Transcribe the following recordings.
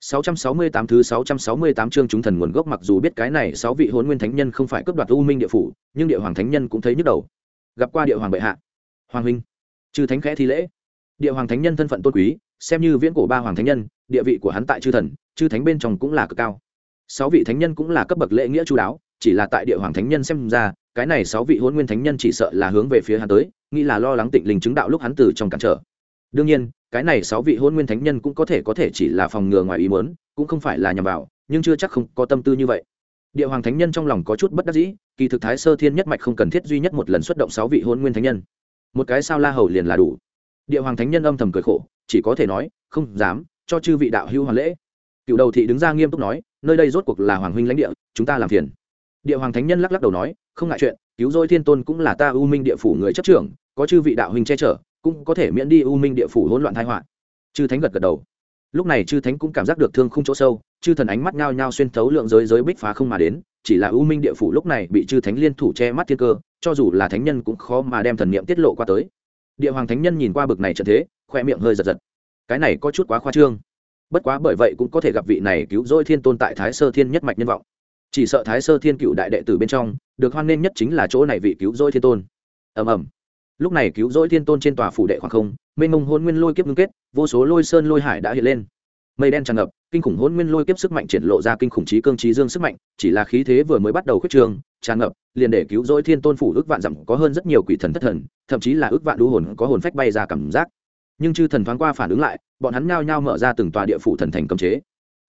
668 thứ 668 chương chúng thần nguồn gốc mặc dù biết cái này sáu vị Hỗn nguyên thánh nhân không phải cướp đoạt u minh địa phủ, nhưng địa hoàng thánh nhân cũng thấy nhức đầu. Gặp qua địa hoàng bệ hạ. Hoàng huynh. Chư thánh khẽ thi lễ. Địa hoàng thánh nhân thân phận tôn quý, xem như viễn cổ ba hoàng thánh nhân, địa vị của hắn tại chư thần, chư thánh bên trong cũng là cực cao. Sáu vị thánh nhân cũng là cấp bậc lễ nghĩa chu đáo, chỉ là tại địa hoàng thánh nhân xem ra, cái này sáu vị Hỗn nguyên thánh nhân chỉ sợ là hướng về phía hắn tới, nghĩ là lo lắng tịnh linh chứng đạo lúc hắn từ trong cản trở. Đương nhiên, cái này sáu vị hôn nguyên thánh nhân cũng có thể có thể chỉ là phòng ngừa ngoài ý muốn, cũng không phải là nhằm vào, nhưng chưa chắc không có tâm tư như vậy. Địa hoàng thánh nhân trong lòng có chút bất đắc dĩ, kỳ thực thái sơ thiên nhất mạch không cần thiết duy nhất một lần xuất động sáu vị hôn nguyên thánh nhân. Một cái sao la hầu liền là đủ. Địa hoàng thánh nhân âm thầm cười khổ, chỉ có thể nói, không dám, cho chư vị đạo hưu hoàng lễ. Cựu đầu thị đứng ra nghiêm túc nói, nơi đây rốt cuộc là hoàng huynh lãnh địa, chúng ta làm phiền. Địa hoàng thánh nhân lắc lắc đầu nói, không ngại chuyện, cứu rỗi thiên tôn cũng là ta ưu minh địa phủ người chấp trưởng, có chư vị đạo huynh che chở cũng có thể miễn đi u minh địa phủ hỗn loạn thái họa. Chư thánh gật gật đầu. Lúc này chư thánh cũng cảm giác được thương không chỗ sâu, chư thần ánh mắt nhao nhao xuyên thấu lượng giới giới bích phá không mà đến, chỉ là u minh địa phủ lúc này bị chư thánh liên thủ che mắt thiên cơ, cho dù là thánh nhân cũng khó mà đem thần niệm tiết lộ qua tới. Địa hoàng thánh nhân nhìn qua bực này trận thế, khoe miệng hơi giật giật. Cái này có chút quá khoa trương. Bất quá bởi vậy cũng có thể gặp vị này cứu rỗi thiên tôn tại thái sơ thiên nhất mạch nhân vọng. Chỉ sợ thái sơ thiên cựu đại đệ tử bên trong, được hoan nghênh nhất chính là chỗ này vị cứu rỗi thiên tôn. Ầm ầm lúc này cứu rỗi thiên tôn trên tòa phủ đệ khoảng không, mênh mông hôn nguyên lôi kiếp ngưng kết, vô số lôi sơn lôi hải đã hiện lên. Mây đen tràn ngập, kinh khủng hôn nguyên lôi kiếp sức mạnh triển lộ ra kinh khủng trí cương trí dương sức mạnh, chỉ là khí thế vừa mới bắt đầu khuyết trường, tràn ngập, liền để cứu rỗi thiên tôn phủ ước vạn dặm có hơn rất nhiều quỷ thần thất thần, thậm chí là ước vạn đu hồn có hồn phách bay ra cảm giác. Nhưng chư thần thoáng qua phản ứng lại, bọn hắn nhao nhao mở ra từng tòa địa phủ thần thành cấm chế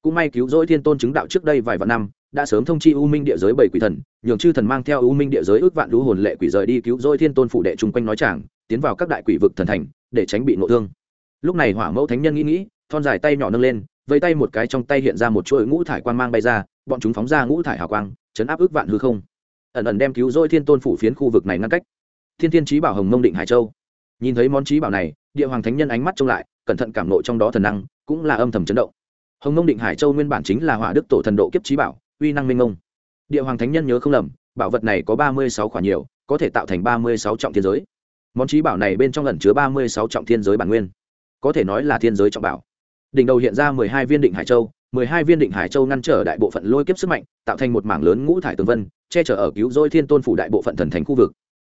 cũng may cứu rỗi thiên tôn chứng đạo trước đây vài vạn năm, đã sớm thông chi u minh địa giới bảy quỷ thần, nhường chư thần mang theo u minh địa giới ước vạn lũ hồn lệ quỷ rời đi cứu rỗi thiên tôn phụ đệ chung quanh nói chàng tiến vào các đại quỷ vực thần thành, để tránh bị nội thương. Lúc này hỏa mẫu thánh nhân nghĩ nghĩ, thon dài tay nhỏ nâng lên vây tay một cái trong tay hiện ra một chuỗi ngũ thải quang mang bay ra, bọn chúng phóng ra ngũ thải hào quang, chấn áp ước vạn hư không. Ẩn ẩn đem cứu rỗi thiên tôn phủ phiến khu vực này ngăn cách. Thiên thiên trí bảo hồng mông định hải châu. Nhìn thấy món trí bảo này, địa hoàng thánh nhân ánh mắt trông lại, cẩn thận cảm nộ trong đó thần năng, cũng là âm thầm chấn động hồng Nông định hải châu nguyên bản chính là hỏa đức tổ thần độ kiếp trí bảo, uy năng minh ngông địa hoàng thánh nhân nhớ không lầm, bảo vật này có ba mươi sáu khoản nhiều, có thể tạo thành ba mươi sáu trọng thiên giới. Món trí bảo này bên trong ẩn chứa ba mươi sáu trọng thiên giới bản nguyên, có thể nói là thiên giới trọng bảo. Đỉnh đầu hiện ra mười hai viên định hải châu, mười hai viên định hải châu ngăn trở đại bộ phận lôi kiếp sức mạnh, tạo thành một mảng lớn ngũ thải tường vân, che chở ở cứu dôi thiên tôn phủ đại bộ phận thần thành khu vực.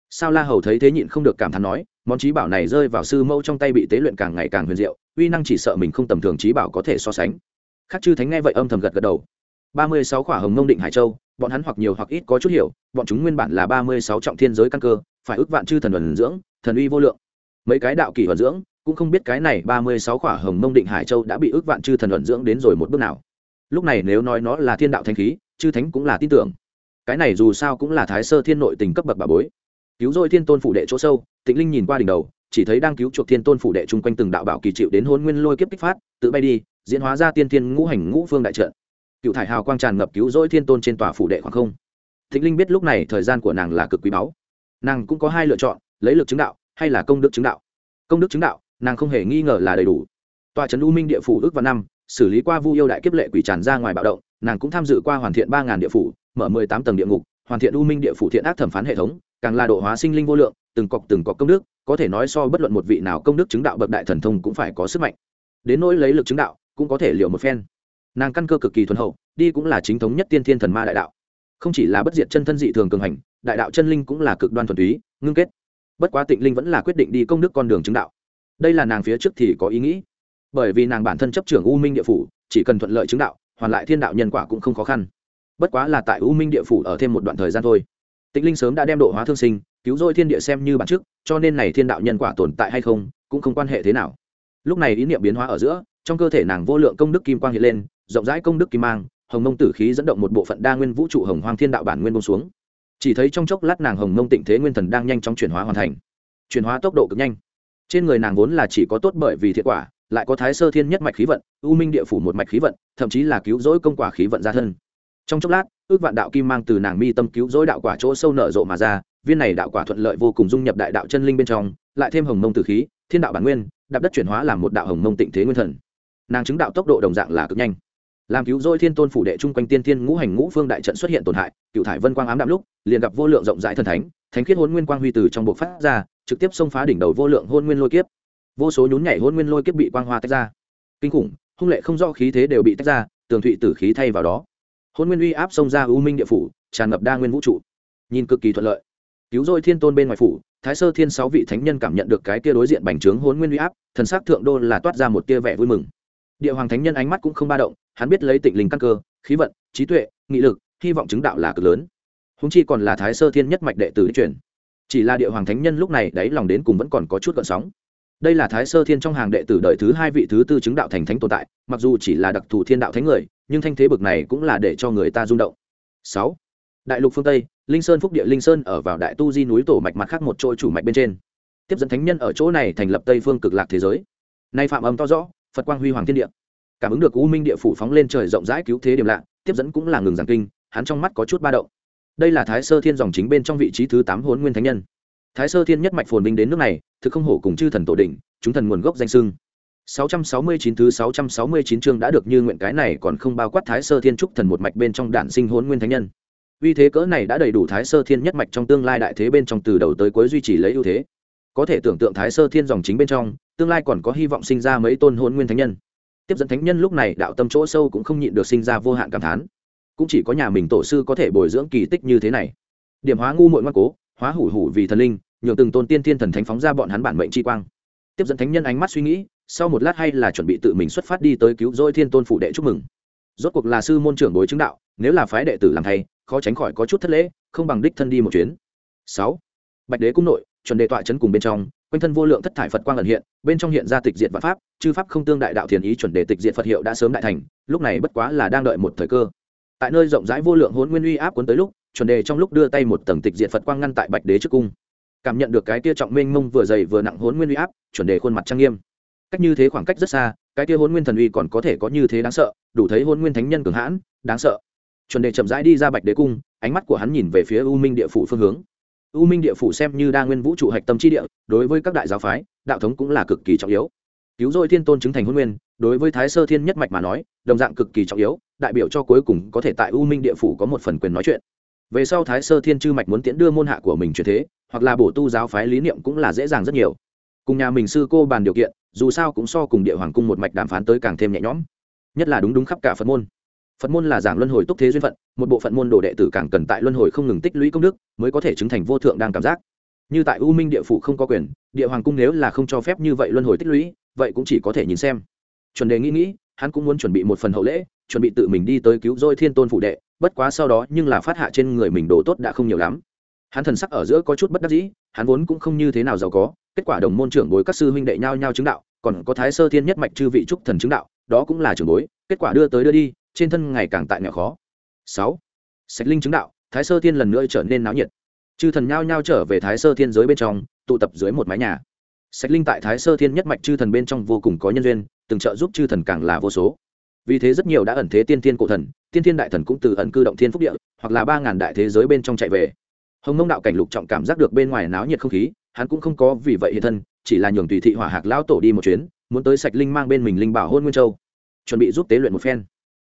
Sao la hầu thấy thế nhịn không được cảm thán nói, món trí bảo này rơi vào sư mẫu trong tay bị tế luyện càng ngày càng huyền diệu, uy năng chỉ sợ mình không tầm thường trí bảo có thể so sánh khác chư thánh nghe vậy âm thầm gật gật đầu. Ba mươi sáu khỏa hồng mông định hải châu, bọn hắn hoặc nhiều hoặc ít có chút hiểu, bọn chúng nguyên bản là ba mươi sáu trọng thiên giới căn cơ, phải ước vạn chư thần ẩn dưỡng, thần uy vô lượng. Mấy cái đạo kỳ ẩn dưỡng, cũng không biết cái này ba mươi sáu khỏa hồng mông định hải châu đã bị ước vạn chư thần ẩn dưỡng đến rồi một bước nào. Lúc này nếu nói nó là thiên đạo thanh khí, chư thánh cũng là tin tưởng. Cái này dù sao cũng là thái sơ thiên nội tình cấp bậc bà bối. Cứu rồi thiên tôn phủ đệ chỗ sâu, tịnh linh nhìn qua đỉnh đầu, chỉ thấy đang cứu chuộc thiên tôn phủ đệ chung quanh từng đạo bảo kỳ chịu đến hôn nguyên lôi kiếp kích phát, tự bay đi diễn hóa ra tiên thiên ngũ hành ngũ phương đại trận. Cựu thải hào quang tràn ngập cứu rỗi thiên tôn trên tòa phủ đệ khoảng không. Thịnh linh biết lúc này thời gian của nàng là cực quý báu. Nàng cũng có hai lựa chọn, lấy lực chứng đạo hay là công đức chứng đạo. Công đức chứng đạo, nàng không hề nghi ngờ là đầy đủ. Tòa trấn u minh địa phủ ước vào năm, xử lý qua vu yêu đại kiếp lệ quỷ tràn ra ngoài bạo động, nàng cũng tham dự qua hoàn thiện ba ngàn địa phủ, mở mười tám tầng địa ngục, hoàn thiện u minh địa phủ thiện ác thẩm phán hệ thống, càng là độ hóa sinh linh vô lượng, từng cọc từng cọc công đức, có thể nói so bất luận một vị nào công đức chứng đạo bậc đại thần thông cũng phải có sức mạnh. Đến nỗi lấy lực chứng đạo cũng có thể liều một phen. Nàng căn cơ cực kỳ thuần hậu, đi cũng là chính thống nhất tiên thiên thần ma đại đạo. Không chỉ là bất diệt chân thân dị thường cường hành, đại đạo chân linh cũng là cực đoan thuần túy, ngưng kết. Bất quá tịnh linh vẫn là quyết định đi công đức con đường chứng đạo. Đây là nàng phía trước thì có ý nghĩ. Bởi vì nàng bản thân chấp trưởng u minh địa phủ, chỉ cần thuận lợi chứng đạo, hoàn lại thiên đạo nhân quả cũng không khó khăn. Bất quá là tại u minh địa phủ ở thêm một đoạn thời gian thôi. Tịnh linh sớm đã đem độ hóa thương sinh, cứu rỗi thiên địa xem như bản trước, cho nên này thiên đạo nhân quả tồn tại hay không, cũng không quan hệ thế nào. Lúc này ý niệm biến hóa ở giữa trong cơ thể nàng vô lượng công đức kim quang hiện lên, rộng rãi công đức kim mang, hồng mông tử khí dẫn động một bộ phận đa nguyên vũ trụ hồng hoang thiên đạo bản nguyên bông xuống. Chỉ thấy trong chốc lát nàng hồng mông tịnh thế nguyên thần đang nhanh chóng chuyển hóa hoàn thành. Chuyển hóa tốc độ cực nhanh. Trên người nàng vốn là chỉ có tốt bởi vì thiệt quả, lại có thái sơ thiên nhất mạch khí vận, u minh địa phủ một mạch khí vận, thậm chí là cứu rỗi công quả khí vận ra thân. Trong chốc lát, ước vạn đạo kim mang từ nàng mi tâm cứu rỗi đạo quả chỗ sâu nở rộ mà ra, viên này đạo quả thuận lợi vô cùng dung nhập đại đạo chân linh bên trong, lại thêm hồng mông tử khí, thiên đạo bản nguyên, đạp đất chuyển hóa làm một đạo hồng mông tịnh thế nguyên thần nàng chứng đạo tốc độ đồng dạng là cực nhanh. Làm cứu rỗi thiên tôn phủ đệ chung quanh tiên thiên ngũ hành ngũ phương đại trận xuất hiện tổn hại, cựu thải vân quang ám đạm lúc, liền gặp vô lượng rộng rãi thần thánh thánh khiết hôn nguyên quang huy từ trong bộ phát ra, trực tiếp xông phá đỉnh đầu vô lượng hôn nguyên lôi kiếp. Vô số nhún nhảy hôn nguyên lôi kiếp bị quang hoa tách ra. Kinh khủng, hung lệ không do khí thế đều bị tách ra, tường thụy tử khí thay vào đó. Hôn nguyên uy áp xông ra u minh địa phủ, tràn ngập đa nguyên vũ trụ. Nhìn cực kỳ thuận lợi. Cứu rỗi thiên tôn bên ngoài phủ, thái sơ thiên sáu vị thánh nhân cảm nhận được cái tia đối diện bành trướng hôn nguyên uy áp, thần sắc thượng đô là toát ra một tia vẻ vui mừng địa hoàng thánh nhân ánh mắt cũng không ba động, hắn biết lấy tịnh linh căn cơ, khí vận, trí tuệ, nghị lực, hy vọng chứng đạo là cực lớn. Húng chi còn là thái sơ thiên nhất mạch đệ tử truyền. Chỉ là địa hoàng thánh nhân lúc này đáy lòng đến cùng vẫn còn có chút gợn sóng. Đây là thái sơ thiên trong hàng đệ tử đợi thứ hai vị thứ tư chứng đạo thành thánh tồn tại, mặc dù chỉ là đặc thù thiên đạo thánh người, nhưng thanh thế bực này cũng là để cho người ta rung động. Sáu. Đại lục phương tây, linh sơn phúc địa linh sơn ở vào đại tu di núi tổ mạch mặt khác một chỗ chủ mạch bên trên. Tiếp dẫn thánh nhân ở chỗ này thành lập tây phương cực lạc thế giới. Nay phạm âm to rõ phật quang huy hoàng thiên địa. Cảm ứng được u minh địa phủ phóng lên trời rộng rãi cứu thế điểm lạ, tiếp dẫn cũng là ngừng giảng kinh, hắn trong mắt có chút ba động. Đây là thái sơ thiên dòng chính bên trong vị trí thứ tám hôn nguyên thánh nhân. Thái sơ thiên nhất mạch phồn minh đến nước này, thực không hổ cùng chư thần tổ đỉnh, chúng thần nguồn gốc danh sưng 669 thứ 669 chương đã được như nguyện cái này còn không bao quát thái sơ thiên trúc thần một mạch bên trong đản sinh Hỗn nguyên thánh nhân. Vì thế cỡ này đã đầy đủ thái sơ thiên nhất mạch trong tương lai đại thế bên trong từ đầu tới cuối duy trì lấy ưu thế có thể tưởng tượng thái sơ thiên dòng chính bên trong, tương lai còn có hy vọng sinh ra mấy tôn hôn nguyên thánh nhân. Tiếp dẫn thánh nhân lúc này, đạo tâm chỗ sâu cũng không nhịn được sinh ra vô hạn cảm thán. Cũng chỉ có nhà mình tổ sư có thể bồi dưỡng kỳ tích như thế này. Điểm hóa ngu muội ngoan cố, hóa hủ hủ vì thần linh, nhường từng tôn tiên thiên thần thánh phóng ra bọn hắn bản mệnh chi quang. Tiếp dẫn thánh nhân ánh mắt suy nghĩ, sau một lát hay là chuẩn bị tự mình xuất phát đi tới cứu rỗi thiên tôn phụ đệ chúc mừng. Rốt cuộc là sư môn trưởng bối chứng đạo, nếu là phái đệ tử làm thầy, khó tránh khỏi có chút thất lễ, không bằng đích thân đi một chuyến. Sáu. Bạch đế cung nội chuẩn đề tọa chấn cùng bên trong, quanh thân vô lượng thất thải phật quang ẩn hiện, bên trong hiện ra tịch diện vạn pháp, chư pháp không tương đại đạo thiền ý chuẩn đề tịch diện phật hiệu đã sớm đại thành, lúc này bất quá là đang đợi một thời cơ. Tại nơi rộng rãi vô lượng hỗn nguyên uy áp cuốn tới lúc, chuẩn đề trong lúc đưa tay một tầng tịch diện phật quang ngăn tại bạch đế trước cung. Cảm nhận được cái tia trọng mênh mông vừa dày vừa nặng hỗn nguyên uy áp, chuẩn đề khuôn mặt trang nghiêm. Cách như thế khoảng cách rất xa, cái tia hỗn nguyên thần uy còn có thể có như thế đáng sợ, đủ thấy hỗn nguyên thánh nhân cường hãn, đáng sợ. Chuẩn đề chậm rãi đi ra bạch đế cung, ánh mắt của hắn nhìn về phía u minh địa phủ phương hướng u minh địa phủ xem như đa nguyên vũ trụ hạch tâm chi địa, đối với các đại giáo phái, đạo thống cũng là cực kỳ trọng yếu. Cứu rỗi thiên tôn chứng thành huân nguyên, đối với thái sơ thiên nhất mạch mà nói, đồng dạng cực kỳ trọng yếu, đại biểu cho cuối cùng có thể tại u minh địa phủ có một phần quyền nói chuyện. Về sau thái sơ thiên chư mạch muốn tiễn đưa môn hạ của mình chuyển thế, hoặc là bổ tu giáo phái lý niệm cũng là dễ dàng rất nhiều. Cùng nhà mình sư cô bàn điều kiện, dù sao cũng so cùng địa hoàng cung một mạch đàm phán tới càng thêm nhẹ nhõm, nhất là đúng đúng khắp cả phật môn phật môn là giảng luân hồi túc thế duyên phận, một bộ phận môn đồ đệ tử càng cần tại luân hồi không ngừng tích lũy công đức mới có thể chứng thành vô thượng đang cảm giác. Như tại u minh địa phủ không có quyền, địa hoàng cung nếu là không cho phép như vậy luân hồi tích lũy, vậy cũng chỉ có thể nhìn xem. Chuẩn đề nghĩ nghĩ, hắn cũng muốn chuẩn bị một phần hậu lễ, chuẩn bị tự mình đi tới cứu dôi thiên tôn phụ đệ, bất quá sau đó nhưng là phát hạ trên người mình đồ tốt đã không nhiều lắm. Hắn thần sắc ở giữa có chút bất đắc dĩ, hắn vốn cũng không như thế nào giàu có, kết quả đồng môn trưởng bối các sư huynh đệ nhau nhau chứng đạo, còn có thái sơ thiên nhất mạch chư vị trúc thần chứng đạo, đó cũng là trưởng bối, kết quả đưa tới đưa đi trên thân ngày càng tại nghèo khó. Sáu, sạch linh chứng đạo, thái sơ thiên lần nữa trở nên náo nhiệt. Chư thần nhao nhao trở về thái sơ thiên giới bên trong, tụ tập dưới một mái nhà. Sạch linh tại thái sơ thiên nhất mạch chư thần bên trong vô cùng có nhân duyên, từng trợ giúp chư thần càng là vô số. Vì thế rất nhiều đã ẩn thế tiên thiên cổ thần, tiên thiên đại thần cũng từ ẩn cư động thiên phúc địa, hoặc là ba ngàn đại thế giới bên trong chạy về. Hồng mông đạo cảnh lục trọng cảm giác được bên ngoài náo nhiệt không khí, hắn cũng không có vì vậy hiện thân, chỉ là nhường tùy thị hỏa hạc lão tổ đi một chuyến, muốn tới sạch linh mang bên mình linh bảo hôn nguyên châu, chuẩn bị giúp tế luyện một phen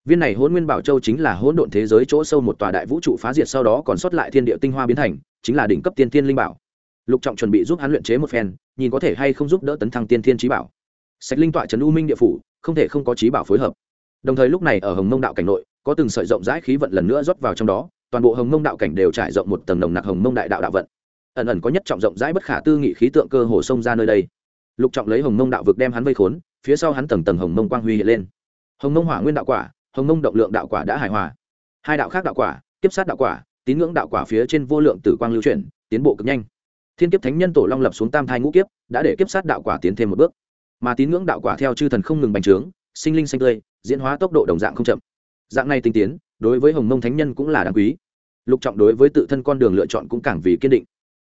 viên này hôn nguyên bảo châu chính là hỗn độn thế giới chỗ sâu một tòa đại vũ trụ phá diệt sau đó còn sót lại thiên địa tinh hoa biến thành, chính là đỉnh cấp tiên thiên linh bảo. Lục trọng chuẩn bị giúp hắn luyện chế một phen, nhìn có thể hay không giúp đỡ tấn thăng tiên thiên trí bảo. Sạch linh tọa trấn u minh địa phủ, không thể không có trí bảo phối hợp. Đồng thời lúc này ở hồng mông đạo cảnh nội, có từng sợi rộng rãi khí vận lần nữa rót vào trong đó, toàn bộ hồng mông đạo cảnh đều trải rộng một tầng nồng nặc hồng mông đại đạo đạo vận. Ẩn ẩn có nhất trọng rộng rãi bất khả tư nghị khí tượng cơ hồ sông ra nơi đây. Lục trọng lấy hồng mông đạo vực đem hắn vây khốn, phía sau hắn tầng tầng hồng mông quang huy hiện lên. Hồng mông hỏa nguyên đạo quả hồng mông động lượng đạo quả đã hài hòa. Hai đạo khác đạo quả, tiếp sát đạo quả, tín ngưỡng đạo quả phía trên vô lượng tử quang lưu chuyển, tiến bộ cực nhanh. Thiên kiếp thánh nhân tổ long lập xuống tam thai ngũ kiếp, đã để kiếp sát đạo quả tiến thêm một bước. Mà tín ngưỡng đạo quả theo chư thần không ngừng bành trướng, sinh linh xanh tươi, diễn hóa tốc độ đồng dạng không chậm. Dạng này tinh tiến, đối với hồng mông thánh nhân cũng là đáng quý. Lục trọng đối với tự thân con đường lựa chọn cũng càng vì kiên định.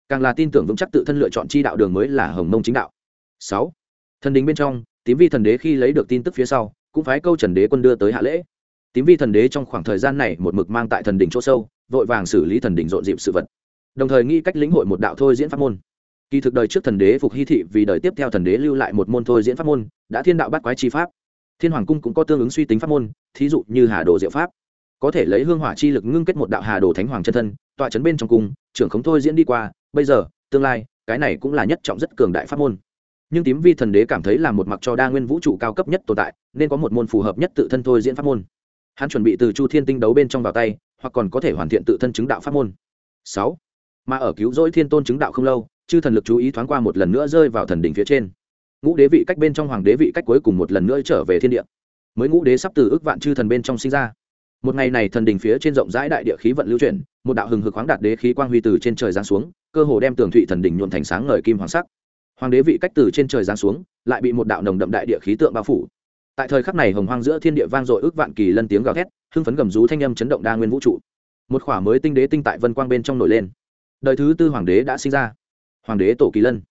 Càng là tin tưởng vững chắc tự thân lựa chọn chi đạo đường mới là hồng mông chính đạo. Sáu, thần đình bên trong, tím vi thần đế khi lấy được tin tức phía sau, cũng phái câu trần đế quân đưa tới hạ lễ tím vi thần đế trong khoảng thời gian này một mực mang tại thần đỉnh chỗ sâu, vội vàng xử lý thần đỉnh rộn dịp sự vật. Đồng thời nghĩ cách lĩnh hội một đạo thôi diễn pháp môn. Kỳ thực đời trước thần đế phục hy thị vì đời tiếp theo thần đế lưu lại một môn thôi diễn pháp môn, đã thiên đạo bắt quái chi pháp. Thiên hoàng cung cũng có tương ứng suy tính pháp môn, thí dụ như hà đồ diệu pháp. Có thể lấy hương hỏa chi lực ngưng kết một đạo hà đồ thánh hoàng chân thân, tọa chấn bên trong cung, trưởng khống thôi diễn đi qua, bây giờ, tương lai, cái này cũng là nhất trọng rất cường đại pháp môn. Nhưng tím vi thần đế cảm thấy là một mặc cho đa nguyên vũ trụ cao cấp nhất tồn tại, nên có một môn phù hợp nhất tự thân thôi diễn pháp môn hắn chuẩn bị từ chu thiên tinh đấu bên trong vào tay, hoặc còn có thể hoàn thiện tự thân chứng đạo pháp môn. Sáu. Mà ở cứu rỗi thiên tôn chứng đạo không lâu, chư thần lực chú ý thoáng qua một lần nữa rơi vào thần đỉnh phía trên. Ngũ đế vị cách bên trong hoàng đế vị cách cuối cùng một lần nữa trở về thiên địa. Mới ngũ đế sắp từ ước vạn chư thần bên trong sinh ra. Một ngày này thần đỉnh phía trên rộng rãi đại địa khí vận lưu chuyển, một đạo hừng hực khoáng đạt đế khí quang huy từ trên trời giáng xuống, cơ hồ đem tường thụy thần đỉnh nhuộn thành sáng ngời kim hoàng sắc. Hoàng đế vị cách từ trên trời giáng xuống, lại bị một đạo nồng đậm đại địa khí tượng bao phủ tại thời khắc này hồng hoang giữa thiên địa vang dội ước vạn kỳ lân tiếng gào thét, hưng phấn gầm rú thanh âm chấn động đa nguyên vũ trụ. Một khỏa mới tinh đế tinh tại vân quang bên trong nổi lên. Đời thứ tư hoàng đế đã sinh ra. Hoàng đế tổ kỳ lân.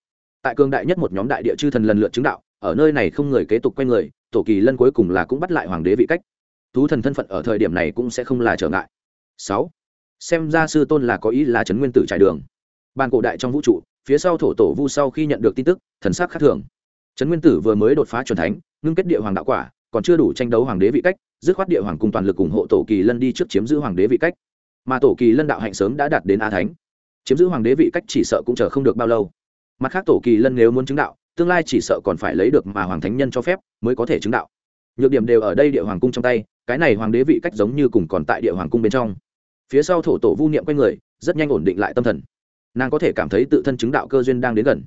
Tại cương đại nhất một nhóm đại địa chư thần lần lượt chứng đạo, ở nơi này không người kế tục quay người, tổ kỳ lân cuối cùng là cũng bắt lại hoàng đế vị cách. Thú thần thân phận ở thời điểm này cũng sẽ không là trở ngại. Sáu. Xem ra sư tôn là có ý là trấn nguyên tử trải đường. Ban cổ đại trong vũ trụ, phía sau thổ tổ vu sau khi nhận được tin tức, thần sắc khác thường. Trấn nguyên tử vừa mới đột phá c thánh ngưng kết địa hoàng đạo quả, còn chưa đủ tranh đấu hoàng đế vị cách, dứt khoát địa hoàng cùng toàn lực ủng hộ tổ kỳ lân đi trước chiếm giữ hoàng đế vị cách. Mà tổ kỳ lân đạo hạnh sớm đã đạt đến a thánh. Chiếm giữ hoàng đế vị cách chỉ sợ cũng chờ không được bao lâu. Mặt khác tổ kỳ lân nếu muốn chứng đạo, tương lai chỉ sợ còn phải lấy được mà hoàng thánh nhân cho phép, mới có thể chứng đạo. Nhược điểm đều ở đây địa hoàng cung trong tay, cái này hoàng đế vị cách giống như cùng còn tại địa hoàng cung bên trong. Phía sau thổ tổ vu niệm quanh người, rất nhanh ổn định lại tâm thần. Nàng có thể cảm thấy tự thân chứng đạo cơ duyên đang đến gần.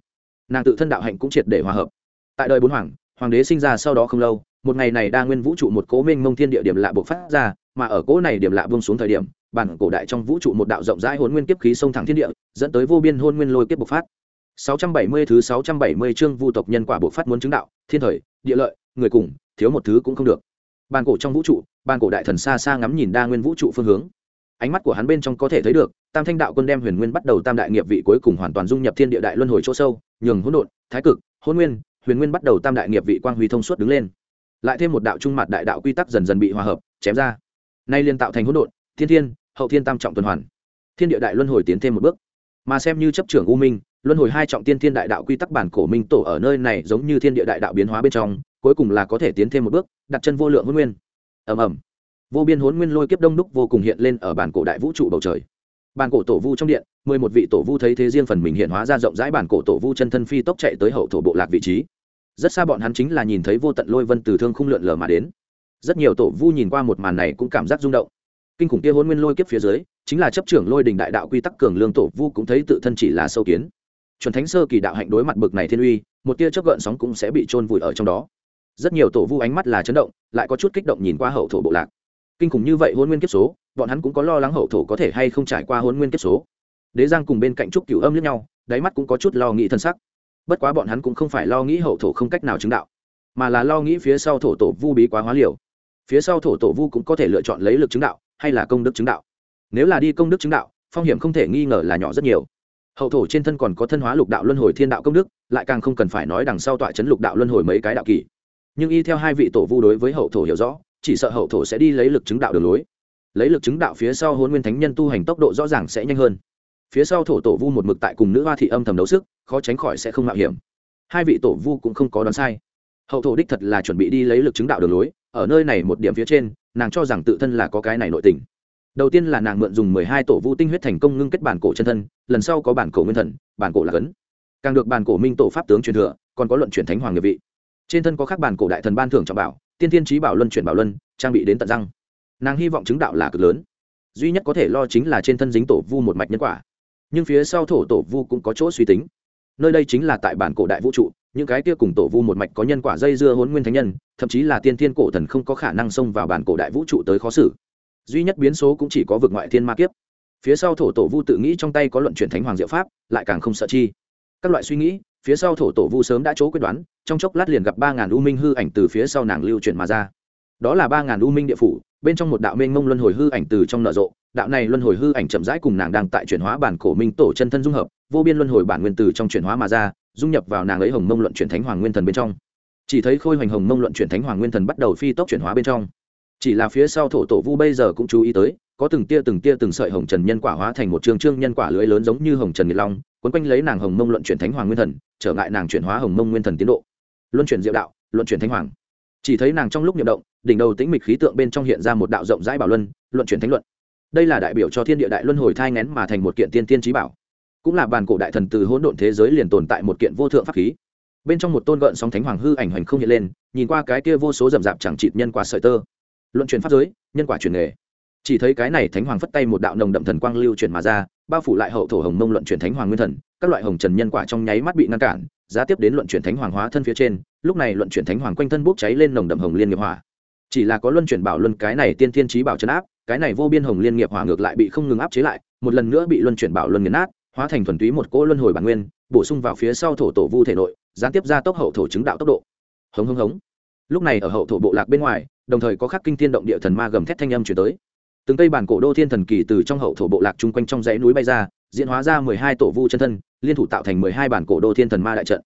Nàng tự thân đạo hạnh cũng triệt để hòa hợp. Tại đời bốn hoàng hoàng đế sinh ra sau đó không lâu, một ngày này đa nguyên vũ trụ một cố minh mông thiên địa điểm lạ bộc phát ra, mà ở cố này điểm lạ buông xuống thời điểm, bản cổ đại trong vũ trụ một đạo rộng rãi hồn nguyên kiếp khí sông thẳng thiên địa, dẫn tới vô biên hôn nguyên lôi kiếp bộc phát. 670 thứ 670 chương vu tộc nhân quả bộc phát muốn chứng đạo, thiên thời, địa lợi, người cùng, thiếu một thứ cũng không được. Bản cổ trong vũ trụ, bản cổ đại thần xa xa ngắm nhìn đa nguyên vũ trụ phương hướng. Ánh mắt của hắn bên trong có thể thấy được, tam thanh đạo quân đem huyền nguyên bắt đầu tam đại nghiệp vị cuối cùng hoàn toàn dung nhập thiên địa đại luân hồi chỗ sâu, nhường hỗn độn, thái cực, hôn nguyên huyền nguyên bắt đầu tam đại nghiệp vị quang huy thông suốt đứng lên lại thêm một đạo trung mặt đại đạo quy tắc dần dần bị hòa hợp chém ra nay liên tạo thành hỗn độn thiên thiên hậu thiên tam trọng tuần hoàn thiên địa đại luân hồi tiến thêm một bước mà xem như chấp trưởng u minh luân hồi hai trọng tiên thiên đại đạo quy tắc bản cổ minh tổ ở nơi này giống như thiên địa đại đạo biến hóa bên trong cuối cùng là có thể tiến thêm một bước đặt chân vô lượng hôn nguyên ầm ầm vô biên hôn nguyên lôi kiếp đông đúc vô cùng hiện lên ở bản cổ đại vũ trụ bầu trời bản cổ tổ vu trong điện, mười một vị tổ vu thấy thế riêng phần mình hiện hóa ra rộng rãi bản cổ tổ vu chân thân phi tốc chạy tới hậu thổ bộ lạc vị trí. Rất xa bọn hắn chính là nhìn thấy vô tận lôi vân từ thương không lượn lờ mà đến. Rất nhiều tổ vu nhìn qua một màn này cũng cảm giác rung động. Kinh khủng kia hôn nguyên lôi kiếp phía dưới, chính là chấp trưởng lôi đình đại đạo quy tắc cường lương tổ vu cũng thấy tự thân chỉ là sâu kiến. Chuẩn thánh sơ kỳ đạo hạnh đối mặt bực này thiên uy, một tia chớp gợn sóng cũng sẽ bị trôn vùi ở trong đó. Rất nhiều tổ vu ánh mắt là chấn động, lại có chút kích động nhìn qua hậu thổ bộ lạc. Kinh khủng như vậy hôn nguyên kiếp số bọn hắn cũng có lo lắng hậu thổ có thể hay không trải qua hôn nguyên kiếp số. Đế giang cùng bên cạnh trúc cửu âm lẫn nhau, đáy mắt cũng có chút lo nghĩ thân sắc. Bất quá bọn hắn cũng không phải lo nghĩ hậu thổ không cách nào chứng đạo, mà là lo nghĩ phía sau thổ tổ vu bí quá hóa liều. Phía sau thổ tổ vu cũng có thể lựa chọn lấy lực chứng đạo, hay là công đức chứng đạo. Nếu là đi công đức chứng đạo, phong hiểm không thể nghi ngờ là nhỏ rất nhiều. Hậu thổ trên thân còn có thân hóa lục đạo luân hồi thiên đạo công đức, lại càng không cần phải nói đằng sau tọa chấn lục đạo luân hồi mấy cái đạo kỳ. Nhưng y theo hai vị tổ vu đối với hậu thổ hiểu rõ, chỉ sợ hậu thổ sẽ đi lấy lực chứng đạo đường lối lấy lực chứng đạo phía sau hôn nguyên thánh nhân tu hành tốc độ rõ ràng sẽ nhanh hơn. Phía sau thổ tổ vu một mực tại cùng nữ hoa thị âm thầm đấu sức, khó tránh khỏi sẽ không mạo hiểm. Hai vị tổ vu cũng không có đoán sai. Hậu thổ đích thật là chuẩn bị đi lấy lực chứng đạo đường lối, ở nơi này một điểm phía trên, nàng cho rằng tự thân là có cái này nội tình. Đầu tiên là nàng mượn dùng mười hai tổ vu tinh huyết thành công ngưng kết bản cổ chân thân, lần sau có bản cổ nguyên thần, bản cổ là cấn càng được bản cổ minh tổ pháp tướng truyền thừa, còn có luận truyền thánh hoàng nghiệp vị. Trên thân có các bản cổ đại thần ban thưởng trọng bảo, tiên thiên trí bảo luân chuyển bảo luân, trang bị đến tận răng nàng hy vọng chứng đạo là cực lớn. Duy nhất có thể lo chính là trên thân dính tổ vu một mạch nhân quả. Nhưng phía sau thổ tổ vu cũng có chỗ suy tính. Nơi đây chính là tại bản cổ đại vũ trụ, những cái kia cùng tổ vu một mạch có nhân quả dây dưa hôn nguyên thánh nhân, thậm chí là tiên thiên cổ thần không có khả năng xông vào bản cổ đại vũ trụ tới khó xử. Duy nhất biến số cũng chỉ có vực ngoại thiên ma kiếp. Phía sau thổ tổ vu tự nghĩ trong tay có luận chuyển thánh hoàng diệu pháp, lại càng không sợ chi. Các loại suy nghĩ, phía sau thổ tổ vu sớm đã chỗ quyết đoán, trong chốc lát liền gặp ba ngàn u minh hư ảnh từ phía sau nàng lưu chuyển mà ra đó là ba ngàn u minh địa phủ, bên trong một đạo mênh mông luân hồi hư ảnh từ trong nợ rộ. Đạo này luân hồi hư ảnh chậm rãi cùng nàng đang tại chuyển hóa bản cổ minh tổ chân thân dung hợp, vô biên luân hồi bản nguyên từ trong chuyển hóa mà ra, dung nhập vào nàng ấy hồng mông luận chuyển thánh hoàng nguyên thần bên trong. Chỉ thấy khôi hoành hồng mông luận chuyển thánh hoàng nguyên thần bắt đầu phi tốc chuyển hóa bên trong. Chỉ là phía sau thổ tổ vu bây giờ cũng chú ý tới, có từng tia từng tia từng sợi hồng trần nhân quả hóa thành một trường trương nhân quả lưới lớn giống như hồng trần nghiệt long quấn quanh lấy nàng hồng mông luận chuyển thánh hoàng nguyên thần, trở ngại nàng chuyển hóa hồng mông nguyên thần tiến độ. Luân chuyển diệu đạo, luận chuyển thánh hoàng chỉ thấy nàng trong lúc nhậm động, đỉnh đầu tĩnh mịch khí tượng bên trong hiện ra một đạo rộng rãi bảo luân, luận chuyển thánh luận. Đây là đại biểu cho thiên địa đại luân hồi thai ngén mà thành một kiện tiên tiên trí bảo. Cũng là bàn cổ đại thần từ hỗn độn thế giới liền tồn tại một kiện vô thượng pháp khí. Bên trong một tôn gợn sóng thánh hoàng hư ảnh hoành không hiện lên, nhìn qua cái kia vô số rậm rạp chẳng chịt nhân quả sợi tơ. Luận chuyển pháp giới, nhân quả truyền nghề. Chỉ thấy cái này thánh hoàng phất tay một đạo nồng đậm thần quang lưu chuyển mà ra, bao phủ lại hậu thổ hồng mông luận chuyển thánh hoàng nguyên thần, các loại hồng trần nhân quả trong nháy mắt bị ngăn cản, giá tiếp đến luận chuyển thánh hoàng hóa thân phía trên lúc này luận chuyển thánh hoàng quanh thân bốc cháy lên nồng đậm hồng liên nghiệp hỏa. Chỉ là có luân chuyển bảo luân cái này tiên thiên trí bảo chấn áp, cái này vô biên hồng liên nghiệp hỏa ngược lại bị không ngừng áp chế lại, một lần nữa bị luân chuyển bảo luân nghiền nát, hóa thành thuần túy một cỗ luân hồi bản nguyên, bổ sung vào phía sau thổ tổ vu thể nội, gián tiếp ra tốc hậu thổ chứng đạo tốc độ. Hống hống hống. Lúc này ở hậu thổ bộ lạc bên ngoài, đồng thời có khắc kinh thiên động địa thần ma gầm thét thanh âm chuyển tới. Từng cây bản cổ đô thiên thần kỳ từ trong hậu thổ bộ lạc chung quanh trong dãy núi bay ra, diễn hóa ra mười hai tổ vu chân thân, liên thủ tạo thành mười hai bản cổ đô thiên thần ma đại trận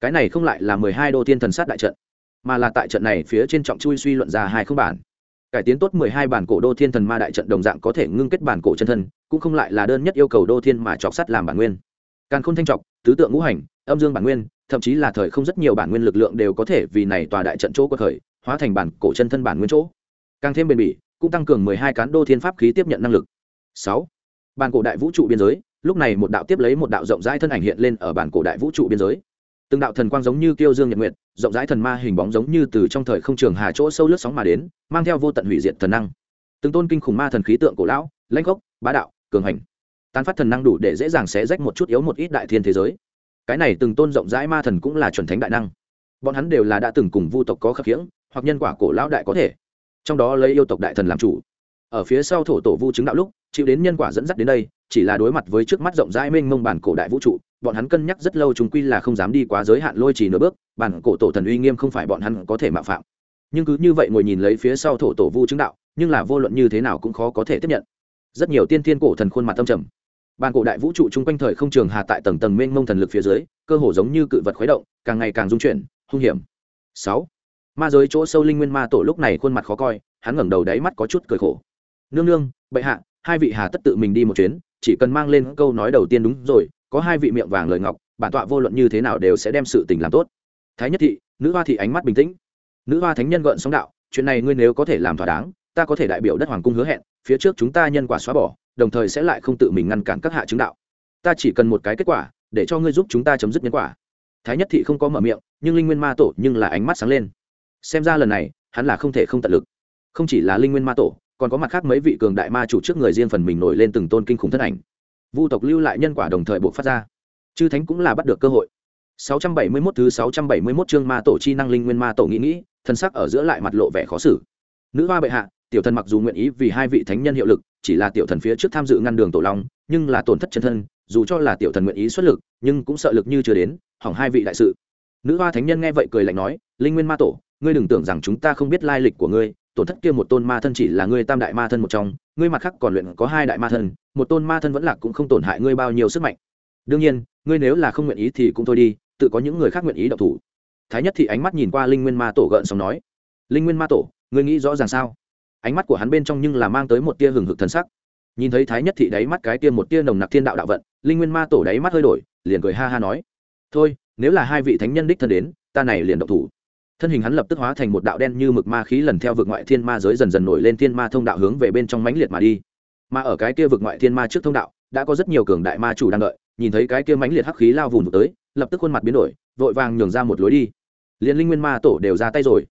cái này không lại là mười hai đô thiên thần sát đại trận, mà là tại trận này phía trên trọng chui suy luận ra hai không bản. Cải tiến tốt mười hai bản cổ đô thiên thần ma đại trận đồng dạng có thể ngưng kết bản cổ chân thân, cũng không lại là đơn nhất yêu cầu đô thiên mà chọc sắt làm bản nguyên. Càn khôn thanh trọc, tứ tượng ngũ hành, âm dương bản nguyên, thậm chí là thời không rất nhiều bản nguyên lực lượng đều có thể vì này tòa đại trận chỗ của thời hóa thành bản cổ chân thân bản nguyên chỗ. Càng thêm bền bỉ, cũng tăng cường mười hai cán đô thiên pháp khí tiếp nhận năng lực. Sáu. Bản cổ đại vũ trụ biên giới, lúc này một đạo tiếp lấy một đạo rộng rãi thân ảnh hiện lên ở bản cổ đại vũ trụ biên giới từng đạo thần quang giống như kiêu dương nhật nguyệt, rộng rãi thần ma hình bóng giống như từ trong thời không trường hà chỗ sâu lướt sóng mà đến, mang theo vô tận hủy diệt thần năng. Từng tôn kinh khủng ma thần khí tượng cổ lão, lãnh gốc, bá đạo, cường hành, tán phát thần năng đủ để dễ dàng xé rách một chút yếu một ít đại thiên thế giới. Cái này từng tôn rộng rãi ma thần cũng là chuẩn thánh đại năng. Bọn hắn đều là đã từng cùng vu tộc có khắc khiễng, hoặc nhân quả cổ lão đại có thể. Trong đó lấy yêu tộc đại thần làm chủ. Ở phía sau thổ tổ vu chứng đạo lúc chịu đến nhân quả dẫn dắt đến đây, chỉ là đối mặt với trước mắt rộng rãi mênh mông bản cổ đại vũ trụ, bọn hắn cân nhắc rất lâu chúng quy là không dám đi quá giới hạn lôi trì nửa bước, bản cổ tổ thần uy nghiêm không phải bọn hắn có thể mạo phạm. Nhưng cứ như vậy ngồi nhìn lấy phía sau thổ tổ vu chứng đạo, nhưng là vô luận như thế nào cũng khó có thể tiếp nhận. Rất nhiều tiên thiên cổ thần khuôn mặt tâm trầm. Bản cổ đại vũ trụ chung quanh thời không trường hà tại tầng tầng mênh mông thần lực phía dưới, cơ hồ giống như cự vật khuấy động, càng ngày càng dung chuyển, hung hiểm. Sáu. Ma giới chỗ sâu linh nguyên ma tổ lúc này khuôn mặt khó coi, hắn ngẩng đầu đáy mắt có chút cười khổ. Nương nương, bệ hạ hai vị hà tất tự mình đi một chuyến, chỉ cần mang lên câu nói đầu tiên đúng rồi, có hai vị miệng vàng lời ngọc, bản tọa vô luận như thế nào đều sẽ đem sự tình làm tốt. Thái nhất thị, nữ hoa thị ánh mắt bình tĩnh. Nữ hoa thánh nhân gợn sóng đạo, chuyện này ngươi nếu có thể làm thỏa đáng, ta có thể đại biểu đất hoàng cung hứa hẹn, phía trước chúng ta nhân quả xóa bỏ, đồng thời sẽ lại không tự mình ngăn cản các hạ chứng đạo. Ta chỉ cần một cái kết quả, để cho ngươi giúp chúng ta chấm dứt nhân quả. Thái nhất thị không có mở miệng, nhưng linh nguyên ma tổ nhưng là ánh mắt sáng lên. Xem ra lần này, hắn là không thể không tận lực. Không chỉ là linh nguyên ma tổ còn có mặt khác mấy vị cường đại ma chủ trước người riêng phần mình nổi lên từng tôn kinh khủng thân ảnh. Vu tộc lưu lại nhân quả đồng thời buộc phát ra. Chư thánh cũng là bắt được cơ hội. 671 thứ 671 chương ma tổ chi năng linh nguyên ma tổ nghĩ nghĩ, thân sắc ở giữa lại mặt lộ vẻ khó xử. Nữ hoa bệ hạ, tiểu thần mặc dù nguyện ý vì hai vị thánh nhân hiệu lực, chỉ là tiểu thần phía trước tham dự ngăn đường tổ long, nhưng là tổn thất chân thân, dù cho là tiểu thần nguyện ý xuất lực, nhưng cũng sợ lực như chưa đến, hỏng hai vị đại sự. Nữ hoa thánh nhân nghe vậy cười lạnh nói, linh nguyên ma tổ, ngươi đừng tưởng rằng chúng ta không biết lai lịch của ngươi tổn thất kia một tôn ma thân chỉ là ngươi tam đại ma thân một trong, ngươi mặt khác còn luyện có hai đại ma thân, một tôn ma thân vẫn lạc cũng không tổn hại ngươi bao nhiêu sức mạnh. Đương nhiên, ngươi nếu là không nguyện ý thì cũng thôi đi, tự có những người khác nguyện ý độc thủ. Thái nhất thì ánh mắt nhìn qua linh nguyên ma tổ gợn xong nói, linh nguyên ma tổ, ngươi nghĩ rõ ràng sao? Ánh mắt của hắn bên trong nhưng là mang tới một tia hừng hực thần sắc. Nhìn thấy thái nhất thị đáy mắt cái tia một tia nồng nặc thiên đạo đạo vận, linh nguyên ma tổ đáy mắt hơi đổi, liền cười ha ha nói, thôi, nếu là hai vị thánh nhân đích thân đến, ta này liền độc thủ thân hình hắn lập tức hóa thành một đạo đen như mực ma khí lần theo vực ngoại thiên ma giới dần dần nổi lên thiên ma thông đạo hướng về bên trong mãnh liệt mà đi. Mà ở cái kia vực ngoại thiên ma trước thông đạo, đã có rất nhiều cường đại ma chủ đang đợi, nhìn thấy cái kia mãnh liệt hắc khí lao vùng tới, lập tức khuôn mặt biến đổi, vội vàng nhường ra một lối đi. Liền linh nguyên ma tổ đều ra tay rồi.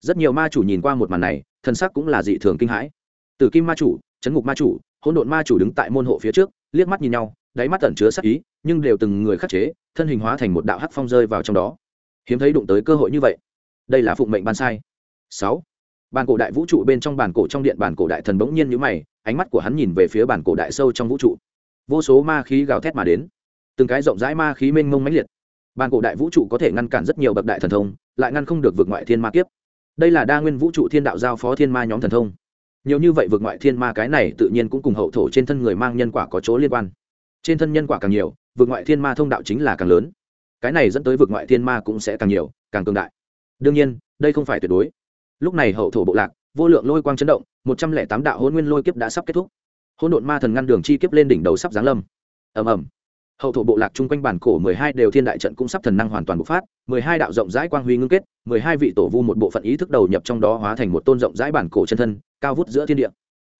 Rất nhiều ma chủ nhìn qua một màn này, thân sắc cũng là dị thường kinh hãi. Từ kim ma chủ, chấn ngục ma chủ, hỗn độn ma chủ đứng tại môn hộ phía trước, liếc mắt nhìn nhau, đáy mắt tẩn chứa sắc ý, nhưng đều từng người khắc chế, thân hình hóa thành một đạo hắc phong rơi vào trong đó. Hiếm thấy đụng tới cơ hội như vậy đây là phụng mệnh ban sai. Sáu bản cổ đại vũ trụ bên trong bản cổ trong điện bản cổ đại thần bỗng nhiên nhíu mày, ánh mắt của hắn nhìn về phía bản cổ đại sâu trong vũ trụ. Vô số ma khí gào thét mà đến. Từng cái rộng rãi ma khí mênh mông mãnh liệt. Bản cổ đại vũ trụ có thể ngăn cản rất nhiều bậc đại thần thông, lại ngăn không được vượt ngoại thiên ma kiếp. Đây là đa nguyên vũ trụ thiên đạo giao phó thiên ma nhóm thần thông. Nhiều như vậy vượt ngoại thiên ma cái này tự nhiên cũng cùng hậu thổ trên thân người mang nhân quả có chỗ liên quan. Trên thân nhân quả càng nhiều vượt ngoại thiên ma thông đạo chính là càng lớn. Cái này dẫn tới vượt ngoại thiên ma cũng sẽ càng nhiều, càng cường đại đương nhiên, đây không phải tuyệt đối. Lúc này hậu thổ bộ lạc, vô lượng lôi quang chấn động, một trăm lẻ tám đạo hôn nguyên lôi kiếp đã sắp kết thúc. Hôn đột ma thần ngăn đường chi kiếp lên đỉnh đầu sắp giáng lâm. Ầm ầm. Hậu thổ bộ lạc chung quanh bản cổ mười hai đều thiên đại trận cũng sắp thần năng hoàn toàn bộc phát, mười hai đạo rộng rãi quang huy ngưng kết, mười hai vị tổ vu một bộ phận ý thức đầu nhập trong đó hóa thành một tôn rộng rãi bản cổ chân thân, cao vút giữa thiên địa.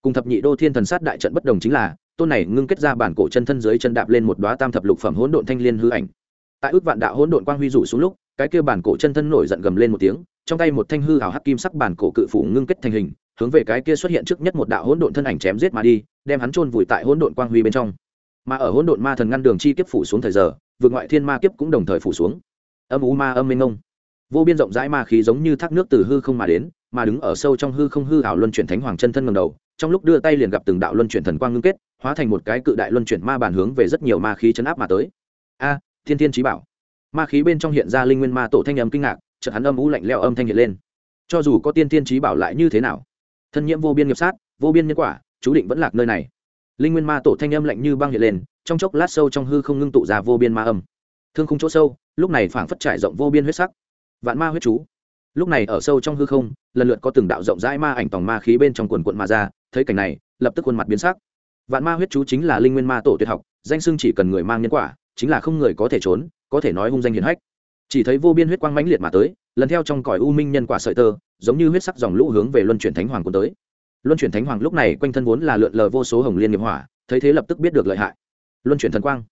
Cùng thập nhị đô thiên thần sát đại trận bất đồng chính là, tôn này ngưng kết ra bản cổ chân thân dưới chân đạp lên một đoá tam thập lục phẩm hỗn độn thanh liên hư ảnh. Tại ước vạn đạo hỗn độn quang huy rủ xuống lúc cái kia bản cổ chân thân nổi giận gầm lên một tiếng, trong tay một thanh hư hào hắc kim sắc bản cổ cự phủ ngưng kết thành hình, hướng về cái kia xuất hiện trước nhất một đạo hỗn độn thân ảnh chém giết mà đi, đem hắn chôn vùi tại hỗn độn quang huy bên trong. Mà ở hỗn độn ma thần ngăn đường chi kiếp phủ xuống thời giờ, vượt ngoại thiên ma kiếp cũng đồng thời phủ xuống. Âm u ma âm minh ngông vô biên rộng rãi ma khí giống như thác nước từ hư không mà đến, mà đứng ở sâu trong hư không hư ảo luân chuyển thánh hoàng chân thân ngầm đầu, trong lúc đưa tay liền gặp từng đạo luân chuyển thần quang ngưng kết, hóa thành một cái cự đại luân chuyển ma bản hướng về rất nhiều ma khí chấn áp mà tới. A, thiên thiên trí bảo ma khí bên trong hiện ra linh nguyên ma tổ thanh âm kinh ngạc, chợt hắn âm u lạnh leo âm thanh hiện lên. Cho dù có tiên thiên trí bảo lại như thế nào? Thân nhiễm vô biên nghiệp sát, vô biên nhân quả, chú định vẫn lạc nơi này. Linh nguyên ma tổ thanh âm lạnh như băng hiện lên, trong chốc lát sâu trong hư không ngưng tụ ra vô biên ma âm. Thương khung chỗ sâu, lúc này phảng phất trải rộng vô biên huyết sắc. Vạn ma huyết chú. Lúc này ở sâu trong hư không, lần lượt có từng đạo rộng rãi ma ảnh tòng ma khí bên trong quần quận mà ra, thấy cảnh này, lập tức khuôn mặt biến sắc. Vạn ma huyết chú chính là linh nguyên ma tổ tuyệt học, danh xưng chỉ cần người mang nhân quả, chính là không người có thể trốn có thể nói hung danh hiển hách. Chỉ thấy vô biên huyết quang mãnh liệt mà tới, lần theo trong cõi u minh nhân quả sợi tơ, giống như huyết sắc dòng lũ hướng về luân chuyển thánh hoàng cuốn tới. Luân chuyển thánh hoàng lúc này quanh thân vốn là lượn lờ vô số hồng liên nghiệp hỏa, thấy thế lập tức biết được lợi hại. Luân chuyển thần quang.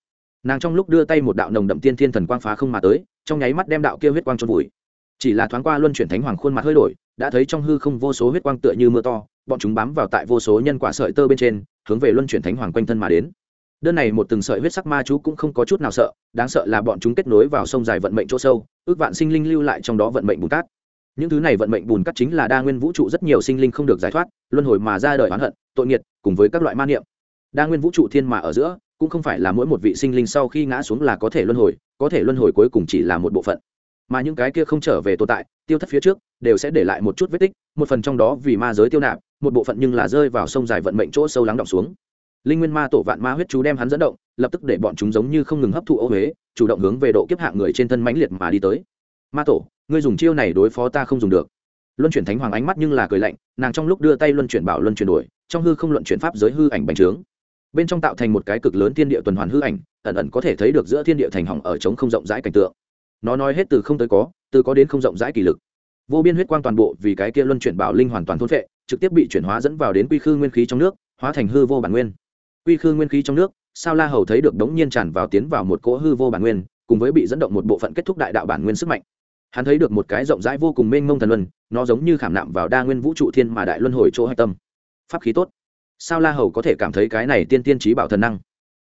Nàng trong lúc đưa tay một đạo nồng đậm tiên thiên thần quang phá không mà tới, trong nháy mắt đem đạo kia huyết quang trôn vùi. Chỉ là thoáng qua luân chuyển thánh hoàng khuôn mặt hơi đổi, đã thấy trong hư không vô số huyết quang tựa như mưa to, bọn chúng bám vào tại vô số nhân quả sợi tơ bên trên, hướng về luân chuyển thánh hoàng quanh thân mà đến đơn này một từng sợi huyết sắc ma chú cũng không có chút nào sợ, đáng sợ là bọn chúng kết nối vào sông dài vận mệnh chỗ sâu, ước vạn sinh linh lưu lại trong đó vận mệnh bùn cát. Những thứ này vận mệnh bùn cát chính là đa nguyên vũ trụ rất nhiều sinh linh không được giải thoát, luân hồi mà ra đời oán hận, tội nghiệt, cùng với các loại ma niệm. Đa nguyên vũ trụ thiên mà ở giữa, cũng không phải là mỗi một vị sinh linh sau khi ngã xuống là có thể luân hồi, có thể luân hồi cuối cùng chỉ là một bộ phận. Mà những cái kia không trở về tồn tại, tiêu thất phía trước, đều sẽ để lại một chút vết tích, một phần trong đó vì ma giới tiêu nạp, một bộ phận nhưng là rơi vào sông dài vận mệnh chỗ sâu lắng động xuống linh nguyên ma tổ vạn ma huyết chú đem hắn dẫn động, lập tức để bọn chúng giống như không ngừng hấp thụ ô huế, chủ động hướng về độ kiếp hạng người trên thân mãnh liệt mà đi tới. Ma tổ, ngươi dùng chiêu này đối phó ta không dùng được. Luân chuyển thánh hoàng ánh mắt nhưng là cười lạnh, nàng trong lúc đưa tay luân chuyển bảo luân chuyển đổi, trong hư không luận chuyển pháp giới hư ảnh bành trướng. Bên trong tạo thành một cái cực lớn thiên địa tuần hoàn hư ảnh, ẩn ẩn có thể thấy được giữa thiên địa thành hỏng ở trống không rộng rãi cảnh tượng. Nó nói hết từ không tới có, từ có đến không rộng rãi kỷ lực. Vô biên huyết quang toàn bộ vì cái kia luân chuyển bảo linh hoàn toàn thôn phệ, trực tiếp bị chuyển hóa dẫn vào đến quy khư nguyên khí trong nước, hóa thành hư vô bản nguyên quy khư nguyên khí trong nước, sao la hầu thấy được đống nhiên tràn vào tiến vào một cỗ hư vô bản nguyên, cùng với bị dẫn động một bộ phận kết thúc đại đạo bản nguyên sức mạnh. Hắn thấy được một cái rộng rãi vô cùng mênh mông thần luân, nó giống như khảm nạm vào đa nguyên vũ trụ thiên mà đại luân hồi chỗ hạch tâm. Pháp khí tốt. Sao la hầu có thể cảm thấy cái này tiên tiên trí bảo thần năng?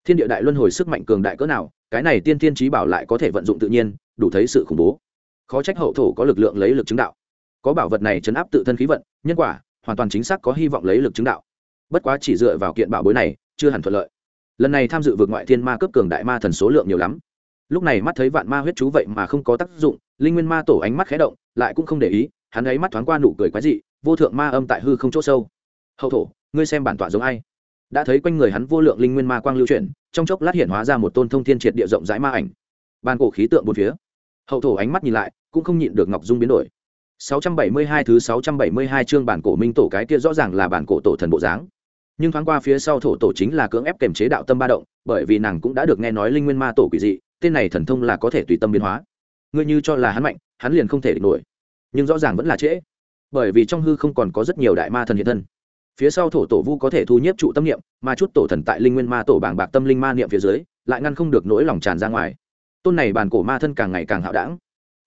Thiên địa đại luân hồi sức mạnh cường đại cỡ nào, cái này tiên tiên trí bảo lại có thể vận dụng tự nhiên, đủ thấy sự khủng bố. Khó trách hậu thổ có lực lượng lấy lực chứng đạo. Có bảo vật này chấn áp tự thân khí vận, nhân quả, hoàn toàn chính xác có hy vọng lấy lực chứng đạo. Bất quá chỉ dựa vào kiện bảo bối này chưa hẳn thuận lợi. Lần này tham dự vượt ngoại thiên ma cấp cường đại ma thần số lượng nhiều lắm. Lúc này mắt thấy vạn ma huyết chú vậy mà không có tác dụng, linh nguyên ma tổ ánh mắt khé động, lại cũng không để ý, hắn ấy mắt thoáng qua nụ cười quái dị, vô thượng ma âm tại hư không chỗ sâu. Hậu thổ, ngươi xem bản tọa giống ai? Đã thấy quanh người hắn vô lượng linh nguyên ma quang lưu chuyển, trong chốc lát hiện hóa ra một tôn thông thiên triệt địa rộng rãi ma ảnh. Ban cổ khí tượng bốn phía. Hậu thổ ánh mắt nhìn lại, cũng không nhịn được ngọc dung biến đổi. 672 thứ 672 chương bản cổ minh tổ cái kia rõ ràng là bản cổ tổ thần bộ dáng nhưng thoáng qua phía sau thổ tổ chính là cưỡng ép kềm chế đạo tâm ba động, bởi vì nàng cũng đã được nghe nói linh nguyên ma tổ quỷ dị, tên này thần thông là có thể tùy tâm biến hóa. Ngươi như cho là hắn mạnh, hắn liền không thể địch nổi. Nhưng rõ ràng vẫn là trễ, bởi vì trong hư không còn có rất nhiều đại ma thần hiện thân. Phía sau thổ tổ vu có thể thu nhiếp trụ tâm niệm, mà chút tổ thần tại linh nguyên ma tổ bảng bạc tâm linh ma niệm phía dưới, lại ngăn không được nỗi lòng tràn ra ngoài. Tôn này bàn cổ ma thân càng ngày càng hạo đảng.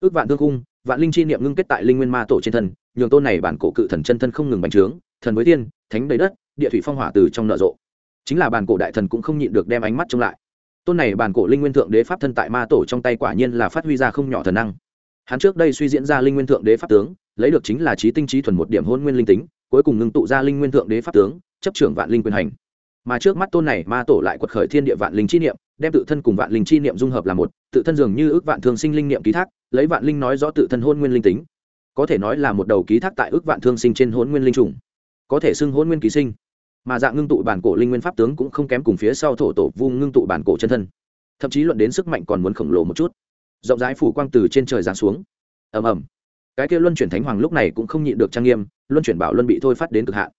Ước vạn thương cung vạn linh chi niệm ngưng kết tại linh nguyên ma tổ trên thân, nhường tôn này bản cổ cự thần chân thân không ngừng bành trướng, thần với tiên, thánh đầy đất địa thủy phong hỏa từ trong nợ rộ. Chính là bàn cổ đại thần cũng không nhịn được đem ánh mắt trông lại. Tôn này bàn cổ linh nguyên thượng đế pháp thân tại ma tổ trong tay quả nhiên là phát huy ra không nhỏ thần năng. Hắn trước đây suy diễn ra linh nguyên thượng đế pháp tướng, lấy được chính là trí tinh trí thuần một điểm hôn nguyên linh tính, cuối cùng ngưng tụ ra linh nguyên thượng đế pháp tướng, chấp trưởng vạn linh quyền hành. Mà trước mắt tôn này ma tổ lại quật khởi thiên địa vạn linh chi niệm, đem tự thân cùng vạn linh chi niệm dung hợp là một, tự thân dường như ước vạn thương sinh linh niệm ký thác, lấy vạn linh nói rõ tự thân hôn nguyên linh tính. Có thể nói là một đầu ký thác tại ước vạn thương sinh trên hôn nguyên linh trùng có thể xưng hôn nguyên ký sinh. Mà dạng ngưng tụ bản cổ linh nguyên pháp tướng cũng không kém cùng phía sau thổ tổ vung ngưng tụ bản cổ chân thân. Thậm chí luận đến sức mạnh còn muốn khổng lồ một chút. Rộng rãi phủ quang từ trên trời giáng xuống. Ầm ầm. Cái kia luân chuyển thánh hoàng lúc này cũng không nhịn được trang nghiêm, luân chuyển bảo luân bị thôi phát đến cực hạn.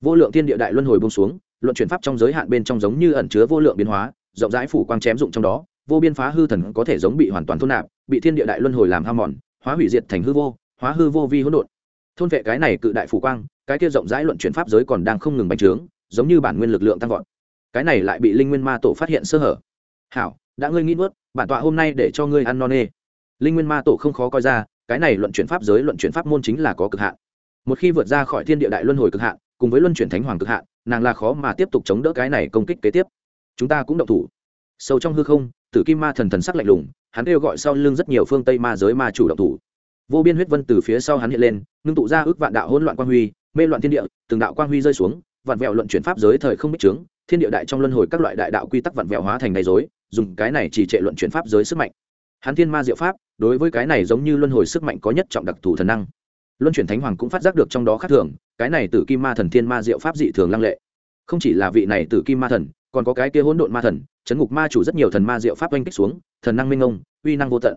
Vô lượng thiên địa đại luân hồi bông xuống, luận chuyển pháp trong giới hạn bên trong giống như ẩn chứa vô lượng biến hóa, rộng rãi phủ quang chém dụng trong đó, vô biên phá hư thần có thể giống bị hoàn toàn thôn nạp, bị thiên địa đại luân hồi làm ham mòn, hóa hủy diệt thành hư vô, hóa hư vô vi hỗn độn thôn vệ cái này cự đại phủ quang, cái kia rộng rãi luận chuyển pháp giới còn đang không ngừng bành trướng, giống như bản nguyên lực lượng tăng vọt. Cái này lại bị linh nguyên ma tổ phát hiện sơ hở. Hảo, đã ngươi nghĩ nuốt, bản tọa hôm nay để cho ngươi ăn no nê. Linh nguyên ma tổ không khó coi ra, cái này luận chuyển pháp giới, luận chuyển pháp môn chính là có cực hạn. Một khi vượt ra khỏi thiên địa đại luân hồi cực hạn, cùng với luân chuyển thánh hoàng cực hạn, nàng là khó mà tiếp tục chống đỡ cái này công kích kế tiếp. Chúng ta cũng động thủ. Sâu trong hư không, tử kim ma thần thần sắc lạnh lùng, hắn kêu gọi sau lưng rất nhiều phương tây ma giới ma chủ động thủ vô biên huyết vân từ phía sau hắn hiện lên, ngưng tụ ra ước vạn đạo hỗn loạn quang huy, mê loạn thiên địa, từng đạo quang huy rơi xuống, vạn vẹo luận chuyển pháp giới thời không bích trướng, thiên địa đại trong luân hồi các loại đại đạo quy tắc vạn vẹo hóa thành ngày dối dùng cái này chỉ trệ luận chuyển pháp giới sức mạnh. Hắn thiên ma diệu pháp, đối với cái này giống như luân hồi sức mạnh có nhất trọng đặc thù thần năng. Luân chuyển thánh hoàng cũng phát giác được trong đó khác thường, cái này tử kim ma thần thiên ma diệu pháp dị thường lăng lệ. Không chỉ là vị này tử kim ma thần, còn có cái kia hỗn độn ma thần, chấn ngục ma chủ rất nhiều thần ma diệu pháp oanh kích xuống, thần năng minh ông uy năng vô tận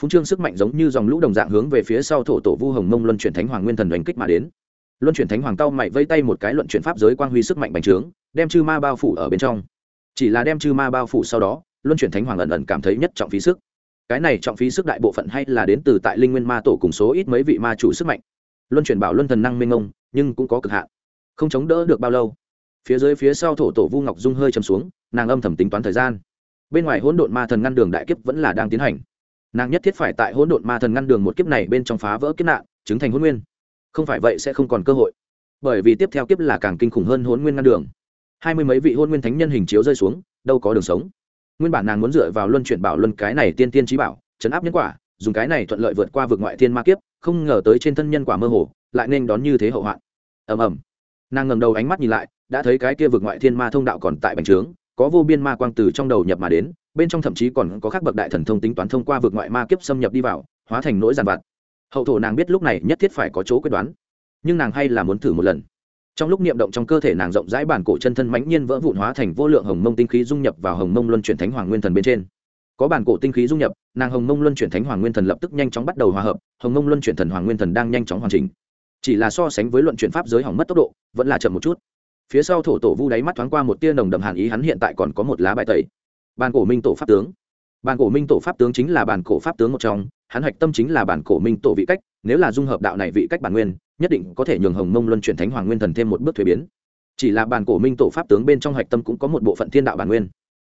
phúng trương sức mạnh giống như dòng lũ đồng dạng hướng về phía sau thổ tổ vu hồng mông luân chuyển thánh hoàng nguyên thần đánh kích mà đến. Luân chuyển thánh hoàng cao mày vây tay một cái luận chuyển pháp giới quang huy sức mạnh bành trướng, đem chư ma bao phủ ở bên trong. Chỉ là đem chư ma bao phủ sau đó, luân chuyển thánh hoàng ẩn ẩn cảm thấy nhất trọng phí sức. Cái này trọng phí sức đại bộ phận hay là đến từ tại linh nguyên ma tổ cùng số ít mấy vị ma chủ sức mạnh. Luân chuyển bảo luân thần năng minh ông nhưng cũng có cực hạn. Không chống đỡ được bao lâu, phía dưới phía sau thổ tổ vu ngọc dung hơi chầm xuống, nàng âm thầm tính toán thời gian. Bên ngoài hỗn độn ma thần ngăn đường đại kiếp vẫn là đang tiến hành nàng nhất thiết phải tại hỗn độn ma thần ngăn đường một kiếp này bên trong phá vỡ kiếp nạn, chứng thành hôn nguyên. Không phải vậy sẽ không còn cơ hội. Bởi vì tiếp theo kiếp là càng kinh khủng hơn hôn nguyên ngăn đường. Hai mươi mấy vị hôn nguyên thánh nhân hình chiếu rơi xuống, đâu có đường sống. Nguyên bản nàng muốn dựa vào luân chuyển bảo luân cái này tiên tiên trí bảo, chấn áp nhân quả, dùng cái này thuận lợi vượt qua vực ngoại thiên ma kiếp, không ngờ tới trên thân nhân quả mơ hồ, lại nên đón như thế hậu hoạn. Ầm ầm. Nàng ngầm đầu ánh mắt nhìn lại, đã thấy cái kia vực ngoại thiên ma thông đạo còn tại bành trướng, có vô biên ma quang từ trong đầu nhập mà đến bên trong thậm chí còn có các bậc đại thần thông tính toán thông qua vượt ngoại ma kiếp xâm nhập đi vào, hóa thành nỗi giàn vặt. Hậu thổ nàng biết lúc này nhất thiết phải có chỗ quyết đoán, nhưng nàng hay là muốn thử một lần. Trong lúc niệm động trong cơ thể nàng rộng rãi bản cổ chân thân mãnh nhiên vỡ vụn hóa thành vô lượng hồng mông tinh khí dung nhập vào hồng mông luân chuyển thánh hoàng nguyên thần bên trên. Có bản cổ tinh khí dung nhập, nàng hồng mông luân chuyển thánh hoàng nguyên thần lập tức nhanh chóng bắt đầu hòa hợp, hồng mông luân chuyển thần hoàng nguyên thần đang nhanh chóng hoàn chỉnh. Chỉ là so sánh với luận chuyển pháp giới hỏng mất tốc độ, vẫn là chậm một chút. Phía sau thổ tổ vu đáy mắt thoáng qua một tia nồng đậm hàn ý, hắn hiện tại còn có một lá bài tẩy bàn cổ minh tổ pháp tướng. Bàn cổ minh tổ pháp tướng chính là bàn cổ pháp tướng một trong, hắn hạch tâm chính là bản cổ minh tổ vị cách, nếu là dung hợp đạo này vị cách bản nguyên, nhất định có thể nhường hồng mông luân chuyển thánh hoàng nguyên thần thêm một bước thuế biến. Chỉ là bản cổ minh tổ pháp tướng bên trong hạch tâm cũng có một bộ phận thiên đạo bản nguyên.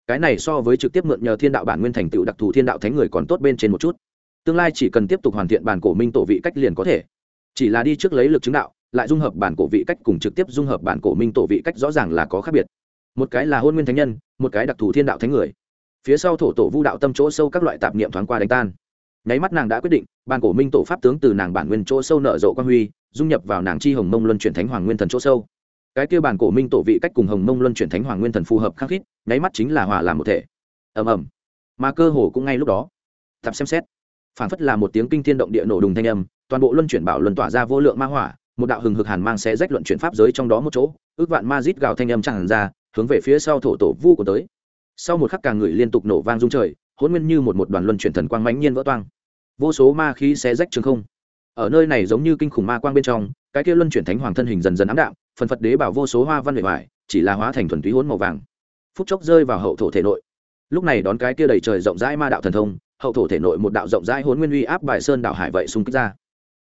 Cái này so với trực tiếp mượn nhờ thiên đạo bản nguyên thành tựu đặc thù thiên đạo thánh người còn tốt bên trên một chút. Tương lai chỉ cần tiếp tục hoàn thiện bản cổ minh tổ vị cách liền có thể. Chỉ là đi trước lấy lực chứng đạo, lại dung hợp bản cổ vị cách cùng trực tiếp dung hợp bản cổ minh tổ vị cách rõ ràng là có khác biệt một cái là hôn nguyên thánh nhân, một cái đặc thù thiên đạo thánh người. Phía sau thổ tổ vu đạo tâm chỗ sâu các loại tạp niệm thoáng qua đánh tan. Nháy mắt nàng đã quyết định, bàn cổ minh tổ pháp tướng từ nàng bản nguyên chỗ sâu nở rộ quan huy, dung nhập vào nàng chi hồng mông luân chuyển thánh hoàng nguyên thần chỗ sâu. Cái kia bàn cổ minh tổ vị cách cùng hồng mông luân chuyển thánh hoàng nguyên thần phù hợp khắc khít, nháy mắt chính là hòa làm một thể. Ầm ầm. Mà cơ hồ cũng ngay lúc đó tập xem xét phản phất là một tiếng kinh thiên động địa nổ đùng thanh âm, toàn bộ luân chuyển bảo luân tỏa ra vô lượng ma hỏa, một đạo hừng hực hàn mang sẽ rách luận chuyển pháp giới trong đó một chỗ, ước vạn ma rít gào thanh âm tràn ra hướng về phía sau thổ tổ vu của tới. Sau một khắc càng người liên tục nổ vang rung trời hôn nguyên như một một đoàn luân chuyển thần quang mãnh nhiên vỡ toang. Vô số ma khí xé rách trường không. Ở nơi này giống như kinh khủng ma quang bên trong, cái kia luân chuyển thánh hoàng thân hình dần dần ám đạm, phần phật đế bảo vô số hoa văn bề ngoài, chỉ là hóa thành thuần túy hỗn màu vàng. Phút chốc rơi vào hậu thổ thể nội. Lúc này đón cái kia đầy trời rộng rãi ma đạo thần thông, hậu thổ thể nội một đạo rộng rãi hỗn nguyên uy áp bài sơn đạo hải vậy xung kích ra.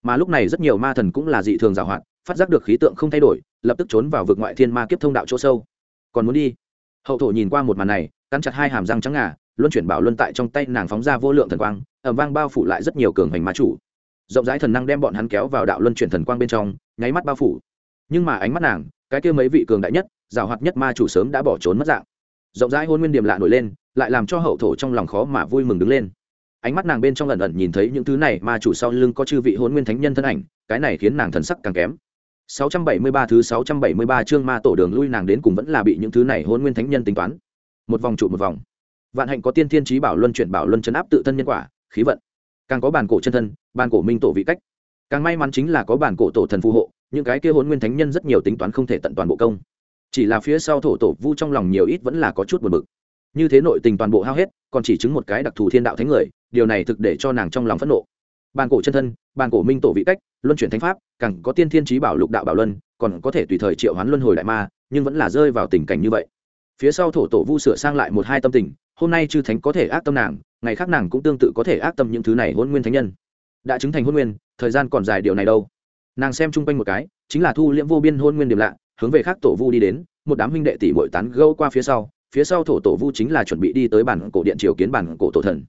Mà lúc này rất nhiều ma thần cũng là dị thường giảo hoạt, phát giác được khí tượng không thay đổi, lập tức trốn vào vực ngoại thiên ma kiếp thông đạo chỗ sâu còn muốn đi. Hậu thổ nhìn qua một màn này, cắn chặt hai hàm răng trắng ngà, luân chuyển bảo luân tại trong tay nàng phóng ra vô lượng thần quang ẩm vang bao phủ lại rất nhiều cường hành ma chủ. Rộng rãi thần năng đem bọn hắn kéo vào đạo luân chuyển thần quang bên trong, nháy mắt bao phủ. Nhưng mà ánh mắt nàng, cái kia mấy vị cường đại nhất, giảo hoạt nhất ma chủ sớm đã bỏ trốn mất dạng. Rộng rãi hôn nguyên điểm lạ nổi lên, lại làm cho hậu thổ trong lòng khó mà vui mừng đứng lên. Ánh mắt nàng bên trong lần ẩn nhìn thấy những thứ này, ma chủ sau lưng có chư vị hôn nguyên thánh nhân thân ảnh, cái này khiến nàng thần sắc càng kém. 673 thứ 673 chương ma tổ đường lui nàng đến cùng vẫn là bị những thứ này hôn nguyên thánh nhân tính toán. Một vòng trụ một vòng. Vạn hạnh có tiên thiên trí bảo luân chuyển bảo luân chấn áp tự thân nhân quả, khí vận. Càng có bản cổ chân thân, bản cổ minh tổ vị cách. Càng may mắn chính là có bản cổ tổ thần phù hộ, những cái kia hôn nguyên thánh nhân rất nhiều tính toán không thể tận toàn bộ công. Chỉ là phía sau thổ tổ vu trong lòng nhiều ít vẫn là có chút buồn bực. Như thế nội tình toàn bộ hao hết, còn chỉ chứng một cái đặc thù thiên đạo thánh người, điều này thực để cho nàng trong lòng phẫn nộ. Bản cổ chân thân bàn cổ minh tổ vị cách, luân chuyển thánh pháp, càng có tiên thiên trí bảo lục đạo bảo luân, còn có thể tùy thời triệu hoán luân hồi đại ma, nhưng vẫn là rơi vào tình cảnh như vậy. Phía sau thổ tổ vu sửa sang lại một hai tâm tình, hôm nay chư thánh có thể ác tâm nàng, ngày khác nàng cũng tương tự có thể ác tâm những thứ này hôn nguyên thánh nhân. Đã chứng thành hôn nguyên, thời gian còn dài điều này đâu. Nàng xem chung quanh một cái, chính là thu liễm vô biên hôn nguyên điểm lạ, hướng về khác tổ vu đi đến, một đám huynh đệ tỷ bội tán gâu qua phía sau phía sau thổ tổ vu chính là chuẩn bị đi tới bản cổ điện triều kiến bản cổ tổ thần.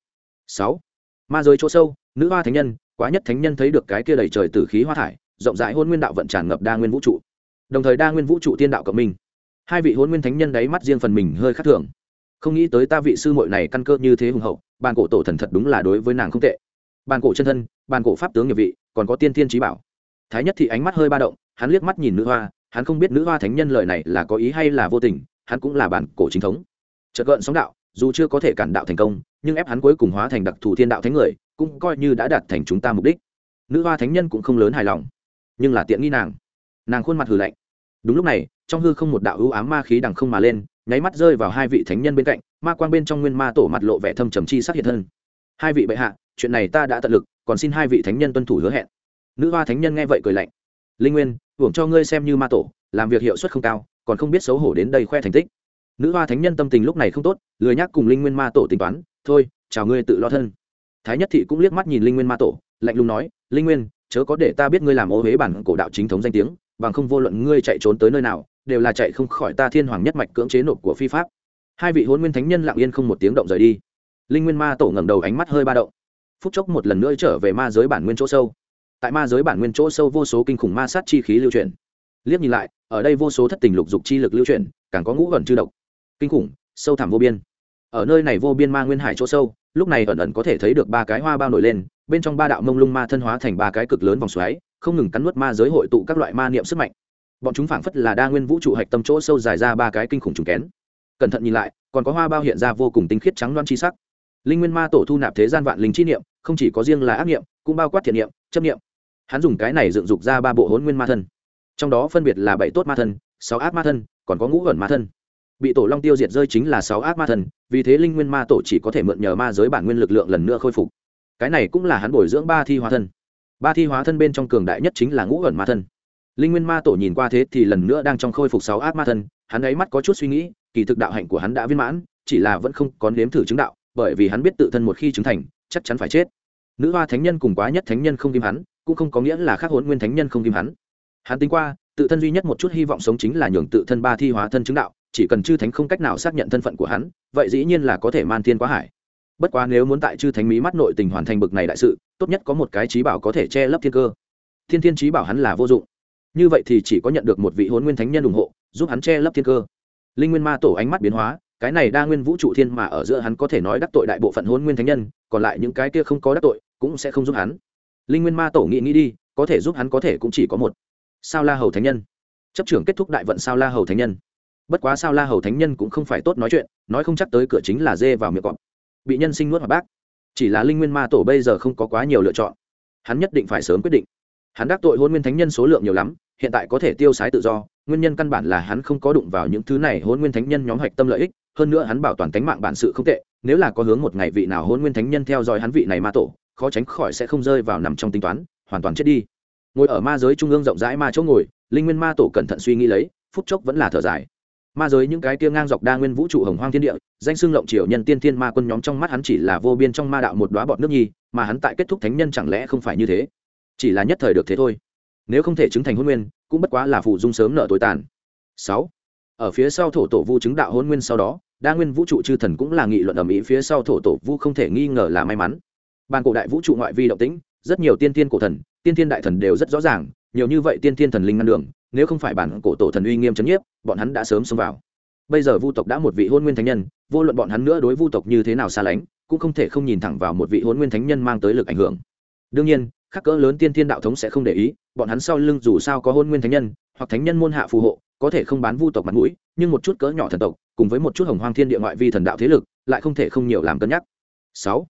Sáu. Ma giới chỗ sâu, nữ hoa thánh nhân quá nhất thánh nhân thấy được cái kia đầy trời tử khí hoa thải, rộng rãi hôn nguyên đạo vận tràn ngập đa nguyên vũ trụ. Đồng thời đa nguyên vũ trụ tiên đạo cộng minh. Hai vị hôn nguyên thánh nhân đáy mắt riêng phần mình hơi khác thường. Không nghĩ tới ta vị sư muội này căn cơ như thế hùng hậu bàn cổ tổ thần thật đúng là đối với nàng không tệ. Bàn cổ chân thân bàn cổ pháp tướng nghiệp vị, còn có tiên thiên trí bảo. Thái nhất thì ánh mắt hơi ba động, hắn liếc mắt nhìn nữ hoa, hắn không biết nữ hoa thánh nhân lời này là có ý hay là vô tình, hắn cũng là bản cổ chính thống. Chợt gợn sóng đạo, dù chưa có thể cản đạo thành công, nhưng ép hắn cuối cùng hóa thành đặc thù thiên đạo thánh người cũng coi như đã đạt thành chúng ta mục đích. Nữ hoa thánh nhân cũng không lớn hài lòng, nhưng là tiện nghi nàng. Nàng khuôn mặt hừ lạnh. Đúng lúc này, trong hư không một đạo ưu ám ma khí đằng không mà lên, nháy mắt rơi vào hai vị thánh nhân bên cạnh, ma quang bên trong nguyên ma tổ mặt lộ vẻ thâm trầm chi sắc hiện hơn hai vị bệ hạ, chuyện này ta đã tận lực, còn xin hai vị thánh nhân tuân thủ hứa hẹn. Nữ hoa thánh nhân nghe vậy cười lạnh. Linh nguyên, hưởng cho ngươi xem như ma tổ, làm việc hiệu suất không cao, còn không biết xấu hổ đến đây khoe thành tích. Nữ hoa thánh nhân tâm tình lúc này không tốt, lười nhắc cùng linh nguyên ma tổ tính toán, thôi, chào ngươi tự lo thân thái nhất thị cũng liếc mắt nhìn linh nguyên ma tổ, lạnh lùng nói, linh nguyên, chớ có để ta biết ngươi làm ô huế bản cổ đạo chính thống danh tiếng, bằng không vô luận ngươi chạy trốn tới nơi nào, đều là chạy không khỏi ta thiên hoàng nhất mạch cưỡng chế nộp của phi pháp. Hai vị hôn nguyên thánh nhân lặng yên không một tiếng động rời đi. Linh nguyên ma tổ ngẩng đầu ánh mắt hơi ba động. Phút chốc một lần nữa trở về ma giới bản nguyên chỗ sâu. Tại ma giới bản nguyên chỗ sâu vô số kinh khủng ma sát chi khí lưu truyền liếc nhìn lại, ở đây vô số thất tình lục dục chi lực lưu truyền càng có ngũ gần chư độc. Kinh khủng, sâu thẳm vô biên ở nơi này vô biên ma nguyên hải chỗ sâu, lúc này ẩn ẩn có thể thấy được ba cái hoa bao nổi lên, bên trong ba đạo mông lung ma thân hóa thành ba cái cực lớn vòng xoáy, không ngừng cắn nuốt ma giới hội tụ các loại ma niệm sức mạnh. Bọn chúng phảng phất là đa nguyên vũ trụ hạch tâm chỗ sâu dài ra ba cái kinh khủng trùng kén. Cẩn thận nhìn lại, còn có hoa bao hiện ra vô cùng tinh khiết trắng loan chi sắc. Linh nguyên ma tổ thu nạp thế gian vạn linh chi niệm, không chỉ có riêng là ác niệm, cũng bao quát thiện niệm, chấp niệm. Hắn dùng cái này dựng dục ra ba bộ hỗn nguyên ma thân. Trong đó phân biệt là bảy tốt ma thân, sáu ác ma thân, còn có ngũ ẩn ma thân bị tổ long tiêu diệt rơi chính là sáu ác ma thần, vì thế linh nguyên ma tổ chỉ có thể mượn nhờ ma giới bản nguyên lực lượng lần nữa khôi phục. Cái này cũng là hắn bồi dưỡng ba thi hóa thân. Ba thi hóa thân bên trong cường đại nhất chính là ngũ ẩn ma thân. Linh nguyên ma tổ nhìn qua thế thì lần nữa đang trong khôi phục sáu ác ma thân, hắn ấy mắt có chút suy nghĩ, kỳ thực đạo hạnh của hắn đã viên mãn, chỉ là vẫn không có nếm thử chứng đạo, bởi vì hắn biết tự thân một khi chứng thành, chắc chắn phải chết. Nữ hoa thánh nhân cùng quá nhất thánh nhân không kim hắn, cũng không có nghĩa là khác hốn nguyên thánh nhân không kim hắn. Hắn tính qua, tự thân duy nhất một chút hy vọng sống chính là nhường tự thân ba thi hóa thân chứng đạo chỉ cần chư thánh không cách nào xác nhận thân phận của hắn, vậy dĩ nhiên là có thể man thiên quá hải. Bất quá nếu muốn tại chư thánh mỹ mắt nội tình hoàn thành bực này đại sự, tốt nhất có một cái trí bảo có thể che lấp thiên cơ. Thiên thiên trí bảo hắn là vô dụng. Như vậy thì chỉ có nhận được một vị hôn nguyên thánh nhân ủng hộ, giúp hắn che lấp thiên cơ. Linh nguyên ma tổ ánh mắt biến hóa, cái này đa nguyên vũ trụ thiên mà ở giữa hắn có thể nói đắc tội đại bộ phận hôn nguyên thánh nhân, còn lại những cái kia không có đắc tội, cũng sẽ không giúp hắn. Linh nguyên ma tổ nghĩ nghĩ đi, có thể giúp hắn có thể cũng chỉ có một. Sao la hầu thánh nhân. Chấp trưởng kết thúc đại vận sao la hầu thánh nhân bất quá sao la hầu thánh nhân cũng không phải tốt nói chuyện, nói không chắc tới cửa chính là dê vào miệng cọp. Bị nhân sinh nuốt hoặc bác. Chỉ là linh nguyên ma tổ bây giờ không có quá nhiều lựa chọn. Hắn nhất định phải sớm quyết định. Hắn đắc tội hôn nguyên thánh nhân số lượng nhiều lắm, hiện tại có thể tiêu sái tự do, nguyên nhân căn bản là hắn không có đụng vào những thứ này hôn nguyên thánh nhân nhóm hạch tâm lợi ích, hơn nữa hắn bảo toàn tánh mạng bản sự không tệ, nếu là có hướng một ngày vị nào hôn nguyên thánh nhân theo dõi hắn vị này ma tổ, khó tránh khỏi sẽ không rơi vào nằm trong tính toán, hoàn toàn chết đi. Ngồi ở ma giới trung ương rộng rãi ma chỗ ngồi, linh nguyên ma tổ cẩn thận suy nghĩ lấy, phút chốc vẫn là thở dài ma giới những cái kia ngang dọc đa nguyên vũ trụ hồng hoang thiên địa, danh xưng lộng triều nhân tiên thiên ma quân nhóm trong mắt hắn chỉ là vô biên trong ma đạo một đoá bọt nước nhi mà hắn tại kết thúc thánh nhân chẳng lẽ không phải như thế? Chỉ là nhất thời được thế thôi. Nếu không thể chứng thành hôn nguyên, cũng bất quá là phụ dung sớm nợ tối tàn. Sáu. Ở phía sau thổ tổ vu chứng đạo hôn nguyên sau đó, đa nguyên vũ trụ chư thần cũng là nghị luận ở mỹ phía sau thổ tổ vu không thể nghi ngờ là may mắn. Bàn cổ đại vũ trụ ngoại vi động tĩnh, rất nhiều tiên tiên cổ thần, tiên tiên đại thần đều rất rõ ràng nhiều như vậy tiên thiên thần linh ngăn đường, nếu không phải bản cổ tổ thần uy nghiêm c nhiếp, bọn hắn đã sớm xông vào. Bây giờ vu tộc đã một vị hôn nguyên thánh nhân, vô luận bọn hắn nữa đối vu tộc như thế nào xa lánh, cũng không thể không nhìn thẳng vào một vị hôn nguyên thánh nhân mang tới lực ảnh hưởng. Đương nhiên khắc cỡ lớn tiên thiên đạo thống sẽ không để ý, bọn hắn sau lưng dù sao có hôn nguyên thánh nhân, hoặc thánh nhân môn hạ phù hộ, có thể không bán vu tộc mặt mũi, nhưng một chút cỡ nhỏ thần tộc, cùng với một chút hồng hoang thiên địa ngoại vi thần đạo thế lực, lại không thể không nhiều làm cân nhắc. Sáu,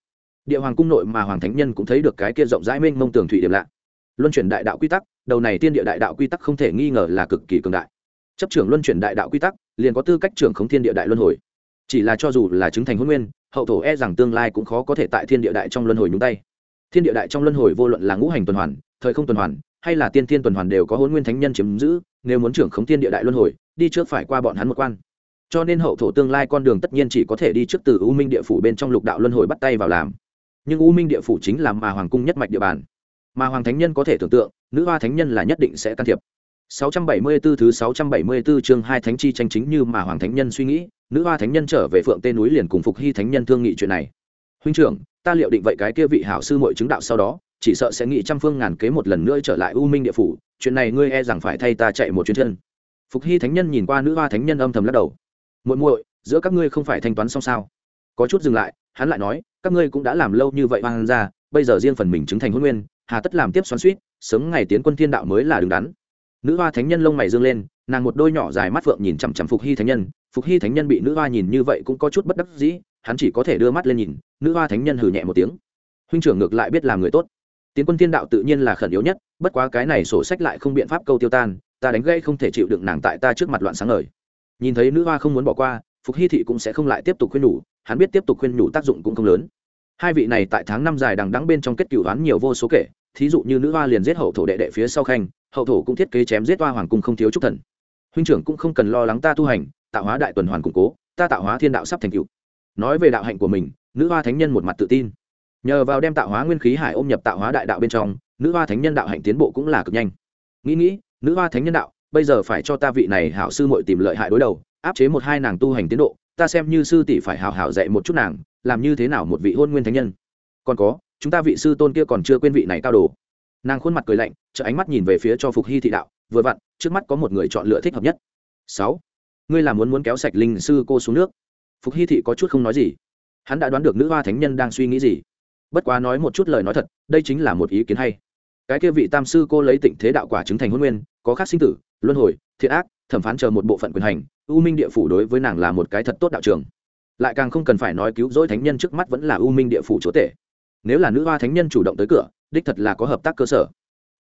địa hoàng cung nội mà hoàng thánh nhân cũng thấy được cái kia rộng rãi mênh mông tường thủy điểm lạ. Luân chuyển đại đạo quy tắc đầu này tiên địa đại đạo quy tắc không thể nghi ngờ là cực kỳ cường đại. Chấp trưởng luân chuyển đại đạo quy tắc, liền có tư cách trưởng khống thiên địa đại luân hồi. Chỉ là cho dù là chứng thành huân nguyên, hậu thổ e rằng tương lai cũng khó có thể tại thiên địa đại trong luân hồi nhúng tay. Thiên địa đại trong luân hồi vô luận là ngũ hành tuần hoàn, thời không tuần hoàn, hay là tiên thiên tuần hoàn đều có hôn nguyên thánh nhân chiếm giữ, nếu muốn trưởng khống thiên địa đại luân hồi, đi trước phải qua bọn hắn một quan. Cho nên hậu thổ tương lai con đường tất nhiên chỉ có thể đi trước từ u minh địa phủ bên trong lục đạo luân hồi bắt tay vào làm. Nhưng u minh địa phủ chính là mà hoàng cung nhất mạch địa bàn mà hoàng thánh nhân có thể tưởng tượng, nữ hoa thánh nhân là nhất định sẽ can thiệp. 674 thứ 674 chương hai thánh chi tranh chính như mà hoàng thánh nhân suy nghĩ, nữ hoa thánh nhân trở về phượng tên núi liền cùng phục hy thánh nhân thương nghị chuyện này. Huynh trưởng, ta liệu định vậy cái kia vị hảo sư muội chứng đạo sau đó, chỉ sợ sẽ nghĩ trăm phương ngàn kế một lần nữa trở lại u minh địa phủ, chuyện này ngươi e rằng phải thay ta chạy một chuyến chân. Phục hy thánh nhân nhìn qua nữ hoa thánh nhân âm thầm lắc đầu. Muội muội, giữa các ngươi không phải thanh toán xong sao? Có chút dừng lại, hắn lại nói, các ngươi cũng đã làm lâu như vậy hoang ra bây giờ riêng phần mình chứng thành hôn nguyên hà tất làm tiếp xoắn suýt, sớm ngày tiến quân thiên đạo mới là đứng đắn. Nữ hoa thánh nhân lông mày dương lên, nàng một đôi nhỏ dài mắt phượng nhìn chằm chằm phục hy thánh nhân, phục hy thánh nhân bị nữ hoa nhìn như vậy cũng có chút bất đắc dĩ, hắn chỉ có thể đưa mắt lên nhìn, nữ hoa thánh nhân hừ nhẹ một tiếng. Huynh trưởng ngược lại biết làm người tốt. Tiến quân thiên đạo tự nhiên là khẩn yếu nhất, bất quá cái này sổ sách lại không biện pháp câu tiêu tan, ta đánh gây không thể chịu đựng nàng tại ta trước mặt loạn sáng ngời. Nhìn thấy nữ hoa không muốn bỏ qua, phục hy thị cũng sẽ không lại tiếp tục khuyên nhủ, hắn biết tiếp tục khuyên nhủ tác dụng cũng không lớn. Hai vị này tại tháng năm dài đằng đắng bên trong kết cựu đoán nhiều vô số kể thí dụ như nữ hoa liền giết hậu thổ đệ đệ phía sau khanh, hậu thổ cũng thiết kế chém giết hoa hoàng cung không thiếu trúc thần. Huynh trưởng cũng không cần lo lắng ta tu hành, tạo hóa đại tuần hoàn củng cố, ta tạo hóa thiên đạo sắp thành cựu nói về đạo hạnh của mình, nữ hoa thánh nhân một mặt tự tin. Nhờ vào đem tạo hóa nguyên khí hải ôm nhập tạo hóa đại đạo bên trong, nữ hoa thánh nhân đạo hạnh tiến bộ cũng là cực nhanh. Nghĩ nghĩ, nữ hoa thánh nhân đạo, bây giờ phải cho ta vị này hảo sư muội tìm lợi hại đối đầu, áp chế một hai nàng tu hành tiến độ, ta xem như sư tỷ phải hào hào dạy một chút nàng, làm như thế nào một vị hôn nguyên thánh nhân. Còn có chúng ta vị sư tôn kia còn chưa quên vị này cao đồ. Nàng khuôn mặt cười lạnh chợ ánh mắt nhìn về phía cho phục hy thị đạo, vừa vặn, trước mắt có một người chọn lựa thích hợp nhất. Sáu, ngươi là muốn muốn kéo sạch linh sư cô xuống nước. Phục hy thị có chút không nói gì. Hắn đã đoán được nữ hoa thánh nhân đang suy nghĩ gì. Bất quá nói một chút lời nói thật, đây chính là một ý kiến hay. Cái kia vị tam sư cô lấy tịnh thế đạo quả chứng thành huân nguyên, có khác sinh tử, luân hồi, thiện ác, thẩm phán chờ một bộ phận quyền hành, u minh địa phủ đối với nàng là một cái thật tốt đạo trường. Lại càng không cần phải nói cứu rỗi thánh nhân trước mắt vẫn là u minh địa phủ chúa tể nếu là nữ hoa thánh nhân chủ động tới cửa, đích thật là có hợp tác cơ sở.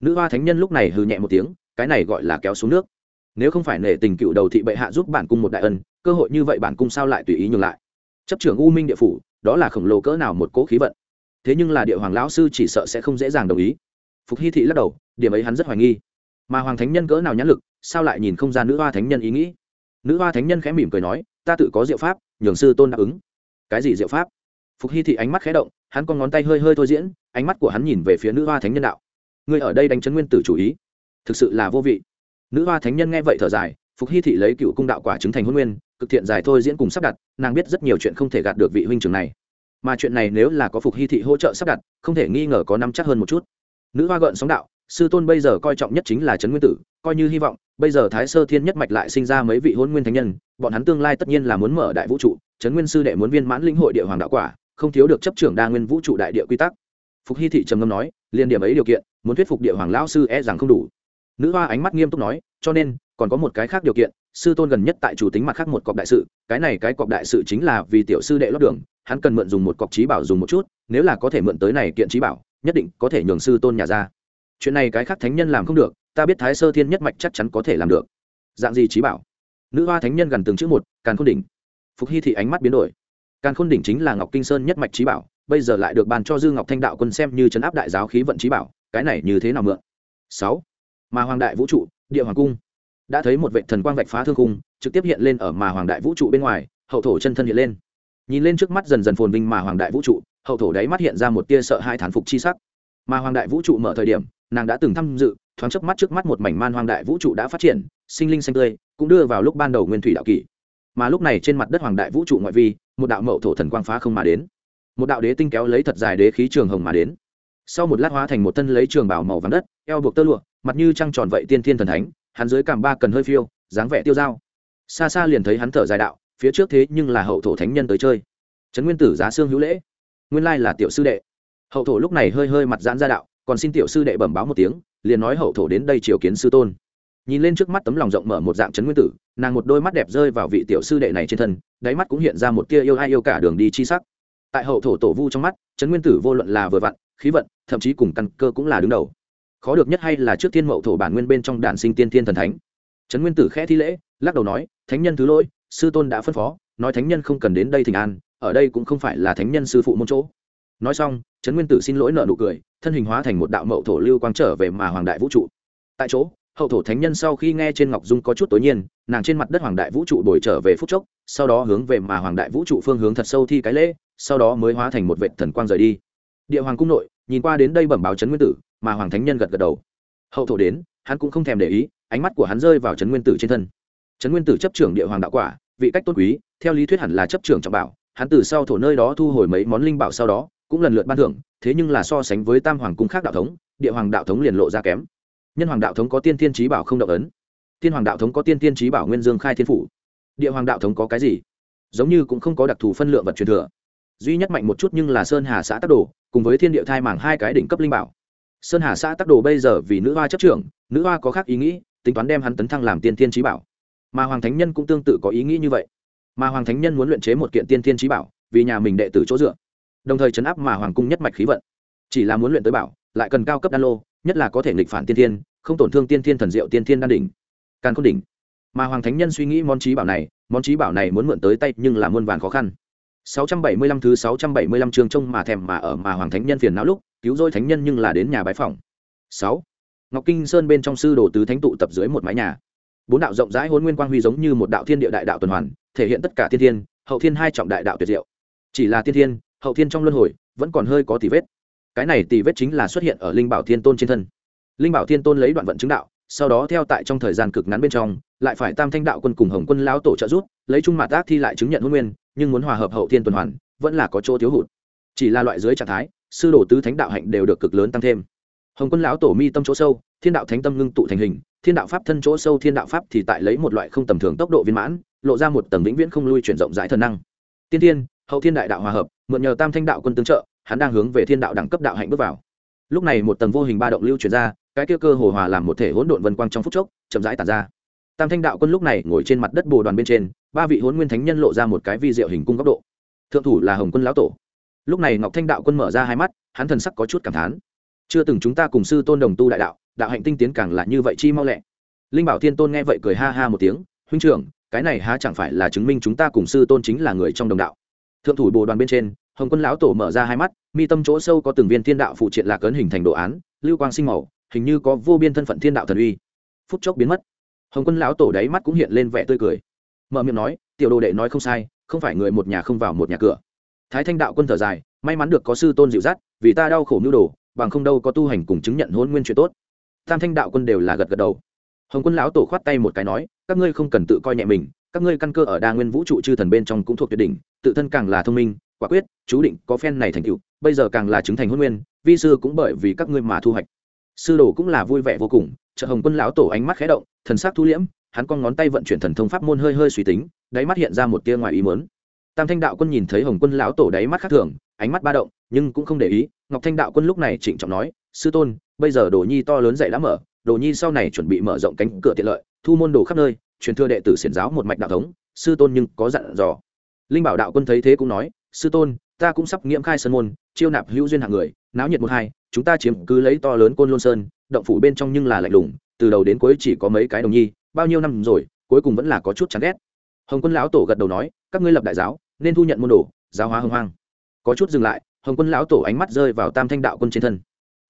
Nữ hoa thánh nhân lúc này hừ nhẹ một tiếng, cái này gọi là kéo xuống nước. Nếu không phải nể tình cựu đầu thị bệ hạ giúp bản cung một đại ân, cơ hội như vậy bản cung sao lại tùy ý nhường lại? Chấp trưởng u minh địa phủ, đó là khổng lồ cỡ nào một cỗ khí vận? Thế nhưng là địa hoàng lão sư chỉ sợ sẽ không dễ dàng đồng ý. Phục hy thị lắc đầu, điểm ấy hắn rất hoài nghi. Mà hoàng thánh nhân cỡ nào nhãn lực, sao lại nhìn không ra nữ hoa thánh nhân ý nghĩ? Nữ hoa thánh nhân khẽ mỉm cười nói, ta tự có diệu pháp, nhường sư tôn đáp ứng. Cái gì diệu pháp? Phục hy thị ánh mắt khẽ động, hắn con ngón tay hơi hơi thôi diễn, ánh mắt của hắn nhìn về phía nữ hoa thánh nhân đạo. Người ở đây đánh chấn nguyên tử chủ ý. Thực sự là vô vị. Nữ hoa thánh nhân nghe vậy thở dài, phục hy thị lấy cựu cung đạo quả chứng thành hôn nguyên, cực thiện dài thôi diễn cùng sắp đặt, nàng biết rất nhiều chuyện không thể gạt được vị huynh trưởng này. Mà chuyện này nếu là có phục hy thị hỗ trợ sắp đặt, không thể nghi ngờ có năm chắc hơn một chút. Nữ hoa gợn sóng đạo, sư tôn bây giờ coi trọng nhất chính là trấn nguyên tử, coi như hy vọng, bây giờ thái sơ thiên nhất mạch lại sinh ra mấy vị hôn nguyên thánh nhân, bọn hắn tương lai tất nhiên là muốn mở đại vũ trụ trấn nguyên sư đệ muốn viên mãn linh hội địa hoàng đạo quả không thiếu được chấp trưởng đa nguyên vũ trụ đại địa quy tắc. Phục hy thị trầm ngâm nói liền điểm ấy điều kiện, muốn thuyết phục địa hoàng lão sư e rằng không đủ. Nữ hoa ánh mắt nghiêm túc nói, cho nên, còn có một cái khác điều kiện, sư tôn gần nhất tại chủ tính mặt khác một cọc đại sự, cái này cái cọc đại sự chính là vì tiểu sư đệ lót đường, hắn cần mượn dùng một cọc trí bảo dùng một chút, nếu là có thể mượn tới này kiện trí bảo, nhất định có thể nhường sư tôn nhà ra. Chuyện này cái khác thánh nhân làm không được, ta biết thái sơ thiên nhất mạch chắc chắn có thể làm được. Dạng gì trí bảo? Nữ hoa thánh nhân gần từng chữ một, càn khôn đỉnh. Phục hy thị ánh mắt biến đổi càn khôn đỉnh chính là ngọc kinh sơn nhất mạch trí bảo, bây giờ lại được bàn cho dư ngọc thanh đạo quân xem như chấn áp đại giáo khí vận trí bảo, cái này như thế nào mượn? Sáu. Mà hoàng đại vũ trụ, địa hoàng cung. Đã thấy một vệ thần quang vạch phá thương cung trực tiếp hiện lên ở mà hoàng đại vũ trụ bên ngoài, hậu thổ chân thân hiện lên. Nhìn lên trước mắt dần dần phồn vinh mà hoàng đại vũ trụ, hậu thổ đáy mắt hiện ra một tia sợ hai thán phục chi sắc. Mà hoàng đại vũ trụ mở thời điểm, nàng đã từng tham dự, thoáng chớp mắt trước mắt một mảnh man hoàng đại vũ trụ đã phát triển, sinh linh xanh tươi, cũng đưa vào lúc ban đầu nguyên thủy đạo kỷ. Mà lúc này trên mặt đất hoàng đại vũ trụ ngoại vi một đạo mậu thổ thần quang phá không mà đến. Một đạo đế tinh kéo lấy thật dài đế khí trường hồng mà đến. Sau một lát hóa thành một thân lấy trường bảo màu vàng đất, eo buộc tơ lụa, mặt như trăng tròn vậy tiên thiên thần thánh, hắn dưới cảm ba cần hơi phiêu, dáng vẻ tiêu dao. Xa xa liền thấy hắn thở dài đạo, phía trước thế nhưng là hậu thổ thánh nhân tới chơi. Trấn nguyên tử giá xương hữu lễ. Nguyên lai là tiểu sư đệ. Hậu thổ lúc này hơi hơi mặt giãn ra đạo, còn xin tiểu sư đệ bẩm báo một tiếng, liền nói hậu thổ đến đây triều kiến sư tôn nhìn lên trước mắt tấm lòng rộng mở một dạng trấn nguyên tử, nàng một đôi mắt đẹp rơi vào vị tiểu sư đệ này trên thân, đáy mắt cũng hiện ra một tia yêu ai yêu cả đường đi chi sắc. Tại hậu thổ tổ vu trong mắt trấn nguyên tử vô luận là vừa vặn, khí vận, thậm chí cùng căn cơ cũng là đứng đầu. Khó được nhất hay là trước tiên mậu thổ bản nguyên bên trong đàn sinh tiên thiên thần thánh. Trấn nguyên tử khẽ thi lễ, lắc đầu nói, thánh nhân thứ lỗi, sư tôn đã phân phó, nói thánh nhân không cần đến đây thỉnh an, ở đây cũng không phải là thánh nhân sư phụ môn chỗ. Nói xong trấn nguyên tử xin lỗi nợ nụ cười, thân hình hóa thành một đạo mậu thổ lưu quang trở về mà hoàng đại vũ trụ. Tại chỗ hậu thổ thánh nhân sau khi nghe trên ngọc dung có chút tối nhiên, nàng trên mặt đất hoàng đại vũ trụ đổi trở về phút chốc, sau đó hướng về mà hoàng đại vũ trụ phương hướng thật sâu thi cái lễ, sau đó mới hóa thành một vệ thần quang rời đi. Địa hoàng cung nội, nhìn qua đến đây bẩm báo trấn nguyên tử, mà hoàng thánh nhân gật gật đầu. Hậu thổ đến, hắn cũng không thèm để ý, ánh mắt của hắn rơi vào trấn nguyên tử trên thân. Trấn nguyên tử chấp trưởng địa hoàng đạo quả, vị cách tôn quý, theo lý thuyết hẳn là chấp trưởng trọng bảo, hắn từ sau thổ nơi đó thu hồi mấy món linh bảo sau đó, cũng lần lượt ban thưởng, thế nhưng là so sánh với tam hoàng cung khác đạo thống, địa hoàng đạo thống liền lộ ra kém nhân hoàng đạo thống có tiên tiên trí bảo không động ấn. Tiên hoàng đạo thống có tiên tiên trí bảo nguyên dương khai thiên phủ. Địa hoàng đạo thống có cái gì? Giống như cũng không có đặc thù phân lượng vật truyền thừa. Duy nhất mạnh một chút nhưng là sơn hà xã tắc đồ, cùng với thiên địa thai mảng hai cái đỉnh cấp linh bảo. Sơn hà xã tắc đồ bây giờ vì nữ hoa chấp trưởng, nữ hoa có khác ý nghĩ, tính toán đem hắn tấn thăng làm tiên tiên trí bảo. Mà hoàng thánh nhân cũng tương tự có ý nghĩ như vậy. Mà hoàng thánh nhân muốn luyện chế một kiện tiên tiên trí bảo, vì nhà mình đệ tử chỗ dựa. Đồng thời chấn áp mà hoàng cung nhất mạch khí vận. Chỉ là muốn luyện tới bảo, lại cần cao cấp đan lô nhất là có thể nghịch phản tiên thiên, không tổn thương tiên thiên thần diệu tiên thiên đan đỉnh càn khôn đỉnh. Mà hoàng thánh nhân suy nghĩ món trí bảo này món trí bảo này muốn mượn tới tay nhưng là muôn vàn khó khăn. 675 thứ 675 chương trông mà thèm mà ở mà hoàng thánh nhân phiền não lúc cứu rỗi thánh nhân nhưng là đến nhà bái phòng 6. ngọc kinh sơn bên trong sư đồ tứ thánh tụ tập dưới một mái nhà. Bốn đạo rộng rãi hôn nguyên quang huy giống như một đạo thiên địa đại đạo tuần hoàn thể hiện tất cả thiên thiên hậu thiên hai trọng đại đạo tuyệt diệu. Chỉ là thiên thiên hậu thiên trong luân hồi vẫn còn hơi có tỷ vết cái này tỷ vết chính là xuất hiện ở linh bảo thiên tôn trên thân. Linh bảo thiên tôn lấy đoạn vận chứng đạo, sau đó theo tại trong thời gian cực ngắn bên trong, lại phải tam thanh đạo quân cùng hồng quân lão tổ trợ giúp, lấy trung mạt tác thi lại chứng nhận hôn nguyên, nhưng muốn hòa hợp hậu thiên tuần hoàn, vẫn là có chỗ thiếu hụt. Chỉ là loại dưới trạng thái, sư đồ tứ thánh đạo hạnh đều được cực lớn tăng thêm. Hồng quân lão tổ mi tâm chỗ sâu, thiên đạo thánh tâm ngưng tụ thành hình, thiên đạo pháp thân chỗ sâu thiên đạo pháp thì tại lấy một loại không tầm thường tốc độ viên mãn, lộ ra một tầng vĩnh viễn không lui chuyển rộng rãi thần năng. Tiên thiên, hậu thiên đại đạo hòa hợp, mượn nhờ tam thanh đạo quân tương trợ hắn đang hướng về thiên đạo đẳng cấp đạo hạnh bước vào. Lúc này một tầng vô hình ba động lưu chuyển ra, cái kia cơ hồ hòa làm một thể hỗn độn vân quang trong phút chốc, chậm rãi tàn ra. Tam thanh đạo quân lúc này ngồi trên mặt đất bồ đoàn bên trên, ba vị hỗn nguyên thánh nhân lộ ra một cái vi diệu hình cung góc độ. Thượng thủ là hồng quân lão tổ. Lúc này ngọc thanh đạo quân mở ra hai mắt, hắn thần sắc có chút cảm thán. Chưa từng chúng ta cùng sư tôn đồng tu đại đạo đạo hạnh tinh tiến càng là như vậy chi mau lẹ. Linh bảo thiên tôn nghe vậy cười ha ha một tiếng, huynh trưởng, cái này há chẳng phải là chứng minh chúng ta cùng sư tôn chính là người trong đồng đạo? Thượng thủ bồ đoàn bên trên, hồng quân lão tổ mở ra hai mắt mi tâm chỗ sâu có từng viên thiên đạo phụ triện lạc ấn hình thành đồ án, lưu quang sinh màu, hình như có vô biên thân phận thiên đạo thần uy. Phút chốc biến mất. Hồng quân lão tổ đáy mắt cũng hiện lên vẻ tươi cười. Mở miệng nói, tiểu đồ đệ nói không sai, không phải người một nhà không vào một nhà cửa. Thái thanh đạo quân thở dài, may mắn được có sư tôn dịu dắt, vì ta đau khổ mưu đồ, bằng không đâu có tu hành cùng chứng nhận hôn nguyên chuyện tốt. Tam thanh đạo quân đều là gật gật đầu. Hồng quân lão tổ khoát tay một cái nói, các ngươi không cần tự coi nhẹ mình, các ngươi căn cơ ở đa nguyên vũ trụ chư thần bên trong cũng thuộc tuyệt đỉnh, tự thân càng là thông minh, quả quyết chú định có phen này thành tựu, bây giờ càng là chứng thành huân nguyên, vi sư cũng bởi vì các ngươi mà thu hoạch. Sư đồ cũng là vui vẻ vô cùng trợ hồng quân lão tổ ánh mắt khé động, thần sắc thu liễm, hắn con ngón tay vận chuyển thần thông pháp môn hơi hơi suy tính, đáy mắt hiện ra một tia ngoài ý mớn tam thanh đạo quân nhìn thấy hồng quân lão tổ đáy mắt khác thường, ánh mắt ba động, nhưng cũng không để ý, ngọc thanh đạo quân lúc này trịnh trọng nói, sư tôn, bây giờ đồ nhi to lớn dậy đã mở, đồ nhi sau này chuẩn bị mở rộng cánh cửa tiện lợi, thu môn đồ khắp nơi, truyền thừa đệ tử xiển giáo một mạch đạo thống, sư tôn nhưng có dặn dò. Linh bảo đạo quân thấy thế cũng nói sư tôn, ta cũng sắp nghiễm khai sơn môn, chiêu nạp hữu duyên hạng người, náo nhiệt một hai, chúng ta chiếm cứ lấy to lớn côn lôn sơn, động phủ bên trong nhưng là lạnh lùng, từ đầu đến cuối chỉ có mấy cái đồng nhi, bao nhiêu năm rồi, cuối cùng vẫn là có chút chán ghét. Hồng quân lão tổ gật đầu nói, các ngươi lập đại giáo, nên thu nhận môn đồ, giáo hóa hưng hoang. Có chút dừng lại, hồng quân lão tổ ánh mắt rơi vào tam thanh đạo quân trên thân.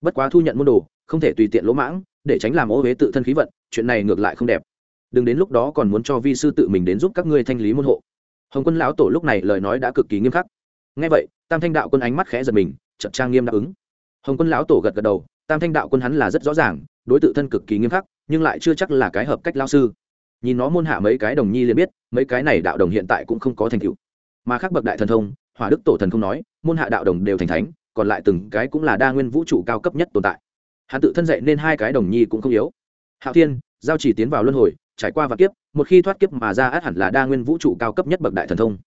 Bất quá thu nhận môn đồ, không thể tùy tiện lỗ mãng, để tránh làm ô huế tự thân khí vận, chuyện này ngược lại không đẹp. Đừng đến lúc đó còn muốn cho vi sư tự mình đến giúp các ngươi thanh lý môn hộ hồng quân lão tổ lúc này lời nói đã cực kỳ nghiêm khắc. Ngay vậy, tam thanh đạo quân ánh mắt khẽ giật mình chậm trang nghiêm đáp ứng. Hồng quân lão tổ gật gật đầu, tam thanh đạo quân hắn là rất rõ ràng, đối tượng thân cực kỳ nghiêm khắc, nhưng lại chưa chắc là cái hợp cách lao sư. Nhìn nó môn hạ mấy cái đồng nhi liền biết, mấy cái này đạo đồng hiện tại cũng không có thành tựu. Mà khác bậc đại thần thông, hỏa đức tổ thần không nói, môn hạ đạo đồng đều thành thánh, còn lại từng cái cũng là đa nguyên vũ trụ cao cấp nhất tồn tại. Hắn tự thân dạy nên hai cái đồng nhi cũng không yếu. Hạo thiên, giao chỉ tiến vào luân hồi, trải qua vạn kiếp một khi thoát kiếp mà ra át hẳn là đa nguyên vũ trụ cao cấp nhất bậc đại thần thông.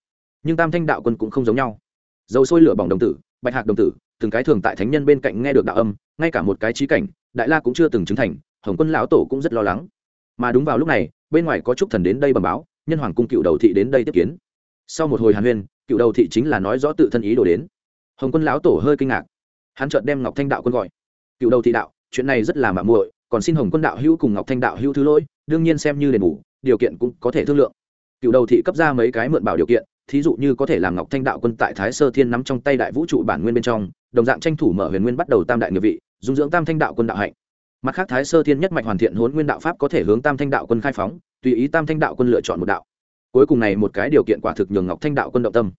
Nhưng tam thanh đạo quân cũng không giống nhau. Dầu sôi lửa bỏng đồng tử, bạch hạc đồng tử, từng cái thường tại thánh nhân bên cạnh nghe được đạo âm, ngay cả một cái trí cảnh, đại la cũng chưa từng chứng thành, hồng quân lão tổ cũng rất lo lắng. Mà đúng vào lúc này, bên ngoài có chúc thần đến đây bẩm báo, nhân hoàng cung cựu đầu thị đến đây tiếp kiến. Sau một hồi hàn huyên, cựu đầu thị chính là nói rõ tự thân ý đồ đến. Hồng quân lão tổ hơi kinh ngạc. Hắn chợt đem ngọc thanh đạo quân gọi. Cựu đầu thị đạo, chuyện này rất là mạng muội, còn xin hồng quân đạo hữu cùng ngọc thanh đạo hữu thứ lỗi, đương nhiên xem như đền bù điều kiện cũng có thể thương lượng. Cựu đầu thị cấp ra mấy cái mượn bảo điều kiện, thí dụ như có thể làm ngọc thanh đạo quân tại thái sơ thiên nắm trong tay đại vũ trụ bản nguyên bên trong, đồng dạng tranh thủ mở huyền nguyên bắt đầu tam đại nghiệp vị, dung dưỡng tam thanh đạo quân đạo hạnh. Mặt khác thái sơ thiên nhất mạch hoàn thiện hốn nguyên đạo pháp có thể hướng tam thanh đạo quân khai phóng, tùy ý tam thanh đạo quân lựa chọn một đạo. Cuối cùng này một cái điều kiện quả thực nhường ngọc thanh đạo quân động tâm.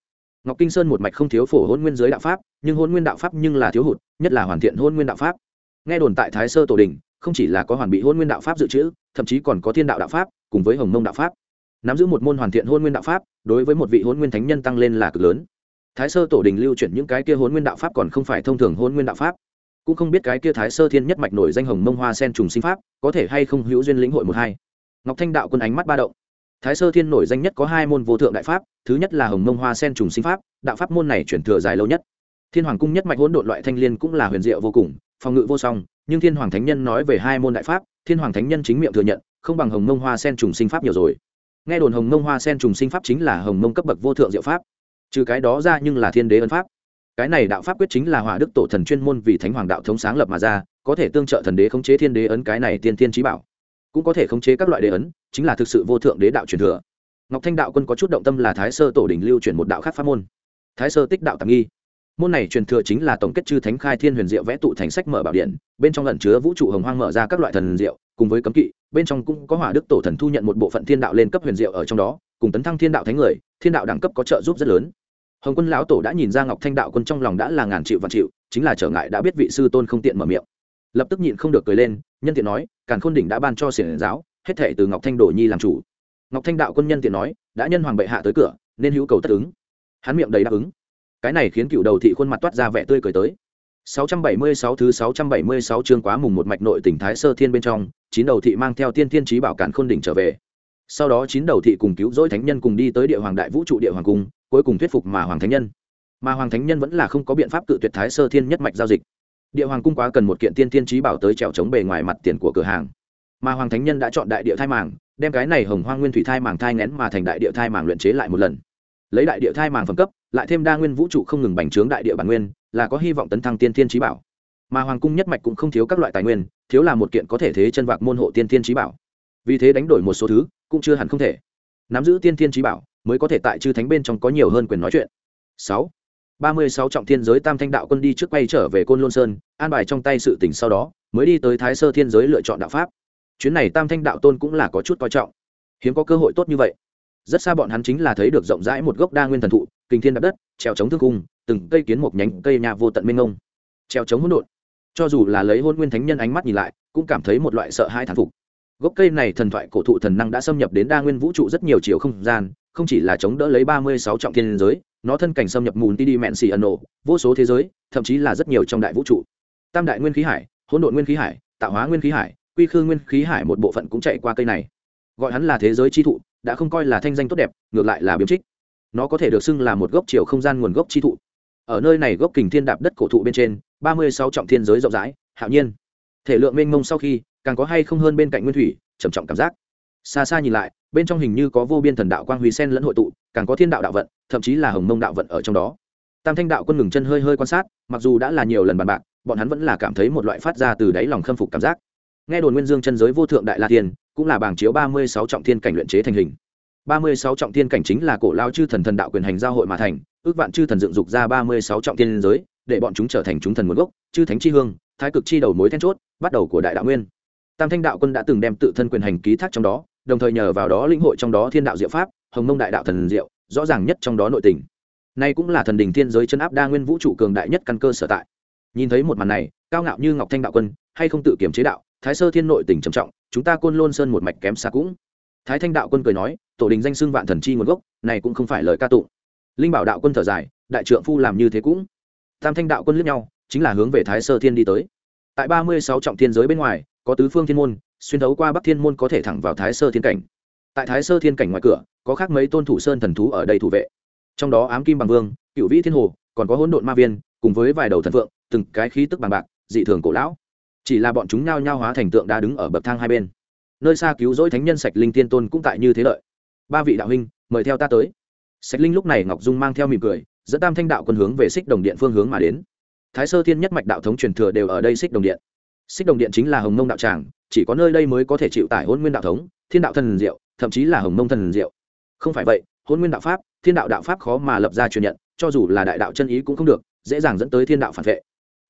Ngọc kinh sơn một mạch không thiếu phổ hôn nguyên giới đạo pháp, nhưng hôn nguyên đạo pháp nhưng là thiếu hụt, nhất là hoàn thiện hôn nguyên đạo pháp. Nghe đồn tại thái sơ tổ đình không chỉ là có hoàn bị hôn nguyên đạo pháp dự trữ, thậm chí còn có thiên đạo đạo pháp, cùng với hồng mông đạo pháp. Nắm giữ một môn hoàn thiện hôn nguyên đạo pháp, đối với một vị hôn nguyên thánh nhân tăng lên là cực lớn. Thái sơ tổ đình lưu chuyển những cái kia hôn nguyên đạo pháp còn không phải thông thường hôn nguyên đạo pháp. Cũng không biết cái kia thái sơ thiên nhất mạch nổi danh hồng mông hoa sen trùng sinh pháp, có thể hay không hữu duyên lĩnh hội một hai. Ngọc thanh đạo quân ánh mắt ba động. Thái sơ thiên nổi danh nhất có hai môn vô thượng đại pháp, thứ nhất là hồng mông hoa sen trùng sinh pháp, đạo pháp môn này chuyển thừa dài lâu nhất. Thiên hoàng cung nhất mạch hỗn độn loại thanh liên cũng là huyền diệu vô cùng, phòng ngự vô song nhưng thiên hoàng thánh nhân nói về hai môn đại pháp, thiên hoàng thánh nhân chính miệng thừa nhận, không bằng hồng mông hoa sen trùng sinh pháp nhiều rồi. Nghe đồn hồng mông hoa sen trùng sinh pháp chính là hồng mông cấp bậc vô thượng diệu pháp. Trừ cái đó ra nhưng là thiên đế ân pháp. Cái này đạo pháp quyết chính là hỏa đức tổ thần chuyên môn vì thánh hoàng đạo thống sáng lập mà ra, có thể tương trợ thần đế khống chế thiên đế ấn cái này tiên tiên trí bảo. Cũng có thể khống chế các loại đế ấn, chính là thực sự vô thượng đế đạo truyền thừa. Ngọc thanh đạo quân có chút động tâm là thái sơ tổ đỉnh lưu chuyển một đạo khác pháp môn. Thái sơ tích đạo tạm nghi môn này truyền thừa chính là tổng kết chư thánh khai thiên huyền diệu vẽ tụ thành sách mở bảo điện, bên trong lẩn chứa vũ trụ hồng hoang mở ra các loại thần diệu, cùng với cấm kỵ, bên trong cũng có hỏa đức tổ thần thu nhận một bộ phận thiên đạo lên cấp huyền diệu ở trong đó, cùng tấn thăng thiên đạo thánh người, thiên đạo đẳng cấp có trợ giúp rất lớn. Hồng quân lão tổ đã nhìn ra ngọc thanh đạo quân trong lòng đã là ngàn triệu vạn triệu, chính là trở ngại đã biết vị sư tôn không tiện mở miệng. Lập tức nhịn không được cười lên, nhân tiện nói, càn khôn đỉnh đã ban cho xiển giáo, hết thể từ ngọc thanh đồ nhi làm chủ. Ngọc thanh đạo quân nhân tiện nói, đã nhân hoàng bệ hạ tới cửa, nên hữu cầu tất ứng. Hắn miệng đầy đáp ứng cái này khiến cựu đầu thị khuôn mặt toát ra vẻ tươi cười tới 676 thứ 676 chương quá mùng một mạch nội tỉnh Thái Sơ Thiên bên trong, chín đầu thị mang theo tiên tiên chí bảo cản khôn đỉnh trở về. Sau đó chín đầu thị cùng cứu rỗi thánh nhân cùng đi tới địa hoàng đại vũ trụ địa hoàng cung, cuối cùng thuyết phục mà hoàng thánh nhân. Mà hoàng thánh nhân vẫn là không có biện pháp tự tuyệt Thái Sơ Thiên nhất mạch giao dịch. Địa hoàng cung quá cần một kiện tiên tiên chí bảo tới trèo chống bề ngoài mặt tiền của cửa hàng. Mà hoàng thánh nhân đã chọn đại địa thai màng, đem cái này hồng hoang nguyên thủy thai màng thai nén mà thành đại địa thai màng luyện chế lại một lần lấy đại địa thai màng phẩm cấp lại thêm đa nguyên vũ trụ không ngừng bành trướng đại địa bản nguyên, là có hy vọng tấn thăng tiên thiên trí bảo. Mà hoàng cung nhất mạch cũng không thiếu các loại tài nguyên, thiếu là một kiện có thể thế chân vạc môn hộ tiên thiên trí bảo. Vì thế đánh đổi một số thứ, cũng chưa hẳn không thể. Nắm giữ tiên thiên trí bảo, mới có thể tại chư thánh bên trong có nhiều hơn quyền nói chuyện. Sáu. Ba mươi sáu trọng thiên giới tam thanh đạo quân đi trước quay trở về côn lôn sơn, an bài trong tay sự tỉnh sau đó, mới đi tới thái sơ thiên giới lựa chọn đạo pháp. Chuyến này tam thanh đạo tôn cũng là có chút coi trọng. Hiếm có cơ hội tốt như vậy. Rất xa bọn hắn chính là thấy được rộng rãi một gốc đa nguyên thần thụ kinh thiên đạp đất, trèo chống thương cung từng cây kiến một nhánh cây nhà vô tận mênh ngông trèo chống hỗn độn. Cho dù là lấy hôn nguyên thánh nhân ánh mắt nhìn lại, cũng cảm thấy một loại sợ hai thán phục. Gốc cây này thần thoại cổ thụ thần năng đã xâm nhập đến đa nguyên vũ trụ rất nhiều chiều không gian, không chỉ là chống đỡ lấy ba mươi sáu trọng thiên giới, nó thân cảnh xâm nhập mùn ti đi mẹn xì ẩn nổ, vô số thế giới, thậm chí là rất nhiều trong đại vũ trụ. Tam đại nguyên khí hải, hỗn độn nguyên khí hải, tạo hóa nguyên khí hải, quy khư nguyên khí hải một bộ phận cũng chạy qua cây này. Gọi hắn là thế giới chi thụ, đã không coi là thanh danh tốt đẹp, ngược lại là biếm trích nó có thể được xưng là một gốc chiều không gian nguồn gốc chi thụ. Ở nơi này gốc kình thiên đạp đất cổ thụ bên trên, ba mươi sáu trọng thiên giới rộng rãi, hạo nhiên. Thể lượng mênh mông sau khi, càng có hay không hơn bên cạnh nguyên thủy, trầm trọng cảm giác. Xa xa nhìn lại, bên trong hình như có vô biên thần đạo quang huy sen lẫn hội tụ, càng có thiên đạo đạo vận, thậm chí là hồng mông đạo vận ở trong đó. Tam thanh đạo quân ngừng chân hơi hơi quan sát, mặc dù đã là nhiều lần bàn bạc, bọn hắn vẫn là cảm thấy một loại phát ra từ đáy lòng khâm phục cảm giác. Nghe đồn nguyên dương chân giới vô thượng đại la tiên, cũng là bảng chiếu ba mươi sáu trọng thiên cảnh luyện chế thành hình ba mươi sáu trọng thiên cảnh chính là cổ lao chư thần thần đạo quyền hành giao hội mà thành, ước vạn chư thần dựng dục ra ba mươi sáu trọng thiên giới, để bọn chúng trở thành chúng thần nguồn gốc, chư thánh chi hương, thái cực chi đầu mối then chốt, bắt đầu của đại đạo nguyên. Tam thanh đạo quân đã từng đem tự thân quyền hành ký thác trong đó, đồng thời nhờ vào đó lĩnh hội trong đó thiên đạo diệu pháp, hồng mông đại đạo thần diệu, rõ ràng nhất trong đó nội tình. Nay cũng là thần đình thiên giới chân áp đa nguyên vũ trụ cường đại nhất căn cơ sở tại. Nhìn thấy một màn này, cao ngạo như ngọc thanh đạo quân, hay không tự kiểm chế đạo, thái sơ thiên nội tình trầm trọng, chúng ta côn lôn sơn một mạch kém xa cũng. Thái thanh đạo quân cười nói tổ đình danh xưng vạn thần chi nguồn gốc, này cũng không phải lời ca tụng. Linh bảo đạo quân thở dài, đại trượng phu làm như thế cũng. Tam thanh đạo quân lướt nhau, chính là hướng về thái sơ thiên đi tới. Tại ba mươi sáu trọng thiên giới bên ngoài, có tứ phương thiên môn, xuyên thấu qua bắc thiên môn có thể thẳng vào thái sơ thiên cảnh. Tại thái sơ thiên cảnh ngoài cửa, có khác mấy tôn thủ sơn thần thú ở đây thủ vệ. Trong đó ám kim bằng vương, cựu vĩ thiên hồ, còn có hỗn độn ma viên, cùng với vài đầu thần phượng, từng cái khí tức bằng bạc, dị thường cổ lão. Chỉ là bọn chúng nhao nhao hóa thành tượng đã đứng ở bậc thang hai bên. Nơi xa cứu rỗi thánh nhân sạch linh tiên tôn cũng tại như thế lợi ba vị đạo huynh, mời theo ta tới. Sạch linh lúc này ngọc dung mang theo mỉm cười, dẫn tam thanh đạo quân hướng về xích đồng điện phương hướng mà đến. Thái sơ thiên nhất mạch đạo thống truyền thừa đều ở đây xích đồng điện. Xích đồng điện chính là hồng mông đạo tràng, chỉ có nơi đây mới có thể chịu tải hôn nguyên đạo thống, thiên đạo thần diệu, thậm chí là hồng mông thần diệu. Không phải vậy hôn nguyên đạo pháp, thiên đạo đạo pháp khó mà lập ra truyền nhận, cho dù là đại đạo chân ý cũng không được, dễ dàng dẫn tới thiên đạo phản vệ.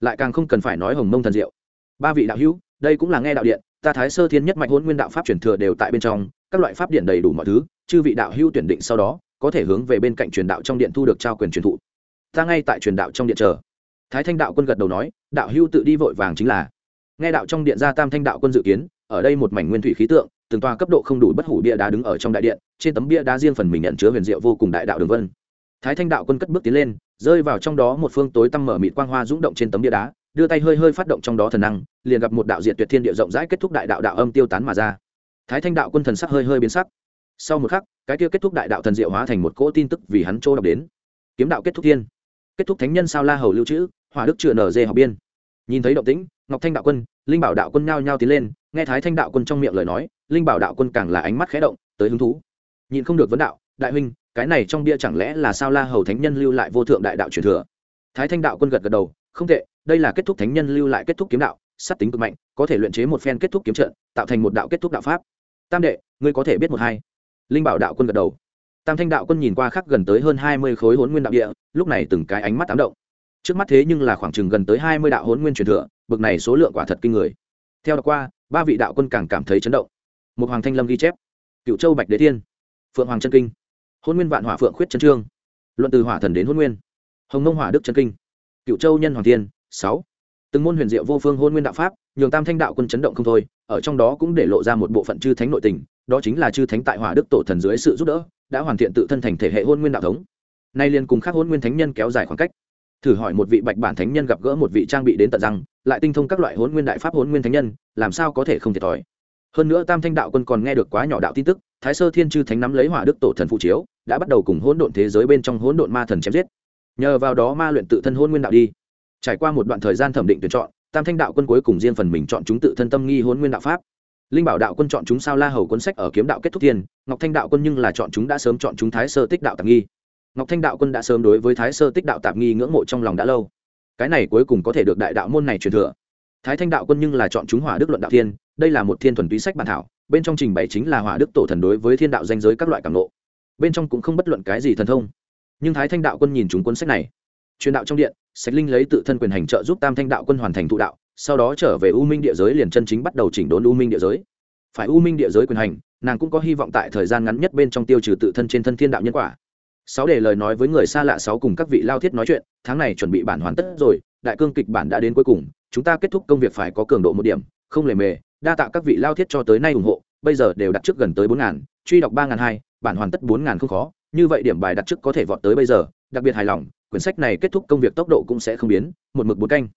Lại càng không cần phải nói hồng mông thần diệu. Ba vị đạo hữu, đây cũng là nghe đạo điện, ta thái sơ thiên nhất mạch hôn nguyên đạo pháp truyền thừa đều tại bên trong, các loại pháp điện đầy đủ mọi thứ chư vị đạo hữu tuyển định sau đó, có thể hướng về bên cạnh truyền đạo trong điện thu được trao quyền truyền thụ. Ta ngay tại truyền đạo trong điện chờ. Thái thanh đạo quân gật đầu nói, đạo hữu tự đi vội vàng chính là. Nghe đạo trong điện ra tam thanh đạo quân dự kiến, ở đây một mảnh nguyên thủy khí tượng, từng tòa cấp độ không đủ bất hủ bia đá đứng ở trong đại điện, trên tấm bia đá riêng phần mình nhận chứa huyền diệu vô cùng đại đạo đường vân. Thái thanh đạo quân cất bước tiến lên, rơi vào trong đó một phương tối tăm mở mịt quang hoa rung động trên tấm bia đá, đưa tay hơi hơi phát động trong đó thần năng, liền gặp một đạo diện tuyệt thiên địa rộng rãi kết thúc đại đạo đạo âm tiêu tán mà ra. Thái thanh đạo quân thần sắc hơi hơi biến sắc sau một khắc, cái kia kết thúc đại đạo thần diệu hóa thành một cỗ tin tức vì hắn trô đọc đến. Kiếm đạo kết thúc thiên. Kết thúc thánh nhân sao la hầu lưu trữ, hỏa đức chưa nở dê học biên. Nhìn thấy động tĩnh, ngọc thanh đạo quân, linh bảo đạo quân nhao nhao tiến lên, nghe thái thanh đạo quân trong miệng lời nói, linh bảo đạo quân càng là ánh mắt khẽ động, tới hứng thú. Nhìn không được vấn đạo, đại huynh, cái này trong bia chẳng lẽ là sao la hầu thánh nhân lưu lại vô thượng đại đạo truyền thừa? Thái thanh đạo quân gật gật đầu, không tệ, đây là kết thúc thánh nhân lưu lại kết thúc kiếm đạo, sát tính cực mạnh, có thể luyện chế một phen kết thúc kiếm trận, tạo thành một đạo kết thúc đạo pháp. Tam đệ, ngươi có thể biết một hai linh bảo đạo quân gật đầu. Tam thanh đạo quân nhìn qua khắc gần tới hơn hai mươi khối hốn nguyên đạo địa, lúc này từng cái ánh mắt tám động. Trước mắt thế nhưng là khoảng chừng gần tới hai mươi đạo hốn nguyên truyền thừa, bực này số lượng quả thật kinh người. Theo đọc qua, ba vị đạo quân càng cảm thấy chấn động. Một hoàng thanh lâm ghi chép. Cựu châu bạch đế thiên. Phượng hoàng Trân kinh. Hôn nguyên vạn hỏa phượng khuyết Trân trương. Luận từ hỏa thần đến hôn nguyên. Hồng nông hỏa đức Trân kinh. Cựu châu nhân hoàng thiên. Sáu. Từng môn huyền diệu vô phương hôn nguyên đạo pháp, nhường tam thanh đạo quân chấn động không thôi, ở trong đó cũng để lộ ra một bộ phận chư thánh nội tình đó chính là chư thánh tại hỏa đức tổ thần dưới sự giúp đỡ, đã hoàn thiện tự thân thành thể hệ hôn nguyên đạo thống. Nay liền cùng khác hôn nguyên thánh nhân kéo dài khoảng cách. Thử hỏi một vị bạch bản thánh nhân gặp gỡ một vị trang bị đến tận răng, lại tinh thông các loại hôn nguyên đại pháp hôn nguyên thánh nhân, làm sao có thể không thiệt thòi? Hơn nữa tam thanh đạo quân còn nghe được quá nhỏ đạo tin tức, thái sơ thiên chư thánh nắm lấy hỏa đức tổ thần phụ chiếu, đã bắt đầu cùng hỗn độn thế giới bên trong hỗn độn ma thần chém giết. Nhờ vào đó ma luyện tự thân hôn nguyên đạo đi. Trải qua một đoạn thời gian thẩm định tuyển chọn, tam thanh đạo quân cuối cùng riêng phần mình chọn chúng tự thân tâm nghi hôn nguyên đạo pháp linh bảo đạo quân chọn chúng sao la hầu cuốn sách ở kiếm đạo kết thúc thiên, ngọc thanh đạo quân nhưng là chọn chúng đã sớm chọn chúng thái sơ tích đạo tạp nghi. Ngọc thanh đạo quân đã sớm đối với thái sơ tích đạo tạp nghi ngưỡng mộ trong lòng đã lâu. Cái này cuối cùng có thể được đại đạo môn này truyền thừa. Thái thanh đạo quân nhưng là chọn chúng hỏa đức luận đạo thiên, đây là một thiên thuần túy sách bản thảo, bên trong trình bày chính là hỏa đức tổ thần đối với thiên đạo danh giới các loại cảm lộ bên trong cũng không bất luận cái gì thần thông. Nhưng thái thanh đạo quân nhìn chúng cuốn sách này. Truyền đạo trong điện sách linh lấy tự thân quyền hành trợ giúp tam thanh đạo quân hoàn thành thụ đạo sau đó trở về u minh địa giới liền chân chính bắt đầu chỉnh đốn u minh địa giới. Phải u minh địa giới quyền hành, nàng cũng có hy vọng tại thời gian ngắn nhất bên trong tiêu trừ tự thân trên thân thiên đạo nhân quả. Sáu để lời nói với người xa lạ sáu cùng các vị lao thiết nói chuyện, tháng này chuẩn bị bản hoàn tất rồi, đại cương kịch bản đã đến cuối cùng, chúng ta kết thúc công việc phải có cường độ một điểm, không lề mề, đa tạ các vị lao thiết cho tới nay ủng hộ, bây giờ đều đặt trước gần tới bốn ngàn, truy đọc ba ngàn hai, bản hoàn tất bốn ngàn không khó, như vậy điểm bài đặt trước có thể vọt tới bây giờ, đặc biệt hài lòng, quyển sách này kết thúc công việc tốc độ cũng sẽ không biến, một mực bốn canh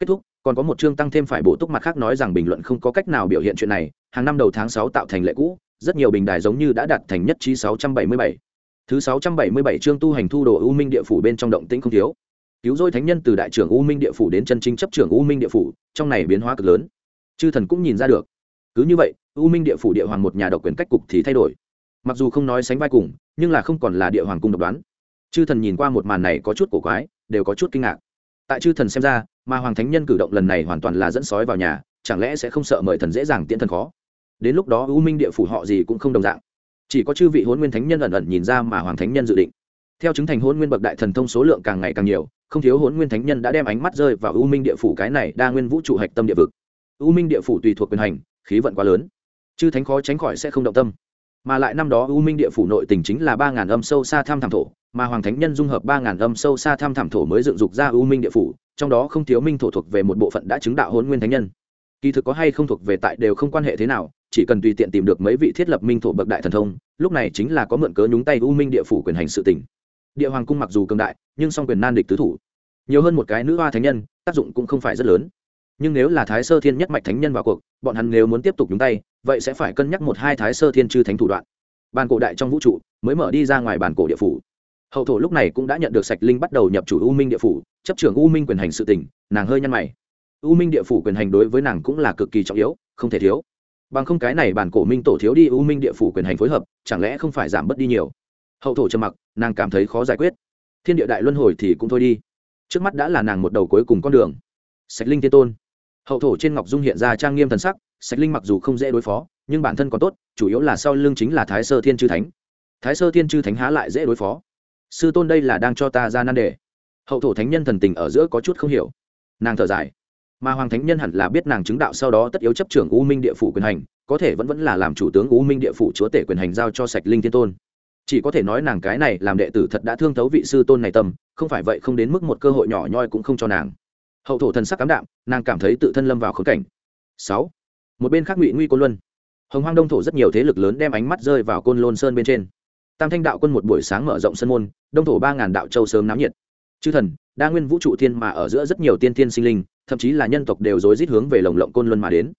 kết thúc, còn có một chương tăng thêm phải bổ túc mặt khác nói rằng bình luận không có cách nào biểu hiện chuyện này, hàng năm đầu tháng sáu tạo thành lệ cũ, rất nhiều bình đài giống như đã đạt thành nhất trí sáu trăm bảy mươi bảy. Thứ sáu trăm bảy mươi bảy chương tu hành thu đồ u minh địa phủ bên trong động tĩnh không thiếu. Cứu dôi thánh nhân từ đại trưởng u minh địa phủ đến chân chính chấp trưởng u minh địa phủ, trong này biến hóa cực lớn. Chư thần cũng nhìn ra được. Cứ như vậy, u minh địa phủ địa hoàng một nhà độc quyền cách cục thì thay đổi. Mặc dù không nói sánh vai cùng, nhưng là không còn là địa hoàng cung độc đoán. Chư thần nhìn qua một màn này có chút cổ quái, đều có chút kinh ngạc tại chư thần xem ra, mà hoàng thánh nhân cử động lần này hoàn toàn là dẫn sói vào nhà, chẳng lẽ sẽ không sợ mời thần dễ dàng tiễn thần khó? Đến lúc đó u minh địa phủ họ gì cũng không đồng dạng. Chỉ có chư vị hôn nguyên thánh nhân ẩn ẩn nhìn ra mà hoàng thánh nhân dự định. Theo chứng thành hôn nguyên bậc đại thần thông số lượng càng ngày càng nhiều, không thiếu hôn nguyên thánh nhân đã đem ánh mắt rơi vào u minh địa phủ cái này đa nguyên vũ trụ hạch tâm địa vực. U minh địa phủ tùy thuộc quyền hành, khí vận quá lớn. Chư thánh khó tránh khỏi sẽ không động tâm. Mà lại năm đó u minh địa phủ nội tình chính là ba ngàn âm sâu xa tham thảm thổ mà hoàng thánh nhân dung hợp ba ngàn âm sâu xa tham thảm thổ mới dựng dục ra u minh địa phủ, trong đó không thiếu minh thổ thuộc về một bộ phận đã chứng đạo hôn nguyên thánh nhân. Kỳ thực có hay không thuộc về tại đều không quan hệ thế nào, chỉ cần tùy tiện tìm được mấy vị thiết lập minh thổ bậc đại thần thông, lúc này chính là có mượn cớ nhúng tay u minh địa phủ quyền hành sự tỉnh địa hoàng cung mặc dù cường đại, nhưng song quyền nan địch tứ thủ. Nhiều hơn một cái nữ hoa thánh nhân, tác dụng cũng không phải rất lớn. Nhưng nếu là thái sơ thiên nhất mạch thánh nhân vào cuộc, bọn hắn nếu muốn tiếp tục nhúng tay, vậy sẽ phải cân nhắc một hai thái sơ thiên chư thánh thủ đoạn. Bàn cổ đại trong vũ trụ mới mở đi ra ngoài bàn cổ địa phủ hậu thổ lúc này cũng đã nhận được sạch linh bắt đầu nhập chủ u minh địa phủ, chấp trưởng u minh quyền hành sự tỉnh nàng hơi nhăn mày. U minh địa phủ quyền hành đối với nàng cũng là cực kỳ trọng yếu, không thể thiếu. Bằng không cái này bản cổ minh tổ thiếu đi u minh địa phủ quyền hành phối hợp, chẳng lẽ không phải giảm bớt đi nhiều? Hậu thổ trầm mặc, nàng cảm thấy khó giải quyết. Thiên địa đại luân hồi thì cũng thôi đi. Trước mắt đã là nàng một đầu cuối cùng con đường. Sạch linh thiên tôn. Hậu thổ trên ngọc dung hiện ra trang nghiêm thần sắc, sạch linh mặc dù không dễ đối phó, nhưng bản thân còn tốt, chủ yếu là sau lưng chính là thái sơ thiên chư thánh. Thái sơ thiên chư thánh há lại dễ đối phó sư tôn đây là đang cho ta ra nan đề. Hậu thổ thánh nhân thần tình ở giữa có chút không hiểu. Nàng thở dài. Mà hoàng thánh nhân hẳn là biết nàng chứng đạo sau đó tất yếu chấp trưởng u minh địa phủ quyền hành, có thể vẫn vẫn là làm chủ tướng u minh địa phủ chúa tể quyền hành giao cho sạch linh thiên tôn. Chỉ có thể nói nàng cái này làm đệ tử thật đã thương thấu vị sư tôn này tâm, không phải vậy không đến mức một cơ hội nhỏ nhoi cũng không cho nàng. Hậu thổ thần sắc cám đạm, nàng cảm thấy tự thân lâm vào khống cảnh. Sáu. Một bên khác ngụy nguy côn luân. Hồng hoang đông thổ rất nhiều thế lực lớn đem ánh mắt rơi vào côn lôn sơn bên trên tam thanh đạo quân một buổi sáng mở rộng sân môn, đông thổ ba ngàn đạo châu sớm náo nhiệt. Chư thần, đa nguyên vũ trụ thiên mà ở giữa rất nhiều tiên tiên sinh linh, thậm chí là nhân tộc đều rối rít hướng về lồng lộng côn luân mà đến.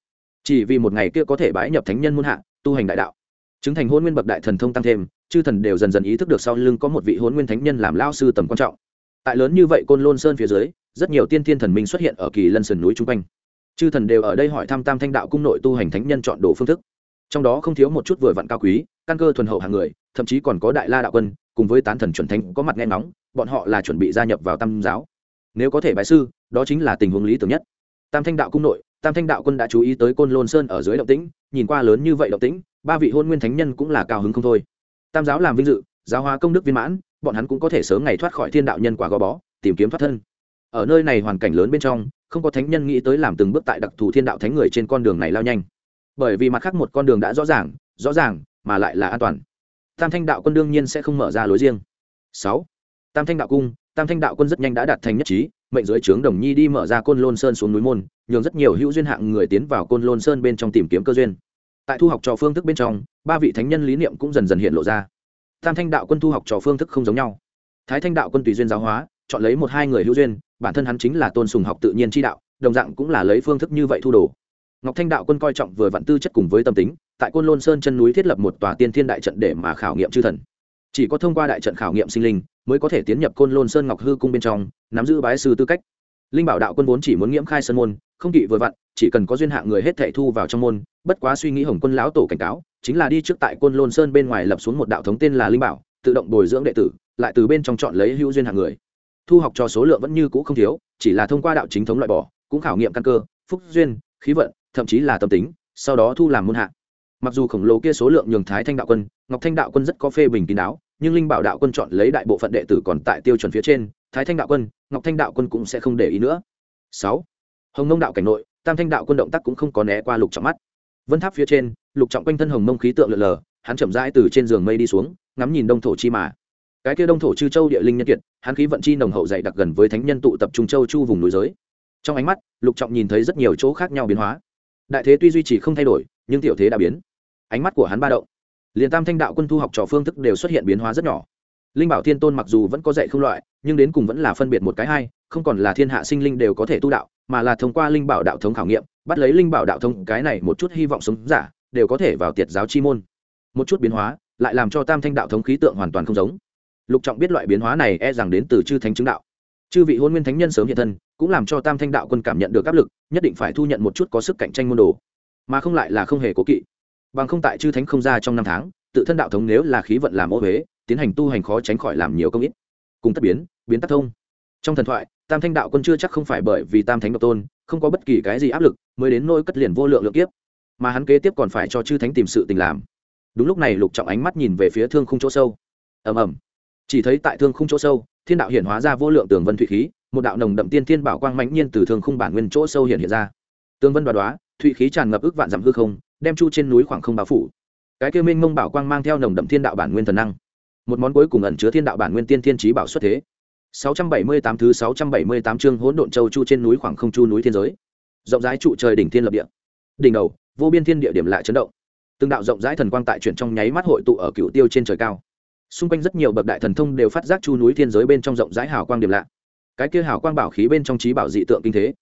Chỉ vì một ngày kia có thể bái nhập thánh nhân muôn hạ, tu hành đại đạo. Chứng thành hôn nguyên bậc đại thần thông tăng thêm, chư thần đều dần dần ý thức được sau lưng có một vị hôn nguyên thánh nhân làm lao sư tầm quan trọng. Tại lớn như vậy côn lôn sơn phía dưới, rất nhiều tiên tiên thần minh xuất hiện ở kỳ lân sườn núi chung quanh. Chư thần đều ở đây hỏi thăm tam thanh đạo cung nội tu hành thánh nhân chọn đồ phương thức trong đó không thiếu một chút vừa vặn cao quý, căn cơ thuần hậu hàng người, thậm chí còn có đại la đạo quân, cùng với tán thần chuẩn thánh có mặt nghe ngóng, bọn họ là chuẩn bị gia nhập vào tam giáo. Nếu có thể bài sư, đó chính là tình huống lý tưởng nhất. Tam thanh đạo cung nội, tam thanh đạo quân đã chú ý tới côn lôn sơn ở dưới động tĩnh, nhìn qua lớn như vậy động tĩnh, ba vị hôn nguyên thánh nhân cũng là cao hứng không thôi. Tam giáo làm vinh dự, giáo hóa công đức viên mãn, bọn hắn cũng có thể sớm ngày thoát khỏi thiên đạo nhân quả gò bó, tìm kiếm thoát thân. Ở nơi này hoàn cảnh lớn bên trong, không có thánh nhân nghĩ tới làm từng bước tại đặc thù thiên đạo thánh người trên con đường này lao nhanh bởi vì mặt khác một con đường đã rõ ràng rõ ràng, mà lại là an toàn. Tam thanh đạo quân đương nhiên sẽ không mở ra lối riêng. Sáu. Tam thanh đạo cung, tam thanh đạo quân rất nhanh đã đạt thành nhất trí, mệnh giới trướng đồng nhi đi mở ra côn lôn sơn xuống núi môn, nhường rất nhiều hữu duyên hạng người tiến vào côn lôn sơn bên trong tìm kiếm cơ duyên. Tại thu học trò phương thức bên trong, ba vị thánh nhân lý niệm cũng dần dần hiện lộ ra. Tam thanh đạo quân thu học trò phương thức không giống nhau. Thái thanh đạo quân tùy duyên giáo hóa, chọn lấy một hai người hữu duyên, bản thân hắn chính là tôn sùng học tự nhiên chi đạo, đồng dạng cũng là lấy phương thức như vậy thu đồ ngọc thanh đạo quân coi trọng vừa vặn tư chất cùng với tâm tính, tại côn lôn sơn chân núi thiết lập một tòa tiên thiên đại trận để mà khảo nghiệm chư thần. Chỉ có thông qua đại trận khảo nghiệm sinh linh, mới có thể tiến nhập côn lôn sơn ngọc hư cung bên trong, nắm giữ bái sư tư cách. Linh bảo đạo quân vốn chỉ muốn nghiễm khai sơn môn, không kỵ vừa vặn, chỉ cần có duyên hạng người hết thệ thu vào trong môn, bất quá suy nghĩ hồng quân lão tổ cảnh cáo, chính là đi trước tại côn lôn sơn bên ngoài lập xuống một đạo thống tên là linh bảo, tự động bồi dưỡng đệ tử, lại từ bên trong chọn lấy hữu duyên hạng người. Thu học cho số lượng vẫn như cũ không thiếu, chỉ là thông qua đạo chính thống loại bỏ, cũng khảo nghiệm căn cơ, phúc duyên, khí vận thậm chí là tâm tính, sau đó thu làm môn hạ. Mặc dù khổng lồ kia số lượng nhường thái thanh đạo quân, ngọc thanh đạo quân rất có phê bình kín đáo, nhưng linh bảo đạo quân chọn lấy đại bộ phận đệ tử còn tại tiêu chuẩn phía trên, thái thanh đạo quân, ngọc thanh đạo quân cũng sẽ không để ý nữa. Sáu, hồng nông đạo cảnh nội, tam thanh đạo quân động tác cũng không có né qua lục trọng mắt. Vân tháp phía trên, lục trọng quanh thân hồng mông khí tượng lượn lờ, hắn chậm rãi từ trên giường mây đi xuống, ngắm nhìn đông thổ chi mà. Cái kia đông thổ chư châu địa linh nhân kiệt, hắn khí vận chi nồng hậu dày đặc gần với thánh nhân tụ tập trung châu chu vùng núi giới. Trong ánh mắt, lục trọng nhìn thấy rất nhiều chỗ khác nhau biến hóa đại thế tuy duy trì không thay đổi, nhưng tiểu thế đã biến. Ánh mắt của hắn ba động. Liền tam thanh đạo quân thu học trò phương thức đều xuất hiện biến hóa rất nhỏ. Linh bảo thiên tôn mặc dù vẫn có dạy không loại, nhưng đến cùng vẫn là phân biệt một cái hai, không còn là thiên hạ sinh linh đều có thể tu đạo, mà là thông qua linh bảo đạo thống khảo nghiệm, bắt lấy linh bảo đạo thống, cái này một chút hy vọng sống giả, đều có thể vào tiệt giáo chi môn. Một chút biến hóa, lại làm cho tam thanh đạo thống khí tượng hoàn toàn không giống. Lục trọng biết loại biến hóa này e rằng đến từ chư thánh chứng đạo. Chư vị hôn nguyên thánh nhân sớm hiện thân cũng làm cho tam thanh đạo quân cảm nhận được áp lực, nhất định phải thu nhận một chút có sức cạnh tranh môn đồ. Mà không lại là không hề cố kỵ. Bằng không tại chư thánh không ra trong năm tháng, tự thân đạo thống nếu là khí vận làm ô huế tiến hành tu hành khó tránh khỏi làm nhiều công ít. Cùng tất biến biến tắc thông. Trong thần thoại, tam thanh đạo quân chưa chắc không phải bởi vì tam thánh độc tôn, không có bất kỳ cái gì áp lực, mới đến nôi cất liền vô lượng lượng kiếp. Mà hắn kế tiếp còn phải cho chư thánh tìm sự tình làm. Đúng lúc này lục trọng ánh mắt nhìn về phía thương khung chỗ sâu. Ầm ầm. Chỉ thấy tại thương khung chỗ sâu, thiên đạo hiển hóa ra vô lượng tường vân thụy khí một đạo nồng đậm tiên thiên bảo quang mãnh nhiên từ thương khung bản nguyên chỗ sâu hiện hiện ra. Tường vân đoá đoá, thụy khí tràn ngập ước vạn dặm hư không, đem chu trên núi khoảng không bao phủ. Cái kia minh mông bảo quang mang theo nồng đậm thiên đạo bản nguyên thần năng. Một món cuối cùng ẩn chứa thiên đạo bản nguyên tiên thiên trí bảo xuất thế. 678 thứ 678 chương hỗn độn châu chu trên núi khoảng không chu núi thiên giới. Rộng rãi trụ trời đỉnh thiên lập địa. Đỉnh đầu, vô biên thiên địa điểm lại chấn động. Từng đạo rộng rãi thần quang tại chuyển trong nháy mắt hội tụ ở cựu tiêu trên trời cao. Xung quanh rất nhiều bậc đại thần thông đều phát giác chu núi thiên giới bên trong rộng rãi hào quang điểm lạ cái kia hào quang bảo khí bên trong trí bảo dị tượng kinh thế.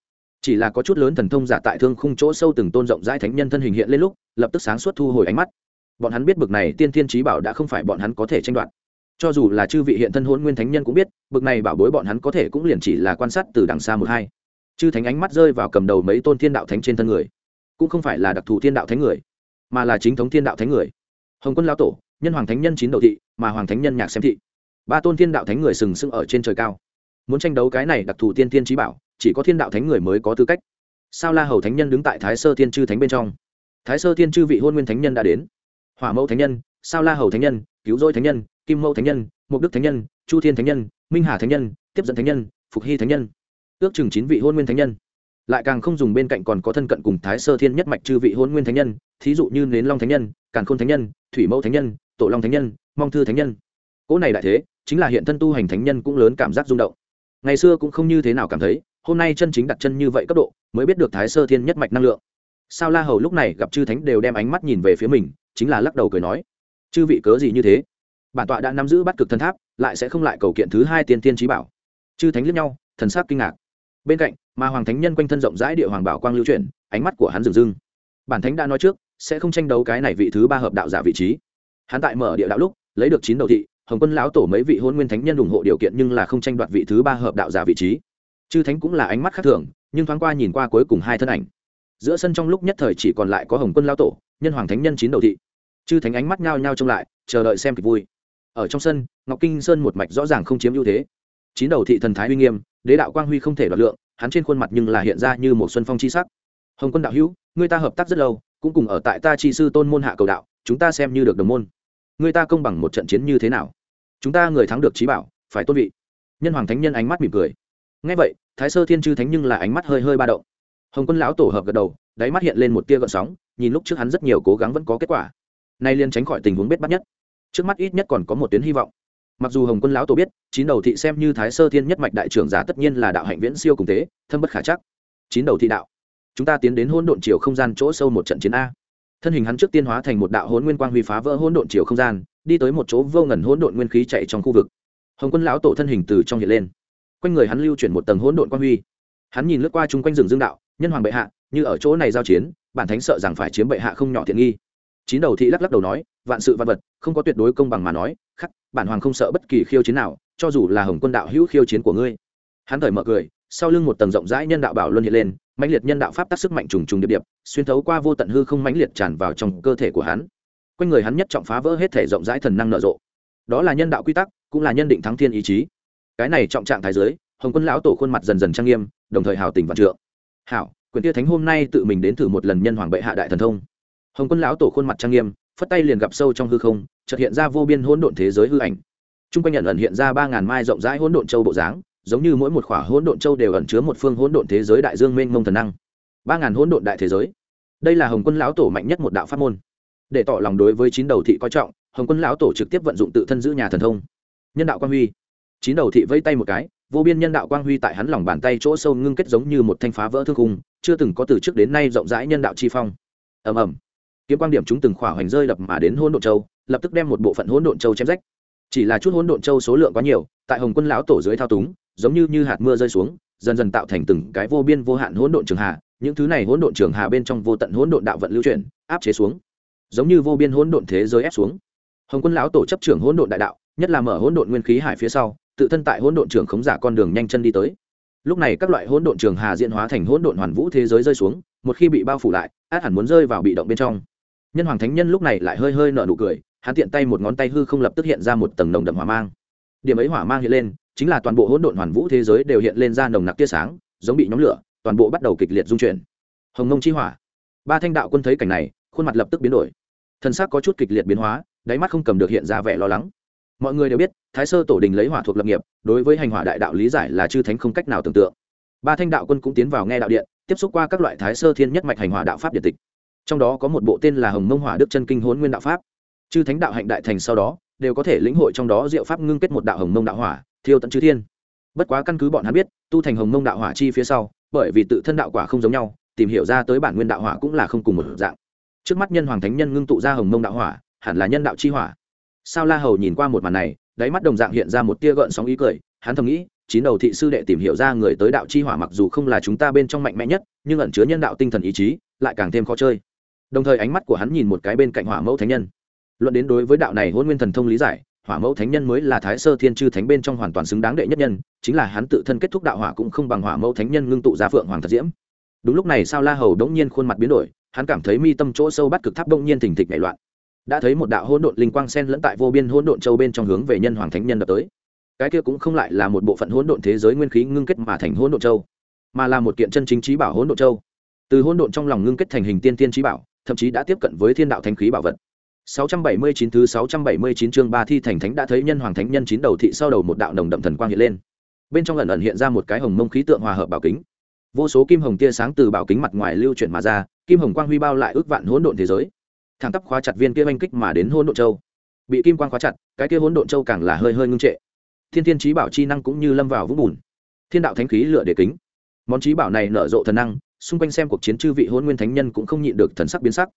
Chỉ là có chút lớn thần thông giả tại thương khung chỗ sâu từng tôn rộng rãi thánh nhân thân hình hiện lên lúc, lập tức sáng suốt thu hồi ánh mắt. Bọn hắn biết bực này tiên thiên trí bảo đã không phải bọn hắn có thể tranh đoạt. Cho dù là chư vị hiện thân hôn nguyên thánh nhân cũng biết, bực này bảo bối bọn hắn có thể cũng liền chỉ là quan sát từ đằng xa một hai. Chư thánh ánh mắt rơi vào cầm đầu mấy tôn thiên đạo thánh trên thân người. Cũng không phải là đặc thù thiên đạo thánh người, mà là chính thống thiên đạo thánh người. Hồng quân lao tổ, nhân hoàng thánh nhân chín đầu thị, mà hoàng thánh nhân nhạc xem thị. Ba tôn thiên đạo thánh người sừng sững ở trên trời cao muốn tranh đấu cái này đặc thù tiên tiên trí bảo chỉ có thiên đạo thánh người mới có tư cách sao la hầu thánh nhân đứng tại thái sơ thiên chư thánh bên trong thái sơ thiên chư vị hôn nguyên thánh nhân đã đến hỏa mẫu thánh nhân sao la hầu thánh nhân cứu dôi thánh nhân kim mẫu thánh nhân mục đức thánh nhân chu thiên thánh nhân minh hà thánh nhân tiếp dẫn thánh nhân phục hy thánh nhân ước chừng chín vị hôn nguyên thánh nhân lại càng không dùng bên cạnh còn có thân cận cùng thái sơ thiên nhất mạch chư vị hôn nguyên thánh nhân thí dụ như nến long thánh nhân càn khôn thánh nhân thủy mẫu thánh nhân tổ long thánh nhân mong thư thánh nhân cỗ này đại thế chính là hiện thân tu hành thánh nhân cũng lớn cảm giác rung động ngày xưa cũng không như thế nào cảm thấy, hôm nay chân chính đặt chân như vậy cấp độ, mới biết được thái sơ thiên nhất mạch năng lượng. Sao la hầu lúc này gặp chư thánh đều đem ánh mắt nhìn về phía mình, chính là lắc đầu cười nói, chư vị cớ gì như thế? Bản tọa đã nắm giữ bắt cực thần tháp, lại sẽ không lại cầu kiện thứ hai tiên tiên trí bảo. Chư thánh liếc nhau, thần sắc kinh ngạc. Bên cạnh, mà hoàng thánh nhân quanh thân rộng rãi địa hoàng bảo quang lưu chuyển, ánh mắt của hắn dừng dưng bản thánh đã nói trước, sẽ không tranh đấu cái này vị thứ ba hợp đạo giả vị trí. Hắn tại mở địa đạo lúc, lấy được chín đầu thị hồng quân lão tổ mấy vị hôn nguyên thánh nhân ủng hộ điều kiện nhưng là không tranh đoạt vị thứ ba hợp đạo giả vị trí. Chư thánh cũng là ánh mắt khác thường, nhưng thoáng qua nhìn qua cuối cùng hai thân ảnh. Giữa sân trong lúc nhất thời chỉ còn lại có hồng quân lão tổ, nhân hoàng thánh nhân chín đầu thị. Chư thánh ánh mắt nhao nhao trông lại, chờ đợi xem kịch vui. Ở trong sân, ngọc kinh sơn một mạch rõ ràng không chiếm ưu thế. Chín đầu thị thần thái uy nghiêm, đế đạo quang huy không thể đoạt lượng, hắn trên khuôn mặt nhưng là hiện ra như một xuân phong chi sắc. Hồng quân đạo hữu, người ta hợp tác rất lâu, cũng cùng ở tại ta chi sư tôn môn hạ cầu đạo, chúng ta xem như được đồng môn. Người ta công bằng một trận chiến như thế nào? Chúng ta người thắng được trí bảo, phải tôn vị. Nhân hoàng thánh nhân ánh mắt mỉm cười. Ngay vậy, thái sơ thiên chư thánh nhưng là ánh mắt hơi hơi ba động. Hồng quân lão tổ hợp gật đầu, đáy mắt hiện lên một tia gợn sóng, nhìn lúc trước hắn rất nhiều cố gắng vẫn có kết quả. Nay liên tránh khỏi tình huống bết bắt nhất. Trước mắt ít nhất còn có một tuyến hy vọng. Mặc dù hồng quân lão tổ biết, chín đầu thị xem như thái sơ thiên nhất mạch đại trưởng giả tất nhiên là đạo hạnh viễn siêu cùng thế, thâm bất khả chắc. Chín đầu thị đạo. Chúng ta tiến đến hôn độn chiều không gian chỗ sâu một trận chiến a thân hình hắn trước tiên hóa thành một đạo hỗn nguyên quang huy phá vỡ hỗn độn chiều không gian, đi tới một chỗ vô ngần hỗn độn nguyên khí chạy trong khu vực. Hồng quân lão tổ thân hình từ trong hiện lên. Quanh người hắn lưu chuyển một tầng hỗn độn quang huy. Hắn nhìn lướt qua chung quanh rừng dương đạo, nhân hoàng bệ hạ, như ở chỗ này giao chiến, bản thánh sợ rằng phải chiếm bệ hạ không nhỏ thiện nghi. Chín đầu thị lắc lắc đầu nói, vạn sự vạn vật, không có tuyệt đối công bằng mà nói, khắc, bản hoàng không sợ bất kỳ khiêu chiến nào, cho dù là hồng quân đạo hữu khiêu chiến của ngươi. Hắn thời mở cười, sau lưng một tầng rộng rãi nhân đạo bảo luân hiện lên mãnh liệt nhân đạo pháp tác sức mạnh trùng trùng điệp điệp, xuyên thấu qua vô tận hư không mãnh liệt tràn vào trong cơ thể của hắn. Quanh người hắn nhất trọng phá vỡ hết thể rộng rãi thần năng nở rộ. Đó là nhân đạo quy tắc, cũng là nhân định thắng thiên ý chí. Cái này trọng trạng thái giới, hồng quân lão tổ khuôn mặt dần dần trang nghiêm, đồng thời hào tình vạn trượng. Hảo, quyền tia thánh hôm nay tự mình đến thử một lần nhân hoàng bệ hạ đại thần thông. Hồng quân lão tổ khuôn mặt trang nghiêm, phất tay liền gặp sâu trong hư không, chợt hiện ra vô biên hỗn độn thế giới hư ảnh. T r u n g quanh nhận ẩn hiện ra ba ngàn mai rộng rãi hỗn độn châu bộ dáng giống như mỗi một khỏa hỗn độn châu đều ẩn chứa một phương hỗn độn thế giới đại dương mênh mông thần năng. Ba ngàn hỗn độn đại thế giới. Đây là hồng quân lão tổ mạnh nhất một đạo pháp môn. Để tỏ lòng đối với chín đầu thị coi trọng, hồng quân lão tổ trực tiếp vận dụng tự thân giữ nhà thần thông. Nhân đạo quang huy. Chín đầu thị vây tay một cái, vô biên nhân đạo quang huy tại hắn lòng bàn tay chỗ sâu ngưng kết giống như một thanh phá vỡ thương khung, chưa từng có từ trước đến nay rộng rãi nhân đạo chi phong. Ầm ầm. Kiếm quan điểm chúng từng khỏa hoành rơi lập mà đến hỗn độn châu, lập tức đem một bộ phận hỗn độn châu chém rách. Chỉ là chút hỗn độn châu số lượng quá nhiều, tại hồng quân lão tổ dưới thao túng giống như như hạt mưa rơi xuống, dần dần tạo thành từng cái vô biên vô hạn hỗn độn trường hà những thứ này hỗn độn trường hà bên trong vô tận hỗn độn đạo vận lưu chuyển, áp chế xuống. Giống như vô biên hỗn độn thế giới ép xuống. Hồng quân lão tổ chấp trưởng hỗn độn đại đạo, nhất là mở hỗn độn nguyên khí hải phía sau, tự thân tại hỗn độn trường khống giả con đường nhanh chân đi tới. Lúc này các loại hỗn độn trường hà diễn hóa thành hỗn độn hoàn vũ thế giới rơi xuống, một khi bị bao phủ lại, át hẳn muốn rơi vào bị động bên trong. Nhân hoàng thánh nhân lúc này lại hơi hơi nở nụ cười, hắn tiện tay một ngón tay hư không lập tức hiện ra một tầng nồng đậm hỏa mang. Điểm ấy hỏa mang hiện lên chính là toàn bộ hỗn độn hoàn vũ thế giới đều hiện lên ra nồng nặc tia sáng, giống bị nhóm lửa, toàn bộ bắt đầu kịch liệt dung chuyển. Hồng nông chi hỏa. Ba thanh đạo quân thấy cảnh này, khuôn mặt lập tức biến đổi. Thân xác có chút kịch liệt biến hóa, đáy mắt không cầm được hiện ra vẻ lo lắng. Mọi người đều biết, thái sơ tổ đình lấy hỏa thuộc lập nghiệp, đối với hành hỏa đại đạo lý giải là chư thánh không cách nào tưởng tượng. Ba thanh đạo quân cũng tiến vào nghe đạo điện, tiếp xúc qua các loại thái sơ thiên nhất mạch hành hỏa đạo pháp điện tịch. Trong đó có một bộ tên là hồng mông hỏa đức chân kinh hốn nguyên đạo pháp. Chư thánh đạo hạnh đại thành sau đó, đều có thể lĩnh hội trong đó diệu pháp ngưng kết một đạo hồng mông đạo hỏa thiêu tận chư thiên. Bất quá căn cứ bọn hắn biết, tu thành hồng mông đạo hỏa chi phía sau, bởi vì tự thân đạo quả không giống nhau, tìm hiểu ra tới bản nguyên đạo hỏa cũng là không cùng một dạng. Trước mắt nhân hoàng thánh nhân ngưng tụ ra hồng mông đạo hỏa, hẳn là nhân đạo chi hỏa. Sao la hầu nhìn qua một màn này, đáy mắt đồng dạng hiện ra một tia gợn sóng ý cười, hắn thầm nghĩ, chín đầu thị sư đệ tìm hiểu ra người tới đạo chi hỏa mặc dù không là chúng ta bên trong mạnh mẽ nhất, nhưng ẩn chứa nhân đạo tinh thần ý chí, lại càng thêm khó chơi. Đồng thời ánh mắt của hắn nhìn một cái bên cạnh hỏa mẫu thánh nhân. Luận đến đối với đạo này hôn nguyên thần thông lý giải hỏa mẫu thánh nhân mới là thái sơ thiên chư thánh bên trong hoàn toàn xứng đáng đệ nhất nhân, chính là hắn tự thân kết thúc đạo hỏa cũng không bằng hỏa mẫu thánh nhân ngưng tụ ra phượng hoàng thật diễm. Đúng lúc này sao la hầu đống nhiên khuôn mặt biến đổi, hắn cảm thấy mi tâm chỗ sâu bắt cực tháp đống nhiên thình thịch nảy loạn. Đã thấy một đạo hỗn độn linh quang sen lẫn tại vô biên hỗn độn châu bên trong hướng về nhân hoàng thánh nhân đập tới. Cái kia cũng không lại là một bộ phận hỗn độn thế giới nguyên khí ngưng kết mà thành hỗn độn châu, mà là một kiện chân chính trí bảo hỗn độn châu. Từ hỗn độn trong lòng ngưng kết thành hình tiên tiên trí bảo, thậm chí đã tiếp cận với thiên đạo thánh khí bảo vật. 679 thứ 679 chương ba thi thành thánh đã thấy nhân hoàng thánh nhân chín đầu thị sau đầu một đạo nồng đậm thần quang hiện lên. Bên trong ẩn ẩn hiện ra một cái hồng mông khí tượng hòa hợp bảo kính. Vô số kim hồng tia sáng từ bảo kính mặt ngoài lưu chuyển mà ra, kim hồng quang huy bao lại ước vạn hỗn độn thế giới. Thẳng tắp khóa chặt viên kia anh kích mà đến hỗn độn châu. Bị kim quang khóa chặt, cái kia hỗn độn châu càng là hơi hơi ngưng trệ. Thiên thiên chí bảo chi năng cũng như lâm vào vũng bùn. Thiên đạo thánh khí lửa để kính. Món chí bảo này nở rộ thần năng, xung quanh xem cuộc chiến chư vị hỗn nguyên thánh nhân cũng không nhịn được thần sắc biến sắc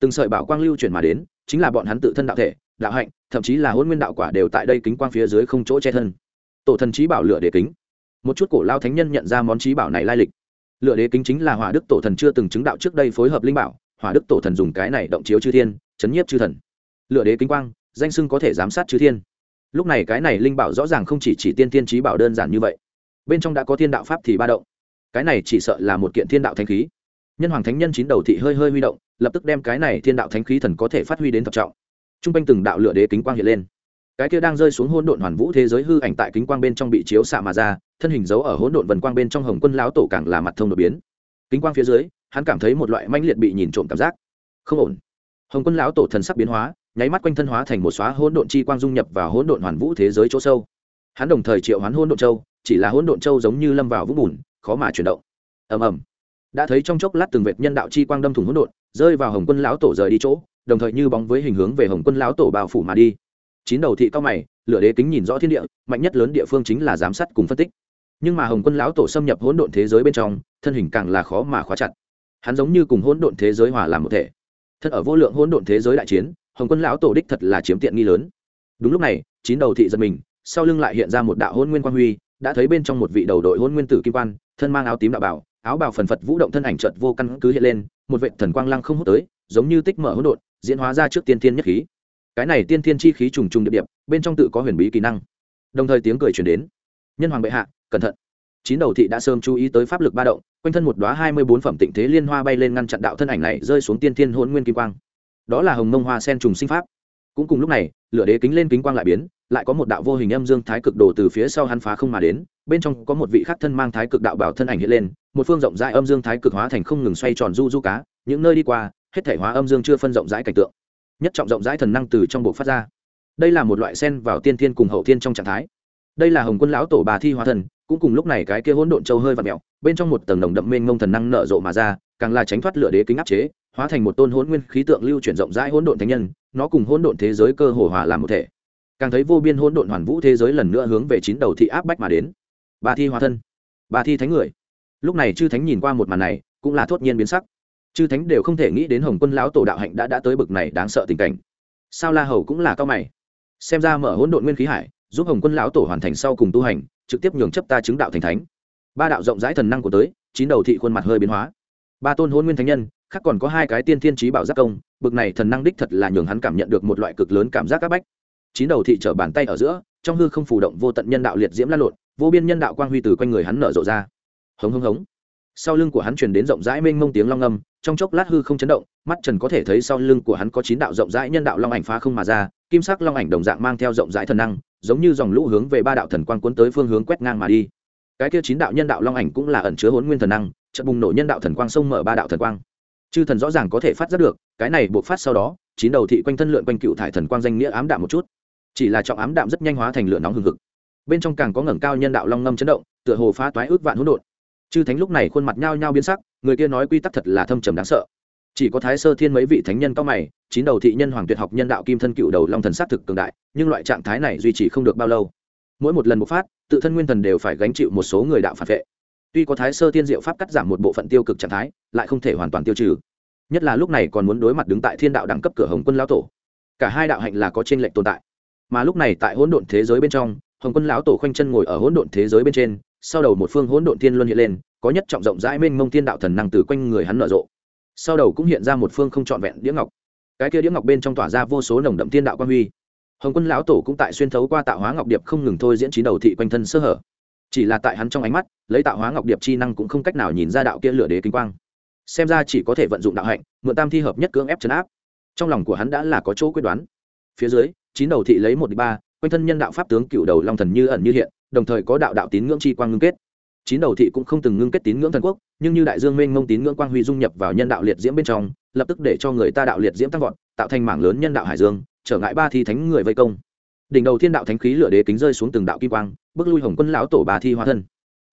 từng sợi bảo quang lưu chuyển mà đến, chính là bọn hắn tự thân đạo thể, đạo hạnh, thậm chí là hôn nguyên đạo quả đều tại đây kính quang phía dưới không chỗ che thân. Tổ thần trí bảo lửa đế kính. Một chút cổ lao thánh nhân nhận ra món trí bảo này lai lịch. Lựa đế kính chính là hỏa đức tổ thần chưa từng chứng đạo trước đây phối hợp linh bảo, hỏa đức tổ thần dùng cái này động chiếu chư thiên, chấn nhiếp chư thần. Lựa đế kính quang, danh sưng có thể giám sát chư thiên. Lúc này cái này linh bảo rõ ràng không chỉ chỉ tiên tiên trí bảo đơn giản như vậy. Bên trong đã có thiên đạo pháp thì ba động. Cái này chỉ sợ là một kiện thiên đạo thanh khí nhân hoàng thánh nhân chín đầu thị hơi hơi huy động, lập tức đem cái này thiên đạo thánh khí thần có thể phát huy đến thập trọng. T r u n g quanh từng đạo lựa đế kính quang hiện lên. Cái kia đang rơi xuống hỗn độn hoàn vũ thế giới hư ảnh tại kính quang bên trong bị chiếu xạ mà ra, thân hình giấu ở hỗn độn vần quang bên trong hồng quân lão tổ càng là mặt thông đột biến. Kính quang phía dưới, hắn cảm thấy một loại manh liệt bị nhìn trộm cảm giác. Không ổn. Hồng quân lão tổ thần sắc biến hóa, nháy mắt quanh thân hóa thành một xóa hỗn độn chi quang dung nhập vào hỗn độn hoàn vũ thế giới chỗ sâu. Hắn đồng thời triệu hoán hỗn độn châu, chỉ là hỗn độn châu giống như lâm vào vũng bùn, khó mà chuyển động. Ầm ầm đã thấy trong chốc lát từng vệt nhân đạo chi quang đâm thủng hỗn độn, rơi vào hồng quân lão tổ rời đi chỗ, đồng thời như bóng với hình hướng về hồng quân lão tổ bao phủ mà đi. Chín đầu thị cao mày, lửa đế kính nhìn rõ thiên địa, mạnh nhất lớn địa phương chính là giám sát cùng phân tích. Nhưng mà hồng quân lão tổ xâm nhập hỗn độn thế giới bên trong, thân hình càng là khó mà khóa chặt. Hắn giống như cùng hỗn độn thế giới hòa làm một thể. Thân ở vô lượng hỗn độn thế giới đại chiến, hồng quân lão tổ đích thật là chiếm tiện nghi lớn. Đúng lúc này, chín đầu thị giật mình, sau lưng lại hiện ra một đạo hôn nguyên quang huy, đã thấy bên trong một vị đầu đội hôn nguyên tử kim quan, thân mang áo tím đạo bảo áo bào phần phật vũ động thân ảnh chợt vô căn cứ hiện lên, một vệ thần quang lăng không hút tới, giống như tích mở hỗn độn, diễn hóa ra trước tiên thiên nhất khí. Cái này tiên thiên chi khí trùng trùng địa điểm, bên trong tự có huyền bí kỹ năng. Đồng thời tiếng cười chuyển đến. Nhân hoàng bệ hạ, cẩn thận. Chín đầu thị đã sớm chú ý tới pháp lực ba động, quanh thân một đoá hai mươi bốn phẩm tịnh thế liên hoa bay lên ngăn chặn đạo thân ảnh này rơi xuống tiên thiên hôn nguyên kim quang. Đó là hồng mông hoa sen trùng sinh pháp cũng cùng lúc này, lửa đế kính lên kính quang lại biến, lại có một đạo vô hình âm dương thái cực đồ từ phía sau hắn phá không mà đến, bên trong có một vị khắc thân mang thái cực đạo bảo thân ảnh hiện lên, một phương rộng rãi âm dương thái cực hóa thành không ngừng xoay tròn du du cá, những nơi đi qua, hết thể hóa âm dương chưa phân rộng rãi cảnh tượng. Nhất trọng rộng rãi thần năng từ trong bộ phát ra. Đây là một loại sen vào tiên thiên cùng hậu thiên trong trạng thái. Đây là hồng quân lão tổ bà thi hóa thần cũng cùng lúc này cái kia hỗn độn châu hơi và mèo, bên trong một tầng nồng đậm mênh mông thần năng nở rộ mà ra, càng là tránh thoát lửa đế kính áp chế, hóa thành một tôn hỗn nguyên khí tượng lưu chuyển rộng rãi hỗn độn thánh nhân, nó cùng hỗn độn thế giới cơ hồ hòa làm một thể. Càng thấy vô biên hỗn độn hoàn vũ thế giới lần nữa hướng về chín đầu thị áp bách mà đến. Bà thi hóa thân bà thi thánh người. Lúc này chư thánh nhìn qua một màn này, cũng là thốt nhiên biến sắc. Chư thánh đều không thể nghĩ đến hồng quân lão tổ đạo hạnh đã đã tới bực này đáng sợ tình cảnh. Sao la hầu cũng là cao mày? Xem ra mở hỗn độn nguyên khí hải giúp hồng quân lão tổ hoàn thành sau cùng tu hành, trực tiếp nhường chấp ta chứng đạo thành thánh. Ba đạo rộng rãi thần năng của tới, chín đầu thị khuôn mặt hơi biến hóa. Ba tôn hôn nguyên thánh nhân, khác còn có hai cái tiên thiên trí bảo giác công, bực này thần năng đích thật là nhường hắn cảm nhận được một loại cực lớn cảm giác các bách. Chín đầu thị trở bàn tay ở giữa, trong hư không phủ động vô tận nhân đạo liệt diễm lan lộn, vô biên nhân đạo quang huy từ quanh người hắn nở rộ ra. Hống hống hống. Sau lưng của hắn truyền đến rộng rãi mênh mông tiếng long âm, trong chốc lát hư không chấn động, mắt trần có thể thấy sau lưng của hắn có chín đạo rộng rãi nhân đạo long ảnh phá không mà ra, kim sắc long ảnh đồng dạng mang theo rộng rãi thần năng giống như dòng lũ hướng về ba đạo thần quang cuốn tới phương hướng quét ngang mà đi. Cái kia chín đạo nhân đạo long ảnh cũng là ẩn chứa hỗn nguyên thần năng, chợt bùng nổ nhân đạo thần quang sông mở ba đạo thần quang. Chư thần rõ ràng có thể phát giác được, cái này buộc phát sau đó, chín đầu thị quanh thân lượn quanh cựu thải thần quang danh nghĩa ám đạm một chút. Chỉ là trọng ám đạm rất nhanh hóa thành lửa nóng hừng hực. Bên trong càng có ngẩng cao nhân đạo long ngâm chấn động, tựa hồ phá toái ước vạn hỗn độn. Chư thánh lúc này khuôn mặt nhao nhao biến sắc, người kia nói quy tắc thật là thâm trầm đáng sợ chỉ có thái sơ thiên mấy vị thánh nhân cao mày, chín đầu thị nhân hoàng tuyệt học nhân đạo kim thân cựu đầu long thần sát thực cường đại, nhưng loại trạng thái này duy trì không được bao lâu. Mỗi một lần bộc phát, tự thân nguyên thần đều phải gánh chịu một số người đạo phản vệ. Tuy có thái sơ thiên diệu pháp cắt giảm một bộ phận tiêu cực trạng thái, lại không thể hoàn toàn tiêu trừ. Nhất là lúc này còn muốn đối mặt đứng tại thiên đạo đẳng cấp cửa hồng quân lão tổ. Cả hai đạo hạnh là có trên lệnh tồn tại. Mà lúc này tại hỗn độn thế giới bên trong, hồng quân lão tổ khoanh chân ngồi ở hỗn độn thế giới bên trên, sau đầu một phương hỗn độn thiên luân hiện lên, có nhất trọng rộng rãi mênh mông thiên đạo thần năng từ quanh người hắn nở rộ sau đầu cũng hiện ra một phương không trọn vẹn đĩa ngọc. Cái kia đĩa ngọc bên trong tỏa ra vô số nồng đậm thiên đạo quan huy. Hồng quân lão tổ cũng tại xuyên thấu qua tạo hóa ngọc điệp không ngừng thôi diễn chín đầu thị quanh thân sơ hở. Chỉ là tại hắn trong ánh mắt, lấy tạo hóa ngọc điệp chi năng cũng không cách nào nhìn ra đạo kia lửa đế kinh quang. Xem ra chỉ có thể vận dụng đạo hạnh, mượn tam thi hợp nhất cưỡng ép chấn áp. Trong lòng của hắn đã là có chỗ quyết đoán. Phía dưới, chín đầu thị lấy một đi ba, quanh thân nhân đạo pháp tướng cựu đầu long thần như ẩn như hiện, đồng thời có đạo đạo tín ngưỡng chi quang ngưng kết chín đầu thị cũng không từng ngưng kết tín ngưỡng thần quốc, nhưng như đại dương mênh mông tín ngưỡng quang huy dung nhập vào nhân đạo liệt diễm bên trong, lập tức để cho người ta đạo liệt diễm tăng vọt, tạo thành mảng lớn nhân đạo hải dương, trở ngại ba thi thánh người vây công. Đỉnh đầu thiên đạo thánh khí lửa đế kính rơi xuống từng đạo kim quang, bước lui hồng quân lão tổ ba thi hóa thân.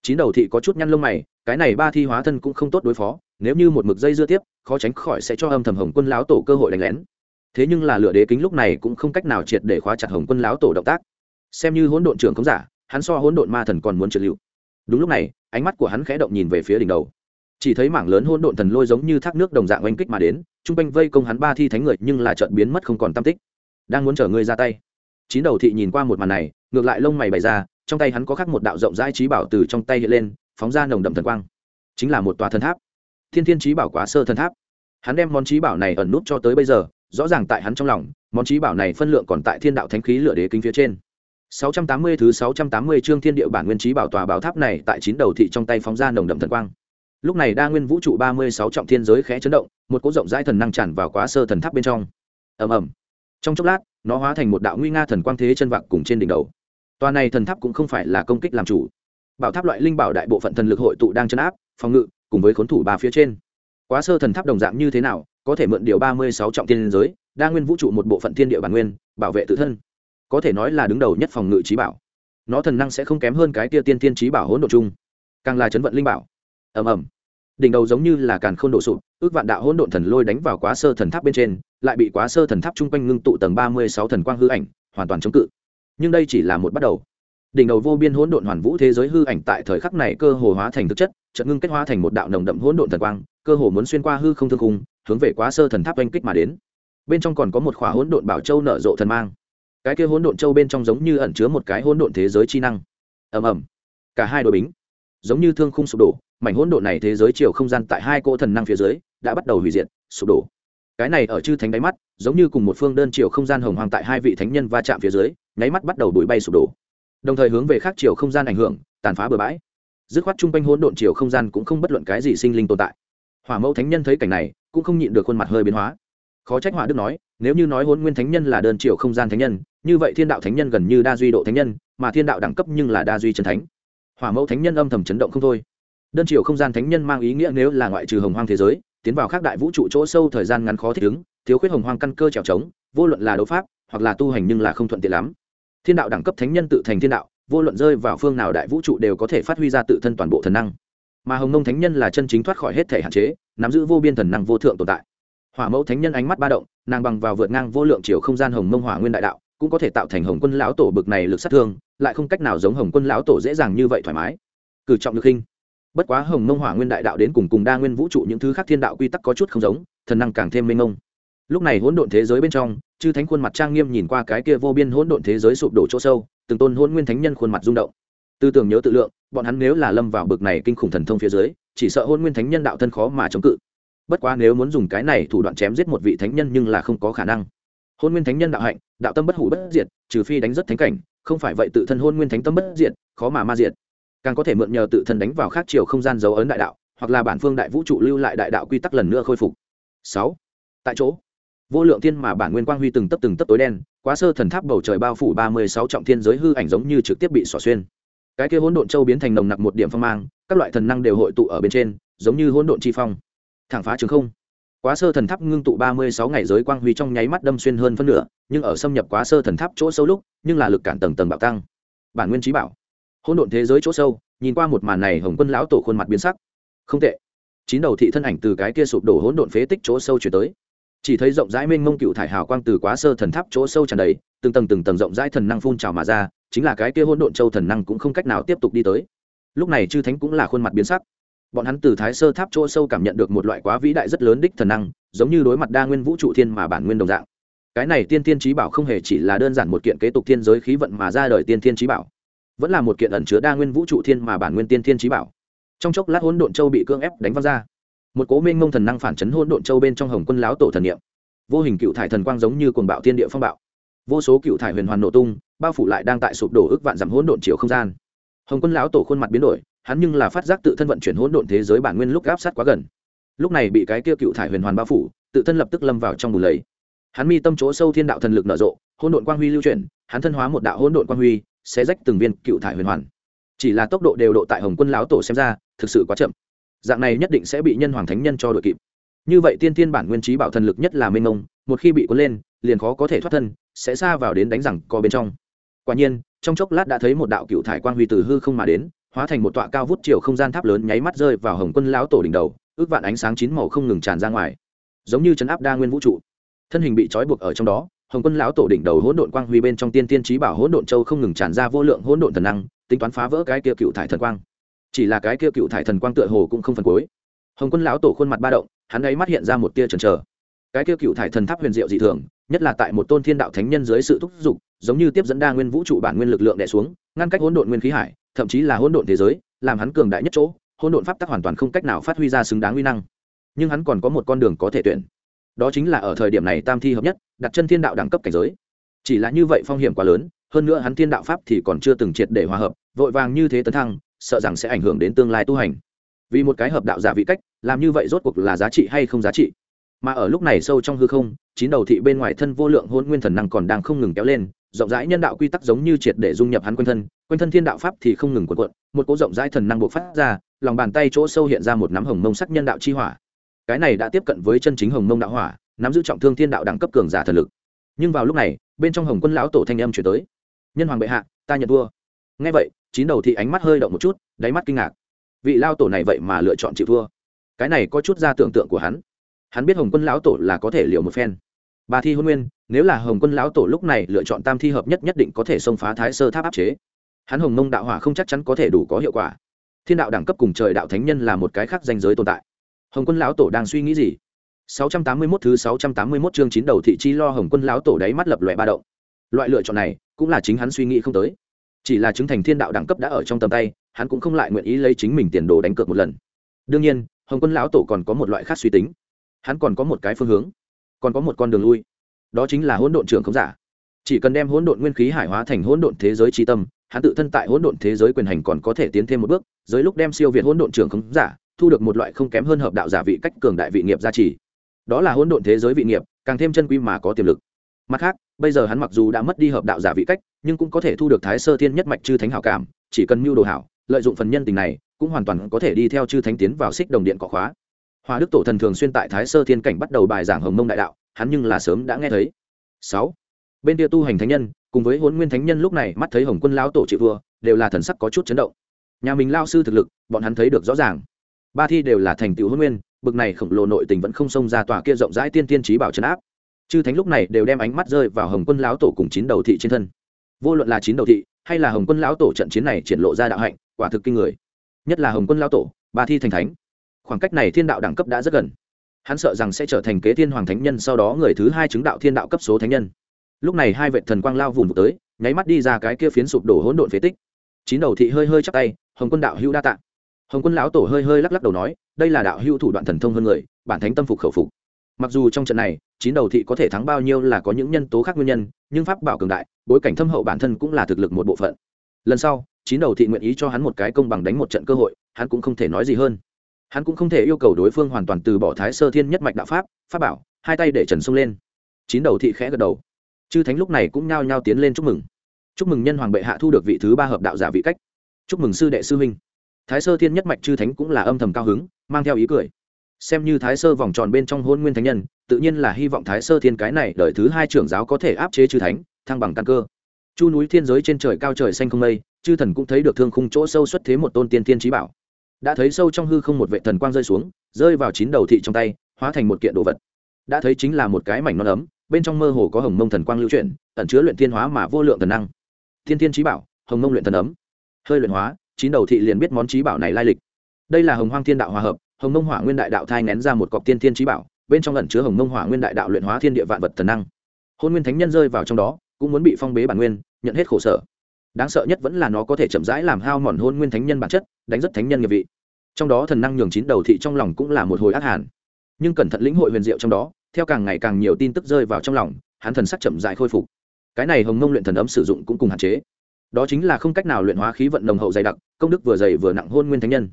Chín đầu thị có chút nhăn lông mày, cái này ba thi hóa thân cũng không tốt đối phó, nếu như một mực dây dưa tiếp, khó tránh khỏi sẽ cho âm thầm hồng quân lão tổ cơ hội đánh lén. Thế nhưng là lửa đế kính lúc này cũng không cách nào triệt để khóa chặt hồng quân lão tổ động tác. Xem như hỗn độn trưởng không giả, hắn so hỗn độn ma thần còn muốn trượt liệu đúng lúc này, ánh mắt của hắn khẽ động nhìn về phía đỉnh đầu. Chỉ thấy mảng lớn hôn độn thần lôi giống như thác nước đồng dạng oanh kích mà đến chung quanh vây công hắn ba thi thánh người nhưng là chợt biến mất không còn tam tích. Đang muốn chở ngươi ra tay. Chín đầu thị nhìn qua một màn này, ngược lại lông mày bày ra, trong tay hắn có khắc một đạo rộng rãi trí bảo từ trong tay hiện lên, phóng ra nồng đậm thần quang. Chính là một tòa thần tháp. Thiên thiên trí bảo quá sơ thần tháp. Hắn đem món trí bảo này ẩn nút cho tới bây giờ, rõ ràng tại hắn trong lòng, món trí bảo này phân lượng còn tại thiên đạo thánh khí lửa đế kinh phía trên. 680 thứ 680 chương thiên địa bản nguyên trí bảo tòa bảo tháp này tại chín đầu thị trong tay phóng ra nồng đậm thần quang. Lúc này đa nguyên vũ trụ 36 trọng thiên giới khẽ chấn động, một cỗ rộng rãi thần năng tràn vào quá sơ thần tháp bên trong. Ầm ầm. Trong chốc lát, nó hóa thành một đạo nguy nga thần quang thế chân vạc cùng trên đỉnh đầu. Toàn này thần tháp cũng không phải là công kích làm chủ. Bảo tháp loại linh bảo đại bộ phận thần lực hội tụ đang chấn áp, phòng ngự, cùng với khốn thủ ba phía trên. Quá sơ thần tháp đồng dạng như thế nào, có thể mượn điều ba mươi sáu trọng thiên giới, đa nguyên vũ trụ một bộ phận thiên địa bản nguyên, bảo vệ tự thân có thể nói là đứng đầu nhất phòng ngự trí bảo. Nó thần năng sẽ không kém hơn cái tia tiên tiên trí bảo hỗn độ chung. Càng là chấn vận linh bảo. Ầm ầm. Đỉnh đầu giống như là càn khôn đổ sụp, ước vạn đạo hỗn độn thần lôi đánh vào quá sơ thần tháp bên trên, lại bị quá sơ thần tháp chung quanh ngưng tụ tầng ba mươi sáu thần quang hư ảnh, hoàn toàn chống cự. Nhưng đây chỉ là một bắt đầu. Đỉnh đầu vô biên hỗn độn hoàn vũ thế giới hư ảnh tại thời khắc này cơ hồ hóa thành thực chất trận ngưng kết hóa thành một đạo nồng đậm hỗn độn thần quang, cơ hồ muốn xuyên qua hư không thương khung, hướng về quá sơ thần tháp oanh kích mà đến. Bên trong còn có một khỏa hỗn độn bảo châu nở rộ thần mang cái kia hỗn độn châu bên trong giống như ẩn chứa một cái hỗn độn thế giới chi năng. Ầm ầm. Cả hai đội bính, giống như thương khung sụp đổ, mảnh hỗn độn này thế giới chiều không gian tại hai cỗ thần năng phía dưới, đã bắt đầu hủy diệt, sụp đổ. Cái này ở chư thánh đáy mắt, giống như cùng một phương đơn chiều không gian hồng hoàng tại hai vị thánh nhân va chạm phía dưới, nháy mắt bắt đầu đuổi bay sụp đổ. Đồng thời hướng về khác chiều không gian ảnh hưởng, tàn phá bừa bãi. Dứt khoát chung quanh hỗn độn chiều không gian cũng không bất luận cái gì sinh linh tồn tại. Hỏa mẫu thánh nhân thấy cảnh này, cũng không nhịn được khuôn mặt hơi biến hóa. Khó trách hỏa đức nói, nếu như nói hôn nguyên thánh nhân là đơn chiều không gian thánh nhân như vậy thiên đạo thánh nhân gần như đa duy độ thánh nhân, mà thiên đạo đẳng cấp nhưng là đa duy trần thánh. Hỏa mẫu thánh nhân âm thầm chấn động không thôi. Đơn chiều không gian thánh nhân mang ý nghĩa nếu là ngoại trừ hồng hoang thế giới, tiến vào khác đại vũ trụ chỗ sâu thời gian ngắn khó thích ứng, thiếu khuyết hồng hoang căn cơ trèo trống, vô luận là đấu pháp, hoặc là tu hành nhưng là không thuận tiện lắm. Thiên đạo đẳng cấp thánh nhân tự thành thiên đạo, vô luận rơi vào phương nào đại vũ trụ đều có thể phát huy ra tự thân toàn bộ thần năng. Mà hồng nông thánh nhân là chân chính thoát khỏi hết thể hạn chế, nắm giữ vô biên thần năng vô thượng tồn tại. Hỏa mẫu thánh nhân ánh mắt ba động, nàng bằng vào vượt ngang vô lượng chiều không gian hồng mông hỏa nguyên đại đạo cũng có thể tạo thành hồng quân lão tổ bực này lực sát thương, lại không cách nào giống hồng quân lão tổ dễ dàng như vậy thoải mái. Cử trọng lực hình bất quá hồng mông hỏa nguyên đại đạo đến cùng cùng đa nguyên vũ trụ những thứ khác thiên đạo quy tắc có chút không giống, thần năng càng thêm mênh mông. Lúc này hỗn độn thế giới bên trong, chư thánh khuôn mặt trang nghiêm nhìn qua cái kia vô biên hỗn độn thế giới sụp đổ chỗ sâu, từng tôn hôn nguyên thánh nhân khuôn mặt rung động. Tư tưởng nhớ tự lượng, bọn hắn nếu là lâm vào bực này kinh khủng thần thông phía dưới, chỉ sợ hôn nguyên thánh nhân đạo thân khó mà chống cự. Bất quá nếu muốn dùng cái này thủ đoạn chém giết một vị thánh nhân nhưng là không có khả năng hôn nguyên thánh nhân đạo hạnh, đạo tâm bất hủ bất diệt, trừ phi đánh rất thánh cảnh, không phải vậy tự thân hôn nguyên thánh tâm bất diệt, khó mà ma diệt. Càng có thể mượn nhờ tự thân đánh vào khác chiều không gian dấu ấn đại đạo, hoặc là bản phương đại vũ trụ lưu lại đại đạo quy tắc lần nữa khôi phục. Sáu. Tại chỗ, vô lượng thiên mà bản nguyên quang huy từng tấp từng tấp tối đen, quá sơ thần tháp bầu trời bao phủ ba mươi sáu trọng thiên giới hư ảnh giống như trực tiếp bị xỏ xuyên. Cái kia hỗn độn châu biến thành nồng nặc một điểm phong mang, các loại thần năng đều hội tụ ở bên trên, giống như hỗn độn chi phong. Thẳng phá trường không quá sơ thần tháp ngưng tụ ba mươi sáu ngày giới quang huy trong nháy mắt đâm xuyên hơn phân nửa, nhưng ở xâm nhập quá sơ thần tháp chỗ sâu lúc, nhưng là lực cản tầng tầng bạo tăng. Bản nguyên trí bảo. Hỗn độn thế giới chỗ sâu, nhìn qua một màn này hồng quân lão tổ khuôn mặt biến sắc. Không tệ. Chín đầu thị thân ảnh từ cái kia sụp đổ hỗn độn phế tích chỗ sâu chuyển tới. Chỉ thấy rộng rãi mênh mông cựu thải hào quang từ quá sơ thần tháp chỗ sâu tràn đầy, từng tầng từng tầng rộng rãi thần năng phun trào mà ra, chính là cái kia hỗn độn châu thần năng cũng không cách nào tiếp tục đi tới. Lúc này chư thánh cũng là khuôn mặt biến sắc bọn hắn từ thái sơ tháp chỗ sâu cảm nhận được một loại quá vĩ đại rất lớn đích thần năng, giống như đối mặt đa nguyên vũ trụ thiên mà bản nguyên đồng dạng. Cái này tiên tiên trí bảo không hề chỉ là đơn giản một kiện kế tục thiên giới khí vận mà ra đời tiên tiên trí bảo, vẫn là một kiện ẩn chứa đa nguyên vũ trụ thiên mà bản nguyên tiên thiên trí bảo. Trong chốc lát hỗn độn châu bị cưỡng ép đánh văng ra. Một cố minh mông thần năng phản chấn hỗn độn châu bên trong hồng quân láo tổ thần niệm. Vô hình cựu thải thần quang giống như cuồng bạo thiên địa phong bạo. Vô số cựu thải huyền hoàn nổ tung, bao phủ lại đang tại sụp đổ ước vạn dặm hỗn độn chiều không gian. Hồng quân lão tổ khuôn mặt biến đổi hắn nhưng là phát giác tự thân vận chuyển hỗn độn thế giới bản nguyên lúc áp sát quá gần. Lúc này bị cái kia cựu thải huyền hoàn bao phủ, tự thân lập tức lâm vào trong bùn lầy. Hắn mi tâm chỗ sâu thiên đạo thần lực nở rộ, hỗn độn quang huy lưu chuyển, hắn thân hóa một đạo hỗn độn quang huy sẽ rách từng viên cựu thải huyền hoàn. Chỉ là tốc độ đều độ tại hồng quân lão tổ xem ra, thực sự quá chậm. Dạng này nhất định sẽ bị nhân hoàng thánh nhân cho đội kịp. Như vậy tiên tiên bản nguyên trí bảo thần lực nhất là mênh mông, một khi bị cuốn lên, liền khó có thể thoát thân, sẽ xa vào đến đánh rằng co bên trong. Quả nhiên, trong chốc lát đã thấy một đạo cựu thải quang huy từ hư không mà đến hóa thành một tọa cao vút chiều không gian tháp lớn nháy mắt rơi vào hồng quân lão tổ đỉnh đầu, ước vạn ánh sáng chín màu không ngừng tràn ra ngoài. Giống như chấn áp đa nguyên vũ trụ. Thân hình bị trói buộc ở trong đó, hồng quân lão tổ đỉnh đầu hỗn độn quang huy bên trong tiên tiên trí bảo hỗn độn châu không ngừng tràn ra vô lượng hỗn độn thần năng, tính toán phá vỡ cái kia cựu thải thần quang. Chỉ là cái kia cựu thải thần quang tựa hồ cũng không phần cuối. Hồng quân lão tổ khuôn mặt ba động, hắn ấy mắt hiện ra một tia trần trờ cái kia cựu thải thần tháp huyền diệu dị thường, nhất là tại một tôn thiên đạo thánh nhân dưới sự thúc giục, giống như tiếp dẫn đa nguyên vũ trụ bản nguyên lực lượng đè xuống ngăn cách hỗn độn nguyên khí hải, thậm chí là hỗn độn thế giới, làm hắn cường đại nhất chỗ, hỗn độn pháp tắc hoàn toàn không cách nào phát huy ra xứng đáng uy năng. Nhưng hắn còn có một con đường có thể tuyển. Đó chính là ở thời điểm này tam thi hợp nhất, đặt chân thiên đạo đẳng cấp cảnh giới. Chỉ là như vậy phong hiểm quá lớn, hơn nữa hắn thiên đạo pháp thì còn chưa từng triệt để hòa hợp, vội vàng như thế tấn thăng, sợ rằng sẽ ảnh hưởng đến tương lai tu hành. Vì một cái hợp đạo giả vị cách, làm như vậy rốt cuộc là giá trị hay không giá trị? Mà ở lúc này sâu trong hư không, chín đầu thị bên ngoài thân vô lượng hôn nguyên thần năng còn đang không ngừng kéo lên rộng rãi nhân đạo quy tắc giống như triệt để dung nhập hắn quanh thân quanh thân thiên đạo pháp thì không ngừng cuộn cuộn, một cỗ rộng rãi thần năng buộc phát ra, lòng bàn tay chỗ sâu hiện ra một nắm hồng mông sắc nhân đạo chi hỏa. Cái này đã tiếp cận với chân chính hồng mông đạo hỏa, nắm giữ trọng thương thiên đạo đẳng cấp cường giả thần lực. Nhưng vào lúc này, bên trong hồng quân lão tổ thanh âm chuyển tới. Nhân hoàng bệ hạ, ta nhận thua ngay vậy, chín đầu thị ánh mắt hơi động một chút, đáy mắt kinh ngạc. Vị lao tổ này vậy mà lựa chọn chịu thua. Cái này có chút ra tưởng tượng của hắn. Hắn biết hồng quân lão tổ là có thể liệu một phen ba thi hôn nguyên, nếu là hồng quân lão tổ lúc này lựa chọn tam thi hợp nhất nhất định có thể xông phá thái sơ tháp áp chế. Hắn hồng mông đạo hỏa không chắc chắn có thể đủ có hiệu quả. Thiên đạo đẳng cấp cùng trời đạo thánh nhân là một cái khác danh giới tồn tại. Hồng quân lão tổ đang suy nghĩ gì? 681 thứ 681 chương chín đầu thị chi lo hồng quân lão tổ đáy mắt lập loè ba động. Loại lựa chọn này, cũng là chính hắn suy nghĩ không tới. Chỉ là chứng thành thiên đạo đẳng cấp đã ở trong tầm tay, hắn cũng không lại nguyện ý lấy chính mình tiền đồ đánh cược một lần. Đương nhiên, hồng quân lão tổ còn có một loại khác suy tính. Hắn còn có một cái phương hướng còn có một con đường lui. Đó chính là hỗn độn trường không giả. Chỉ cần đem hỗn độn nguyên khí hải hóa thành hỗn độn thế giới trí tâm, hắn tự thân tại hỗn độn thế giới quyền hành còn có thể tiến thêm một bước, dưới lúc đem siêu việt hỗn độn trường không giả, thu được một loại không kém hơn hợp đạo giả vị cách cường đại vị nghiệp gia trì. Đó là hỗn độn thế giới vị nghiệp, càng thêm chân quy mà có tiềm lực. Mặt khác, bây giờ hắn mặc dù đã mất đi hợp đạo giả vị cách, nhưng cũng có thể thu được thái sơ thiên nhất mạch chư thánh hảo cảm, chỉ cần mưu đồ hảo, lợi dụng phần nhân tình này, cũng hoàn toàn có thể đi theo chư thánh tiến vào xích đồng điện cọ khóa hòa đức tổ thần thường xuyên tại thái sơ thiên cảnh bắt đầu bài giảng hồng mông đại đạo, hắn nhưng là sớm đã nghe thấy. Sáu. Bên kia tu hành thánh nhân, cùng với huấn nguyên thánh nhân lúc này mắt thấy hồng quân lão tổ chịu vua, đều là thần sắc có chút chấn động. Nhà mình lao sư thực lực, bọn hắn thấy được rõ ràng. Ba thi đều là thành tựu huấn nguyên, bực này khổng lồ nội tình vẫn không xông ra tòa kia rộng rãi tiên tiên trí bảo trấn áp. Chư thánh lúc này đều đem ánh mắt rơi vào hồng quân lão tổ cùng chín đầu thị trên thân. Vô luận là chín đầu thị, hay là hồng quân lão tổ trận chiến này triển lộ ra đạo hạnh, quả thực kinh người. Nhất là hồng quân lão tổ, ba thi thành thánh khoảng cách này thiên đạo đẳng cấp đã rất gần. Hắn sợ rằng sẽ trở thành kế thiên hoàng thánh nhân, sau đó người thứ hai chứng đạo thiên đạo cấp số thánh nhân. Lúc này hai vệ thần quang lao vùng tới, nháy mắt đi ra cái kia phiến sụp đổ hỗn độn phế tích. Chín đầu thị hơi hơi chắc tay, hồng quân đạo hữu đa tạ. Hồng quân lão tổ hơi hơi lắc lắc đầu nói, đây là đạo hữu thủ đoạn thần thông hơn người, bản thánh tâm phục khẩu phục. Mặc dù trong trận này, chín đầu thị có thể thắng bao nhiêu là có những nhân tố khác nguyên nhân, nhưng pháp bảo cường đại, bối cảnh thâm hậu bản thân cũng là thực lực một bộ phận. Lần sau, chín đầu thị nguyện ý cho hắn một cái công bằng đánh một trận cơ hội, hắn cũng không thể nói gì hơn hắn cũng không thể yêu cầu đối phương hoàn toàn từ bỏ thái sơ thiên nhất mạch đạo pháp pháp bảo, hai tay để trần sông lên. Chín đầu thị khẽ gật đầu. Chư thánh lúc này cũng nhao nhao tiến lên chúc mừng. Chúc mừng nhân hoàng bệ hạ thu được vị thứ ba hợp đạo giả vị cách. Chúc mừng sư đệ sư huynh. Thái sơ thiên nhất mạch chư thánh cũng là âm thầm cao hứng, mang theo ý cười. Xem như thái sơ vòng tròn bên trong hôn nguyên thánh nhân, tự nhiên là hy vọng thái sơ thiên cái này đợi thứ hai trưởng giáo có thể áp chế chư thánh, thăng bằng căn cơ. Chu núi thiên giới trên trời cao trời xanh không mây, chư thần cũng thấy được thương khung chỗ sâu xuất thế một tôn tiên tiên trí bảo đã thấy sâu trong hư không một vệ thần quang rơi xuống, rơi vào chín đầu thị trong tay, hóa thành một kiện đồ vật. Đã thấy chính là một cái mảnh non ấm, bên trong mơ hồ có hồng mông thần quang lưu chuyển, ẩn chứa luyện thiên hóa mà vô lượng thần năng. Thiên thiên trí bảo, hồng mông luyện thần ấm. Hơi luyện hóa, chín đầu thị liền biết món trí bảo này lai lịch. Đây là hồng hoang thiên đạo hòa hợp, hồng mông hỏa nguyên đại đạo thai nén ra một cọc tiên thiên trí bảo, bên trong ẩn chứa hồng mông hỏa nguyên đại đạo luyện hóa thiên địa vạn vật thần năng. Hôn nguyên thánh nhân rơi vào trong đó, cũng muốn bị phong bế bản nguyên, nhận hết khổ sở đáng sợ nhất vẫn là nó có thể chậm rãi làm hao mòn hôn nguyên thánh nhân bản chất, đánh rất thánh nhân nghiệp vị. Trong đó thần năng nhường chín đầu thị trong lòng cũng là một hồi ác hàn. Nhưng cẩn thận lĩnh hội huyền diệu trong đó, theo càng ngày càng nhiều tin tức rơi vào trong lòng, hắn thần sắc chậm rãi khôi phục. Cái này hồng mông luyện thần ấm sử dụng cũng cùng hạn chế. Đó chính là không cách nào luyện hóa khí vận nồng hậu dày đặc, công đức vừa dày vừa nặng hôn nguyên thánh nhân.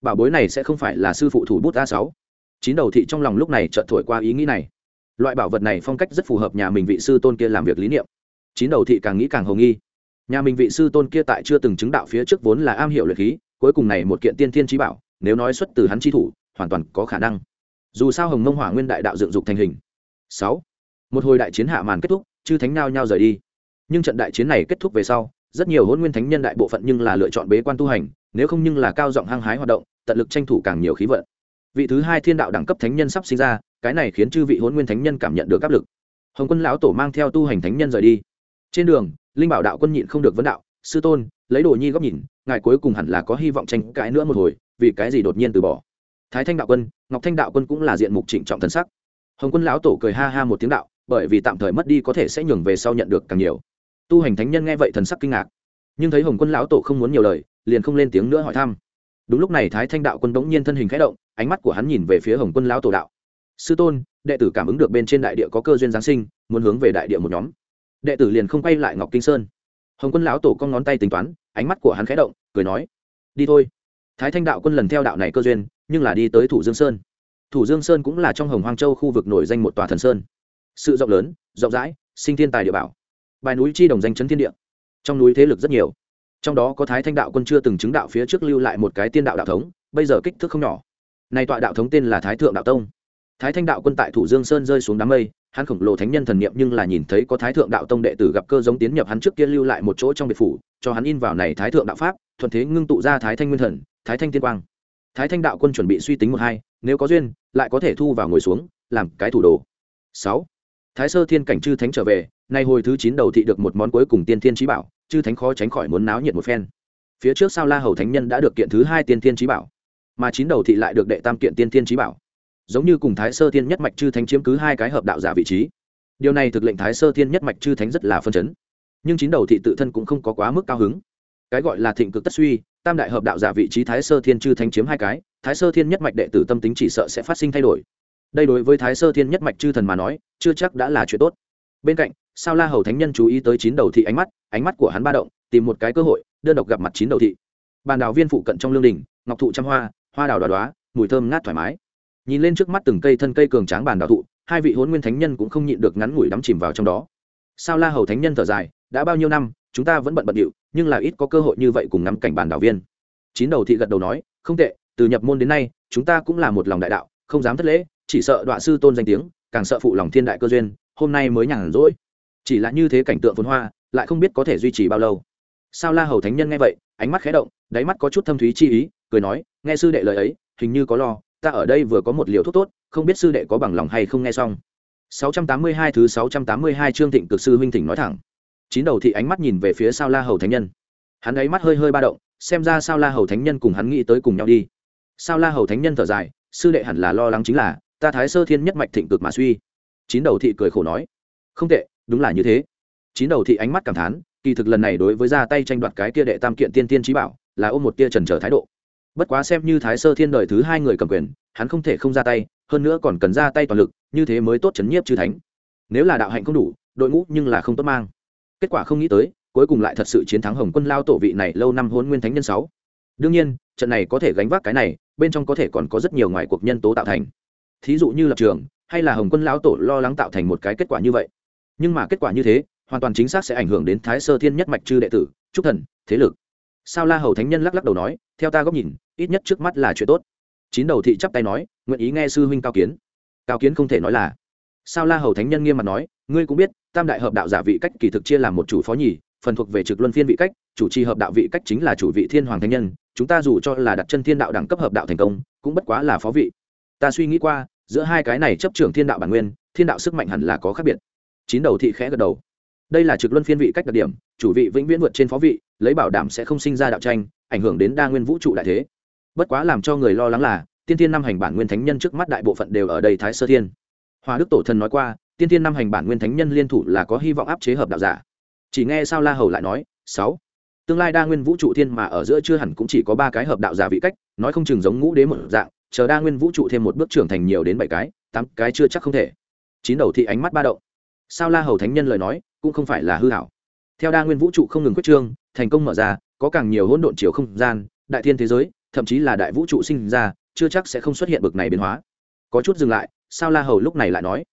Bảo bối này sẽ không phải là sư phụ thủ bút a sáu. Chín đầu thị trong lòng lúc này chợt thổi qua ý nghĩ này. Loại bảo vật này phong cách rất phù hợp nhà mình vị sư tôn kia làm việc lý niệm. Chín đầu thị càng nghĩ càng hồng nghi nhà mình vị sư tôn kia tại chưa từng chứng đạo phía trước vốn là am hiểu luyện khí, cuối cùng này một kiện tiên thiên trí bảo, nếu nói xuất từ hắn chi thủ, hoàn toàn có khả năng. Dù sao hồng mông hỏa nguyên đại đạo dựng dục thành hình. Sáu. Một hồi đại chiến hạ màn kết thúc, chư thánh nao nhau rời đi. Nhưng trận đại chiến này kết thúc về sau, rất nhiều hôn nguyên thánh nhân đại bộ phận nhưng là lựa chọn bế quan tu hành, nếu không nhưng là cao giọng hăng hái hoạt động, tận lực tranh thủ càng nhiều khí vận. Vị thứ hai thiên đạo đẳng cấp thánh nhân sắp sinh ra, cái này khiến chư vị hôn nguyên thánh nhân cảm nhận được áp lực. Hồng quân lão tổ mang theo tu hành thánh nhân rời đi. Trên đường linh bảo đạo quân nhịn không được vấn đạo, sư tôn, lấy đồ nhi góc nhìn, ngài cuối cùng hẳn là có hy vọng tranh cãi nữa một hồi, vì cái gì đột nhiên từ bỏ? Thái thanh đạo quân, ngọc thanh đạo quân cũng là diện mục trịnh trọng thần sắc. Hồng quân lão tổ cười ha ha một tiếng đạo, bởi vì tạm thời mất đi có thể sẽ nhường về sau nhận được càng nhiều. Tu hành thánh nhân nghe vậy thần sắc kinh ngạc, nhưng thấy hồng quân lão tổ không muốn nhiều lời, liền không lên tiếng nữa hỏi thăm. Đúng lúc này thái thanh đạo quân bỗng nhiên thân hình khẽ động, ánh mắt của hắn nhìn về phía hồng quân lão tổ đạo, sư tôn, đệ tử cảm ứng được bên trên đại địa có cơ duyên giáng sinh, muốn hướng về đại địa một nhóm đệ tử liền không quay lại ngọc kinh sơn. Hồng quân lão tổ con ngón tay tính toán, ánh mắt của hắn khẽ động, cười nói, đi thôi. Thái thanh đạo quân lần theo đạo này cơ duyên, nhưng là đi tới thủ dương sơn. Thủ dương sơn cũng là trong hồng hoang châu khu vực nổi danh một tòa thần sơn. Sự rộng lớn, rộng rãi, sinh thiên tài địa bảo. Bài núi chi đồng danh chấn thiên địa. Trong núi thế lực rất nhiều. Trong đó có thái thanh đạo quân chưa từng chứng đạo phía trước lưu lại một cái tiên đạo đạo thống, bây giờ kích thước không nhỏ. Nay tọa đạo thống tên là thái thượng đạo tông. Thái thanh đạo quân tại thủ dương sơn rơi xuống đám mây hắn khổng lồ thánh nhân thần niệm nhưng là nhìn thấy có thái thượng đạo tông đệ tử gặp cơ giống tiến nhập hắn trước kia lưu lại một chỗ trong biệt phủ, cho hắn in vào này thái thượng đạo pháp, thuận thế ngưng tụ ra thái thanh nguyên thần, thái thanh tiên quang. Thái thanh đạo quân chuẩn bị suy tính một hai, nếu có duyên, lại có thể thu vào ngồi xuống, làm cái thủ đồ. Sáu. Thái sơ thiên cảnh chư thánh trở về, nay hồi thứ chín đầu thị được một món cuối cùng tiên thiên trí bảo, chư thánh khó tránh khỏi muốn náo nhiệt một phen. Phía trước sao la hầu thánh nhân đã được kiện thứ hai tiên thiên trí bảo, mà chín đầu thị lại được đệ tam kiện tiên thiên trí bảo giống như cùng thái sơ thiên nhất mạch chư thánh chiếm cứ hai cái hợp đạo giả vị trí. Điều này thực lệnh thái sơ thiên nhất mạch chư thánh rất là phân chấn. Nhưng chín đầu thị tự thân cũng không có quá mức cao hứng. Cái gọi là thịnh cực tất suy, tam đại hợp đạo giả vị trí thái sơ thiên chư thánh chiếm hai cái, thái sơ thiên nhất mạch đệ tử tâm tính chỉ sợ sẽ phát sinh thay đổi. Đây đối với thái sơ thiên nhất mạch chư thần mà nói, chưa chắc đã là chuyện tốt. Bên cạnh, sao la hầu thánh nhân chú ý tới chín đầu thị ánh mắt ánh mắt của hắn ba động, tìm một cái cơ hội, đơn độc gặp mặt chín đầu thị. Bàn đào viên phụ cận trong lương đình, ngọc thụ trăm hoa hoa đào đoá đoá, mùi thơm ngát thoải mái nhìn lên trước mắt từng cây thân cây cường tráng bàn đào thụ, hai vị hôn nguyên thánh nhân cũng không nhịn được ngắn ngủi đắm chìm vào trong đó. Sao la hầu thánh nhân thở dài, đã bao nhiêu năm, chúng ta vẫn bận bận điệu, nhưng là ít có cơ hội như vậy cùng ngắm cảnh bàn đảo viên. Chín đầu thị gật đầu nói, không tệ, từ nhập môn đến nay, chúng ta cũng là một lòng đại đạo, không dám thất lễ, chỉ sợ đọa sư tôn danh tiếng, càng sợ phụ lòng thiên đại cơ duyên, hôm nay mới nhàn rỗi. Chỉ là như thế cảnh tượng phồn hoa, lại không biết có thể duy trì bao lâu. Sao la hầu thánh nhân nghe vậy, ánh mắt khé động, đáy mắt có chút thâm thúy chi ý, cười nói, nghe sư đệ lời ấy, hình như có lo ta ở đây vừa có một liều thuốc tốt, không biết sư đệ có bằng lòng hay không nghe xong. 682 thứ 682 chương thịnh cực sư huynh thỉnh nói thẳng. Chín đầu thị ánh mắt nhìn về phía sao la hầu thánh nhân. Hắn ấy mắt hơi hơi ba động, xem ra sao la hầu thánh nhân cùng hắn nghĩ tới cùng nhau đi. Sao la hầu thánh nhân thở dài, sư đệ hẳn là lo lắng chính là, ta thái sơ thiên nhất mạch thịnh cực mà suy. Chín đầu thị cười khổ nói, không tệ, đúng là như thế. Chín đầu thị ánh mắt cảm thán, kỳ thực lần này đối với ra tay tranh đoạt cái kia đệ tam kiện tiên tiên trí bảo, là ôm một tia trần trở thái độ bất quá xem như thái sơ thiên đời thứ hai người cầm quyền, hắn không thể không ra tay, hơn nữa còn cần ra tay toàn lực, như thế mới tốt chấn nhiếp chư thánh. Nếu là đạo hạnh không đủ, đội ngũ nhưng là không tốt mang. Kết quả không nghĩ tới, cuối cùng lại thật sự chiến thắng hồng quân lao tổ vị này lâu năm hôn nguyên thánh nhân sáu. Đương nhiên, trận này có thể gánh vác cái này, bên trong có thể còn có rất nhiều ngoài cuộc nhân tố tạo thành. Thí dụ như lập trường, hay là hồng quân lão tổ lo lắng tạo thành một cái kết quả như vậy. Nhưng mà kết quả như thế, hoàn toàn chính xác sẽ ảnh hưởng đến thái sơ thiên nhất mạch chư đệ tử, trúc thần, thế lực sao la hầu thánh nhân lắc lắc đầu nói, theo ta góc nhìn, ít nhất trước mắt là chuyện tốt. Chín đầu thị chắp tay nói, nguyện ý nghe sư huynh cao kiến. Cao kiến không thể nói là. Sao la hầu thánh nhân nghiêm mặt nói, ngươi cũng biết, tam đại hợp đạo giả vị cách kỳ thực chia làm một chủ phó nhì, phần thuộc về trực luân phiên vị cách, chủ trì hợp đạo vị cách chính là chủ vị thiên hoàng thánh nhân, chúng ta dù cho là đặt chân thiên đạo đẳng cấp hợp đạo thành công, cũng bất quá là phó vị. Ta suy nghĩ qua, giữa hai cái này chấp trưởng thiên đạo bản nguyên, thiên đạo sức mạnh hẳn là có khác biệt. Chín đầu thị khẽ gật đầu đây là trực luân phiên vị cách đặc điểm, chủ vị vĩnh viễn vượt trên phó vị, lấy bảo đảm sẽ không sinh ra đạo tranh, ảnh hưởng đến đa nguyên vũ trụ đại thế. Bất quá làm cho người lo lắng là, tiên thiên năm hành bản nguyên thánh nhân trước mắt đại bộ phận đều ở đây thái sơ thiên. Hòa đức tổ thần nói qua, tiên thiên năm hành bản nguyên thánh nhân liên thủ là có hy vọng áp chế hợp đạo giả. Chỉ nghe sao la hầu lại nói, sáu, tương lai đa nguyên vũ trụ thiên mà ở giữa chưa hẳn cũng chỉ có ba cái hợp đạo giả vị cách, nói không chừng giống ngũ đế một dạng, chờ đa nguyên vũ trụ thêm một bước trưởng thành nhiều đến bảy cái, tám cái chưa chắc không thể. Chín đầu thị ánh mắt ba động. Sao la hầu thánh nhân lời nói cũng không phải là hư hảo. Theo đa nguyên vũ trụ không ngừng quyết trương, thành công mở ra, có càng nhiều hỗn độn chiều không gian, đại thiên thế giới, thậm chí là đại vũ trụ sinh ra, chưa chắc sẽ không xuất hiện bực này biến hóa. Có chút dừng lại, sao la hầu lúc này lại nói,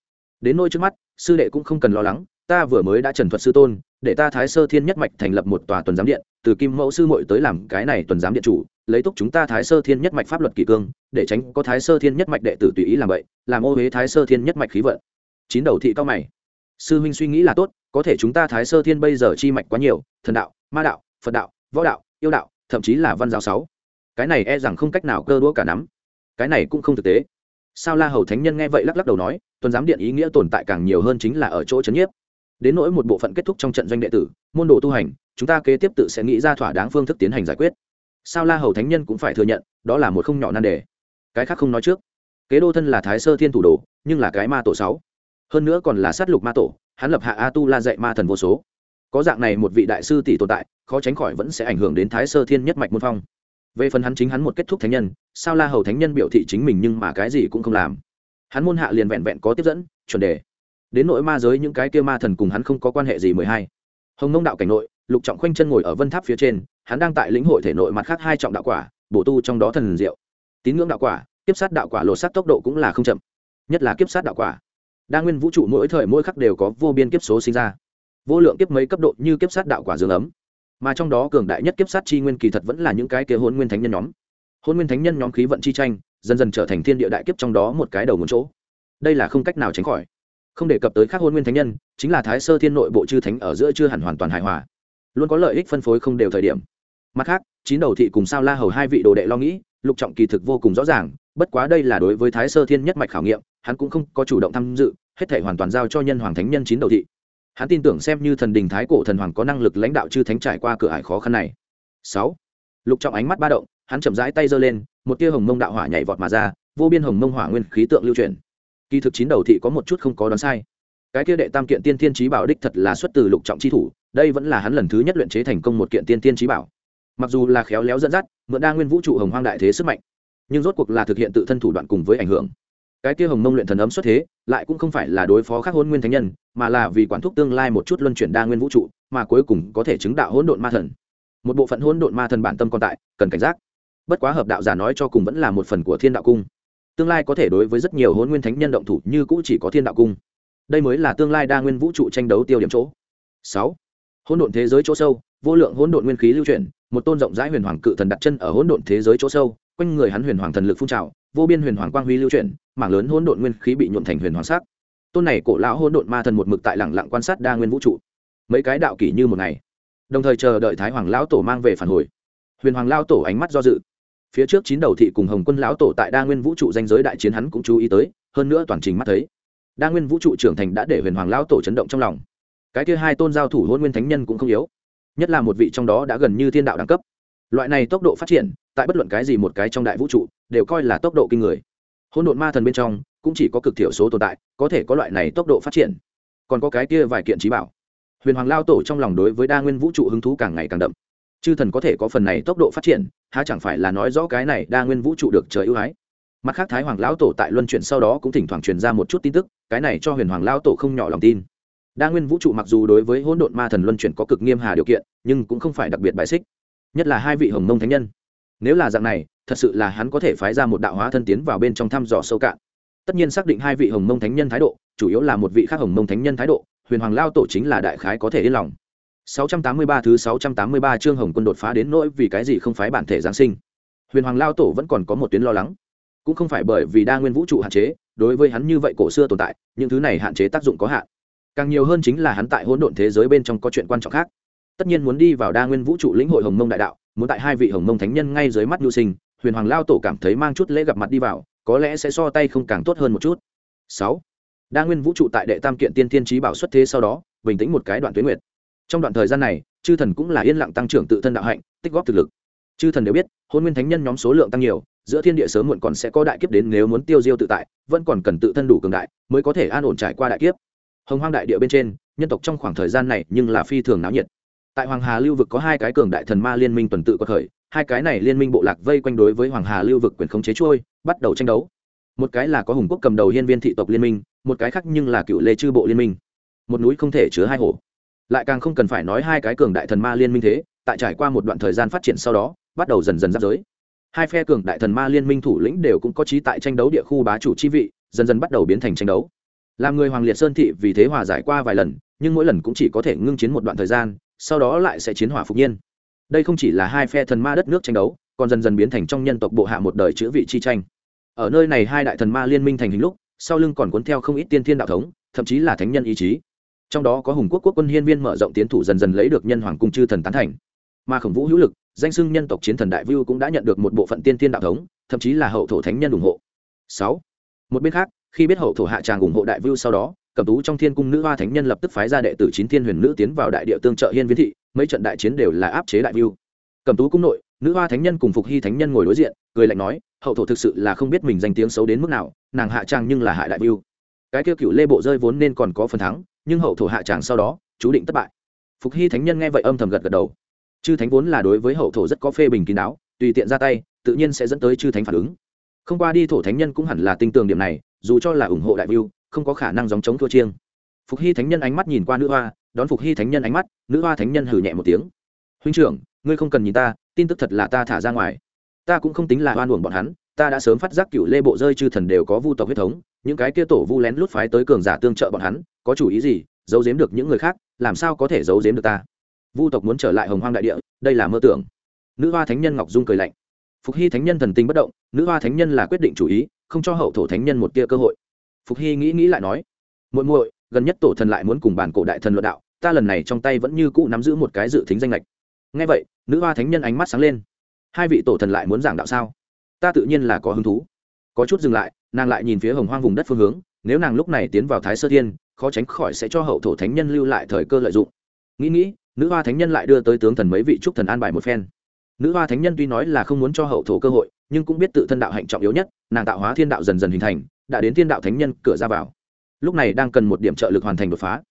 đến nôi trước mắt, sư đệ cũng không cần lo lắng, ta vừa mới đã trần thuật sư tôn, để ta thái sơ thiên nhất mạch thành lập một tòa tuần giám điện, từ kim mẫu sư mội tới làm cái này tuần giám điện chủ, lấy túc chúng ta thái sơ thiên nhất mạch pháp luật kỷ cương, để tránh có thái sơ thiên nhất mạch đệ tử tùy ý làm vậy làm ô huế thái sơ thiên nhất mạch khí vận. Chín đầu thị cao mày. Sư huynh suy nghĩ là tốt có thể chúng ta thái sơ thiên bây giờ chi mạch quá nhiều, thần đạo, ma đạo, phật đạo, võ đạo, yêu đạo, thậm chí là văn giáo sáu. Cái này e rằng không cách nào cơ đũa cả nắm. Cái này cũng không thực tế. Sao la hầu thánh nhân nghe vậy lắc lắc đầu nói, tuần giám điện ý nghĩa tồn tại càng nhiều hơn chính là ở chỗ c h ấ n nhiếp. Đến nỗi một bộ phận kết thúc trong trận doanh đệ tử, môn đồ tu hành, chúng ta kế tiếp tự sẽ nghĩ ra thỏa đáng phương thức tiến hành giải quyết. Sao la hầu thánh nhân cũng phải thừa nhận, đó là một không nhỏ nan đề. Cái khác không nói trước. Kế đô thân là thái sơ thiên thủ đồ, nhưng là cái ma tổ sáu. Hơn nữa còn là sát lục ma tổ hắn lập hạ a tu la dạy ma thần vô số. Có dạng này một vị đại sư tỷ tồn tại, khó tránh khỏi vẫn sẽ ảnh hưởng đến thái sơ thiên nhất mạch môn phong. Về phần hắn chính hắn một kết thúc thánh nhân, sao la hầu thánh nhân biểu thị chính mình nhưng mà cái gì cũng không làm. Hắn môn hạ liền vẹn vẹn có tiếp dẫn, chuẩn đề. Đến nội ma giới những cái kia ma thần cùng hắn không có quan hệ gì mười hai. Hồng nông đạo cảnh nội, lục trọng khoanh chân ngồi ở vân tháp phía trên, hắn đang tại lĩnh hội thể nội mặt khác hai trọng đạo quả, bổ tu trong đó thần diệu. Tín ngưỡng đạo quả, kiếp sát đạo quả lột sát tốc độ cũng là không chậm. Nhất là kiếp sát đạo quả đa nguyên vũ trụ mỗi thời mỗi khắc đều có vô biên kiếp số sinh ra. Vô lượng kiếp mấy cấp độ như kiếp sát đạo quả dương ấm. Mà trong đó cường đại nhất kiếp sát chi nguyên kỳ thật vẫn là những cái kế hôn nguyên thánh nhân nhóm. Hôn nguyên thánh nhân nhóm khí vận chi tranh, dần dần trở thành thiên địa đại kiếp trong đó một cái đầu một chỗ. Đây là không cách nào tránh khỏi. Không đề cập tới các hôn nguyên thánh nhân, chính là thái sơ thiên nội bộ chư thánh ở giữa chưa hẳn hoàn toàn hài hòa. Luôn có lợi ích phân phối không đều thời điểm mặt khác, chín đầu thị cùng sao la hầu hai vị đồ đệ lo nghĩ, lục trọng kỳ thực vô cùng rõ ràng, bất quá đây là đối với thái sơ thiên nhất mạch khảo nghiệm, hắn cũng không có chủ động tham dự, hết thể hoàn toàn giao cho nhân hoàng thánh nhân chín đầu thị. Hắn tin tưởng xem như thần đình thái cổ thần hoàng có năng lực lãnh đạo chư thánh trải qua cửa ải khó khăn này. Sáu, lục trọng ánh mắt ba động, hắn chậm rãi tay giơ lên, một tia hồng mông đạo hỏa nhảy vọt mà ra, vô biên hồng mông hỏa nguyên khí tượng lưu truyền kỳ thực chín đầu thị có một chút không có đoán sai. Cái kia đệ tam kiện tiên thiên trí bảo đích thật là xuất từ lục trọng chi thủ, đây vẫn là hắn lần thứ nhất luyện chế thành công một kiện tiên thiên trí bảo mặc dù là khéo léo dẫn dắt, mượn đa nguyên vũ trụ hồng hoang đại thế sức mạnh, nhưng rốt cuộc là thực hiện tự thân thủ đoạn cùng với ảnh hưởng. Cái kia hồng mông luyện thần ấm xuất thế, lại cũng không phải là đối phó khắc hôn nguyên thánh nhân, mà là vì quản thúc tương lai một chút luân chuyển đa nguyên vũ trụ, mà cuối cùng có thể chứng đạo hỗn độn ma thần. Một bộ phận hỗn độn ma thần bản tâm còn tại, cần cảnh giác. Bất quá hợp đạo giả nói cho cùng vẫn là một phần của thiên đạo cung. Tương lai có thể đối với rất nhiều hôn nguyên thánh nhân động thủ như cũ chỉ có thiên đạo cung. Đây mới là tương lai đa nguyên vũ trụ tranh đấu tiêu điểm chỗ. Sáu. Hỗn độn thế giới chỗ sâu vô lượng hỗn độn nguyên khí lưu chuyển, một tôn rộng rãi huyền hoàng cự thần đặt chân ở hỗn độn thế giới chỗ sâu, quanh người hắn huyền hoàng thần lực phun trào, vô biên huyền hoàng quang huy lưu chuyển, mảng lớn hỗn độn nguyên khí bị nhuộm thành huyền hoàng sắc. Tôn này cổ lão hỗn độn ma thần một mực tại lẳng lặng quan sát đa nguyên vũ trụ. Mấy cái đạo kỷ như một ngày, đồng thời chờ đợi thái hoàng lão tổ mang về phản hồi. Huyền hoàng lão tổ ánh mắt do dự. Phía trước chín đầu thị cùng hồng quân lão tổ tại đa nguyên vũ trụ danh giới đại chiến hắn cũng chú ý tới, hơn nữa toàn trình mắt thấy. Đa nguyên vũ trụ trưởng thành đã để huyền hoàng lão tổ chấn động trong lòng. Cái kia hai tôn giao thủ hôn nguyên thánh nhân cũng không yếu nhất là một vị trong đó đã gần như thiên đạo đẳng cấp. Loại này tốc độ phát triển, tại bất luận cái gì một cái trong đại vũ trụ, đều coi là tốc độ kinh người. Hỗn độn ma thần bên trong, cũng chỉ có cực thiểu số tồn tại, có thể có loại này tốc độ phát triển. Còn có cái kia vài kiện trí bảo. Huyền hoàng lao tổ trong lòng đối với đa nguyên vũ trụ hứng thú càng ngày càng đậm. Chư thần có thể có phần này tốc độ phát triển, há chẳng phải là nói rõ cái này đa nguyên vũ trụ được trời ưu ái. Mặt khác thái hoàng lão tổ tại luân chuyển sau đó cũng thỉnh thoảng truyền ra một chút tin tức, cái này cho huyền hoàng lao tổ không nhỏ lòng tin đa nguyên vũ trụ mặc dù đối với hỗn độn ma thần luân chuyển có cực nghiêm hà điều kiện, nhưng cũng không phải đặc biệt bài xích, nhất là hai vị hồng mông thánh nhân. Nếu là dạng này, thật sự là hắn có thể phái ra một đạo hóa thân tiến vào bên trong thăm dò sâu cạn. Tất nhiên xác định hai vị hồng mông thánh nhân thái độ, chủ yếu là một vị khác hồng mông thánh nhân thái độ, huyền hoàng lao tổ chính là đại khái có thể yên lòng. 683 thứ 683 chương hồng quân đột phá đến nỗi vì cái gì không phái bản thể giáng sinh. Huyền hoàng lao tổ vẫn còn có một tuyến lo lắng. Cũng không phải bởi vì đa nguyên vũ trụ hạn chế, đối với hắn như vậy cổ xưa tồn tại, những thứ này hạn chế tác dụng có hạn càng nhiều hơn chính là hắn tại hỗn độn thế giới bên trong có chuyện quan trọng khác. Tất nhiên muốn đi vào đa nguyên vũ trụ lĩnh hội hồng mông đại đạo, muốn tại hai vị hồng mông thánh nhân ngay dưới mắt nhu sinh, huyền hoàng lao tổ cảm thấy mang chút lễ gặp mặt đi vào, có lẽ sẽ so tay không càng tốt hơn một chút. Sáu, đa nguyên vũ trụ tại đệ tam kiện tiên thiên trí bảo xuất thế sau đó, bình tĩnh một cái đoạn tuyến nguyệt. Trong đoạn thời gian này, chư thần cũng là yên lặng tăng trưởng tự thân đạo hạnh, tích góp thực lực. Chư thần đều biết, hôn nguyên thánh nhân nhóm số lượng tăng nhiều, giữa thiên địa sớm muộn còn sẽ có đại kiếp đến nếu muốn tiêu diêu tự tại, vẫn còn cần tự thân đủ cường đại, mới có thể an ổn trải qua đại kiếp hồng hoang đại địa bên trên, nhân tộc trong khoảng thời gian này nhưng là phi thường náo nhiệt. Tại hoàng hà lưu vực có hai cái cường đại thần ma liên minh tuần tự có khởi, hai cái này liên minh bộ lạc vây quanh đối với hoàng hà lưu vực quyền khống chế trôi bắt đầu tranh đấu. Một cái là có hùng quốc cầm đầu hiên viên thị tộc liên minh, một cái khác nhưng là cựu lê chư bộ liên minh. Một núi không thể chứa hai hổ lại càng không cần phải nói hai cái cường đại thần ma liên minh thế, tại trải qua một đoạn thời gian phát triển sau đó, bắt đầu dần dần giáp giới. Hai phe cường đại thần ma liên minh thủ lĩnh đều cũng có trí tại tranh đấu địa khu bá chủ chi vị, dần dần bắt đầu biến thành tranh đấu làm người hoàng liệt sơn thị vì thế hòa giải qua vài lần, nhưng mỗi lần cũng chỉ có thể ngưng chiến một đoạn thời gian, sau đó lại sẽ chiến hỏa phục nhiên. Đây không chỉ là hai phe thần ma đất nước tranh đấu, còn dần dần biến thành trong nhân tộc bộ hạ một đời chữ vị chi tranh. Ở nơi này hai đại thần ma liên minh thành hình lúc, sau lưng còn cuốn theo không ít tiên thiên đạo thống, thậm chí là thánh nhân ý chí. Trong đó có hùng quốc quốc quân hiên viên mở rộng tiến thủ dần dần lấy được nhân hoàng cung chư thần tán thành. Mà khổng vũ hữu lực, danh xưng nhân tộc chiến thần đại vưu cũng đã nhận được một bộ phận tiên thiên đạo thống, thậm chí là hậu thổ thánh nhân ủng hộ. Sáu. Một bên khác khi biết hậu thổ hạ tràng ủng hộ đại vưu sau đó, cẩm tú trong thiên cung nữ hoa thánh nhân lập tức phái ra đệ tử chín thiên huyền nữ tiến vào đại địa tương trợ hiên viễn thị, mấy trận đại chiến đều là áp chế đại vưu. Cẩm tú cung nội, nữ hoa thánh nhân cùng phục hy thánh nhân ngồi đối diện, cười lạnh nói, hậu thổ thực sự là không biết mình danh tiếng xấu đến mức nào, nàng hạ trang nhưng là hại đại vưu. Cái kia cựu lê bộ rơi vốn nên còn có phần thắng, nhưng hậu thổ hạ tràng sau đó, chú định thất bại. Phục hy thánh nhân nghe vậy âm thầm gật gật đầu. Chư thánh vốn là đối với hậu thổ rất có phê bình kín đáo, tùy tiện ra tay, tự nhiên sẽ dẫn tới chư thánh phản ứng. Không qua đi thổ thánh nhân cũng hẳn là tinh tường điểm này dù cho là ủng hộ đại view, không có khả năng dòng chống thua chiêng. Phục hy thánh nhân ánh mắt nhìn qua nữ hoa, đón phục hy thánh nhân ánh mắt, nữ hoa thánh nhân hử nhẹ một tiếng. Huynh trưởng, ngươi không cần nhìn ta, tin tức thật là ta thả ra ngoài. Ta cũng không tính là oan uổng bọn hắn, ta đã sớm phát giác cựu lê bộ rơi chư thần đều có vu tộc huyết thống, những cái kia tổ vu lén lút phái tới cường giả tương trợ bọn hắn, có chủ ý gì, giấu giếm được những người khác, làm sao có thể giấu giếm được ta? Vu tộc muốn trở lại hồng hoang đại địa, đây là mơ tưởng. Nữ hoa thánh nhân ngọc dung cười lạnh. Phục hy thánh nhân thần tình bất động, nữ hoa thánh nhân là quyết định chủ ý không cho hậu thổ thánh nhân một tia cơ hội. Phục hy nghĩ nghĩ lại nói, muội muội, gần nhất tổ thần lại muốn cùng bản cổ đại thần luận đạo, ta lần này trong tay vẫn như cũ nắm giữ một cái dự tính danh lệch ngay vậy, nữ hoa thánh nhân ánh mắt sáng lên. Hai vị tổ thần lại muốn giảng đạo sao? Ta tự nhiên là có hứng thú. Có chút dừng lại, nàng lại nhìn phía hồng hoang vùng đất phương hướng, nếu nàng lúc này tiến vào thái sơ thiên, khó tránh khỏi sẽ cho hậu thổ thánh nhân lưu lại thời cơ lợi dụng. Nghĩ nghĩ, nữ hoa thánh nhân lại đưa tới tướng thần mấy vị trúc thần an bài một phen. Nữ hoa thánh nhân tuy nói là không muốn cho hậu thổ cơ hội nhưng cũng biết tự thân đạo hạnh trọng yếu nhất, nàng tạo hóa thiên đạo dần dần hình thành, đã đến thiên đạo thánh nhân cửa ra vào. Lúc này đang cần một điểm trợ lực hoàn thành đột phá.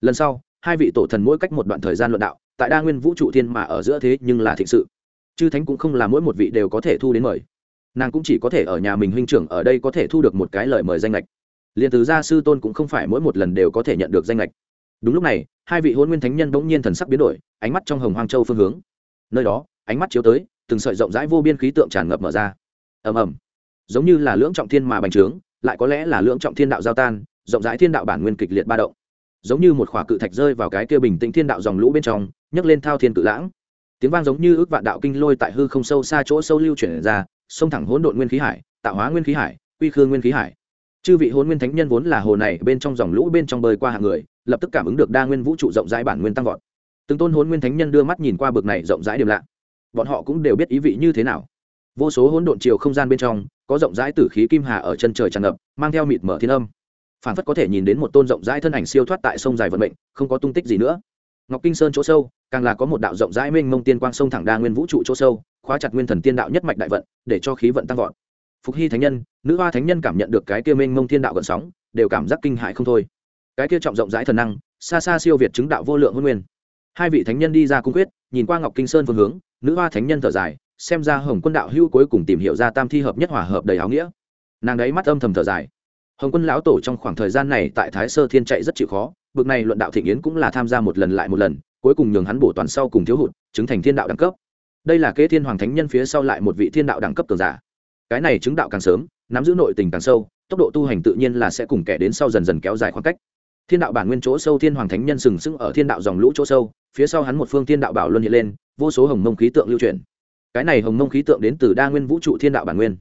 Lần sau, hai vị tổ thần mỗi cách một đoạn thời gian luận đạo, tại đa nguyên vũ trụ thiên mà ở giữa thế nhưng là thịnh sự. Chư thánh cũng không là mỗi một vị đều có thể thu đến mời. Nàng cũng chỉ có thể ở nhà mình huynh trưởng ở đây có thể thu được một cái lời mời danh lệch liền từ gia sư tôn cũng không phải mỗi một lần đều có thể nhận được danh lệch đúng lúc này, hai vị hôn nguyên thánh nhân bỗng nhiên thần sắc biến đổi, ánh mắt trong hồng hoang châu phương hướng. Nơi đó, ánh mắt chiếu tới từng sợi rộng rãi vô biên khí tượng tràn ngập mở ra. Ầm ầm. Giống như là lưỡng trọng thiên mà bành trướng, lại có lẽ là lưỡng trọng thiên đạo giao tan, rộng rãi thiên đạo bản nguyên kịch liệt ba động. Giống như một khỏa cự thạch rơi vào cái kia bình tĩnh thiên đạo dòng lũ bên trong, nhấc lên thao thiên cự lãng. Tiếng vang giống như ước vạn đạo kinh lôi tại hư không sâu xa chỗ sâu lưu chuyển ra, xông thẳng hỗn độn nguyên khí hải, tạo hóa nguyên khí hải, quy khương nguyên khí hải. Chư vị hôn nguyên thánh nhân vốn là hồ này bên trong dòng lũ bên trong bơi qua hàng người, lập tức cảm ứng được đa nguyên vũ trụ rộng rãi bản nguyên tăng vọt. Từng tôn hôn nguyên thánh nhân đưa mắt nhìn qua bực này rộng rãi điểm lạ bọn họ cũng đều biết ý vị như thế nào. Vô số hỗn độn chiều không gian bên trong, có rộng rãi tử khí kim hà ở chân trời tràn ngập, mang theo mịt mở thiên âm. Phản phất có thể nhìn đến một tôn rộng rãi thân ảnh siêu thoát tại sông dài vận mệnh, không có tung tích gì nữa. Ngọc kinh sơn chỗ sâu, càng là có một đạo rộng rãi mênh mông tiên quang sông thẳng đa nguyên vũ trụ chỗ sâu, khóa chặt nguyên thần tiên đạo nhất mạch đại vận, để cho khí vận tăng vọt. Phục hy thánh nhân, nữ hoa thánh nhân cảm nhận được cái kia mênh mông thiên đạo gần sóng, đều cảm giác kinh hại không thôi. Cái kia trọng rộng rãi thần năng, xa xa siêu việt chứng đạo vô lượng hôn nguyên. Hai vị thánh nhân đi ra cung quyết nhìn qua ngọc kinh sơn phương hướng, nữ hoa thánh nhân thở dài, xem ra hồng quân đạo hưu cuối cùng tìm hiểu ra tam thi hợp nhất hòa hợp đầy áo nghĩa. Nàng đấy mắt âm thầm thở dài. Hồng quân lão tổ trong khoảng thời gian này tại thái sơ thiên chạy rất chịu khó, bực này luận đạo thịnh yến cũng là tham gia một lần lại một lần, cuối cùng nhường hắn bổ toàn sau cùng thiếu hụt, chứng thành thiên đạo đẳng cấp. Đây là kế thiên hoàng thánh nhân phía sau lại một vị thiên đạo đẳng cấp cường giả. Cái này chứng đạo càng sớm, nắm giữ nội tình càng sâu, tốc độ tu hành tự nhiên là sẽ cùng kẻ đến sau dần dần kéo dài khoảng cách thiên đạo bản nguyên chỗ sâu thiên hoàng thánh nhân sừng sững ở thiên đạo dòng lũ chỗ sâu, phía sau hắn một phương thiên đạo bảo luân hiện lên, vô số hồng mông khí tượng lưu truyền cái này hồng mông khí tượng đến từ đa nguyên vũ trụ thiên đạo bản nguyên.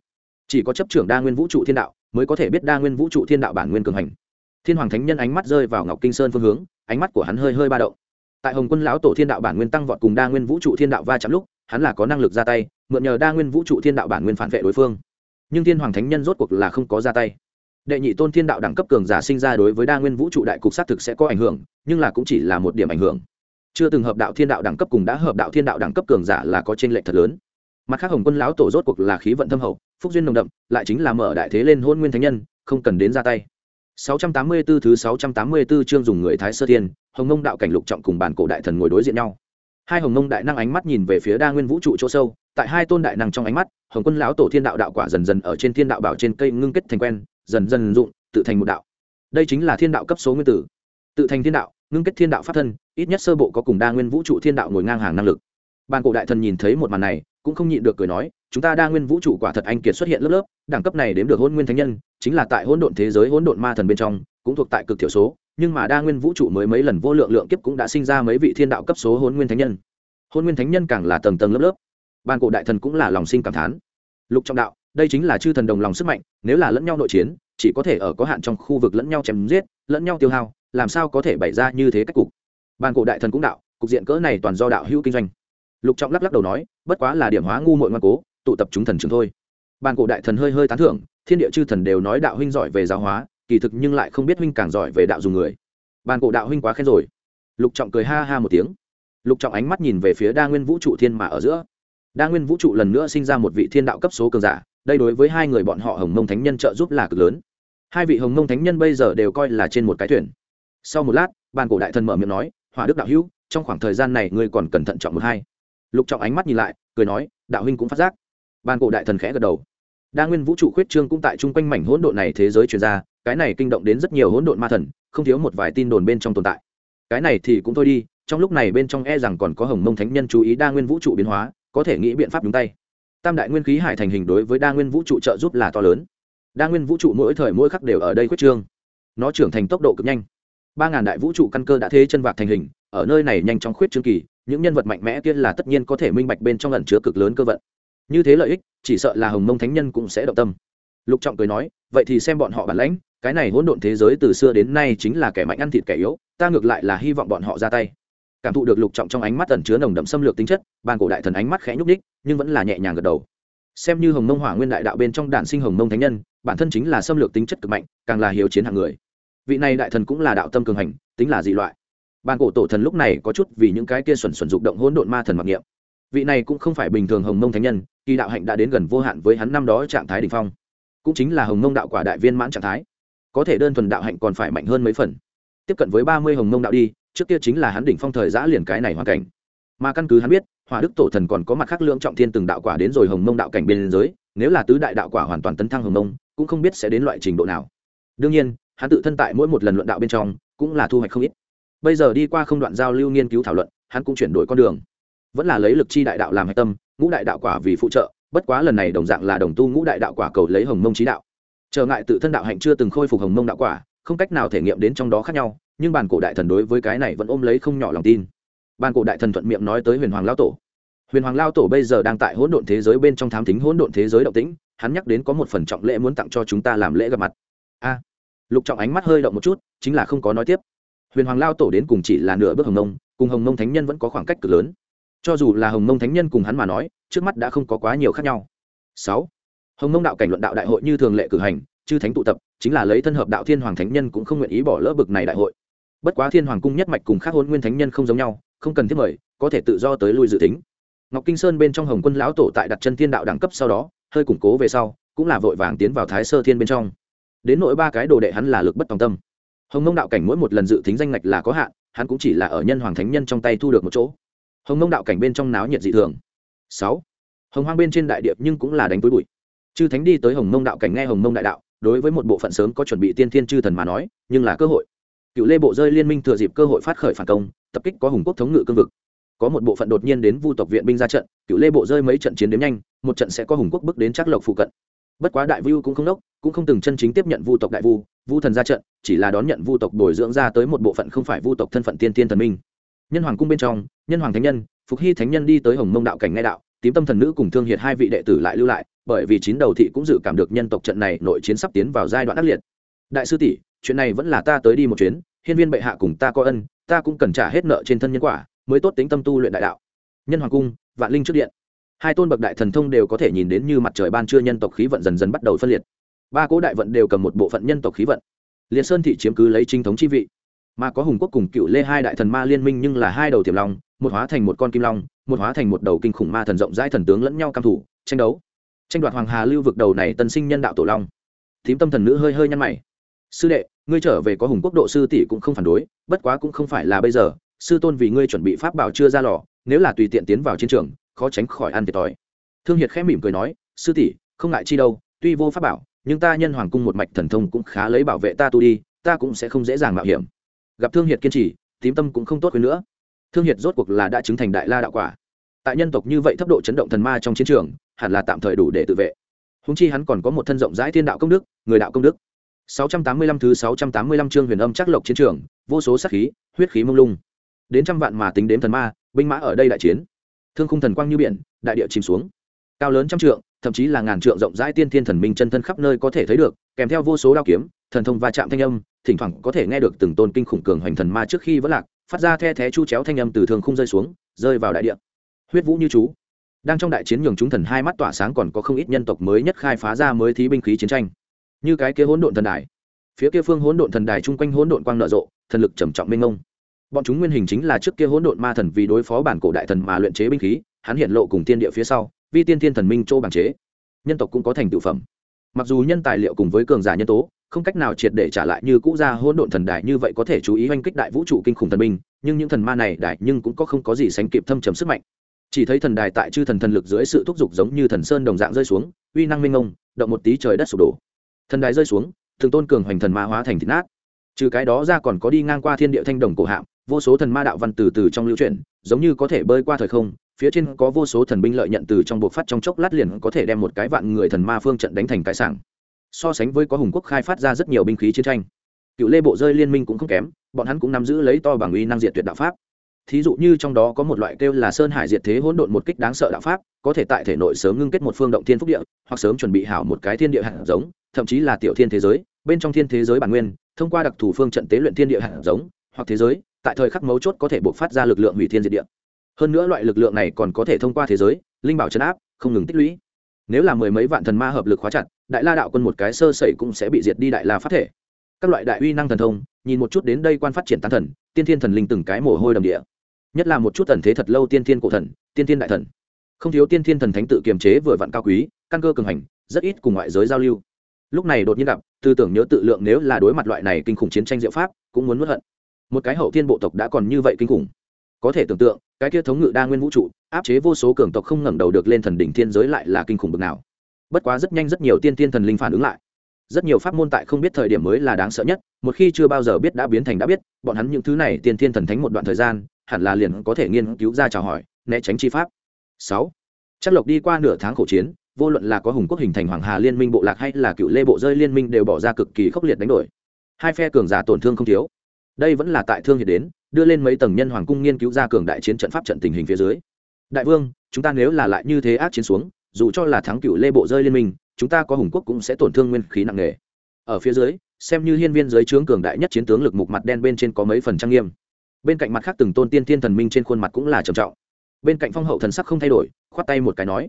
Chỉ có chấp trưởng đa nguyên vũ trụ thiên đạo mới có thể biết đa nguyên vũ trụ thiên đạo bản nguyên cường hành. Thiên hoàng thánh nhân ánh mắt rơi vào ngọc kinh sơn phương hướng, ánh mắt của hắn hơi hơi ba động. Tại hồng quân lão tổ thiên đạo bản nguyên tăng vọt cùng đa nguyên vũ trụ thiên đạo va chạm lúc, hắn là có năng lực ra tay, mượn nhờ đa nguyên vũ trụ thiên đạo bản nguyên phản vệ đối phương. Nhưng thiên hoàng thánh nhân rốt cuộc là không có ra tay đệ nhị tôn thiên đạo đẳng cấp cường giả sinh ra đối với đa nguyên vũ trụ đại cục xác thực sẽ có ảnh hưởng, nhưng là cũng chỉ là một điểm ảnh hưởng. Chưa từng hợp đạo thiên đạo đẳng cấp cùng đã hợp đạo thiên đạo đẳng cấp cường giả là có t r ê n lệch thật lớn. Mặt khác hồng quân lão tổ rốt cuộc là khí vận thâm hậu, phúc duyên nồng đậm, lại chính là mở đại thế lên hôn nguyên thánh nhân, không cần đến ra tay. 684 thứ 684 chương dùng người thái sơ thiên, hồng nông đạo cảnh lục trọng cùng bản cổ đại thần ngồi đối diện nhau. Hai hồng nông đại năng ánh mắt nhìn về phía đa nguyên vũ trụ chỗ sâu, tại hai tôn đại năng trong ánh mắt, hồng quân lão tổ thiên đạo đạo quả dần dần ở trên thiên đạo bảo trên cây ngưng kết thành quen dần dần dụng, tự thành một đạo. Đây chính là thiên đạo cấp số nguyên tử. Tự thành thiên đạo, ngưng kết thiên đạo pháp thân, ít nhất sơ bộ có cùng đa nguyên vũ trụ thiên đạo ngồi ngang hàng năng lực. Bàn cổ đại thần nhìn thấy một màn này, cũng không nhịn được cười nói, chúng ta đa nguyên vũ trụ quả thật anh kiệt xuất hiện lớp lớp, đẳng cấp này đếm được hôn nguyên thánh nhân, chính là tại hỗn độn thế giới, hỗn độn ma thần bên trong, cũng thuộc tại cực thiểu số, nhưng mà đa nguyên vũ trụ mới mấy lần vô lượng lượng kiếp cũng đã sinh ra mấy vị thiên đạo cấp số hôn nguyên thánh nhân. Hôn nguyên thánh nhân càng là tầng tầng lớp lớp. Bàn cổ đại thần cũng là lòng sinh cảm thán. Lục trọng đạo đây chính là chư thần đồng lòng sức mạnh, nếu là lẫn nhau nội chiến, chỉ có thể ở có hạn trong khu vực lẫn nhau chém giết, lẫn nhau tiêu hao, làm sao có thể bày ra như thế cách cục? Bàn cổ đại thần cũng đạo, cục diện cỡ này toàn do đạo hữu kinh doanh. Lục trọng lắc lắc đầu nói, bất quá là điểm hóa ngu mội ngoan cố, tụ tập chúng thần trường thôi. Bàn cổ đại thần hơi hơi tán thưởng, thiên địa chư thần đều nói đạo huynh giỏi về giáo hóa, kỳ thực nhưng lại không biết huynh càng giỏi về đạo dùng người. Bàn cổ đạo huynh quá khen rồi. Lục trọng cười ha ha một tiếng. Lục trọng ánh mắt nhìn về phía đa nguyên vũ trụ thiên mà ở giữa. Đa nguyên vũ trụ lần nữa sinh ra một vị thiên đạo cấp số cường giả đây đối với hai người bọn họ hồng mông thánh nhân trợ giúp là cực lớn. Hai vị hồng mông thánh nhân bây giờ đều coi là trên một cái thuyền. Sau một lát, bàn cổ đại thần mở miệng nói, hỏa đức đạo hữu, trong khoảng thời gian này ngươi còn cẩn thận trọng một hai. Lục trọng ánh mắt nhìn lại, cười nói, đạo huynh cũng phát giác. Bàn cổ đại thần khẽ gật đầu. Đa nguyên vũ trụ khuyết trương cũng tại chung quanh mảnh hỗn độn này thế giới truyền ra, cái này kinh động đến rất nhiều hỗn độn ma thần, không thiếu một vài tin đồn bên trong tồn tại. Cái này thì cũng thôi đi, trong lúc này bên trong e rằng còn có hồng mông thánh nhân chú ý đa nguyên vũ trụ biến hóa, có thể nghĩ biện pháp đúng tay tam đại nguyên khí hải thành hình đối với đa nguyên vũ trụ trợ giúp là to lớn. đa nguyên vũ trụ mỗi thời mỗi khắc đều ở đây khuyết trương. nó trưởng thành tốc độ cực nhanh. ba ngàn đại vũ trụ căn cơ đã thế chân vạc thành hình, ở nơi này nhanh chóng khuyết trương kỳ, những nhân vật mạnh mẽ kia là tất nhiên có thể minh bạch bên trong lần chứa cực lớn cơ vận. như thế lợi ích, chỉ sợ là hồng mông thánh nhân cũng sẽ động tâm. lục trọng cười nói, vậy thì xem bọn họ bản lãnh, cái này hỗn độn thế giới từ xưa đến nay chính là kẻ mạnh ăn thịt kẻ yếu, ta ngược lại là hy vọng bọn họ ra tay cảm thụ được lục trọng trong ánh mắt ẩn chứa nồng đậm xâm lược tính chất, bàn cổ đại thần ánh mắt khẽ nhúc ních nhưng vẫn là nhẹ nhàng gật đầu. Xem như hồng mông hỏa nguyên đại đạo bên trong đản sinh hồng mông thánh nhân, bản thân chính là xâm lược tính chất cực mạnh, càng là hiếu chiến hạng người. Vị này đại thần cũng là đạo tâm cường hành, tính là dị loại. Bàn cổ tổ thần lúc này có chút vì những cái kia xuẩn xuẩn dục động hỗn độn ma thần mặc niệm. Vị này cũng không phải bình thường hồng mông thánh nhân, kỳ đạo hạnh đã đến gần vô hạn với hắn năm đó trạng thái đ ỉ n h phong. Cũng chính là hồng mông đạo quả đại viên mãn trạng thái. Có thể đơn thuần đạo hạnh còn phải mạnh hơn mấy phần. Tiếp cận với ba mươi hồng mông đạo đi trước kia chính là hắn đỉnh phong thời giã liền cái này hoàn cảnh. Mà căn cứ hắn biết, hỏa đức tổ thần còn có mặt khác lưỡng trọng thiên từng đạo quả đến rồi hồng mông đạo cảnh bên giới nếu là tứ đại đạo quả hoàn toàn tấn thăng hồng mông, cũng không biết sẽ đến loại trình độ nào. Đương nhiên, hắn tự thân tại mỗi một lần luận đạo bên trong, cũng là thu hoạch không ít. Bây giờ đi qua không đoạn giao lưu nghiên cứu thảo luận, hắn cũng chuyển đổi con đường. Vẫn là lấy lực chi đại đạo làm hạch tâm, ngũ đại đạo quả vì phụ trợ, bất quá lần này đồng dạng là đồng tu ngũ đại đạo quả cầu lấy hồng mông trí đạo. Trở ngại tự thân đạo hạnh chưa từng khôi phục hồng mông đạo quả, không cách nào thể nghiệm đến trong đó khác nhau nhưng bản cổ đại thần đối với cái này vẫn ôm lấy không nhỏ lòng tin. Bản cổ đại thần thuận miệng nói tới huyền hoàng lao tổ. Huyền hoàng lao tổ bây giờ đang tại hỗn độn thế giới bên trong thám tính hỗn độn thế giới động tĩnh, hắn nhắc đến có một phần trọng lễ muốn tặng cho chúng ta làm lễ gặp mặt. A. Lục trọng ánh mắt hơi động một chút, chính là không có nói tiếp. Huyền hoàng lao tổ đến cùng chỉ là nửa bước hồng nông cùng hồng nông thánh nhân vẫn có khoảng cách cực lớn. Cho dù là hồng nông thánh nhân cùng hắn mà nói, trước mắt đã không có quá nhiều khác nhau. Sáu. Hồng nông đạo cảnh luận đạo đại hội như thường lệ cử hành, chư thánh tụ tập, chính là lấy thân hợp đạo thiên hoàng thánh nhân cũng không nguyện ý bỏ lỡ bực này đại hội bất quá thiên hoàng cung nhất mạch cùng khác hôn nguyên thánh nhân không giống nhau, không cần thiết mời, có thể tự do tới lui dự tính. Ngọc kinh sơn bên trong hồng quân lão tổ tại đặt chân thiên đạo đẳng cấp sau đó, hơi củng cố về sau, cũng là vội vàng tiến vào thái sơ thiên bên trong. Đến nội ba cái đồ đệ hắn là lực bất tòng tâm. Hồng mông đạo cảnh mỗi một lần dự tính danh ngạch là có hạn, hắn cũng chỉ là ở nhân hoàng thánh nhân trong tay thu được một chỗ. Hồng mông đạo cảnh bên trong náo nhiệt dị thường. Sáu. Hồng hoang bên trên đại điệp nhưng cũng là đánh túi bụi. Chư thánh đi tới hồng mông đạo cảnh nghe hồng mông đại đạo, đối với một bộ phận sớm có chuẩn bị tiên thiên chư thần mà nói, nhưng là cơ hội cựu lê bộ rơi liên minh thừa dịp cơ hội phát khởi phản công, tập kích có hùng quốc thống ngự cương vực. Có một bộ phận đột nhiên đến vu tộc viện binh ra trận, cựu lê bộ rơi mấy trận chiến đếm nhanh, một trận sẽ có hùng quốc bước đến chắc lộc phụ cận. Bất quá đại vu cũng không đốc, cũng không từng chân chính tiếp nhận vu tộc đại vu vu thần ra trận, chỉ là đón nhận vu tộc bồi dưỡng ra tới một bộ phận không phải vu tộc thân phận tiên tiên thần minh. Nhân hoàng cung bên trong, nhân hoàng thánh nhân, phục hy thánh nhân đi tới hồng mông đạo cảnh ngay đạo, tím tâm thần nữ cùng thương hiệt hai vị đệ tử lại lưu lại, bởi vì chín đầu thị cũng dự cảm được nhân tộc trận này nội chiến sắp tiến vào giai đoạn ác liệt. Đại sư tỷ chuyện này vẫn là ta tới đi một chuyến, hiên viên bệ hạ cùng ta có ân, ta cũng cần trả hết nợ trên thân nhân quả, mới tốt tính tâm tu luyện đại đạo. Nhân hoàng cung, vạn linh trước điện. Hai tôn bậc đại thần thông đều có thể nhìn đến như mặt trời ban trưa nhân tộc khí vận dần dần bắt đầu phân liệt. Ba cố đại vận đều cầm một bộ phận nhân tộc khí vận. Liệt sơn thị chiếm cứ lấy chính thống chi vị. Mà có hùng quốc cùng cựu lê hai đại thần ma liên minh nhưng là hai đầu tiềm long, một hóa thành một con kim long, một hóa thành một đầu kinh khủng ma thần rộng rãi thần tướng lẫn nhau cam thủ, tranh đấu. Tranh đoạt hoàng hà lưu vực đầu này tân sinh nhân đạo tổ long. Thím tâm thần nữ hơi hơi nhăn mày sư đệ, ngươi trở về có hùng quốc độ sư tỷ cũng không phản đối, bất quá cũng không phải là bây giờ, sư tôn vì ngươi chuẩn bị pháp bảo chưa ra lò, nếu là tùy tiện tiến vào chiến trường, khó tránh khỏi ăn thiệt thòi. Thương hiệt khẽ mỉm cười nói, sư tỷ, không ngại chi đâu, tuy vô pháp bảo, nhưng ta nhân hoàng cung một mạch thần thông cũng khá lấy bảo vệ ta tu đi, ta cũng sẽ không dễ dàng mạo hiểm. Gặp thương hiệt kiên trì, tím tâm cũng không tốt hơn nữa. Thương hiệt rốt cuộc là đã chứng thành đại la đạo quả. Tại nhân tộc như vậy thấp độ chấn động thần ma trong chiến trường, hẳn là tạm thời đủ để tự vệ. Húng chi hắn còn có một thân rộng rãi thiên đạo công đức, người đạo công đức. 685 thứ 685 chương huyền âm chắc lộc chiến trường, vô số sát khí, huyết khí mông lung. Đến trăm vạn mà tính đến thần ma, binh mã ở đây đại chiến. Thương khung thần quang như biển, đại địa chìm xuống. Cao lớn trăm trượng, thậm chí là ngàn trượng rộng rãi tiên thiên thần minh chân thân khắp nơi có thể thấy được, kèm theo vô số đao kiếm, thần thông va chạm thanh âm, thỉnh thoảng có thể nghe được từng tôn kinh khủng cường hoành thần ma trước khi vẫn lạc, phát ra the thé chu chéo thanh âm từ thương khung rơi xuống, rơi vào đại địa. Huyết vũ như chú. Đang trong đại chiến nhường chúng thần hai mắt tỏa sáng còn có không ít nhân tộc mới nhất khai phá ra mới thí binh khí chiến tranh như cái kia hỗn độn thần đài. Phía kia phương hỗn độn thần đài chung quanh hỗn độn quang nở rộ, thần lực trầm trọng mênh mông. Bọn chúng nguyên hình chính là trước kia hỗn độn ma thần vì đối phó bản cổ đại thần mà luyện chế binh khí, hắn hiện lộ cùng tiên địa phía sau, vi tiên thiên thần minh châu bảng chế. Nhân tộc cũng có thành tựu phẩm. Mặc dù nhân tài liệu cùng với cường giả nhân tố, không cách nào triệt để trả lại như cũ ra hỗn độn thần đài như vậy có thể chú ý oanh kích đại vũ trụ kinh khủng thần binh nhưng những thần ma này đại nhưng cũng có không có gì sánh kịp thâm trầm sức mạnh. Chỉ thấy thần đài tại chư thần thần lực dưới sự thúc giục giống như thần sơn đồng dạng rơi xuống, uy năng minh ông động một tí trời đất sụp đổ thần đài rơi xuống, thường tôn cường hoành thần ma hóa thành thịt nát. Trừ cái đó ra còn có đi ngang qua thiên địa thanh đồng cổ hạm, vô số thần ma đạo văn từ từ trong lưu chuyển, giống như có thể bơi qua thời không, phía trên có vô số thần binh lợi nhận từ trong bộ phát trong chốc lát liền có thể đem một cái vạn người thần ma phương trận đánh thành cái sảng. So sánh với có hùng quốc khai phát ra rất nhiều binh khí chiến tranh, cựu lê bộ rơi liên minh cũng không kém, bọn hắn cũng nắm giữ lấy to bằng uy năng diệt tuyệt đạo pháp. Thí dụ như trong đó có một loại kêu là sơn hải diệt thế hỗn độn một kích đáng sợ đạo pháp, có thể tại thể nội sớm ngưng kết một phương động thiên phúc địa, hoặc sớm chuẩn bị hảo một cái thiên địa hạt giống thậm chí là tiểu thiên thế giới, bên trong thiên thế giới bản nguyên, thông qua đặc thù phương trận tế luyện thiên địa hạt giống, hoặc thế giới, tại thời khắc mấu chốt có thể buộc phát ra lực lượng hủy thiên diệt địa. Hơn nữa loại lực lượng này còn có thể thông qua thế giới, linh bảo chấn áp, không ngừng tích lũy. Nếu là mười mấy vạn thần ma hợp lực khóa chặt, đại la đạo quân một cái sơ sẩy cũng sẽ bị diệt đi đại la phát thể. Các loại đại uy năng thần thông, nhìn một chút đến đây quan phát triển tán thần, tiên thiên thần linh từng cái mồ hôi đầm địa. Nhất là một chút thần thế thật lâu tiên thiên cổ thần, tiên thiên đại thần. Không thiếu tiên thiên thần thánh tự kiềm chế vừa vặn cao quý, căn cơ cường hành, rất ít cùng ngoại giới giao lưu lúc này đột nhiên gặp, tư tưởng nhớ tự lượng nếu là đối mặt loại này kinh khủng chiến tranh diệu pháp, cũng muốn nuốt hận. Một cái hậu thiên bộ tộc đã còn như vậy kinh khủng. Có thể tưởng tượng, cái kia thống ngự đa nguyên vũ trụ, áp chế vô số cường tộc không ngẩng đầu được lên thần đỉnh thiên giới lại là kinh khủng bực nào. Bất quá rất nhanh rất nhiều tiên tiên thần linh phản ứng lại. Rất nhiều pháp môn tại không biết thời điểm mới là đáng sợ nhất, một khi chưa bao giờ biết đã biến thành đã biết, bọn hắn những thứ này tiên tiên thần thánh một đoạn thời gian, hẳn là liền có thể nghiên cứu ra chào hỏi, né tránh chi pháp. Sáu. Chắc lộc đi qua nửa tháng khổ chiến vô luận là có hùng quốc hình thành hoàng hà liên minh bộ lạc hay là cựu lê bộ rơi liên minh đều bỏ ra cực kỳ khốc liệt đánh đổi. Hai phe cường giả tổn thương không thiếu. Đây vẫn là tại thương hiệt đến, đưa lên mấy tầng nhân hoàng cung nghiên cứu ra cường đại chiến trận pháp trận tình hình phía dưới. Đại vương, chúng ta nếu là lại như thế ác chiến xuống, dù cho là thắng cựu lê bộ rơi liên minh, chúng ta có hùng quốc cũng sẽ tổn thương nguyên khí nặng nề. Ở phía dưới, xem như hiên viên giới trướng cường đại nhất chiến tướng lực mục mặt đen bên trên có mấy phần trang nghiêm. Bên cạnh mặt khác từng tôn tiên thiên thần minh trên khuôn mặt cũng là trầm trọng. Bên cạnh phong hậu thần sắc không thay đổi, khoát tay một cái nói,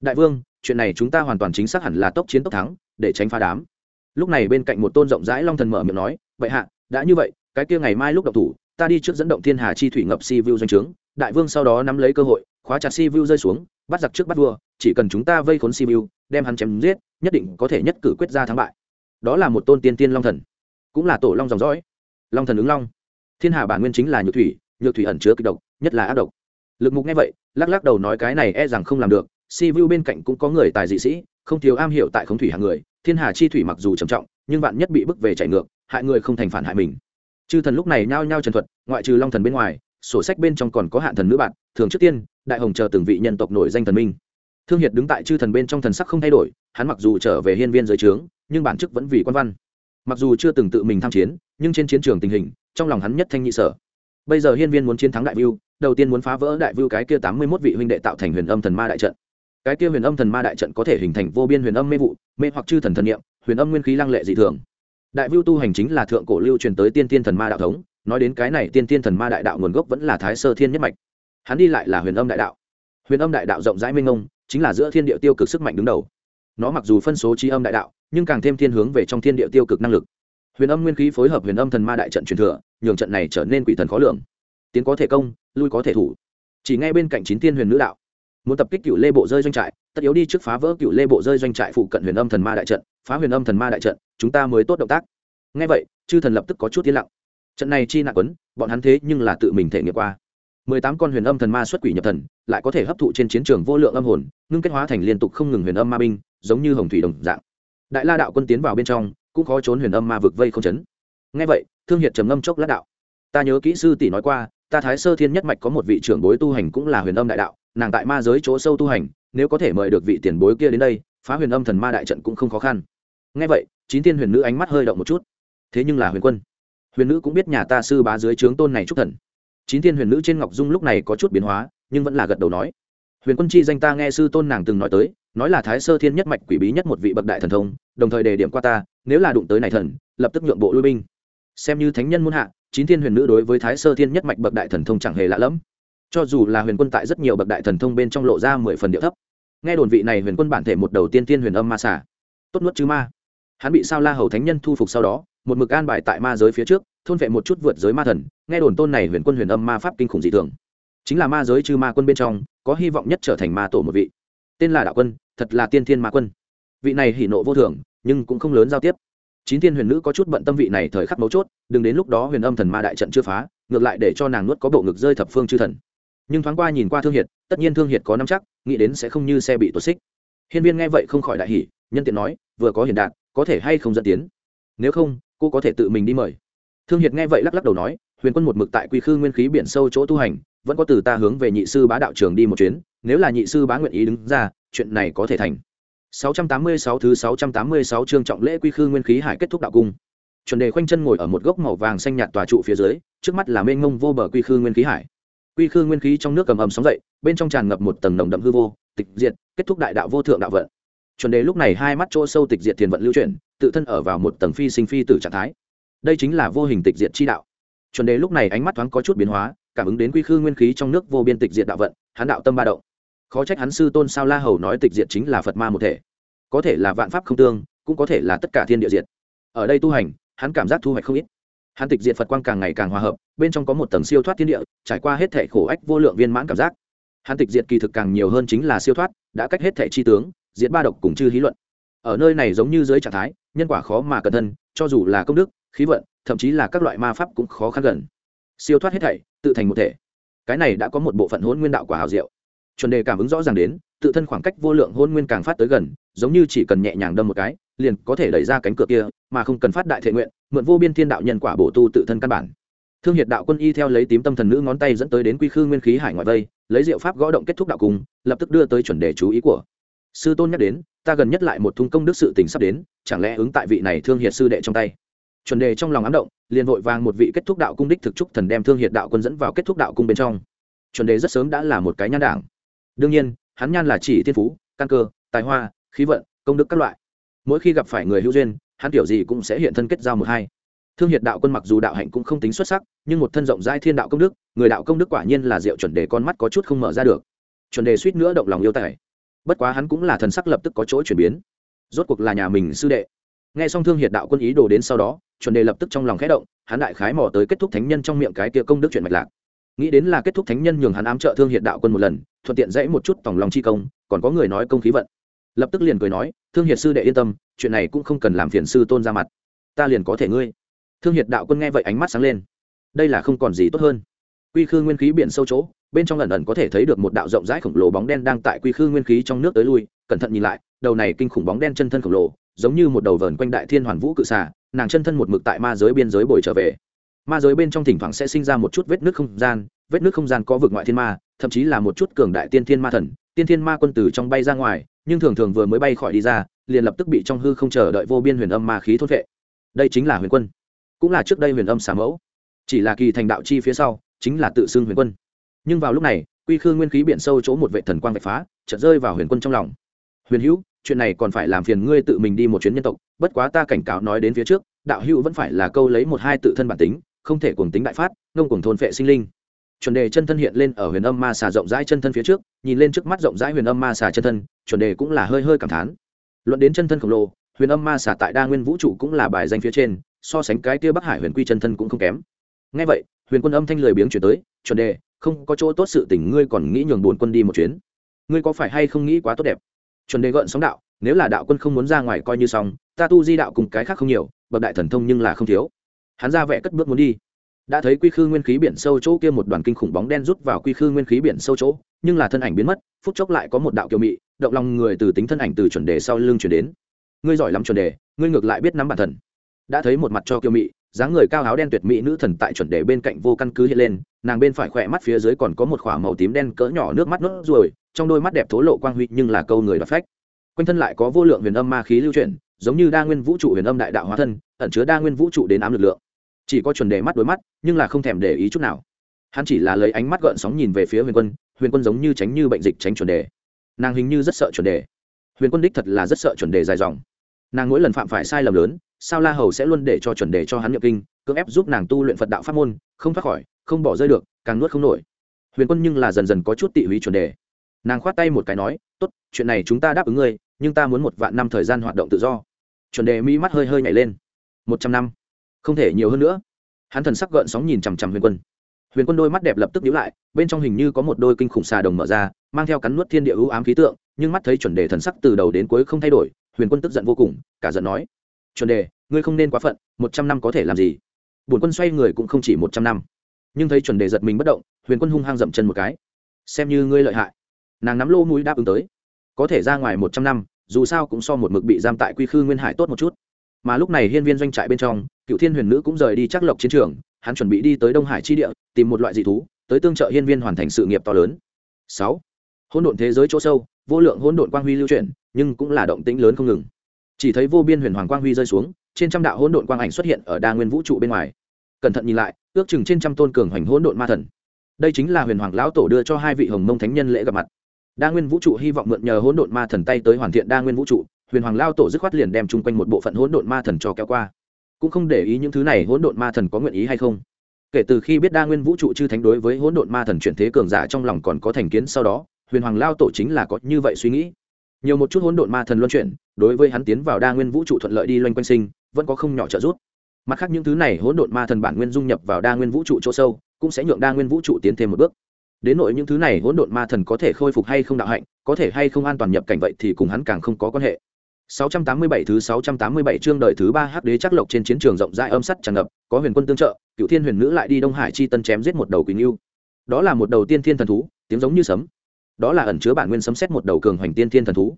đại vương chuyện này chúng ta hoàn toàn chính xác hẳn là tốc chiến tốc thắng, để tránh phá đám. Lúc này bên cạnh một tôn rộng rãi long thần mở miệng nói, vậy hạ, đã như vậy, cái kia ngày mai lúc đậu thủ, ta đi trước dẫn động thiên hà chi thủy ngập si vu doanh trướng, đại vương sau đó nắm lấy cơ hội, khóa chặt si vu rơi xuống, bắt giặc trước bắt vua, chỉ cần chúng ta vây khốn si vu, đem hắn chém giết, nhất định có thể nhất cử quyết ra thắng bại. Đó là một tôn tiên tiên long thần. Cũng là tổ long dòng dõi. Long thần ứng long. Thiên hà bản nguyên chính là nhược thủy nhược thủy ẩn chứa kịch độc, nhất là ác độc. Lực mục nghe vậy, lắc lắc đầu nói cái này e rằng không làm được si vu bên cạnh cũng có người tài dị sĩ, không thiếu am hiểu tại khống thủy hàng người, thiên hà chi thủy mặc dù trầm trọng, nhưng bạn nhất bị bức về chạy ngược, hại người không thành phản hại mình. Chư thần lúc này nhao nhao trần thuật, ngoại trừ long thần bên ngoài, sổ sách bên trong còn có hạn thần nữ bạn, thường trước tiên, đại hồng chờ từng vị nhân tộc nổi danh thần minh. Thương hiệt đứng tại chư thần bên trong thần sắc không thay đổi, hắn mặc dù trở về hiên viên giới trướng, nhưng bản chức vẫn vì quan văn. Mặc dù chưa từng tự mình tham chiến, nhưng trên chiến trường tình hình, trong lòng hắn nhất thanh nhị sở. Bây giờ hiên viên muốn chiến thắng đại vưu, đầu tiên muốn phá vỡ đại vưu cái kia tám mươi mốt vị huynh đệ tạo thành huyền âm thần ma đại trận cái kia huyền âm thần ma đại trận có thể hình thành vô biên huyền âm mê vụ, mê hoặc chư thần thần niệm, huyền âm nguyên khí lăng lệ dị thường. Đại vưu tu hành chính là thượng cổ lưu truyền tới tiên tiên thần ma đạo thống, nói đến cái này tiên tiên thần ma đại đạo nguồn gốc vẫn là thái sơ thiên nhất mạch. Hắn đi lại là huyền âm đại đạo. Huyền âm đại đạo rộng rãi minh ông chính là giữa thiên địa tiêu cực sức mạnh đứng đầu. Nó mặc dù phân số trí âm đại đạo, nhưng càng thêm thiên hướng về trong thiên địa tiêu cực năng lực. Huyền âm nguyên khí phối hợp huyền âm thần ma đại trận truyền thừa, nhường trận này trở nên quỷ thần khó lường. Tiến có thể công, lui có thể thủ. Chỉ ngay bên cạnh chín tiên huyền nữ đạo muốn tập kích cựu lê bộ rơi doanh trại, tất yếu đi trước phá vỡ cựu lê bộ rơi doanh trại phụ cận huyền âm thần ma đại trận, phá huyền âm thần ma đại trận, chúng ta mới tốt động tác. Ngay vậy, chư thần lập tức có chút yên lặng. Trận này chi nạ quấn, bọn hắn thế nhưng là tự mình thể nghiệm qua. Mười tám con huyền âm thần ma xuất quỷ nhập thần, lại có thể hấp thụ trên chiến trường vô lượng âm hồn, ngưng kết hóa thành liên tục không ngừng huyền âm ma binh, giống như hồng thủy đồng dạng. Đại la đạo quân tiến vào bên trong, cũng khó trốn huyền âm ma vực vây không chấn. Ngay vậy, thương hiệt trầm ngâm chốc lát đạo. Ta nhớ kỹ sư tỷ nói qua, ta thái sơ thiên nhất mạch có một vị trưởng bối tu hành cũng là huyền âm đại đạo nàng tại ma giới chỗ sâu tu hành, nếu có thể mời được vị tiền bối kia đến đây, phá huyền âm thần ma đại trận cũng không khó khăn. Ngay vậy, chín tiên huyền nữ ánh mắt hơi động một chút. Thế nhưng là huyền quân, huyền nữ cũng biết nhà ta sư bá dưới trướng tôn này trúc thần. Chín tiên huyền nữ trên ngọc dung lúc này có chút biến hóa, nhưng vẫn là gật đầu nói. Huyền quân chi danh ta nghe sư tôn nàng từng nói tới, nói là thái sơ thiên nhất mạch quỷ bí nhất một vị bậc đại thần thông, đồng thời đề điểm qua ta, nếu là đụng tới này thần, lập tức nhượng bộ lui binh. Xem như thánh nhân muôn hạ, chín thiên huyền nữ đối với thái sơ thiên nhất mạch bậc đại thần thông chẳng hề lạ lẫm cho dù là huyền quân tại rất nhiều bậc đại thần thông bên trong lộ ra mười phần điệu thấp. Nghe đồn vị này huyền quân bản thể một đầu tiên tiên huyền âm ma xả tốt nuốt chứ ma. Hắn bị sao la hầu thánh nhân thu phục sau đó, một mực an bài tại ma giới phía trước, thôn vệ một chút vượt giới ma thần, nghe đồn tôn này huyền quân huyền âm ma pháp kinh khủng dị thường. Chính là ma giới chư ma quân bên trong, có hy vọng nhất trở thành ma tổ một vị. Tên là đạo quân, thật là tiên thiên ma quân. Vị này hỉ nộ vô thường, nhưng cũng không lớn giao tiếp. Chín thiên huyền nữ có chút bận tâm vị này thời khắc mấu chốt, đừng đến lúc đó huyền âm thần ma đại trận chưa phá, ngược lại để cho nàng nuốt có bộ ngực rơi thập phương chư thần nhưng thoáng qua nhìn qua thương hiệt, tất nhiên thương hiệt có năm chắc, nghĩ đến sẽ không như xe bị tuột xích. Hiên viên nghe vậy không khỏi đại hỉ, nhân tiện nói, vừa có hiền đạt có thể hay không dẫn tiến? Nếu không, cô có thể tự mình đi mời. Thương hiệt nghe vậy lắc lắc đầu nói, huyền quân một mực tại quy khư nguyên khí biển sâu chỗ tu hành, vẫn có từ ta hướng về nhị sư bá đạo trường đi một chuyến, nếu là nhị sư bá nguyện ý đứng ra, chuyện này có thể thành. 686 thứ 686 chương trọng lễ quy khư nguyên khí hải kết thúc đạo cung. Chuẩn đề khoanh chân ngồi ở một gốc màu vàng xanh nhạt tòa trụ phía dưới, trước mắt là mênh mông vô bờ quy khư nguyên khí hải quy khư nguyên khí trong nước cầm ầm sóng dậy, bên trong tràn ngập một tầng nồng đậm hư vô, tịch diệt, kết thúc đại đạo vô thượng đạo vận. Chuẩn đề lúc này hai mắt chỗ sâu tịch diệt thiền vận lưu chuyển, tự thân ở vào một tầng phi sinh phi tử trạng thái. Đây chính là vô hình tịch diệt chi đạo. Chuẩn đề lúc này ánh mắt thoáng có chút biến hóa, cảm ứng đến quy khư nguyên khí trong nước vô biên tịch diệt đạo vận, hắn đạo tâm ba động. Khó trách hắn sư tôn sao la hầu nói tịch diệt chính là phật ma một thể. Có thể là vạn pháp không tương, cũng có thể là tất cả thiên địa diệt. Ở đây tu hành, hắn cảm giác thu hoạch không ít hắn tịch diệt phật quang càng ngày càng hòa hợp, bên trong có một tầng siêu thoát thiên địa, trải qua hết thể khổ ách vô lượng viên mãn cảm giác. Hắn tịch diệt kỳ thực càng nhiều hơn chính là siêu thoát, đã cách hết thể chi tướng, diệt ba độc cùng chư hí luận. Ở nơi này giống như dưới trạng thái, nhân quả khó mà cẩn thân cho dù là công đức, khí vận, thậm chí là các loại ma pháp cũng khó khăn gần. Siêu thoát hết thảy, tự thành một thể. Cái này đã có một bộ phận hôn nguyên đạo quả hào diệu. Chuẩn đề cảm ứng rõ ràng đến, tự thân khoảng cách vô lượng hôn nguyên càng phát tới gần, giống như chỉ cần nhẹ nhàng đâm một cái, liền có thể đẩy ra cánh cửa kia, mà không cần phát đại thiện nguyện mượn vô biên thiên đạo nhân quả bổ tu tự thân căn bản. Thương hiệt đạo quân y theo lấy tím tâm thần nữ ngón tay dẫn tới đến quy khư nguyên khí hải ngoại vây, lấy diệu pháp gõ động kết thúc đạo cung lập tức đưa tới chuẩn đề chú ý của sư tôn nhắc đến, ta gần nhất lại một thung công đức sự tình sắp đến, chẳng lẽ ứng tại vị này thương hiệt sư đệ trong tay? Chuẩn đề trong lòng ám động, liền vội vàng một vị kết thúc đạo cung đích thực trúc thần đem thương hiệt đạo quân dẫn vào kết thúc đạo cung bên trong. Chuẩn đề rất sớm đã là một cái nhan đảng. Đương nhiên, hắn nhan là chỉ thiên phú, căn cơ, tài hoa, khí vận, công đức các loại. Mỗi khi gặp phải người hữu duyên hắn kiểu gì cũng sẽ hiện thân kết giao một hai. Thương hiệt đạo quân mặc dù đạo hạnh cũng không tính xuất sắc, nhưng một thân rộng giai thiên đạo công đức, người đạo công đức quả nhiên là diệu chuẩn đề con mắt có chút không mở ra được. Chuẩn đề suýt nữa động lòng yêu tài. Bất quá hắn cũng là thần sắc lập tức có chỗ chuyển biến. Rốt cuộc là nhà mình sư đệ. Nghe xong thương hiệt đạo quân ý đồ đến sau đó, chuẩn đề lập tức trong lòng khẽ động, hắn đại khái mò tới kết thúc thánh nhân trong miệng cái kia công đức chuyện mạch lạc. Nghĩ đến là kết thúc thánh nhân nhường hắn ám trợ thương hiệt đạo quân một lần, thuận tiện dãy một chút tòng lòng chi công, còn có người nói công khí vận lập tức liền cười nói, thương hiệt sư đệ yên tâm, chuyện này cũng không cần làm phiền sư tôn ra mặt. Ta liền có thể ngươi. Thương hiệt đạo quân nghe vậy ánh mắt sáng lên. Đây là không còn gì tốt hơn. Quy khư nguyên khí biển sâu chỗ, bên trong ẩn ẩn có thể thấy được một đạo rộng rãi khổng lồ bóng đen đang tại quy khư nguyên khí trong nước tới lui, cẩn thận nhìn lại, đầu này kinh khủng bóng đen chân thân khổng lồ, giống như một đầu vờn quanh đại thiên hoàn vũ cự xà, nàng chân thân một mực tại ma giới biên giới bồi trở về. Ma giới bên trong thỉnh thoảng sẽ sinh ra một chút vết nước không gian, vết nước không gian có vực ngoại thiên ma, thậm chí là một chút cường đại tiên thiên ma thần, tiên thiên ma quân tử trong bay ra ngoài nhưng thường thường vừa mới bay khỏi đi ra, liền lập tức bị trong hư không chờ đợi vô biên huyền âm ma khí thốt vệ. Đây chính là huyền quân. Cũng là trước đây huyền âm xả mẫu. Chỉ là kỳ thành đạo chi phía sau, chính là tự xưng huyền quân. Nhưng vào lúc này, quy khư nguyên khí biển sâu chỗ một vệ thần quang vạch phá, chợt rơi vào huyền quân trong lòng. Huyền hữu, chuyện này còn phải làm phiền ngươi tự mình đi một chuyến nhân tộc, bất quá ta cảnh cáo nói đến phía trước, đạo hữu vẫn phải là câu lấy một hai tự thân bản tính, không thể cuồng tính đại phát, ngông cuồng thôn phệ sinh linh chuẩn đề chân thân hiện lên ở huyền âm ma xà rộng rãi chân thân phía trước, nhìn lên trước mắt rộng rãi huyền âm ma xà chân thân, chuẩn đề cũng là hơi hơi cảm thán. Luận đến chân thân khổng lồ, huyền âm ma xà tại đa nguyên vũ trụ cũng là bài danh phía trên, so sánh cái kia bắc hải huyền quy chân thân cũng không kém. Ngay vậy, huyền quân âm thanh lười biếng chuyển tới, chuẩn đề, không có chỗ tốt sự tình ngươi còn nghĩ nhường bổn quân đi một chuyến. Ngươi có phải hay không nghĩ quá tốt đẹp? Chuẩn đề gợn sóng đạo, nếu là đạo quân không muốn ra ngoài coi như xong, ta tu di đạo cùng cái khác không nhiều, bậc đại thần thông nhưng là không thiếu. Hắn ra vẻ cất bước muốn đi đã thấy quy khư nguyên khí biển sâu chỗ kia một đoàn kinh khủng bóng đen rút vào quy khư nguyên khí biển sâu chỗ, nhưng là thân ảnh biến mất, phút chốc lại có một đạo kiều mị, động lòng người từ tính thân ảnh từ chuẩn đề sau lưng chuyển đến. Ngươi giỏi lắm chuẩn đề, ngươi ngược lại biết nắm bản thần. Đã thấy một mặt cho kiều mị, dáng người cao áo đen tuyệt mỹ nữ thần tại chuẩn đề bên cạnh vô căn cứ hiện lên, nàng bên phải khỏe mắt phía dưới còn có một k màu tím đen cỡ nhỏ nước mắt nốt ruồi, trong đôi mắt đẹp thố lộ quang huy nhưng là câu người đọc phách. Quanh thân lại có vô lượng huyền âm ma khí lưu chuyển, giống như đa nguyên vũ trụ huyền âm đại đạo hóa thân, ẩn chứa đa nguyên vũ trụ đến ám lực lượng chỉ có chuẩn đề mắt đối mắt, nhưng là không thèm để ý chút nào. Hắn chỉ là lấy ánh mắt gợn sóng nhìn về phía huyền quân huyền quân giống như tránh như bệnh dịch tránh chuẩn đề. Nàng hình như rất sợ chuẩn đề. Huyền quân đích thật là rất sợ chuẩn đề dài dòng. Nàng mỗi lần phạm phải sai lầm lớn, sao la hầu sẽ luôn để cho chuẩn đề cho hắn nhập kinh, cưỡng ép giúp nàng tu luyện phật đạo pháp môn, không thoát khỏi, không bỏ rơi được, càng nuốt không nổi. Huyền quân nhưng là dần dần có chút tị húy chuẩn đề. Nàng khoát tay một cái nói, tốt, chuyện này chúng ta đáp ứng ngươi, nhưng ta muốn một vạn năm thời gian hoạt động tự do. Chuẩn đề mỹ mắt hơi hơi nhảy lên. Một trăm năm không thể nhiều hơn nữa. Hắn thần sắc gợn sóng nhìn chằm chằm huyền quân. Huyền quân đôi mắt đẹp lập tức nhíu lại, bên trong hình như có một đôi kinh khủng xà đồng mở ra, mang theo cắn nuốt thiên địa ưu ám khí tượng, nhưng mắt thấy chuẩn đề thần sắc từ đầu đến cuối không thay đổi, huyền quân tức giận vô cùng, cả giận nói, chuẩn đề, ngươi không nên quá phận, một trăm năm có thể làm gì? Bổn quân xoay người cũng không chỉ một trăm năm. Nhưng thấy chuẩn đề giật mình bất động, huyền quân hung hăng dậm chân một cái. Xem như ngươi lợi hại. Nàng nắm lô mũi đáp ứng tới. Có thể ra ngoài một trăm năm, dù sao cũng so một mực bị giam tại quy khư nguyên hải tốt một chút mà lúc này hiên viên doanh trại bên trong, cựu thiên huyền nữ cũng rời đi chắc lộc chiến trường, hắn chuẩn bị đi tới đông hải chi địa, tìm một loại dị thú, tới tương trợ hiên viên hoàn thành sự nghiệp to lớn. Sáu, hỗn độn thế giới chỗ sâu, vô lượng hỗn độn quang huy lưu chuyển, nhưng cũng là động tĩnh lớn không ngừng. Chỉ thấy vô biên huyền hoàng quang huy rơi xuống, trên trăm đạo hỗn độn quang ảnh xuất hiện ở đa nguyên vũ trụ bên ngoài. Cẩn thận nhìn lại, ước chừng trên trăm tôn cường hoành hỗn độn ma thần. Đây chính là huyền hoàng lão tổ đưa cho hai vị hồng mông thánh nhân lễ gặp mặt. Đa nguyên vũ trụ hy vọng mượn nhờ hỗn độn ma thần tay tới hoàn thiện đa nguyên vũ trụ huyền hoàng lao tổ dứt khoát liền đem chung quanh một bộ phận hỗn độn ma thần cho kéo qua. Cũng không để ý những thứ này hỗn độn ma thần có nguyện ý hay không. Kể từ khi biết đa nguyên vũ trụ chư thánh đối với hỗn độn ma thần chuyển thế cường giả trong lòng còn có thành kiến sau đó, huyền hoàng lao tổ chính là có như vậy suy nghĩ. Nhiều một chút hỗn độn ma thần luân chuyển, đối với hắn tiến vào đa nguyên vũ trụ thuận lợi đi loanh quanh sinh, vẫn có không nhỏ trợ giúp. Mặt khác những thứ này hỗn độn ma thần bản nguyên dung nhập vào đa nguyên vũ trụ chỗ sâu, cũng sẽ nhượng đa nguyên vũ trụ tiến thêm một bước. Đến nội những thứ này hỗn độn ma thần có thể khôi phục hay không đạo hạnh, có thể hay không an toàn nhập cảnh vậy thì cùng hắn càng không có quan hệ. 687 thứ 687 chương đời thứ 3 hắc đế chắc lộc trên chiến trường rộng rãi âm sắt tràn ngập, có huyền quân tương trợ, Cửu Thiên Huyền Nữ lại đi Đông Hải chi tân chém giết một đầu quỷ nhu Đó là một đầu tiên thiên thần thú, tiếng giống như sấm. Đó là ẩn chứa bản nguyên sấm sét một đầu cường hoành tiên thiên thần thú.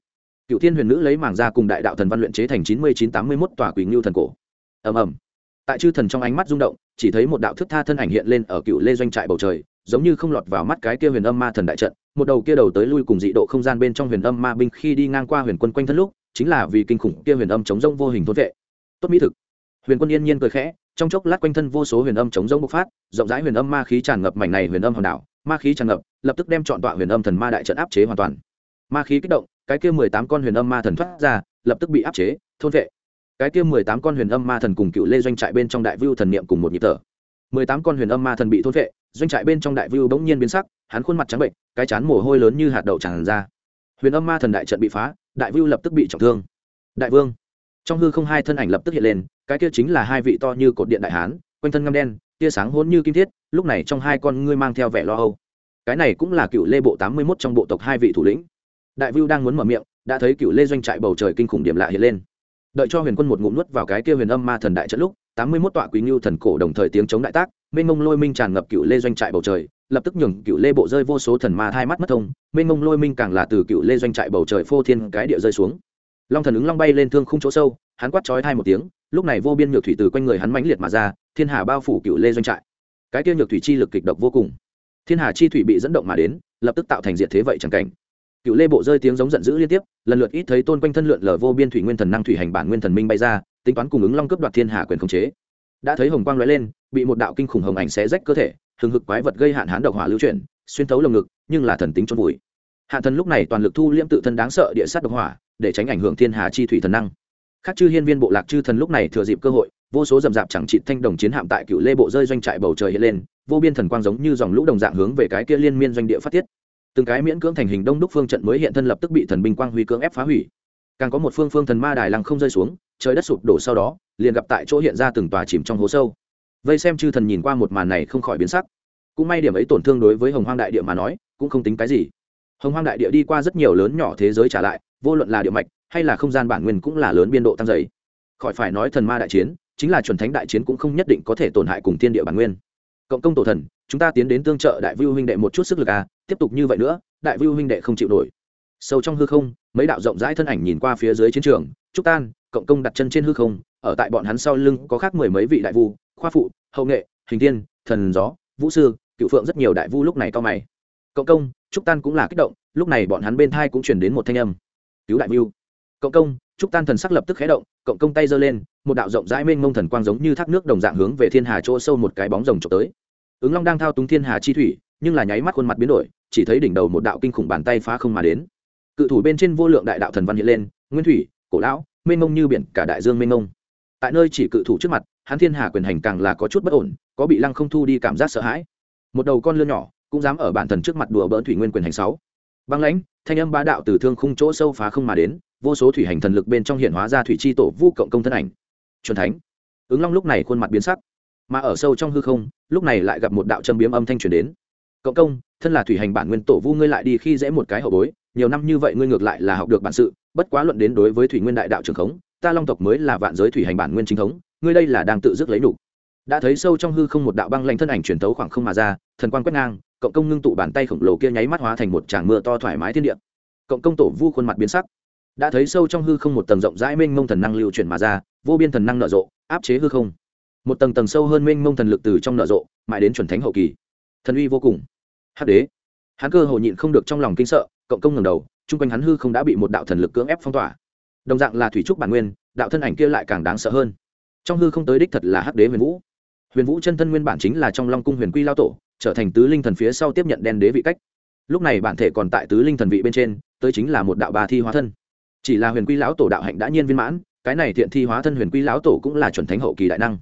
Cửu Thiên Huyền Nữ lấy màng ra cùng đại đạo thần văn luyện chế thành 9981 tòa quỷ nhu thần cổ. Ầm ầm. Tại chư thần trong ánh mắt rung động, chỉ thấy một đạo thức tha thân ảnh hiện lên ở Cửu Lê doanh trại bầu trời, giống như không lọt vào mắt cái kia huyền âm ma thần đại trận, một đầu kia đầu tới lui cùng dị độ không gian bên trong huyền âm ma binh khi đi ngang qua huyền quân quanh thân lúc, chính là vì kinh khủng kia huyền âm chống rông vô hình thôn vệ. Tốt mỹ thực. Huyền quân yên nhiên cười khẽ, trong chốc lát quanh thân vô số huyền âm chống rông bộc phát, rộng rãi huyền âm ma khí tràn ngập mảnh này huyền âm hòn đảo. Ma khí tràn ngập, lập tức đem chọn tọa huyền âm thần ma đại trận áp chế hoàn toàn. Ma khí kích động, cái kia mười tám con huyền âm ma thần thoát ra, lập tức bị áp chế, thôn vệ. Cái kia mười tám con huyền âm ma thần cùng cựu lê doanh trại bên trong đại vưu thần niệm cùng một nhịp thở. mười tám con huyền âm ma thần bị thôn vệ, doanh trại bên trong đại vưu bỗng nhiên biến sắc, hắn khuôn mặt trắng bệnh cái chán mồ hôi lớn như hạt đậu tràn ra huyền âm ma thần đại trận bị phá, đại vưu lập tức bị trọng thương. Đại vương. Trong hư không hai thân ảnh lập tức hiện lên, cái kia chính là hai vị to như cột điện đại hán, quanh thân ngâm đen, tia sáng hôn như kim thiết, lúc này trong hai con ngươi mang theo vẻ lo âu. Cái này cũng là cựu lê bộ tám mươi mốt trong bộ tộc hai vị thủ lĩnh. Đại vưu đang muốn mở miệng, đã thấy cựu lê doanh trại bầu trời kinh khủng điểm lạ hiện lên. Đợi cho huyền quân một ngụm nuốt vào cái kia huyền âm ma thần đại trận lúc, tám mươi mốt tọa quý ngưu thần cổ đồng thời tiếng chống đại tác mênh mông lôi minh tràn ngập cựu lê doanh trại bầu trời, lập tức nhường cựu lê bộ rơi vô số thần ma thai mắt mất thông, mênh mông lôi minh càng là từ cựu lê doanh trại bầu trời phô thiên cái địa rơi xuống. Long thần ứng long bay lên thương khung chỗ sâu, hắn quát chói thai một tiếng, lúc này vô biên nhược thủy từ quanh người hắn mãnh liệt mà ra, thiên hà bao phủ cựu lê doanh trại. Cái kia nhược thủy chi lực kịch độc vô cùng. Thiên hà chi thủy bị dẫn động mà đến, lập tức tạo thành diệt thế vậy chẳng cảnh. Cựu lê bộ rơi tiếng giống giận dữ liên tiếp, lần lượt ít thấy tôn quanh thân lượn lờ vô biên thủy nguyên thần năng thủy hành bản nguyên thần minh bay ra, tính toán cùng ứng long cướp đoạt thiên hà quyền khống chế. Đã thấy hồng quang lóe lên bị một đạo kinh khủng hồng ảnh xé rách cơ thể, hừng hực quái vật gây hạn hán độc hỏa lưu chuyển, xuyên thấu lồng ngực, nhưng là thần tính chôn vùi. Hạ thần lúc này toàn lực thu liễm tự thân đáng sợ địa sát độc hỏa, để tránh ảnh hưởng thiên hà chi thủy thần năng. Khác chư hiên viên bộ lạc chư thần lúc này thừa dịp cơ hội, vô số rầm rạp chẳng trị thanh đồng chiến hạm tại cựu lê bộ rơi doanh trại bầu trời hiện lên, vô biên thần quang giống như dòng lũ đồng dạng hướng về cái kia liên miên doanh địa phát tiết. Từng cái miễn cưỡng thành hình đông đúc phương trận mới hiện thân lập tức bị thần binh quang huy cưỡng ép phá hủy. Càng có một phương phương thần ma đài lăng không rơi xuống, trời đất sụp đổ sau đó, liền gặp tại chỗ hiện ra từng tòa chìm trong hố sâu vây xem chư thần nhìn qua một màn này không khỏi biến sắc. Cũng may điểm ấy tổn thương đối với hồng hoang đại địa mà nói, cũng không tính cái gì. Hồng hoang đại địa đi qua rất nhiều lớn nhỏ thế giới trả lại, vô luận là địa mạch hay là không gian bản nguyên cũng là lớn biên độ tăng dày. Khỏi phải nói thần ma đại chiến, chính là chuẩn thánh đại chiến cũng không nhất định có thể tổn hại cùng thiên địa bản nguyên. Cộng công tổ thần, chúng ta tiến đến tương trợ đại vưu huynh đệ một chút sức lực à tiếp tục như vậy nữa, đại vưu huynh đệ không chịu nổi. Sâu trong hư không, mấy đạo rộng rãi thân ảnh nhìn qua phía dưới chiến trường, trúc tan, cộng công đặt chân trên hư không, ở tại bọn hắn sau lưng có khác mười mấy vị đại vu khoa phụ hậu nghệ, hình tiên thần gió, vũ sư, cựu phượng rất nhiều đại vu lúc này cao mày. Cộng công, trúc tan cũng là kích động, lúc này bọn hắn bên thai cũng chuyển đến một thanh âm. Cứu đại mưu cộng công, trúc tan thần sắc lập tức khé động, cộng công tay giơ lên, một đạo rộng rãi mênh mông thần quang giống như thác nước đồng dạng hướng về thiên hà chỗ sâu một cái bóng rồng trộm tới. Ứng long đang thao túng thiên hà chi thủy, nhưng là nháy mắt khuôn mặt biến đổi, chỉ thấy đỉnh đầu một đạo kinh khủng bàn tay phá không mà đến. Cự thủ bên trên vô lượng đại đạo thần văn hiện lên, nguyên thủy, cổ lão, mênh mông như biển, cả đại dương mênh mông. Tại nơi chỉ cự thủ trước mặt hắn thiên hà quyền hành càng là có chút bất ổn, có bị lăng không thu đi cảm giác sợ hãi. Một đầu con lươn nhỏ, cũng dám ở bản thần trước mặt đùa bỡn thủy nguyên quyền hành sáu. Băng lãnh, thanh âm bá đạo từ thương khung chỗ sâu phá không mà đến, vô số thủy hành thần lực bên trong hiện hóa ra thủy chi tổ vu cộng công thân ảnh. Chuẩn thánh. Ứng long lúc này khuôn mặt biến sắc, mà ở sâu trong hư không, lúc này lại gặp một đạo châm biếm âm thanh truyền đến. Cộng công, thân là thủy hành bản nguyên tổ vu ngươi lại đi khi dễ một cái hậu bối, nhiều năm như vậy ngươi ngược lại là học được bản sự, bất quá luận đến đối với thủy nguyên đại đạo trường khống, ta long tộc mới là vạn giới thủy hành bản nguyên chính thống ngươi đây là đang tự dứt lấy đủ đã thấy sâu trong hư không một đạo băng lanh thân ảnh truyền tấu khoảng không mà ra, thần quan quét ngang, cộng công ngưng tụ bàn tay khổng lồ kia nháy mắt hóa thành một tràng mưa to thoải mái thiên địa. Cộng công tổ vu khuôn mặt biến sắc. Đã thấy sâu trong hư không một tầng rộng rãi mênh mông thần năng lưu chuyển mà ra, vô biên thần năng nở rộ, áp chế hư không. Một tầng tầng sâu hơn mênh mông thần lực từ trong nở rộ, mãi đến chuẩn thánh hậu kỳ. Thần uy vô cùng. Hắc đế. Hắn cơ hồ nhịn không được trong lòng kinh sợ, cộng công ngầm đầu, chung quanh hắn hư không đã bị một đạo thần lực cưỡng ép phong tỏa. Đồng dạng là thủy trúc bản nguyên, đạo thân ảnh kia lại càng đáng sợ hơn trong hư không tới đích thật là hắc đế huyền vũ. Huyền vũ chân thân nguyên bản chính là trong long cung huyền quy lao tổ, trở thành tứ linh thần phía sau tiếp nhận đen đế vị cách. Lúc này bản thể còn tại tứ linh thần vị bên trên, tới chính là một đạo bà thi hóa thân. Chỉ là huyền quy lão tổ đạo hạnh đã nhiên viên mãn, cái này thiện thi hóa thân huyền quy lão tổ cũng là chuẩn thánh hậu kỳ đại năng.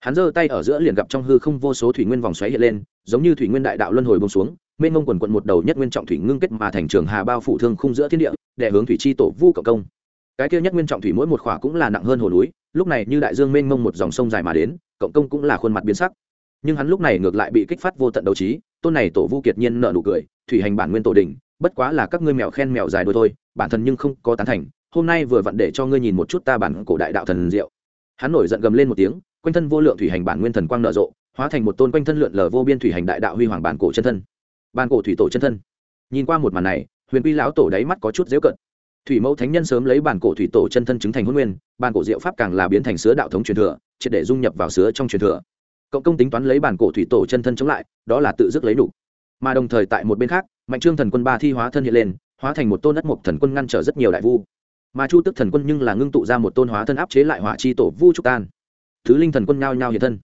Hắn giơ tay ở giữa liền gặp trong hư không vô số thủy nguyên vòng xoáy hiện lên, giống như thủy nguyên đại đạo luân hồi bông xuống, mênh mông quần quận một đầu nhất nguyên trọng thủy ngưng kết mà thành trường hà bao phủ thương khung giữa thiên địa, để hướng thủy chi tổ vu cộng công. Cái kia nhất nguyên trọng thủy mỗi một khỏa cũng là nặng hơn hồ núi lúc này như đại dương mênh mông một dòng sông dài mà đến, cộng công cũng là khuôn mặt biến sắc. Nhưng hắn lúc này ngược lại bị kích phát vô tận đấu trí, tôn này tổ vu kiệt nhiên nợ nụ cười, thủy hành bản nguyên tổ đình bất quá là các ngươi mèo khen mèo dài đôi thôi, bản thân nhưng không có tán thành, hôm nay vừa vặn để cho ngươi nhìn một chút ta bản cổ đại đạo thần diệu. Hắn nổi giận gầm lên một tiếng, quanh thân vô lượng thủy hành bản nguyên thần quang nở rộ, hóa thành một tôn quanh thân lượn lờ vô biên thủy hành đại đạo huy hoàng bản cổ chân thân. Bản cổ thủy tổ chân thân. Nhìn qua một màn này, huyền quy lão tổ đáy mắt có chút dễu cận thủy mẫu thánh nhân sớm lấy bản cổ thủy tổ chân thân chứng thành huân nguyên, bản cổ diệu pháp càng là biến thành sứa đạo thống truyền thừa, triệt để dung nhập vào sứa trong truyền thừa. Cộng công tính toán lấy bản cổ thủy tổ chân thân chống lại, đó là tự dứt lấy đủ. Mà đồng thời tại một bên khác, mạnh trương thần quân ba thi hóa thân hiện lên, hóa thành một tôn đất mục thần quân ngăn trở rất nhiều đại vu. Mà chu tức thần quân nhưng là ngưng tụ ra một tôn hóa thân áp chế lại hỏa chi tổ vu trúc tan thứ linh thần quân nhao nhao hiện thân.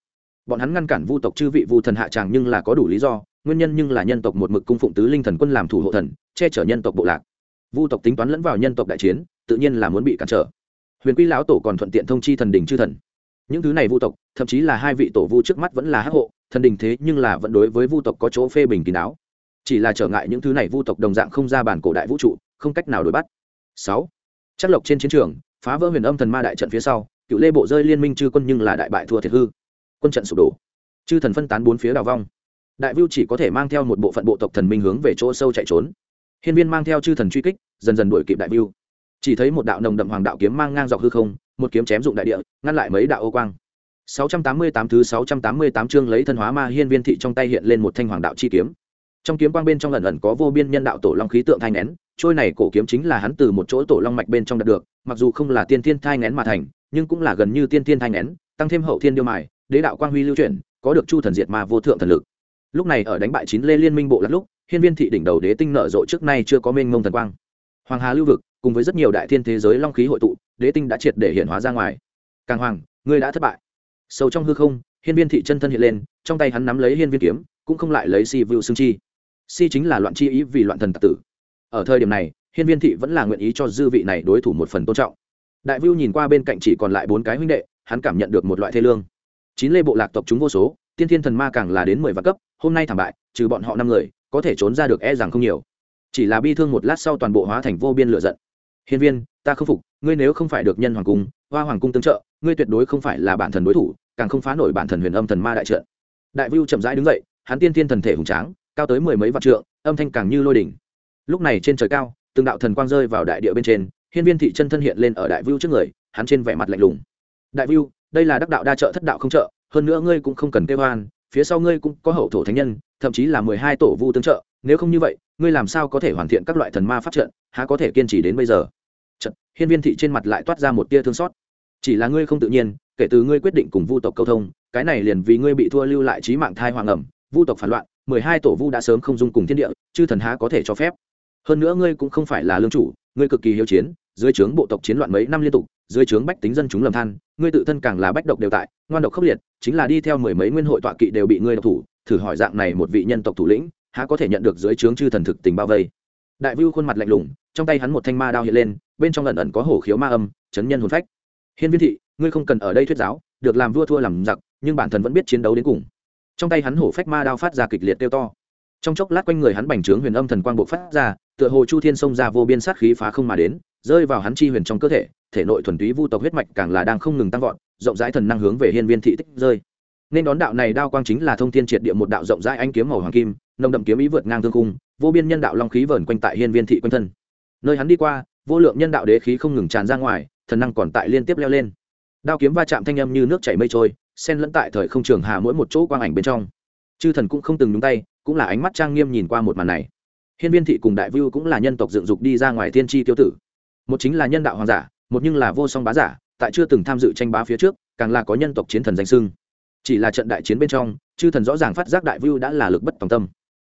Bọn hắn ngăn cản vu tộc chư vị vu thần hạ tràng nhưng là có đủ lý do, nguyên nhân nhưng là nhân tộc một mực cung phụng tứ linh thần quân làm thủ hộ thần, che chở nhân tộc bộ lạc vu tộc tính toán lẫn vào nhân tộc đại chiến, tự nhiên là muốn bị cản trở. Huyền quy lão tổ còn thuận tiện thông chi thần đình chư thần. Những thứ này vu tộc, thậm chí là hai vị tổ vu trước mắt vẫn là hắc hộ, thần đình thế nhưng là vẫn đối với vu tộc có chỗ phê bình kín đáo. Chỉ là trở ngại những thứ này vu tộc đồng dạng không ra bản cổ đại vũ trụ, không cách nào đổi bắt. Sáu chắc lộc trên chiến trường, phá vỡ huyền âm thần ma đại trận phía sau, cựu lê bộ rơi liên minh chư quân nhưng là đại bại thua thiệt hư. Quân trận sụp đổ. Chư thần phân tán bốn phía đào vong. Đại vưu chỉ có thể mang theo một bộ phận bộ tộc thần minh hướng về chỗ sâu chạy trốn hiên viên mang theo chư thần truy kích, dần dần đuổi kịp đại vưu chỉ thấy một đạo nồng đậm hoàng đạo kiếm mang ngang dọc hư không, một kiếm chém dụng đại địa, ngăn lại mấy đạo ô quang. 688 thứ 688 chương lấy thân hóa ma hiên viên thị trong tay hiện lên một thanh hoàng đạo chi kiếm. Trong kiếm quang bên trong ẩn ẩn có vô biên nhân đạo tổ long khí tượng thai nén, trôi này cổ kiếm chính là hắn từ một chỗ tổ long mạch bên trong đạt được, mặc dù không là tiên thiên thai nén mà thành, nhưng cũng là gần như tiên thiên thai nén, tăng thêm hậu thiên điêu mài, đế đạo quang huy lưu chuyển, có được chu thần diệt ma vô thượng thần lực. Lúc này ở đánh bại chín lê liên minh bộ lật lúc hiên viên thị đỉnh đầu đế tinh nở rộ trước nay chưa có mênh mông thần quang. Hoàng hà lưu vực, cùng với rất nhiều đại thiên thế giới long khí hội tụ, đế tinh đã triệt để hiện hóa ra ngoài. Càng hoàng, ngươi đã thất bại. Sâu trong hư không, hiên viên thị chân thân hiện lên, trong tay hắn nắm lấy hiên viên kiếm, cũng không lại lấy si vưu xương chi. Si chính là loạn chi ý vì loạn thần tạc tử. Ở thời điểm này, hiên viên thị vẫn là nguyện ý cho dư vị này đối thủ một phần tôn trọng. Đại vưu nhìn qua bên cạnh chỉ còn lại bốn cái huynh đệ, hắn cảm nhận được một loại thê lương. Chín lê bộ lạc tộc chúng vô số, tiên thiên thần ma càng là đến mười vạn cấp, hôm nay thảm bại, trừ bọn họ năm người có thể trốn ra được e rằng không nhiều. Chỉ là bi thương một lát sau toàn bộ hóa thành vô biên lựa giận. Hiên viên, ta không phục, ngươi nếu không phải được nhân hoàng cung, hoa hoàng cung tương trợ, ngươi tuyệt đối không phải là bản thần đối thủ, càng không phá nổi bản thần huyền âm thần ma đại trợ đại vưu chậm rãi đứng dậy, hắn tiên thiên thần thể hùng tráng, cao tới mười mấy vạn trượng, âm thanh càng như lôi đỉnh. Lúc này trên trời cao, từng đạo thần quang rơi vào đại địa bên trên, hiên viên thị chân thân hiện lên ở đại vưu trước người, hắn trên vẻ mặt lạnh lùng. Đại vưu, đây là đắc đạo đa trợ thất đạo không trợ, hơn nữa ngươi cũng không cần kêu hoan phía sau ngươi cũng có hậu thổ thánh nhân, thậm chí là mười hai tổ vu tương trợ, nếu không như vậy, ngươi làm sao có thể hoàn thiện các loại thần ma pháp trận, há có thể kiên trì đến bây giờ? Trận hiên viên thị trên mặt lại toát ra một tia thương xót. Chỉ là ngươi không tự nhiên, kể từ ngươi quyết định cùng vu tộc câu thông, cái này liền vì ngươi bị thua lưu lại trí mạng thai hoàng ẩm, vu tộc phản loạn, mười hai tổ vu đã sớm không dung cùng thiên địa, chư thần há có thể cho phép? Hơn nữa ngươi cũng không phải là lương chủ, ngươi cực kỳ hiếu chiến dưới trướng bộ tộc chiến loạn mấy năm liên tục, dưới trướng bách tính dân chúng lầm than, ngươi tự thân càng là bách độc đều tại, ngoan độc khốc liệt, chính là đi theo mười mấy nguyên hội tọa kỵ đều bị ngươi độc thủ, thử hỏi dạng này một vị nhân tộc thủ lĩnh, há có thể nhận được dưới trướng chư thần thực tình bao vây? Đại vưu khuôn mặt lạnh lùng, trong tay hắn một thanh ma đao hiện lên, bên trong lần ẩn có hổ khiếu ma âm, chấn nhân hồn phách. Hiên viên thị, ngươi không cần ở đây thuyết giáo, được làm vua thua làm giặc, nhưng bản thân vẫn biết chiến đấu đến cùng. Trong tay hắn hổ phách ma đao phát ra kịch liệt tiêu to. Trong chốc lát quanh người hắn bành trướng huyền âm thần quang bộ phát ra, tựa hồ chu thiên xông ra vô biên sát khí phá không mà đến rơi vào hắn chi huyền trong cơ thể thể nội thuần túy vu tộc huyết mạch càng là đang không ngừng tăng vọt, rộng rãi thần năng hướng về hiên viên thị tích rơi. Nên đón đạo này đao quang chính là thông thiên triệt địa một đạo rộng rãi anh kiếm màu hoàng kim, nồng đậm kiếm ý vượt ngang thương cung vô biên nhân đạo long khí vờn quanh tại hiên viên thị quanh thân. Nơi hắn đi qua, vô lượng nhân đạo đế khí không ngừng tràn ra ngoài, thần năng còn tại liên tiếp leo lên. Đao kiếm va chạm thanh âm như nước chảy mây trôi sen lẫn tại thời không trường hà mỗi một chỗ quang ảnh bên trong. Chư thần cũng không từng nhúng tay, cũng là ánh mắt trang nghiêm nhìn qua một màn này. Hiên viên thị cùng đại vưu cũng là nhân tộc dựng dục đi ra ngoài thiên tri tiêu tử một chính là nhân đạo hoàng giả, một nhưng là vô song bá giả, tại chưa từng tham dự tranh bá phía trước, càng là có nhân tộc chiến thần danh sưng chỉ là trận đại chiến bên trong, chư thần rõ ràng phát giác đại vưu đã là lực bất tòng tâm.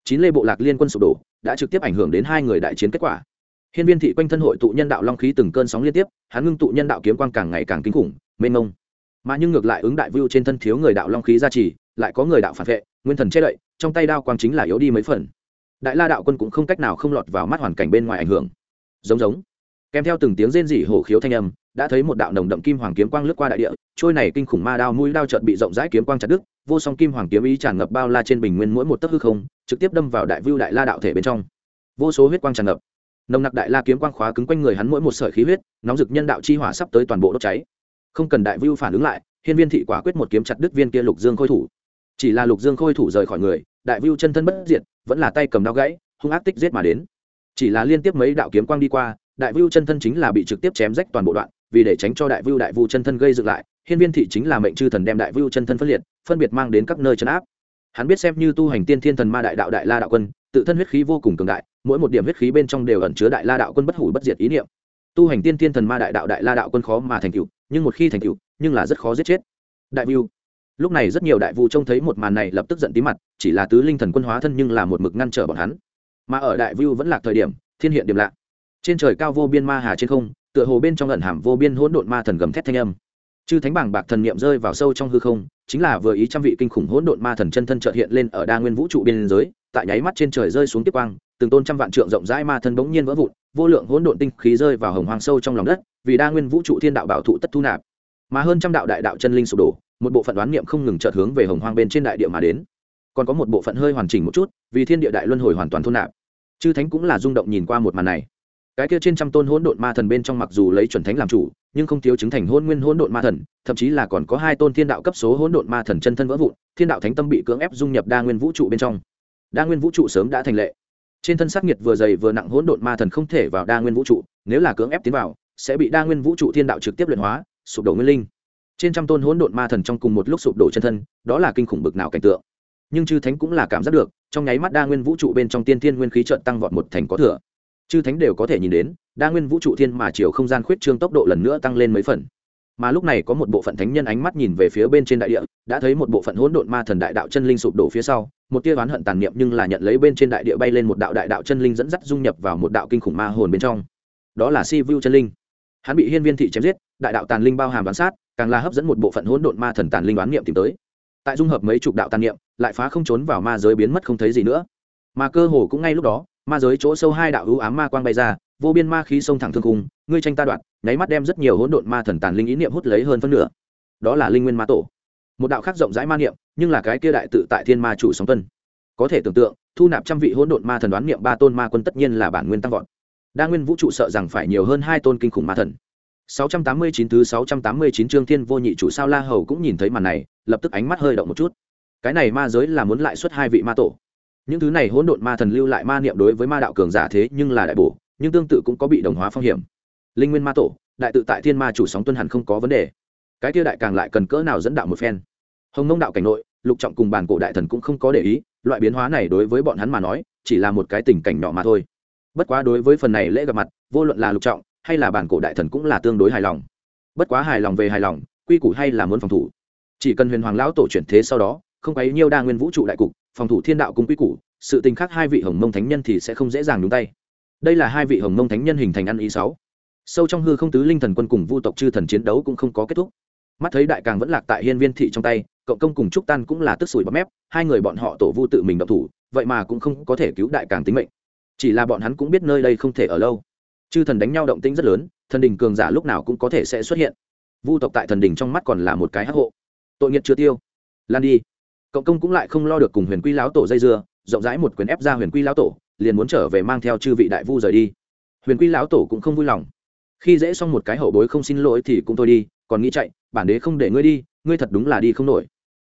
Chín lê bộ lạc liên quân sụp đổ, đã trực tiếp ảnh hưởng đến hai người đại chiến kết quả. Hiên viên thị quanh thân hội tụ nhân đạo long khí từng cơn sóng liên tiếp, hắn ngưng tụ nhân đạo kiếm quang càng ngày càng kinh khủng, mênh mông. Mà nhưng ngược lại ứng đại vưu trên thân thiếu người đạo long khí gia trì, lại có người đạo phản vệ, nguyên thần che đậy, trong tay đao quang chính là yếu đi mấy phần. Đại la đạo quân cũng không cách nào không lọt vào mắt hoàn cảnh bên ngoài ảnh hưởng. Giống giống kèm theo từng tiếng rên rỉ hổ khiếu thanh âm, đã thấy một đạo nồng đậm kim hoàng kiếm quang lướt qua đại địa, trôi này kinh khủng ma đao mũi đao chợt bị rộng rãi kiếm quang chặt đứt, vô song kim hoàng kiếm ý tràn ngập bao la trên bình nguyên mỗi một tấc hư không, trực tiếp đâm vào đại vưu đại la đạo thể bên trong. Vô số huyết quang tràn ngập. Nồng nặc đại la kiếm quang khóa cứng quanh người hắn mỗi một sợi khí huyết, nóng rực nhân đạo chi hỏa sắp tới toàn bộ đốt cháy. Không cần đại vưu phản ứng lại, hiên viên thị quả quyết một kiếm chặt đứt viên kia lục dương khôi thủ. Chỉ là lục dương khôi thủ rời khỏi người, đại vưu chân thân bất diệt, vẫn là tay cầm đao gãy, hung ác tích giết mà đến. Chỉ là liên tiếp mấy đạo kiếm quang đi qua đại vưu chân thân chính là bị trực tiếp chém rách toàn bộ đoạn, vì để tránh cho đại vưu đại vưu chân thân gây dựng lại, hiên viên thị chính là mệnh chư thần đem đại vưu chân thân phân liệt, phân biệt mang đến các nơi chấn áp. Hắn biết xem như tu hành tiên thiên thần ma đại đạo đại la đạo quân, tự thân huyết khí vô cùng cường đại, mỗi một điểm huyết khí bên trong đều ẩn chứa đại la đạo quân bất hủ bất diệt ý niệm. Tu hành tiên thiên thần ma đại đạo đại la đạo quân khó mà thành cựu nhưng một khi thành cựu nhưng là rất khó giết chết. Đại vưu. Lúc này rất nhiều đại vu trông thấy một màn này lập tức giận tí mặt, chỉ là tứ linh thần quân hóa thân nhưng là một mực ngăn trở bọn hắn. Mà ở đại vu vẫn là thời điểm, thiên hiện điểm lạ trên trời cao vô biên ma hà trên không, tựa hồ bên trong ẩn hàm vô biên hỗn độn ma thần gầm thét thanh âm. Chư thánh bảng bạc thần niệm rơi vào sâu trong hư không, chính là vừa ý trăm vị kinh khủng hỗn độn ma thần chân thân chợt hiện lên ở đa nguyên vũ trụ biên giới, tại nháy mắt trên trời rơi xuống tiếp quang, từng tôn trăm vạn trượng rộng rãi ma thần bỗng nhiên vỡ vụn, vô lượng hỗn độn tinh khí rơi vào hồng hoang sâu trong lòng đất, vì đa nguyên vũ trụ thiên đạo bảo thụ tất thu nạp. Mà hơn trăm đạo đại đạo chân linh sụp đổ, một bộ phận đoán niệm không ngừng chợt hướng về hồng hoang bên trên đại địa mà đến. Còn có một bộ phận hơi hoàn chỉnh một chút, vì thiên địa đại luân hồi hoàn toàn thu nạp. Chư thánh cũng là rung động nhìn qua một màn này cái kia trên trăm tôn hỗn độn ma thần bên trong mặc dù lấy chuẩn thánh làm chủ, nhưng không thiếu chứng thành hôn nguyên hỗn độn ma thần, thậm chí là còn có hai tôn thiên đạo cấp số hỗn độn ma thần chân thân vỡ vụn, thiên đạo thánh tâm bị cưỡng ép dung nhập đa nguyên vũ trụ bên trong. Đa nguyên vũ trụ sớm đã thành lệ. Trên thân sắc nhiệt vừa dày vừa nặng hỗn độn ma thần không thể vào đa nguyên vũ trụ, nếu là cưỡng ép tiến vào, sẽ bị đa nguyên vũ trụ thiên đạo trực tiếp luyện hóa, sụp đổ nguyên linh. Trên trăm tôn hỗn độn ma thần trong cùng một lúc sụp đổ chân thân, đó là kinh khủng bực nào cảnh tượng. Nhưng chư thánh cũng là cảm giác được, trong nháy mắt đa nguyên vũ trụ bên trong tiên thiên nguyên khí trận tăng vọt một thành có thừa chư thánh đều có thể nhìn đến, đa nguyên vũ trụ thiên mà chiều không gian khuyết trương tốc độ lần nữa tăng lên mấy phần. Mà lúc này có một bộ phận thánh nhân ánh mắt nhìn về phía bên trên đại địa, đã thấy một bộ phận hỗn độn ma thần đại đạo chân linh sụp đổ phía sau, một tia oán hận tàn niệm nhưng là nhận lấy bên trên đại địa bay lên một đạo đại đạo chân linh dẫn dắt dung nhập vào một đạo kinh khủng ma hồn bên trong. Đó là si vu chân linh. Hắn bị hiên viên thị chém giết, đại đạo tàn linh bao hàm đoán sát, càng là hấp dẫn một bộ phận hỗn độn ma thần tàn linh đoán niệm tìm tới. Tại dung hợp mấy chục đạo tàn niệm, lại phá không trốn vào ma giới biến mất không thấy gì nữa. Mà cơ hồ cũng ngay lúc đó ma giới chỗ sâu hai đạo hữu ám ma quang bay ra, vô biên ma khí sông thẳng thương cung ngươi tranh ta đoạn, nháy mắt đem rất nhiều hỗn độn ma thần tàn linh ý niệm hút lấy hơn phân nửa. Đó là linh nguyên ma tổ. Một đạo khác rộng rãi ma niệm, nhưng là cái kia đại tự tại thiên ma chủ sóng tuân. Có thể tưởng tượng, thu nạp trăm vị hỗn độn ma thần đoán niệm ba tôn ma quân tất nhiên là bản nguyên tăng vọt. Đa nguyên vũ trụ sợ rằng phải nhiều hơn hai tôn kinh khủng ma thần. 689 thứ 689 chương thiên vô nhị chủ sao la hầu cũng nhìn thấy màn này, lập tức ánh mắt hơi động một chút. Cái này ma giới là muốn lại xuất hai vị ma tổ những thứ này hỗn độn ma thần lưu lại ma niệm đối với ma đạo cường giả thế nhưng là đại bổ, nhưng tương tự cũng có bị đồng hóa phong hiểm. Linh nguyên ma tổ, đại tự tại thiên ma chủ sóng tuân hẳn không có vấn đề. Cái kia đại càng lại cần cỡ nào dẫn đạo một phen. Hồng nông đạo cảnh nội, lục trọng cùng bản cổ đại thần cũng không có để ý, loại biến hóa này đối với bọn hắn mà nói, chỉ là một cái tình cảnh nhỏ mà thôi. Bất quá đối với phần này lễ gặp mặt, vô luận là lục trọng, hay là bản cổ đại thần cũng là tương đối hài lòng. Bất quá hài lòng về hài lòng, quy củ hay là muốn phòng thủ. Chỉ cần huyền hoàng lão tổ chuyển thế sau đó, không có nhiêu đa nguyên vũ trụ đại cục phòng thủ thiên đạo cung quy củ, sự tình khác hai vị hồng mông thánh nhân thì sẽ không dễ dàng nhúng tay. Đây là hai vị hồng mông thánh nhân hình thành ăn ý sáu. Sâu trong hư không tứ linh thần quân cùng vu tộc chư thần chiến đấu cũng không có kết thúc. Mắt thấy đại càng vẫn lạc tại hiên viên thị trong tay, cộng công cùng trúc tan cũng là tức sủi bắp mép, hai người bọn họ tổ vu tự mình động thủ, vậy mà cũng không có thể cứu đại càng tính mệnh. Chỉ là bọn hắn cũng biết nơi đây không thể ở lâu. Chư thần đánh nhau động tĩnh rất lớn, thần đình cường giả lúc nào cũng có thể sẽ xuất hiện. Vu tộc tại thần đình trong mắt còn là một cái hắc hộ. Tội nghiệt chưa tiêu. Lan đi cộng công cũng lại không lo được cùng huyền quy lão tổ dây dưa, rộng rãi một quyền ép ra huyền quy lão tổ, liền muốn trở về mang theo chư vị đại vu rời đi. Huyền quy lão tổ cũng không vui lòng. Khi dễ xong một cái hậu bối không xin lỗi thì cũng thôi đi, còn nghĩ chạy, bản đế không để ngươi đi, ngươi thật đúng là đi không nổi.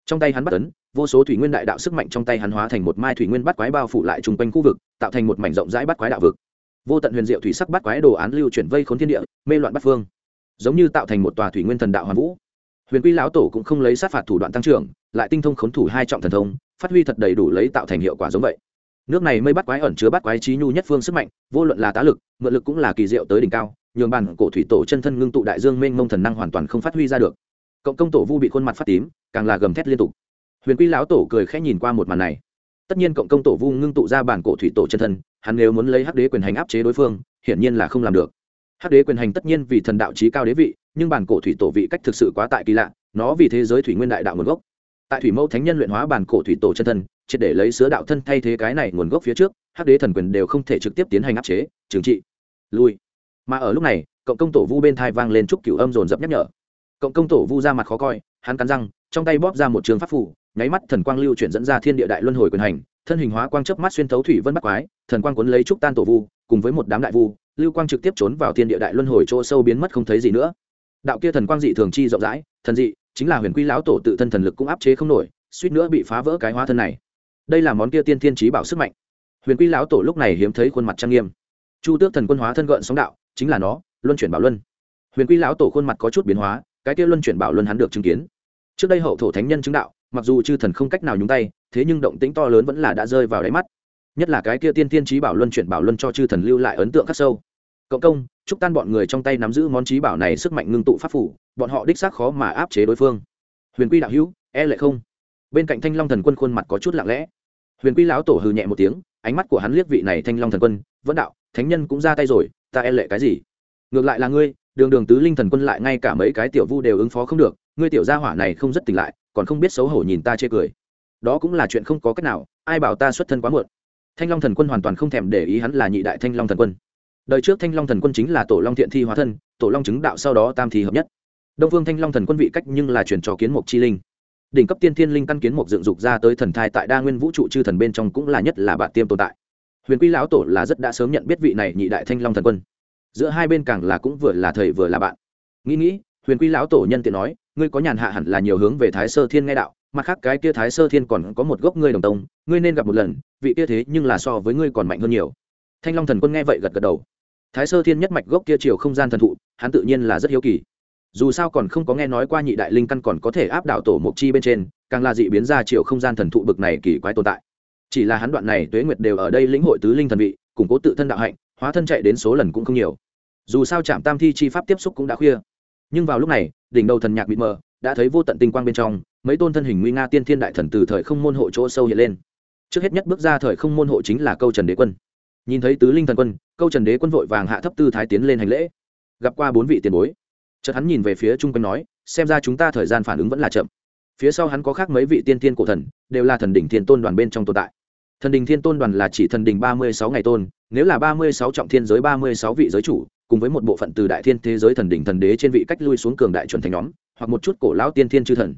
Trong tay hắn bắt tấn vô số thủy nguyên đại đạo sức mạnh trong tay hắn hóa thành một mai thủy nguyên bắt quái bao phủ lại chung quanh khu vực, tạo thành một mảnh rộng rãi bắt quái đạo vực. Vô tận huyền diệu thủy sắc bắt quái đồ án lưu chuyển vây khốn thiên địa, mê loạn bắt phương. Giống như tạo thành một tòa thủy nguyên thần đạo hoàn vũ. Huyền quy lão tổ cũng không lấy sát phạt thủ đoạn tăng trưởng lại tinh thông khốn thủ hai trọng thần thông, phát huy thật đầy đủ lấy tạo thành hiệu quả giống vậy. Nước này mây bắt quái ẩn chứa bắt quái trí nhu nhất phương sức mạnh, vô luận là tá lực, mượn lực cũng là kỳ diệu tới đỉnh cao, nhường bàn cổ thủy tổ chân thân ngưng tụ đại dương mênh mông thần năng hoàn toàn không phát huy ra được. Cộng công tổ vu bị khuôn mặt phát tím, càng là gầm thét liên tục. Huyền quy lão tổ cười khẽ nhìn qua một màn này. Tất nhiên cộng công tổ vu ngưng tụ ra bản cổ thủy tổ chân thân, hắn nếu muốn lấy hắc đế quyền hành áp chế đối phương, hiển nhiên là không làm được. Hắc đế quyền hành tất nhiên vì thần đạo trí cao đế vị, nhưng bản cổ thủy tổ vị cách thực sự quá tại kỳ lạ, nó vì thế giới thủy nguyên đại đạo nguồn gốc tại thủy mẫu thánh nhân luyện hóa bản cổ thủy tổ chân thân, triệt để lấy sứa đạo thân thay thế cái này nguồn gốc phía trước, hắc đế thần quyền đều không thể trực tiếp tiến hành áp chế, trừng trị. Lui. Mà ở lúc này, cộng công tổ vu bên thai vang lên trúc cửu âm dồn dập nhắc nhở. Cộng công tổ vu ra mặt khó coi, hắn cắn răng, trong tay bóp ra một trường pháp phủ, nháy mắt thần quang lưu chuyển dẫn ra thiên địa đại luân hồi quyền hành, thân hình hóa quang chớp mắt xuyên thấu thủy vân bắc quái, thần quang cuốn lấy trúc tan tổ vu, cùng với một đám đại vu, lưu quang trực tiếp trốn vào thiên địa đại luân hồi chỗ sâu biến mất không thấy gì nữa. Đạo kia thần quang dị thường chi rộng rãi, thần dị chính là huyền quy lão tổ tự thân thần lực cũng áp chế không nổi, suýt nữa bị phá vỡ cái hóa thân này. Đây là món kia tiên thiên trí bảo sức mạnh. Huyền quy lão tổ lúc này hiếm thấy khuôn mặt trang nghiêm. Chu tước thần quân hóa thân gợn sóng đạo, chính là nó, luân chuyển bảo luân. Huyền quy lão tổ khuôn mặt có chút biến hóa, cái kia luân chuyển bảo luân hắn được chứng kiến. Trước đây hậu thổ thánh nhân chứng đạo, mặc dù chư thần không cách nào nhúng tay, thế nhưng động tĩnh to lớn vẫn là đã rơi vào đáy mắt. Nhất là cái kia tiên tiên trí bảo luân chuyển bảo luân cho chư thần lưu lại ấn tượng khắc sâu. Cộng công chúc tan bọn người trong tay nắm giữ món trí bảo này sức mạnh ngưng tụ pháp phủ, bọn họ đích xác khó mà áp chế đối phương. Huyền quy đạo hữu e lệ không? Bên cạnh thanh long thần quân khuôn mặt có chút lặng lẽ. Huyền quy lão tổ hừ nhẹ một tiếng, ánh mắt của hắn liếc vị này thanh long thần quân, vẫn đạo, thánh nhân cũng ra tay rồi, ta e lệ cái gì? Ngược lại là ngươi, đường đường tứ linh thần quân lại ngay cả mấy cái tiểu vu đều ứng phó không được, ngươi tiểu gia hỏa này không rất tỉnh lại, còn không biết xấu hổ nhìn ta chê cười. Đó cũng là chuyện không có cách nào, ai bảo ta xuất thân quá muộn? Thanh long thần quân hoàn toàn không thèm để ý hắn là nhị đại thanh long thần quân đời trước thanh long thần quân chính là tổ long thiện thi hóa thân, tổ long chứng đạo sau đó tam thi hợp nhất. Đông phương thanh long thần quân vị cách nhưng là truyền cho kiến mục chi linh. Đỉnh cấp tiên thiên linh căn kiến mục dựng dục ra tới thần thai tại đa nguyên vũ trụ chư thần bên trong cũng là nhất là bạn tiêm tồn tại. Huyền quy lão tổ là rất đã sớm nhận biết vị này nhị đại thanh long thần quân. Giữa hai bên càng là cũng vừa là thầy vừa là bạn. Nghĩ nghĩ, huyền quy lão tổ nhân tiện nói, ngươi có nhàn hạ hẳn là nhiều hướng về thái sơ thiên nghe đạo, mặt khác cái kia thái sơ thiên còn có một gốc ngươi đồng tông, ngươi nên gặp một lần, vị kia thế nhưng là so với ngươi còn mạnh hơn nhiều. Thanh long thần quân nghe vậy gật gật đầu thái sơ thiên nhất mạch gốc kia chiều không gian thần thụ, hắn tự nhiên là rất hiếu kỳ. Dù sao còn không có nghe nói qua nhị đại linh căn còn có thể áp đảo tổ mộc chi bên trên, càng là dị biến ra chiều không gian thần thụ bực này kỳ quái tồn tại. Chỉ là hắn đoạn này tuế nguyệt đều ở đây lĩnh hội tứ linh thần vị, củng cố tự thân đạo hạnh, hóa thân chạy đến số lần cũng không nhiều. Dù sao trạm tam thi chi pháp tiếp xúc cũng đã khuya. Nhưng vào lúc này, đỉnh đầu thần nhạc bị mờ, đã thấy vô tận tinh quang bên trong, mấy tôn thân hình nguy nga tiên thiên đại thần từ thời không môn hộ chỗ sâu hiện lên. Trước hết nhất bước ra thời không môn hộ chính là câu trần đế quân nhìn thấy tứ linh thần quân, câu trần đế quân vội vàng hạ thấp tư thái tiến lên hành lễ. Gặp qua bốn vị tiền bối. Chợt hắn nhìn về phía trung quanh nói, xem ra chúng ta thời gian phản ứng vẫn là chậm. Phía sau hắn có khác mấy vị tiên tiên cổ thần, đều là thần đỉnh thiên tôn đoàn bên trong tồn tại. Thần đình thiên tôn đoàn là chỉ thần đình ba mươi sáu ngày tôn, nếu là ba mươi sáu trọng thiên giới ba mươi sáu vị giới chủ, cùng với một bộ phận từ đại thiên thế giới thần đình thần đế trên vị cách lui xuống cường đại chuẩn thánh nhóm, hoặc một chút cổ lão tiên thiên chư thần.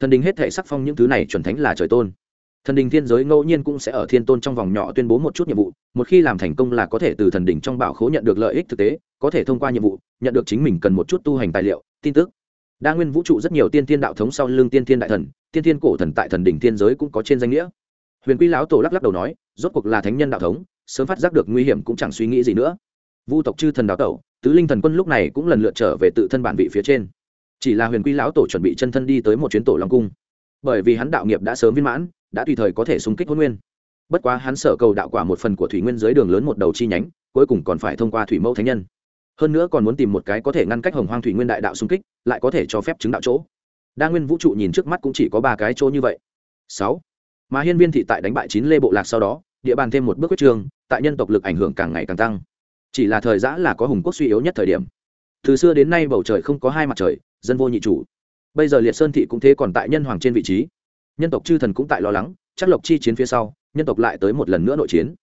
Thần đình hết thể sắc phong những thứ này chuẩn thánh là trời tôn thần đình thiên giới ngẫu nhiên cũng sẽ ở thiên tôn trong vòng nhỏ tuyên bố một chút nhiệm vụ, một khi làm thành công là có thể từ thần đình trong bảo khố nhận được lợi ích thực tế, có thể thông qua nhiệm vụ, nhận được chính mình cần một chút tu hành tài liệu, tin tức. Đa nguyên vũ trụ rất nhiều tiên thiên đạo thống sau lưng tiên thiên đại thần, tiên thiên cổ thần tại thần đình thiên giới cũng có trên danh nghĩa. Huyền quy lão tổ lắc lắc đầu nói, rốt cuộc là thánh nhân đạo thống, sớm phát giác được nguy hiểm cũng chẳng suy nghĩ gì nữa. Vu tộc chư thần đạo tẩu, tứ linh thần quân lúc này cũng lần lượt trở về tự thân bản vị phía trên. Chỉ là huyền quy lão tổ chuẩn bị chân thân đi tới một chuyến tổ long cung. Bởi vì hắn đạo nghiệp đã sớm viên mãn đã tùy thời có thể xung kích hôn nguyên. Bất quá hắn sở cầu đạo quả một phần của thủy nguyên dưới đường lớn một đầu chi nhánh, cuối cùng còn phải thông qua thủy mẫu thánh nhân. Hơn nữa còn muốn tìm một cái có thể ngăn cách hồng hoang thủy nguyên đại đạo xung kích, lại có thể cho phép chứng đạo chỗ. Đa nguyên vũ trụ nhìn trước mắt cũng chỉ có ba cái chỗ như vậy. Sáu. Mà hiên viên thị tại đánh bại chín lê bộ lạc sau đó, địa bàn thêm một bước quyết trường, tại nhân tộc lực ảnh hưởng càng ngày càng tăng. Chỉ là thời giã là có hùng quốc suy yếu nhất thời điểm. Từ xưa đến nay bầu trời không có hai mặt trời, dân vô nhị chủ. Bây giờ liệt sơn thị cũng thế còn tại nhân hoàng trên vị trí nhân tộc chư thần cũng tại lo lắng, chắc lộc chi chiến phía sau, nhân tộc lại tới một lần nữa nội chiến.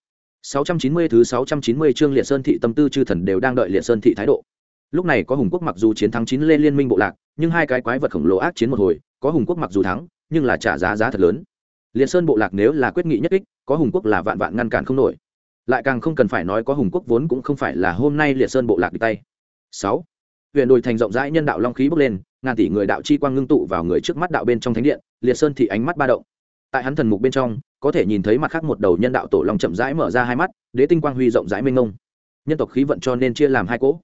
690 thứ 690 chương liệt sơn thị tâm tư chư thần đều đang đợi liệt sơn thị thái độ. Lúc này có hùng quốc mặc dù chiến thắng chín lên liên minh bộ lạc, nhưng hai cái quái vật khổng lồ ác chiến một hồi, có hùng quốc mặc dù thắng, nhưng là trả giá giá thật lớn. Liệt sơn bộ lạc nếu là quyết nghị nhất kích, có hùng quốc là vạn vạn ngăn cản không nổi. Lại càng không cần phải nói có hùng quốc vốn cũng không phải là hôm nay liệt sơn bộ lạc đi tay. Sáu huyện đồi thành rộng rãi nhân đạo long khí bốc lên, ngàn tỷ người đạo chi quang ngưng tụ vào người trước mắt đạo bên trong thánh điện, liệt sơn thì ánh mắt ba động. Tại hắn thần mục bên trong, có thể nhìn thấy mặt khác một đầu nhân đạo tổ long chậm rãi mở ra hai mắt, đế tinh quang huy rộng rãi mênh mông. Nhân tộc khí vận cho nên chia làm hai cỗ.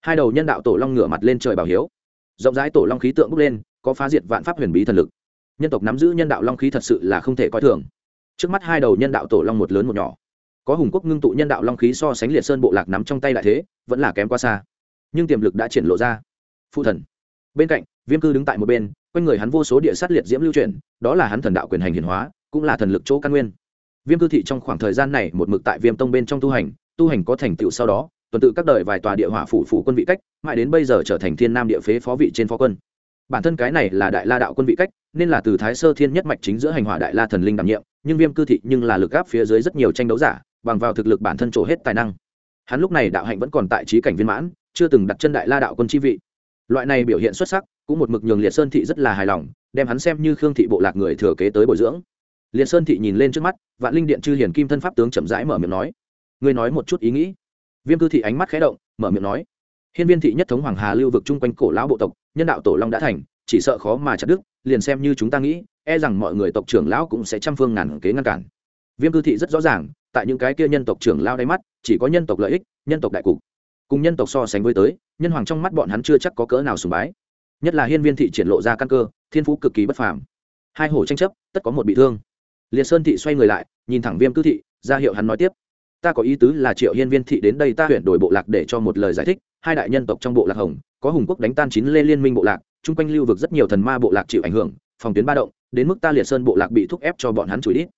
Hai đầu nhân đạo tổ long ngửa mặt lên trời bảo hiếu. Rộng rãi tổ long khí tượng bốc lên, có phá diệt vạn pháp huyền bí thần lực. Nhân tộc nắm giữ nhân đạo long khí thật sự là không thể coi thường. Trước mắt hai đầu nhân đạo tổ long một lớn một nhỏ. Có hùng quốc ngưng tụ nhân đạo long khí so sánh liệt sơn bộ lạc nắm trong tay đại thế, vẫn là kém quá xa nhưng tiềm lực đã triển lộ ra. Phụ thần. Bên cạnh, viêm cư đứng tại một bên, quanh người hắn vô số địa sát liệt diễm lưu truyền đó là hắn thần đạo quyền hành hiển hóa, cũng là thần lực chỗ căn nguyên. Viêm cư thị trong khoảng thời gian này một mực tại viêm tông bên trong tu hành tu hành có thành tựu sau đó, tuần tự các đời vài tòa địa hỏa phủ phủ quân vị cách, mãi đến bây giờ trở thành thiên nam địa phế phó vị trên phó quân. Bản thân cái này là đại la đạo quân vị cách, nên là từ thái sơ thiên nhất mạch chính giữa hành hỏa đại la thần linh đảm nhiệm, nhưng viêm cư thị nhưng là lực gáp phía dưới rất nhiều tranh đấu giả, bằng vào thực lực bản thân trổ hết tài năng. Hắn lúc này đạo hạnh vẫn còn tại trí cảnh viên mãn chưa từng đặt chân đại la đạo quân chi vị. Loại này biểu hiện xuất sắc, cũng một mực nhường liệt sơn thị rất là hài lòng, đem hắn xem như khương thị bộ lạc người thừa kế tới bồi dưỡng. Liệt sơn thị nhìn lên trước mắt, vạn linh điện chư hiển kim thân pháp tướng chậm rãi mở miệng nói. Ngươi nói một chút ý nghĩ. Viêm cư thị ánh mắt khé động, mở miệng nói. Hiên viên thị nhất thống hoàng hà lưu vực chung quanh cổ lão bộ tộc, nhân đạo tổ long đã thành, chỉ sợ khó mà chặt đức liền xem như chúng ta nghĩ e rằng mọi người tộc trưởng lão cũng sẽ trăm phương ngàn kế ngăn cản. Viêm cư thị rất rõ ràng, tại những cái kia nhân tộc trưởng lao đáy mắt, chỉ có nhân tộc lợi ích, nhân tộc đại cục cùng nhân tộc so sánh với tới, nhân hoàng trong mắt bọn hắn chưa chắc có cỡ nào sùng bái. Nhất là hiên viên thị triển lộ ra căn cơ, thiên phú cực kỳ bất phàm. Hai hổ tranh chấp, tất có một bị thương. Liệt sơn thị xoay người lại, nhìn thẳng viêm cư thị, ra hiệu hắn nói tiếp. Ta có ý tứ là triệu hiên viên thị đến đây ta huyện đổi bộ lạc để cho một lời giải thích, hai đại nhân tộc trong bộ lạc hồng, có hùng quốc đánh tan chín lê liên minh bộ lạc, chung quanh lưu vực rất nhiều thần ma bộ lạc chịu ảnh hưởng, phòng tuyến ba động, đến mức ta liệt sơn bộ lạc bị thúc ép cho bọn hắn chửi đít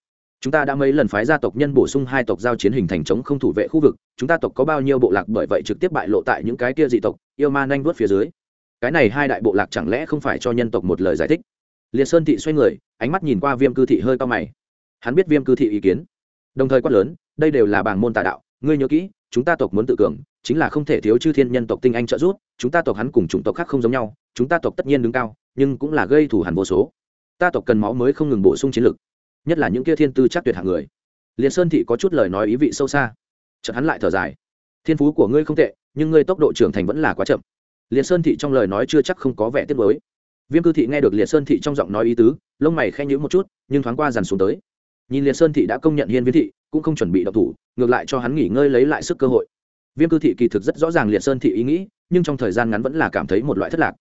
chúng ta đã mấy lần phái gia tộc nhân bổ sung hai tộc giao chiến hình thành chống không thủ vệ khu vực, chúng ta tộc có bao nhiêu bộ lạc bởi vậy trực tiếp bại lộ tại những cái kia dị tộc, yêu ma nhanh vớt phía dưới. Cái này hai đại bộ lạc chẳng lẽ không phải cho nhân tộc một lời giải thích? Liệt sơn thị xoay người, ánh mắt nhìn qua viêm cư thị hơi cao mày. Hắn biết viêm cư thị ý kiến. Đồng thời quát lớn, đây đều là bảng môn tà đạo, ngươi nhớ kỹ, chúng ta tộc muốn tự cường, chính là không thể thiếu chư thiên nhân tộc tinh anh trợ giúp, chúng ta tộc hắn cùng chủng tộc khác không giống nhau, chúng ta tộc tất nhiên đứng cao, nhưng cũng là gây thủ hẳn vô số. Ta tộc cần máu mới không ngừng bổ sung chiến lực nhất là những kia thiên tư chắc tuyệt hạng người. Liền sơn thị có chút lời nói ý vị sâu xa. Chợt hắn lại thở dài. Thiên phú của ngươi không tệ, nhưng ngươi tốc độ trưởng thành vẫn là quá chậm. Liền sơn thị trong lời nói chưa chắc không có vẻ tiếc mới viêm cư thị nghe được liệt sơn thị trong giọng nói ý tứ, lông mày khen nhữ một chút, nhưng thoáng qua dằn xuống tới. Nhìn liệt sơn thị đã công nhận hiên viên thị, cũng không chuẩn bị độc thủ, ngược lại cho hắn nghỉ ngơi lấy lại sức cơ hội. Viêm cư thị kỳ thực rất rõ ràng liệt sơn thị ý nghĩ, nhưng trong thời gian ngắn vẫn là cảm thấy một loại thất lạc.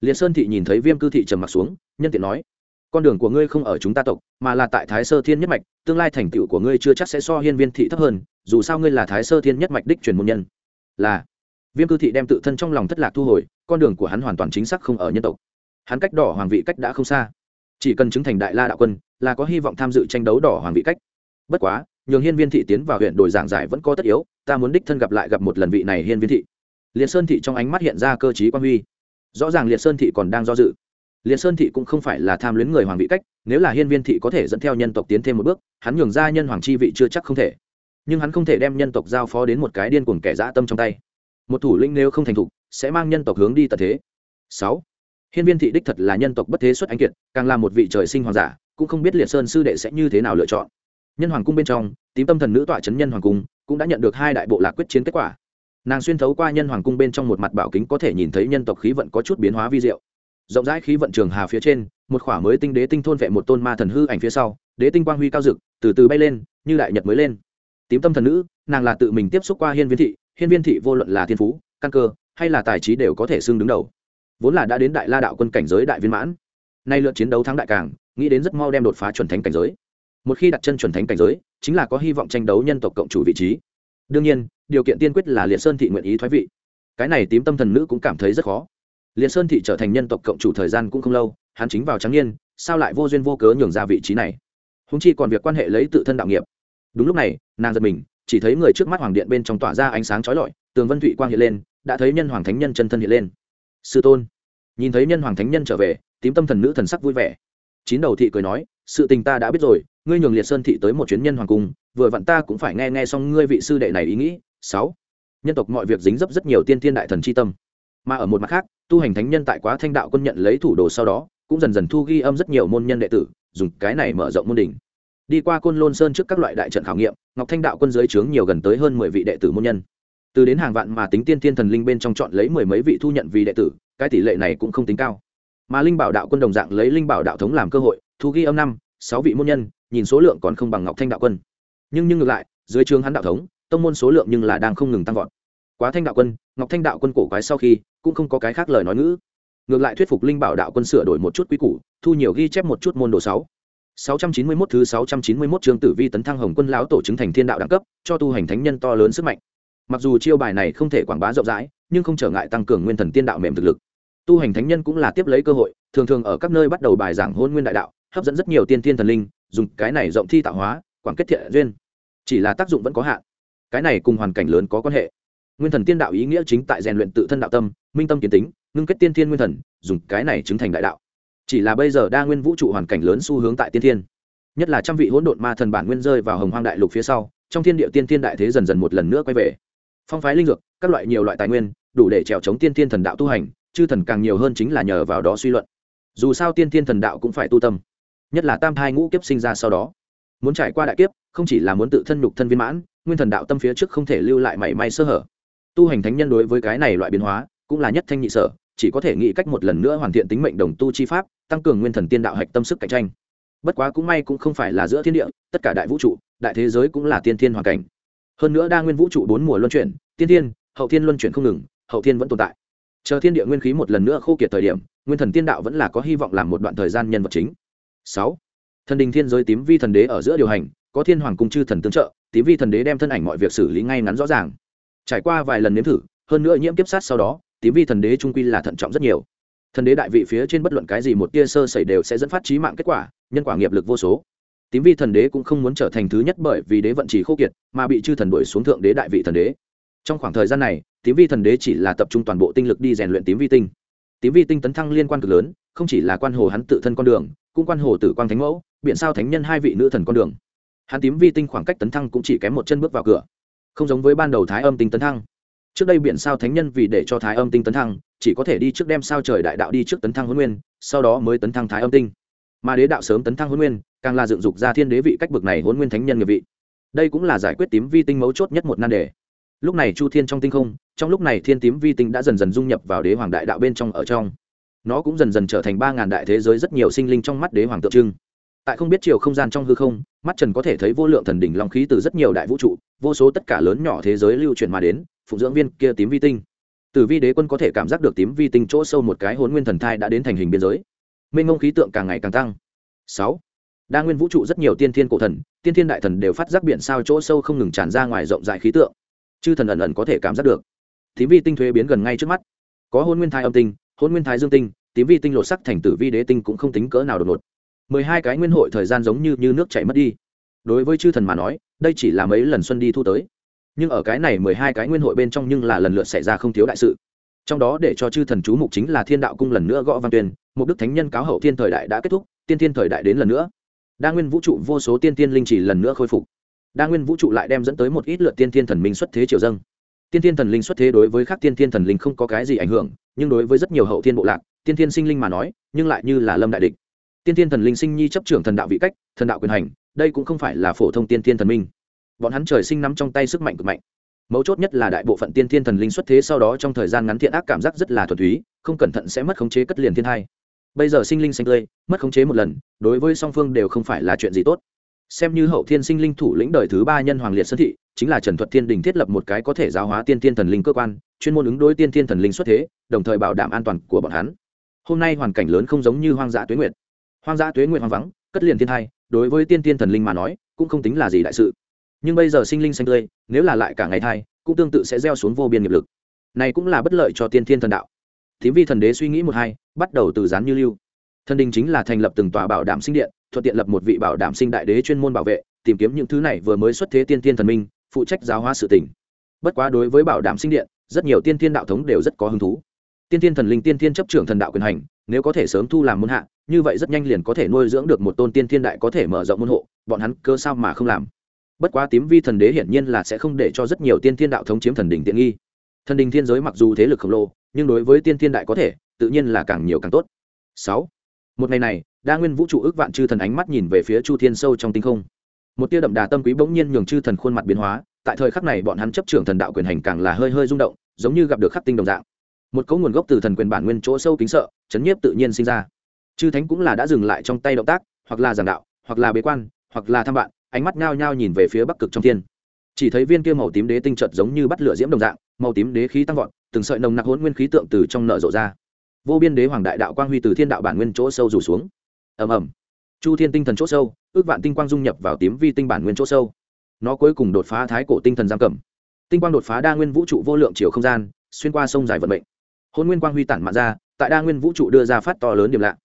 Liệt sơn thị nhìn thấy viêm cư thị trầm m ặ t xuống, nhân tiện nói con đường của ngươi không ở chúng ta tộc, mà là tại thái sơ thiên nhất mạch, tương lai thành tựu của ngươi chưa chắc sẽ so hiên viên thị thấp hơn, dù sao ngươi là thái sơ thiên nhất mạch đích truyền môn nhân. Là, viêm cư thị đem tự thân trong lòng thất lạc thu hồi, con đường của hắn hoàn toàn chính xác không ở nhân tộc. Hắn cách đỏ hoàng vị cách đã không xa. Chỉ cần chứng thành đại la đạo quân, là có hy vọng tham dự tranh đấu đỏ hoàng vị cách. Bất quá, nhường hiên viên thị tiến vào huyện đổi giảng giải vẫn có tất yếu, ta muốn đích thân gặp lại gặp một lần vị này hiên viên thị. Liệt sơn thị trong ánh mắt hiện ra cơ chí quan huy. Rõ ràng liệt sơn thị còn đang do dự liệt sơn thị cũng không phải là tham luyến người hoàng vị cách, nếu là hiên viên thị có thể dẫn theo nhân tộc tiến thêm một bước, hắn nhường ra nhân hoàng chi vị chưa chắc không thể. Nhưng hắn không thể đem nhân tộc giao phó đến một cái điên cuồng kẻ dã tâm trong tay. Một thủ lĩnh nếu không thành thục, sẽ mang nhân tộc hướng đi tận thế. Sáu. Hiên viên thị đích thật là nhân tộc bất thế xuất anh kiệt, càng là một vị trời sinh hoàng giả, cũng không biết liệt sơn sư đệ sẽ như thế nào lựa chọn. Nhân hoàng cung bên trong, tím tâm thần nữ tọa trấn nhân hoàng cung, cũng đã nhận được hai đại bộ lạc quyết chiến kết quả. Nàng xuyên thấu qua nhân hoàng cung bên trong một mặt bảo kính có thể nhìn thấy nhân tộc khí vận có chút biến hóa vi diệu rộng rãi khí vận trường hà phía trên, một khỏa mới tinh đế tinh thôn vệ một tôn ma thần hư ảnh phía sau, đế tinh quang huy cao dực từ từ bay lên, như đại nhật mới lên. Tím tâm thần nữ, nàng là tự mình tiếp xúc qua hiên viên thị, hiên viên thị vô luận là thiên phú, căn cơ, hay là tài trí đều có thể xưng đứng đầu. Vốn là đã đến đại la đạo quân cảnh giới đại viên mãn, nay lượt chiến đấu thắng đại càng, nghĩ đến rất mau đem đột phá chuẩn thánh cảnh giới. Một khi đặt chân chuẩn thánh cảnh giới, chính là có hy vọng tranh đấu nhân tộc cộng chủ vị trí. Đương nhiên, điều kiện tiên quyết là liệt sơn thị nguyện ý thoái vị. Cái này tím tâm thần nữ cũng cảm thấy rất khó liệt sơn thị trở thành nhân tộc cộng chủ thời gian cũng không lâu, hắn chính vào trắng niên, sao lại vô duyên vô cớ nhường ra vị trí này? Húng chi còn việc quan hệ lấy tự thân đạo nghiệp. Đúng lúc này, nàng giật mình, chỉ thấy người trước mắt hoàng điện bên trong tỏa ra ánh sáng trói lọi, tường vân thụy quang hiện lên, đã thấy nhân hoàng thánh nhân chân thân hiện lên. Sư tôn. Nhìn thấy nhân hoàng thánh nhân trở về, tím tâm thần nữ thần sắc vui vẻ. Chín đầu thị cười nói, sự tình ta đã biết rồi, ngươi nhường liệt sơn thị tới một chuyến nhân hoàng cung, vừa vặn ta cũng phải nghe nghe xong ngươi vị sư đệ này ý nghĩ. Sáu. Nhân tộc mọi việc dính dấp rất nhiều tiên thiên đại thần c h i tâm mà ở một mặt khác, tu hành thánh nhân tại quá thanh đạo quân nhận lấy thủ đồ sau đó, cũng dần dần thu ghi âm rất nhiều môn nhân đệ tử, dùng cái này mở rộng môn đỉnh. Đi qua côn lôn sơn trước các loại đại trận khảo nghiệm, ngọc thanh đạo quân dưới trướng nhiều gần tới hơn mười vị đệ tử môn nhân. Từ đến hàng vạn mà tính tiên thiên thần linh bên trong chọn lấy mười mấy vị thu nhận vì đệ tử, cái tỷ lệ này cũng không tính cao. Mà linh bảo đạo quân đồng dạng lấy linh bảo đạo thống làm cơ hội, thu ghi âm năm, sáu vị môn nhân, nhìn số lượng còn không bằng ngọc thanh đạo quân. Nhưng nhưng ngược lại, dưới trướng hắn đạo thống, tông môn số lượng nhưng là đang không ngừng tăng vọt. Quá thanh đạo quân, ngọc thanh đạo quân cổ quái sau khi cũng không có cái khác lời nói ngữ ngược lại thuyết phục linh bảo đạo quân sửa đổi một chút quy củ thu nhiều ghi chép một chút môn đồ sáu 691 thứ 691 chương tử vi tấn thăng hồng quân lão tổ chứng thành thiên đạo đẳng cấp, cho tu hành thánh nhân to lớn sức mạnh. Mặc dù chiêu bài này không thể quảng bá rộng rãi, nhưng không trở ngại tăng cường nguyên thần tiên đạo mềm thực lực. Tu hành thánh nhân cũng là tiếp lấy cơ hội, thường thường ở các nơi bắt đầu bài giảng hôn nguyên đại đạo, hấp dẫn rất nhiều tiên tiên thần linh, dùng cái này rộng thi tạo hóa, quảng kết thiện duyên. Chỉ là tác dụng vẫn có hạn. Cái này cùng hoàn cảnh lớn có quan hệ. Nguyên thần tiên đạo ý nghĩa chính tại rèn luyện tự thân đạo tâm, minh tâm kiến tính, ngưng kết tiên thiên nguyên thần, dùng cái này chứng thành đại đạo. Chỉ là bây giờ đa nguyên vũ trụ hoàn cảnh lớn xu hướng tại tiên thiên. Nhất là trăm vị hỗn độn ma thần bản nguyên rơi vào hồng hoang đại lục phía sau trong thiên địa tiên thiên đại thế dần dần một lần nữa quay về. Phong phái linh dược các loại nhiều loại tài nguyên đủ để trèo chống tiên thiên thần đạo tu hành chư thần càng nhiều hơn chính là nhờ vào đó suy luận. Dù sao tiên thiên thần đạo cũng phải tu tâm. Nhất là tam thai ngũ kiếp sinh ra sau đó. Muốn trải qua đại kiếp không chỉ là muốn tự thân nhục thân viên mãn nguyên thần đạo tâm phía trước không thể lưu lại mảy may sơ hở tu hành thánh nhân đối với cái này loại biến hóa, cũng là nhất thanh nhị sở, chỉ có thể nghĩ cách một lần nữa hoàn thiện tính mệnh đồng tu chi pháp, tăng cường nguyên thần tiên đạo hạch tâm sức cạnh tranh. Bất quá cũng may cũng không phải là giữa thiên địa, tất cả đại vũ trụ, đại thế giới cũng là tiên thiên hoàn cảnh. Hơn nữa đa nguyên vũ trụ bốn mùa luân chuyển, tiên thiên, hậu thiên luân chuyển không ngừng, hậu thiên vẫn tồn tại. Chờ thiên địa nguyên khí một lần nữa khô kiệt thời điểm, nguyên thần tiên đạo vẫn là có hy vọng làm một đoạn thời gian nhân vật chính. Sáu, thần đình thiên giới tím vi thần đế ở giữa điều hành, có thiên hoàng cung chư thần tương trợ, tím vi thần đế đem thân ảnh mọi việc xử lý ngay ngắn rõ ràng trải qua vài lần nếm thử, hơn nữa nhiễm kiếp sát sau đó, tím vi thần đế trung quy là thận trọng rất nhiều. Thần đế đại vị phía trên bất luận cái gì một tia sơ xảy đều sẽ dẫn phát trí mạng kết quả, nhân quả nghiệp lực vô số. Tím vi thần đế cũng không muốn trở thành thứ nhất bởi vì đế vận chỉ khô kiệt, mà bị chư thần đuổi xuống thượng đế đại vị thần đế. Trong khoảng thời gian này, tím vi thần đế chỉ là tập trung toàn bộ tinh lực đi rèn luyện tím vi tinh. Tím vi tinh tấn thăng liên quan cực lớn, không chỉ là quan hồ hắn tự thân con đường, cũng quan hồ tử quang thánh mẫu, biện sao thánh nhân hai vị nữ thần con đường. Hắn tím vi tinh khoảng cách tấn thăng cũng chỉ kém một chân bước vào cửa không giống với ban đầu thái âm tinh tấn thăng. Trước đây biển sao thánh nhân vì để cho thái âm tinh tấn thăng, chỉ có thể đi trước đem sao trời đại đạo đi trước tấn thăng huấn nguyên, sau đó mới tấn thăng thái âm tinh. Mà đế đạo sớm tấn thăng huấn nguyên, càng là dựng dục ra thiên đế vị cách bực này huấn nguyên thánh nhân nghiệp vị. Đây cũng là giải quyết tím vi tinh mấu chốt nhất một nan đề. Lúc này chu thiên trong tinh không, trong lúc này thiên tím vi tinh đã dần dần dung nhập vào đế hoàng đại đạo bên trong ở trong. Nó cũng dần dần trở thành ba ngàn đại thế giới rất nhiều sinh linh trong mắt đế hoàng tượng trưng tại không biết chiều không gian trong hư không, mắt trần có thể thấy vô lượng thần đỉnh long khí từ rất nhiều đại vũ trụ, vô số tất cả lớn nhỏ thế giới lưu chuyển mà đến, phụng dưỡng viên kia tím vi tinh. Từ vi đế quân có thể cảm giác được tím vi tinh chỗ sâu một cái hồn nguyên thần thai đã đến thành hình biên giới. Minh ngông khí tượng càng ngày càng tăng. Sáu, đa nguyên vũ trụ rất nhiều tiên thiên cổ thần, tiên thiên đại thần đều phát giác biển sao chỗ sâu không ngừng tràn ra ngoài rộng rãi khí tượng. Chư thần ẩn ẩn có thể cảm giác được. Tím vi tinh thuế biến gần ngay trước mắt. Có hôn nguyên thai âm tinh hôn nguyên thái dương tinh, tím vi tinh lột sắc thành tử vi đế tinh cũng không tính cỡ nào đột ngột mười hai cái nguyên hội thời gian giống như, như nước chảy mất đi. Đối với chư thần mà nói đây chỉ là mấy lần xuân đi thu tới. Nhưng ở cái này mười hai cái nguyên hội bên trong nhưng là lần lượt xảy ra không thiếu đại sự. Trong đó để cho chư thần chú mục chính là thiên đạo cung lần nữa gõ văn tuyên mục đức thánh nhân cáo hậu thiên thời đại đã kết thúc tiên thiên thời đại đến lần nữa. Đa nguyên vũ trụ vô số tiên tiên linh chỉ lần nữa khôi phục. Đa nguyên vũ trụ lại đem dẫn tới một ít lượt tiên thiên thần minh xuất thế triều dâng. Tiên thiên thần linh xuất thế đối với các tiên thiên thần linh không có cái gì ảnh hưởng nhưng đối với rất nhiều hậu thiên bộ lạc tiên thiên sinh linh mà nói nhưng lại như là lâm đại địch tiên thiên thần linh sinh nhi chấp trưởng thần đạo vị cách, thần đạo quyền hành, đây cũng không phải là phổ thông tiên thiên thần minh. Bọn hắn trời sinh nắm trong tay sức mạnh cực mạnh. Mấu chốt nhất là đại bộ phận tiên thiên thần linh xuất thế sau đó trong thời gian ngắn thiện ác cảm giác rất là thuần túy, không cẩn thận sẽ mất khống chế cất liền thiên hai bây giờ sinh linh xanh tươi, mất khống chế một lần, đối với song phương đều không phải là chuyện gì tốt. Xem như hậu thiên sinh linh thủ lĩnh đời thứ ba nhân hoàng liệt sơn thị, chính là trần thuật thiên đình thiết lập một cái có thể giáo hóa tiên thiên thần linh cơ quan, chuyên môn ứng đối tiên thiên thần linh xuất thế, đồng thời bảo đảm an toàn của bọn hắn. Hôm nay hoàn cảnh lớn không giống như hoang dã tuế nguyệt hoang dã tuế nguyện hoang vắng, cất liền thiên thai. đối với tiên thiên thần linh mà nói, cũng không tính là gì đại sự. Nhưng bây giờ sinh linh xanh tươi, nếu là lại cả ngày thai, cũng tương tự sẽ gieo xuống vô biên nghiệp lực. Này cũng là bất lợi cho tiên thiên thần đạo. Thím vi thần đế suy nghĩ một hai, bắt đầu từ gián như lưu. Thần đình chính là thành lập từng tòa bảo đảm sinh điện, thuận tiện lập một vị bảo đảm sinh đại đế chuyên môn bảo vệ, tìm kiếm những thứ này vừa mới xuất thế tiên thiên thần minh, phụ trách giáo hóa sự tỉnh bất quá đối với bảo đảm sinh điện, rất nhiều tiên thiên đạo thống đều rất có hứng thú. Tiên thiên thần linh, tiên thiên chấp trưởng thần đạo quyền hành, nếu có thể sớm thu làm môn hạ như vậy rất nhanh liền có thể nuôi dưỡng được một tôn tiên thiên đại có thể mở rộng môn hộ, bọn hắn cơ sao mà không làm? Bất quá tím vi thần đế hiển nhiên là sẽ không để cho rất nhiều tiên thiên đạo thống chiếm thần đình tiện nghi. Thần đình thiên giới mặc dù thế lực khổng lồ, nhưng đối với tiên thiên đại có thể, tự nhiên là càng nhiều càng tốt. Sáu. Một ngày này, đa nguyên vũ trụ ước vạn chư thần ánh mắt nhìn về phía chu thiên sâu trong tinh không. Một tia đậm đà tâm quý bỗng nhiên nhường chư thần khuôn mặt biến hóa, tại thời khắc này bọn hắn chấp trưởng thần đạo quyền hành càng là hơi hơi rung động, giống như gặp được khắc tinh đồng dạng. Một cấu nguồn gốc từ thần quyền bản nguyên chỗ sâu kính sợ, chấn nhiếp tự nhiên sinh ra chư thánh cũng là đã dừng lại trong tay động tác, hoặc là giảng đạo, hoặc là bế quan, hoặc là thăm bạn, ánh mắt nhao nhao nhìn về phía bắc cực trong thiên. Chỉ thấy viên kia màu tím đế tinh trợt giống như bắt lửa diễm đồng dạng, màu tím đế khí tăng vọt, từng sợi nồng nặc hôn nguyên khí tượng từ trong nợ rộ ra. Vô biên đế hoàng đại đạo quang huy từ thiên đạo bản nguyên chỗ sâu rủ xuống. Ầm ầm. Chu thiên tinh thần chỗ sâu, ước vạn tinh quang dung nhập vào tím vi tinh bản nguyên chỗ sâu. Nó cuối cùng đột phá thái cổ tinh thần giam cầm. Tinh quang đột phá đa nguyên vũ trụ vô lượng chiều không gian, xuyên qua sông dài vận mệnh. Hôn nguyên quang huy tản mạn ra, tại đa nguyên vũ trụ đưa ra phát to lớn điểm lạ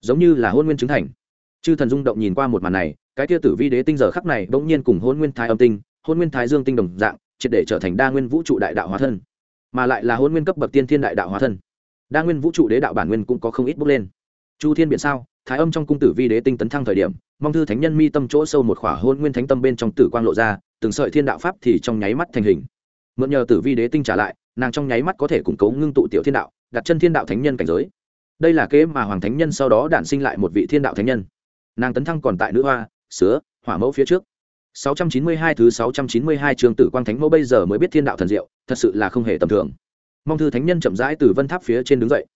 giống như là hôn nguyên chứng thành. Chư thần rung động nhìn qua một màn này, cái kia tử vi đế tinh giờ khắc này bỗng nhiên cùng hôn nguyên thái âm tinh, hôn nguyên thái dương tinh đồng dạng, triệt để trở thành đa nguyên vũ trụ đại đạo hóa thân, mà lại là hôn nguyên cấp bậc tiên thiên đại đạo hóa thân. Đa nguyên vũ trụ đế đạo bản nguyên cũng có không ít bước lên. Chu thiên biện sao, thái âm trong cung tử vi đế tinh tấn thăng thời điểm, mong thư thánh nhân mi tâm chỗ sâu một khỏa hôn nguyên thánh tâm bên trong tử quang lộ ra, từng sợi thiên đạo pháp thì trong nháy mắt thành hình. Mượn nhờ tử vi đế tinh trả lại, nàng trong nháy mắt có thể củng cố ngưng tụ tiểu thiên đạo, đặt chân thiên đạo thánh nhân cảnh giới đây là kế mà hoàng thánh nhân sau đó đản sinh lại một vị thiên đạo thánh nhân. Nàng tấn thăng còn tại nữ hoa, sứa, hỏa mẫu phía trước. 692 thứ 692 trường tử quang thánh mẫu bây giờ mới biết thiên đạo thần diệu, thật sự là không hề tầm thường. Mong thư thánh nhân chậm rãi từ vân tháp phía trên đứng dậy.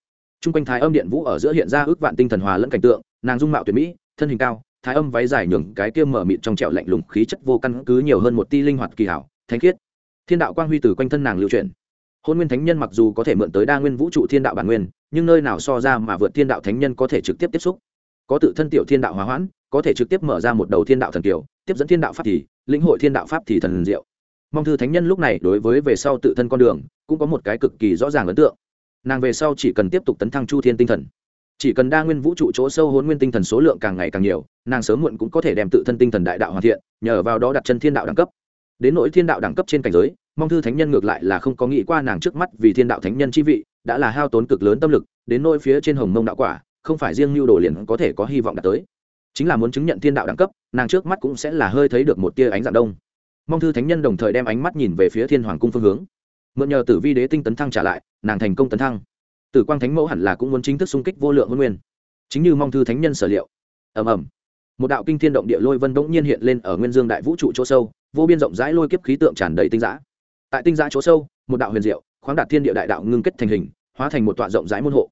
T r u n g quanh thái âm điện vũ ở giữa hiện ra ước vạn tinh thần hòa lẫn cảnh tượng, nàng dung mạo tuyệt mỹ, thân hình cao, thái âm váy dài nhường cái kia mở mịt trong trẻo lạnh lùng khí chất vô căn cứ nhiều hơn một ti linh hoạt kỳ hảo, thánh khiết. Thiên đạo quang huy từ quanh thân nàng lưu truyền hôn nguyên thánh nhân mặc dù có thể mượn tới đa nguyên vũ trụ thiên đạo bản nguyên nhưng nơi nào so ra mà vượt thiên đạo thánh nhân có thể trực tiếp tiếp xúc? Có tự thân tiểu thiên đạo hóa hoãn, có thể trực tiếp mở ra một đầu thiên đạo thần kiều tiếp dẫn thiên đạo pháp thì, lĩnh hội thiên đạo pháp thì thần diệu. Mong thư thánh nhân lúc này đối với về sau tự thân con đường, cũng có một cái cực kỳ rõ ràng ấn tượng. Nàng về sau chỉ cần tiếp tục tấn thăng chu thiên tinh thần. Chỉ cần đa nguyên vũ trụ chỗ sâu hôn nguyên tinh thần số lượng càng ngày càng nhiều, nàng sớm muộn cũng có thể đem tự thân tinh thần đại đạo hoàn thiện, nhờ vào đó đặt chân thiên đạo đẳng cấp. Đến nỗi thiên đạo đẳng cấp trên cảnh giới, mong thư thánh nhân ngược lại là không có nghĩ qua nàng trước mắt vì thiên đạo thánh nhân chi vị đã là hao tốn cực lớn tâm lực, đến nỗi phía trên hồng mông đạo quả, không phải riêng mưu đồ liền có thể có hy vọng đạt tới. Chính là muốn chứng nhận thiên đạo đẳng cấp, nàng trước mắt cũng sẽ là hơi thấy được một tia ánh dạng đông. Mong thư thánh nhân đồng thời đem ánh mắt nhìn về phía thiên hoàng cung phương hướng. Mượn nhờ tử vi đế tinh tấn thăng trả lại, nàng thành công tấn thăng. Tử quang thánh mẫu hẳn là cũng muốn chính thức xung kích vô lượng huân nguyên. Chính như mong thư thánh nhân sở liệu. Ầm ầm. Một đạo kinh thiên động địa lôi vân bỗng nhiên hiện lên ở nguyên dương đại vũ trụ chỗ sâu, vô biên rộng rãi lôi kiếp khí tượng tràn đầy tinh giã tại tinh giã chỗ sâu, một đạo huyền diệu khoáng đạt thiên địa đại đạo ngưng kết thành hình, hóa thành một tọa rộng rãi môn hộ.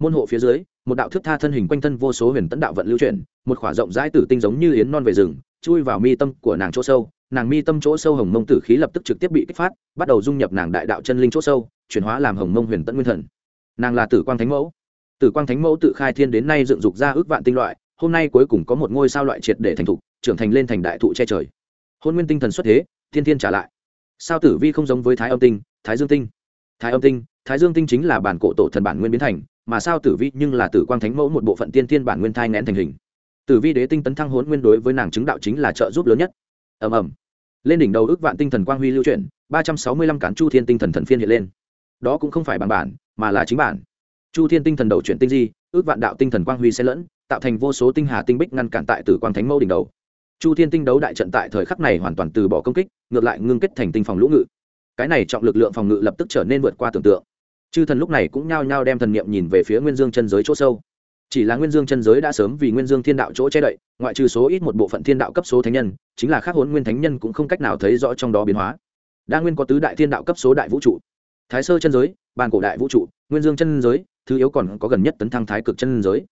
Môn hộ phía dưới, một đạo thước tha thân hình quanh thân vô số huyền tấn đạo vận lưu chuyển, một khỏa rộng rãi tử tinh giống như yến non về rừng, chui vào mi tâm của nàng chỗ sâu. Nàng mi tâm chỗ sâu hồng mông tử khí lập tức trực tiếp bị kích phát, bắt đầu dung nhập nàng đại đạo chân linh chỗ sâu, chuyển hóa làm hồng mông huyền tận nguyên thần. Nàng là tử quang thánh mẫu. Tử quang thánh mẫu tự khai thiên đến nay dựng dục ra ước vạn tinh loại, hôm nay cuối cùng có một ngôi sao loại triệt để thành thục, trưởng thành lên thành đại thụ che trời. Hôn nguyên tinh thần xuất thế, thiên thiên trả lại. Sao tử vi không giống với thái âm tinh, thái dương tinh? Thái âm tinh, thái dương tinh chính là bản cổ tổ thần bản nguyên biến thành, mà sao tử vi nhưng là tử quang thánh mẫu một bộ phận tiên tiên bản nguyên thai nén thành hình. Tử vi đế tinh tấn thăng hốn nguyên đối với nàng chứng đạo chính là trợ giúp lớn nhất. Ầm ầm. Lên đỉnh đầu ước vạn tinh thần quang huy lưu chuyển, ba trăm sáu mươi lăm cán chu thiên tinh thần thần phiên hiện lên. Đó cũng không phải bằng bản, mà là chính bản. Chu thiên tinh thần đầu chuyển tinh di, ước vạn đạo tinh thần quang huy sẽ lẫn, tạo thành vô số tinh hà tinh bích ngăn cản tại tử quang thánh mẫu đỉnh đầu. Chu thiên tinh đấu đại trận tại thời khắc này hoàn toàn từ bỏ công kích, ngược lại ngưng kết thành tinh phòng lũ ngự cái này trọng lực lượng phòng ngự lập tức trở nên vượt qua tưởng tượng. Chư thần lúc này cũng nhao nhao đem thần niệm nhìn về phía nguyên dương chân giới chỗ sâu. Chỉ là nguyên dương chân giới đã sớm vì nguyên dương thiên đạo chỗ che đậy, ngoại trừ số ít một bộ phận thiên đạo cấp số thánh nhân, chính là khác hốn nguyên thánh nhân cũng không cách nào thấy rõ trong đó biến hóa. Đa nguyên có tứ đại thiên đạo cấp số đại vũ trụ. Thái sơ chân giới, bàn cổ đại vũ trụ, nguyên dương chân giới, thứ yếu còn có gần nhất tấn thăng thái cực chân giới.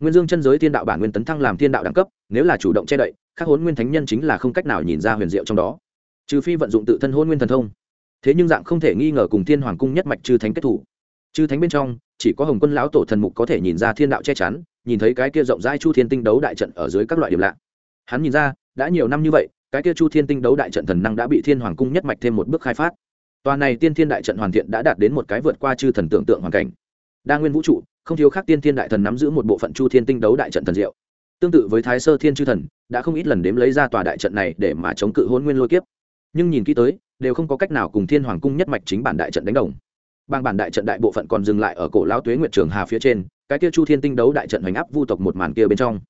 Nguyên dương chân giới thiên đạo bản nguyên tấn thăng làm thiên đạo đẳng cấp, nếu là chủ động che đậy các hốn nguyên thánh nhân chính là không cách nào nhìn ra huyền diệu trong đó. Trừ phi vận dụng tự thân hôn nguyên thần thông thế nhưng dạng không thể nghi ngờ cùng thiên hoàng cung nhất mạch chư thánh kết thủ. Chư thánh bên trong, chỉ có hồng quân lão tổ thần mục có thể nhìn ra thiên đạo che chắn, nhìn thấy cái kia rộng rãi chu thiên tinh đấu đại trận ở dưới các loại điểm lạ. Hắn nhìn ra, đã nhiều năm như vậy, cái kia chu thiên tinh đấu đại trận thần năng đã bị thiên hoàng cung nhất mạch thêm một bước khai phát. Tòa này tiên thiên đại trận hoàn thiện đã đạt đến một cái vượt qua chư thần tưởng tượng hoàn cảnh. Đa nguyên vũ trụ, không thiếu khác tiên thiên đại thần nắm giữ một bộ phận chu thiên tinh đấu đại trận thần diệu. Tương tự với thái sơ thiên chư thần, đã không ít lần đếm lấy ra tòa đại trận này để mà chống cự hôn nguyên lôi kiếp. Nhưng nhìn kỹ tới đều không có cách nào cùng thiên hoàng cung nhất mạch chính bản đại trận đánh đồng. Bang bản đại trận đại bộ phận còn dừng lại ở cổ lao tuế nguyệt trường hà phía trên, cái kia chu thiên tinh đấu đại trận hoành áp vu tộc một màn kia bên trong.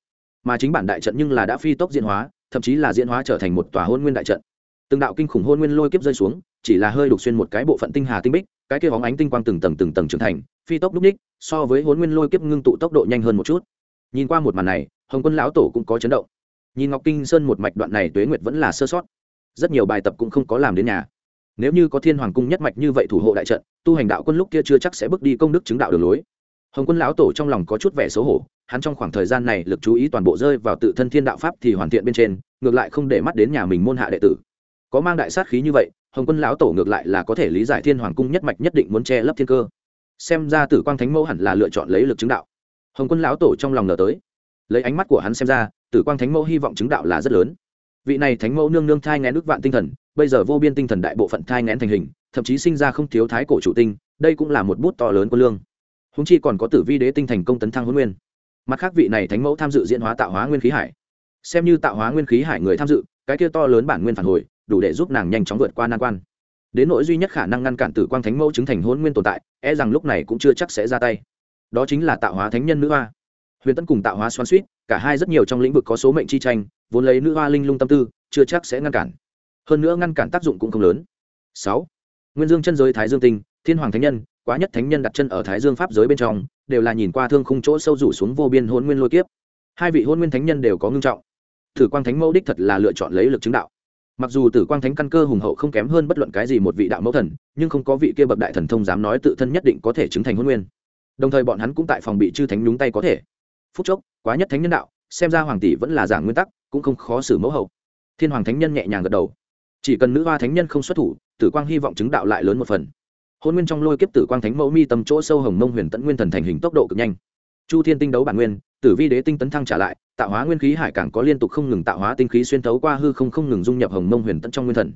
Mà chính bản đại trận nhưng là đã phi tốc diễn hóa, thậm chí là diễn hóa trở thành một tòa hôn nguyên đại trận. Từng đạo kinh khủng hôn nguyên lôi kiếp rơi xuống, chỉ là hơi đục xuyên một cái bộ phận tinh hà tinh bích, cái kia bóng ánh tinh quang từng tầng từng tầng trưởng thành, phi tốc đúc ních, so với hôn nguyên lôi kiếp ngưng tụ tốc độ nhanh hơn một chút. Nhìn qua một màn này, hồng quân lão tổ cũng có chấn động. Nhìn ngọc kinh sơn một mạch đoạn này tuế nguyệt vẫn là sơ sót rất nhiều bài tập cũng không có làm đến nhà. Nếu như có thiên hoàng cung nhất mạch như vậy thủ hộ đại trận, tu hành đạo quân lúc kia chưa chắc sẽ bước đi công đức chứng đạo đường lối. Hồng quân lão tổ trong lòng có chút vẻ xấu hổ, hắn trong khoảng thời gian này lực chú ý toàn bộ rơi vào tự thân thiên đạo pháp thì hoàn thiện bên trên, ngược lại không để mắt đến nhà mình môn hạ đệ tử. Có mang đại sát khí như vậy, hồng quân lão tổ ngược lại là có thể lý giải thiên hoàng cung nhất mạch nhất định muốn che lấp thiên cơ. Xem ra tử quang thánh mẫu hẳn là lựa chọn lấy lực chứng đạo. Hồng quân lão tổ trong lòng nở tới. Lấy ánh mắt của hắn xem ra, tử quang thánh mẫu hy vọng chứng đạo là rất lớn vị này thánh mẫu nương nương thai ngén ước vạn tinh thần, bây giờ vô biên tinh thần đại bộ phận thai ngén thành hình, thậm chí sinh ra không thiếu thái cổ chủ tinh, đây cũng là một bút to lớn của lương. Húng chi còn có tử vi đế tinh thành công tấn thăng huấn nguyên. Mặt khác vị này thánh mẫu tham dự diễn hóa tạo hóa nguyên khí hải. Xem như tạo hóa nguyên khí hải người tham dự, cái kia to lớn bản nguyên phản hồi, đủ để giúp nàng nhanh chóng vượt qua nan quan. Đến nỗi duy nhất khả năng ngăn cản tử quang thánh mẫu chứng thành hôn nguyên tồn tại e rằng lúc này cũng chưa chắc sẽ ra tay. Đó chính là tạo hóa thánh nhân nữ hoa. Huyền tân cùng tạo hóa xoan suýt cả hai rất nhiều trong lĩnh vực có số mệnh chi tranh, vốn lấy nữ hoa linh lung tâm tư, chưa chắc sẽ ngăn cản. Hơn nữa ngăn cản tác dụng cũng không lớn. Sáu, nguyên dương chân giới thái dương tinh, thiên hoàng thánh nhân, quá nhất thánh nhân đặt chân ở thái dương pháp giới bên trong, đều là nhìn qua thương khung chỗ sâu rủ xuống vô biên hôn nguyên lôi kiếp. Hai vị hôn nguyên thánh nhân đều có ngưng trọng. Thử quang thánh mẫu đích thật là lựa chọn lấy lực chứng đạo. Mặc dù tử quang thánh căn cơ hùng hậu không kém hơn bất luận cái gì một vị đạo mẫu thần, nhưng không có vị kia bậc đại thần thông dám nói tự thân nhất định có thể chứng thành hôn nguyên. Đồng thời bọn hắn cũng tại phòng bị chư thánh nhúng tay có thể. Phúc chốc quá nhất thánh nhân đạo, xem ra hoàng tỷ vẫn là giảng nguyên tắc, cũng không khó xử mẫu hậu. Thiên hoàng thánh nhân nhẹ nhàng gật đầu. Chỉ cần nữ hoa thánh nhân không xuất thủ, tử quang hy vọng chứng đạo lại lớn một phần. Hôn nguyên trong lôi kiếp tử quang thánh mẫu mi tầm chỗ sâu hồng mông huyền tẫn nguyên thần thành hình tốc độ cực nhanh. Chu thiên tinh đấu bản nguyên, tử vi đế tinh tấn thăng trả lại, tạo hóa nguyên khí hải cảng có liên tục không ngừng tạo hóa tinh khí xuyên thấu qua hư không không ngừng dung nhập hồng mông huyền tẫn trong nguyên thần.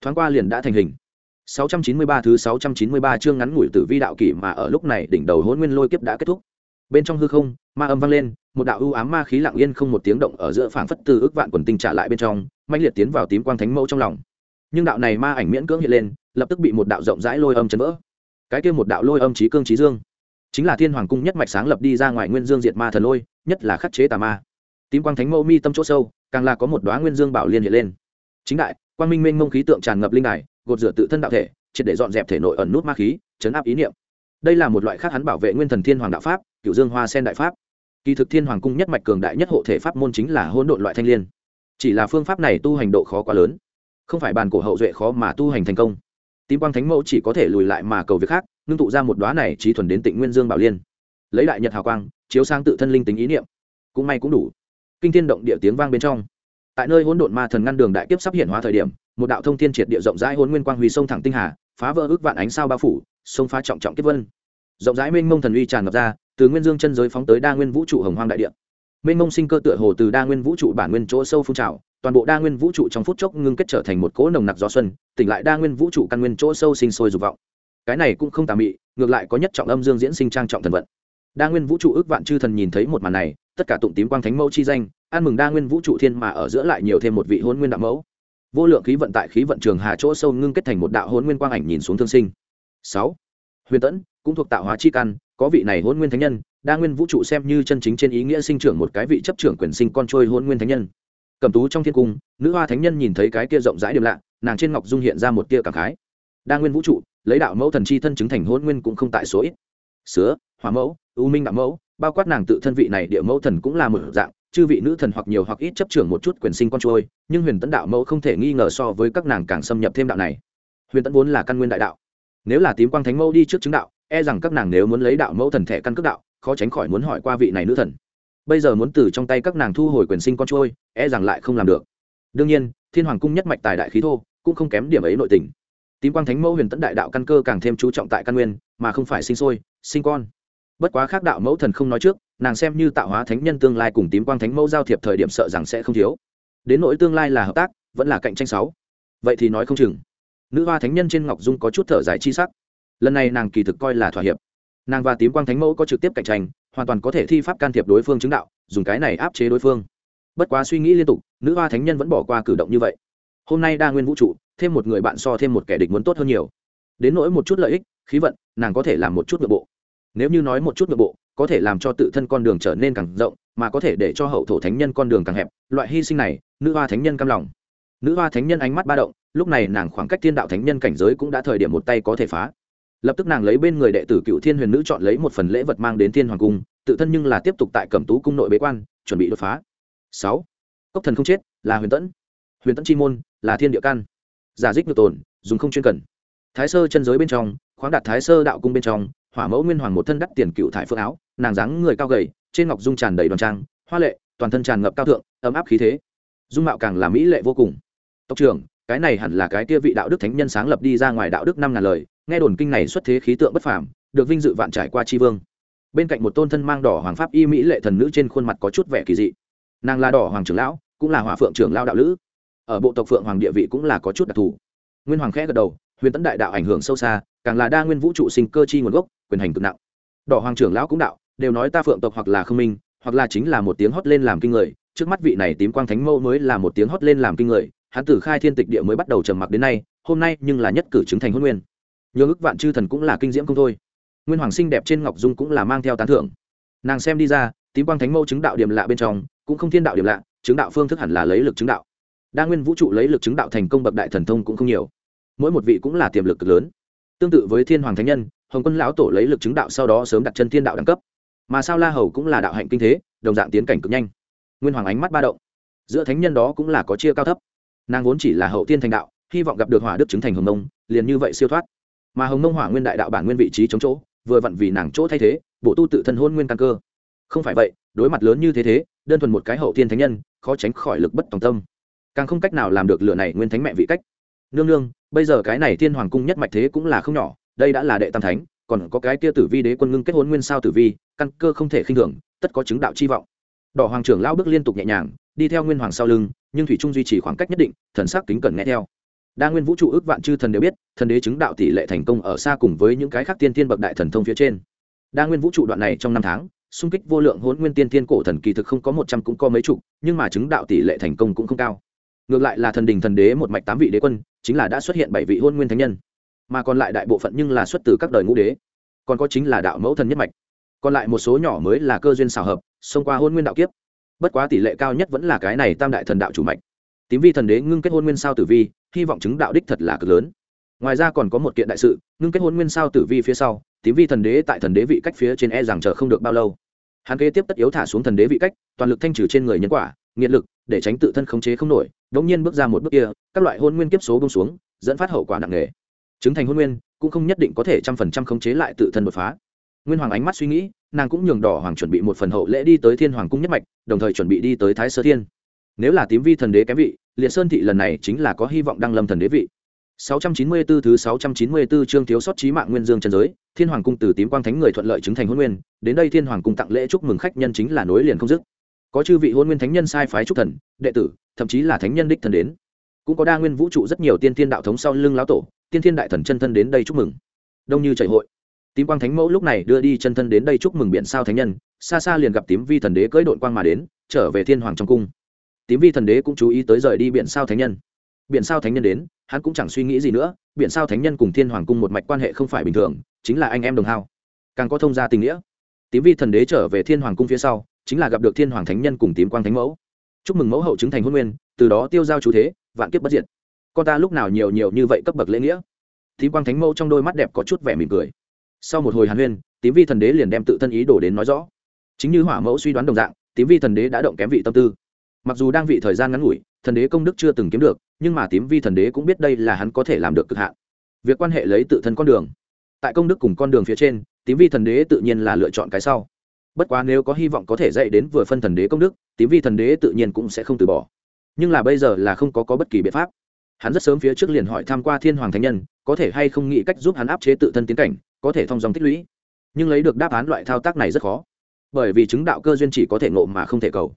Thoáng qua liền đã thành hình. 693 thứ 693 chương ngắn ngủi tử vi đạo kỷ mà ở lúc này đỉnh đầu hôn nguyên lôi kiếp đã kết thúc. Bên trong hư không, ma âm vang lên một đạo ưu ám ma khí lặng yên không một tiếng động ở giữa phảng phất từ ước vạn quần tinh trả lại bên trong mạnh liệt tiến vào tím quang thánh mẫu trong lòng. Nhưng đạo này ma ảnh miễn cưỡng hiện lên, lập tức bị một đạo rộng rãi lôi âm chấn vỡ. Cái kia một đạo lôi âm trí cương trí dương, chính là thiên hoàng cung nhất mạch sáng lập đi ra ngoài nguyên dương diệt ma thần lôi, nhất là khắc chế tà ma. Tím quang thánh mẫu mi tâm chỗ sâu, càng là có một đoá nguyên dương bảo liên hiện lên. Chính đại, quang minh minh mông khí tượng tràn ngập linh đài, gột rửa tự thân đạo thể, triệt để dọn dẹp thể nội ẩn nút ma khí, chấn áp ý niệm. Đây là một loại khác hắn bảo vệ nguyên thần thiên hoàng đạo pháp cựu dương hoa sen đại pháp kỳ thực thiên hoàng cung nhất mạch cường đại nhất hộ thể pháp môn chính là hỗn độn loại thanh l i ê n chỉ là phương pháp này tu hành độ khó quá lớn, không phải bàn cổ hậu duệ khó mà tu hành thành công. Tím quang thánh mẫu chỉ có thể lùi lại mà cầu việc khác, ngưng tụ ra một đoá này trí thuần đến tịnh nguyên dương bảo liên. Lấy đại nhật hào quang, chiếu sang tự thân linh tính ý niệm. Cũng may cũng đủ. Kinh thiên động địa tiếng vang bên trong. Tại nơi hỗn độn ma thần ngăn đường đại kiếp sắp hiện hóa thời điểm, một đạo thông thiên triệt địa rộng rãi hôn nguyên quang huy sông thẳng tinh hà, phá vỡ ước vạn ánh sao bao phủ sông phá trọng trọng kiếp vân. Rộng rãi mênh mông thần uy tràn ngập ra từ nguyên dương chân giới phóng tới đa nguyên vũ trụ hồng hoang đại địa. Mênh mông sinh cơ tựa hồ từ đa nguyên vũ trụ bản nguyên chỗ sâu phun trào, toàn bộ đa nguyên vũ trụ trong phút chốc ngưng kết trở thành một cỗ nồng nặc gió xuân, tỉnh lại đa nguyên vũ trụ căn nguyên chỗ sâu sinh sôi dục vọng. Cái này cũng không tà mị, ngược lại có nhất trọng âm dương diễn sinh trang trọng thần vận. Đa nguyên vũ trụ ước vạn chư thần nhìn thấy một màn này, tất cả tụng tím quang thánh mẫu chi danh, ăn mừng đa nguyên vũ trụ thiên mà ở giữa lại nhiều thêm một vị hôn nguyên đạo mẫu. Vô lượng khí vận tại khí vận trường hà chỗ sâu ngưng kết thành một đạo hôn nguyên quang ảnh nhìn xuống thương sinh. Sáu. Huyền tẫn cũng thuộc tạo hóa chi căn, có vị này hôn nguyên thánh nhân, đa nguyên vũ trụ xem như chân chính trên ý nghĩa sinh trưởng một cái vị chấp trưởng quyền sinh con trôi hôn nguyên thánh nhân. Cầm tú trong thiên cung, nữ hoa thánh nhân nhìn thấy cái kia rộng rãi điểm lạ, nàng trên ngọc dung hiện ra một tia cảm khái. Đa nguyên vũ trụ, lấy đạo mẫu thần chi thân chứng thành hôn nguyên cũng không tại số ít. Sứa, hỏa mẫu, u minh đạo mẫu, bao quát nàng tự thân vị này địa mẫu thần cũng là một dạng, chư vị nữ thần hoặc nhiều hoặc ít chấp trưởng một chút quyền sinh con trôi, nhưng huyền tấn đạo mẫu không thể nghi ngờ so với các nàng càng xâm nhập thêm đạo này. Huyền tấn vốn là căn nguyên đại đạo. Nếu là tím quang thánh mẫu đi trước chứng đạo e rằng các nàng nếu muốn lấy đạo mẫu thần thẻ căn cước đạo, khó tránh khỏi muốn hỏi qua vị này nữ thần. Bây giờ muốn từ trong tay các nàng thu hồi quyền sinh con trôi e rằng lại không làm được. Đương nhiên, thiên hoàng cung nhất mạch tài đại khí thô, cũng không kém điểm ấy nội tình. Tím quang thánh mẫu huyền tấn đại đạo căn cơ càng thêm chú trọng tại căn nguyên, mà không phải sinh sôi, sinh con. Bất quá khác đạo mẫu thần không nói trước, nàng xem như tạo hóa thánh nhân tương lai cùng tím quang thánh mẫu giao thiệp thời điểm sợ rằng sẽ không thiếu. Đến nỗi tương lai là hợp tác, vẫn là cạnh tranh sáu. Vậy thì nói không chừng. Nữ hoa thánh nhân trên ngọc dung có chút thở dài chi sắc lần này nàng kỳ thực coi là thỏa hiệp. Nàng và tím quang thánh mẫu có trực tiếp cạnh tranh, hoàn toàn có thể thi pháp can thiệp đối phương chứng đạo, dùng cái này áp chế đối phương. Bất quá suy nghĩ liên tục, nữ hoa thánh nhân vẫn bỏ qua cử động như vậy. Hôm nay đa nguyên vũ trụ, thêm một người bạn so thêm một kẻ địch muốn tốt hơn nhiều. Đến nỗi một chút lợi ích, khí vận, nàng có thể làm một chút nội bộ. Nếu như nói một chút nội bộ, có thể làm cho tự thân con đường trở nên càng rộng, mà có thể để cho hậu thổ thánh nhân con đường càng hẹp, loại hy sinh này, nữ hoa thánh nhân cam lòng. Nữ hoa thánh nhân ánh mắt ba động, lúc này nàng khoảng cách thiên đạo thánh nhân cảnh giới cũng đã thời điểm một tay có thể phá lập tức nàng lấy bên người đệ tử cựu thiên huyền nữ chọn lấy một phần lễ vật mang đến thiên hoàng cung, tự thân nhưng là tiếp tục tại cẩm tú cung nội bế quan, chuẩn bị đột phá. Sáu, cốc thần không chết, là huyền tẫn. Huyền tẫn chi môn, là thiên địa căn. Giả dích ngược tồn, dùng không chuyên cần. Thái sơ chân giới bên trong, khoáng đạt thái sơ đạo cung bên trong, hỏa mẫu nguyên hoàng một thân đắt tiền cựu thải phương áo, nàng dáng người cao gầy, trên ngọc dung tràn đầy đoàn trang, hoa lệ, toàn thân tràn ngập cao thượng, ấm áp khí thế. Dung mạo càng là mỹ lệ vô cùng. Tộc trưởng, cái này hẳn là cái kia vị đạo đức thánh nhân sáng lập đi ra ngoài đạo đức năm ngàn lời nghe đồn kinh này xuất thế khí tượng bất phàm, được vinh dự vạn trải qua tri vương. Bên cạnh một tôn thân mang đỏ hoàng pháp y mỹ lệ thần nữ trên khuôn mặt có chút vẻ kỳ dị. Nàng là đỏ hoàng trưởng lão, cũng là hỏa phượng trưởng lao đạo lữ. Ở bộ tộc phượng hoàng địa vị cũng là có chút đặc thù. Nguyên hoàng khẽ gật đầu, huyền tấn đại đạo ảnh hưởng sâu xa, càng là đa nguyên vũ trụ sinh cơ chi nguồn gốc, quyền hành cực nặng. Đỏ hoàng trưởng lão cũng đạo, đều nói ta phượng tộc hoặc là không minh, hoặc là chính là một tiếng hót lên làm kinh người, trước mắt vị này tím quang thánh mẫu mới là một tiếng hót lên làm kinh người, hắn từ khai thiên tịch địa mới bắt đầu trầm mặc đến nay, hôm nay nhưng là nhất cử chứng thành hôn nguyên nhớ ức vạn chư thần cũng là kinh diễm không thôi. Nguyên hoàng sinh đẹp trên ngọc dung cũng là mang theo tán thưởng. Nàng xem đi ra, tím quang thánh mẫu chứng đạo điểm lạ bên trong, cũng không thiên đạo điểm lạ, chứng đạo phương thức hẳn là lấy lực chứng đạo. Đa nguyên vũ trụ lấy lực chứng đạo thành công bậc đại thần thông cũng không nhiều. Mỗi một vị cũng là tiềm lực cực lớn. Tương tự với thiên hoàng thánh nhân, hồng quân lão tổ lấy lực chứng đạo sau đó sớm đặt chân thiên đạo đẳng cấp. Mà sao la hầu cũng là đạo hạnh kinh thế, đồng dạng tiến cảnh cực nhanh. Nguyên hoàng ánh mắt ba động. Giữa thánh nhân đó cũng là có chia cao thấp. Nàng vốn chỉ là hậu tiên thành đạo, hy vọng gặp được hỏa đức chứng thành hồng nông liền như vậy siêu thoát mà hồng nông hỏa nguyên đại đạo bản nguyên vị trí chống chỗ, vừa vặn vì nàng chỗ thay thế bộ tu tự thân hôn nguyên căn cơ. Không phải vậy, đối mặt lớn như thế thế, đơn thuần một cái hậu tiên thánh nhân, khó tránh khỏi lực bất tòng tâm. Càng không cách nào làm được lựa này nguyên thánh mẹ vị cách. Nương nương, bây giờ cái này thiên hoàng cung nhất mạch thế cũng là không nhỏ, đây đã là đệ tam thánh, còn có cái kia tử vi đế quân ngưng kết hôn nguyên sao tử vi, căn cơ không thể khinh thường, tất có chứng đạo chi vọng. Đỏ hoàng trưởng lao bước liên tục nhẹ nhàng, đi theo nguyên hoàng sau lưng, nhưng thủy trung duy trì khoảng cách nhất định, thần sắc kính cẩn nghe theo đa nguyên vũ trụ ước vạn chư thần đều biết, thần đế chứng đạo tỷ lệ thành công ở xa cùng với những cái khác tiên tiên bậc đại thần thông phía trên. Đa nguyên vũ trụ đoạn này trong năm tháng, xung kích vô lượng hôn nguyên tiên tiên cổ thần kỳ thực không có một trăm cũng có mấy chục, nhưng mà chứng đạo tỷ lệ thành công cũng không cao. Ngược lại là thần đình thần đế một mạch tám vị đế quân, chính là đã xuất hiện bảy vị hôn nguyên thánh nhân. Mà còn lại đại bộ phận nhưng là xuất từ các đời ngũ đế. Còn có chính là đạo mẫu thần nhất mạch. Còn lại một số nhỏ mới là cơ duyên xào hợp, xông qua hôn nguyên đạo kiếp. Bất quá tỷ lệ cao nhất vẫn là cái này tam đại thần đạo chủ mạch. Tím vi thần đế ngưng kết hôn nguyên sao tử vi hy vọng chứng đạo đích thật là cực lớn. Ngoài ra còn có một kiện đại sự, ngưng kết hôn nguyên sao tử vi phía sau, tím vi thần đế tại thần đế vị cách phía trên e rằng chờ không được bao lâu. Hắn kế tiếp tất yếu thả xuống thần đế vị cách, toàn lực thanh trừ trên người nhân quả, nghiệt lực, để tránh tự thân khống chế không nổi, đống nhiên bước ra một bước kia, các loại hôn nguyên kiếp số bông xuống, dẫn phát hậu quả nặng nề. Chứng thành hôn nguyên, cũng không nhất định có thể trăm phần trăm khống chế lại tự thân đột phá. Nguyên hoàng ánh mắt suy nghĩ, nàng cũng nhường đỏ hoàng chuẩn bị một phần hậu lễ đi tới thiên hoàng cung nhất mạch, đồng thời chuẩn bị đi tới thái sơ thiên. Nếu là tím vi thần đế kém vị liệt sơn thị lần này chính là có hy vọng đăng lâm thần đế vị 694 thứ 694 chương thiếu sót trí mạng nguyên dương chân giới, Thiên Hoàng cung từ tím quang thánh người thuận lợi chứng thành hôn nguyên, đến đây Thiên Hoàng cung tặng lễ chúc mừng khách nhân chính là nối liền không dứt. Có chư vị hôn nguyên thánh nhân sai phái chúc thần, đệ tử, thậm chí là thánh nhân đích thần đến. Cũng có đa nguyên vũ trụ rất nhiều tiên thiên đạo thống sau lưng lão tổ, tiên thiên đại thần chân thân đến đây chúc mừng. Đông như chảy hội. Tím quang thánh mẫu lúc này đưa đi chân thân đến đây chúc mừng biển sao thánh nhân, xa xa liền gặp tím vi thần đế cưỡi độn quang mà đến, trở về Thiên Hoàng trong cung. Tím vi thần đế cũng chú ý tới rời đi biển sao thánh nhân. Biển sao thánh nhân đến, hắn cũng chẳng suy nghĩ gì nữa, biển sao thánh nhân cùng thiên hoàng cung một mạch quan hệ không phải bình thường, chính là anh em đồng hao. Càng có thông gia tình nghĩa. Tím vi thần đế trở về thiên hoàng cung phía sau, chính là gặp được thiên hoàng thánh nhân cùng tím quang thánh mẫu. Chúc mừng mẫu hậu chứng thành hôn nguyên, từ đó tiêu giao chú thế, vạn kiếp bất diệt. Con ta lúc nào nhiều nhiều như vậy cấp bậc lễ nghĩa. Tím quang thánh mẫu trong đôi mắt đẹp có chút vẻ mỉm cười. Sau một hồi hàn huyên, tím vi thần đế liền đem tự thân ý đổ đến nói rõ. Chính như hỏa mẫu suy đoán đồng dạng, tím vi thần đế đã động kém vị tâm tư mặc dù đang vị thời gian ngắn ngủi thần đế công đức chưa từng kiếm được nhưng mà tím vi thần đế cũng biết đây là hắn có thể làm được cực hạn. Việc quan hệ lấy tự thân con đường. Tại công đức cùng con đường phía trên tím vi thần đế tự nhiên là lựa chọn cái sau. Bất quá nếu có hy vọng có thể dạy đến vừa phân thần đế công đức tím vi thần đế tự nhiên cũng sẽ không từ bỏ. Nhưng là bây giờ là không có, có bất kỳ biện pháp. Hắn rất sớm phía trước liền hỏi tham q u a thiên hoàng thánh nhân có thể hay không nghĩ cách giúp hắn áp chế tự thân tiến cảnh có thể thông dòng tích lũy. Nhưng lấy được đáp án loại thao tác này rất khó. Bởi vì chứng đạo cơ duyên chỉ có thể ngộ mà không thể cầu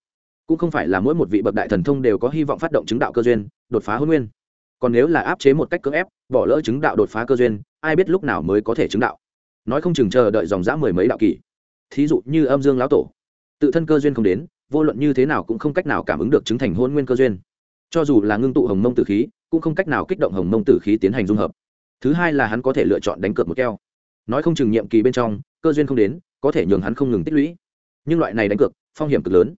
cũng không phải là mỗi một vị bậc đại thần thông đều có hy vọng phát động chứng đạo cơ duyên, đột phá hôn nguyên. Còn nếu là áp chế một cách cưỡng ép, bỏ lỡ chứng đạo đột phá cơ duyên, ai biết lúc nào mới có thể chứng đạo. Nói không chừng chờ đợi dòng dã mười mấy đạo kỳ. thí dụ như âm dương lão tổ, tự thân cơ duyên không đến, vô luận như thế nào cũng không cách nào cảm ứng được chứng thành hôn nguyên cơ duyên. Cho dù là ngưng tụ hồng mông tử khí, cũng không cách nào kích động hồng mông tử khí tiến hành dung hợp. Thứ hai là hắn có thể lựa chọn đánh cược một keo. Nói không chừng nhiệm kỳ bên trong, cơ duyên không đến, có thể nhường hắn không ngừng tích lũy. Nhưng loại này đánh cược, phong hiểm cực lớn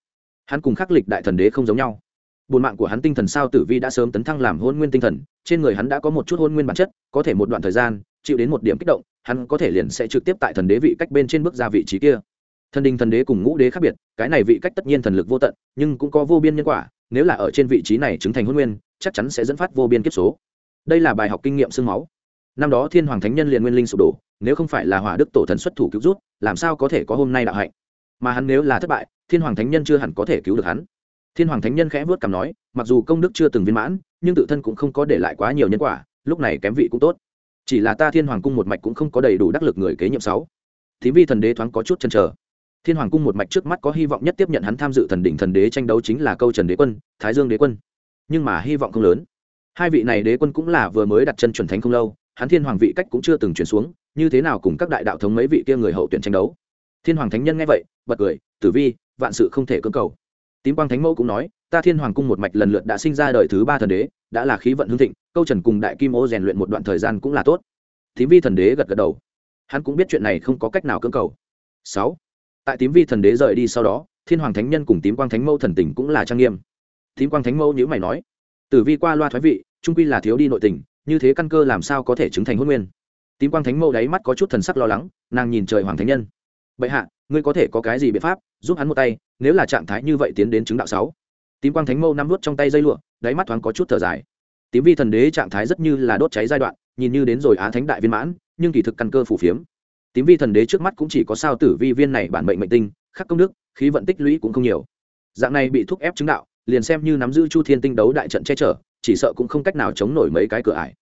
hắn cùng khắc lịch đại thần đế không giống nhau. Bồn mạng của hắn tinh thần sao tử vi đã sớm tấn thăng làm hôn nguyên tinh thần, trên người hắn đã có một chút hôn nguyên bản chất, có thể một đoạn thời gian, chịu đến một điểm kích động, hắn có thể liền sẽ trực tiếp tại thần đế vị cách bên trên bước ra vị trí kia. Thần đình thần đế cùng ngũ đế khác biệt, cái này vị cách tất nhiên thần lực vô tận, nhưng cũng có vô biên nhân quả, nếu là ở trên vị trí này chứng thành hôn nguyên, chắc chắn sẽ dẫn phát vô biên kiếp số. Đây là bài học kinh nghiệm sương máu. Năm đó thiên hoàng thánh nhân liền nguyên linh sụp đổ, nếu không phải là hỏa đức tổ thần xuất thủ cứu rút làm sao có thể có hôm nay đạo hạnh? Mà hắn nếu là thất bại, thiên hoàng thánh nhân chưa hẳn có thể cứu được hắn. Thiên hoàng thánh nhân khẽ vớt cảm nói, mặc dù công đức chưa từng viên mãn, nhưng tự thân cũng không có để lại quá nhiều nhân quả, lúc này kém vị cũng tốt. Chỉ là ta thiên hoàng cung một mạch cũng không có đầy đủ đắc lực người kế nhiệm sáu. Thí vi thần đế thoáng có chút chần chờ. Thiên hoàng cung một mạch trước mắt có hy vọng nhất tiếp nhận hắn tham dự thần đỉnh thần đế tranh đấu chính là câu trần đế quân, thái dương đế quân. Nhưng mà hy vọng không lớn. Hai vị này đế quân cũng là vừa mới đặt chân chuẩn thánh không lâu, hắn thiên hoàng vị cách cũng chưa từng chuyển xuống, như thế nào cùng các đại đạo thống mấy vị kia người hậu tuyển tranh đấu? Thiên hoàng thánh nhân nghe vậy, bật cười, tử vi, vạn sự không thể cưỡng cầu. Tím quang thánh mẫu cũng nói, ta thiên hoàng cung một mạch lần lượt đã sinh ra đời thứ ba thần đế, đã là khí vận hương thịnh, câu trần cùng đại kim ô rèn luyện một đoạn thời gian cũng là tốt. Tím vi thần đế gật gật đầu. Hắn cũng biết chuyện này không có cách nào cưỡng cầu. Sáu. Tại tím vi thần đế rời đi sau đó, thiên hoàng thánh nhân cùng tím quang thánh mẫu thần tình cũng là trang nghiêm. Tím quang thánh mẫu nhữ mày nói, tử vi qua loa thoái vị, trung quy là thiếu đi nội tình, như thế căn cơ làm sao có thể chứng thành hôn nguyên? Tím quang thánh mẫu đáy mắt có chút thần sắc lo lắng, nàng nhìn trời hoàng thánh nhân bệ hạ, ngươi có thể có cái gì biện pháp, giúp hắn một tay, nếu là trạng thái như vậy tiến đến chứng đạo sáu. Tím quang thánh mâu nắm nuốt trong tay dây lụa, đáy mắt thoáng có chút thở dài. Tím vi thần đế trạng thái rất như là đốt cháy giai đoạn, nhìn như đến rồi á thánh đại viên mãn, nhưng kỳ thực căn cơ phủ phiếm. Tím vi thần đế trước mắt cũng chỉ có sao tử vi viên này bản mệnh mệnh tinh, khắc công đức, khí vận tích lũy cũng không nhiều. Dạng này bị thúc ép chứng đạo, liền xem như nắm giữ chu thiên tinh đấu đại trận che chở, chỉ sợ cũng không cách nào chống nổi mấy cái cửa ải.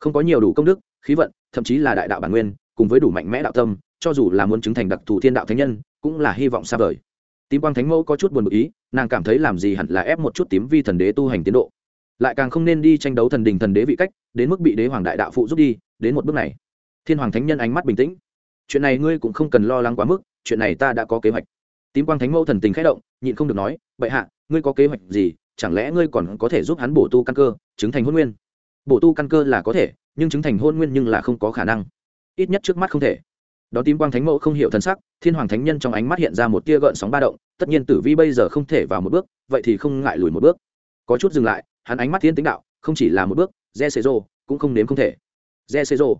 Không có nhiều đủ công đức, khí vận, thậm chí là đại đạo bản nguyên cùng với đủ mạnh mẽ đạo tâm, cho dù là muốn chứng thành đặc thù thiên đạo thánh nhân, cũng là hy vọng xa vời. Tím quang thánh mẫu có chút buồn bực ý, nàng cảm thấy làm gì hẳn là ép một chút tím vi thần đế tu hành tiến độ. Lại càng không nên đi tranh đấu thần đình thần đế vị cách, đến mức bị đế hoàng đại đạo phụ giúp đi, đến một bước này. Thiên hoàng thánh nhân ánh mắt bình tĩnh. Chuyện này ngươi cũng không cần lo lắng quá mức, chuyện này ta đã có kế hoạch. Tím quang thánh mẫu thần tình khẽ động, nhịn không được nói, bệ hạ, ngươi có kế hoạch gì? Chẳng lẽ ngươi còn có thể giúp hắn bổ tu căn cơ, chứng thành hôn nguyên? Bổ tu căn cơ là có thể, nhưng chứng thành hôn nguyên nhưng là không có khả năng ít nhất trước mắt không thể. Đó tím quang thánh mẫu không hiểu thân sắc, thiên hoàng thánh nhân trong ánh mắt hiện ra một tia gợn sóng ba động, tất nhiên tử vi bây giờ không thể vào một bước, vậy thì không ngại lùi một bước. Có chút dừng lại, hắn ánh mắt thiên tính đạo, không chỉ là một bước re rô cũng không nếm không thể. Re xê rô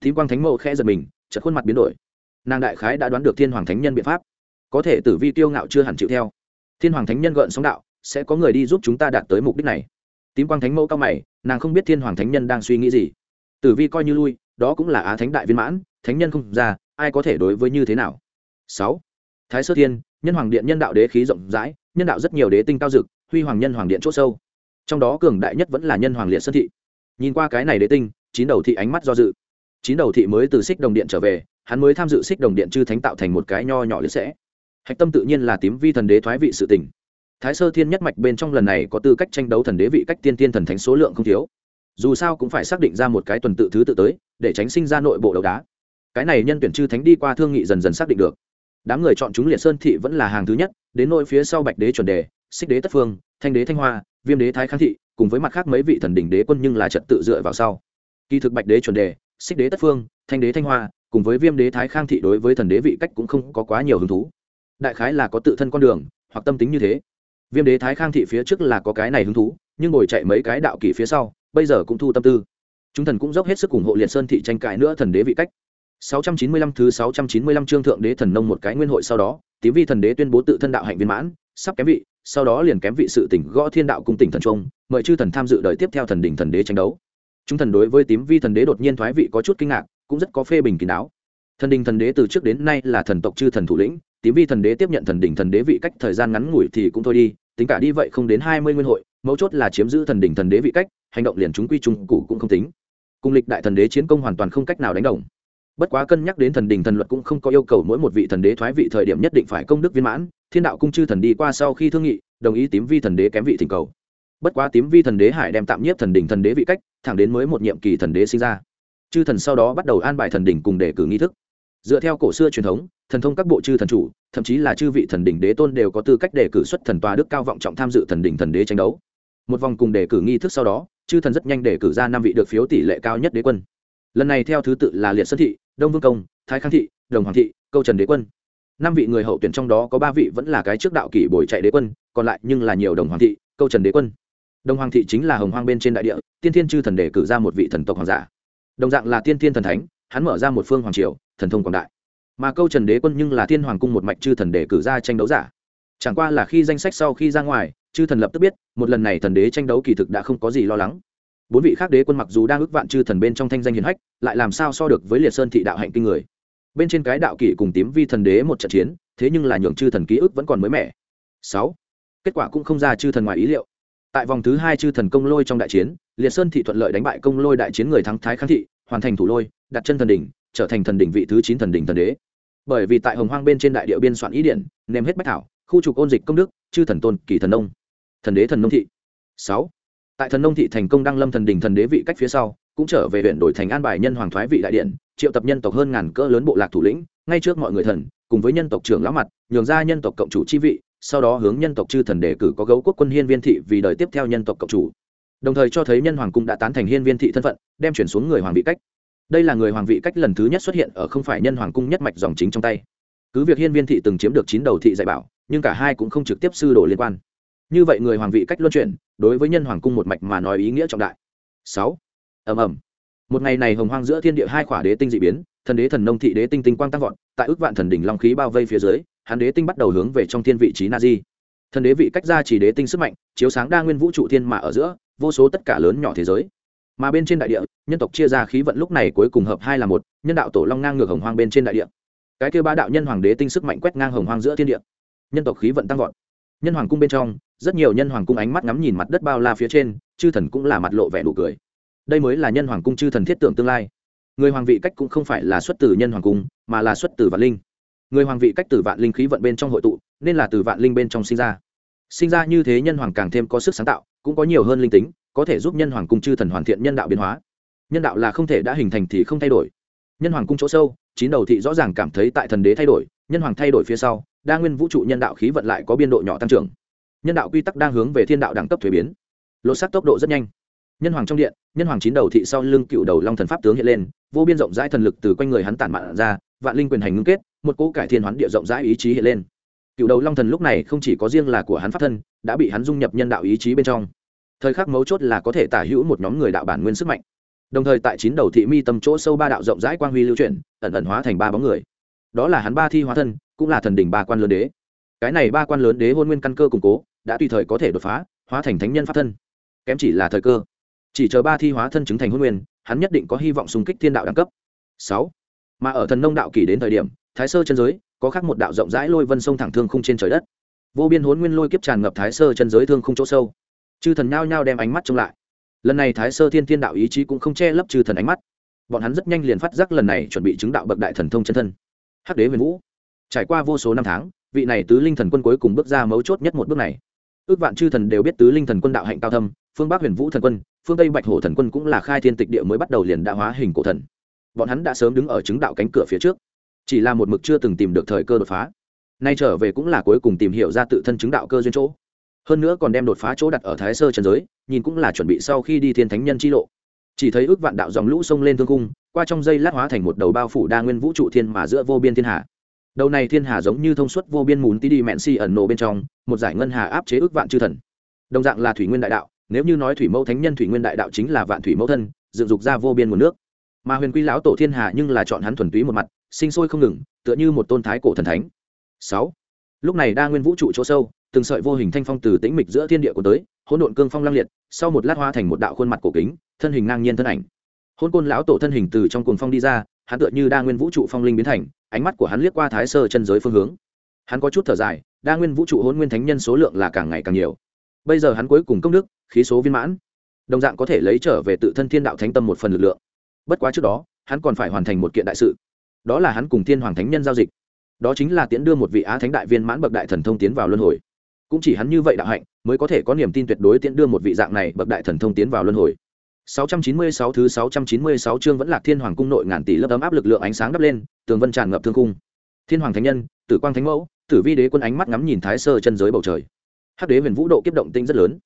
tím quang thánh mẫu khẽ giật mình, chợt khuôn mặt biến đổi. Nàng đại khái đã đoán được thiên hoàng thánh nhân biện pháp. Có thể tử vi tiêu ngạo chưa hẳn chịu theo. Thiên hoàng thánh nhân gợn sóng đạo, sẽ có người đi giúp chúng ta đạt tới mục đích này. Tím quang thánh mẫu cao mày, nàng không biết thiên hoàng thánh nhân đang suy nghĩ gì. Tử vi coi như lui đó cũng là á thánh đại viên mãn, thánh nhân không ra, ai có thể đối với như thế nào? Sáu, thái sơ thiên, nhân hoàng điện nhân đạo đế khí rộng rãi, nhân đạo rất nhiều đế tinh cao dực, huy hoàng nhân hoàng điện c h ỗ sâu. Trong đó cường đại nhất vẫn là nhân hoàng liệt sơn thị. Nhìn qua cái này đế tinh, chín đầu thị ánh mắt do dự. Chín đầu thị mới từ xích đồng điện trở về, hắn mới tham dự xích đồng điện chư thánh tạo thành một cái nho nhỏ liệt sẽ. Hạch tâm tự nhiên là tím vi thần đế thoái vị sự tỉnh thái sơ thiên nhất mạch bên trong lần này có tư cách tranh đấu thần đế vị cách tiên tiên thần thánh số lượng không thiếu dù sao cũng phải xác định ra một cái tuần tự thứ tự tới, để tránh sinh ra nội bộ đấu đá. Cái này nhân tuyển chư thánh đi qua thương nghị dần dần xác định được. Đám người chọn chúng liệt sơn thị vẫn là hàng thứ nhất, đến nội phía sau bạch đế chuẩn đề, xích đế tất phương, thanh đế thanh hoa, viêm đế thái khang thị, cùng với mặt khác mấy vị thần đỉnh đế quân nhưng là trật tự dựa vào sau. Kỳ thực bạch đế chuẩn đề, xích đế tất phương, thanh đế thanh hoa, cùng với viêm đế thái khang thị đối với thần đế vị cách cũng không có quá nhiều hứng thú. Đại khái là có tự thân con đường, hoặc tâm tính như thế. Viêm đế thái khang thị phía trước là có cái này hứng thú, nhưng ngồi chạy mấy cái đạo kỷ phía sau bây giờ cũng thu tâm tư chúng thần cũng dốc hết sức ủng hộ liệt sơn thị tranh cãi nữa thần đế vị cách 695 thứ 695 chương thượng đế thần nông một cái nguyên hội sau đó, tím vi thần đế tuyên bố tự thân đạo hạnh viên mãn, sắp kém vị, sau đó liền kém vị sự tỉnh gõ thiên đạo cung tỉnh thần trung, mời chư thần tham dự đời tiếp theo thần đỉnh thần đế tranh đấu. Chúng thần đối với tím vi thần đế đột nhiên thoái vị có chút kinh ngạc, cũng rất có phê bình kín đáo. Thần đỉnh thần đế từ trước đến nay là thần tộc chư thần thủ lĩnh, tím vi thần đế tiếp nhận thần đỉnh thần đế vị cách thời gian ngắn ngủi thì cũng thôi đi, tính cả đi vậy không đến 20 nguyên hội, mấu chốt là chiếm giữ thần đỉnh thần đế vị cách, hành động liền chúng quy trung cụ cũng không tính. Cung lịch đại thần đế chiến công hoàn toàn không cách nào đánh đồng. Bất quá cân nhắc đến thần đình thần luật cũng không có yêu cầu mỗi một vị thần đế thoái vị thời điểm nhất định phải công đức viên mãn, thiên đạo cung chư thần đi qua sau khi thương nghị, đồng ý tím vi thần đế kém vị thỉnh cầu. Bất quá tím vi thần đế hải đem tạm nhiếp thần đình thần đế vị cách, thẳng đến mới một nhiệm kỳ thần đế sinh ra. Chư thần sau đó bắt đầu an bài thần đình cùng đề cử nghi thức. Dựa theo cổ xưa truyền thống, thần thông các bộ chư thần chủ, thậm chí là chư vị thần đình đế tôn đều có tư cách đề cử xuất thần tòa đức cao vọng trọng tham dự thần đình thần đế tranh đấu. Một vòng cùng đề cử nghi thức sau đó chư thần rất nhanh để cử ra năm vị được phiếu tỷ lệ cao nhất đế quân. Lần này theo thứ tự là liệt sơn thị, đông vương công, thái khang thị, đồng hoàng thị, câu trần đế quân. Năm vị người hậu tuyển trong đó có ba vị vẫn là cái trước đạo kỷ bồi chạy đế quân, còn lại nhưng là nhiều đồng hoàng thị, câu trần đế quân. Đồng hoàng thị chính là hồng hoang bên trên đại địa, tiên thiên chư thần để cử ra một vị thần tộc hoàng giả. Đồng dạng là tiên thiên thần thánh, hắn mở ra một phương hoàng triều, thần thông quảng đại. Mà câu trần đế quân nhưng là thiên hoàng cung một mạch chư thần để cử ra tranh đấu giả chẳng qua là khi danh sách sau khi ra ngoài, chư thần lập tức biết, một lần này thần đế tranh đấu kỳ thực đã không có gì lo lắng. Bốn vị khác đế quân mặc dù đang ước vạn chư thần bên trong thanh danh hiền hách, lại làm sao so được với liệt sơn thị đạo hạnh kinh người. Bên trên cái đạo kỷ cùng tím vi thần đế một trận chiến, thế nhưng là nhường chư thần ký ức vẫn còn mới mẻ. Sáu, kết quả cũng không ra chư thần ngoài ý liệu. Tại vòng thứ hai chư thần công lôi trong đại chiến, liệt sơn thị thuận lợi đánh bại công lôi đại chiến người thắng thái kháng thị, hoàn thành thủ lôi, đặt chân thần đỉnh, trở thành thần đỉnh vị thứ chín thần đỉnh thần đế. Bởi vì tại hồng hoang bên trên đại địa biên soạn ý điện nêm hết bách thảo khu trục ôn dịch công đức, chư thần tôn, kỳ thần nông. Thần đế thần nông thị. Sáu. Tại thần nông thị thành công đăng lâm thần đỉnh thần đế vị cách phía sau, cũng trở về huyện đổi thành an bài nhân hoàng thoái vị đại điện, triệu tập nhân tộc hơn ngàn cỡ lớn bộ lạc thủ lĩnh, ngay trước mọi người thần, cùng với nhân tộc trưởng lão mặt, nhường ra nhân tộc cộng chủ chi vị, sau đó hướng nhân tộc chư thần đề cử có gấu quốc quân hiên viên thị vì đời tiếp theo nhân tộc cộng chủ. Đồng thời cho thấy nhân hoàng cung đã tán thành hiên viên thị thân phận, đem chuyển xuống người hoàng vị cách. Đây là người hoàng vị cách lần thứ nhất xuất hiện ở không phải nhân hoàng cung nhất mạch dòng chính trong tay. Cứ việc hiên viên thị từng chiếm được chín đầu thị dạy bảo nhưng cả hai cũng không trực tiếp sư đồ liên quan. Như vậy người hoàng vị cách luân chuyển, đối với nhân hoàng cung một mạch mà nói ý nghĩa trọng đại. Sáu. Ầm ầm. Một ngày này hồng hoang giữa thiên địa hai khỏa đế tinh dị biến, thần đế thần nông thị đế tinh tinh quang tăng vọt, tại ước vạn thần đỉnh long khí bao vây phía dưới, hắn đế tinh bắt đầu hướng về trong thiên vị trí na di thần đế vị cách ra chỉ đế tinh sức mạnh, chiếu sáng đa nguyên vũ trụ thiên mà ở giữa, vô số tất cả lớn nhỏ thế giới. Mà bên trên đại địa, nhân tộc chia ra khí vận lúc này cuối cùng hợp hai là một, nhân đạo tổ long ngang ngược hồng hoang bên trên đại địa. Cái kêu ba đạo nhân hoàng đế tinh sức mạnh quét ngang hồng hoang giữa thiên địa nhân tộc khí vận tăng vọt. Nhân hoàng cung bên trong, rất nhiều nhân hoàng cung ánh mắt ngắm nhìn mặt đất bao la phía trên, chư thần cũng là mặt lộ vẻ nụ cười. Đây mới là nhân hoàng cung chư thần thiết tưởng tương lai. Người hoàng vị cách cũng không phải là xuất từ nhân hoàng cung, mà là xuất từ vạn linh. Người hoàng vị cách từ vạn linh khí vận bên trong hội tụ, nên là từ vạn linh bên trong sinh ra. Sinh ra như thế nhân hoàng càng thêm có sức sáng tạo, cũng có nhiều hơn linh tính, có thể giúp nhân hoàng cung chư thần hoàn thiện nhân đạo biến hóa. Nhân đạo là không thể đã hình thành thì không thay đổi. Nhân hoàng cung chỗ sâu, chín đầu thị rõ ràng cảm thấy tại thần đế thay đổi, nhân hoàng thay đổi phía sau đa nguyên vũ trụ nhân đạo khí vận lại có biên độ nhỏ tăng trưởng. Nhân đạo quy tắc đang hướng về thiên đạo đẳng cấp thuế biến. Lột xác tốc độ rất nhanh. Nhân hoàng trong điện, nhân hoàng chín đầu thị sau lưng cựu đầu long thần pháp tướng hiện lên, vô biên rộng rãi thần lực từ quanh người hắn tản mạn ra, vạn linh quyền hành ngưng kết, một cỗ cải thiên hoán địa rộng rãi ý chí hiện lên. Cựu đầu long thần lúc này không chỉ có riêng là của hắn pháp thân, đã bị hắn dung nhập nhân đạo ý chí bên trong. Thời khắc mấu chốt là có thể tả hữu một nhóm người đạo bản nguyên sức mạnh. Đồng thời tại chín đầu thị mi tâm chỗ sâu ba đạo rộng rãi quang huy lưu chuyển, ẩn ẩn hóa thành ba bóng người. Đó là hắn ba thi hóa thân cũng là thần đỉnh ba quan lớn đế. Cái này ba quan lớn đế hôn nguyên căn cơ củng cố, đã tùy thời có thể đột phá, hóa thành thánh nhân pháp thân. Kém chỉ là thời cơ. Chỉ chờ ba thi hóa thân chứng thành hôn nguyên, hắn nhất định có hy vọng xung kích thiên đạo đẳng cấp. Sáu. Mà ở thần nông đạo kỳ đến thời điểm, thái sơ chân giới, có khác một đạo rộng rãi lôi vân sông thẳng thương khung trên trời đất. Vô biên hốn nguyên lôi kiếp tràn ngập thái sơ chân giới thương khung chỗ sâu. Chư thần nhao nhao đem ánh mắt trông lại. Lần này thái sơ thiên thiên đạo ý chí cũng không che lấp chư thần ánh mắt. Bọn hắn rất nhanh liền phát giác lần này chuẩn bị chứng đạo bậc đại thần thông chân thân. Hắc đế huyền vũ trải qua vô số năm tháng, vị này tứ linh thần quân cuối cùng bước ra mấu chốt nhất một bước này. Ước vạn chư thần đều biết tứ linh thần quân đạo hạnh cao thâm, phương bắc huyền vũ thần quân, phương tây bạch hổ thần quân cũng là khai thiên tịch địa mới bắt đầu liền đã hóa hình cổ thần. Bọn hắn đã sớm đứng ở chứng đạo cánh cửa phía trước, chỉ là một mực chưa từng tìm được thời cơ đột phá. Nay trở về cũng là cuối cùng tìm hiểu ra tự thân chứng đạo cơ duyên chỗ. Hơn nữa còn đem đột phá chỗ đặt ở thái sơ trần giới, nhìn cũng là chuẩn bị sau khi đi thiên thánh nhân chi lộ. Chỉ thấy ước vạn đạo dòng lũ sông lên thương cung qua trong dây lát hóa thành một đầu bao phủ đa nguyên vũ trụ thiên mà giữa vô biên thiên hà đầu này thiên hà giống như thông suốt vô biên mùn tí đi mẹn si ẩn nổ bên trong, một giải ngân hà áp chế ước vạn chư thần. Đồng dạng là thủy nguyên đại đạo, nếu như nói thủy mẫu thánh nhân thủy nguyên đại đạo chính là vạn thủy mẫu thân, dựng dục ra vô biên nguồn nước. Mà huyền quy lão tổ thiên hà nhưng là chọn hắn thuần túy một mặt, sinh sôi không ngừng, tựa như một tôn thái cổ thần thánh. Sáu. Lúc này đa nguyên vũ trụ chỗ sâu, từng sợi vô hình thanh phong từ tĩnh mịch giữa thiên địa của tới, hỗn độn cương phong lăng liệt, sau một lát hoa thành một đạo khuôn mặt cổ kính, thân hình ngang nhiên thân ảnh. Hôn côn lão tổ thân hình từ trong cuồng phong đi ra hắn tựa như đa nguyên vũ trụ phong linh biến thành, ánh mắt của hắn liếc qua thái sơ chân giới phương hướng. Hắn có chút thở dài, đa nguyên vũ trụ hôn nguyên thánh nhân số lượng là càng ngày càng nhiều. Bây giờ hắn cuối cùng công đức, khí số viên mãn. Đồng dạng có thể lấy trở về tự thân thiên đạo thánh tâm một phần lực lượng. Bất quá trước đó, hắn còn phải hoàn thành một kiện đại sự. Đó là hắn cùng thiên hoàng thánh nhân giao dịch. Đó chính là tiễn đưa một vị á thánh đại viên mãn bậc đại thần thông tiến vào luân hồi. Cũng chỉ hắn như vậy đạo hạnh, mới có thể có niềm tin tuyệt đối tiễn đưa một vị dạng này bậc đại thần thông tiến vào luân hồi. 696 thứ 696 chương vẫn là Thiên Hoàng cung nội ngàn tỷ lớp ấm áp lực lượng ánh sáng đắp lên, tường vân tràn ngập thương cung. Thiên Hoàng thánh nhân, Tử Quang thánh mẫu, Tử Vi đế quân ánh mắt ngắm nhìn Thái Sơ chân giới bầu trời. Hắc đế Huyền Vũ độ kiếp động tinh rất lớn,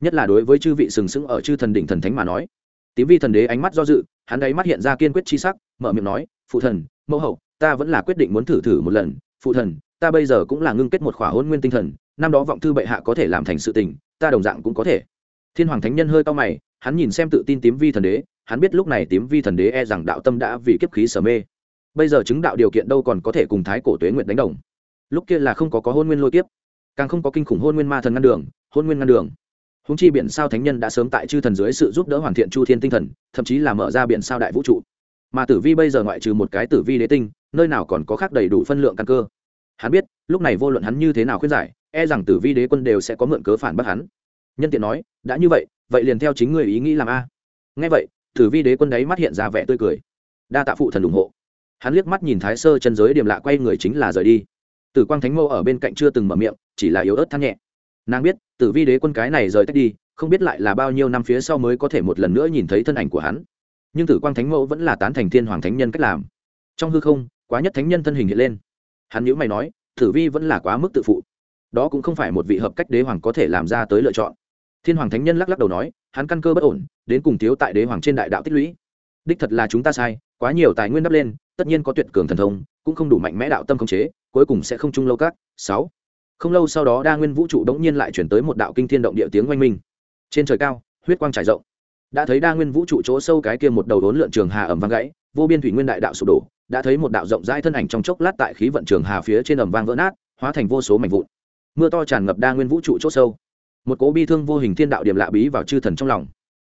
nhất là đối với chư vị sừng sững ở chư thần đỉnh thần thánh mà nói. Tím Vi thần đế ánh mắt do dự, hắn ấy mắt hiện ra kiên quyết chi sắc, mở miệng nói, "Phụ thần, mẫu hậu, ta vẫn là quyết định muốn thử thử một lần, phụ thần, ta bây giờ cũng là ngưng kết một khỏa hôn nguyên tinh thần, năm đó vọng thư bệ hạ có thể làm thành sự tình, ta đồng dạng cũng có thể." Thiên Hoàng thánh nhân hơi cau mày, hắn nhìn xem tự tin tím vi thần đế, hắn biết lúc này tím vi thần đế e rằng đạo tâm đã vì kiếp khí sở mê. Bây giờ chứng đạo điều kiện đâu còn có thể cùng thái cổ tuế nguyện đánh đồng. Lúc kia là không có có hôn nguyên lôi kiếp, càng không có kinh khủng hôn nguyên ma thần ngăn đường, hôn nguyên ngăn đường. Húng chi biển sao thánh nhân đã sớm tại chư thần dưới sự giúp đỡ hoàn thiện chu thiên tinh thần, thậm chí là mở ra biển sao đại vũ trụ. Mà tử vi bây giờ ngoại trừ một cái tử vi đế tinh, nơi nào còn có khác đầy đủ phân lượng căn cơ. Hắn biết, lúc này vô luận hắn như thế nào khuyên giải e rằng tử vi đế quân đều sẽ có mượn cớ phản bác hắn nhân tiện nói, đã như vậy vậy liền theo chính người ý nghĩ làm a. Ngay vậy, tử vi đế quân đấy mắt hiện ra vẻ tươi cười. Đa tạ phụ thần ủng hộ. Hắn liếc mắt nhìn thái sơ chân giới điểm lạ quay người chính là rời đi. Tử quang thánh mâu ở bên cạnh chưa từng mở miệng, chỉ là yếu ớt than nhẹ. Nàng biết, tử vi đế quân cái này rời tách đi, không biết lại là bao nhiêu năm phía sau mới có thể một lần nữa nhìn thấy thân ảnh của hắn. Nhưng tử quang thánh mẫu vẫn là tán thành thiên hoàng thánh nhân cách làm. Trong hư không, quá nhất thánh nhân thân hình hiện lên. Hắn nhữ mày nói, tử vi vẫn là quá mức tự phụ. Đó cũng không phải một vị hợp cách đế hoàng có thể làm ra tới lựa chọn thiên hoàng thánh nhân lắc lắc đầu nói, hắn căn cơ bất ổn, đến cùng thiếu tại đế hoàng trên đại đạo tích lũy. Đích thật là chúng ta sai, quá nhiều tài nguyên đắp lên, tất nhiên có tuyệt cường thần thông, cũng không đủ mạnh mẽ đạo tâm khống chế, cuối cùng sẽ không chung lâu các. Sáu. Không lâu sau đó đa nguyên vũ trụ đống nhiên lại chuyển tới một đạo kinh thiên động địa tiếng oanh minh. Trên trời cao, huyết quang trải rộng. Đã thấy đa nguyên vũ trụ chỗ sâu cái kia một đầu đốn lượn trường hà ẩm vang gãy, vô biên thủy nguyên đại đạo sụp đổ, đã thấy một đạo rộng rãi thân ảnh trong chốc lát tại khí vận trường hà phía trên ẩm vang vỡ nát, hóa thành vô số mảnh vụn. Mưa to tràn ngập đa nguyên vũ trụ chỗ sâu một cố bi thương vô hình thiên đạo điểm lạ bí vào chư thần trong lòng.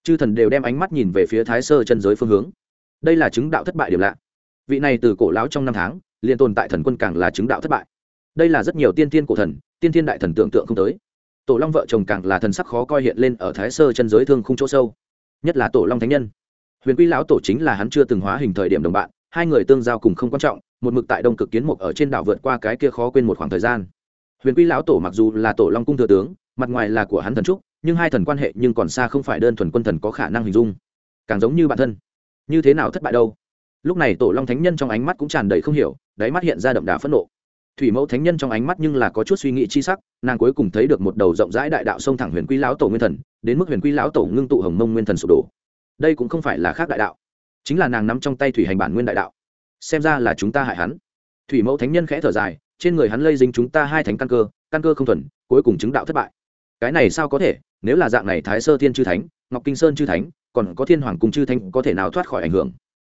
Chư thần đều đem ánh mắt nhìn về phía thái sơ chân giới phương hướng. Đây là chứng đạo thất bại điểm lạ. Vị này từ cổ lão trong năm tháng, liền tồn tại thần quân càng là chứng đạo thất bại. Đây là rất nhiều tiên tiên cổ thần, tiên tiên đại thần tưởng tượng không tới. Tổ long vợ chồng càng là thần sắc khó coi hiện lên ở thái sơ chân giới thương không chỗ sâu. Nhất là tổ long thánh nhân. Huyền quy lão tổ chính là hắn chưa từng hóa hình thời điểm đồng bạn, hai người tương giao cùng không quan trọng, một mực tại đông cực kiến mục ở trên đảo vượt qua cái kia khó quên một khoảng thời gian. Huyền quy lão tổ mặc dù là tổ long cung thừa tướng mặt ngoài là của hắn thần trúc, nhưng hai thần quan hệ nhưng còn xa không phải đơn thuần quân thần có khả năng hình dung. Càng giống như bản thân. Như thế nào thất bại đâu? Lúc này tổ long thánh nhân trong ánh mắt cũng tràn đầy không hiểu, đáy mắt hiện ra đậm đà phẫn nộ. Thủy mẫu thánh nhân trong ánh mắt nhưng là có chút suy nghĩ chi sắc, nàng cuối cùng thấy được một đầu rộng rãi đại đạo sông thẳng huyền quy lão tổ nguyên thần, đến mức huyền quy lão tổ ngưng tụ hồng mông nguyên thần sụp đổ. Đây cũng không phải là khác đại đạo, chính là nàng nắm trong tay thủy hành bản nguyên đại đạo. Xem ra là chúng ta hại hắn. Thủy mẫu thánh nhân khẽ thở dài, trên người hắn lây dính chúng ta hai thánh căn cơ căn cơ không thuần, cuối cùng chứng đạo thất bại cái này sao có thể? Nếu là dạng này thái sơ thiên chư thánh, ngọc kinh sơn chư thánh, còn có thiên hoàng cùng chư thánh có thể nào thoát khỏi ảnh hưởng?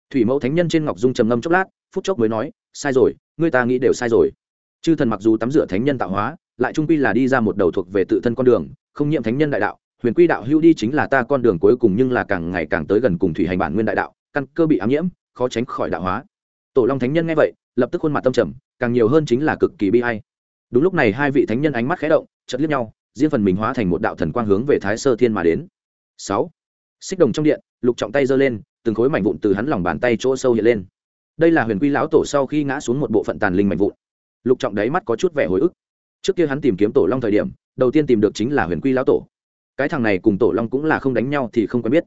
Thủy mẫu thánh nhân trên ngọc dung trầm ngâm chốc lát, phút chốc mới nói, sai rồi, người ta nghĩ đều sai rồi. Chư thần mặc dù tắm rửa thánh nhân tạo hóa, lại trung quy là đi ra một đầu thuộc về tự thân con đường, không nhiễm thánh nhân đại đạo, huyền quy đạo hưu đi chính là ta con đường cuối cùng nhưng là càng ngày càng tới gần cùng thủy hành bản nguyên đại đạo, căn cơ bị ám nhiễm, khó tránh khỏi đạo hóa. Tổ long thánh nhân nghe vậy, lập tức khuôn mặt tâm trầm, càng nhiều hơn chính là cực kỳ bi hay đúng lúc này hai vị thánh nhân ánh mắt khé động chật liếc nhau riêng phần mình hóa thành một đạo thần quang hướng về thái sơ thiên mà đến. Sáu. Xích đồng trong điện, lục trọng tay giơ lên, từng khối mảnh vụn từ hắn lòng bàn tay chỗ sâu hiện lên. Đây là huyền quy lão tổ sau khi ngã xuống một bộ phận tàn linh mảnh vụn. Lục trọng đáy mắt có chút vẻ hồi ức. Trước kia hắn tìm kiếm tổ long thời điểm, đầu tiên tìm được chính là huyền quy lão tổ. Cái thằng này cùng tổ long cũng là không đánh nhau thì không quen biết.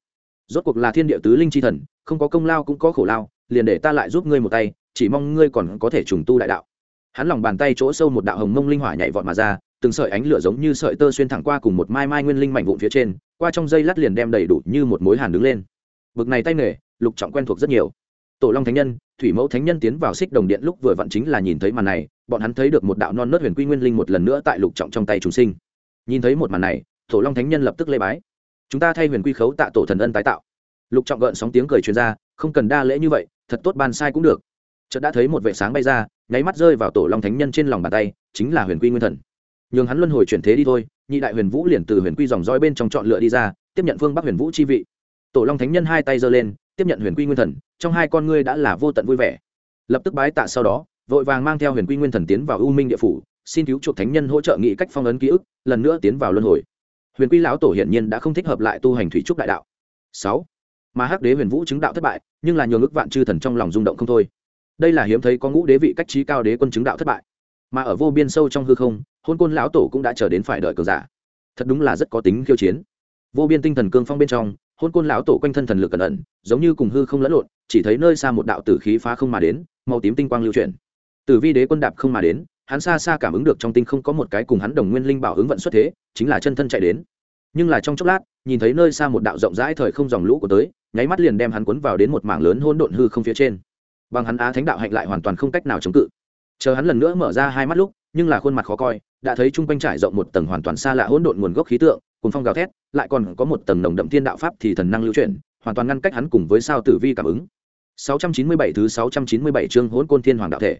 Rốt cuộc là thiên địa tứ linh c h i thần, không có công lao cũng có khổ lao, liền để ta lại giúp ngươi một tay, chỉ mong ngươi còn có thể trùng tu đại đạo. Hắn lòng bàn tay chỗ sâu một đạo hồng mông linh hỏa nhảy vọt mà ra từng sợi ánh lửa giống như sợi tơ xuyên thẳng qua cùng một mai mai nguyên linh mảnh vụn phía trên, qua trong dây lát liền đem đầy đủ như một mối hàn đứng lên. Bực này tay nghề, lục trọng quen thuộc rất nhiều. Tổ long thánh nhân, thủy mẫu thánh nhân tiến vào xích đồng điện lúc vừa vặn chính là nhìn thấy màn này, bọn hắn thấy được một đạo non nớt huyền quy nguyên linh một lần nữa tại lục trọng trong tay chúng sinh. Nhìn thấy một màn này, tổ long thánh nhân lập tức lê bái. Chúng ta thay huyền quy khấu tạ tổ thần ân tái tạo. Lục trọng gợn sóng tiếng cười truyền ra, không cần đa lễ như vậy, thật tốt ban sai cũng được. Chợt đã thấy một vệ sáng bay ra, nháy mắt rơi vào tổ long thánh nhân trên lòng bàn tay, chính là huyền quy nguyên thần nhường hắn luân hồi chuyển thế đi thôi, nhị đại huyền vũ liền từ huyền quy dòng roi bên trong chọn lựa đi ra, tiếp nhận phương bắc huyền vũ chi vị. Tổ long thánh nhân hai tay giơ lên, tiếp nhận huyền quy nguyên thần, trong hai con ngươi đã là vô tận vui vẻ. Lập tức bái tạ sau đó, vội vàng mang theo huyền quy nguyên thần tiến vào u minh địa phủ, xin cứu chuộc thánh nhân hỗ trợ nghị cách phong ấn ký ức, lần nữa tiến vào luân hồi. Huyền quy lão tổ hiển nhiên đã không thích hợp lại tu hành thủy trúc đại đạo. Sáu, mà hắc đế huyền vũ chứng đạo thất bại, nhưng là nhường ức vạn chư thần trong lòng rung động không thôi. Đây là hiếm thấy có ngũ đế vị cách trí cao đế quân chứng đạo thất bại mà ở vô biên sâu trong hư không, hôn côn lão tổ cũng đã chờ đến phải đợi cờ giả. Thật đúng là rất có tính khiêu chiến. Vô biên tinh thần cương phong bên trong, hôn côn lão tổ quanh thân thần lực cẩn ẩn, giống như cùng hư không lẫn lộn, chỉ thấy nơi xa một đạo tử khí phá không mà đến, màu tím tinh quang lưu chuyển. Tử vi đế quân đạp không mà đến, hắn xa xa cảm ứng được trong tinh không có một cái cùng hắn đồng nguyên linh bảo ứng vận xuất thế, chính là chân thân chạy đến. Nhưng là trong chốc lát, nhìn thấy nơi xa một đạo rộng rãi thời không dòng lũ của tới, nháy mắt liền đem hắn cuốn vào đến một mảng lớn hôn độn hư không phía trên. Bằng hắn á thánh đạo hạnh lại hoàn toàn không cách nào chống cự chờ hắn lần nữa mở ra hai mắt lúc, nhưng là khuôn mặt khó coi, đã thấy chung quanh trải rộng một tầng hoàn toàn xa lạ hỗn độn nguồn gốc khí tượng cùng phong gào thét, lại còn có một tầng nồng đậm thiên đạo pháp thì thần năng lưu chuyển, hoàn toàn ngăn cách hắn cùng với sao tử vi cảm ứng. 697 thứ 697 chương hỗn côn thiên hoàng đạo thể.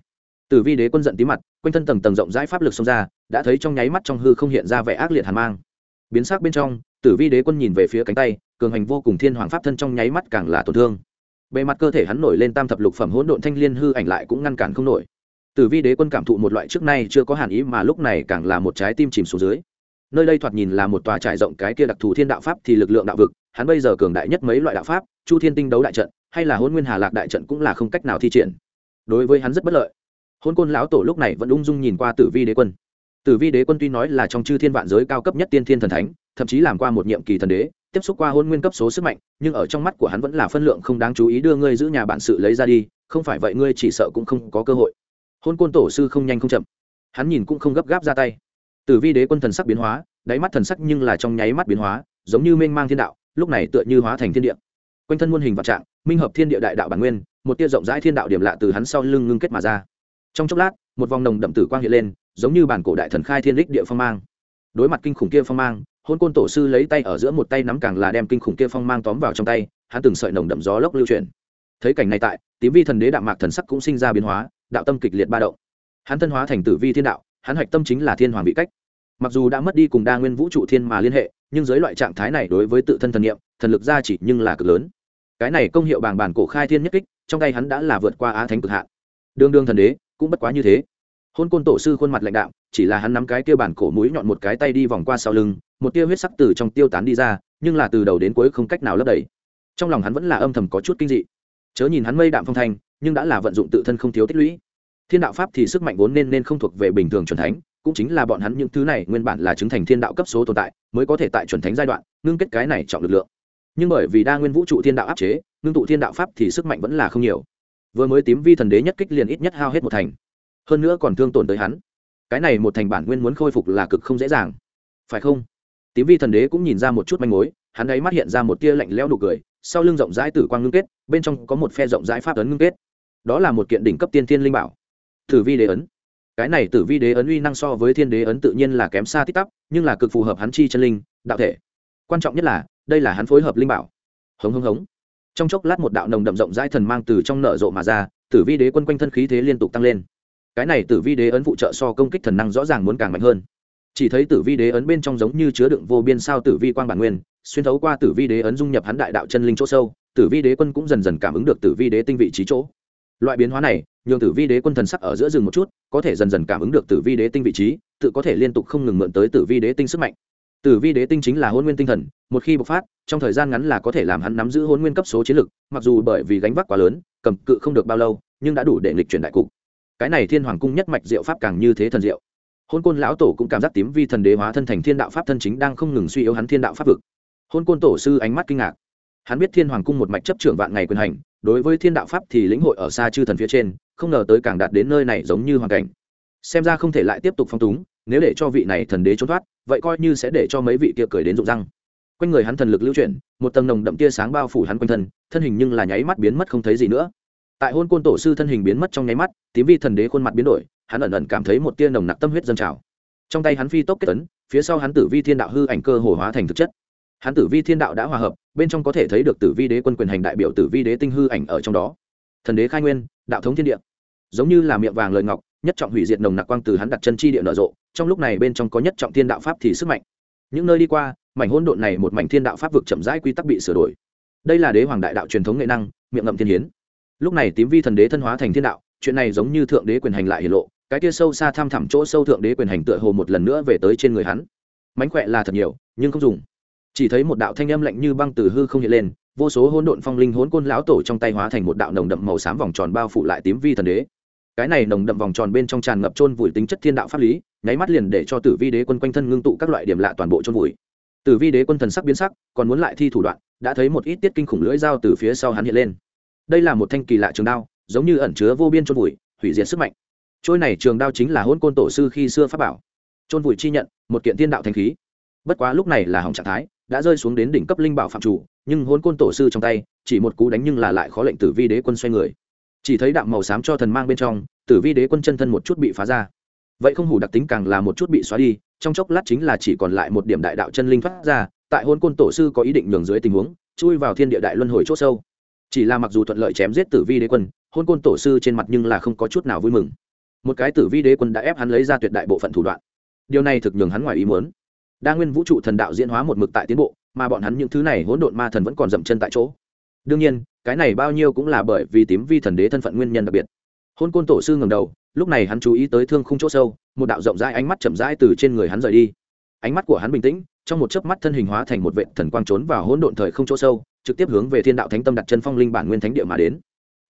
Tử vi đế quân giận tí mặt, quanh thân tầng tầng rộng rãi pháp lực xông ra, đã thấy trong nháy mắt trong hư không hiện ra vẻ ác liệt hàn mang. Biến sắc bên trong, tử vi đế quân nhìn về phía cánh tay, cường hành vô cùng thiên hoàng pháp thân trong nháy mắt càng là tổn thương. Bề mặt cơ thể hắn nổi lên tam thập lục phẩm hỗn độn thanh liên hư ảnh lại cũng ngăn cản không nổi tử vi đế quân cảm thụ một loại trước nay chưa có hàn ý mà lúc này càng là một trái tim chìm xuống dưới. Nơi đây thoạt nhìn là một tòa trải rộng cái kia đặc thù thiên đạo pháp thì lực lượng đạo vực, hắn bây giờ cường đại nhất mấy loại đạo pháp, chu thiên tinh đấu đại trận, hay là hôn nguyên hà lạc đại trận cũng là không cách nào thi triển. Đối với hắn rất bất lợi. Hôn côn lão tổ lúc này vẫn ung dung nhìn qua tử vi đế quân. Tử vi đế quân tuy nói là trong chư thiên vạn giới cao cấp nhất tiên thiên thần thánh, thậm chí làm qua một nhiệm kỳ thần đế, tiếp xúc qua hôn nguyên cấp số sức mạnh, nhưng ở trong mắt của hắn vẫn là phân lượng không đáng chú ý đưa ngươi giữ nhà bản sự lấy ra đi, không phải vậy ngươi chỉ sợ cũng không có cơ hội hôn côn tổ sư không nhanh không chậm. Hắn nhìn cũng không gấp gáp ra tay. Tử vi đế quân thần sắc biến hóa, đáy mắt thần sắc nhưng là trong nháy mắt biến hóa, giống như mênh mang thiên đạo, lúc này tựa như hóa thành thiên địa. Quanh thân muôn hình vạn trạng, minh hợp thiên địa đại đạo bản nguyên, một tia rộng rãi thiên đạo điểm lạ từ hắn sau lưng ngưng kết mà ra. Trong chốc lát, một vòng nồng đậm tử quang hiện lên, giống như bản cổ đại thần khai thiên đích địa phong mang. Đối mặt kinh khủng kia phong mang, hôn côn tổ sư lấy tay ở giữa một tay nắm càng là đem kinh khủng kia phong mang tóm vào trong tay, hắn từng sợi nồng đậm gió lốc lưu chuyển. Thấy cảnh này tại, tím vi thần đế đạm mạc thần sắc cũng sinh ra biến hóa đạo tâm kịch liệt ba động. Hắn thân hóa thành tử vi thiên đạo, hắn hạch tâm chính là thiên hoàng vị cách. Mặc dù đã mất đi cùng đa nguyên vũ trụ thiên mà liên hệ, nhưng dưới loại trạng thái này đối với tự thân thần nghiệm thần lực gia chỉ nhưng là cực lớn. Cái này công hiệu bàng bản cổ khai thiên nhất kích, trong tay hắn đã là vượt qua á thánh cực hạn. Đương đương thần đế, cũng bất quá như thế. Hôn côn tổ sư khuôn mặt lãnh đạo chỉ là hắn nắm cái kia bản cổ mũi nhọn một cái tay đi vòng qua sau lưng, một tia huyết sắc từ trong tiêu tán đi ra, nhưng là từ đầu đến cuối không cách nào lấp đầy. Trong lòng hắn vẫn là âm thầm có chút kinh dị. Chớ nhìn hắn mây đạm phong thanh nhưng đã là vận dụng tự thân không thiếu tích lũy. Thiên đạo pháp thì sức mạnh vốn nên nên không thuộc về bình thường c thánh, cũng chính là bọn hắn những thứ này nguyên bản là chứng thành thiên đạo cấp số tồn tại, mới có thể tại chuẩn thánh giai đoạn ngưng kết cái này trọng lực lượng. Nhưng bởi vì đa nguyên vũ trụ thiên đạo áp chế, ngưng tụ thiên đạo pháp thì sức mạnh vẫn là không nhiều. Vừa mới tím vi thần đế nhất kích liền ít nhất hao hết một thành. Hơn nữa còn thương tổn tới hắn. Cái này một thành bản nguyên muốn khôi phục là cực không dễ dàng. Phải không? Tím vi thần đế cũng nhìn ra một chút manh mối, hắn ấy mắt hiện ra một tia lạnh leo nụ cười, sau lưng rộng rãi tử quang ngưng kết, bên trong có một phe rộng rãi pháp ấn ngưng kết đó là một kiện đỉnh cấp tiên thiên linh bảo. Tử vi đế ấn. Cái này tử vi đế ấn uy năng so với thiên đế ấn tự nhiên là kém xa tích tắp, nhưng là cực phù hợp hắn chi chân linh, đạo thể. Quan trọng nhất là, đây là hắn phối hợp linh bảo. Hống hống hống. Trong chốc lát một đạo nồng đậm rộng rãi thần mang từ trong nở rộ mà ra, tử vi đế quân quanh thân khí thế liên tục tăng lên. Cái này tử vi đế ấn phụ trợ so công kích thần năng rõ ràng muốn càng mạnh hơn. Chỉ thấy tử vi đế ấn bên trong giống như chứa đựng vô biên sao tử vi quang bản nguyên, xuyên thấu qua tử vi đế ấn dung nhập hắn đại đạo chân linh chỗ sâu, tử vi đế quân cũng dần dần cảm ứng được tử vi đế tinh vị trí chỗ loại biến hóa này, nhường tử vi đế quân thần sắc ở giữa rừng một chút, có thể dần dần cảm ứng được tử vi đế tinh vị trí, tự có thể liên tục không ngừng mượn tới tử vi đế tinh sức mạnh. Tử vi đế tinh chính là hôn nguyên tinh thần, một khi bộc phát, trong thời gian ngắn là có thể làm hắn nắm giữ hôn nguyên cấp số chiến lực, mặc dù bởi vì gánh vác quá lớn, cầm cự không được bao lâu, nhưng đã đủ để nghịch chuyển đại cục. Cái này thiên hoàng cung nhất mạch diệu pháp càng như thế thần diệu. Hôn côn lão tổ cũng cảm giác tím vi thần đế hóa thân thành thiên đạo pháp thân chính đang không ngừng suy yếu hắn thiên đạo pháp vực. Hôn côn tổ sư ánh mắt kinh ngạc. Hắn biết thiên hoàng cung một mạch chấp trưởng vạn ngày quyền hành đối với thiên đạo pháp thì lĩnh hội ở xa chư thần phía trên, không ngờ tới càng đạt đến nơi này giống như hoàn cảnh. Xem ra không thể lại tiếp tục phong túng, nếu để cho vị này thần đế trốn thoát, vậy coi như sẽ để cho mấy vị kia cười đến rụng răng. Quanh người hắn thần lực lưu chuyển, một tầng nồng đậm tia sáng bao phủ hắn quanh thân thân hình nhưng là nháy mắt biến mất không thấy gì nữa. Tại hôn côn tổ sư thân hình biến mất trong nháy mắt, tím vi thần đế khuôn mặt biến đổi, hắn ẩn ẩn cảm thấy một tia nồng nặc tâm huyết dân trào. Trong tay hắn phi tốc kết tấn phía sau hắn tử vi thiên đạo hư ảnh cơ hồ hóa thành thực chất hắn tử vi thiên đạo đã hòa hợp, bên trong có thể thấy được tử vi đế quân quyền hành đại biểu tử vi đế tinh hư ảnh ở trong đó. Thần đế khai nguyên, đạo thống thiên địa. Giống như là miệng vàng lời ngọc, nhất trọng hủy diệt nồng nặc quang từ hắn đặt chân chi địa nở rộ, trong lúc này bên trong có nhất trọng thiên đạo pháp thì sức mạnh. Những nơi đi qua, mảnh hỗn độn này một mảnh thiên đạo pháp vực chậm rãi quy tắc bị sửa đổi. Đây là đế hoàng đại đạo truyền thống nghệ năng, miệng ngậm thiên hiến. Lúc này tím vi thần đế thân hóa thành thiên đạo, chuyện này giống như thượng đế quyền hành lại hiển lộ, cái kia sâu xa tham thẳm chỗ sâu thượng đế quyền hành tựa hồ một lần nữa về tới trên người hắn. Mánh khỏe là thật nhiều, nhưng không dùng chỉ thấy một đạo thanh âm lạnh như băng từ hư không hiện lên, vô số hỗn độn phong linh hỗn côn lão tổ trong tay hóa thành một đạo nồng đậm màu xám vòng tròn bao phủ lại tím vi thần đế. Cái này nồng đậm vòng tròn bên trong tràn ngập trôn vùi tính chất thiên đạo pháp lý, nháy mắt liền để cho tử vi đế quân quanh thân ngưng tụ các loại điểm lạ toàn bộ trôn vùi. Tử vi đế quân thần sắc biến sắc, còn muốn lại thi thủ đoạn, đã thấy một ít tiết kinh khủng lưỡi dao từ phía sau hắn hiện lên. Đây là một thanh kỳ lạ trường đao, giống như ẩn chứa vô biên trôn vùi, hủy diệt sức mạnh. Trôi này trường đao chính là hôn côn tổ sư khi xưa pháp bảo. Trôn vùi chi nhận, một kiện thiên đạo thanh khí. Bất quá lúc này là hỏng trạng thái đã rơi xuống đến đỉnh cấp linh bảo phạm chủ, nhưng hôn côn tổ sư trong tay, chỉ một cú đánh nhưng là lại khó lệnh tử vi đế quân xoay người. Chỉ thấy đạm màu xám cho thần mang bên trong, tử vi đế quân chân thân một chút bị phá ra. Vậy không hủ đặc tính càng là một chút bị xóa đi, trong chốc lát chính là chỉ còn lại một điểm đại đạo chân linh thoát ra, tại hôn côn tổ sư có ý định nhường dưới tình huống, chui vào thiên địa đại luân hồi c h ỗ sâu. Chỉ là mặc dù thuận lợi chém giết tử vi đế quân hôn côn tổ sư trên mặt nhưng là không có chút nào vui mừng. Một cái tử vi đế quân đã ép hắn lấy ra tuyệt đại bộ phận thủ đoạn. Điều này thực nhường hắn ngoài ý muốn đa nguyên vũ trụ thần đạo diễn hóa một mực tại tiến bộ, mà bọn hắn những thứ này hỗn độn ma thần vẫn còn dậm chân tại chỗ. Đương nhiên, cái này bao nhiêu cũng là bởi vì tím vi thần đế thân phận nguyên nhân đặc biệt. Hôn côn tổ sư ngầm đầu, lúc này hắn chú ý tới thương khung chỗ sâu, một đạo rộng rãi ánh mắt chậm rãi từ trên người hắn rời đi. Ánh mắt của hắn bình tĩnh, trong một chớp mắt thân hình hóa thành một vệ thần quang trốn vào hỗn độn thời không chỗ sâu, trực tiếp hướng về thiên đạo thánh tâm đặt chân phong linh bản nguyên thánh địa mà đến.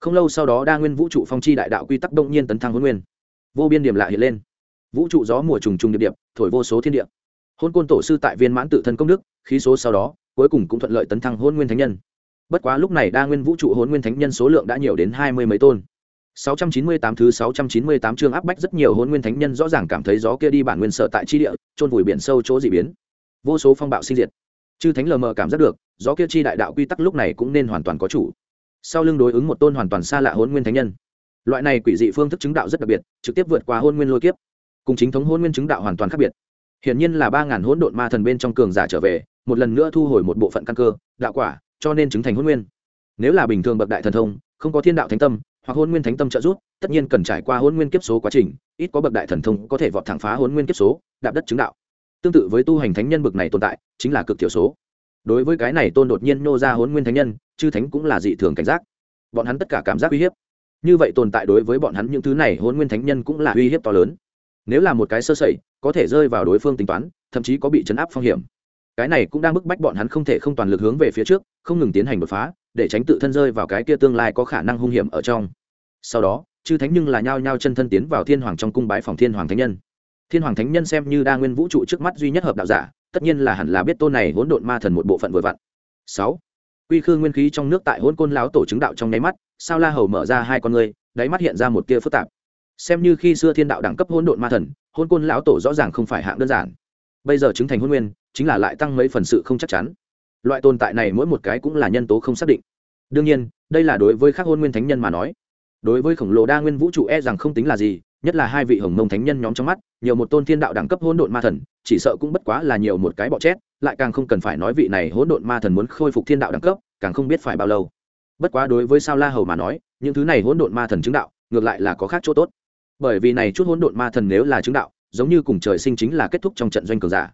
Không lâu sau đó đa nguyên vũ trụ phong chi đại đạo quy tắc đông nhiên tấn thăng hôn nguyên. Vô biên điểm lạ hiện lên. Vũ trụ gió mùa trùng trùng điệp điệp thổi vô số thiên địa hôn côn tổ sư tại viên mãn tự thân công đức khí số sau đó cuối cùng cũng thuận lợi tấn thăng hôn nguyên thánh nhân bất quá lúc này đa nguyên vũ trụ hôn nguyên thánh nhân số lượng đã nhiều đến hai mươi mấy tôn 698 thứ 698 chương áp bách rất nhiều hôn nguyên thánh nhân rõ ràng cảm thấy gió kia đi bản nguyên sở tại chi địa, chôn vùi biển sâu chỗ dị biến. Vô số phong bạo sinh diệt. Chư thánh lờ mờ cảm giác được, gió kia chi đại đạo quy tắc lúc này cũng nên hoàn toàn có chủ. Sau lưng đối ứng một tôn hoàn toàn xa lạ hôn nguyên thánh nhân. Loại này quỷ dị phương thức chứng đạo rất đặc biệt, trực tiếp vượt qua hôn nguyên lôi kiếp. Cùng chính thống hôn nguyên chứng đạo hoàn toàn khác biệt. Hiển nhiên là 3000 hỗn độn ma thần bên trong cường giả trở về, một lần nữa thu hồi một bộ phận căn cơ, đạo quả, cho nên chứng thành hôn nguyên. Nếu là bình thường bậc đại thần thông, không có thiên đạo thánh tâm, hoặc hôn nguyên thánh tâm trợ giúp tất nhiên cần trải qua hôn nguyên kiếp số quá trình ít có bậc đại thần thông có thể vọt thẳng phá hôn nguyên kiếp số đạp đất chứng đạo. Tương tự với tu hành thánh nhân bậc này tồn tại chính là cực thiểu số. Đối với cái này tôn đột nhiên nô ra hôn nguyên thánh nhân chư thánh cũng là dị thường cảnh giác. Bọn hắn tất cả cảm giác uy hiếp. Như vậy tồn tại đối với bọn hắn những thứ này hôn nguyên thánh nhân cũng là uy hiếp to lớn nếu là một cái sơ sẩy, có thể rơi vào đối phương tính toán, thậm chí có bị chấn áp phong hiểm. Cái này cũng đang bức bách bọn hắn không thể không toàn lực hướng về phía trước, không ngừng tiến hành đột phá, để tránh tự thân rơi vào cái kia tương lai có khả năng hung hiểm ở trong. Sau đó, chư thánh nhưng là nhao nhao chân thân tiến vào thiên hoàng trong cung bái phòng thiên hoàng thánh nhân. Thiên hoàng thánh nhân xem như đa nguyên vũ trụ trước mắt duy nhất hợp đạo giả, tất nhiên là hẳn là biết tôn này hỗn độn ma thần một bộ phận vừa vặn. Sáu, quy khư nguyên khí trong nước tại hỗn côn láo tổ chứng đạo trong nháy mắt, sao la hầu mở ra hai con ngươi, đáy mắt hiện ra một tia phức tạp xem như khi xưa thiên đạo đẳng cấp hỗn độn ma thần hôn côn lão tổ rõ ràng không phải hạng đơn giản. Bây giờ chứng thành hôn nguyên, chính là lại tăng mấy phần sự không chắc chắn. Loại tồn tại này mỗi một cái cũng là nhân tố không xác định. Đương nhiên, đây là đối với các hôn nguyên thánh nhân mà nói. Đối với khổng lồ đa nguyên vũ trụ e rằng không tính là gì, nhất là hai vị hồng mông thánh nhân nhóm trong mắt, nhiều một tôn thiên đạo đẳng cấp hỗn độn ma thần, chỉ sợ cũng bất quá là nhiều một cái bọ chét, lại càng không cần phải nói vị này hỗn độn ma thần muốn khôi phục thiên đạo đẳng cấp, càng không biết phải bao lâu. Bất quá đối với sao la hầu mà nói, những thứ này hỗn độn ma thần chứng đạo, ngược lại là có khác chỗ tốt bởi vì này chút hỗn độn ma thần nếu là chứng đạo, giống như cùng trời sinh chính là kết thúc trong trận doanh cường giả.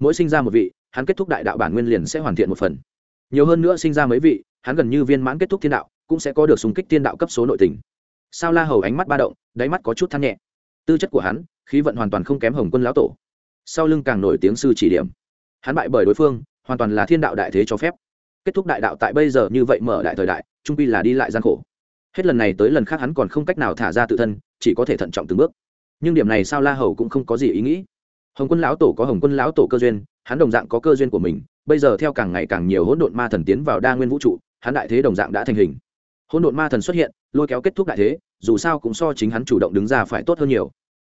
Mỗi sinh ra một vị, hắn kết thúc đại đạo bản nguyên liền sẽ hoàn thiện một phần. Nhiều hơn nữa sinh ra mấy vị, hắn gần như viên mãn kết thúc thiên đạo, cũng sẽ có được súng kích thiên đạo cấp số nội tình. Sao la hầu ánh mắt ba động, đáy mắt có chút than nhẹ. Tư chất của hắn, khí vận hoàn toàn không kém hồng quân lão tổ. Sau lưng càng nổi tiếng sư chỉ điểm. Hắn bại bởi đối phương, hoàn toàn là thiên đạo đại thế cho phép. Kết thúc đại đạo tại bây giờ như vậy mở đại thời đại, trung pi là đi lại gian khổ. Hết lần này tới lần khác hắn còn không cách nào thả ra tự thân chỉ có thể thận trọng từng bước. Nhưng điểm này sao la hầu cũng không có gì ý nghĩ. Hồng quân lão tổ có hồng quân lão tổ cơ duyên hắn đồng dạng có cơ duyên của mình bây giờ theo càng ngày càng nhiều hỗn độn ma thần tiến vào đa nguyên vũ trụ hắn đại thế đồng dạng đã thành hình. Hỗn độn ma thần xuất hiện lôi kéo kết thúc đại thế dù sao cũng so chính hắn chủ động đứng ra phải tốt hơn nhiều.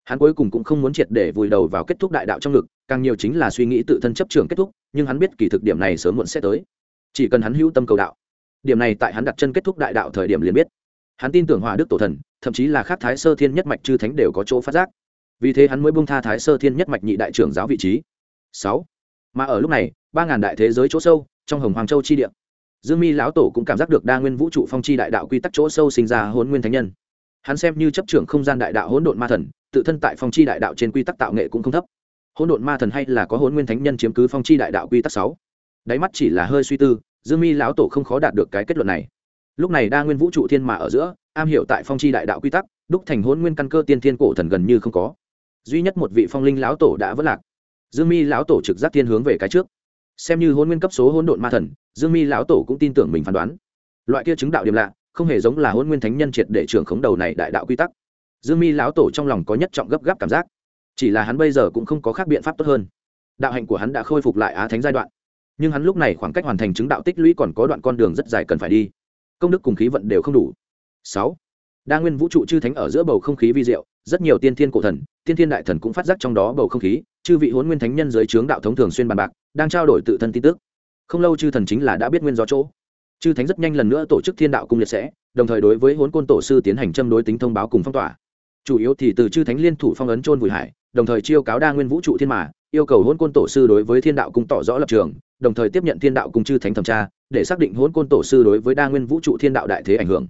Hắn cuối cùng cũng không muốn triệt để vùi đầu vào kết thúc đại đạo trong lực, càng nhiều chính là suy nghĩ tự thân chấp trường kết thúc nhưng hắn biết kỳ thực điểm này sớm muộn sẽ tới. Chỉ cần hắn hữu tâm cầu đạo. Điểm này tại hắn đặt chân kết thúc đại đạo thời điểm liền biết hắn tin tưởng hòa đức tổ thần, thậm chí là khác thái sơ thiên nhất mạch chư thánh đều có chỗ phát giác. Vì thế hắn mới bung tha thái sơ thiên nhất mạch nhị đại trưởng giáo vị trí. Sáu. Mà ở lúc này, ba ngàn đại thế giới chỗ sâu, trong hồng hoàng châu chi địa, dương mi lão tổ cũng cảm giác được đa nguyên vũ trụ phong chi đại đạo quy tắc chỗ sâu sinh ra hôn nguyên thánh nhân. Hắn xem như chấp trưởng không gian đại đạo hỗn độn ma thần, tự thân tại phong chi đại đạo trên quy tắc tạo nghệ cũng không thấp. Hỗn độn ma thần hay là có hôn nguyên thánh nhân chiếm cứ phong chi đại đạo quy tắc sáu? Đáy mắt chỉ là hơi suy tư, dương mi lão tổ không khó đạt được cái kết luận này lúc này đa nguyên vũ trụ thiên mà ở giữa, am hiểu tại phong chi đại đạo quy tắc, đúc thành hỗn nguyên căn cơ tiên thiên cổ thần gần như không có. Duy nhất một vị phong linh lão tổ đã vất lạc. Dương mi lão tổ trực giác thiên hướng về cái trước. Xem như hôn nguyên cấp số hỗn độn ma thần, dương mi lão tổ cũng tin tưởng mình phán đoán. Loại kia chứng đạo điểm lạ, không hề giống là hôn nguyên thánh nhân triệt để trưởng khống đầu này đại đạo quy tắc. Dương mi lão tổ trong lòng có nhất trọng gấp gáp cảm giác. Chỉ là hắn bây giờ cũng không có khác biện pháp tốt hơn. Đạo hạnh của hắn đã khôi phục lại á thánh giai đoạn. Nhưng hắn lúc này khoảng cách hoàn thành chứng đạo tích lũy còn có đoạn con đường rất dài cần phải đi công đức cùng khí vận đều không đủ. Sáu, đa nguyên vũ trụ chư thánh ở giữa bầu không khí vi diệu, rất nhiều tiên thiên cổ thần, tiên thiên đại thần cũng phát giác trong đó bầu không khí, chư vị huấn nguyên thánh nhân dưới trướng đạo thống thường xuyên bàn bạc, đang trao đổi tự thân tin tức. Không lâu chư thần chính là đã biết nguyên do chỗ. Chư thánh rất nhanh lần nữa tổ chức thiên đạo cung liệt sẽ, đồng thời đối với huấn côn tổ sư tiến hành châm đối tính thông báo cùng phong tỏa. Chủ yếu thì từ chư thánh liên thủ phong ấn trôn vùi hải, đồng thời chiêu cáo đa nguyên vũ trụ thiên mà, yêu cầu hôn côn tổ sư đối với thiên đạo cung tỏ rõ lập trường, đồng thời tiếp nhận thiên đạo cung chư thánh thẩm tra để xác định hôn côn tổ sư đối với đa nguyên vũ trụ thiên đạo đại thế ảnh hưởng.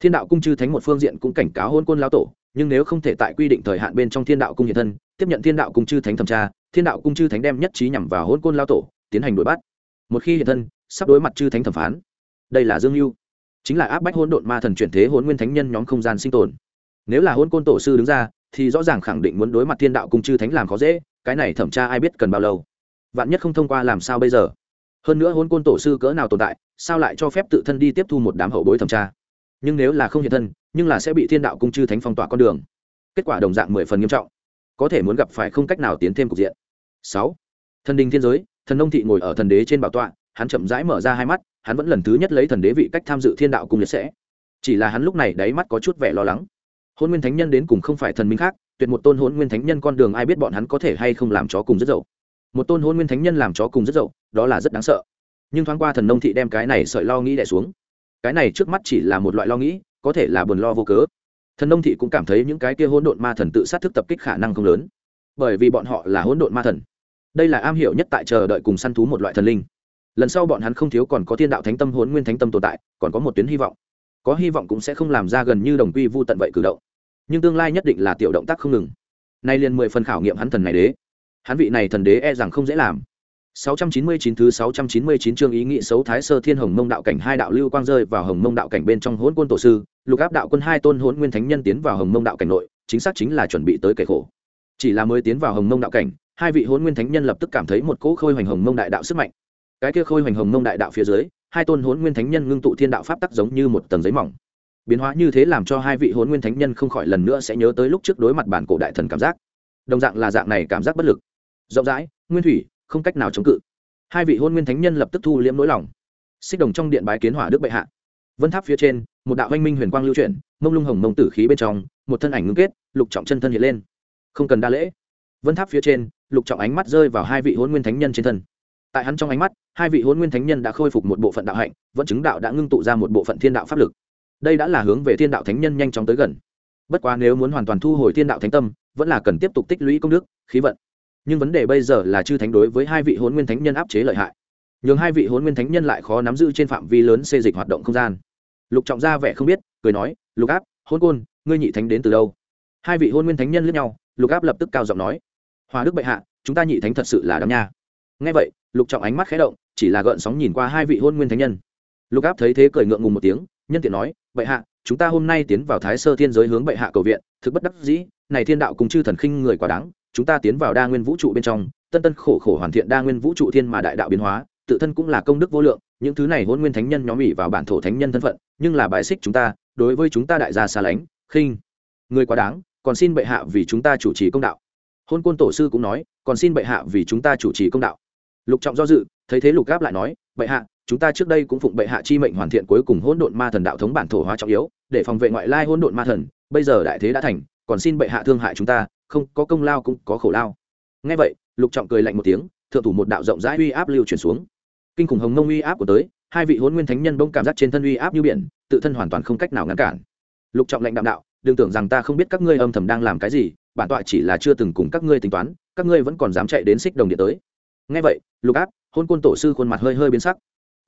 Thiên đạo cung chư thánh một phương diện cũng cảnh cáo hôn côn lao tổ, nhưng nếu không thể tại quy định thời hạn bên trong thiên đạo cung hiện thân, tiếp nhận thiên đạo cung chư thánh thẩm tra, thiên đạo cung chư thánh đem nhất trí nhằm vào hôn côn lao tổ, tiến hành đuổi bắt. Một khi hiện thân, sắp đối mặt chư thánh thẩm phán. Đây là dương mưu chính là áp bách hôn độn ma thần chuyển thế hôn nguyên thánh nhân nhóm không gian sinh tồn. Nếu là hôn côn tổ sư đứng ra, thì rõ ràng khẳng định muốn đối mặt thiên đạo cung chư thánh làm khó dễ, cái này thẩm tra ai biết cần bao lâu? Vạn nhất không thông qua làm sao bây giờ? Hơn nữa hôn côn tổ sư cỡ nào tồn tại, sao lại cho phép tự thân đi tiếp thu một đám hậu bối thẩm tra? Nhưng nếu là không hiện thân, nhưng là sẽ bị thiên đạo cung chư thánh phong tỏa con đường. Kết quả đồng dạng mười phần nghiêm trọng. Có thể muốn gặp phải không cách nào tiến thêm cục diện. Sáu. Thần đình thiên giới, thần nông thị ngồi ở thần đế trên bảo tọa, hắn chậm rãi mở ra hai mắt, hắn vẫn lần thứ nhất lấy thần đế vị cách tham dự thiên đạo cung liệt sẽ. Chỉ là hắn lúc này đáy mắt có chút vẻ lo lắng. Hôn nguyên thánh nhân đến cùng không phải thần minh khác, tuyệt một tôn hôn nguyên thánh nhân con đường ai biết bọn hắn có thể hay không làm chó cùng rất dậu. Một tôn hôn nguyên thánh nhân làm chó cùng rất dậu đó là rất đáng sợ. Nhưng thoáng qua thần nông thị đem cái này sợi lo nghĩ đẻ xuống. Cái này trước mắt chỉ là một loại lo nghĩ, có thể là buồn lo vô cớ. Thần nông thị cũng cảm thấy những cái kia hỗn độn ma thần tự sát thức tập kích khả năng không lớn. Bởi vì bọn họ là hỗn độn ma thần. Đây là am hiểu nhất tại chờ đợi cùng săn thú một loại thần linh. Lần sau bọn hắn không thiếu còn có thiên đạo thánh tâm, hỗn nguyên thánh tâm tồn tại, còn có một tuyến hy vọng. Có hy vọng cũng sẽ không làm ra gần như đồng quy vu tận vậy cử động. Nhưng tương lai nhất định là tiểu động tác không ngừng. Nay liền mười phần khảo nghiệm hắn thần này đế. Hắn vị này thần đế e rằng không dễ làm. 699 thứ 699 chương ý nghị xấu Thái Sơ Thiên Hồng Mông đạo cảnh hai đạo lưu quang rơi vào Hồng Mông đạo cảnh bên trong Hỗn Quân tổ sư, lục áp đạo quân hai tôn Hỗn Nguyên thánh nhân tiến vào Hồng Mông đạo cảnh nội, chính xác chính là chuẩn bị tới kẻ khổ. Chỉ là mới tiến vào Hồng Mông đạo cảnh, hai vị Hỗn Nguyên thánh nhân lập tức cảm thấy một cỗ khôi hoành Hồng Mông đại đạo sức mạnh. Cái kia khôi hoành Hồng Mông đại đạo phía dưới, hai tôn Hỗn Nguyên thánh nhân ngưng tụ thiên đạo pháp tắc giống như một tầng giấy mỏng. Biến hóa như thế làm cho hai vị Hỗn Nguyên thánh nhân không khỏi lần nữa sẽ nhớ tới lúc trước đối mặt bản cổ đại thần cảm giác. Đồng dạng là dạng này cảm giác bất lực. Rộng rãi, nguyên thủy, không cách nào chống cự. Hai vị hôn nguyên thánh nhân lập tức thu liễm nỗi lòng. Xích đồng trong điện bái kiến hỏa đức bệ hạ. Vân tháp phía trên, một đạo anh minh huyền quang lưu chuyển, mông lung hồng mông tử khí bên trong, một thân ảnh ngưng kết, lục trọng chân thân hiện lên. Không cần đa lễ. Vân tháp phía trên, lục trọng ánh mắt rơi vào hai vị hôn nguyên thánh nhân trên thân. Tại hắn trong ánh mắt, hai vị hôn nguyên thánh nhân đã khôi phục một bộ phận đạo hạnh, vẫn chứng đạo đã ngưng tụ ra một bộ phận thiên đạo pháp lực. Đây đã là hướng về thiên đạo thánh nhân nhanh chóng tới gần. Bất quá nếu muốn hoàn toàn thu hồi thiên đạo thánh tâm, vẫn là cần tiếp tục tích lũy công đức, khí vận nhưng vấn đề bây giờ là chư thánh đối với hai vị hôn nguyên thánh nhân áp chế lợi hại. Nhường hai vị hôn nguyên thánh nhân lại khó nắm giữ trên phạm vi lớn xê dịch hoạt động không gian. Lục trọng ra vẻ không biết, cười nói, lục áp, hôn côn, ngươi nhị thánh đến từ đâu? Hai vị hôn nguyên thánh nhân lướt nhau, lục áp lập tức cao giọng nói, hòa đức bệ hạ, chúng ta nhị thánh thật sự là đáng nha. Ngay vậy, lục trọng ánh mắt khé động, chỉ là gợn sóng nhìn qua hai vị hôn nguyên thánh nhân. Lục áp thấy thế cười ngượng ngùng một tiếng, nhân tiện nói, bệ hạ, chúng ta hôm nay tiến vào thái sơ thiên giới hướng bệ hạ cầu viện, thực bất đắc dĩ, này thiên đạo cùng chư thần khinh người quá đáng chúng ta tiến vào đa nguyên vũ trụ bên trong, tân tân khổ khổ hoàn thiện đa nguyên vũ trụ thiên mà đại đạo biến hóa, tự thân cũng là công đức vô lượng, những thứ này hôn nguyên thánh nhân nhóm ỉ vào bản thổ thánh nhân thân phận, nhưng là bài xích chúng ta, đối với chúng ta đại gia xa lánh, khinh. Người quá đáng, còn xin bệ hạ vì chúng ta chủ trì công đạo. Hôn côn tổ sư cũng nói, còn xin bệ hạ vì chúng ta chủ trì công đạo. Lục trọng do dự, thấy thế lục gáp lại nói, bệ hạ, chúng ta trước đây cũng phụng bệ hạ chi mệnh hoàn thiện cuối cùng hỗn độn ma thần đạo thống bản thổ hóa trọng yếu, để phòng vệ ngoại lai hỗn độn ma thần, bây giờ đại thế đã thành, còn xin bệ hạ thương hại chúng ta không có công lao cũng có khổ lao. Ngay vậy, lục trọng cười lạnh một tiếng, thượng thủ một đạo rộng rãi uy áp lưu chuyển xuống. Kinh khủng hồng mông uy áp của tới, hai vị hôn nguyên thánh nhân bông cảm giác trên thân uy áp như biển, tự thân hoàn toàn không cách nào ngăn cản. Lục trọng lạnh đạm đạo, đừng tưởng rằng ta không biết các ngươi âm thầm đang làm cái gì, bản tọa chỉ là chưa từng cùng các ngươi tính toán, các ngươi vẫn còn dám chạy đến xích đồng điện tới. Ngay vậy, lục áp hôn quân tổ sư khuôn mặt hơi hơi biến sắc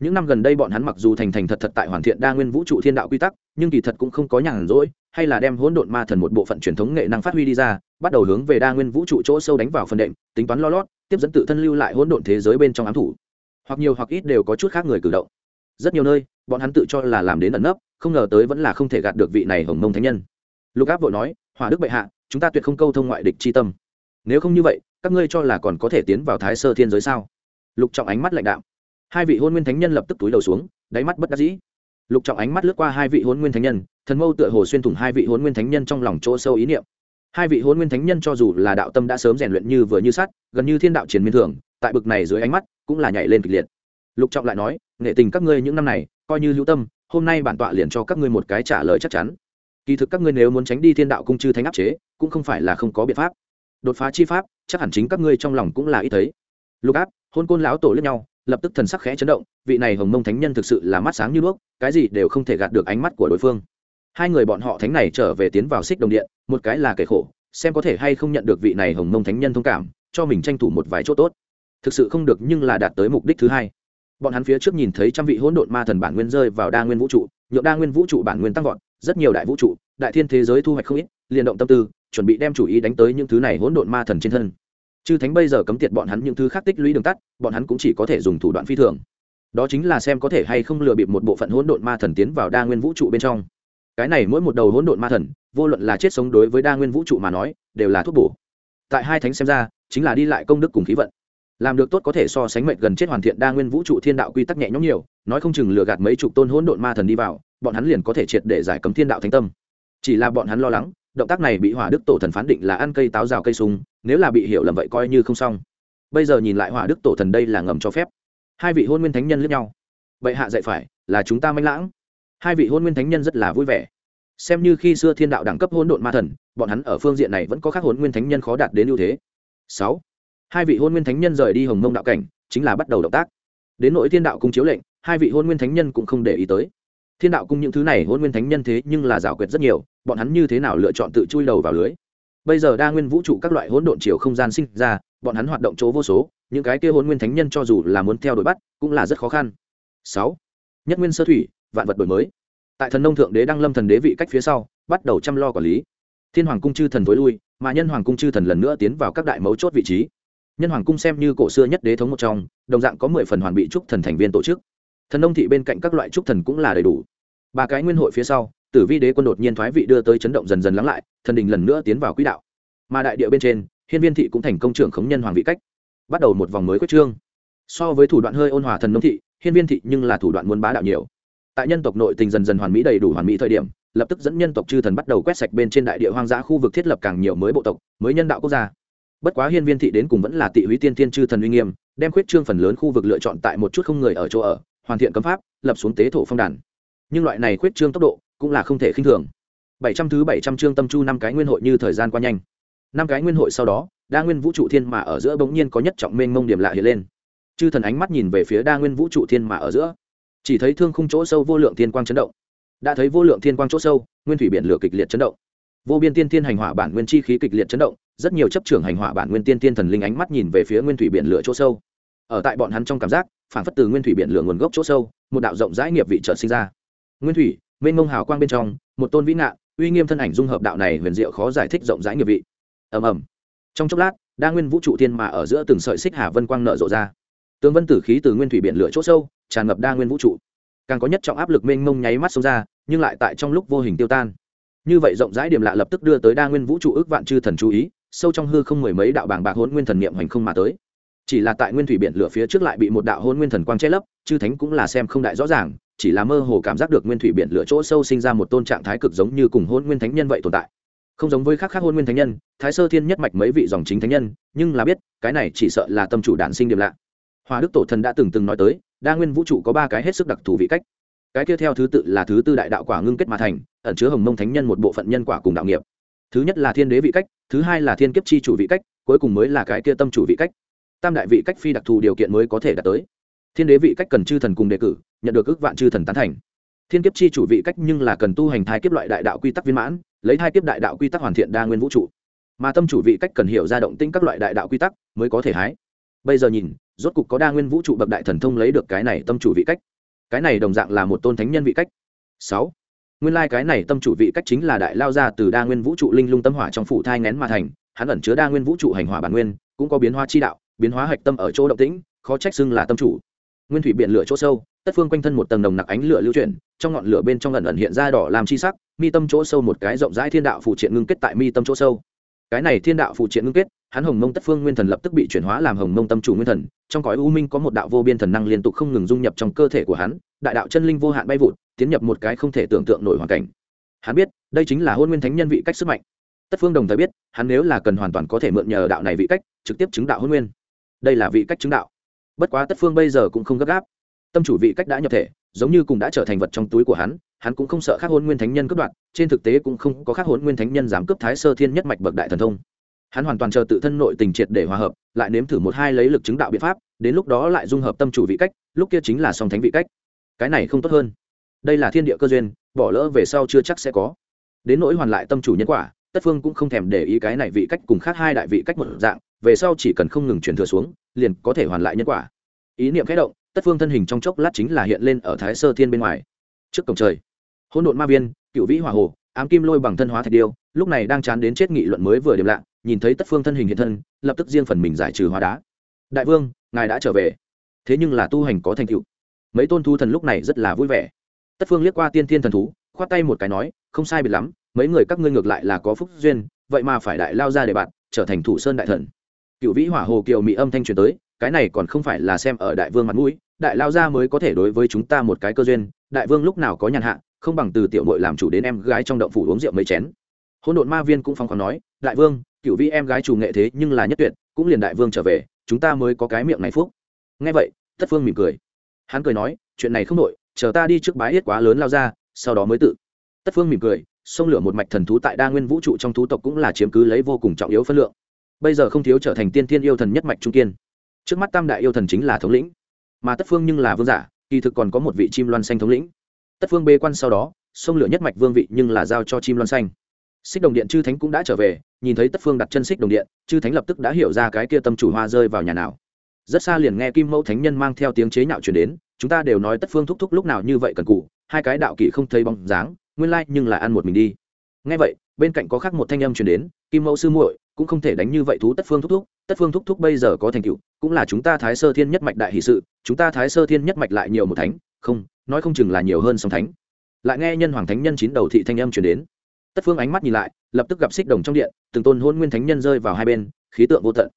những năm gần đây bọn hắn mặc dù thành thành thật thật tại hoàn thiện đa nguyên vũ trụ thiên đạo quy tắc, nhưng kỳ thật cũng không có nhàn rỗi, hay là đem hỗn độn ma thần một bộ phận truyền thống nghệ năng phát huy đi ra, bắt đầu hướng về đa nguyên vũ trụ chỗ sâu đánh vào phần đệm, tính toán lo lót, tiếp dẫn tự thân lưu lại hỗn độn thế giới bên trong ám thủ. Hoặc nhiều hoặc ít đều có chút khác người cử động. Rất nhiều nơi, bọn hắn tự cho là làm đến ẩn nấp, không ngờ tới vẫn là không thể gạt được vị này hồng mông thánh nhân. Lục áp vội nói, hỏa đức bệ hạ, chúng ta tuyệt không câu thông ngoại địch chi tâm. Nếu không như vậy, các ngươi cho là còn có thể tiến vào thái sơ thiên giới sao? Lục trọng ánh mắt lạnh đạo hai vị hôn nguyên thánh nhân lập tức túi đầu xuống, đáy mắt bất đắc dĩ. Lục trọng ánh mắt lướt qua hai vị hôn nguyên thánh nhân, thần mâu tựa hồ xuyên thủng hai vị hôn nguyên thánh nhân trong lòng chỗ sâu ý niệm. Hai vị hôn nguyên thánh nhân cho dù là đạo tâm đã sớm rèn luyện như vừa như sắt, gần như thiên đạo triển miên thường, tại bực này dưới ánh mắt cũng là nhảy lên kịch liệt. Lục trọng lại nói, nghệ tình các ngươi những năm này, coi như hữu tâm, hôm nay bản tọa liền cho các ngươi một cái trả lời chắc chắn. Kỳ thực các ngươi nếu muốn tránh đi thiên đạo cung chư thánh áp chế, cũng không phải là không có biện pháp. Đột phá chi pháp, chắc hẳn chính các ngươi trong lòng cũng là ít thấy. Lục áp, hôn côn lão tổ lẫn nhau lập tức thần sắc khẽ chấn động, vị này hồng mông thánh nhân thực sự là mắt sáng như đuốc, cái gì đều không thể gạt được ánh mắt của đối phương. Hai người bọn họ thánh này trở về tiến vào xích đồng điện, một cái là kẻ khổ, xem có thể hay không nhận được vị này hồng mông thánh nhân thông cảm, cho mình tranh thủ một vài chỗ tốt. Thực sự không được nhưng là đạt tới mục đích thứ hai. Bọn hắn phía trước nhìn thấy trăm vị hỗn độn ma thần bản nguyên rơi vào đa nguyên vũ trụ, nhượng đa nguyên vũ trụ bản nguyên tăng vọt, rất nhiều đại vũ trụ, đại thiên thế giới thu hoạch không ít, liền động tâm tư, chuẩn bị đem chủ ý đánh tới những thứ này hỗn độn ma thần trên thân chư thánh bây giờ cấm tiệt bọn hắn những thứ khác tích lũy đường tắt, bọn hắn cũng chỉ có thể dùng thủ đoạn phi thường. Đó chính là xem có thể hay không lừa bịp một bộ phận hỗn độn ma thần tiến vào đa nguyên vũ trụ bên trong. Cái này mỗi một đầu hỗn độn ma thần, vô luận là chết sống đối với đa nguyên vũ trụ mà nói, đều là thuốc bổ. Tại hai thánh xem ra, chính là đi lại công đức cùng khí vận. Làm được tốt có thể so sánh mệnh gần chết hoàn thiện đa nguyên vũ trụ thiên đạo quy tắc nhẹ nhõm nhiều, nói không chừng lừa gạt mấy chục tôn hỗn độn ma thần đi vào, bọn hắn liền có thể triệt để giải cấm thiên đạo thánh tâm. Chỉ là bọn hắn lo lắng động tác này bị hỏa đức tổ thần phán định là ăn cây táo rào cây sung nếu là bị hiểu lầm vậy coi như không xong. Bây giờ nhìn lại hỏa đức tổ thần đây là ngầm cho phép. Hai vị hôn nguyên thánh nhân lẫn nhau. Vậy hạ dạy phải, là chúng ta manh lãng. Hai vị hôn nguyên thánh nhân rất là vui vẻ. Xem như khi xưa thiên đạo đẳng cấp hôn độn ma thần, bọn hắn ở phương diện này vẫn có các hôn nguyên thánh nhân khó đạt đến ưu thế. Sáu. Hai vị hôn nguyên thánh nhân rời đi hồng mông đạo cảnh, chính là bắt đầu động tác. Đến nội thiên đạo cung chiếu lệnh, hai vị hôn nguyên thánh nhân cũng không để ý tới thiên đạo cung những thứ này hôn nguyên thánh nhân thế nhưng là giảo quyệt rất nhiều, bọn hắn như thế nào lựa chọn tự chui đầu vào lưới? Bây giờ đa nguyên vũ trụ các loại hỗn độn chiều không gian sinh ra, bọn hắn hoạt động chỗ vô số, những cái kia hôn nguyên thánh nhân cho dù là muốn theo đuổi bắt, cũng là rất khó khăn. Sáu, nhất nguyên sơ thủy, vạn vật đổi mới. Tại thần nông thượng đế đăng lâm thần đế vị cách phía sau, bắt đầu chăm lo quản lý. Thiên hoàng cung chư thần tối lui, mà nhân hoàng cung chư thần lần nữa tiến vào các đại mấu chốt vị trí. Nhân hoàng cung xem như cổ xưa nhất đế thống một trong, đồng dạng có mười phần hoàn bị trúc thần thành viên tổ chức thần nông thị bên cạnh các loại trúc thần cũng là đầy đủ. Ba cái nguyên hội phía sau, tử vi đế quân đột nhiên thoái vị đưa tới chấn động dần dần lắng lại, thần đình lần nữa tiến vào quỹ đạo. Mà đại địa bên trên, hiên viên thị cũng thành công trưởng khống nhân hoàng vị cách. Bắt đầu một vòng mới quyết trương. So với thủ đoạn hơi ôn hòa thần nông thị, hiên viên thị nhưng là thủ đoạn muốn bá đạo nhiều. Tại nhân tộc nội tình dần dần hoàn mỹ đầy đủ hoàn mỹ thời điểm, lập tức dẫn nhân tộc chư thần bắt đầu quét sạch bên trên đại địa hoang dã khu vực thiết lập càng nhiều mới bộ tộc, mới nhân đạo quốc gia. Bất quá hiên viên thị đến cùng vẫn là tị húy tiên tiên chư thần uy nghiêm, đem khuyết trương phần lớn khu vực lựa chọn tại một chút không người ở chỗ ở hoàn thiện cấm pháp, lập xuống tế thổ phong đàn. Nhưng loại này khuyết trương tốc độ cũng là không thể khinh thường. Bảy trăm thứ bảy trăm chương tâm chu năm cái nguyên hội như thời gian qua nhanh. Năm cái nguyên hội sau đó, đa nguyên vũ trụ thiên mà ở giữa bỗng nhiên có nhất trọng mênh mông điểm lạ hiện lên. Chư thần ánh mắt nhìn về phía đa nguyên vũ trụ thiên mà ở giữa. Chỉ thấy thương khung chỗ sâu vô lượng thiên quang chấn động. Đã thấy vô lượng thiên quang chỗ sâu, nguyên thủy biển lửa kịch liệt chấn động. Vô biên tiên thiên hành hỏa bản nguyên chi khí kịch liệt chấn động, rất nhiều chấp trưởng hành hỏa bản nguyên tiên thiên thần linh ánh mắt nhìn về phía nguyên thủy biển lửa chỗ sâu. Ở tại bọn hắn trong cảm giác phản phất từ nguyên thủy biển lửa nguồn gốc chỗ sâu, một đạo rộng rãi nghiệp vị trợ sinh ra. Nguyên thủy, mênh mông hào quang bên trong, một tôn vĩ nạn uy nghiêm thân ảnh dung hợp đạo này huyền diệu khó giải thích rộng rãi nghiệp vị. Ầm ầm. Trong chốc lát, đa nguyên vũ trụ thiên mà ở giữa từng sợi xích hà vân quang nở rộ ra. Tương vân tử khí từ nguyên thủy biển lửa chỗ sâu, tràn ngập đa nguyên vũ trụ. Càng có nhất trọng áp lực mênh mông nháy mắt xông ra, nhưng lại tại trong lúc vô hình tiêu tan. Như vậy rộng rãi điểm lạ lập tức đưa tới đa nguyên vũ trụ ước vạn chư thần chú ý, sâu trong hư không mười mấy đạo bảng bạc hôn nguyên thần niệm hành không mà tới chỉ là tại nguyên thủy biển lửa phía trước lại bị một đạo hôn nguyên thần quang che lấp, chư thánh cũng là xem không đại rõ ràng, chỉ là mơ hồ cảm giác được nguyên thủy biển lửa chỗ sâu sinh ra một tôn trạng thái cực giống như cùng hôn nguyên thánh nhân vậy tồn tại. Không giống với khác khác hôn nguyên thánh nhân, thái sơ thiên nhất mạch mấy vị dòng chính thánh nhân, nhưng là biết, cái này chỉ sợ là tâm chủ đản sinh điểm lạ. Hòa đức tổ thần đã từng từng nói tới, đa nguyên vũ trụ có ba cái hết sức đặc thù vị cách. Cái kia theo thứ tự là thứ tư đại đạo quả ngưng kết mà thành, ẩn chứa hồng mông thánh nhân một bộ phận nhân quả cùng đạo nghiệp. Thứ nhất là thiên đế vị cách, thứ hai là thiên kiếp chi chủ vị cách, cuối cùng mới là cái kia tâm chủ vị cách tam đại vị cách phi đặc thù điều kiện mới có thể đạt tới. Thiên đế vị cách cần chư thần cùng đề cử, nhận được ước vạn chư thần tán thành. Thiên kiếp chi chủ vị cách nhưng là cần tu hành thai kiếp loại đại đạo quy tắc viên mãn, lấy thai kiếp đại đạo quy tắc hoàn thiện đa nguyên vũ trụ. Mà tâm chủ vị cách cần hiểu ra động tinh các loại đại đạo quy tắc, mới có thể hái. Bây giờ nhìn, rốt cục có đa nguyên vũ trụ bậc đại thần thông lấy được cái này tâm chủ vị cách. Cái này đồng dạng là một tôn thánh nhân vị cách. Sáu. Nguyên lai、like、cái này tâm chủ vị cách chính là đại lao ra từ đa nguyên vũ trụ linh lung tâm hỏa trong phụ thai ngén mà thành, hắn ẩn chứa đa nguyên vũ trụ hành hỏa bản nguyên, cũng có biến hóa chi đạo biến hóa hạch tâm ở chỗ động tĩnh, khó trách xưng là tâm chủ. Nguyên thủy biển lửa chỗ sâu, tất phương quanh thân một tầng đồng nặc ánh lửa lưu chuyển, trong ngọn lửa bên trong ẩn ẩn hiện ra đỏ làm chi sắc, mi tâm chỗ sâu một cái rộng rãi thiên đạo phụ triện ngưng kết tại mi tâm chỗ sâu. Cái này thiên đạo phụ triện ngưng kết, hắn hồng mông tất phương nguyên thần lập tức bị chuyển hóa làm hồng mông tâm chủ nguyên thần, trong cõi u minh có một đạo vô biên thần năng liên tục không ngừng dung nhập trong cơ thể của hắn, đại đạo chân linh vô hạn bay vụt, tiến nhập một cái không thể tưởng tượng nổi hoàn cảnh. Hắn biết, đây chính là hôn nguyên thánh nhân vị cách sức mạnh. Tất phương đồng thời biết, hắn nếu là cần hoàn toàn có thể mượn nhờ đạo này vị cách, trực tiếp chứng đạo hôn nguyên đây là vị cách chứng đạo. Bất quá tất phương bây giờ cũng không gấp gáp. Tâm chủ vị cách đã nhập thể, giống như cùng đã trở thành vật trong túi của hắn hắn cũng không sợ khác hôn nguyên thánh nhân cướp đoạt, trên thực tế cũng không có khác hôn nguyên thánh nhân dám cướp thái sơ thiên nhất mạch bậc đại thần thông. Hắn hoàn toàn chờ tự thân nội tình triệt để hòa hợp, lại nếm thử một hai lấy lực chứng đạo biện pháp, đến lúc đó lại dung hợp tâm chủ vị cách, lúc kia chính là song thánh vị cách. Cái này không tốt hơn. Đây là thiên địa cơ duyên, bỏ lỡ về sau chưa chắc sẽ có. Đến nỗi hoàn lại tâm chủ nhân quả, tất phương cũng không thèm để ý cái này vị cách cùng khác hai đại vị cách một dạng về sau chỉ cần không ngừng chuyển thừa xuống, liền có thể hoàn lại nhân quả. Ý niệm khẽ động, tất phương thân hình trong chốc lát chính là hiện lên ở thái sơ thiên bên ngoài. Trước cổng trời, hỗn độn ma viên, cựu vĩ hỏa hồ, ám kim lôi bằng thân hóa thạch điêu, lúc này đang chán đến chết nghị luận mới vừa điểm lạ, nhìn thấy tất phương thân hình hiện thân, lập tức riêng phần mình giải trừ hóa đá. Đại vương, ngài đã trở về. Thế nhưng là tu hành có thành tựu. Mấy tôn thu thần lúc này rất là vui vẻ. Tất phương liếc qua tiên thiên thần thú, khoát tay một cái nói, không sai biệt lắm, mấy người các ngươi ngược lại là có phúc duyên, vậy mà phải đại lao ra để bạn, trở thành thủ sơn đại thần cựu vĩ hỏa hồ kiều mỹ âm thanh truyền tới, cái này còn không phải là xem ở đại vương mặt mũi, đại lao gia mới có thể đối với chúng ta một cái cơ duyên, đại vương lúc nào có nhàn hạ, không bằng từ tiểu mội làm chủ đến em gái trong động phủ uống rượu mấy chén. Hôn độn ma viên cũng phong khoáng nói, đại vương cựu vĩ em gái chủ nghệ thế nhưng là nhất tuyệt, cũng liền đại vương trở về, chúng ta mới có cái miệng này phúc. Ngay vậy, tất phương mỉm cười. Hắn cười nói, chuyện này không nội, chờ ta đi trước bái yết quá lớn lao ra sau đó mới tự. Tất phương mỉm cười sông lửa một mạch thần thú tại đa nguyên vũ trụ trong thú tộc cũng là chiếm cứ lấy vô cùng trọng yếu phân lượng bây giờ không thiếu trở thành tiên thiên yêu thần nhất mạch trung kiên. Trước mắt tam đại yêu thần chính là thống lĩnh, mà tất phương nhưng là vương giả, kỳ thực còn có một vị chim loan xanh thống lĩnh. Tất phương bê quan sau đó, sông lửa nhất mạch vương vị nhưng là giao cho chim loan xanh. Xích đồng điện chư thánh cũng đã trở về, nhìn thấy tất phương đặt chân xích đồng điện, chư thánh lập tức đã hiểu ra cái kia tâm chủ hoa rơi vào nhà nào. Rất xa liền nghe kim mẫu thánh nhân mang theo tiếng chế nhạo chuyển đến, chúng ta đều nói tất phương thúc thúc lúc nào như vậy cần cụ, hai cái đạo kỵ không thấy bóng dáng, nguyên lai nhưng là ăn một mình đi. Nghe vậy, bên cạnh có khác một thanh âm chuyển đến, kim mẫu sư muội cũng không thể đánh như vậy thú tất phương thúc thúc, tất phương thúc thúc bây giờ có thành tựu, cũng là chúng ta thái sơ thiên nhất mạch đại hỷ sự, chúng ta thái sơ thiên nhất mạch lại nhiều một thánh, không, nói không chừng là nhiều hơn song thánh. Lại nghe nhân hoàng thánh nhân chín đầu thị thanh âm chuyển đến. Tất phương ánh mắt nhìn lại, lập tức gặp xích đồng trong điện, từng tôn hôn nguyên thánh nhân rơi vào hai bên, khí tượng vô tận.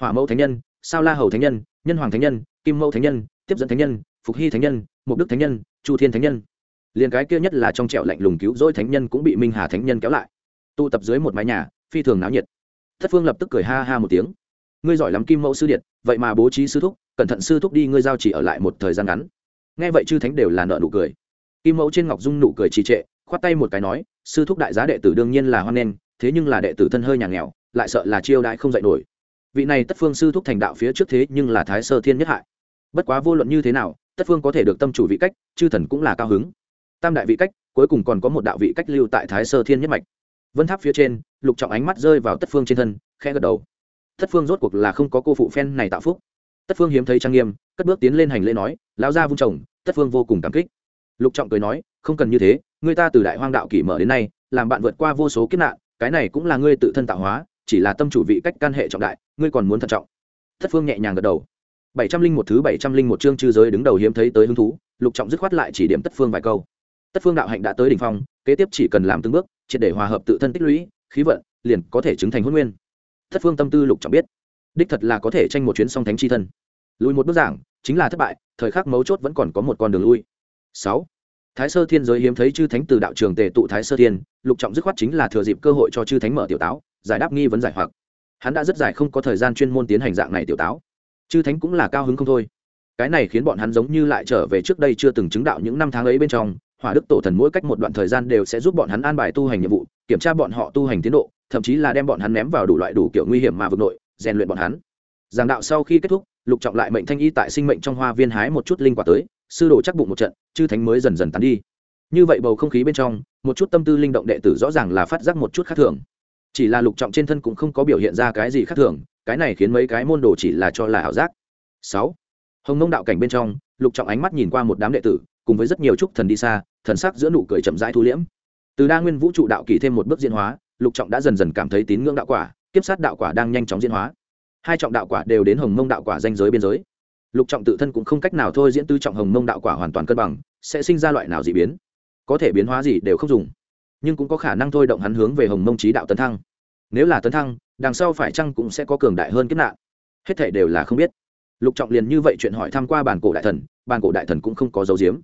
Hỏa mẫu thánh nhân, sao la hầu thánh nhân nhân hoàng thánh nhân, kim mẫu thánh nhân, tiếp dẫn thánh nhân, phục hy thánh nhân, mục đức thánh nhân, chu thiên thánh nhân. Liền cái kia nhất là trong trẹo lạnh lùng cứu rỗi thánh nhân cũng bị minh hà thánh nhân kéo lại. Tụ tập dưới một mái nhà, phi thường náo nhiệt thất phương lập tức cười ha ha một tiếng. Ngươi giỏi lắm kim mẫu sư điện vậy mà bố trí sư thúc, cẩn thận sư thúc đi, ngươi giao chỉ ở lại một thời gian ngắn. Nghe vậy chư thánh đều là nợ nụ cười. Kim mẫu trên ngọc dung nụ cười trì trệ, khoát tay một cái nói, sư thúc đại giá đệ tử đương nhiên là hoan nghênh, thế nhưng là đệ tử thân hơi nhà nghèo, lại sợ là chiêu đãi không dạy nổi. Vị này tất phương sư thúc thành đạo phía trước thế nhưng là thái sơ thiên nhất hại. Bất quá vô luận như thế nào, tất phương có thể được tâm chủ vị cách, chư thần cũng là cao hứng. Tam đại vị cách, cuối cùng còn có một đạo vị cách lưu tại thái sơ thiên nhất mạch. Vân tháp phía trên lục trọng ánh mắt rơi vào tất phương trên thân khe gật đầu. Tất phương rốt cuộc là không có cô phụ phen này tạo phúc. Tất phương hiếm thấy trang nghiêm, cất bước tiến lên hành lễ nói, lão gia vung chồng, tất phương vô cùng cảm kích. Lục trọng cười nói, không cần như thế, người ta từ đại hoang đạo kỷ mở đến nay, làm bạn vượt qua vô số kiếp nạn, cái này cũng là ngươi tự thân tạo hóa, chỉ là tâm chủ vị cách can hệ trọng đại, ngươi còn muốn thận trọng. Thất phương nhẹ nhàng gật đầu. Bảy trăm linh một thứ bảy trăm linh một chương chư giới đứng đầu hiếm thấy tới hứng thú, lục trọng dứt khoát lại chỉ điểm tất phương vài câu. Tất phương đạo hạnh đã tới đỉnh phong, kế tiếp chỉ cần làm từng bước, triệt để hòa hợp tự thân tích lũy khí vận, liền có thể chứng thành huân nguyên. Thất phương tâm tư lục trọng biết. Đích thật là có thể tranh một chuyến song thánh chi thân. Lùi một bước giảng, chính là thất bại, thời khắc mấu chốt vẫn còn có một con đường lui. Sáu. Thái sơ thiên giới hiếm thấy chư thánh từ đạo trường tề tụ thái sơ thiên, lục trọng dứt khoát chính là thừa dịp cơ hội cho chư thánh mở tiểu táo, giải đáp nghi vấn giải hoặc. Hắn đã rất dài không có thời gian chuyên môn tiến hành dạng này tiểu táo. Chư thánh cũng là cao hứng không thôi. Cái này khiến bọn hắn giống như lại trở về trước đây chưa từng chứng đạo những năm tháng ấy bên trong, hỏa đức tổ thần mỗi cách một đoạn thời gian đều sẽ giúp bọn hắn an bài tu hành nhiệm vụ kiểm tra bọn họ tu hành tiến độ, thậm chí là đem bọn hắn ném vào đủ loại đủ kiểu nguy hiểm mà vực nội, rèn luyện bọn hắn. Giảng đạo sau khi kết thúc, lục trọng lại mệnh thanh y tại sinh mệnh trong hoa viên hái một chút linh quả tới, sư đồ chắc bụng một trận, chư thánh mới dần dần tán đi. Như vậy bầu không khí bên trong, một chút tâm tư linh động đệ tử rõ ràng là phát giác một chút khác thường. Chỉ là lục trọng trên thân cũng không có biểu hiện ra cái gì khác thường, cái này khiến mấy cái môn đồ chỉ là cho là ảo giác. Sáu. Hồng nông đạo cảnh bên trong, lục trọng ánh mắt nhìn qua một đám đệ tử, cùng với rất nhiều trúc thần đi xa, thần sắc giữa nụ cười chậm rãi thu liễm từ đa nguyên vũ trụ đạo kỳ thêm một bước diễn hóa, lục trọng đã dần dần cảm thấy tín ngưỡng đạo quả, kiếp sát đạo quả đang nhanh chóng diễn hóa. Hai trọng đạo quả đều đến hồng mông đạo quả danh giới biên giới. Lục trọng tự thân cũng không cách nào thôi diễn tư trọng hồng mông đạo quả hoàn toàn cân bằng, sẽ sinh ra loại nào dị biến? Có thể biến hóa gì đều không dùng, nhưng cũng có khả năng thôi động hắn hướng về hồng mông trí đạo tấn thăng. Nếu là tấn thăng, đằng sau phải chăng cũng sẽ có cường đại hơn kiếp nạn? Hết thể đều là không biết. Lục trọng liền như vậy chuyện hỏi thăm qua bản cổ đại thần, bản cổ đại thần cũng không có dấu diếm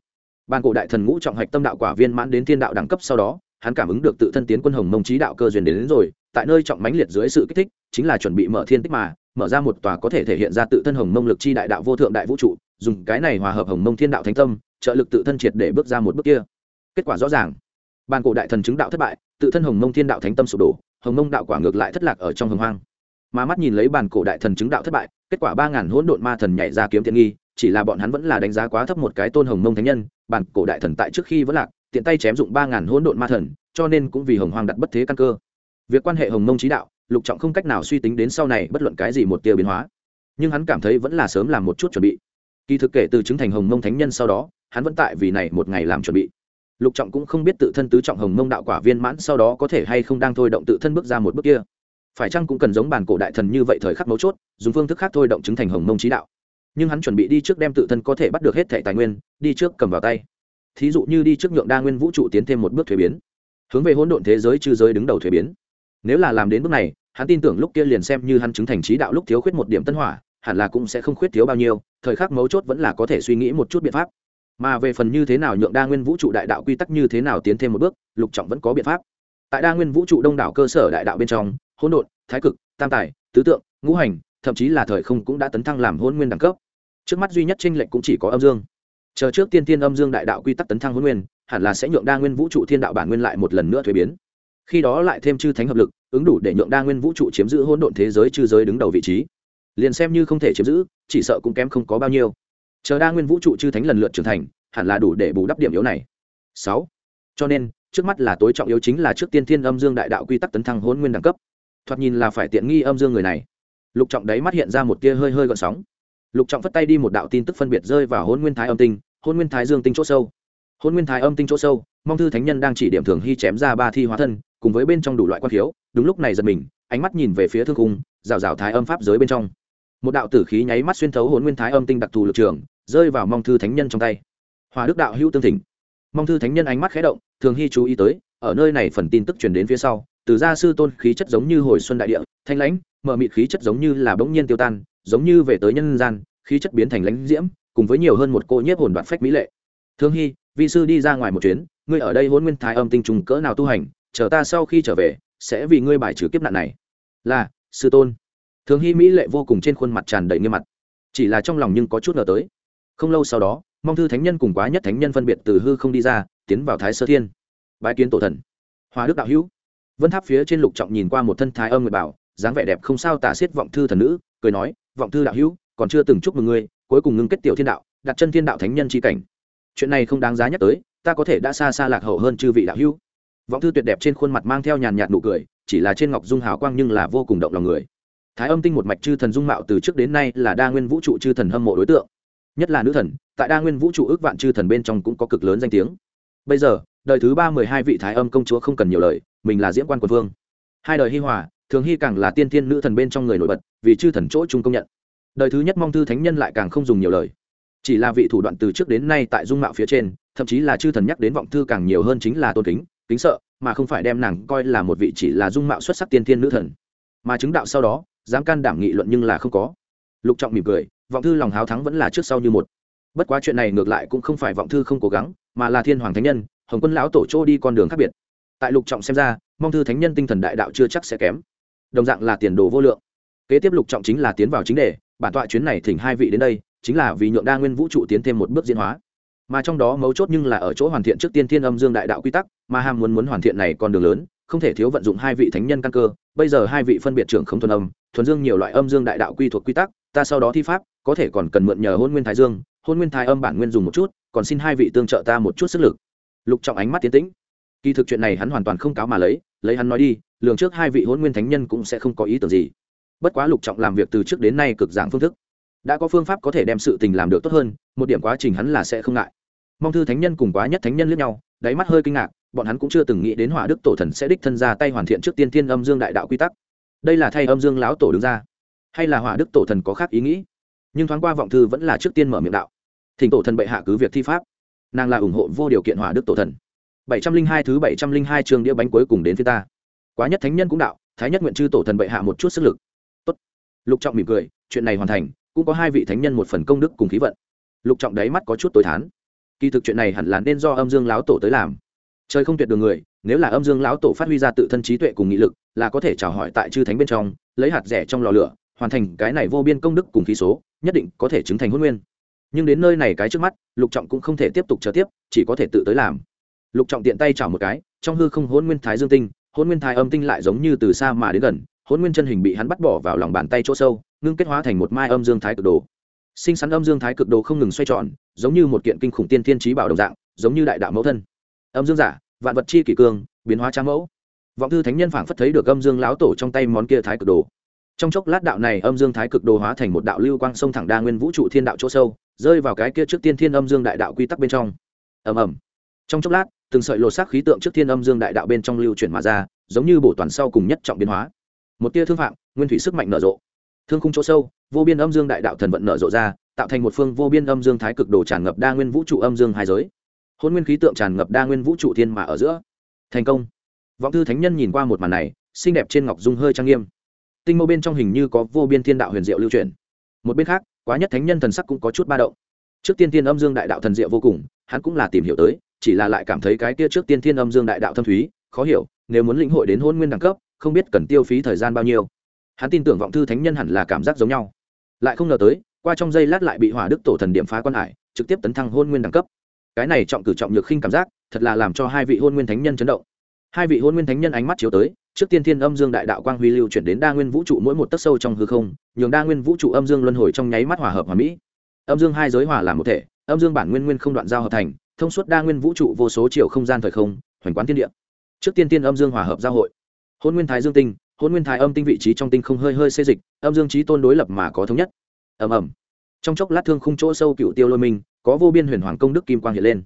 bàn cổ đại thần ngũ trọng hạch tâm đạo quả viên mãn đến thiên đạo đẳng cấp sau đó hắn cảm ứng được tự thân tiến quân hồng mông trí đạo cơ duyên đến, đến rồi tại nơi trọng mãnh liệt dưới sự kích thích chính là chuẩn bị mở thiên tích mà mở ra một tòa có thể thể hiện ra tự thân hồng mông lực chi đại đạo vô thượng đại vũ trụ dùng cái này hòa hợp hồng mông thiên đạo thánh tâm trợ lực tự thân triệt để bước ra một bước kia. Kết quả rõ ràng bàn cổ đại thần chứng đạo thất bại tự thân hồng mông thiên đạo thánh tâm sụp đổ hồng mông đạo quả ngược lại thất lạc ở trong hồng hoang. Mà mắt nhìn lấy bàn cổ đại thần chứng đạo thất bại kết quả ba ngàn hỗn độn ma thần nhảy ra kiếm tiện nghi chỉ là bọn hắn vẫn là đánh giá quá thấp một cái tôn hồng mông thánh nhân, bản cổ đại thần tại trước khi vẫn lạc, tiện tay chém dụng ba ngàn hỗn độn ma thần, cho nên cũng vì hồng hoàng đặt bất thế căn cơ. Việc quan hệ hồng mông trí đạo, lục trọng không cách nào suy tính đến sau này bất luận cái gì một tia biến hóa. Nhưng hắn cảm thấy vẫn là sớm làm một chút chuẩn bị. Kỳ thực kể từ chứng thành hồng mông thánh nhân sau đó, hắn vẫn tại vì này một ngày làm chuẩn bị. Lục trọng cũng không biết tự thân tứ trọng hồng mông đạo quả viên mãn sau đó có thể hay không đang thôi động tự thân bước ra một bước kia. Phải chăng cũng cần giống bản cổ đại thần như vậy thời khắc mấu chốt, dùng phương thức khác thôi động chứng thành hồng mông trí đạo? Nhưng hắn chuẩn bị đi trước đem tự thân có thể bắt được hết thẻ tài nguyên, đi trước cầm vào tay. Thí dụ như đi trước nhượng đa nguyên vũ trụ tiến thêm một bước thuế biến, hướng về hỗn độn thế giới chư giới đứng đầu thuế biến. Nếu là làm đến bước này, hắn tin tưởng lúc kia liền xem như hắn chứng thành trí đạo lúc thiếu khuyết một điểm tân hỏa, hẳn là cũng sẽ không khuyết thiếu bao nhiêu, thời khắc mấu chốt vẫn là có thể suy nghĩ một chút biện pháp. Mà về phần như thế nào nhượng đa nguyên vũ trụ đại đạo quy tắc như thế nào tiến thêm một bước, lục trọng vẫn có biện pháp. Tại đa nguyên vũ trụ đông đảo cơ sở đại đạo bên trong, hỗn độn, thái cực, tam tài, tứ tượng, ngũ hành thậm chí là thời không cũng đã tấn thăng làm hôn nguyên đẳng cấp. Trước mắt duy nhất tranh lệch cũng chỉ có âm dương. Chờ trước tiên tiên âm dương đại đạo quy tắc tấn thăng hôn nguyên, hẳn là sẽ nhượng đa nguyên vũ trụ thiên đạo bản nguyên lại một lần nữa thuế biến. Khi đó lại thêm chư thánh hợp lực, ứng đủ để nhượng đa nguyên vũ trụ chiếm giữ hỗn độn thế giới chư giới đứng đầu vị trí. Liền xem như không thể chiếm giữ, chỉ sợ cũng kém không có bao nhiêu. Chờ đa nguyên vũ trụ chư thánh lần lượt trưởng thành, hẳn là đủ để bù đắp điểm yếu này. Sáu. Cho nên, trước mắt là tối trọng yếu chính là trước tiên thiên âm dương đại đạo quy tắc tấn thăng hôn nguyên đẳng cấp. Thoạt nhìn là phải tiện nghi âm dương người này lục trọng đấy mắt hiện ra một tia hơi hơi gợn sóng. Lục trọng phất tay đi một đạo tin tức phân biệt rơi vào hôn nguyên thái âm tinh hôn nguyên thái dương tinh chỗ sâu. Hôn nguyên thái âm tinh chỗ sâu, mong thư thánh nhân đang chỉ điểm thường hy chém ra ba thi hóa thân, cùng với bên trong đủ loại quan phiếu đúng lúc này giật mình, ánh mắt nhìn về phía thương cung rào rào thái âm pháp giới bên trong. Một đạo tử khí nháy mắt xuyên thấu hôn nguyên thái âm tinh đặc thù lực trường, rơi vào mong thư thánh nhân trong tay. Hòa đức đạo hữu tương thỉnh. Mong thư thánh nhân ánh mắt khé động, thường hy chú ý tới, ở nơi này phần tin tức truyền đến phía sau, từ gia sư tôn khí chất giống như hồi xuân đại địa, thanh lãnh mở mịt khí chất giống như là bỗng nhiên tiêu tan, giống như về tới nhân gian, khí chất biến thành lãnh diễm, cùng với nhiều hơn một cô nhiếp hồn đoạt phách mỹ lệ. Thương hy, vi sư đi ra ngoài một chuyến, ngươi ở đây hôn nguyên thái âm tinh trùng cỡ nào tu hành, chờ ta sau khi trở về, sẽ vì ngươi bài trừ kiếp nạn này. Là, sư tôn. Thường hy mỹ lệ vô cùng trên khuôn mặt tràn đầy nghiêm mặt. Chỉ là trong lòng nhưng có chút ngờ tới. Không lâu sau đó, mong thư thánh nhân cùng quá nhất thánh nhân phân biệt từ hư không đi ra, tiến vào thái sơ thiên. Bái kiến tổ thần. Hòa đức đạo hữu. Vân tháp phía trên lục trọng nhìn qua một thân thái âm người bảo dáng vẻ đẹp không sao tả xiết vọng thư thần nữ, cười nói, vọng thư đạo hữu, còn chưa từng chúc mừng ngươi, cuối cùng ngưng kết tiểu thiên đạo, đặt chân thiên đạo thánh nhân c cảnh. Chuyện này không đáng giá nhắc tới, ta có thể đã xa xa lạc hậu hơn chư vị đạo hữu. Vọng thư tuyệt đẹp trên khuôn mặt mang theo nhàn nhạt nụ cười, chỉ là trên ngọc dung hào quang nhưng là vô cùng động lòng người. Thái âm tinh một mạch chư thần dung mạo từ trước đến nay là đa nguyên vũ trụ chư thần hâm mộ đối tượng. Nhất là nữ thần, tại đa nguyên vũ trụ ước vạn chư thần bên trong cũng có cực lớn danh tiếng. Bây giờ, đời thứ ba mười hai vị thái âm công chúa không cần nhiều lời, mình là diễn quan quân vương. Hai đời hi hòa thường hy càng là tiên thiên nữ thần bên trong người nổi bật, vì chư thần chỗ chung công nhận. Đời thứ nhất mong thư thánh nhân lại càng không dùng nhiều lời. Chỉ là vị thủ đoạn từ trước đến nay tại dung mạo phía trên, thậm chí là chư thần nhắc đến vọng thư càng nhiều hơn chính là tôn kính kính sợ, mà không phải đem nàng coi là một vị chỉ là dung mạo xuất sắc tiên thiên nữ thần. Mà chứng đạo sau đó, dám can đảm nghị luận nhưng là không có. Lục trọng mỉm cười, vọng thư lòng háo thắng vẫn là trước sau như một. Bất quá chuyện này ngược lại cũng không phải vọng thư không cố gắng, mà là thiên hoàng thánh nhân, hồng quân lão tổ chỗ đi con đường khác biệt. Tại lục trọng xem ra, mong thư thánh nhân tinh thần đại đạo chưa chắc sẽ kém đồng dạng là tiền đồ vô lượng. Kế tiếp lục trọng chính là tiến vào chính đề, bản tọa chuyến này thỉnh hai vị đến đây, chính là vì nhượng đa nguyên vũ trụ tiến thêm một bước diễn hóa. Mà trong đó mấu chốt nhưng là ở chỗ hoàn thiện trước tiên thiên âm dương đại đạo quy tắc, mà ham muốn muốn hoàn thiện này con đường lớn, không thể thiếu vận dụng hai vị thánh nhân căn cơ, bây giờ hai vị phân biệt trưởng không thuần âm, thuần dương nhiều loại âm dương đại đạo quy thuộc quy tắc, ta sau đó thi pháp, có thể còn cần mượn nhờ hôn nguyên thái dương, hôn nguyên thái âm bản nguyên dùng một chút, còn xin hai vị tương trợ ta một chút sức lực. Lục trọng ánh mắt tiến tĩnh. Kỳ thực chuyện này hắn hoàn toàn không cáo mà lấy lấy hắn nói đi, lường trước hai vị hôn nguyên thánh nhân cũng sẽ không có ý tưởng gì. Bất quá lục trọng làm việc từ trước đến nay cực dạng phương thức. Đã có phương pháp có thể đem sự tình làm được tốt hơn, một điểm quá trình hắn là sẽ không ngại. Mong thư thánh nhân cùng quá nhất thánh nhân lướt nhau, đáy mắt hơi kinh ngạc, bọn hắn cũng chưa từng nghĩ đến hỏa đức tổ thần sẽ đích thân ra tay hoàn thiện trước tiên thiên âm dương đại đạo quy tắc. Đây là thay âm dương lão tổ đứng ra. Hay là hỏa đức tổ thần có khác ý nghĩ? Nhưng thoáng qua vọng thư vẫn là trước tiên mở miệng đạo. Thỉnh tổ thần bệ hạ cứ việc thi pháp. Nàng là ủng hộ vô điều kiện hỏa đức tổ thần bảy trăm linh hai thứ bảy trăm linh hai chương đĩa bánh cuối cùng đến phía ta. Quá nhất thánh nhân cũng đạo, thái nhất nguyện chư tổ thần bệ hạ một chút sức lực. Tốt. lục trọng mỉm cười, chuyện này hoàn thành, cũng có hai vị thánh nhân một phần công đức cùng khí vận. Lục trọng đáy mắt có chút tối thán. Kỳ thực chuyện này hẳn là nên do âm dương lão tổ tới làm. Trời không tuyệt đường người, nếu là âm dương lão tổ phát huy ra tự thân trí tuệ cùng nghị lực, là có thể chào hỏi tại chư thánh bên trong, lấy hạt rẻ trong lò lửa, hoàn thành cái này vô biên công đức cùng khí số, nhất định có thể chứng thành huân nguyên. Nhưng đến nơi này cái trước mắt, lục trọng cũng không thể tiếp tục chờ tiếp, chỉ có thể tự tới làm lục trọng tiện tay chảo một cái, trong hư không hôn nguyên thái dương tinh hôn nguyên thái âm tinh lại giống như từ xa mà đến gần hôn nguyên chân hình bị hắn bắt bỏ vào lòng bàn tay chỗ sâu, ngưng kết hóa thành một mai âm dương thái cực đồ. Sinh sắn âm dương thái cực đồ không ngừng xoay tròn, giống như một kiện kinh khủng tiên thiên trí bảo đồng dạng, giống như đại đạo mẫu thân. Âm dương giả, vạn vật chi kỷ cương, biến hóa trang mẫu. Vọng thư thánh nhân phảng phất thấy được âm dương lão tổ trong tay món kia thái cực đồ. Trong chốc lát đạo này âm dương thái cực đồ hóa thành một đạo lưu quang sông thẳng đa nguyên vũ trụ thiên đạo chỗ sâu, rơi vào cái kia trước tiên thiên âm dương đại đạo quy tắc bên trong. Ầm ầm. Trong chốc lát từng sợi lột xác khí tượng trước thiên âm dương đại đạo bên trong lưu chuyển mà ra, giống như bổ toàn sau cùng nhất trọng biến hóa. Một tia thương phạm, nguyên thủy sức mạnh nở rộ. Thương khung chỗ sâu, vô biên âm dương đại đạo thần vận nở rộ ra, tạo thành một phương vô biên âm dương thái cực đồ tràn ngập đa nguyên vũ trụ âm dương hai giới. Hôn nguyên khí tượng tràn ngập đa nguyên vũ trụ thiên mà ở giữa. Thành công. Vọng thư thánh nhân nhìn qua một màn này, xinh đẹp trên ngọc dung hơi trang nghiêm. Tinh mâu bên trong hình như có vô biên thiên đạo huyền diệu lưu truyền một bên khác, quá nhất thánh nhân thần sắc cũng có chút ba động. Trước tiên thiên âm dương đại đạo thần diệu vô cùng, hắn cũng là tìm hiểu tới chỉ là lại cảm thấy cái kia trước tiên thiên âm dương đại đạo thâm thúy, khó hiểu, nếu muốn lĩnh hội đến hôn nguyên đẳng cấp, không biết cần tiêu phí thời gian bao nhiêu. Hắn tin tưởng vọng thư thánh nhân hẳn là cảm giác giống nhau. Lại không ngờ tới, qua trong giây lát lại bị hỏa đức tổ thần điểm phá quan hải, trực tiếp tấn thăng hôn nguyên đẳng cấp. Cái này trọng cử trọng nhược khinh cảm giác, thật là làm cho hai vị hôn nguyên thánh nhân chấn động. Hai vị hôn nguyên thánh nhân ánh mắt chiếu tới, trước tiên thiên âm dương đại đạo quang huy lưu chuyển đến đa nguyên vũ trụ mỗi một tấc sâu trong hư không, nhường đa nguyên vũ trụ âm dương luân hồi trong nháy mắt hòa hợp hòa mỹ. Âm dương hai giới hòa làm một thể, âm dương bản nguyên nguyên không đoạn giao hợp thành thông suốt đa nguyên vũ trụ vô số chiều không gian thời không, hoành quán thiên địa. Trước tiên tiên âm dương hòa hợp giao hội. Hôn nguyên thái dương tinh, hôn nguyên thái âm tinh vị trí trong tinh không hơi hơi xê dịch, âm dương trí tôn đối lập mà có thống nhất. Ầm ầm. Trong chốc lát thương khung chỗ sâu cựu tiêu lôi minh, có vô biên huyền hoàng công đức kim quang hiện lên.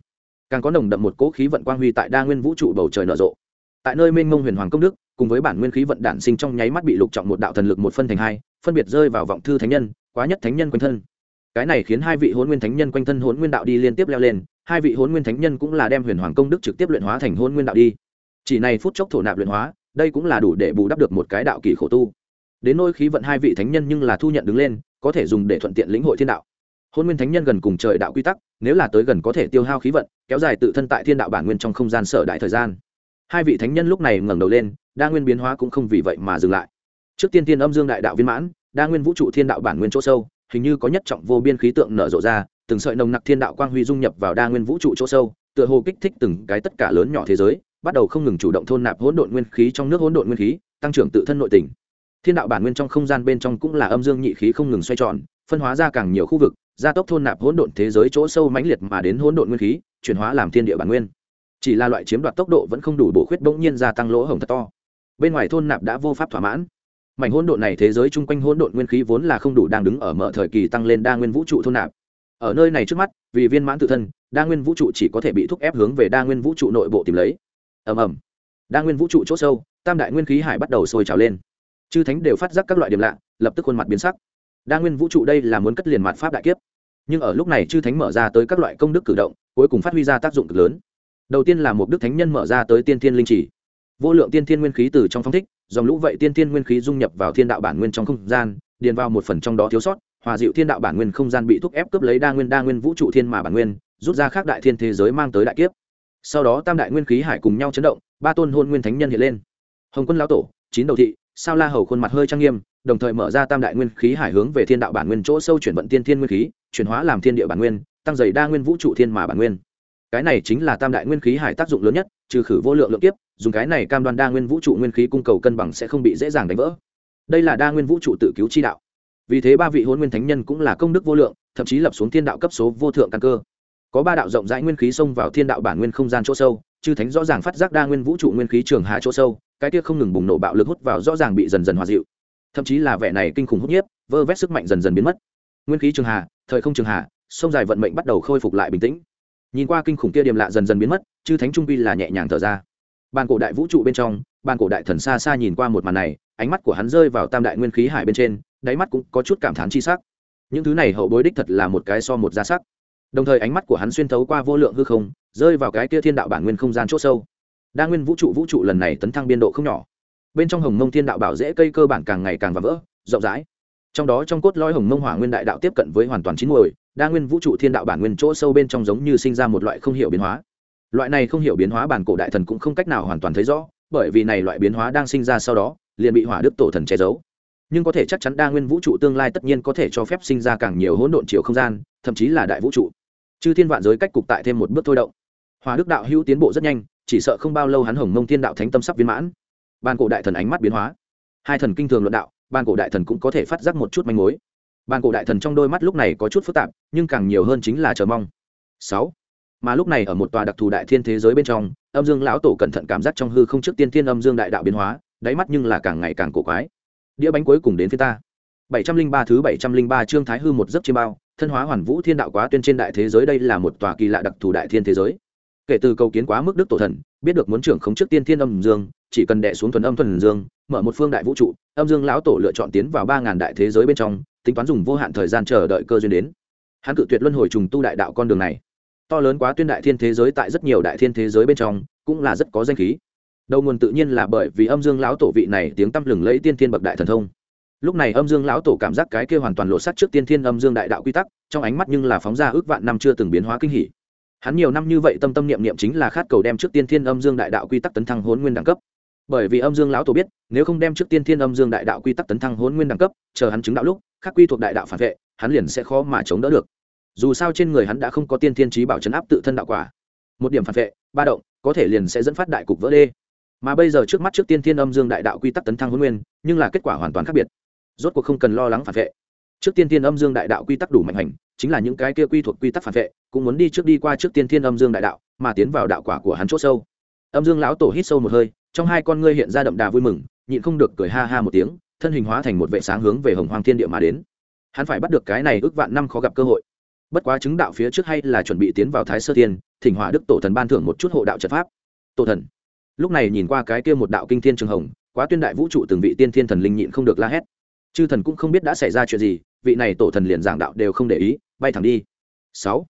Càng có nồng đậm một cỗ khí vận quang huy tại đa nguyên vũ trụ bầu trời nở rộ. Tại nơi mênh mông huyền hoàng công đức, cùng với bản nguyên khí vận đản sinh trong nháy mắt bị lục trọng một đạo thần lực một phân thành hai, phân biệt rơi vào vọng thư thánh nhân, quá nhất thánh nhân quanh thân. Cái này khiến hai vị hôn nguyên thánh nhân quanh thân hôn nguyên đạo đi liên tiếp leo lên hai vị hôn nguyên thánh nhân cũng là đem huyền hoàng công đức trực tiếp luyện hóa thành hôn nguyên đạo đi. Chỉ này phút chốc thổ nạp luyện hóa, đây cũng là đủ để bù đắp được một cái đạo kỳ khổ tu. Đến nôi khí vận hai vị thánh nhân nhưng là thu nhận đứng lên, có thể dùng để thuận tiện lĩnh hội thiên đạo. Hôn nguyên thánh nhân gần cùng trời đạo quy tắc, nếu là tới gần có thể tiêu hao khí vận, kéo dài tự thân tại thiên đạo bản nguyên trong không gian sở đại thời gian. Hai vị thánh nhân lúc này ngẩng đầu lên, đa nguyên biến hóa cũng không vì vậy mà dừng lại. Trước tiên tiên âm dương đại đạo viên mãn, đa nguyên vũ trụ thiên đạo bản nguyên chỗ sâu, hình như có nhất trọng vô biên khí tượng nở rộ ra từng sợi nồng nặc thiên đạo quang huy dung nhập vào đa nguyên vũ trụ chỗ sâu, tựa hồ kích thích từng cái tất cả lớn nhỏ thế giới, bắt đầu không ngừng chủ động thôn nạp hỗn độn nguyên khí trong nước hỗn độn nguyên khí, tăng trưởng tự thân nội tình. Thiên đạo bản nguyên trong không gian bên trong cũng là âm dương nhị khí không ngừng xoay tròn, phân hóa ra càng nhiều khu vực, gia tốc thôn nạp hỗn độn thế giới chỗ sâu mãnh liệt mà đến hỗn độn nguyên khí, chuyển hóa làm thiên địa bản nguyên. Chỉ là loại chiếm đoạt tốc độ vẫn không đủ bổ khuyết bỗng nhiên gia tăng lỗ hổng thật to. Bên ngoài thôn nạp đã vô pháp thỏa mãn. Mảnh hỗn độn này thế giới chung quanh hỗn độn nguyên khí vốn là không đủ đang đứng ở mở thời kỳ tăng lên đa nguyên vũ trụ thôn nạp ở nơi này trước mắt, vì viên mãn tự thân, đa nguyên vũ trụ chỉ có thể bị thúc ép hướng về đa nguyên vũ trụ nội bộ tìm lấy. Ầm ầm. Đa nguyên vũ trụ chỗ sâu, tam đại nguyên khí hải bắt đầu sôi trào lên. Chư thánh đều phát giác các loại điểm lạ, lập tức khuôn mặt biến sắc. Đa nguyên vũ trụ đây là muốn cất liền mặt pháp đại kiếp. Nhưng ở lúc này chư thánh mở ra tới các loại công đức cử động, cuối cùng phát huy ra tác dụng cực lớn. Đầu tiên là một đức thánh nhân mở ra tới tiên thiên linh chỉ. Vô lượng tiên thiên nguyên khí từ trong phong thích, dòng lũ vậy tiên thiên nguyên khí dung nhập vào thiên đạo bản nguyên trong không gian, điền vào một phần trong đó thiếu sót hòa dịu thiên đạo bản nguyên không gian bị thúc ép cướp lấy đa nguyên đa nguyên vũ trụ thiên mà bản nguyên, rút ra khác đại thiên thế giới mang tới đại kiếp. Sau đó tam đại nguyên khí hải cùng nhau chấn động, ba tôn hôn nguyên thánh nhân hiện lên. Hồng quân lão tổ, chín đầu thị, sao la hầu khuôn mặt hơi trang nghiêm, đồng thời mở ra tam đại nguyên khí hải hướng về thiên đạo bản nguyên chỗ sâu chuyển vận tiên thiên nguyên khí, chuyển hóa làm thiên địa bản nguyên, tăng dày đa nguyên vũ trụ thiên mà bản nguyên. Cái này chính là tam đại nguyên khí hải tác dụng lớn nhất, trừ khử vô lượng lượng kiếp, dùng cái này cam đoan đa nguyên vũ trụ nguyên khí cung cầu cân bằng sẽ không bị dễ dàng đánh vỡ. Đây là đa nguyên vũ trụ tự cứu chi đạo vì thế ba vị hôn nguyên thánh nhân cũng là công đức vô lượng, thậm chí lập xuống thiên đạo cấp số vô thượng căn cơ. Có ba đạo rộng rãi nguyên khí xông vào thiên đạo bản nguyên không gian chỗ sâu, chư thánh rõ ràng phát giác đa nguyên vũ trụ nguyên khí trường hạ chỗ sâu, cái kia không ngừng bùng nổ bạo lực hút vào rõ ràng bị dần dần hòa dịu. Thậm chí là vẻ này kinh khủng hút nhiếp, vơ vét sức mạnh dần dần biến mất. Nguyên khí trường hạ, thời không trường hạ, sông dài vận mệnh bắt đầu khôi phục lại bình tĩnh. Nhìn qua kinh khủng kia điểm lạ dần dần biến mất, chư thánh trung vi là nhẹ nhàng thở ra. Bàn cổ đại vũ trụ bên trong, bàn cổ đại thần xa xa nhìn qua một màn này, ánh mắt của hắn rơi vào tam đại nguyên khí hải bên trên đáy mắt cũng có chút cảm thán chi sắc. Những thứ này hậu bối đích thật là một cái so một gia sắc. Đồng thời ánh mắt của hắn xuyên thấu qua vô lượng hư không, rơi vào cái kia thiên đạo bản nguyên không gian c h ỗ sâu. Đa nguyên vũ trụ vũ trụ lần này tấn thăng biên độ không nhỏ. Bên trong hồng mông thiên đạo bảo dễ cây cơ bản càng ngày càng và vỡ, rộng rãi. Trong đó trong cốt lõi hồng mông hỏa nguyên đại đạo tiếp cận với hoàn toàn chín muồi, đa nguyên vũ trụ thiên đạo bản nguyên chỗ sâu bên trong giống như sinh ra một loại không hiểu biến hóa. Loại này không hiểu biến hóa bản cổ đại thần cũng không cách nào hoàn toàn thấy rõ, bởi vì này loại biến hóa đang sinh ra sau đó, liền bị hỏa đức tổ thần che giấu nhưng có thể chắc chắn đa nguyên vũ trụ tương lai tất nhiên có thể cho phép sinh ra càng nhiều hỗn độn chiều không gian, thậm chí là đại vũ trụ. Chư thiên vạn giới cách cục tại thêm một bước thôi động. Hòa đức đạo hữu tiến bộ rất nhanh, chỉ sợ không bao lâu hắn hồng mông thiên đạo thánh tâm sắp viên mãn. Ban cổ đại thần ánh mắt biến hóa. Hai thần kinh thường luận đạo, ban cổ đại thần cũng có thể phát giác một chút manh mối. Ban cổ đại thần trong đôi mắt lúc này có chút phức tạp, nhưng càng nhiều hơn chính là chờ mong. Sáu. Mà lúc này ở một tòa đặc thù đại thiên thế giới bên trong, âm dương lão tổ cẩn thận cảm giác trong hư không trước tiên thiên âm dương đại đạo biến hóa, đáy mắt nhưng là càng ngày càng cổ quái đĩa bánh cuối cùng đến phía ta. bảy trăm linh ba thứ bảy trăm linh ba chương thái hư một giấc chiêm bao, thân hóa hoàn vũ thiên đạo quá tuyên trên đại thế giới đây là một tòa kỳ lạ đặc thù đại thiên thế giới. Kể từ cầu kiến quá mức đức tổ thần, biết được muốn trưởng khống trước tiên thiên âm dương, chỉ cần đè xuống thuần âm thuần dương, mở một phương đại vũ trụ, âm dương lão tổ lựa chọn tiến vào ba ngàn đại thế giới bên trong, tính toán dùng vô hạn thời gian chờ đợi cơ duyên đến. Hắn cự tuyệt luân hồi trùng tu đại đạo con đường này. To lớn quá tuyên đại thiên thế giới tại rất nhiều đại thiên thế giới bên trong, cũng là rất có danh khí đầu nguồn tự nhiên là bởi vì âm dương lão tổ vị này tiếng tăm lừng lẫy tiên thiên bậc đại thần thông. Lúc này âm dương lão tổ cảm giác cái kia hoàn toàn lộ sắc trước tiên thiên âm dương đại đạo quy tắc, trong ánh mắt nhưng là phóng ra ước vạn năm chưa từng biến hóa kinh hỉ. Hắn nhiều năm như vậy tâm tâm niệm niệm chính là khát cầu đem trước tiên thiên âm dương đại đạo quy tắc tấn thăng hôn nguyên đẳng cấp. Bởi vì âm dương lão tổ biết, nếu không đem trước tiên thiên âm dương đại đạo quy tắc tấn thăng hôn nguyên đẳng cấp, chờ hắn chứng đạo lúc, khắc quy thuộc đại đạo phản vệ, hắn liền sẽ khó mà chống đỡ được. Dù sao trên người hắn đã không có tiên thiên trí bảo chấn áp tự thân đạo quả. Một điểm phản vệ, ba động, có thể liền sẽ dẫn phát đại cục vỡ đê mà bây giờ trước mắt trước tiên thiên âm dương đại đạo quy tắc tấn thăng huấn nguyên, nhưng là kết quả hoàn toàn khác biệt. Rốt cuộc không cần lo lắng phản vệ. Trước tiên thiên âm dương đại đạo quy tắc đủ mạnh hành, chính là những cái kia quy thuộc quy tắc phản vệ, cũng muốn đi trước đi qua trước tiên thiên âm dương đại đạo, mà tiến vào đạo quả của hắn chỗ sâu. Âm dương lão tổ hít sâu một hơi, trong hai con ngươi hiện ra đậm đà vui mừng, nhịn không được cười ha ha một tiếng, thân hình hóa thành một vệ sáng hướng về hồng hoàng thiên địa mà đến. Hắn phải bắt được cái này ước vạn năm khó gặp cơ hội. Bất quá chứng đạo phía trước hay là chuẩn bị tiến vào thái sơ tiên thỉnh hỏa đức tổ thần ban thưởng một chút hộ đạo trận pháp. Tổ thần lúc này nhìn qua cái kia một đạo kinh thiên trường hồng, quá tuyên đại vũ trụ từng vị tiên thiên thần linh nhịn không được la hét. Chư thần cũng không biết đã xảy ra chuyện gì, vị này tổ thần liền giảng đạo đều không để ý, bay thẳng đi. Sáu,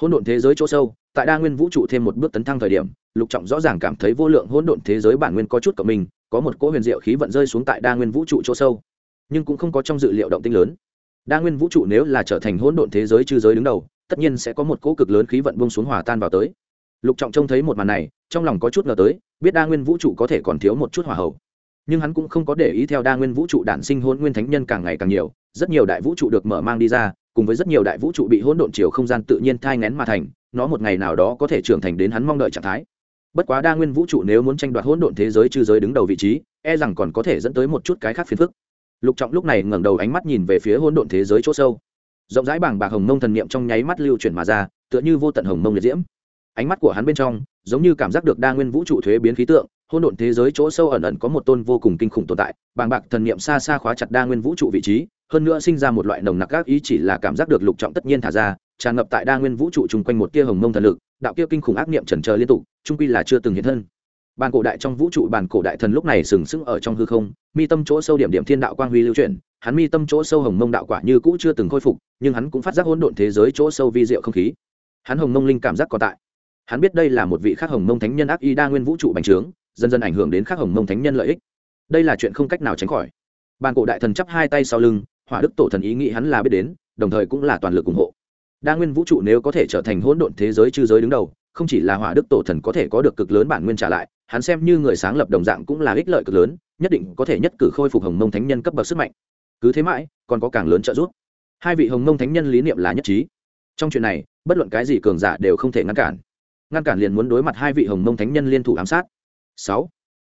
hỗn độn thế giới chỗ sâu, tại đa nguyên vũ trụ thêm một bước tấn thăng thời điểm, lục trọng rõ ràng cảm thấy vô lượng hỗn độn thế giới bản nguyên có chút cộng mình, có một cỗ huyền diệu khí vận rơi xuống tại đa nguyên vũ trụ chỗ sâu. Nhưng cũng không có trong dự liệu động tinh lớn. Đa nguyên vũ trụ nếu là trở thành hỗn độn thế giới chư giới đứng đầu, tất nhiên sẽ có một cỗ cực lớn khí vận bông xuống hòa tan vào tới lục trọng trông thấy một màn này, trong lòng có chút ngờ tới, biết đa nguyên vũ trụ có thể còn thiếu một chút hỏa hậu nhưng hắn cũng không có để ý theo đa nguyên vũ trụ đản sinh hôn nguyên thánh nhân càng ngày càng nhiều, rất nhiều đại vũ trụ được mở mang đi ra, cùng với rất nhiều đại vũ trụ bị hỗn độn chiều không gian tự nhiên thai ngén mà thành, nó một ngày nào đó có thể trưởng thành đến hắn mong đợi trạng thái. Bất quá đa nguyên vũ trụ nếu muốn tranh đoạt hỗn độn thế giới chư giới đứng đầu vị trí e rằng còn có thể dẫn tới một chút cái khác phiền phức. Lục trọng lúc này ngẩng đầu ánh mắt nhìn về phía hỗn độn thế giới chỗ sâu. Rộng rãi bảng bạc hồng mông thần niệm trong nháy mắt lưu chuyển mà ra, tựa như vô tận hồng mông liệt diễm ánh mắt của hắn bên trong, giống như cảm giác được đa nguyên vũ trụ thuế biến khí tượng hôn độn thế giới chỗ sâu ẩn ẩn có một tôn vô cùng kinh khủng tồn tại, bàng bạc thần niệm xa xa khóa chặt đa nguyên vũ trụ vị trí, hơn nữa sinh ra một loại nồng nặc các ý chỉ là cảm giác được lục trọng tất nhiên thả ra, tràn ngập tại đa nguyên vũ trụ chung quanh một tia hồng mông thần lực, đạo kia kinh khủng ác niệm trần chờ liên tục trung quy là chưa từng hiện thân. Bàn cổ đại trong vũ trụ bàn cổ đại thần lúc này sừng sững ở trong hư không, mi tâm chỗ sâu điểm điểm thiên đạo quang huy lưu chuyển, hắn mi tâm chỗ sâu hồng mông đạo quả như cũ chưa từng khôi phục, nhưng hắn cũng phát giác hỗn độn thế giới chỗ sâu vi diệu không khí. Hắn hồng mông linh cảm giác còn tại hắn biết đây là một vị khắc hồng mông thánh nhân ác y đa nguyên vũ trụ bành trướng, dần dần ảnh hưởng đến khắc hồng mông thánh nhân lợi ích. Đây là chuyện không cách nào tránh khỏi. Bàn cổ đại thần chắp hai tay sau lưng, hỏa đức tổ thần ý nghĩ hắn là biết đến, đồng thời cũng là toàn lực ủng hộ. Đa nguyên vũ trụ nếu có thể trở thành hỗn độn thế giới chư giới đứng đầu, không chỉ là hỏa đức tổ thần có thể có được cực lớn bản nguyên trả lại, hắn xem như người sáng lập đồng dạng cũng là ích lợi cực lớn, nhất định có thể nhất cử khôi phục hồng mông thánh nhân cấp bậc sức mạnh. Cứ thế mãi, còn có càng lớn trợ giúp. Hai vị hồng mông thánh nhân lý niệm là nhất trí. Trong chuyện này, bất luận cái gì cường giả đều không thể ngăn cản ngăn cản liền muốn đối mặt hai vị hồng mông thánh nhân liên thủ ám sát. Sáu,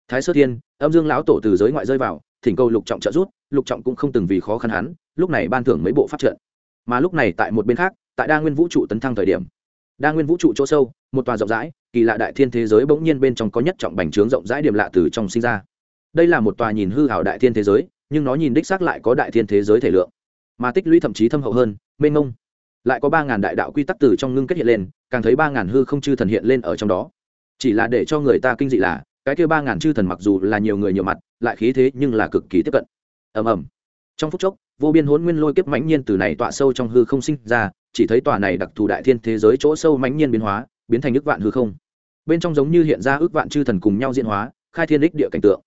thái sơ thiên, âm dương lão tổ từ giới ngoại rơi vào, thỉnh cầu lục trọng trợ rút lục trọng cũng không từng vì khó khăn hắn, lúc này ban thưởng mấy bộ pháp trận. Mà lúc này tại một bên khác, tại đa nguyên vũ trụ tấn thăng thời điểm, đa nguyên vũ trụ chỗ sâu, một tòa rộng rãi, kỳ lạ đại thiên thế giới bỗng nhiên bên trong có nhất trọng bành trướng rộng rãi điểm lạ từ trong sinh ra. Đây là một tòa nhìn hư hảo đại thiên thế giới, nhưng nó nhìn đích xác lại có đại thiên thế giới thể lượng. Mà tích lũy thậm chí thâm hậu hơn, mênh mông. Lại có ba ngàn đại đạo quy tắc từ trong ngưng kết hiện lên càng thấy ba ngàn hư không chư thần hiện lên ở trong đó. Chỉ là để cho người ta kinh dị là, cái kia ba ngàn chư thần mặc dù là nhiều người nhiều mặt, lại khí thế nhưng là cực kỳ tiếp cận. Ầm ầm. Trong phút chốc, vô biên hỗn nguyên lôi kiếp mãnh nhiên từ này tọa sâu trong hư không sinh ra, chỉ thấy tòa này đặc thù đại thiên thế giới chỗ sâu mãnh nhiên biến hóa, biến thành ước vạn hư không. Bên trong giống như hiện ra ước vạn chư thần cùng nhau diễn hóa, khai thiên đích địa cảnh tượng.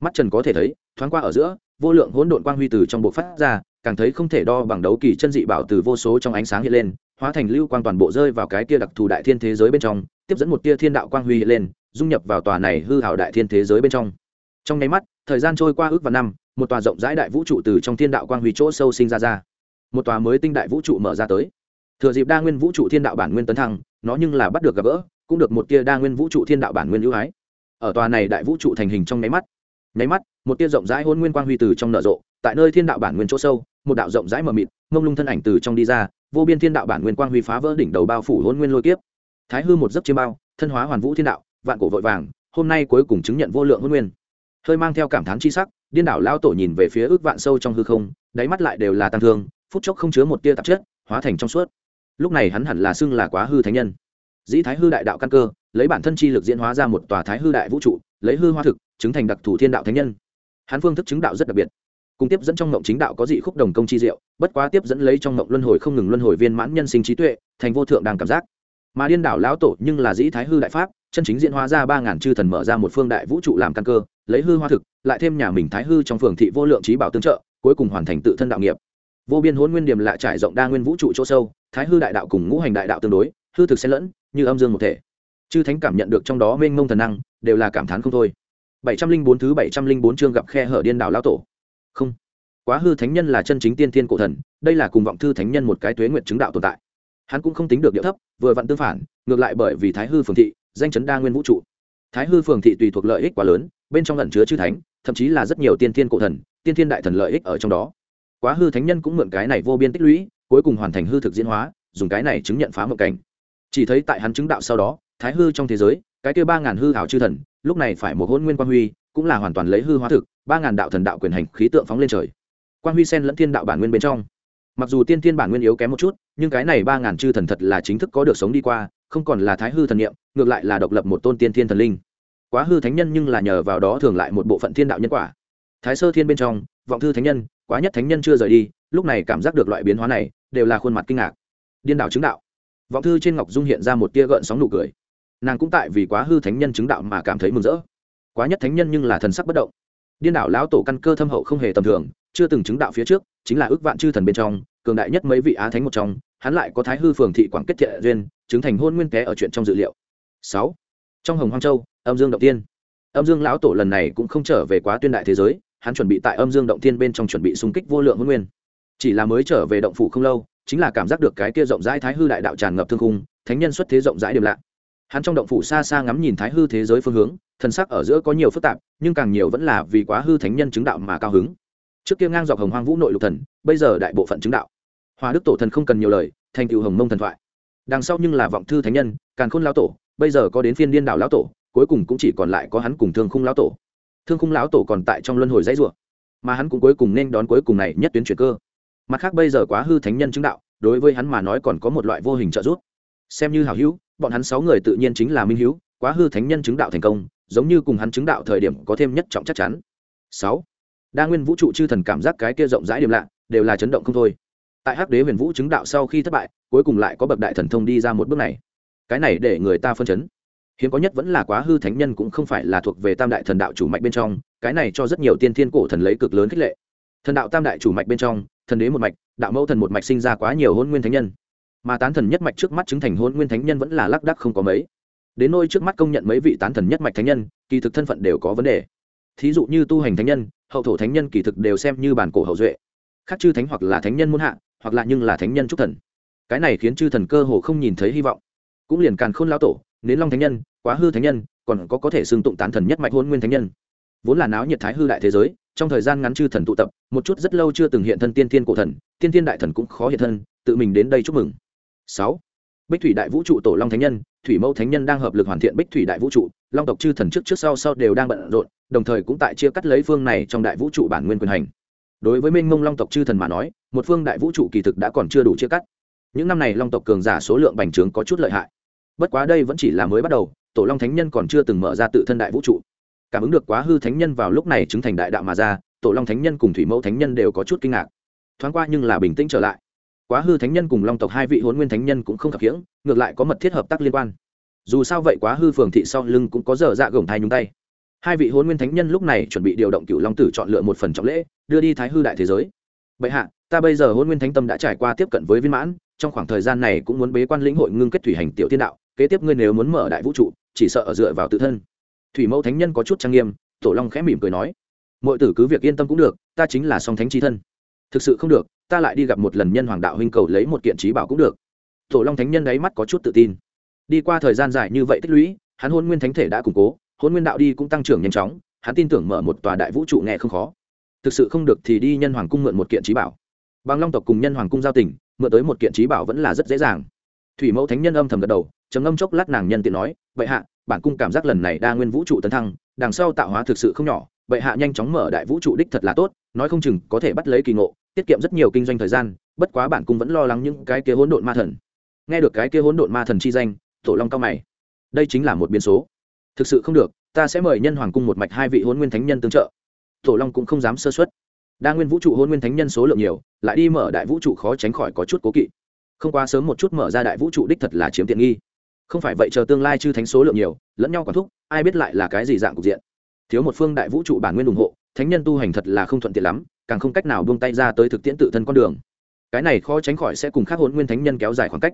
Mắt trần có thể thấy, thoáng qua ở giữa, vô lượng hỗn độn quang huy từ trong bộ phát ra, càng thấy không thể đo bằng đấu kỳ chân dị bảo từ vô số trong ánh sáng hiện lên hóa thành lưu quang toàn bộ rơi vào cái kia đặc thù đại thiên thế giới bên trong, tiếp dẫn một tia thiên đạo quang huy lên, dung nhập vào tòa này hư hảo đại thiên thế giới bên trong. Trong nháy mắt, thời gian trôi qua ước và năm, một tòa rộng rãi đại vũ trụ từ trong thiên đạo quang huy chỗ sâu sinh ra ra. Một tòa mới tinh đại vũ trụ mở ra tới. Thừa dịp đa nguyên vũ trụ thiên đạo bản nguyên tấn thăng, nó nhưng là bắt được gặp gỡ, cũng được một tia đa nguyên vũ trụ thiên đạo bản nguyên ưu ái. Ở tòa này đại vũ trụ thành hình trong nháy mắt nháy mắt, một tia rộng rãi hôn nguyên quang huy từ trong nở rộ, tại nơi thiên đạo bản nguyên chỗ sâu, một đạo rộng rãi mờ mịt, ngông lung thân ảnh từ trong đi ra vô biên thiên đạo bản nguyên quang huy phá vỡ đỉnh đầu bao phủ hôn nguyên lôi kiếp. Thái hư một giấc chiêm bao, thân hóa hoàn vũ thiên đạo, vạn cổ vội vàng, hôm nay cuối cùng chứng nhận vô lượng hôn nguyên. Hơi mang theo cảm thán chi sắc, điên đảo lao tổ nhìn về phía ước vạn sâu trong hư không, đáy mắt lại đều là tăng thương, phút chốc không chứa một tia tạp chất, hóa thành trong suốt. Lúc này hắn hẳn là xưng là quá hư thánh nhân. Dĩ thái hư đại đạo căn cơ, lấy bản thân chi lực diễn hóa ra một tòa thái hư đại vũ trụ, lấy hư hoa thực, chứng thành đặc thù thiên đạo thánh nhân. Hắn phương thức chứng đạo rất đặc biệt cùng tiếp dẫn trong mộng chính đạo có dị khúc đồng công chi diệu, bất quá tiếp dẫn lấy trong mộng luân hồi không ngừng luân hồi viên mãn nhân sinh trí tuệ, thành vô thượng đang cảm giác. Mà điên đảo lão tổ nhưng là dĩ thái hư đại pháp, chân chính diễn hóa ra ba ngàn chư thần mở ra một phương đại vũ trụ làm căn cơ, lấy hư hoa thực, lại thêm nhà mình thái hư trong phường thị vô lượng trí bảo tương trợ, cuối cùng hoàn thành tự thân đạo nghiệp. Vô biên hôn nguyên điểm lại trải rộng đa nguyên vũ trụ chỗ sâu, thái hư đại đạo cùng ngũ hành đại đạo tương đối, hư thực xen lẫn, như âm dương một thể. Chư thánh cảm nhận được trong đó mênh mông thần năng, đều là cảm thán không thôi. Bảy trăm linh bốn thứ bảy trăm linh bốn chương gặp khe hở điên đảo lão tổ không. Quá hư thánh nhân là chân chính tiên thiên cổ thần, đây là cùng vọng thư thánh nhân một cái tuế nguyện chứng đạo tồn tại. Hắn cũng không tính được địa thấp, vừa vặn tương phản, ngược lại bởi vì thái hư phường thị, danh chấn đa nguyên vũ trụ. Thái hư phường thị tùy thuộc lợi ích quá lớn, bên trong lẩn chứa chư thánh, thậm chí là rất nhiều tiên thiên cổ thần, tiên thiên đại thần lợi ích ở trong đó. Quá hư thánh nhân cũng mượn cái này vô biên tích lũy, cuối cùng hoàn thành hư thực diễn hóa, dùng cái này chứng nhận phá mộng cảnh. Chỉ thấy tại hắn chứng đạo sau đó, thái hư trong thế giới, cái kia ba ngàn hư hảo chư thần, lúc này phải một hôn nguyên quang huy cũng là hoàn toàn lấy hư hóa thực, ba ngàn đạo thần đạo quyền hành khí tượng phóng lên trời. Quan huy sen lẫn thiên đạo bản nguyên bên trong. Mặc dù tiên thiên bản nguyên yếu kém một chút, nhưng cái này ba ngàn chư thần thật là chính thức có được sống đi qua, không còn là thái hư thần niệm, ngược lại là độc lập một tôn tiên thiên thần linh. Quá hư thánh nhân nhưng là nhờ vào đó thường lại một bộ phận thiên đạo nhân quả. Thái sơ thiên bên trong, vọng thư thánh nhân, quá nhất thánh nhân chưa rời đi, lúc này cảm giác được loại biến hóa này, đều là khuôn mặt kinh ngạc. Điên đạo chứng đạo. Vọng thư trên ngọc dung hiện ra một tia gợn sóng nụ cười. Nàng cũng tại vì quá hư thánh nhân chứng đạo mà cảm thấy mừng rỡ quá nhất thánh nhân nhưng là thần sắc bất động. Điên đảo lão tổ căn cơ thâm hậu không hề tầm thường, chưa từng chứng đạo phía trước, chính là ước vạn chư thần bên trong, cường đại nhất mấy vị á thánh một trong, hắn lại có thái hư phường thị quảng kết thiện duyên, chứng thành hôn nguyên té ở chuyện trong dự liệu. Sáu, trong hồng hoang châu, âm dương động tiên. Âm dương lão tổ lần này cũng không trở về quá tuyên đại thế giới, hắn chuẩn bị tại âm dương động tiên bên trong chuẩn bị xung kích vô lượng hôn nguyên. Chỉ là mới trở về động phủ không lâu, chính là cảm giác được cái kia rộng rãi thái hư đại đạo tràn ngập thương khung, thánh nhân xuất thế rộng rãi điểm lạ hắn trong động phủ xa xa ngắm nhìn thái hư thế giới phương hướng thần sắc ở giữa có nhiều phức tạp, nhưng càng nhiều vẫn là vì quá hư thánh nhân chứng đạo mà cao hứng. Trước kia ngang dọc hồng hoang vũ nội lục thần, bây giờ đại bộ phận chứng đạo. Hòa đức tổ thần không cần nhiều lời, thành cựu hồng mông thần thoại. Đằng sau nhưng là vọng thư thánh nhân, càn khôn lão tổ, bây giờ có đến phiên điên đảo lão tổ, cuối cùng cũng chỉ còn lại có hắn cùng thương khung lão tổ. Thương khung lão tổ còn tại trong luân hồi dãy rủa, mà hắn cũng cuối cùng nên đón cuối cùng này nhất tuyến chuyển cơ. Mặt khác bây giờ quá hư thánh nhân chứng đạo, đối với hắn mà nói còn có một loại vô hình trợ giúp. Xem như hảo hữu bọn hắn sáu người tự nhiên chính là minh hữu quá hư thánh nhân chứng đạo thành công, giống như cùng hắn chứng đạo thời điểm có thêm nhất trọng chắc chắn. Sáu, đa nguyên vũ trụ chư thần cảm giác cái kia rộng rãi điểm lạ, đều là chấn động không thôi. Tại hắc đế huyền vũ chứng đạo sau khi thất bại, cuối cùng lại có bậc đại thần thông đi ra một bước này. Cái này để người ta phân chấn. Hiếm có nhất vẫn là quá hư thánh nhân cũng không phải là thuộc về tam đại thần đạo chủ mạch bên trong, cái này cho rất nhiều tiên thiên cổ thần lấy cực lớn khích lệ. Thần đạo tam đại chủ mạch bên trong, thần đế một mạch, đạo mẫu thần một mạch sinh ra quá nhiều hôn nguyên thánh nhân mà tán thần nhất mạch trước mắt chứng thành hôn nguyên thánh nhân vẫn là lác đắc không có mấy. Đến nôi trước mắt công nhận mấy vị tán thần nhất mạch thánh nhân, kỳ thực thân phận đều có vấn đề. Thí dụ như tu hành thánh nhân, hậu thổ thánh nhân kỳ thực đều xem như bản cổ hậu duệ. Khác chư thánh hoặc là thánh nhân muôn hạ, hoặc là nhưng là thánh nhân trúc thần. Cái này khiến chư thần cơ hồ không nhìn thấy hy vọng. Cũng liền càn khôn lao tổ, nến long thánh nhân, quá hư thánh nhân, còn có có thể xưng tụng tán thần nhất mạch hôn nguyên thánh nhân. Vốn là náo nhiệt thái hư đại thế giới, trong thời gian ngắn chư thần tụ tập, một chút rất lâu chưa từng hiện thân tiên thiên cổ thần, tiên thiên đại thần cũng khó hiện thân, tự mình đến đây chúc mừng sáu. Bích thủy đại vũ trụ tổ long thánh nhân, thủy mẫu thánh nhân đang hợp lực hoàn thiện bích thủy đại vũ trụ, long tộc chư thần trước trước sau sau đều đang bận rộn, đồng thời cũng tại chia cắt lấy phương này trong đại vũ trụ bản nguyên quyền hành. Đối với minh mông long tộc chư thần mà nói, một phương đại vũ trụ kỳ thực đã còn chưa đủ chia cắt. Những năm này long tộc cường giả số lượng bành trướng có chút lợi hại. Bất quá đây vẫn chỉ là mới bắt đầu, tổ long thánh nhân còn chưa từng mở ra tự thân đại vũ trụ. Cảm ứng được quá hư thánh nhân vào lúc này chứng thành đại đạo mà ra, tổ long thánh nhân cùng thủy mẫu thánh nhân đều có chút kinh ngạc. Thoáng qua nhưng là bình tĩnh trở lại quá hư thánh nhân cùng long tộc hai vị hôn nguyên thánh nhân cũng không khập khiễng, ngược lại có mật thiết hợp tác liên quan. Dù sao vậy quá hư phường thị sau lưng cũng có dở dạ gồng thai nhúng tay. Hai vị hôn nguyên thánh nhân lúc này chuẩn bị điều động cựu long tử chọn lựa một phần trọng lễ, đưa đi thái hư đại thế giới. Bệ hạ, ta bây giờ hôn nguyên thánh tâm đã trải qua tiếp cận với viên mãn, trong khoảng thời gian này cũng muốn bế quan lĩnh hội ngưng kết thủy hành tiểu thiên đạo, kế tiếp ngươi nếu muốn mở đại vũ trụ, chỉ sợ ở dựa vào tự thân. Thủy mẫu thánh nhân có chút trang nghiêm, tổ long khẽ mỉm cười nói mọi tử cứ việc yên tâm cũng được, ta chính là song thánh trí thân thực sự không được ta lại đi gặp một lần nhân hoàng đạo huynh cầu lấy một kiện trí bảo cũng được. Tổ long thánh nhân đáy mắt có chút tự tin. Đi qua thời gian dài như vậy tích lũy hắn hôn nguyên thánh thể đã củng cố hôn nguyên đạo đi cũng tăng trưởng nhanh chóng hắn tin tưởng mở một tòa đại vũ trụ nghe không khó. Thực sự không được thì đi nhân hoàng cung mượn một kiện trí bảo. Bằng long tộc cùng nhân hoàng cung giao tình, mượn tới một kiện trí bảo vẫn là rất dễ dàng. Thủy mẫu thánh nhân âm thầm gật đầu trầm ngâm chốc lát nàng nhân tiện nói vậy hạ bản cung cảm giác lần này đa nguyên vũ trụ tấn thăng đằng sau tạo hóa thực sự không nhỏ Bệ hạ nhanh chóng mở đại vũ trụ đích thật là tốt, nói không chừng có thể bắt lấy kỳ ngộ, tiết kiệm rất nhiều kinh doanh thời gian, bất quá bản cung vẫn lo lắng những cái kia hỗn độn ma thần. Nghe được cái kia hỗn độn ma thần chi danh, tổ long cao mày. Đây chính là một biến số. Thực sự không được, ta sẽ mời nhân hoàng cung một mạch hai vị hôn nguyên thánh nhân tương trợ. Tổ long cũng không dám sơ xuất đa nguyên vũ trụ hôn nguyên thánh nhân số lượng nhiều, lại đi mở đại vũ trụ khó tránh khỏi có chút cố kỵ. Không quá sớm một chút mở ra đại vũ trụ đích thật là chiếm tiện nghi. Không phải vậy chờ tương lai chư thánh số lượng nhiều, lẫn nhau quản thúc, ai biết lại là cái gì dạng cục diện thiếu một phương đại vũ trụ bản nguyên ủng hộ, thánh nhân tu hành thật là không thuận tiện lắm, càng không cách nào buông tay ra tới thực tiễn tự thân con đường. Cái này khó tránh khỏi sẽ cùng khác hôn nguyên thánh nhân kéo dài khoảng cách.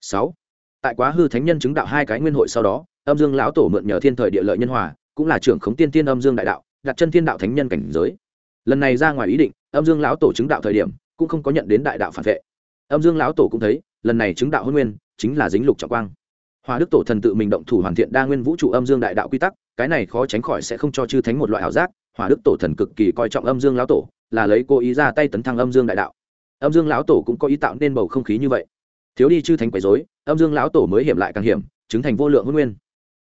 Sáu. Tại quá hư thánh nhân chứng đạo hai cái nguyên hội sau đó, âm dương lão tổ mượn nhờ thiên thời địa lợi nhân hòa, cũng là trưởng khống tiên tiên âm dương đại đạo, đặt chân thiên đạo thánh nhân cảnh giới. Lần này ra ngoài ý định, âm dương lão tổ chứng đạo thời điểm, cũng không có nhận đến đại đạo phản vệ. Âm dương lão tổ cũng thấy, lần này chứng đạo hôn nguyên, chính là dính lục trọng quang. Hòa đức tổ thần tự mình động thủ hoàn thiện đa nguyên vũ trụ âm dương đại đạo quy tắc cái này khó tránh khỏi sẽ không cho chư thánh một loại ảo giác, hỏa đức tổ thần cực kỳ coi trọng âm dương lão tổ, là lấy cô ý ra tay tấn thăng âm dương đại đạo. Âm dương lão tổ cũng có ý tạo nên bầu không khí như vậy. Thiếu đi chư thánh quấy dối âm dương lão tổ mới hiểm lại càng hiểm, chứng thành vô lượng hôn nguyên.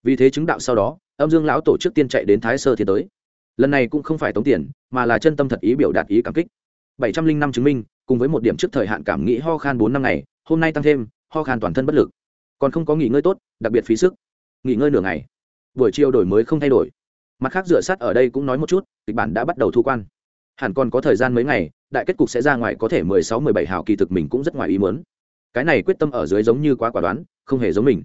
Vì thế chứng đạo sau đó, âm dương lão tổ trước tiên chạy đến thái sơ thiên tới. Lần này cũng không phải tống tiền, mà là chân tâm thật ý biểu đạt ý cảm kích. Bảy trăm linh năm chứng minh, cùng với một điểm trước thời hạn cảm nghĩ ho khan bốn năm ngày, hôm nay tăng thêm, ho khan toàn thân bất lực. Còn không có nghỉ ngơi tốt, đặc biệt phí sức. Nghỉ ngơi nửa ngày buổi chiều đổi mới không thay đổi. Mặt khác dựa sát ở đây cũng nói một chút, kịch bản đã bắt đầu thu quan. Hẳn còn có thời gian mấy ngày, đại kết cục sẽ ra ngoài, có thể mười sáu, mười bảy hào kỳ thực mình cũng rất ngoài ý muốn. Cái này quyết tâm ở dưới giống như quá quả đoán, không hề giống mình.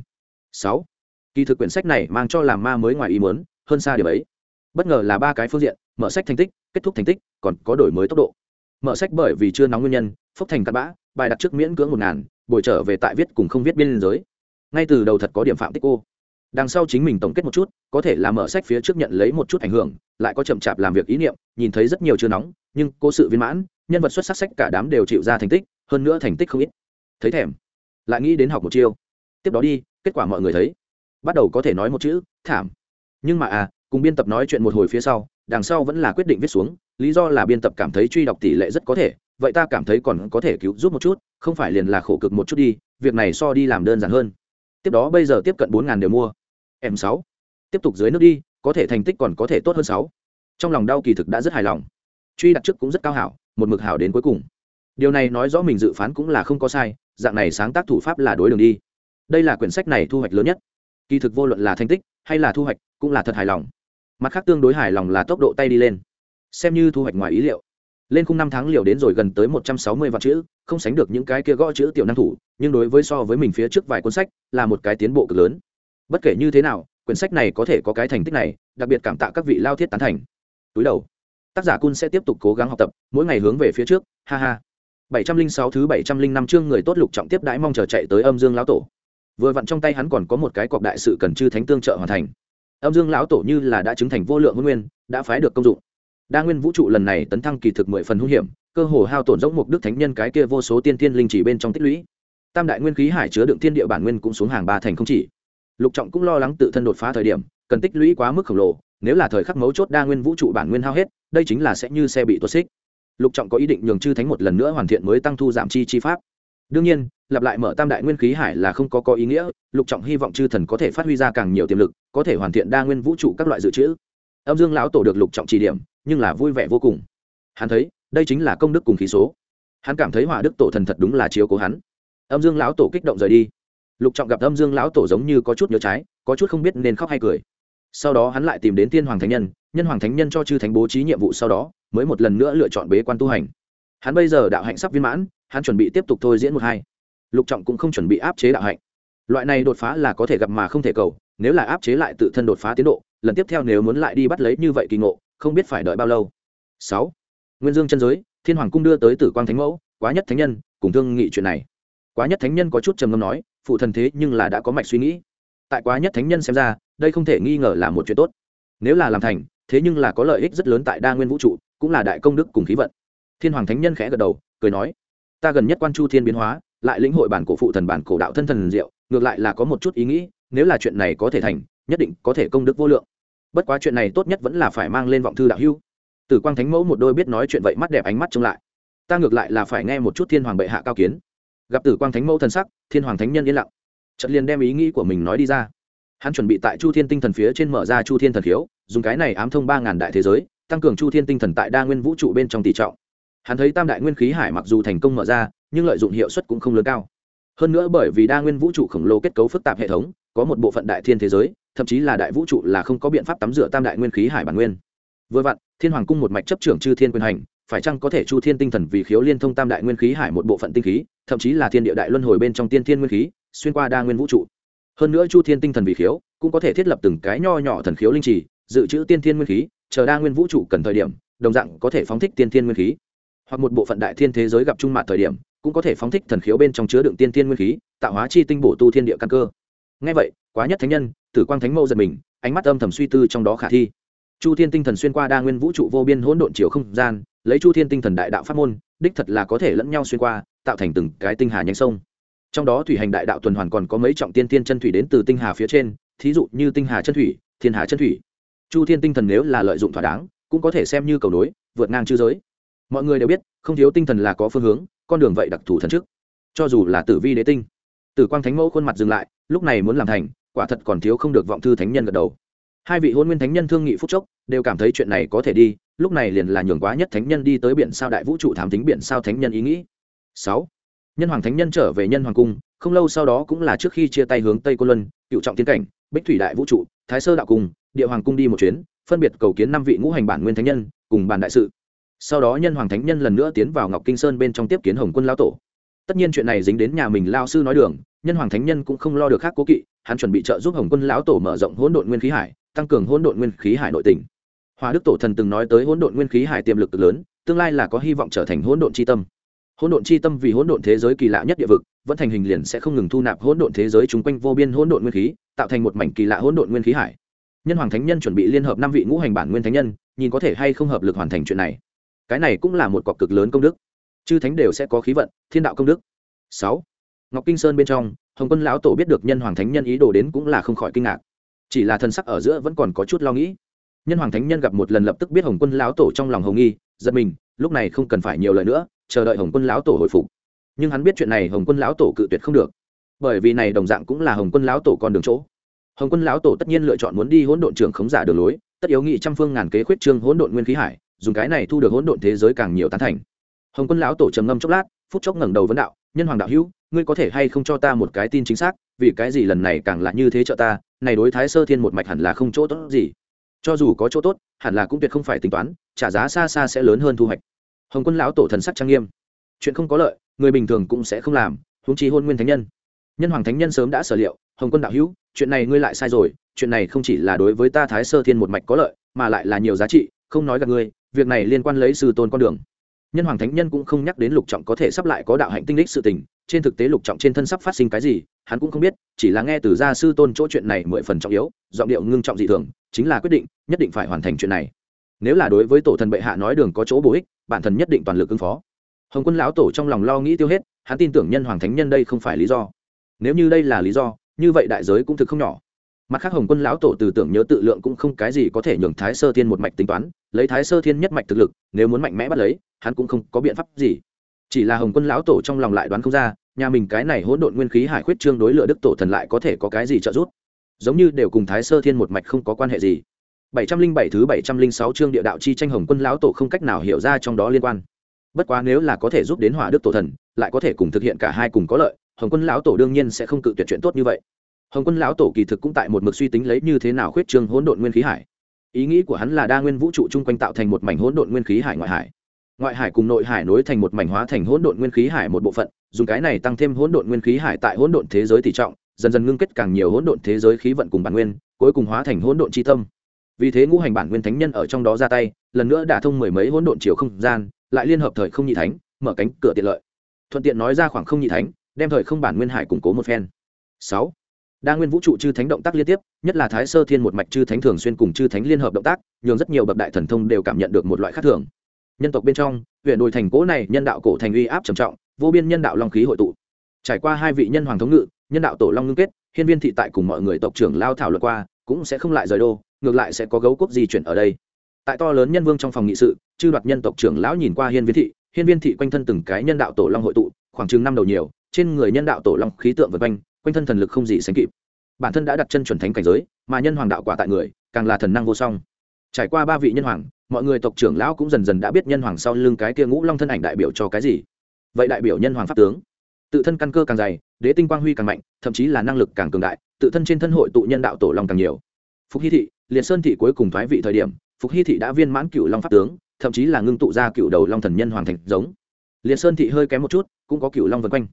Sáu. Kỳ thực quyển sách này mang cho làm ma mới ngoài ý muốn, hơn xa điều ấy. Bất ngờ là ba cái phương diện, mở sách thành tích, kết thúc thành tích, còn có đổi mới tốc độ. Mở sách bởi vì chưa nóng nguyên nhân phốc thành cắt bã, bài đặt trước miễn cưỡng một ngàn bồi trở về tại viết cùng không viết biên giới. Ngay từ đầu thật có điểm phạm tích cô đằng sau chính mình tổng kết một chút, có thể là mở sách phía trước nhận lấy một chút ảnh hưởng, lại có chậm chạp làm việc ý niệm, nhìn thấy rất nhiều chưa nóng, nhưng cố sự viên mãn, nhân vật xuất sắc sách cả đám đều chịu ra thành tích, hơn nữa thành tích không ít. Thấy thèm. Lại nghĩ đến học một chiêu. Tiếp đó đi, kết quả mọi người thấy. Bắt đầu có thể nói một chữ, thảm. Nhưng mà à cùng biên tập nói chuyện một hồi phía sau, đằng sau vẫn là quyết định viết xuống, lý do là biên tập cảm thấy truy đọc tỷ lệ rất có thể, vậy ta cảm thấy còn có thể cứu giúp một chút, không phải liền là khổ cực một chút đi, việc này so đi làm đơn giản hơn. Tiếp đó bây giờ tiếp cận bốn ngàn đều mua m sáu. Tiếp tục dưới nước đi, có thể thành tích còn có thể tốt hơn sáu. Trong lòng đau kỳ thực đã rất hài lòng. Truy đặt trước cũng rất cao hảo, một mực hảo đến cuối cùng. Điều này nói rõ mình dự phán cũng là không có sai, dạng này sáng tác thủ pháp là đối đường đi. Đây là quyển sách này thu hoạch lớn nhất. Kỳ thực vô luận là thành tích hay là thu hoạch cũng là thật hài lòng. Mặt khác tương đối hài lòng là tốc độ tay đi lên. Xem như thu hoạch ngoài ý liệu. Lên khung năm tháng liều đến rồi gần tới một trăm sáu mươi vạn chữ, không sánh được những cái kia gõ chữ tiểu năng thủ, nhưng đối với so với mình phía trước vài cuốn sách là một cái tiến bộ cực lớn bất kể như thế nào, quyển sách này có thể có cái thành tích này, đặc biệt cảm tạ các vị lao thiết tán thành. Túi đầu. Tác giả cun sẽ tiếp tục cố gắng học tập, mỗi ngày hướng về phía trước, ha ha. Bảy trăm linh sáu thứ bảy trăm linh năm chương người tốt lục trọng tiếp đãi mong chờ chạy tới âm dương lão tổ. Vừa vặn trong tay hắn còn có một cái cọc đại sự cần chư thánh tương trợ hoàn thành. Âm dương lão tổ như là đã chứng thành vô lượng nguyên, đã phái được công dụng. Đa nguyên vũ trụ lần này tấn thăng kỳ thực mười phần hữu hiểm, cơ hồ hao tổn dốc mục đức thánh nhân cái kia vô số tiên tiên linh chỉ bên trong tích lũy. Tam đại nguyên khí hải chứa đựng thiên địa bản nguyên cũng xuống hàng ba thành không chỉ lục trọng cũng lo lắng tự thân đột phá thời điểm, cần tích lũy quá mức khổng lồ, nếu là thời khắc mấu chốt đa nguyên vũ trụ bản nguyên hao hết, đây chính là sẽ như xe bị tuột xích. Lục trọng có ý định nhường chư thánh một lần nữa hoàn thiện mới tăng thu giảm chi chi pháp. Đương nhiên, lặp lại mở tam đại nguyên khí hải là không có có ý nghĩa, lục trọng hy vọng chư thần có thể phát huy ra càng nhiều tiềm lực, có thể hoàn thiện đa nguyên vũ trụ các loại dự trữ. Âm dương lão tổ được lục trọng chỉ điểm, nhưng là vui vẻ vô cùng. Hắn thấy, đây chính là công đức cùng khí số. Hắn cảm thấy hỏa đức tổ thần thật đúng là chiếu cố hắn. Âm dương lão tổ kích động rời đi lục trọng gặp âm dương lão tổ giống như có chút nhớ trái, có chút không biết nên khóc hay cười. Sau đó hắn lại tìm đến tiên hoàng thánh nhân nhân hoàng thánh nhân cho chư thánh bố trí nhiệm vụ sau đó, mới một lần nữa lựa chọn bế quan tu hành. Hắn bây giờ đạo hạnh sắp viên mãn, hắn chuẩn bị tiếp tục thôi diễn một hai. Lục trọng cũng không chuẩn bị áp chế đạo hạnh. Loại này đột phá là có thể gặp mà không thể cầu, nếu là áp chế lại tự thân đột phá tiến độ, lần tiếp theo nếu muốn lại đi bắt lấy như vậy kỳ ngộ, không biết phải đợi bao lâu. Sáu. Nguyên dương chân giới, thiên hoàng cung đưa tới tử quang thánh mẫu, quá nhất thánh nhân, cùng thương nghị chuyện này. Quá nhất thánh nhân có chút trầm ngâm nói phụ thần thế nhưng là đã có mạch suy nghĩ. Tại quá nhất thánh nhân xem ra, đây không thể nghi ngờ là một chuyện tốt. Nếu là làm thành, thế nhưng là có lợi ích rất lớn tại đa nguyên vũ trụ, cũng là đại công đức cùng khí vận. Thiên hoàng thánh nhân khẽ gật đầu, cười nói, ta gần nhất quan chu thiên biến hóa, lại lĩnh hội bản cổ phụ thần bản cổ đạo thân thần diệu, ngược lại là có một chút ý nghĩ, nếu là chuyện này có thể thành, nhất định có thể công đức vô lượng. Bất quá chuyện này tốt nhất vẫn là phải mang lên vọng thư đạo hưu tử quang thánh mẫu một đôi biết nói chuyện vậy mắt đẹp ánh mắt trông lại. Ta ngược lại là phải nghe một chút thiên hoàng bệ hạ cao kiến gặp tử quang thánh mẫu thần sắc, thiên hoàng thánh nhân yên lặng. Trận liền đem ý nghĩ của mình nói đi ra. Hắn chuẩn bị tại chu thiên tinh thần phía trên mở ra chu thiên thần khiếu, dùng cái này ám thông ba ngàn đại thế giới, tăng cường chu thiên tinh thần tại đa nguyên vũ trụ bên trong tỷ trọng. Hắn thấy tam đại nguyên khí hải mặc dù thành công mở ra, nhưng lợi dụng hiệu suất cũng không lớn cao. Hơn nữa bởi vì đa nguyên vũ trụ khổng lồ kết cấu phức tạp hệ thống, có một bộ phận đại thiên thế giới, thậm chí là đại vũ trụ là không có biện pháp tắm rửa tam đại nguyên khí hải bản nguyên. Vừa vặn, thiên hoàng cung một mạch chấp trưởng chư thiên quyền hành phải chăng có thể chu thiên tinh thần vì khiếu liên thông tam đại nguyên khí hải một bộ phận tinh khí, thậm chí là thiên địa đại luân hồi bên trong tiên thiên nguyên khí, xuyên qua đa nguyên vũ trụ. Hơn nữa chu thiên tinh thần vị khiếu, cũng có thể thiết lập từng cái nho nhỏ thần khiếu linh trì, dự trữ tiên thiên nguyên khí, chờ đa nguyên vũ trụ cần thời điểm, đồng dạng có thể phóng thích tiên thiên nguyên khí. Hoặc một bộ phận đại thiên thế giới gặp trung mạn thời điểm, cũng có thể phóng thích thần khiếu bên trong chứa đựng tiên thiên nguyên khí, tạo hóa chi tinh bổ tu thiên địa căn cơ. Ngay vậy, quá nhất thánh nhân, tử quang thánh mâu giật mình, ánh mắt âm thầm suy tư trong đó khả thi chu thiên tinh thần xuyên qua đa nguyên vũ trụ vô biên hỗn độn chiều không gian, lấy chu thiên tinh thần đại đạo pháp môn, đích thật là có thể lẫn nhau xuyên qua, tạo thành từng cái tinh hà nhánh sông. Trong đó thủy hành đại đạo tuần hoàn còn có mấy trọng tiên tiên chân thủy đến từ tinh hà phía trên, thí dụ như tinh hà chân thủy, thiên hà chân thủy. Chu thiên tinh thần nếu là lợi dụng thỏa đáng, cũng có thể xem như cầu nối, vượt ngang chư giới. Mọi người đều biết, không thiếu tinh thần là có phương hướng, con đường vậy đặc thù thần trước cho dù là tử vi đế tinh, tử quang thánh mẫu khuôn mặt dừng lại, lúc này muốn làm thành, quả thật còn thiếu không được vọng thư thánh nhân gật đầu hai vị hôn nguyên thánh nhân thương nghị phúc chốc, đều cảm thấy chuyện này có thể đi, lúc này liền là nhường quá nhất thánh nhân đi tới biển sao đại vũ trụ thám tính biển sao thánh nhân ý nghĩ. Sáu. Nhân hoàng thánh nhân trở về nhân hoàng cung, không lâu sau đó cũng là trước khi chia tay hướng tây cô luân, cựu trọng tiến cảnh, bích thủy đại vũ trụ, thái sơ đạo cung, địa hoàng cung đi một chuyến, phân biệt cầu kiến năm vị ngũ hành bản nguyên thánh nhân, cùng bàn đại sự. Sau đó nhân hoàng thánh nhân lần nữa tiến vào ngọc kinh sơn bên trong tiếp kiến hồng quân lão tổ. Tất nhiên chuyện này dính đến nhà mình lao sư nói đường, nhân hoàng thánh nhân cũng không lo được khác cố kỵ, hắn chuẩn bị trợ giúp hồng quân lão tổ mở rộng hỗn độn nguyên khí hải tăng cường hỗn độn nguyên khí hải nội tình. Hòa đức tổ thần từng nói tới hỗn độn nguyên khí hải tiềm lực cực lớn, tương lai là có hy vọng trở thành hỗn độn chi tâm. Hỗn độn chi tâm vì hỗn độn thế giới kỳ lạ nhất địa vực, vẫn thành hình liền sẽ không ngừng thu nạp hỗn độn thế giới chung quanh vô biên hỗn độn nguyên khí, tạo thành một mảnh kỳ lạ hỗn độn nguyên khí hải. Nhân hoàng thánh nhân chuẩn bị liên hợp năm vị ngũ hành bản nguyên thánh nhân, nhìn có thể hay không hợp lực hoàn thành chuyện này. Cái này cũng là một cọc cực lớn công đức. Chư thánh đều sẽ có khí vận, thiên đạo công đức. Sáu. Ngọc kinh sơn bên trong, hồng quân lão tổ biết được nhân hoàng thánh nhân ý đồ đến cũng là không khỏi kinh ngạc chỉ là thần sắc ở giữa vẫn còn có chút lo nghĩ. Nhân hoàng thánh nhân gặp một lần lập tức biết hồng quân lão tổ trong lòng hồng nghi, giật mình, lúc này không cần phải nhiều lời nữa, chờ đợi hồng quân lão tổ hồi phục. Nhưng hắn biết chuyện này hồng quân lão tổ cự tuyệt không được. Bởi vì này đồng dạng cũng là hồng quân lão tổ còn đường chỗ. Hồng quân lão tổ tất nhiên lựa chọn muốn đi hỗn độn trường khống giả đường lối, tất yếu nghị trăm phương ngàn kế khuyết trương hỗn độn nguyên khí hải, dùng cái này thu được hỗn độn thế giới càng nhiều tán thành. Hồng quân lão tổ trầm ngâm chốc lát, phút chốc ngẩng đầu vấn đạo, nhân hoàng đạo hữu ngươi có thể hay không cho ta một cái tin chính xác, vì cái gì lần này càng là như thế trợ ta, này đối thái sơ thiên một mạch hẳn là không chỗ tốt gì. Cho dù có chỗ tốt, hẳn là cũng tuyệt không phải tính toán, trả giá xa xa sẽ lớn hơn thu hoạch. Hồng quân lão tổ thần sắc trang nghiêm. Chuyện không có lợi, người bình thường cũng sẽ không làm, huống chi hôn nguyên thánh nhân. Nhân hoàng thánh nhân sớm đã sở liệu, hồng quân đạo hữu, chuyện này ngươi lại sai rồi, chuyện này không chỉ là đối với ta thái sơ thiên một mạch có lợi, mà lại là nhiều giá trị, không nói gặp ngươi, việc này liên quan lấy sư tôn con đường. Nhân hoàng thánh nhân cũng không nhắc đến lục trọng có thể sắp lại có đạo hạnh tinh đích sự tình trên thực tế lục trọng trên thân sắp phát sinh cái gì, hắn cũng không biết, chỉ là nghe từ gia sư tôn chỗ chuyện này mười phần trọng yếu, giọng điệu ngưng trọng dị thường, chính là quyết định, nhất định phải hoàn thành chuyện này. Nếu là đối với tổ thần bệ hạ nói đường có chỗ bổ ích, bản thân nhất định toàn lực ứng phó. Hồng quân lão tổ trong lòng lo nghĩ tiêu hết, hắn tin tưởng nhân hoàng thánh nhân đây không phải lý do. Nếu như đây là lý do, như vậy đại giới cũng thực không nhỏ. Mặt khác hồng quân lão tổ từ tưởng nhớ tự lượng cũng không cái gì có thể nhường thái sơ thiên một mạch tính toán, lấy thái sơ thiên nhất mạch thực lực, nếu muốn mạnh mẽ bắt lấy, hắn cũng không có biện pháp gì chỉ là hồng quân lão tổ trong lòng lại đoán không ra, nhà mình cái này hỗn độn nguyên khí hải khuyết trương đối lựa đức tổ thần lại có thể có cái gì trợ giúp? Giống như đều cùng thái sơ thiên một mạch không có quan hệ gì. Bảy trăm linh bảy thứ bảy trăm linh sáu chương địa đạo chi tranh hồng quân lão tổ không cách nào hiểu ra trong đó liên quan. Bất quá nếu là có thể giúp đến hỏa đức tổ thần, lại có thể cùng thực hiện cả hai cùng có lợi, hồng quân lão tổ đương nhiên sẽ không cự tuyệt chuyện tốt như vậy. Hồng quân lão tổ kỳ thực cũng tại một mực suy tính lấy như thế nào khuyết trương hỗn độn nguyên khí hải. Ý nghĩ của hắn là đa nguyên vũ trụ chung quanh tạo thành một mảnh hỗn độn nguyên khí hải ngoại hải ngoại hải cùng nội hải nối thành một mảnh hóa thành hỗn độn nguyên khí hải một bộ phận, dùng cái này tăng thêm hỗn độn nguyên khí hải tại hỗn độn thế giới tỷ trọng, dần dần ngưng kết càng nhiều hỗn độn thế giới khí vận cùng bản nguyên, cuối cùng hóa thành hỗn độn chi tâm. Vì thế ngũ hành bản nguyên thánh nhân ở trong đó ra tay, lần nữa đả thông mười mấy hỗn độn chiều không gian, lại liên hợp thời không nhị thánh, mở cánh cửa tiện lợi. Thuận tiện nói ra khoảng không nhị thánh, đem thời không bản nguyên hải củng cố một phen. Sáu. Đa nguyên vũ trụ chư thánh động tác liên tiếp, nhất là thái sơ thiên một mạch chư thánh thường xuyên cùng chư thánh liên hợp động tác, nhường rất nhiều bậc đại thần thông đều cảm nhận được một loại khác thường nhân tộc bên trong, huyện đồi thành cố này nhân đạo cổ thành uy áp trầm trọng, vô biên nhân đạo long khí hội tụ. Trải qua hai vị nhân hoàng thống ngự, nhân đạo tổ long ngưng kết, hiên viên thị tại cùng mọi người tộc trưởng lao thảo luật qua, cũng sẽ không lại rời đô, ngược lại sẽ có gấu quốc di chuyển ở đây. Tại to lớn nhân vương trong phòng nghị sự, chư đoạt nhân tộc trưởng lão nhìn qua hiên viên thị, hiên viên thị quanh thân từng cái nhân đạo tổ long hội tụ, khoảng chừng năm đầu nhiều, trên người nhân đạo tổ long khí tượng vật quanh quanh thân thần lực không gì sánh kịp. Bản thân đã đặt chân chuẩn thánh cảnh giới, mà nhân hoàng đạo quả tại người, càng là thần năng vô song. Trải qua ba vị nhân hoàng mọi người tộc trưởng lão cũng dần dần đã biết nhân hoàng sau lưng cái kia ngũ long thân ảnh đại biểu cho cái gì. Vậy đại biểu nhân hoàng pháp tướng, tự thân căn cơ càng dày, đế tinh quang huy càng mạnh, thậm chí là năng lực càng cường đại, tự thân trên thân hội tụ nhân đạo tổ long càng nhiều. Phục hy thị, liệt sơn thị cuối cùng thoái vị thời điểm, phục hy thị đã viên mãn cựu long pháp tướng, thậm chí là ngưng tụ ra cựu đầu long thần nhân hoàng thành giống. Liệt sơn thị hơi kém một chút, cũng có cựu long vân quanh.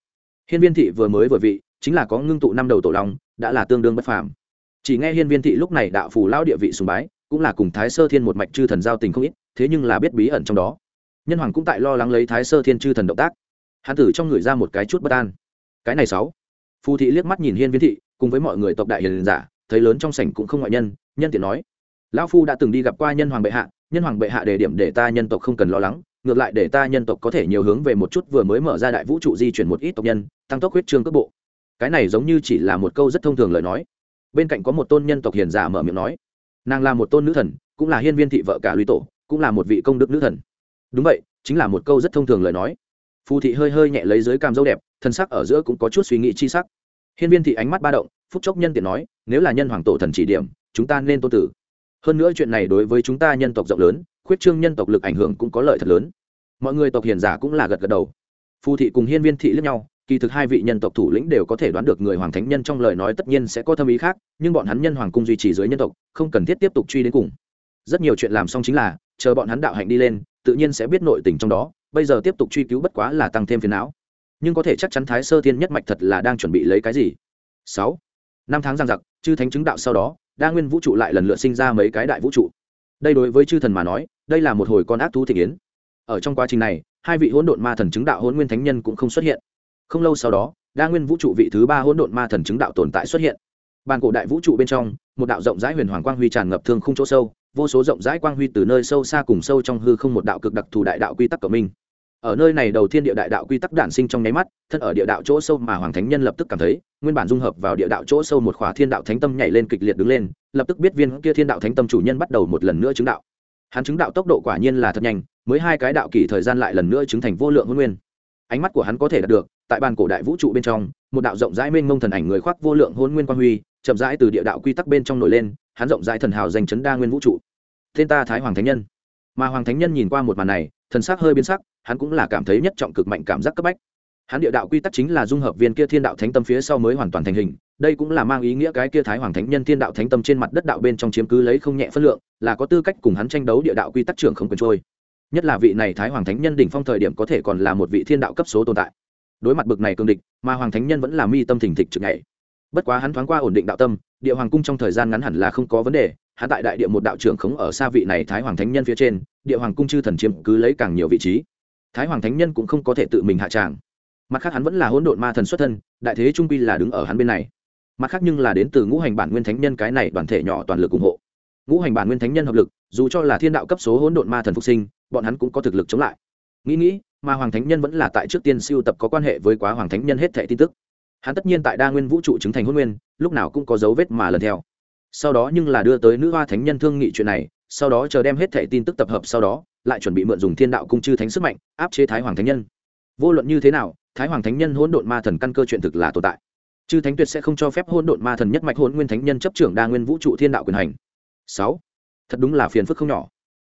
Hiên viên thị vừa mới vừa vị, chính là có ngưng tụ năm đầu tổ long, đã là tương đương bất phàm. Chỉ nghe hiên viên thị lúc này đạo phù lao địa vị sùng bái cũng là cùng thái sơ thiên một mạch chư thần giao tình không ít, thế nhưng là biết bí ẩn trong đó. Nhân hoàng cũng tại lo lắng lấy thái sơ thiên chư thần động tác. Hán tử trong người ra một cái chút bất an. Cái này sáu. Phù thị liếc mắt nhìn hiên viễn thị, cùng với mọi người tộc đại hiền giả, thấy lớn trong sảnh cũng không ngoại nhân nhân tiện nói. Lão phu đã từng đi gặp qua nhân hoàng bệ hạ, nhân hoàng bệ hạ đề điểm để ta nhân tộc không cần lo lắng, ngược lại để ta nhân tộc có thể nhiều hướng về một chút vừa mới mở ra đại vũ trụ di chuyển một ít tộc nhân, tăng tốc huyết trương cấp bộ. Cái này giống như chỉ là một câu rất thông thường lời nói. Bên cạnh có một tôn nhân tộc hiền giả mở miệng nói nàng là một tôn nữ thần, cũng là hiên viên thị vợ cả lũy tổ, cũng là một vị công đức nữ thần. Đúng vậy, chính là một câu rất thông thường lời nói. Phù thị hơi hơi nhẹ lấy dưới cam dâu đẹp, thân sắc ở giữa cũng có chút suy nghĩ chi sắc. Hiên viên thị ánh mắt ba động phúc chốc nhân tiện nói, nếu là nhân hoàng tổ thần chỉ điểm, chúng ta nên tôn tử. Hơn nữa chuyện này đối với chúng ta nhân tộc rộng lớn, khuyết trương nhân tộc lực ảnh hưởng cũng có lợi thật lớn. Mọi người tộc hiền giả cũng là gật gật đầu. Phù thị cùng hiên viên thị lẫn nhau kỳ thực hai vị nhân tộc thủ lĩnh đều có thể đoán được người hoàng thánh nhân trong lời nói tất nhiên sẽ có thâm ý khác, nhưng bọn hắn nhân hoàng cung duy trì dưới nhân tộc, không cần thiết tiếp tục truy đến cùng. Rất nhiều chuyện làm xong chính là, chờ bọn hắn đạo hạnh đi lên, tự nhiên sẽ biết nội tình trong đó, bây giờ tiếp tục truy cứu bất quá là tăng thêm phiền não. Nhưng có thể chắc chắn thái sơ thiên nhất mạch thật là đang chuẩn bị lấy cái gì? Sáu. Năm tháng giang giặc, chư thánh chứng đạo sau đó, đa nguyên vũ trụ lại lần lượt sinh ra mấy cái đại vũ trụ. Đây đối với chư thần mà nói, đây là một hồi con ác thú thị kiến ở trong quá trình này, hai vị hỗn độn ma thần chứng đạo hỗn nguyên thánh nhân cũng không xuất hiện không lâu sau đó, đa nguyên vũ trụ vị thứ ba hỗn độn ma thần chứng đạo tồn tại xuất hiện. Bàn cổ đại vũ trụ bên trong, một đạo rộng rãi huyền hoàng quang huy tràn ngập thương không chỗ sâu, vô số rộng rãi quang huy từ nơi sâu xa cùng sâu trong hư không một đạo cực đặc thù đại đạo quy tắc của mình ở nơi này đầu thiên địa đại đạo quy tắc đản sinh trong nháy mắt, thân ở địa đạo chỗ sâu mà hoàng thánh nhân lập tức cảm thấy, nguyên bản dung hợp vào địa đạo chỗ sâu một khỏa thiên đạo thánh tâm nhảy lên kịch liệt đứng lên, lập tức biết viên kia thiên đạo thánh tâm chủ nhân bắt đầu một lần nữa chứng đạo. Hắn chứng đạo tốc độ quả nhiên là thật nhanh, mới hai cái đạo kỳ thời gian lại lần nữa chứng thành vô lượng hôn nguyên. Ánh mắt của hắn có thể đạt được tại bàn cổ đại vũ trụ bên trong, một đạo rộng rãi mênh mông thần ảnh người khoác vô lượng hôn nguyên quang huy, chậm rãi từ địa đạo quy tắc bên trong nổi lên, hắn rộng rãi thần hào danh chấn đa nguyên vũ trụ. Tên ta thái hoàng thánh nhân. Mà hoàng thánh nhân nhìn qua một màn này, thần sắc hơi biến sắc, hắn cũng là cảm thấy nhất trọng cực mạnh cảm giác cấp bách. Hắn địa đạo quy tắc chính là dung hợp viên kia thiên đạo thánh tâm phía sau mới hoàn toàn thành hình, đây cũng là mang ý nghĩa cái kia thái hoàng thánh nhân thiên đạo thánh tâm trên mặt đất đạo bên trong chiếm cứ lấy không nhẹ phân lượng, là có tư cách cùng hắn tranh đấu địa đạo quy tắc trưởng không quyền trôi. Nhất là vị này thái hoàng thánh nhân đỉnh phong thời điểm có thể còn là một vị thiên đạo cấp số tồn tại đối mặt bực này cương địch, mà hoàng thánh nhân vẫn là mi tâm thình thịch trực ngày bất quá hắn thoáng qua ổn định đạo tâm, địa hoàng cung trong thời gian ngắn hẳn là không có vấn đề, hắn tại đại địa một đạo trưởng khống ở xa vị này thái hoàng thánh nhân phía trên, địa hoàng cung chư thần chiếm cứ lấy càng nhiều vị trí. Thái hoàng thánh nhân cũng không có thể tự mình hạ tràng. Mặt khác hắn vẫn là hỗn độn ma thần xuất thân, đại thế trung quy là đứng ở hắn bên này. Mặt khác nhưng là đến từ ngũ hành bản nguyên thánh nhân cái này đoàn thể nhỏ toàn lực ủng hộ. Ngũ hành bản nguyên thánh nhân hợp lực, dù cho là thiên đạo cấp số hỗn độn ma thần phục sinh, bọn hắn cũng có thực lực chống lại. Nghĩ nghĩ mà hoàng thánh nhân vẫn là tại trước tiên siêu tập có quan hệ với quá hoàng thánh nhân hết thệ tin tức. Hắn tất nhiên tại đa nguyên vũ trụ chứng thành hôn nguyên, lúc nào cũng có dấu vết mà lần theo. Sau đó nhưng là đưa tới nữ hoa thánh nhân thương nghị chuyện này, sau đó chờ đem hết thệ tin tức tập hợp sau đó, lại chuẩn bị mượn dùng thiên đạo cung chư thánh sức mạnh, áp chế thái hoàng thánh nhân. Vô luận như thế nào, thái hoàng thánh nhân hỗn độn ma thần căn cơ chuyện thực là tồn tại. Chư thánh tuyệt sẽ không cho phép hỗn độn ma thần nhất mạch hỗn nguyên thánh nhân chấp trưởng đa nguyên vũ trụ thiên đạo quyền hành. Sáu. Thật đúng là phiền phức không nhỏ.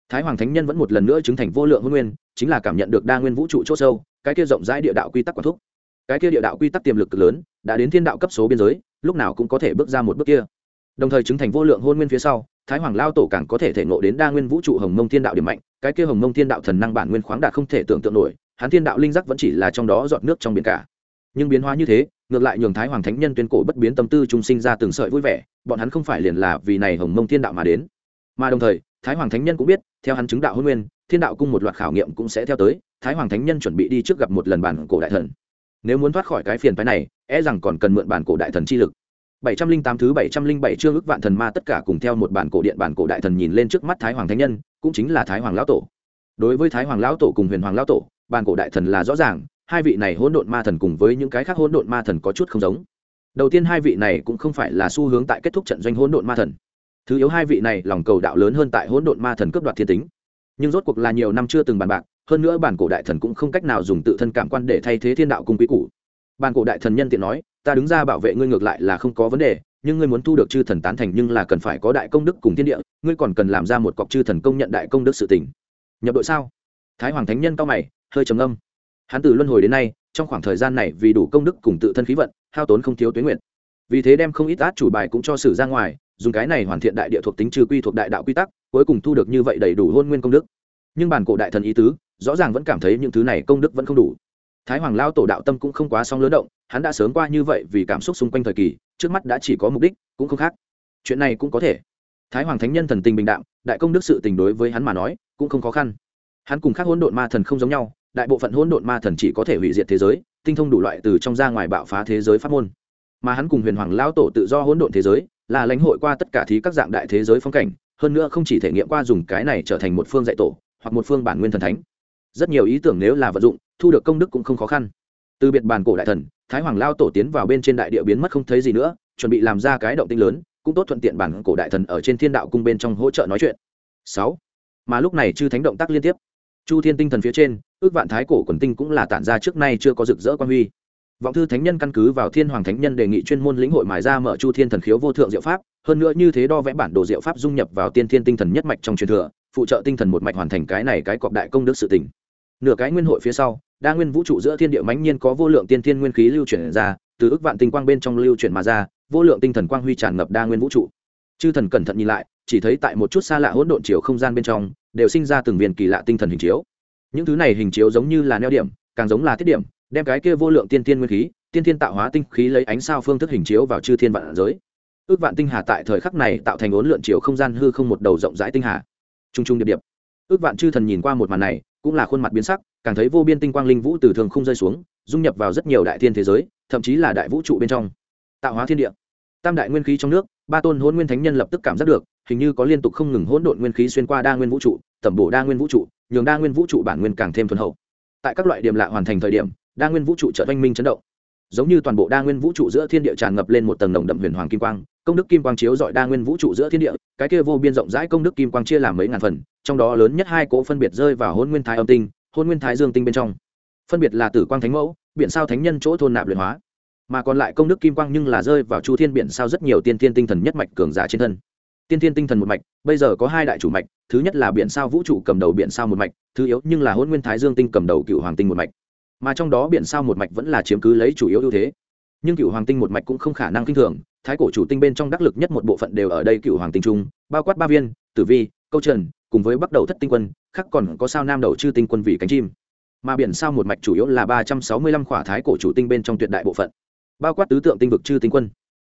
Thái hoàng thánh nhân vẫn một lần nữa chứng thành vô lượng hôn nguyên chính là cảm nhận được đa nguyên vũ trụ c h ỗ sâu, cái kia rộng rãi địa đạo quy tắc quản thúc. Cái kia địa đạo quy tắc tiềm lực cực lớn, đã đến thiên đạo cấp số biên giới, lúc nào cũng có thể bước ra một bước kia. Đồng thời chứng thành vô lượng hôn nguyên phía sau, thái hoàng lao tổ càng có thể thể nộ đến đa nguyên vũ trụ hồng mông thiên đạo điểm mạnh, cái kia hồng mông thiên đạo thần năng bản nguyên khoáng đạt không thể tưởng tượng nổi, hắn thiên đạo linh giác vẫn chỉ là trong đó dọn nước trong biển cả. Nhưng biến hóa như thế, ngược lại nhường thái hoàng thánh nhân tuyên cổ bất biến tâm tư trung sinh ra từng sợi vui vẻ, bọn hắn không phải liền là vì này hồng mông thiên đạo mà đến. Mà đồng thời, thái hoàng thánh nhân cũng biết, theo hắn chứng đạo hôn nguyên thiên đạo cung một loạt khảo nghiệm cũng sẽ theo tới, thái hoàng thánh nhân chuẩn bị đi trước gặp một lần bản cổ đại thần. Nếu muốn thoát khỏi cái phiền phái này e rằng còn cần mượn bản cổ đại thần chi lực. Bảy trăm linh tám thứ bảy trăm linh bảy chương ức vạn thần ma tất cả cùng theo một bản cổ điện bản cổ đại thần nhìn lên trước mắt thái hoàng thánh nhân, cũng chính là thái hoàng lão tổ. Đối với thái hoàng lão tổ cùng huyền hoàng lão tổ, bản cổ đại thần là rõ ràng, hai vị này hỗn độn ma thần cùng với những cái khác hỗn độn ma thần có chút không giống. Đầu tiên hai vị này cũng không phải là xu hướng tại kết thúc trận doanh hỗn độn ma thần. Thứ yếu hai vị này lòng cầu đạo lớn hơn tại hỗn độn ma thần cướp đoạt thiên tính nhưng rốt cuộc là nhiều năm chưa từng bàn bạc, hơn nữa bản cổ đại thần cũng không cách nào dùng tự thân cảm quan để thay thế thiên đạo cung quý cũ bản cổ đại thần nhân tiện nói, ta đứng ra bảo vệ ngươi ngược lại là không có vấn đề, nhưng ngươi muốn thu được chư thần tán thành nhưng là cần phải có đại công đức cùng thiên địa, ngươi còn cần làm ra một cọc chư thần công nhận đại công đức sự tỉnh. nhập đội sao? Thái hoàng thánh nhân cao mày, hơi trầm âm hắn từ luân hồi đến nay, trong khoảng thời gian này vì đủ công đức cùng tự thân khí vận, hao tốn không thiếu tuyến nguyện vì thế đem không ít át chủ bài cũng cho sử ra ngoài, dùng cái này hoàn thiện đại địa thuộc tính trừ quy thuộc đại đạo quy tắc cuối cùng thu được như vậy đầy đủ hôn nguyên công đức. Nhưng bản cổ đại thần ý tứ, rõ ràng vẫn cảm thấy những thứ này công đức vẫn không đủ. Thái hoàng lao tổ đạo tâm cũng không quá song lớn động, hắn đã sớm qua như vậy vì cảm xúc xung quanh thời kỳ, trước mắt đã chỉ có mục đích, cũng không khác. Chuyện này cũng có thể. Thái hoàng thánh nhân thần tình bình đạm, đại công đức sự tình đối với hắn mà nói, cũng không khó khăn. Hắn cùng các hỗn độn ma thần không giống nhau, đại bộ phận hỗn độn ma thần chỉ có thể hủy diệt thế giới, tinh thông đủ loại từ trong ra ngoài bạo phá thế giới pháp môn. Mà hắn cùng huyền hoàng lao tổ tự do hỗn độn thế giới, là lãnh hội qua tất cả thí các dạng đại thế giới phong cảnh hơn nữa không chỉ thể nghiệm qua dùng cái này trở thành một phương dạy tổ, hoặc một phương bản nguyên thần thánh. Rất nhiều ý tưởng nếu là vận dụng, thu được công đức cũng không khó khăn. Từ biệt bàn cổ đại thần, thái hoàng lao tổ tiến vào bên trên đại địa biến mất không thấy gì nữa, chuẩn bị làm ra cái động tinh lớn, cũng tốt thuận tiện bản cổ đại thần ở trên thiên đạo cung bên trong hỗ trợ nói chuyện. Sáu. Mà lúc này chư thánh động tác liên tiếp. Chu thiên tinh thần phía trên, ước vạn thái cổ quần tinh cũng là tản ra trước nay chưa có rực rỡ quan huy. Vọng thư thánh nhân căn cứ vào thiên hoàng thánh nhân đề nghị chuyên môn lĩnh hội mài ra mở chu thiên thần khiếu vô thượng diệu pháp hơn nữa như thế đo vẽ bản đồ diệu pháp dung nhập vào tiên thiên tinh thần nhất mạch trong truyền thừa, phụ trợ tinh thần một mạch hoàn thành cái này cái cọc đại công đức sự tỉnh nửa cái nguyên hội phía sau, đa nguyên vũ trụ giữa thiên địa mãnh nhiên có vô lượng tiên thiên nguyên khí lưu chuyển ra, từ ước vạn tinh quang bên trong lưu chuyển mà ra, vô lượng tinh thần quang huy tràn ngập đa nguyên vũ trụ. Chư thần cẩn thận nhìn lại, chỉ thấy tại một chút xa lạ hỗn độn chiều không gian bên trong, đều sinh ra từng viên kỳ lạ tinh thần hình chiếu. Những thứ này hình chiếu giống như là neo điểm, càng giống là thiết điểm, đem cái kia vô lượng tiên tiên nguyên khí, tiên tiên tạo hóa tinh khí lấy ánh sao phương thức hình chiếu vào chư thiên vạn giới ước vạn tinh hà tại thời khắc này tạo thành ốn lượn chiều không gian hư không một đầu rộng rãi tinh hà. T r u n g t r u n g điệp điệp. Ước vạn chư thần nhìn qua một màn này, cũng là khuôn mặt biến sắc, càng thấy vô biên tinh quang linh vũ từ thường không rơi xuống, dung nhập vào rất nhiều đại thiên thế giới, thậm chí là đại vũ trụ bên trong. Tạo hóa thiên địa. Tam đại nguyên khí trong nước, ba tôn hôn nguyên thánh nhân lập tức cảm giác được, hình như có liên tục không ngừng hỗn độn nguyên khí xuyên qua đa nguyên vũ trụ, tẩm bổ đa nguyên vũ trụ, nhường đa nguyên vũ trụ bản nguyên càng thêm thuần hậu. Tại các loại điểm lạ hoàn thành thời điểm, đa nguyên vũ trụ trợ oanh minh chấn động giống như toàn bộ đa nguyên vũ trụ giữa thiên địa tràn ngập lên một tầng nồng đậm huyền hoàng kim quang, công đức kim quang chiếu dọi đa nguyên vũ trụ giữa thiên địa, cái kia vô biên rộng rãi công đức kim quang chia làm mấy ngàn phần, trong đó lớn nhất hai cỗ phân biệt rơi vào hôn nguyên thái âm tinh, hôn nguyên thái dương tinh bên trong. Phân biệt là tử quang thánh mẫu, biển sao thánh nhân chỗ thôn nạp luyện hóa. Mà còn lại công đức kim quang nhưng là rơi vào chu thiên biển sao rất nhiều tiên thiên tinh thần nhất mạch cường giả trên thân. Tiên thiên tinh thần một mạch, bây giờ có hai đại chủ mạch, thứ nhất là biển sao vũ trụ cầm đầu biển sao một mạch, thứ yếu nhưng là hôn nguyên thái dương tinh cầm đầu cựu hoàng tinh một mạch mà trong đó biển sao một mạch vẫn là chiếm cứ lấy chủ yếu ưu thế. Nhưng cựu hoàng tinh một mạch cũng không khả năng kinh thường, thái cổ chủ tinh bên trong đắc lực nhất một bộ phận đều ở đây cựu hoàng tinh trung, bao quát ba viên, tử vi, câu trần, cùng với bắt đầu thất tinh quân, khác còn có sao nam đầu chư tinh quân vì cánh chim. Mà biển sao một mạch chủ yếu là ba trăm sáu mươi lăm khỏa thái cổ chủ tinh bên trong tuyệt đại bộ phận, bao quát tứ tượng tinh vực chư tinh quân.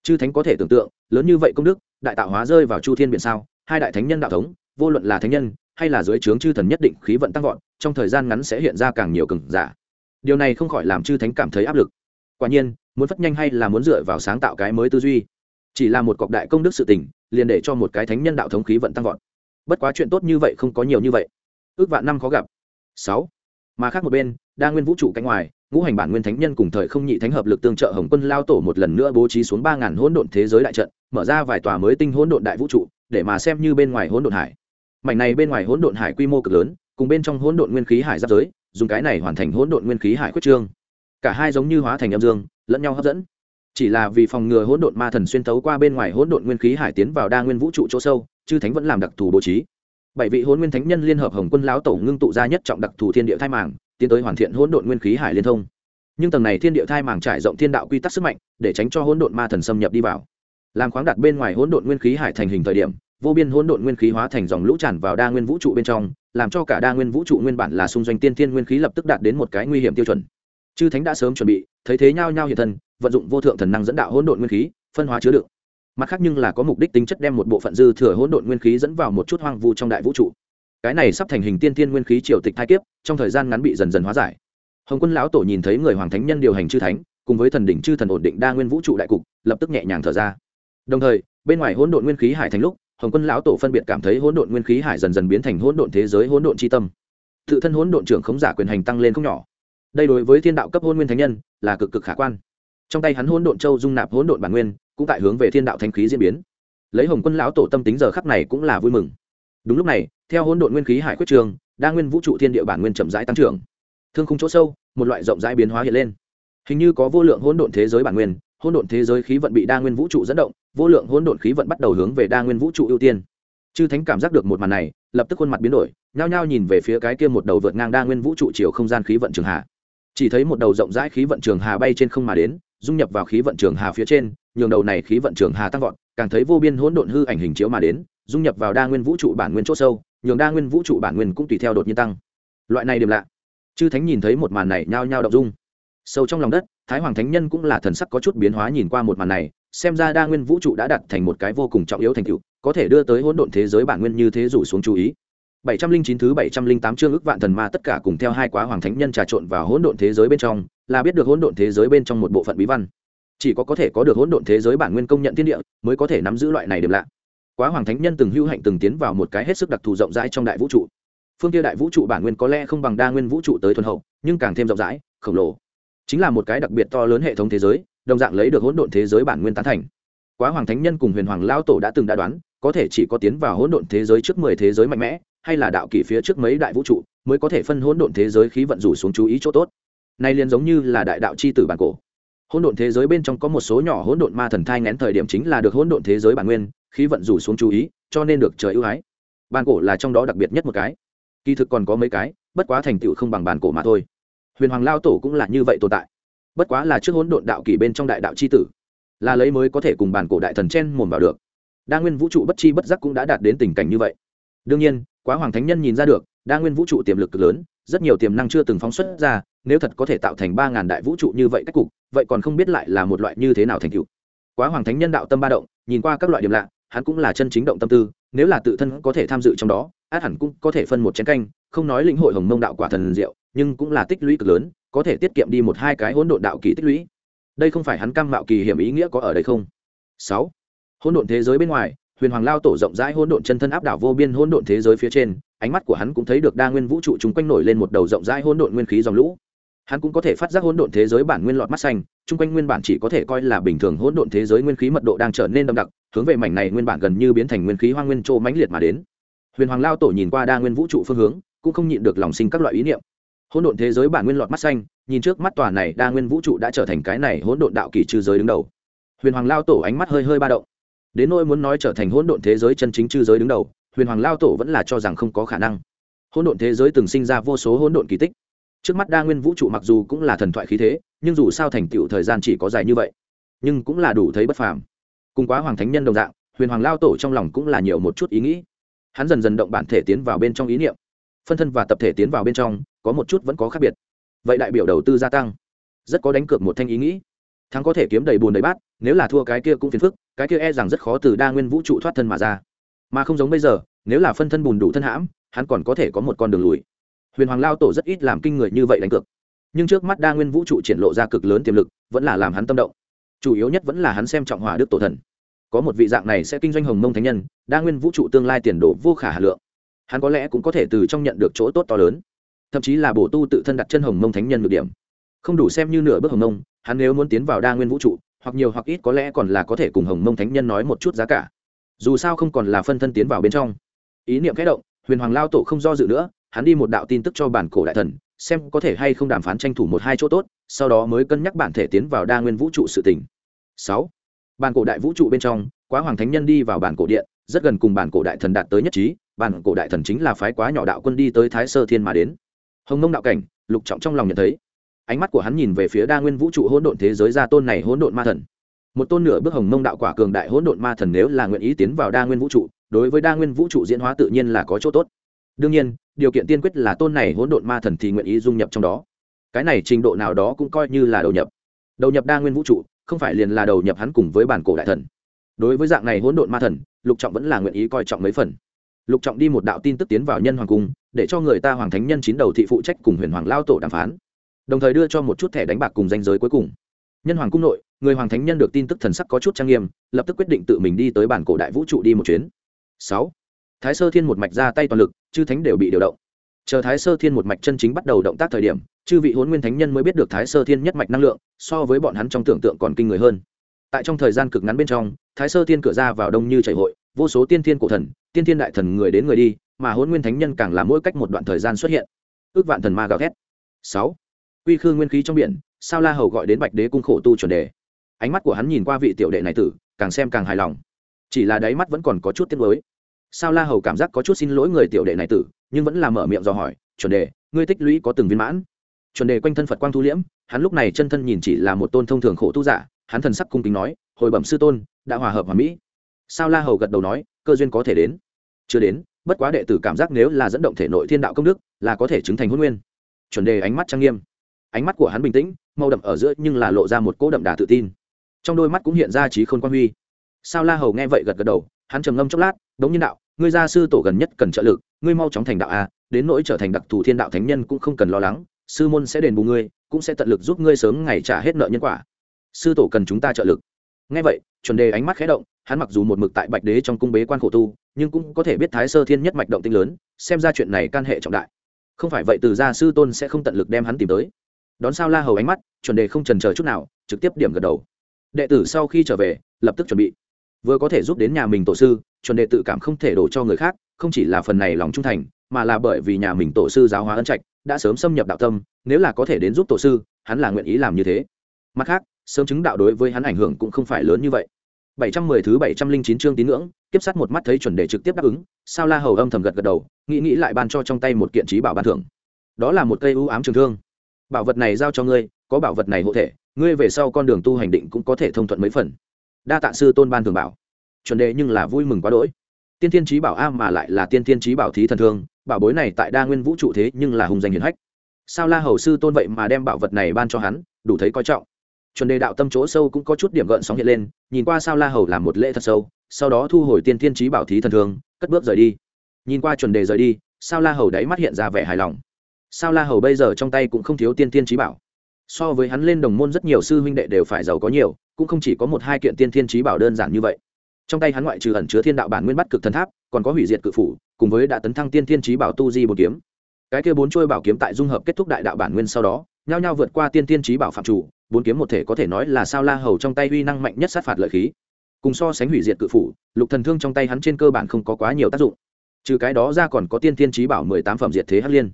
Chư thánh có thể tưởng tượng, lớn như vậy công đức, đại tạo hóa rơi vào chu thiên biển sao, hai đại thánh nhân đạo thống, vô luận là thánh nhân, hay là dưới trướng chư thần nhất định khí vận tăng vọt, trong thời gian ngắn sẽ hiện ra càng nhiều cường giả điều này không khỏi làm chư thánh cảm thấy áp lực. Quả nhiên, muốn phất nhanh hay là muốn dựa vào sáng tạo cái mới tư duy? Chỉ là một cọc đại công đức sự tình, liền để cho một cái thánh nhân đạo thống khí vận tăng vọt. Bất quá chuyện tốt như vậy không có nhiều như vậy. Ước vạn năm khó gặp. Sáu. Mà khác một bên, đa nguyên vũ trụ cánh ngoài, ngũ hành bản nguyên thánh nhân cùng thời không nhị thánh hợp lực tương trợ hồng quân lao tổ một lần nữa bố trí xuống ba ngàn hỗn độn thế giới đại trận, mở ra vài tòa mới tinh hỗn độn đại vũ trụ, để mà xem như bên ngoài hỗn độn hải. Mảnh này bên ngoài hỗn độn hải quy mô cực lớn, cùng bên trong hỗn độn nguyên khí hải giáp giới dùng cái này hoàn thành hỗn độn nguyên khí hải quyết trương. Cả hai giống như hóa thành âm dương, lẫn nhau hấp dẫn. Chỉ là vì phòng ngừa hỗn độn ma thần xuyên tấu qua bên ngoài hỗn độn nguyên khí hải tiến vào đa nguyên vũ trụ chỗ sâu, chư thánh vẫn làm đặc thù bố trí. Bảy vị hỗn nguyên thánh nhân liên hợp hồng quân lão tổ ngưng tụ ra nhất trọng đặc thù thiên địa thai màng, tiến tới hoàn thiện hỗn độn nguyên khí hải liên thông. Nhưng tầng này thiên địa thai màng trải rộng thiên đạo quy tắc sức mạnh, để tránh cho hỗn độn ma thần xâm nhập đi vào. Làm khoáng đặt bên ngoài hỗn độn nguyên khí hải thành hình thời điểm, vô biên hỗn độn nguyên khí hóa thành dòng lũ tràn vào đa nguyên vũ trụ bên trong làm cho cả đa nguyên vũ trụ nguyên bản là xung doanh tiên thiên nguyên khí lập tức đạt đến một cái nguy hiểm tiêu chuẩn. Chư thánh đã sớm chuẩn bị, thấy thế nhau nhau hiện thân, vận dụng vô thượng thần năng dẫn đạo hỗn độn nguyên khí, phân hóa chứa đựng. Mặt khác nhưng là có mục đích tính chất đem một bộ phận dư thừa hỗn độn nguyên khí dẫn vào một chút hoang vu trong đại vũ trụ. Cái này sắp thành hình tiên thiên nguyên khí triều tịch thai kiếp, trong thời gian ngắn bị dần dần hóa giải. Hồng quân lão tổ nhìn thấy người hoàng thánh nhân điều hành chư thánh, cùng với thần đỉnh chư thần ổn định đa nguyên vũ trụ đại cục, lập tức nhẹ nhàng thở ra. Đồng thời, bên ngoài hỗn độn nguyên khí hải thành lúc hồng quân lão tổ phân biệt cảm thấy hỗn độn nguyên khí hải dần dần biến thành hỗn độn thế giới hỗn độn chi tâm. Tự thân hỗn độn trưởng khống giả quyền hành tăng lên không nhỏ. Đây đối với thiên đạo cấp hôn nguyên thánh nhân là cực cực khả quan. Trong tay hắn hỗn độn châu dung nạp hỗn độn bản nguyên, cũng tại hướng về thiên đạo thanh khí diễn biến. Lấy hồng quân lão tổ tâm tính giờ khắc này cũng là vui mừng. Đúng lúc này, theo hỗn độn nguyên khí hải quyết trường, đa nguyên vũ trụ thiên địa bản nguyên chậm rãi tăng trưởng. Thương khung chỗ sâu, một loại rộng rãi biến hóa hiện lên. Hình như có vô lượng hỗn độn thế giới bản nguyên hỗn độn thế giới khí vận bị đa nguyên vũ trụ dẫn động, vô lượng hỗn độn khí vận bắt đầu hướng về đa nguyên vũ trụ ưu tiên. Chư thánh cảm giác được một màn này, lập tức khuôn mặt biến đổi, nhao nhao nhìn về phía cái kia một đầu vượt ngang đa nguyên vũ trụ chiều không gian khí vận trường hà. Chỉ thấy một đầu rộng rãi khí vận trường hà bay trên không mà đến, dung nhập vào khí vận trường hà phía trên, nhường đầu này khí vận trường hà tăng vọt, càng thấy vô biên hỗn độn hư ảnh hình chiếu mà đến, dung nhập vào đa nguyên vũ trụ bản nguyên c h ỗ sâu, nhường đa nguyên vũ trụ bản nguyên cũng tùy theo đột nhiên tăng. Loại này điểm lạ. Chư thánh nhìn thấy một màn này nhao nhao đ ộ n g dung sâu trong lòng đất thái hoàng thánh nhân cũng là thần sắc có chút biến hóa nhìn qua một màn này xem ra đa nguyên vũ trụ đã đặt thành một cái vô cùng trọng yếu thành tựu có thể đưa tới hỗn độn thế giới bản nguyên như thế rủ xuống chú ý 709 thứ 708 chương ức vạn thần ma tất cả cùng theo hai quá hoàng thánh nhân trà trộn vào hỗn độn thế giới bên trong, là biết được hỗn độn thế giới bên trong một bộ phận bí văn. Chỉ có có thể có được hỗn độn thế giới bản nguyên công nhận thiên địa, mới có thể nắm giữ loại này điểm lạ. Quá hoàng thánh nhân từng hữu hạnh từng tiến vào một cái hết sức đặc thù rộng rãi trong đại vũ trụ phương kia đại vũ trụ bản nguyên có lẽ không bằng đa nguyên vũ trụ tới thuần hậu nhưng càng thêm rộng rãi khổng lồ chính là một cái đặc biệt to lớn hệ thống thế giới, đồng dạng lấy được hỗn độn thế giới bản nguyên tán thành. Quá hoàng thánh nhân cùng huyền hoàng lao tổ đã từng đã đoán, có thể chỉ có tiến vào hỗn độn thế giới trước mười thế giới mạnh mẽ, hay là đạo kỷ phía trước mấy đại vũ trụ, mới có thể phân hỗn độn thế giới khí vận rủ xuống chú ý chỗ tốt. Nay liền giống như là đại đạo c h i tử bản cổ. Hỗn độn thế giới bên trong có một số nhỏ hỗn độn ma thần thai ngén thời điểm chính là được hỗn độn thế giới bản nguyên, khí vận rủ xuống chú ý, cho nên được trời ưu ái. Bản cổ là trong đó đặc biệt nhất một cái. Kỳ thực còn có mấy cái, bất quá thành tựu không bằng bản cổ mà thôi huyền hoàng lao tổ cũng là như vậy tồn tại. Bất quá là trước hỗn độn đạo kỷ bên trong đại đạo c h i tử, là lấy mới có thể cùng bản cổ đại thần chen mồm vào được. Đa nguyên vũ trụ bất chi bất giác cũng đã đạt đến tình cảnh như vậy. Đương nhiên, quá hoàng thánh nhân nhìn ra được, đa nguyên vũ trụ tiềm lực cực lớn, rất nhiều tiềm năng chưa từng phóng xuất ra, nếu thật có thể tạo thành ba ngàn đại vũ trụ như vậy cách cục, vậy còn không biết lại là một loại như thế nào thành cựu quá hoàng thánh nhân đạo tâm ba động, nhìn qua các loại điểm lạ, hắn cũng là chân chính động tâm tư, nếu là tự thân có thể tham dự trong đó át hẳn cũng có thể phân một chén canh, không nói lĩnh hội hồng mông đạo quả thần diệu, nhưng cũng là tích lũy cực lớn, có thể tiết kiệm đi một hai cái hỗn độn đạo kỳ tích lũy. Đây không phải hắn cam mạo kỳ hiểm ý nghĩa có ở đây không? Sáu. Hỗn độn thế giới bên ngoài, huyền hoàng lao tổ rộng rãi hỗn độn chân thân áp đảo vô biên hỗn độn thế giới phía trên, ánh mắt của hắn cũng thấy được đa nguyên vũ trụ chúng quanh nổi lên một đầu rộng rãi hỗn độn nguyên khí dòng lũ. Hắn cũng có thể phát giác hỗn độn thế giới bản nguyên lọt mắt xanh, chung quanh nguyên bản chỉ có thể coi là bình thường hỗn độn thế giới nguyên khí mật độ đang trở nên đậm đặc, hướng về mảnh này nguyên bản gần như biến thành nguyên khí hoang nguyên trô mãnh liệt mà đến huyền hoàng lao tổ nhìn qua đa nguyên vũ trụ phương hướng, cũng không nhịn được lòng sinh các loại ý niệm. Hỗn độn thế giới bản nguyên lọt mắt xanh, nhìn trước mắt tòa này đa nguyên vũ trụ đã trở thành cái này hỗn độn đạo kỳ trư giới đứng đầu. Huyền hoàng lao tổ ánh mắt hơi hơi ba động. Đến nỗi muốn nói trở thành hỗn độn thế giới chân chính chư giới đứng đầu, huyền hoàng lao tổ vẫn là cho rằng không có khả năng. Hỗn độn thế giới từng sinh ra vô số hỗn độn kỳ tích. Trước mắt đa nguyên vũ trụ mặc dù cũng là thần thoại khí thế, nhưng dù sao thành tựu thời gian chỉ có dài như vậy, nhưng cũng là đủ thấy bất phàm. Cùng quá hoàng thánh nhân đồng dạng, huyền hoàng lao tổ trong lòng cũng là nhiều một chút ý nghĩ hắn dần dần động bản thể tiến vào bên trong ý niệm. Phân thân và tập thể tiến vào bên trong, có một chút vẫn có khác biệt. Vậy đại biểu đầu tư gia tăng, rất có đánh cược một thanh ý nghĩ. Thắng có thể kiếm đầy bùn đầy bát, nếu là thua cái kia cũng phiền phức, cái kia e rằng rất khó từ đa nguyên vũ trụ thoát thân mà ra. Mà không giống bây giờ, nếu là phân thân bùn đủ thân hãm, hắn còn có thể có một con đường lùi. Huyền hoàng lao tổ rất ít làm kinh người như vậy đánh cược. Nhưng trước mắt đa nguyên vũ trụ triển lộ ra cực lớn tiềm lực, vẫn là làm hắn tâm động. Chủ yếu nhất vẫn là hắn xem trọng hòa đức tổ thần có một vị dạng này sẽ kinh doanh hồng mông thánh nhân, đa nguyên vũ trụ tương lai tiền đồ vô khả hà lượng. Hắn có lẽ cũng có thể từ trong nhận được chỗ tốt to lớn, thậm chí là bổ tu tự thân đặt chân hồng mông thánh nhân được điểm. Không đủ xem như nửa bước hồng mông, hắn nếu muốn tiến vào đa nguyên vũ trụ, hoặc nhiều hoặc ít có lẽ còn là có thể cùng hồng mông thánh nhân nói một chút giá cả. Dù sao không còn là phân thân tiến vào bên trong. Ý niệm kẽ động, huyền hoàng lao tổ không do dự nữa, hắn đi một đạo tin tức cho bản cổ đại thần, xem có thể hay không đàm phán tranh thủ một hai chỗ tốt, sau đó mới cân nhắc bản thể tiến vào đa nguyên vũ trụ sự tình. Sáu bản cổ đại vũ trụ bên trong, quá hoàng thánh nhân đi vào bản cổ điện, rất gần cùng bản cổ đại thần đạt tới nhất trí, bản cổ đại thần chính là phái quá nhỏ đạo quân đi tới thái sơ thiên mà đến. Hồng mông đạo cảnh, lục trọng trong lòng nhận thấy. Ánh mắt của hắn nhìn về phía đa nguyên vũ trụ hỗn độn thế giới gia tôn này hỗn độn ma thần. Một tôn nửa bước hồng mông đạo quả cường đại hỗn độn ma thần nếu là nguyện ý tiến vào đa nguyên vũ trụ, đối với đa nguyên vũ trụ diễn hóa tự nhiên là có chỗ tốt. Đương nhiên, điều kiện tiên quyết là tôn này hỗn độn ma thần thì nguyện ý dung nhập trong đó. Cái này trình độ nào đó cũng coi như là đầu nhập. Đầu nhập đa nguyên vũ trụ không phải liền là đầu nhập hắn cùng với bản cổ đại thần. Đối với dạng này hỗn độn ma thần, lục trọng vẫn là nguyện ý coi trọng mấy phần. Lục trọng đi một đạo tin tức tiến vào nhân hoàng cung, để cho người ta hoàng thánh nhân chín đầu thị phụ trách cùng huyền hoàng lao tổ đàm phán. Đồng thời đưa cho một chút thẻ đánh bạc cùng danh giới cuối cùng. Nhân hoàng cung nội, người hoàng thánh nhân được tin tức thần sắc có chút trang nghiêm, lập tức quyết định tự mình đi tới bản cổ đại vũ trụ đi một chuyến. Sáu. Thái sơ thiên một mạch ra tay toàn lực, chư thánh đều bị điều động. Chờ thái sơ thiên một mạch chân chính bắt đầu động tác thời điểm, chư vị huấn nguyên thánh nhân mới biết được thái sơ thiên nhất mạch năng lượng so với bọn hắn trong tưởng tượng còn kinh người hơn. Tại trong thời gian cực ngắn bên trong, thái sơ thiên cửa ra vào đông như chảy hội, vô số tiên thiên cổ thần, tiên thiên đại thần người đến người đi, mà huấn nguyên thánh nhân càng là mỗi cách một đoạn thời gian xuất hiện. Ước vạn thần ma gào thét. Sáu. Quy khư nguyên khí trong biển, sao la hầu gọi đến bạch đế cung khổ tu chuẩn đề. Ánh mắt của hắn nhìn qua vị tiểu đệ này tử, càng xem càng hài lòng. Chỉ là đáy mắt vẫn còn có chút tiếc nuối. sao la hầu cảm giác có chút xin lỗi người tiểu đệ này tử, nhưng vẫn là mở miệng dò hỏi, chuẩn đề, ngươi tích lũy có từng viên mãn? Chuẩn đề quanh thân phật quang thu liễm, hắn lúc này chân thân nhìn chỉ là một tôn thông thường khổ tu giả, hắn thần sắc cung kính nói, hồi bẩm sư tôn, đã hòa hợp hòa mỹ. Sao la hầu gật đầu nói, cơ duyên có thể đến. Chưa đến, bất quá đệ tử cảm giác nếu là dẫn động thể nội thiên đạo công đức, là có thể chứng thành huân nguyên. Chuẩn đề ánh mắt trang nghiêm. Ánh mắt của hắn bình tĩnh, màu đậm ở giữa nhưng là lộ ra một cỗ đậm đà tự tin. Trong đôi mắt cũng hiện ra trí khôn quan huy. Sao la hầu nghe vậy gật gật đầu, hắn trầm ngâm chốc lát, đống nhân đạo, ngươi gia sư tổ gần nhất cần trợ lực, ngươi mau chóng thành đạo a đến nỗi trở thành đặc thù thiên đạo thánh nhân cũng không cần lo lắng sư môn sẽ đền bù ngươi, cũng sẽ tận lực giúp ngươi sớm ngày trả hết nợ nhân quả. Sư tổ cần chúng ta trợ lực. Ngay vậy, chuẩn đề ánh mắt khẽ động, hắn mặc dù một mực tại bạch đế trong cung bế quan khổ tu, nhưng cũng có thể biết thái sơ thiên nhất mạch động tinh lớn, xem ra chuyện này can hệ trọng đại. Không phải vậy, từ gia sư tôn sẽ không tận lực đem hắn tìm tới. Đón sao la hầu ánh mắt, chuẩn đề không trần chờ chút nào, trực tiếp điểm gật đầu. Đệ tử sau khi trở về, lập tức chuẩn bị. Vừa có thể giúp đến nhà mình tổ sư, chuẩn đệ tự cảm không thể đổ cho người khác, không chỉ là phần này lòng trung thành, mà là bởi vì nhà mình tổ sư giáo hóa ân trạch đã sớm xâm nhập đạo tâm nếu là có thể đến giúp tổ sư hắn là nguyện ý làm như thế mặt khác sớm chứng đạo đối với hắn ảnh hưởng cũng không phải lớn như vậy 710 thứ 709 chương tín ngưỡng, tiếp sát một mắt thấy chuẩn đề trực tiếp đáp ứng, Sao La Hầu âm thầm gật gật đầu, nghĩ nghĩ lại ban cho trong tay một kiện trí bảo ban thưởng. Đó là một cây u ám trường thương. Bảo vật này giao cho ngươi, có bảo vật này hộ thể, ngươi về sau con đường tu hành định cũng có thể thông thuận mấy phần. Đa tạ sư tôn ban thưởng bảo. Chuẩn đề nhưng là vui mừng quá đỗi. Tiên Thiên trí Bảo a mà lại là Tiên Thiên trí Bảo thí thần thương, bảo bối này tại đa nguyên vũ trụ thế nhưng là hùng danh hiển hách. Sao La Hầu sư tôn vậy mà đem bảo vật này ban cho hắn, đủ thấy coi trọng. Chuẩn đề đạo tâm chỗ sâu cũng có chút điểm gợn sóng hiện lên nhìn qua sao la hầu làm một lễ thật sâu sau đó thu hồi tiên thiên trí bảo thí thần thường, cất bước rời đi. Nhìn qua chuẩn đề rời đi sao la hầu đáy mắt hiện ra vẻ hài lòng. Sao la hầu bây giờ trong tay cũng không thiếu tiên thiên trí bảo. So với hắn lên đồng môn rất nhiều sư huynh đệ đều phải giàu có nhiều cũng không chỉ có một hai kiện tiên thiên trí bảo đơn giản như vậy. Trong tay hắn ngoại trừ ẩn chứa thiên đạo bản nguyên bắt cực thần tháp còn có hủy diệt cự phủ cùng với đã tấn thăng tiên thiên trí bảo tu di bốn kiếm. Cái kia bốn chuôi bảo kiếm tại dung hợp kết thúc đại đạo bản nguyên sau đó, nhao nhao vượt qua tiên tiên trí bảo phạm chủ, bốn kiếm một thể có thể nói là sao la hầu trong tay uy năng mạnh nhất sát phạt lợi khí. Cùng so sánh hủy diệt cự phủ, lục thần thương trong tay hắn trên cơ bản không có quá nhiều tác dụng. Trừ cái đó ra còn có tiên tiên trí bảo mười tám phẩm diệt thế hắc liên.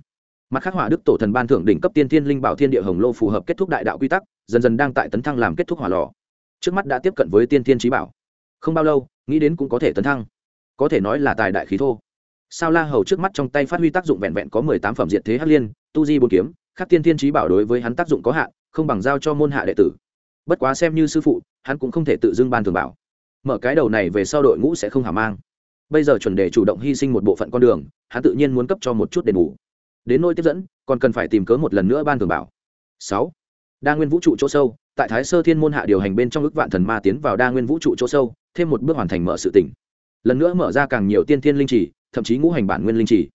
Mặt khắc hỏa đức tổ thần ban thưởng đỉnh cấp tiên tiên linh bảo thiên địa hồng lô phù hợp kết thúc đại đạo quy tắc, dần dần đang tại tấn thăng làm kết thúc hỏa lò. Trước mắt đã tiếp cận với tiên tiên trí bảo. Không bao lâu, nghĩ đến cũng có thể tấn thăng. Có thể nói là tài đại khí thô sao la hầu trước mắt trong tay phát huy tác dụng vẹn vẹn có mười tám phẩm diệt thế hắc liên, tu di bốn kiếm, khắc tiên thiên trí bảo đối với hắn tác dụng có hạn, không bằng giao cho môn hạ đệ tử. Bất quá xem như sư phụ, hắn cũng không thể tự dưng ban thường bảo. Mở cái đầu này về sau đội ngũ sẽ không hả mang. Bây giờ chuẩn đề chủ động hy sinh một bộ phận con đường, hắn tự nhiên muốn cấp cho một chút đền bù. Đến nôi tiếp dẫn, còn cần phải tìm cớ một lần nữa ban thường bảo. Sáu. Đa nguyên vũ trụ chỗ sâu, tại thái sơ thiên môn hạ điều hành bên trong ước vạn thần ma tiến vào đa nguyên vũ trụ chỗ sâu, thêm một bước hoàn thành mở sự tỉnh lần nữa mở ra càng nhiều tiên thiên linh trì, thậm chí ngũ hành bản nguyên linh trì.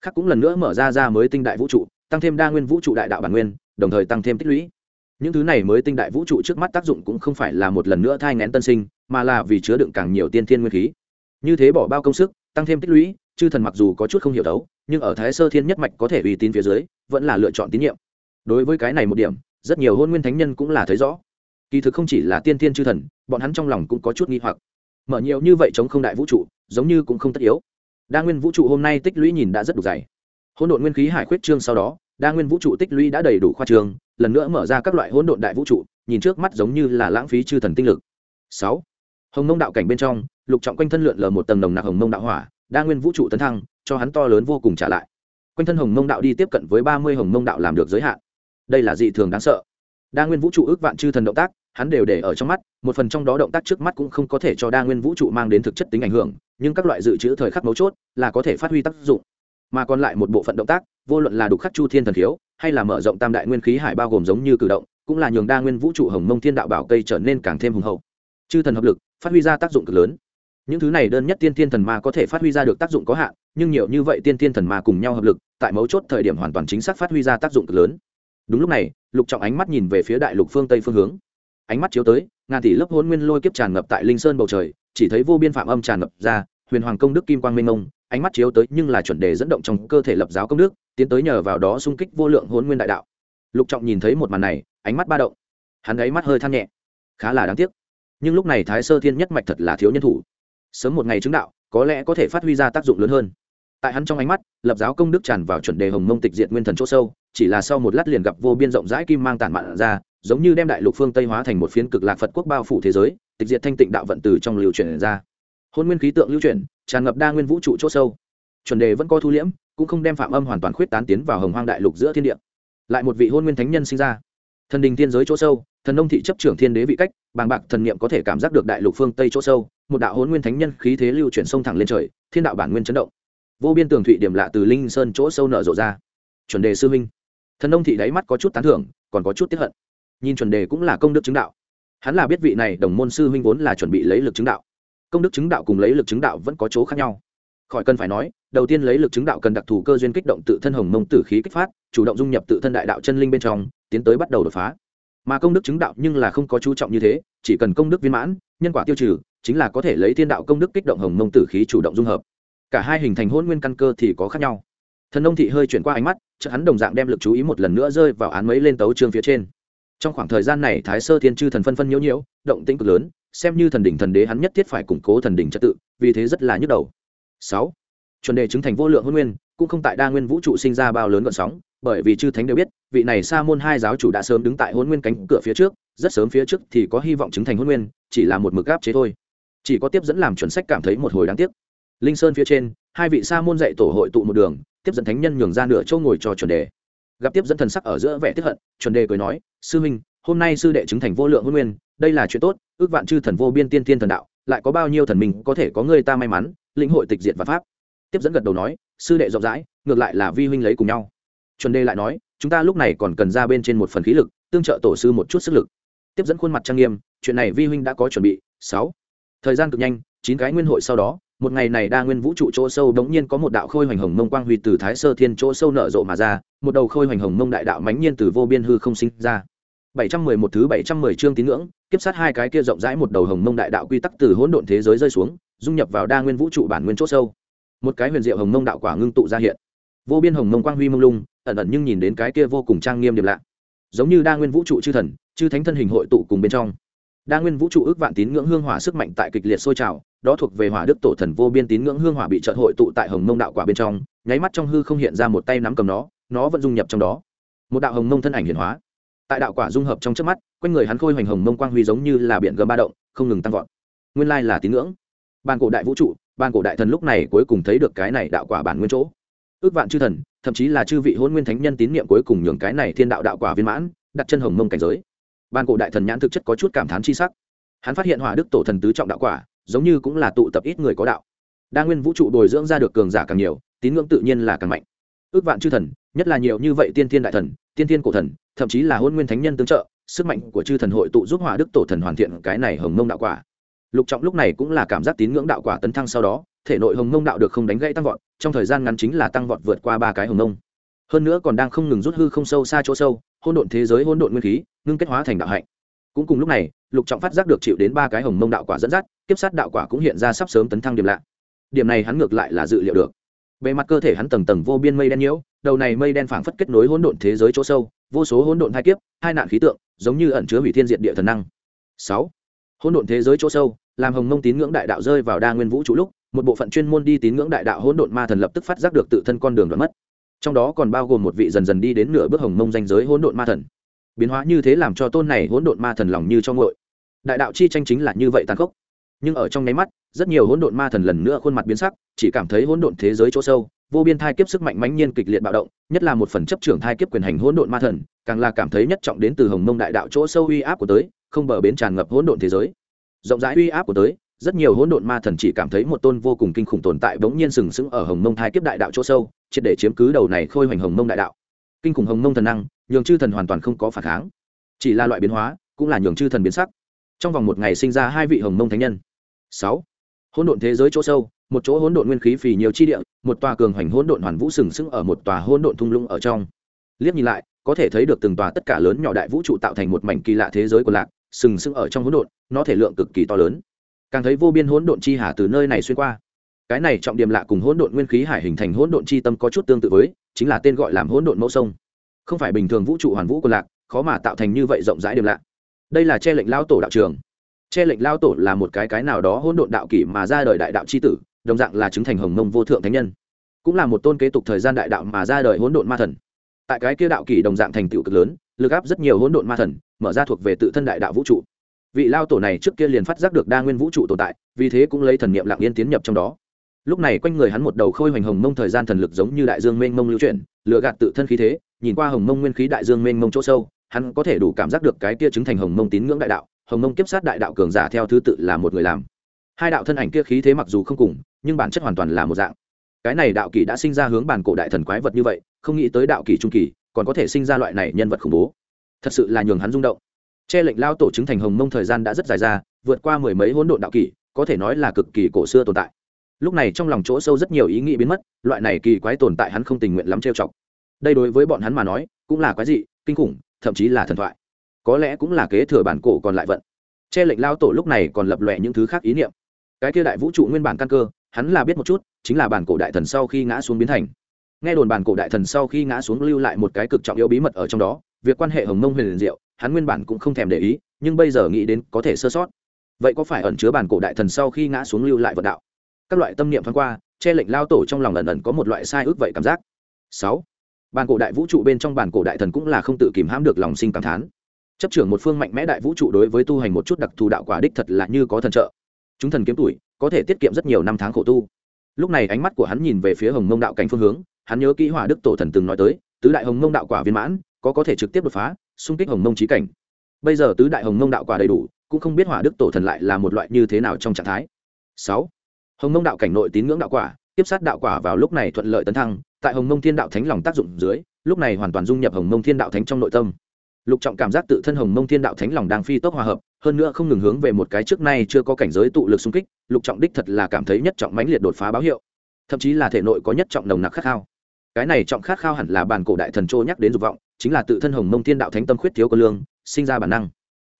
Khác cũng lần nữa mở ra ra mới tinh đại vũ trụ, tăng thêm đa nguyên vũ trụ đại đạo bản nguyên, đồng thời tăng thêm tích lũy. Những thứ này mới tinh đại vũ trụ trước mắt tác dụng cũng không phải là một lần nữa thai ngén tân sinh, mà là vì chứa đựng càng nhiều tiên thiên nguyên khí. Như thế bỏ bao công sức, tăng thêm tích lũy, chư thần mặc dù có chút không hiểu đấu, nhưng ở thái sơ thiên nhất mạch có thể uy tín phía dưới, vẫn là lựa chọn tín nhiệm. Đối với cái này một điểm, rất nhiều hôn nguyên thánh nhân cũng là thấy rõ. Kỳ thực không chỉ là tiên thiên chư thần, bọn hắn trong lòng cũng có chút nghi hoặc mở nhiều như vậy chống không đại vũ trụ, giống như cũng không tất yếu. Đa nguyên vũ trụ hôm nay tích lũy nhìn đã rất đủ dày. Hỗn độn nguyên khí hải khuyết trương sau đó, đa nguyên vũ trụ tích lũy đã đầy đủ khoa trường lần nữa mở ra các loại hỗn độn đại vũ trụ, nhìn trước mắt giống như là lãng phí chư thần tinh lực. Sáu, hồng mông đạo cảnh bên trong, lục trọng quanh thân lượn lờ một tầng đồng nạc hồng mông đạo hỏa, đa nguyên vũ trụ tấn thăng, cho hắn to lớn vô cùng trả lại. Quanh thân hồng mông đạo đi tiếp cận với ba mươi hồng mông đạo làm được giới hạn. Đây là dị thường đáng sợ. Đa nguyên vũ trụ ước vạn chư thần động tác hắn đều để ở trong mắt một phần trong đó động tác trước mắt cũng không có thể cho đa nguyên vũ trụ mang đến thực chất tính ảnh hưởng nhưng các loại dự trữ thời khắc mấu chốt là có thể phát huy tác dụng. Mà còn lại một bộ phận động tác vô luận là đục khắc chu thiên thần thiếu, hay là mở rộng tam đại nguyên khí hải bao gồm giống như cử động cũng là nhường đa nguyên vũ trụ hồng mông thiên đạo bảo cây trở nên càng thêm hùng hậu. Chư thần hợp lực phát huy ra tác dụng cực lớn. Những thứ này đơn nhất tiên thiên thần ma có thể phát huy ra được tác dụng có hạn nhưng nhiều như vậy tiên thiên thần ma cùng nhau hợp lực tại mấu chốt thời điểm hoàn toàn chính xác phát huy ra tác dụng cực lớn. Đúng lúc này lục trọng ánh mắt nhìn về phía đại lục phương tây phương hướng ánh mắt chiếu tới, ngàn tỷ lớp hôn nguyên lôi kiếp tràn ngập tại linh sơn bầu trời, chỉ thấy vô biên phạm âm tràn ngập ra, huyền hoàng công đức kim quang minh ông ánh mắt chiếu tới nhưng là chuẩn đề dẫn động trong cơ thể lập giáo công đức, tiến tới nhờ vào đó xung kích vô lượng hôn nguyên đại đạo. Lục trọng nhìn thấy một màn này, ánh mắt ba động. Hắn ấy mắt hơi than nhẹ. Khá là đáng tiếc. Nhưng lúc này thái sơ thiên nhất mạch thật là thiếu nhân thủ. Sớm một ngày chứng đạo, có lẽ có thể phát huy ra tác dụng lớn hơn. Tại hắn trong ánh mắt, lập giáo công đức tràn vào chuẩn đề hồng mông tịch diệt nguyên thần chỗ sâu, chỉ là sau một lát liền gặp vô biên rộng rãi kim mang tản mạn ra giống như đem đại lục phương tây hóa thành một phiến cực lạc phật quốc bao phủ thế giới, tịch diệt thanh tịnh đạo vận từ trong lưu truyền ra. Hôn nguyên khí tượng lưu chuyển tràn ngập đa nguyên vũ trụ chỗ sâu. Chuẩn đề vẫn có thu liễm, cũng không đem phạm âm hoàn toàn khuyết tán tiến vào hồng hoang đại lục giữa thiên địa. Lại một vị hôn nguyên thánh nhân sinh ra. Thần đình thiên giới chỗ sâu, thần nông thị chấp trưởng thiên đế vị cách, bàng bạc thần niệm có thể cảm giác được đại lục phương tây chỗ sâu, một đạo hôn nguyên thánh nhân khí thế lưu chuyển sông thẳng lên trời, thiên đạo bản nguyên chấn động. Vô biên tường thụy điểm lạ từ linh sơn chỗ sâu nở rộ ra. Chuẩn đề sư minh thần nông thị đáy mắt có chút tán thưởng, còn có chút tiếp hận nhìn chuẩn đề cũng là công đức chứng đạo. Hắn là biết vị này đồng môn sư huynh vốn là chuẩn bị lấy lực chứng đạo. Công đức chứng đạo cùng lấy lực chứng đạo vẫn có chỗ khác nhau. Khỏi cần phải nói, đầu tiên lấy lực chứng đạo cần đặc thù cơ duyên kích động tự thân hồng mông tử khí kích phát, chủ động dung nhập tự thân đại đạo chân linh bên trong, tiến tới bắt đầu đột phá. Mà công đức chứng đạo nhưng là không có chú trọng như thế, chỉ cần công đức viên mãn, nhân quả tiêu trừ, chính là có thể lấy thiên đạo công đức kích động hồng mông tử khí chủ động dung hợp. Cả hai hình thành hôn nguyên căn cơ thì có khác nhau. Thần nông thị hơi chuyển qua ánh mắt chợ hắn đồng dạng đem lực chú ý một lần nữa rơi vào án mấy lên tấu trương phía trên trong khoảng thời gian này thái sơ thiên chư thần phân phân nhiễu nhiễu, động tĩnh cực lớn, xem như thần đỉnh thần đế hắn nhất thiết phải củng cố thần đỉnh trật tự, vì thế rất là nhức đầu. Sáu, chuẩn đề chứng thành vô lượng hôn nguyên, cũng không tại đa nguyên vũ trụ sinh ra bao lớn gọn sóng, bởi vì chư thánh đều biết, vị này sa môn hai giáo chủ đã sớm đứng tại hôn nguyên cánh cửa phía trước, rất sớm phía trước thì có hy vọng chứng thành hôn nguyên, chỉ là một mực gáp chế thôi. Chỉ có tiếp dẫn làm chuẩn sách cảm thấy một hồi đáng tiếc. Linh sơn phía trên, hai vị sa môn dạy tổ hội tụ một đường, tiếp dẫn thánh nhân nhường ra nửa châu ngồi cho chuẩn đề gặp tiếp dẫn thần sắc ở giữa vẻ tiếp hận chuẩn đề cười nói sư minh, hôm nay sư đệ chứng thành vô lượng hôn nguyên đây là chuyện tốt ước vạn chư thần vô biên tiên tiên thần đạo lại có bao nhiêu thần mình có thể có người ta may mắn lĩnh hội tịch diệt và pháp. Tiếp dẫn gật đầu nói sư đệ rộng rãi ngược lại là vi huynh lấy cùng nhau. Chuẩn đề lại nói chúng ta lúc này còn cần ra bên trên một phần khí lực tương trợ tổ sư một chút sức lực. Tiếp dẫn khuôn mặt trang nghiêm chuyện này vi huynh đã có chuẩn bị sáu. Thời gian cực nhanh chín cái nguyên hội sau đó một ngày này đa nguyên vũ trụ chỗ sâu đống nhiên có một đạo khôi hoành hồng mông quang huy từ thái sơ thiên chỗ sâu nở rộ mà ra, một đầu khôi hoành hồng mông đại đạo mãnh nhiên từ vô biên hư không sinh ra. 711 thứ 710 chương tín ngưỡng, kiếp sát hai cái kia rộng rãi một đầu hồng mông đại đạo quy tắc từ hỗn độn thế giới rơi xuống, dung nhập vào đa nguyên vũ trụ bản nguyên chỗ sâu. Một cái huyền diệu hồng mông đạo quả ngưng tụ ra hiện. Vô biên hồng mông quang huy mông lung, ẩn ẩn nhưng nhìn đến cái kia vô cùng trang nghiêm điềm lạ. Giống như đa nguyên vũ trụ chư thần, chư thánh thân hình hội tụ cùng bên trong. Đa nguyên vũ trụ ước vạn tín ngưỡng hương hỏa sức mạnh tại kịch liệt sôi trào đó thuộc về hỏa đức tổ thần vô biên tín ngưỡng hương hỏa bị trợn hội tụ tại hồng mông đạo quả bên trong, nháy mắt trong hư không hiện ra một tay nắm cầm nó nó vẫn dung nhập trong đó. Một đạo hồng mông thân ảnh hiển hóa. Tại đạo quả dung hợp trong trước mắt, quanh người hắn khôi hoành hồng mông quang huy giống như là biển gầm ba động, không ngừng tăng vọt. Nguyên lai là tín ngưỡng. Ban cổ đại vũ trụ ban cổ đại thần lúc này cuối cùng thấy được cái này đạo quả bản nguyên chỗ. Ước vạn chư thần, thậm chí là chư vị hôn nguyên thánh nhân tín niệm cuối cùng nhường cái này thiên đạo đạo quả viên mãn, đặt chân hồng mông cảnh giới. Ban cổ đại thần nhãn thực chất có chút cảm thán chi sắc. Hắn phát hiện hỏa đức tổ thần tứ trọng đạo quả giống như cũng là tụ tập ít người có đạo. Đa nguyên vũ trụ bồi dưỡng ra được cường giả càng nhiều, tín ngưỡng tự nhiên là càng mạnh. Ước vạn chư thần, nhất là nhiều như vậy tiên thiên đại thần, tiên thiên cổ thần, thậm chí là hôn nguyên thánh nhân tương trợ, sức mạnh của chư thần hội tụ giúp hỏa đức tổ thần hoàn thiện cái này hồng mông đạo quả. Lục trọng lúc này cũng là cảm giác tín ngưỡng đạo quả tấn thăng sau đó, thể nội hồng mông đạo được không đánh gãy tăng vọt, trong thời gian ngắn chính là tăng vọt vượt qua ba cái hồng mông. Hơn nữa còn đang không ngừng rút hư không sâu xa chỗ sâu hôn độn thế giới hôn độn nguyên khí, ngưng kết hóa thành đạo hạnh. Cũng cùng lúc này lục trọng phát giác được chịu đến ba cái hồng mông đạo quả dẫn dắt, kiếp sát đạo quả cũng hiện ra sắp sớm tấn thăng điểm lạ. Điểm này hắn ngược lại là dự liệu được. Bề mặt cơ thể hắn tầng tầng vô biên mây đen nhiễu, đầu này mây đen phảng phất kết nối hỗn độn thế giới chỗ sâu, vô số hỗn độn hai kiếp, hai nạn khí tượng, giống như ẩn chứa hủy thiên diện địa thần năng. Sáu, hỗn độn thế giới chỗ sâu, làm hồng mông tín ngưỡng đại đạo rơi vào đa nguyên vũ trụ lúc, một bộ phận chuyên môn đi tín ngưỡng đại đạo hỗn độn ma thần lập tức phát giác được tự thân con đường đoạn mất. Trong đó còn bao gồm một vị dần dần đi đến nửa bước hồng mông danh giới hỗn độn ma thần. Biến hóa như thế làm cho tôn này hỗn độn ma thần lòng như cho ngội đại đạo chi tranh chính là như vậy tàn khốc. Nhưng ở trong nháy mắt, rất nhiều hỗn độn ma thần lần nữa khuôn mặt biến sắc, chỉ cảm thấy hỗn độn thế giới chỗ sâu, vô biên thai kiếp sức mạnh mãnh nhiên kịch liệt bạo động, nhất là một phần chấp trưởng thai kiếp quyền hành hỗn độn ma thần, càng là cảm thấy nhất trọng đến từ hồng mông đại đạo chỗ sâu uy áp của tới, không bờ bến tràn ngập hỗn độn thế giới. Rộng rãi uy áp của tới, rất nhiều hỗn độn ma thần chỉ cảm thấy một tôn vô cùng kinh khủng tồn tại bỗng nhiên sừng sững ở hồng mông thai kiếp đại đạo chỗ sâu, triệt để chiếm cứ đầu này khôi hoành hồng mông đại đạo. Kinh khủng hồng mông thần năng, nhường chư thần hoàn toàn không có phản kháng. Chỉ là loại biến hóa, cũng là nhường chư thần biến sắc trong vòng một ngày sinh ra hai vị hồng mông thánh nhân. Sáu, hỗn độn thế giới chỗ sâu, một chỗ hỗn độn nguyên khí phì nhiều chi địa, một tòa cường hoành hỗn độn hoàn vũ sừng sững ở một tòa hỗn độn thung lũng ở trong. Liếc nhìn lại, có thể thấy được từng tòa tất cả lớn nhỏ đại vũ trụ tạo thành một mảnh kỳ lạ thế giới của lạc, sừng sững ở trong hỗn độn, nó thể lượng cực kỳ to lớn. Càng thấy vô biên hỗn độn chi hà từ nơi này xuyên qua. Cái này trọng điểm lạ cùng hỗn độn nguyên khí hải hình thành hỗn độn chi tâm có chút tương tự với, chính là tên gọi làm hỗn độn mẫu sông. Không phải bình thường vũ trụ hoàn vũ của lạc, khó mà tạo thành như vậy rộng rãi điểm lạ đây là che lệnh lao tổ đạo trường. Che lệnh lao tổ là một cái cái nào đó hỗn độn đạo kỷ mà ra đời đại đạo c h i tử, đồng dạng là chứng thành hồng mông vô thượng thánh nhân. Cũng là một tôn kế tục thời gian đại đạo mà ra đời hỗn độn ma thần. Tại cái kia đạo kỷ đồng dạng thành tựu cực lớn, lực áp rất nhiều hỗn độn ma thần, mở ra thuộc về tự thân đại đạo vũ trụ. Vị lao tổ này trước kia liền phát giác được đa nguyên vũ trụ tồn tại, vì thế cũng lấy thần niệm lặng yên tiến nhập trong đó. Lúc này quanh người hắn một đầu khôi hoành hồng mông thời gian thần lực giống như đại dương mênh mông lưu chuyển lựa gạt tự thân khí thế, nhìn qua hồng mông nguyên khí đại dương mênh mông chỗ sâu hắn có thể đủ cảm giác được cái kia chứng thành hồng mông tín ngưỡng đại đạo hồng mông kiếp sát đại đạo cường giả theo thứ tự là một người làm. Hai đạo thân ảnh kia khí thế mặc dù không cùng nhưng bản chất hoàn toàn là một dạng. Cái này đạo kỳ đã sinh ra hướng bản cổ đại thần quái vật như vậy không nghĩ tới đạo kỳ trung kỳ còn có thể sinh ra loại này nhân vật khủng bố. Thật sự là nhường hắn rung động. Che lệnh lao tổ chứng thành hồng mông thời gian đã rất dài ra vượt qua mười mấy hỗn độn đạo kỳ, có thể nói là cực kỳ cổ xưa tồn tại. Lúc này trong lòng chỗ sâu rất nhiều ý nghĩ biến mất loại này kỳ quái tồn tại hắn không tình nguyện lắm trêu chọc. Đây đối với bọn hắn mà nói cũng là quái dị kinh khủng thậm chí là thần thoại. Có lẽ cũng là kế thừa bản cổ còn lại vận. Che lệnh lao tổ lúc này còn lập lòe những thứ khác ý niệm. Cái kia đại vũ trụ nguyên bản căn cơ, hắn là biết một chút, chính là bản cổ đại thần sau khi ngã xuống biến thành. Nghe đồn bản cổ đại thần sau khi ngã xuống lưu lại một cái cực trọng yếu bí mật ở trong đó, việc quan hệ hồng mông huyền diệu, hắn nguyên bản cũng không thèm để ý, nhưng bây giờ nghĩ đến có thể sơ sót. Vậy có phải ẩn chứa bản cổ đại thần sau khi ngã xuống lưu lại vận đạo? Các loại tâm niệm thoáng qua, che lệnh lao tổ trong lòng ẩn ẩn có một loại sai ước vậy cảm giác. Sáu bản cổ đại vũ trụ bên trong bản cổ đại thần cũng là không tự kìm hãm được lòng sinh cảm thán. Chấp trưởng một phương mạnh mẽ đại vũ trụ đối với tu hành một chút đặc thù đạo quả đích thật là như có thần trợ. Chúng thần kiếm tuổi, có thể tiết kiệm rất nhiều năm tháng khổ tu. Lúc này ánh mắt của hắn nhìn về phía hồng mông đạo cảnh phương hướng, hắn nhớ kỹ hỏa đức tổ thần từng nói tới, tứ đại hồng mông đạo quả viên mãn, có có thể trực tiếp đột phá, xung kích hồng mông trí cảnh. Bây giờ tứ đại hồng mông đạo quả đầy đủ, cũng không biết hỏa đức tổ thần lại là một loại như thế nào trong trạng thái. Sáu. Hồng mông đạo cảnh nội tín ngưỡng đạo quả tiếp sát đạo quả vào lúc này thuận lợi tấn thăng, tại hồng mông thiên đạo thánh lòng tác dụng dưới, lúc này hoàn toàn dung nhập hồng mông thiên đạo thánh trong nội tâm. Lục trọng cảm giác tự thân hồng mông thiên đạo thánh lòng đang phi tốc hòa hợp, hơn nữa không ngừng hướng về một cái trước nay chưa có cảnh giới tụ lực xung kích, lục trọng đích thật là cảm thấy nhất trọng mãnh liệt đột phá báo hiệu. Thậm chí là thể nội có nhất trọng nồng nặc khát khao. Cái này trọng khát khao hẳn là bản cổ đại thần trô nhắc đến dục vọng, chính là tự thân hồng mông thiên đạo thánh tâm khuyết thiếu cơ lương, sinh ra bản năng.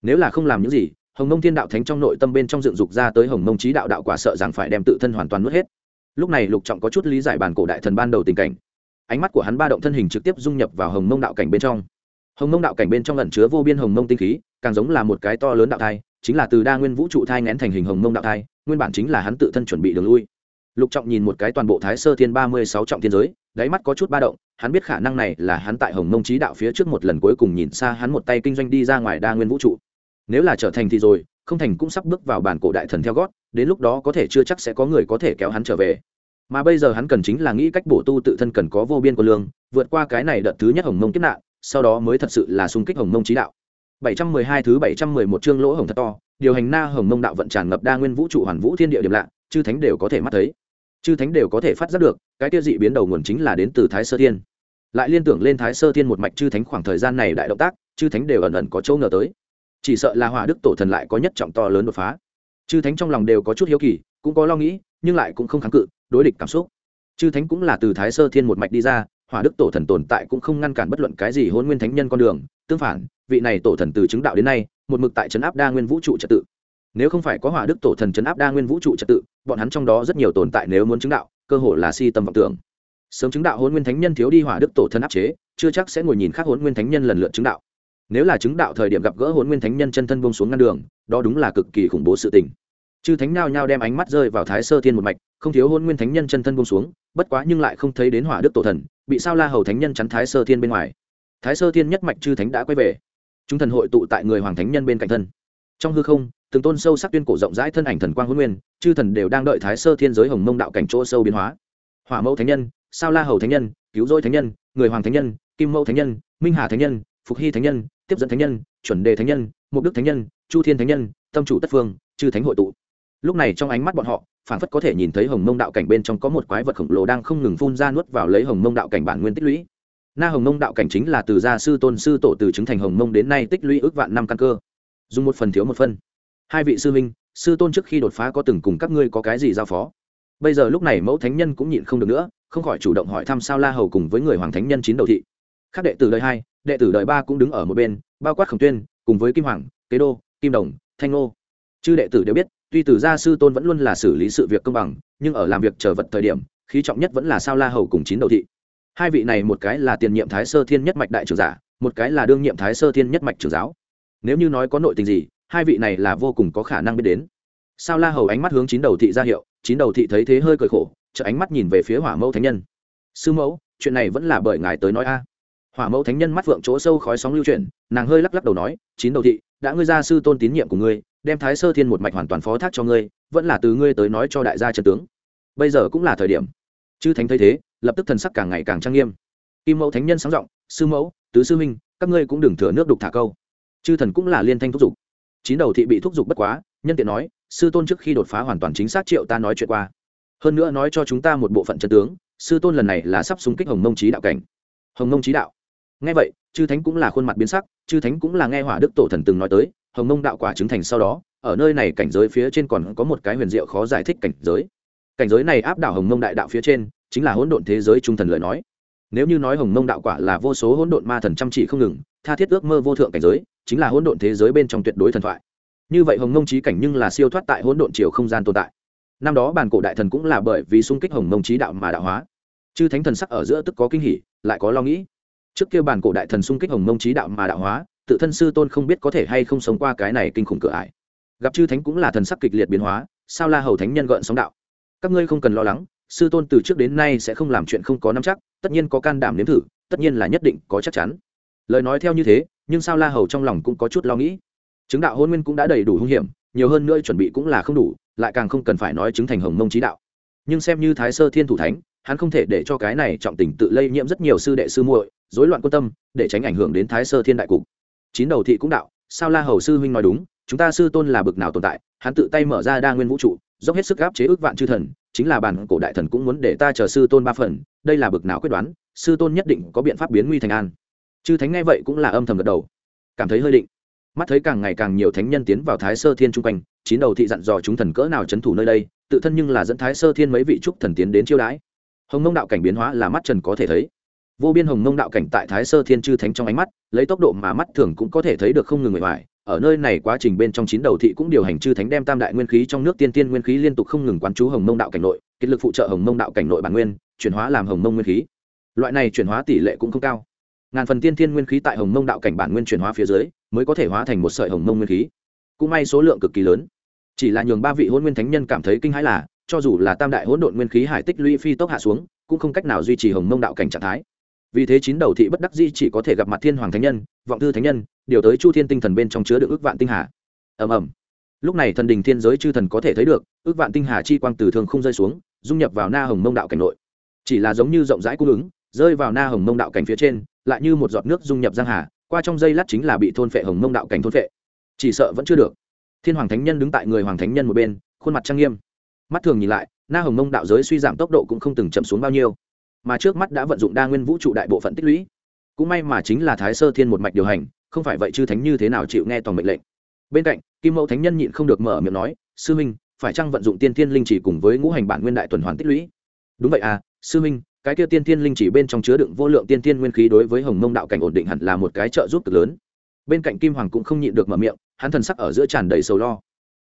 Nếu là không làm những gì, hồng mông thiên đạo thánh trong nội tâm bên trong dựng dục ra tới hồng mông trí đạo đạo quả sợ rằng phải đem tự thân hoàn toàn nuốt hết lúc này lục trọng có chút lý giải bản cổ đại thần ban đầu tình cảnh. Ánh mắt của hắn ba động thân hình trực tiếp dung nhập vào hồng mông đạo cảnh bên trong. Hồng mông đạo cảnh bên trong lẩn chứa vô biên hồng mông tinh khí, càng giống là một cái to lớn đạo thai, chính là từ đa nguyên vũ trụ thai ngén thành hình hồng mông đạo thai, nguyên bản chính là hắn tự thân chuẩn bị đường lui. Lục trọng nhìn một cái toàn bộ thái sơ thiên ba mươi sáu trọng thiên giới, đáy mắt có chút ba động, hắn biết khả năng này là hắn tại hồng mông trí đạo phía trước một lần cuối cùng nhìn xa hắn một tay kinh doanh đi ra ngoài đa nguyên vũ trụ. Nếu là trở thành thì rồi, không thành cũng sắp bước vào bản cổ đại thần theo gót đến lúc đó có thể chưa chắc sẽ có người có thể kéo hắn trở về. Mà bây giờ hắn cần chính là nghĩ cách bổ tu tự thân cần có vô biên của lương, vượt qua cái này đợt thứ nhất hồng mông kiếp nạn, sau đó mới thật sự là xung kích hồng mông trí đạo. 712 thứ 711 chương lỗ hồng thật to, điều hành na hồng mông đạo vận tràn ngập đa nguyên vũ trụ hoàn vũ thiên địa điểm lạ, chư thánh đều có thể mắt thấy. Chư thánh đều có thể phát giác được, cái tiêu dị biến đầu nguồn chính là đến từ thái sơ thiên. Lại liên tưởng lên thái sơ thiên một mạch chư thánh khoảng thời gian này đại động tác, chư thánh đều ẩn ẩn có chỗ ngờ tới. Chỉ sợ là hỏa đức tổ thần lại có nhất trọng to lớn đột phá chư thánh trong lòng đều có chút hiếu kỳ, cũng có lo nghĩ, nhưng lại cũng không kháng cự, đối địch cảm xúc. Chư thánh cũng là từ thái sơ thiên một mạch đi ra, hỏa đức tổ thần tồn tại cũng không ngăn cản bất luận cái gì hôn nguyên thánh nhân con đường. Tương phản, vị này tổ thần từ chứng đạo đến nay, một mực tại trấn áp đa nguyên vũ trụ trật tự. Nếu không phải có hỏa đức tổ thần trấn áp đa nguyên vũ trụ trật tự, bọn hắn trong đó rất nhiều tồn tại nếu muốn chứng đạo, cơ hội là si tâm vọng tưởng. Sớm chứng đạo hôn nguyên thánh nhân thiếu đi hỏa đức tổ thần áp chế, chưa chắc sẽ ngồi nhìn khác hôn nguyên thánh nhân lần lượt chứng đạo nếu là chứng đạo thời điểm gặp gỡ hôn nguyên thánh nhân chân thân bông xuống ngăn đường, đó đúng là cực kỳ khủng bố sự tình. Chư thánh nao nhao đem ánh mắt rơi vào thái sơ thiên một mạch, không thiếu hôn nguyên thánh nhân chân thân bông xuống, bất quá nhưng lại không thấy đến hỏa đức tổ thần, bị sao la hầu thánh nhân chắn thái sơ thiên bên ngoài. Thái sơ thiên nhất mạch chư thánh đã quay về. Chúng thần hội tụ tại người hoàng thánh nhân bên cạnh thân. Trong hư không, từng tôn sâu sắc tuyên cổ rộng rãi thân ảnh thần quang hôn nguyên, chư thần đều đang đợi thái sơ thiên giới hồng mông đạo cảnh chỗ sâu biến hóa. Hỏa mẫu thánh nhân, sao la hầu thánh nhân, cứu dôi thánh nhân, người hoàng thánh nhân, kim mẫu thánh nhân, minh hà thánh nhân phục hy thánh nhân, tiếp dẫn thánh nhân, chuẩn đề thánh nhân, mục đức thánh nhân, chu thiên thánh nhân, tâm chủ tất phương, chư thánh hội tụ. Lúc này trong ánh mắt bọn họ phản phất có thể nhìn thấy hồng mông đạo cảnh bên trong có một quái vật khổng lồ đang không ngừng phun ra nuốt vào lấy hồng mông đạo cảnh bản nguyên tích lũy. Na hồng mông đạo cảnh chính là từ gia sư tôn sư tổ từ chứng thành hồng mông đến nay tích lũy ước vạn năm căn cơ. Dùng một phần thiếu một phân. Hai vị sư minh sư tôn trước khi đột phá có từng cùng các ngươi có cái gì giao phó? Bây giờ lúc này mẫu thánh nhân cũng nhịn không được nữa, không khỏi chủ động hỏi thăm sao la hầu cùng với người hoàng thánh nhân chín đầu thị. Các đệ tử đời hai đệ tử đời ba cũng đứng ở một bên, bao quát khổng tuyên, cùng với kim hoàng, kế đô, kim đồng, thanh ngô. Chư đệ tử đều biết, tuy từ gia sư tôn vẫn luôn là xử lý sự việc công bằng, nhưng ở làm việc chờ vật thời điểm, khí trọng nhất vẫn là sao la hầu cùng chín đầu thị. Hai vị này một cái là tiền nhiệm thái sơ thiên nhất mạch đại trưởng giả, một cái là đương nhiệm thái sơ thiên nhất mạch trưởng giáo. Nếu như nói có nội tình gì, hai vị này là vô cùng có khả năng biết đến. Sao la hầu ánh mắt hướng chín đầu thị ra hiệu, chín đầu thị thấy thế hơi cởi khổ chợ ánh mắt nhìn về phía hỏa mẫu thánh nhân. Sư mẫu, chuyện này vẫn là bởi ngài tới nói a hỏa mẫu thánh nhân mắt vượng chỗ sâu khói sóng lưu chuyển nàng hơi lắc lắc đầu nói chín đầu thị đã ngươi ra sư tôn tín nhiệm của ngươi đem thái sơ thiên một mạch hoàn toàn phó thác cho ngươi vẫn là từ ngươi tới nói cho đại gia trần tướng. Bây giờ cũng là thời điểm. Chư thánh thấy thế lập tức thần sắc càng ngày càng trang nghiêm. Kim mẫu thánh nhân sáng giọng sư mẫu tứ sư minh, các ngươi cũng đừng thừa nước đục thả câu. Chư thần cũng là liên thanh thúc giục. Chín đầu thị bị thúc giục bất quá nhân tiện nói sư tôn trước khi đột phá hoàn toàn chính xác triệu ta nói chuyện qua. Hơn nữa nói cho chúng ta một bộ phận chân tướng sư tôn lần này là sắp xung kích hồng mông trí đạo cảnh. Hồng mông trí đạo nghe vậy, chư thánh cũng là khuôn mặt biến sắc, chư thánh cũng là nghe hỏa đức tổ thần từng nói tới, hồng mông đạo quả chứng thành sau đó, ở nơi này cảnh giới phía trên còn có một cái huyền diệu khó giải thích cảnh giới. Cảnh giới này áp đảo hồng mông đại đạo phía trên, chính là hỗn độn thế giới trung thần lời nói. Nếu như nói hồng mông đạo quả là vô số hỗn độn ma thần chăm chỉ không ngừng, tha thiết ước mơ vô thượng cảnh giới, chính là hỗn độn thế giới bên trong tuyệt đối thần thoại. Như vậy hồng mông trí cảnh nhưng là siêu thoát tại hỗn độn chiều không gian tồn tại. Năm đó bản cổ đại thần cũng là bởi vì xung kích hồng mông trí đạo mà đạo hóa. Chư thánh thần sắc ở giữa tức có kinh hỉ, lại có lo nghĩ trước kia bản cổ đại thần xung kích hồng mông trí đạo mà đạo hóa, tự thân sư tôn không biết có thể hay không sống qua cái này kinh khủng cửa ải. Gặp chư thánh cũng là thần sắc kịch liệt biến hóa, sao la hầu thánh nhân gợn sóng đạo. Các ngươi không cần lo lắng, sư tôn từ trước đến nay sẽ không làm chuyện không có nắm chắc, tất nhiên có can đảm nếm thử, tất nhiên là nhất định có chắc chắn. Lời nói theo như thế, nhưng sao la hầu trong lòng cũng có chút lo nghĩ. Chứng đạo hôn nguyên cũng đã đầy đủ hung hiểm, nhiều hơn nữa chuẩn bị cũng là không đủ, lại càng không cần phải nói chứng thành hồng mông trí đạo. Nhưng xem như thái sơ thiên thủ thánh, hắn không thể để cho cái này trọng tình tự lây nhiễm rất nhiều sư đệ sư muội rối loạn quân tâm, để tránh ảnh hưởng đến thái sơ thiên đại cục. Chín đầu thị cũng đạo, sao la hầu sư huynh nói đúng, chúng ta sư tôn là bực nào tồn tại, hắn tự tay mở ra đa nguyên vũ trụ, dốc hết sức gáp chế ước vạn chư thần, chính là bản cổ đại thần cũng muốn để ta chờ sư tôn ba phần, đây là bực nào quyết đoán, sư tôn nhất định có biện pháp biến nguy thành an. Chư thánh nghe vậy cũng là âm thầm gật đầu. Cảm thấy hơi định. Mắt thấy càng ngày càng nhiều thánh nhân tiến vào thái sơ thiên trung quanh, chín đầu thị dặn dò chúng thần cỡ nào c h ấ n thủ nơi đây, tự thân nhưng là dẫn thái sơ thiên mấy vị trúc thần tiến đến chiêu đãi. Hồng mông đạo cảnh biến hóa là mắt trần có thể thấy vô biên hồng mông đạo cảnh tại thái sơ thiên chư thánh trong ánh mắt, lấy tốc độ mà mắt thường cũng có thể thấy được không ngừng người ngoài ở nơi này quá trình bên trong chín đầu thị cũng điều hành chư thánh đem tam đại nguyên khí trong nước tiên tiên nguyên khí liên tục không ngừng quán chú hồng mông đạo cảnh nội, kết lực phụ trợ hồng mông đạo cảnh nội bản nguyên, chuyển hóa làm hồng mông nguyên khí. Loại này chuyển hóa tỷ lệ cũng không cao. Ngàn phần tiên tiên nguyên khí tại hồng mông đạo cảnh bản nguyên chuyển hóa phía dưới, mới có thể hóa thành một sợi hồng mông nguyên khí. Cũng may số lượng cực kỳ lớn. Chỉ là nhường ba vị hôn nguyên thánh nhân cảm thấy kinh hãi là, cho dù là tam đại hỗn độn nguyên khí hải tích lũy phi tốc hạ xuống, cũng không cách nào duy trì hồng mông đạo cảnh trạng thái vì thế chín đầu thị bất đắc di chỉ có thể gặp mặt thiên hoàng thánh nhân, vọng thư thánh nhân, điều tới chu thiên tinh thần bên trong chứa được ước vạn tinh hà. Ầm ầm. Lúc này thần đình thiên giới chư thần có thể thấy được, ước vạn tinh hà chi quang từ thường không rơi xuống, dung nhập vào na hồng mông đạo cảnh nội. Chỉ là giống như rộng rãi cung ứng, rơi vào na hồng mông đạo cảnh phía trên, lại như một giọt nước dung nhập giang hà, qua trong dây lát chính là bị thôn phệ hồng mông đạo cảnh thôn phệ. Chỉ sợ vẫn chưa được. Thiên hoàng thánh nhân đứng tại người hoàng thánh nhân một bên, khuôn mặt trang nghiêm. Mắt thường nhìn lại, na hồng mông đạo giới suy giảm tốc độ cũng không từng chậm xuống bao nhiêu mà trước mắt đã vận dụng đa nguyên vũ trụ đại bộ phận tích lũy. Cũng may mà chính là thái sơ thiên một mạch điều hành, không phải vậy chư thánh như thế nào chịu nghe toàn mệnh lệnh. Bên cạnh, kim mẫu thánh nhân nhịn không được mở miệng nói, sư minh, phải chăng vận dụng tiên thiên linh chỉ cùng với ngũ hành bản nguyên đại tuần hoàn tích lũy? Đúng vậy à sư minh, cái kia tiên thiên linh chỉ bên trong chứa đựng vô lượng tiên thiên nguyên khí đối với hồng mông đạo cảnh ổn định hẳn là một cái trợ giúp cực lớn. Bên cạnh kim hoàng cũng không nhịn được mở miệng, hắn thần sắc ở giữa tràn đầy sầu lo.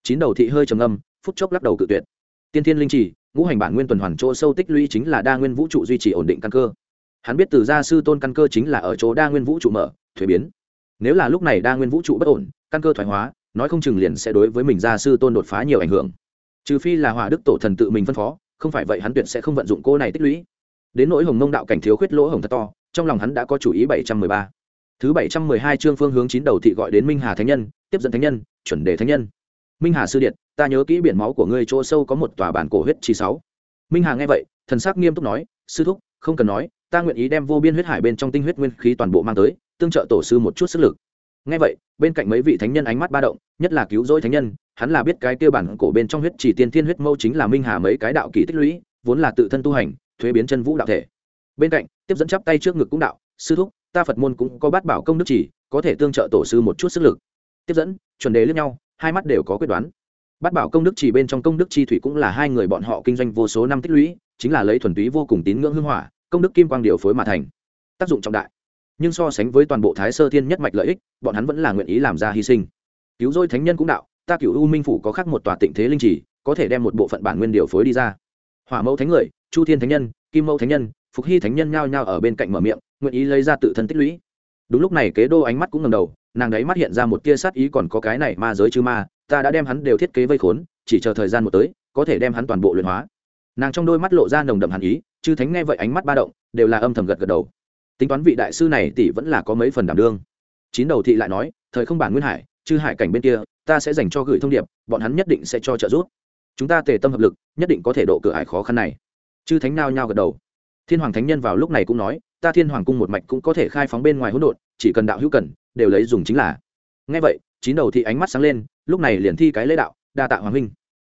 Chín đầu thị hơi trầm âm phút chốc lắc đầu cự tuyệt. Tiên thiên linh chỉ ngũ hành bản nguyên tuần hoàn chỗ sâu tích lũy chính là đa nguyên vũ trụ duy trì ổn định căn cơ. Hắn biết từ gia sư tôn căn cơ chính là ở chỗ đa nguyên vũ trụ mở, thuế biến. Nếu là lúc này đa nguyên vũ trụ bất ổn, căn cơ thoái hóa, nói không chừng liền sẽ đối với mình gia sư tôn đột phá nhiều ảnh hưởng. Trừ phi là hòa đức tổ thần tự mình phân phó, không phải vậy hắn tuyệt sẽ không vận dụng cô này tích lũy. Đến nỗi hồng mông đạo cảnh thiếu khuyết lỗ hồng thật to, trong lòng hắn đã có chủ ý bảy trăm mười ba. Thứ bảy trăm mười hai chương phương hướng chín đầu thị gọi đến minh hà thánh nhân, tiếp dẫn thánh nhân, chuẩn đề thánh nhân. Minh hà sư điện ta nhớ kỹ biển máu của ngươi chỗ sâu có một tòa bản cổ huyết chi sáu. Minh hà nghe vậy, thần sắc nghiêm túc nói, sư thúc, không cần nói, ta nguyện ý đem vô biên huyết hải bên trong tinh huyết nguyên khí toàn bộ mang tới, tương trợ tổ sư một chút sức lực. Nghe vậy, bên cạnh mấy vị thánh nhân ánh mắt ba động, nhất là cứu rỗi thánh nhân, hắn là biết cái tiêu bản cổ bên trong huyết chỉ tiên thiên huyết mâu chính là minh hà mấy cái đạo kỳ tích lũy, vốn là tự thân tu hành, thuế biến chân vũ đạo thể. Bên cạnh, tiếp dẫn chắp tay trước ngực cũng đạo, sư thúc, ta phật môn cũng có bát bảo công đức chỉ, có thể tương trợ tổ sư một chút sức lực. Tiếp dẫn, chuẩn đề lẫn nhau, hai mắt đều có quyết đoán bát bảo công đức chỉ bên trong công đức chi thủy cũng là hai người bọn họ kinh doanh vô số năm tích lũy, chính là lấy thuần túy vô cùng tín ngưỡng hưng hỏa, công đức kim quang điều phối mà thành. Tác dụng trọng đại. Nhưng so sánh với toàn bộ thái sơ thiên nhất mạch lợi ích, bọn hắn vẫn là nguyện ý làm ra hy sinh. Cứu dôi thánh nhân cũng đạo, ta cựu u minh phủ có khác một tòa tịnh thế linh chỉ có thể đem một bộ phận bản nguyên điều phối đi ra. Hỏa mẫu thánh người, chu thiên thánh nhân, kim mẫu thánh nhân, phục hy thánh nhân nhao nhao ở bên cạnh mở miệng, nguyện ý lấy ra tự thân tích lũy. Đúng lúc này kế đô ánh mắt cũng ngầm đầu, nàng đấy mắt hiện ra một tia sát ý còn có cái này ma giới chứ ma ta đã đem hắn đều thiết kế vây khốn, chỉ chờ thời gian một tới, có thể đem hắn toàn bộ luyện hóa. Nàng trong đôi mắt lộ ra nồng đậm hàn ý, chư thánh nghe vậy ánh mắt ba động, đều là âm thầm gật gật đầu. Tính toán vị đại sư này tỷ vẫn là có mấy phần đảm đương. Chín đầu thị lại nói, thời không bản nguyên hải, chư hải cảnh bên kia, ta sẽ dành cho gửi thông điệp, bọn hắn nhất định sẽ cho trợ giúp. Chúng ta tề tâm hợp lực, nhất định có thể độ cửa hải khó khăn này. Chư thánh nao nhao gật đầu. Thiên hoàng thánh nhân vào lúc này cũng nói, ta thiên hoàng cung một mạch cũng có thể khai phóng bên ngoài hỗn độn, chỉ cần đạo hữu cần, đều lấy dùng chính là. Ngay vậy chín đầu thị ánh mắt sáng lên, lúc này liền thi cái lễ đạo, đa tạ hoàng huynh.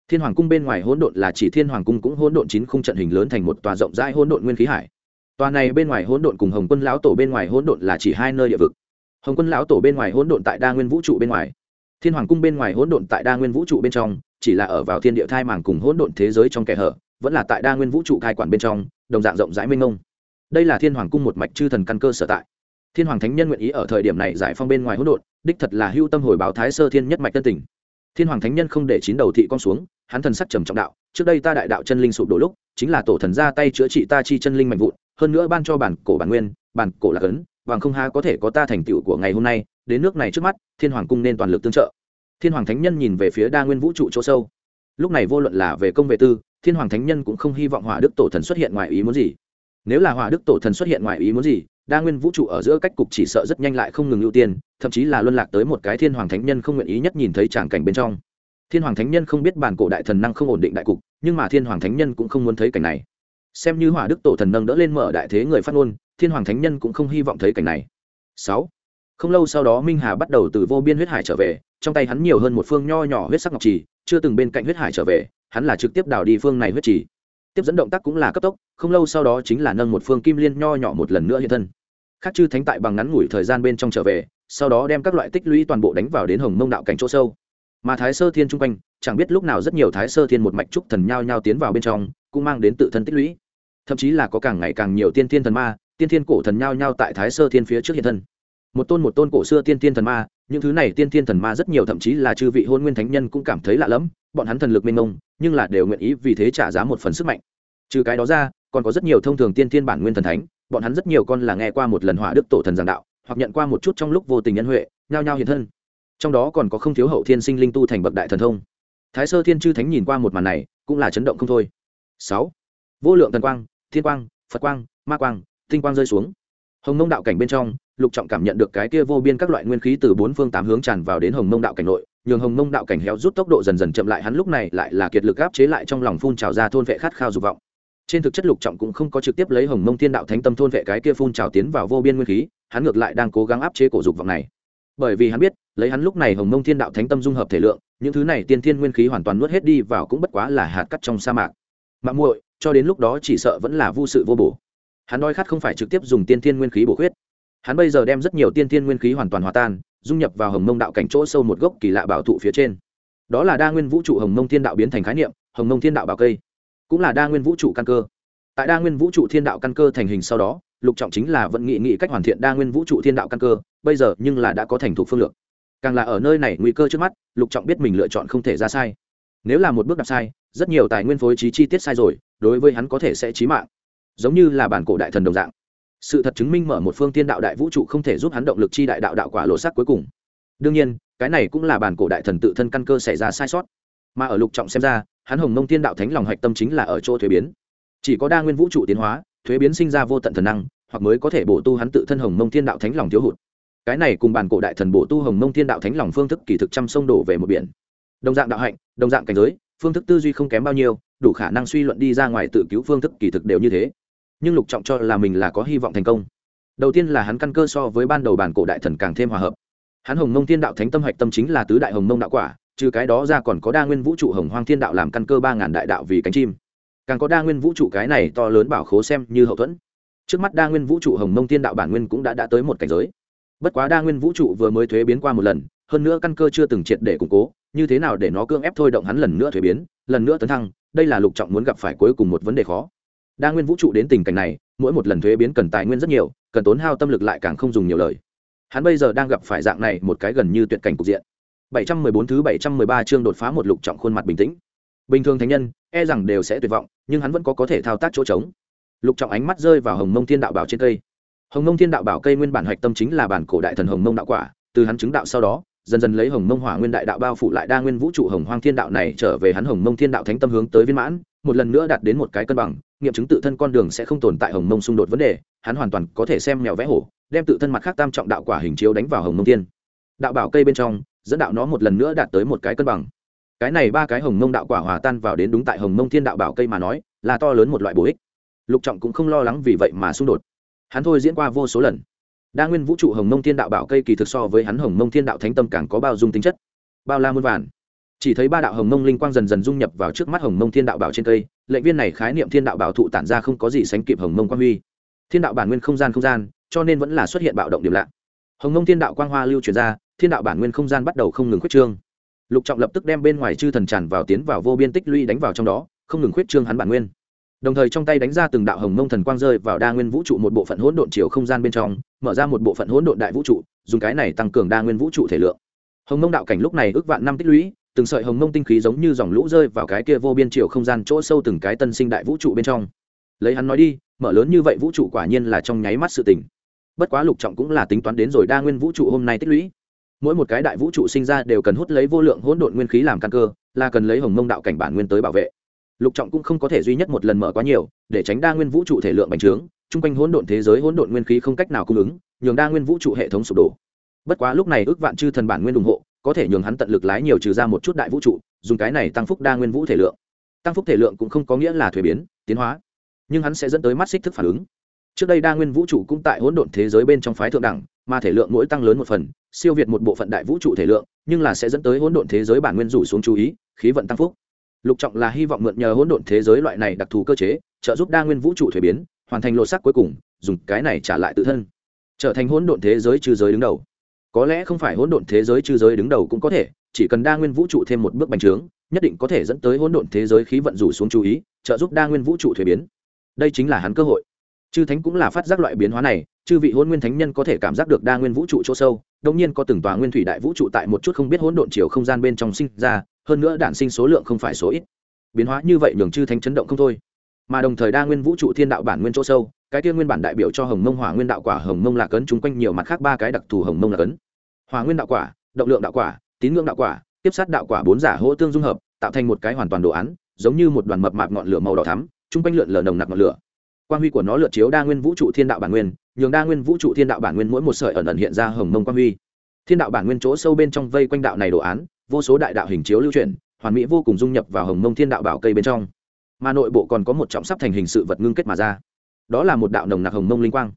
Thiên hoàng cung bên ngoài hỗn độn là chỉ thiên hoàng cung cũng hỗn độn chín khung trận hình lớn thành một tòa rộng rãi hỗn độn nguyên khí hải. Tòa này bên ngoài hỗn độn cùng hồng quân lão tổ bên ngoài hỗn độn là chỉ hai nơi địa vực. Hồng quân lão tổ bên ngoài hỗn độn tại đa nguyên vũ trụ bên ngoài. Thiên hoàng cung bên ngoài hỗn độn tại đa nguyên vũ trụ bên trong, chỉ là ở vào thiên địa thai màng cùng hỗn độn thế giới trong kẻ hở, vẫn là tại đa nguyên vũ trụ cai quản bên trong, đồng dạng rộng rãi mênh mông. Đây là thiên hoàng cung một mạch chư thần căn cơ sở tại. Thiên hoàng thánh nhân nguyện ý ở thời điểm này giải phong bên ngoài hỗn độn đích thật là hưu tâm hồi báo thái sơ thiên nhất mạch tân tình. Thiên hoàng thánh nhân không để chín đầu thị con xuống, hắn thần sắc trầm trọng đạo, trước đây ta đại đạo chân linh sụp đổ lúc, chính là tổ thần ra tay chữa trị ta chi chân linh mạnh vụn, hơn nữa ban cho bản cổ bản nguyên, bản cổ là cấn, vàng không ha có thể có ta thành tựu của ngày hôm nay, đến nước này trước mắt, thiên hoàng cung nên toàn lực tương trợ. Thiên hoàng thánh nhân nhìn về phía đa nguyên vũ trụ chỗ sâu. Lúc này vô luận là về công về tư, thiên hoàng thánh nhân cũng không hy vọng hỏa đức tổ thần xuất hiện ngoài ý muốn gì. Nếu là hỏa đức tổ thần xuất hiện ngoài ý muốn gì đa nguyên vũ trụ ở giữa cách cục chỉ sợ rất nhanh lại không ngừng ưu tiên, thậm chí là luân lạc tới một cái thiên hoàng thánh nhân không nguyện ý nhất nhìn thấy tràng cảnh bên trong. Thiên hoàng thánh nhân không biết bản cổ đại thần năng không ổn định đại cục, nhưng mà thiên hoàng thánh nhân cũng không muốn thấy cảnh này. Xem như hỏa đức tổ thần nâng đỡ lên mở đại thế người phát ngôn, thiên hoàng thánh nhân cũng không hy vọng thấy cảnh này. Sáu. Không lâu sau đó minh hà bắt đầu từ vô biên huyết hải trở về, trong tay hắn nhiều hơn một phương nho nhỏ huyết sắc ngọc trì, chưa từng bên cạnh huyết hải trở về, hắn là trực tiếp đào đi phương này huyết trì tiếp dẫn động tác cũng là cấp tốc, không lâu sau đó chính là nâng một phương kim liên nho nhỏ một lần nữa hiện thân. Khác chư thánh tại bằng ngắn ngủi thời gian bên trong trở về, sau đó đem các loại tích lũy toàn bộ đánh vào đến hồng mông đạo cảnh chỗ sâu. Mà thái sơ thiên chung quanh, chẳng biết lúc nào rất nhiều thái sơ thiên một mạch trúc thần nhao nhao tiến vào bên trong, cũng mang đến tự thân tích lũy. Thậm chí là có càng ngày càng nhiều tiên thiên thần ma, tiên thiên cổ thần nhao nhao tại thái sơ thiên phía trước hiện thân. Một tôn một tôn cổ xưa tiên thiên thần ma những thứ này tiên thiên thần ma rất nhiều, thậm chí là chư vị hôn nguyên thánh nhân cũng cảm thấy lạ lẫm, bọn hắn thần lực mênh mông, nhưng là đều nguyện ý vì thế trả giá một phần sức mạnh. Trừ cái đó ra, còn có rất nhiều thông thường tiên thiên bản nguyên thần thánh, bọn hắn rất nhiều con là nghe qua một lần hỏa đức tổ thần giảng đạo, hoặc nhận qua một chút trong lúc vô tình nhân huệ, nhao nhao hiện thân. Trong đó còn có không thiếu hậu thiên sinh linh tu thành bậc đại thần thông. Thái sơ thiên chư thánh nhìn qua một màn này, cũng là chấn động không thôi. Sáu, vô lượng thần quang, thiên quang, phật quang, ma quang, tinh quang rơi xuống. Hồng mông đạo cảnh bên trong lục trọng cảm nhận được cái kia vô biên các loại nguyên khí từ bốn phương tám hướng tràn vào đến hồng mông đạo cảnh nội, nhường hồng mông đạo cảnh héo rút tốc độ dần dần chậm lại, hắn lúc này lại là kiệt lực áp chế lại trong lòng phun trào ra thôn vệ khát khao dục vọng. Trên thực chất lục trọng cũng không có trực tiếp lấy hồng mông thiên đạo thánh tâm thôn vệ cái kia phun trào tiến vào vô biên nguyên khí, hắn ngược lại đang cố gắng áp chế cổ dục vọng này. Bởi vì hắn biết, lấy hắn lúc này hồng mông thiên đạo thánh tâm dung hợp thể lượng, những thứ này tiên thiên nguyên khí hoàn toàn nuốt hết đi vào cũng bất quá là hạt cắt trong sa mạc. Mạng muội, cho đến lúc đó chỉ sợ vẫn là vô sự vô bổ. Hắn đói khát không phải trực tiếp dùng tiên thiên nguyên khí bổ khuyết hắn bây giờ đem rất nhiều tiên thiên nguyên khí hoàn toàn hòa tan, dung nhập vào hồng mông đạo cảnh chỗ sâu một gốc kỳ lạ bảo thụ phía trên. Đó là đa nguyên vũ trụ hồng mông thiên đạo biến thành khái niệm, hồng mông thiên đạo bảo cây. Cũng là đa nguyên vũ trụ căn cơ. Tại đa nguyên vũ trụ thiên đạo căn cơ thành hình sau đó, lục trọng chính là vẫn nghị nghị cách hoàn thiện đa nguyên vũ trụ thiên đạo căn cơ, bây giờ nhưng là đã có thành thục phương lược. Càng là ở nơi này nguy cơ trước mắt, lục trọng biết mình lựa chọn không thể ra sai. Nếu là một bước đạp sai, rất nhiều tài nguyên phối trí chi tiết sai rồi, đối với hắn có thể sẽ trí mạng. Giống như là bản cổ đại thần đồng dạng sự thật chứng minh mở một phương tiên đạo đại vũ trụ không thể giúp hắn động lực chi đại đạo đạo quả lộ sắc cuối cùng. Đương nhiên, cái này cũng là bản cổ đại thần tự thân căn cơ xảy ra sai sót. Mà ở lục trọng xem ra, hắn hồng mông tiên đạo thánh lòng hạch tâm chính là ở chỗ thuế biến. Chỉ có đa nguyên vũ trụ tiến hóa, thuế biến sinh ra vô tận thần năng, hoặc mới có thể bổ tu hắn tự thân hồng mông tiên đạo thánh lòng thiếu hụt. Cái này cùng bản cổ đại thần bổ tu hồng mông tiên đạo thánh lòng phương thức kỳ thực trăm sông đổ về một biển. Đồng dạng đạo hạnh, đồng dạng cảnh giới, phương thức tư duy không kém bao nhiêu, đủ khả năng suy luận đi ra ngoài tự cứu phương thức kỳ thực đều như thế nhưng lục trọng cho là mình là có hy vọng thành công. Đầu tiên là hắn căn cơ so với ban đầu bản cổ đại thần càng thêm hòa hợp. Hắn hồng mông Thiên đạo thánh tâm hạch tâm chính là tứ đại hồng mông đạo quả, trừ cái đó ra còn có đa nguyên vũ trụ hồng hoang thiên đạo làm căn cơ ba ngàn đại đạo vì cánh chim. Càng có đa nguyên vũ trụ cái này to lớn bảo khố xem như hậu thuẫn. Trước mắt đa nguyên vũ trụ hồng mông Thiên đạo bản nguyên cũng đã đã tới một cảnh giới. Bất quá đa nguyên vũ trụ vừa mới thuế biến qua một lần, hơn nữa căn cơ chưa từng triệt để củng cố, như thế nào để nó cương ép thôi động hắn lần nữa thuế biến, lần nữa tấn thăng, đây là lục trọng muốn gặp phải cuối cùng một vấn đề khó đa nguyên vũ trụ đến tình cảnh này, mỗi một lần thuế biến cần tài nguyên rất nhiều, cần tốn hao tâm lực lại càng không dùng nhiều lời. Hắn bây giờ đang gặp phải dạng này một cái gần như tuyệt cảnh cục diện. 714 thứ 713 chương đột phá một lục trọng khuôn mặt bình tĩnh. Bình thường thánh nhân e rằng đều sẽ tuyệt vọng, nhưng hắn vẫn có có thể thao tác chỗ trống. Lục trọng ánh mắt rơi vào hồng mông thiên đạo bảo trên cây. Hồng mông thiên đạo bảo cây nguyên bản hạch tâm chính là bản cổ đại thần hồng mông đạo quả, từ hắn chứng đạo sau đó, dần dần lấy hồng mông hỏa nguyên đại đạo bao phủ lại đa nguyên vũ trụ hồng hoang thiên đạo này trở về hắn hồng mông thiên đạo thánh tâm hướng tới viên mãn một lần nữa đạt đến một cái cân bằng, nghiệm chứng tự thân con đường sẽ không tồn tại hồng mông xung đột vấn đề, hắn hoàn toàn có thể xem mèo vẽ hổ, đem tự thân mặt khác tam trọng đạo quả hình chiếu đánh vào hồng mông thiên đạo bảo cây bên trong, dẫn đạo nó một lần nữa đạt tới một cái cân bằng. Cái này ba cái hồng mông đạo quả hòa tan vào đến đúng tại hồng mông thiên đạo bảo cây mà nói, là to lớn một loại bổ ích. Lục trọng cũng không lo lắng vì vậy mà xung đột. Hắn thôi diễn qua vô số lần. Đa nguyên vũ trụ hồng mông thiên đạo bảo cây kỳ thực so với hắn hồng mông thiên đạo thánh tâm càng có bao dung tính chất. Bao la muôn vàn chỉ thấy ba đạo hồng mông linh quang dần dần dung nhập vào trước mắt hồng mông thiên đạo bảo trên cây, lệnh viên này khái niệm thiên đạo bảo thụ tản ra không có gì sánh kịp hồng mông quang huy. Thiên đạo bản nguyên không gian không gian, cho nên vẫn là xuất hiện bạo động điểm lạ. Hồng mông thiên đạo quang hoa lưu truyền ra, thiên đạo bản nguyên không gian bắt đầu không ngừng khuyết trương. Lục trọng lập tức đem bên ngoài chư thần tràn vào tiến vào vô biên tích lũy đánh vào trong đó, không ngừng khuyết trương hắn bản nguyên. Đồng thời trong tay đánh ra từng đạo hồng mông thần quang rơi vào đa nguyên vũ trụ một bộ phận hỗn độn chiều không gian bên trong, mở ra một bộ phận hỗn độn đại vũ trụ, dùng cái này tăng cường đa nguyên vũ trụ thể lượng. Hồng mông đạo cảnh lúc này ước vạn năm tích lũy từng sợi hồng mông tinh khí giống như dòng lũ rơi vào cái kia vô biên chiều không gian chỗ sâu từng cái tân sinh đại vũ trụ bên trong. Lấy hắn nói đi, mở lớn như vậy vũ trụ quả nhiên là trong nháy mắt sự tình. Bất quá lục trọng cũng là tính toán đến rồi đa nguyên vũ trụ hôm nay tích lũy. Mỗi một cái đại vũ trụ sinh ra đều cần hút lấy vô lượng hỗn độn nguyên khí làm căn cơ, là cần lấy hồng mông đạo cảnh bản nguyên tới bảo vệ. Lục trọng cũng không có thể duy nhất một lần mở quá nhiều, để tránh đa nguyên vũ trụ thể lượng bành trướng, chung quanh hỗn độn thế giới hỗn độn nguyên khí không cách nào cung ứng, nhường đa nguyên vũ trụ hệ thống sụp đổ. Bất quá lúc này ước vạn chư thần bản nguyên ủng hộ có thể nhường hắn tận lực lái nhiều trừ ra một chút đại vũ trụ, dùng cái này tăng phúc đa nguyên vũ thể lượng. Tăng phúc thể lượng cũng không có nghĩa là thuế biến, tiến hóa. Nhưng hắn sẽ dẫn tới mắt xích thức phản ứng. Trước đây đa nguyên vũ trụ cũng tại hỗn độn thế giới bên trong phái thượng đẳng, mà thể lượng mỗi tăng lớn một phần, siêu việt một bộ phận đại vũ trụ thể lượng, nhưng là sẽ dẫn tới hỗn độn thế giới bản nguyên rủ xuống chú ý, khí vận tăng phúc. Lục trọng là hy vọng mượn nhờ hỗn độn thế giới loại này đặc thù cơ chế, trợ giúp đa nguyên vũ trụ thuế biến, hoàn thành lộ sắc cuối cùng, dùng cái này trả lại tự thân. Trở thành hỗn độn thế giới trừ giới đứng đầu có lẽ không phải hỗn độn thế giới trừ giới đứng đầu cũng có thể, chỉ cần đa nguyên vũ trụ thêm một bước bành trướng, nhất định có thể dẫn tới hỗn độn thế giới khí vận rủ xuống chú ý, trợ giúp đa nguyên vũ trụ thuế biến. Đây chính là hắn cơ hội. Chư thánh cũng là phát giác loại biến hóa này, chư vị hôn nguyên thánh nhân có thể cảm giác được đa nguyên vũ trụ chỗ sâu đông nhiên có từng tòa nguyên thủy đại vũ trụ tại một chút không biết hỗn độn chiều không gian bên trong sinh ra, hơn nữa đản sinh số lượng không phải số ít. Biến hóa như vậy nhường chư thánh chấn động không thôi mà đồng thời đa nguyên vũ trụ thiên đạo bản nguyên chỗ sâu, cái kia nguyên bản đại biểu cho hồng mông hỏa nguyên đạo quả hồng mông lạc ấn chung quanh nhiều mặt khác ba cái đặc thù hồng mông lạc ấn. Hỏa nguyên đạo quả, động lượng đạo quả, tín ngưỡng đạo quả, tiếp sát đạo quả bốn giả hỗ tương dung hợp, tạo thành một cái hoàn toàn đồ án, giống như một đoàn mập mạp ngọn lửa màu đỏ thắm, chung quanh lượn lờ nồng nặc ngọn lửa. Quang huy của nó lượt chiếu đa nguyên vũ trụ thiên đạo bản nguyên, nhường đa nguyên vũ trụ thiên đạo bản nguyên mỗi một sợi ẩn ẩn hiện ra hồng mông quang huy. Thiên đạo bản nguyên chỗ sâu bên trong vây quanh đạo này đồ án, vô số đại đạo hình chiếu lưu truyền hoàn mỹ vô cùng dung nhập vào hồng mông thiên đạo bảo cây bên trong mà nội bộ còn có một trọng sắp thành hình sự vật ngưng kết mà ra. Đó là một đạo nồng nặc hồng mông linh quang.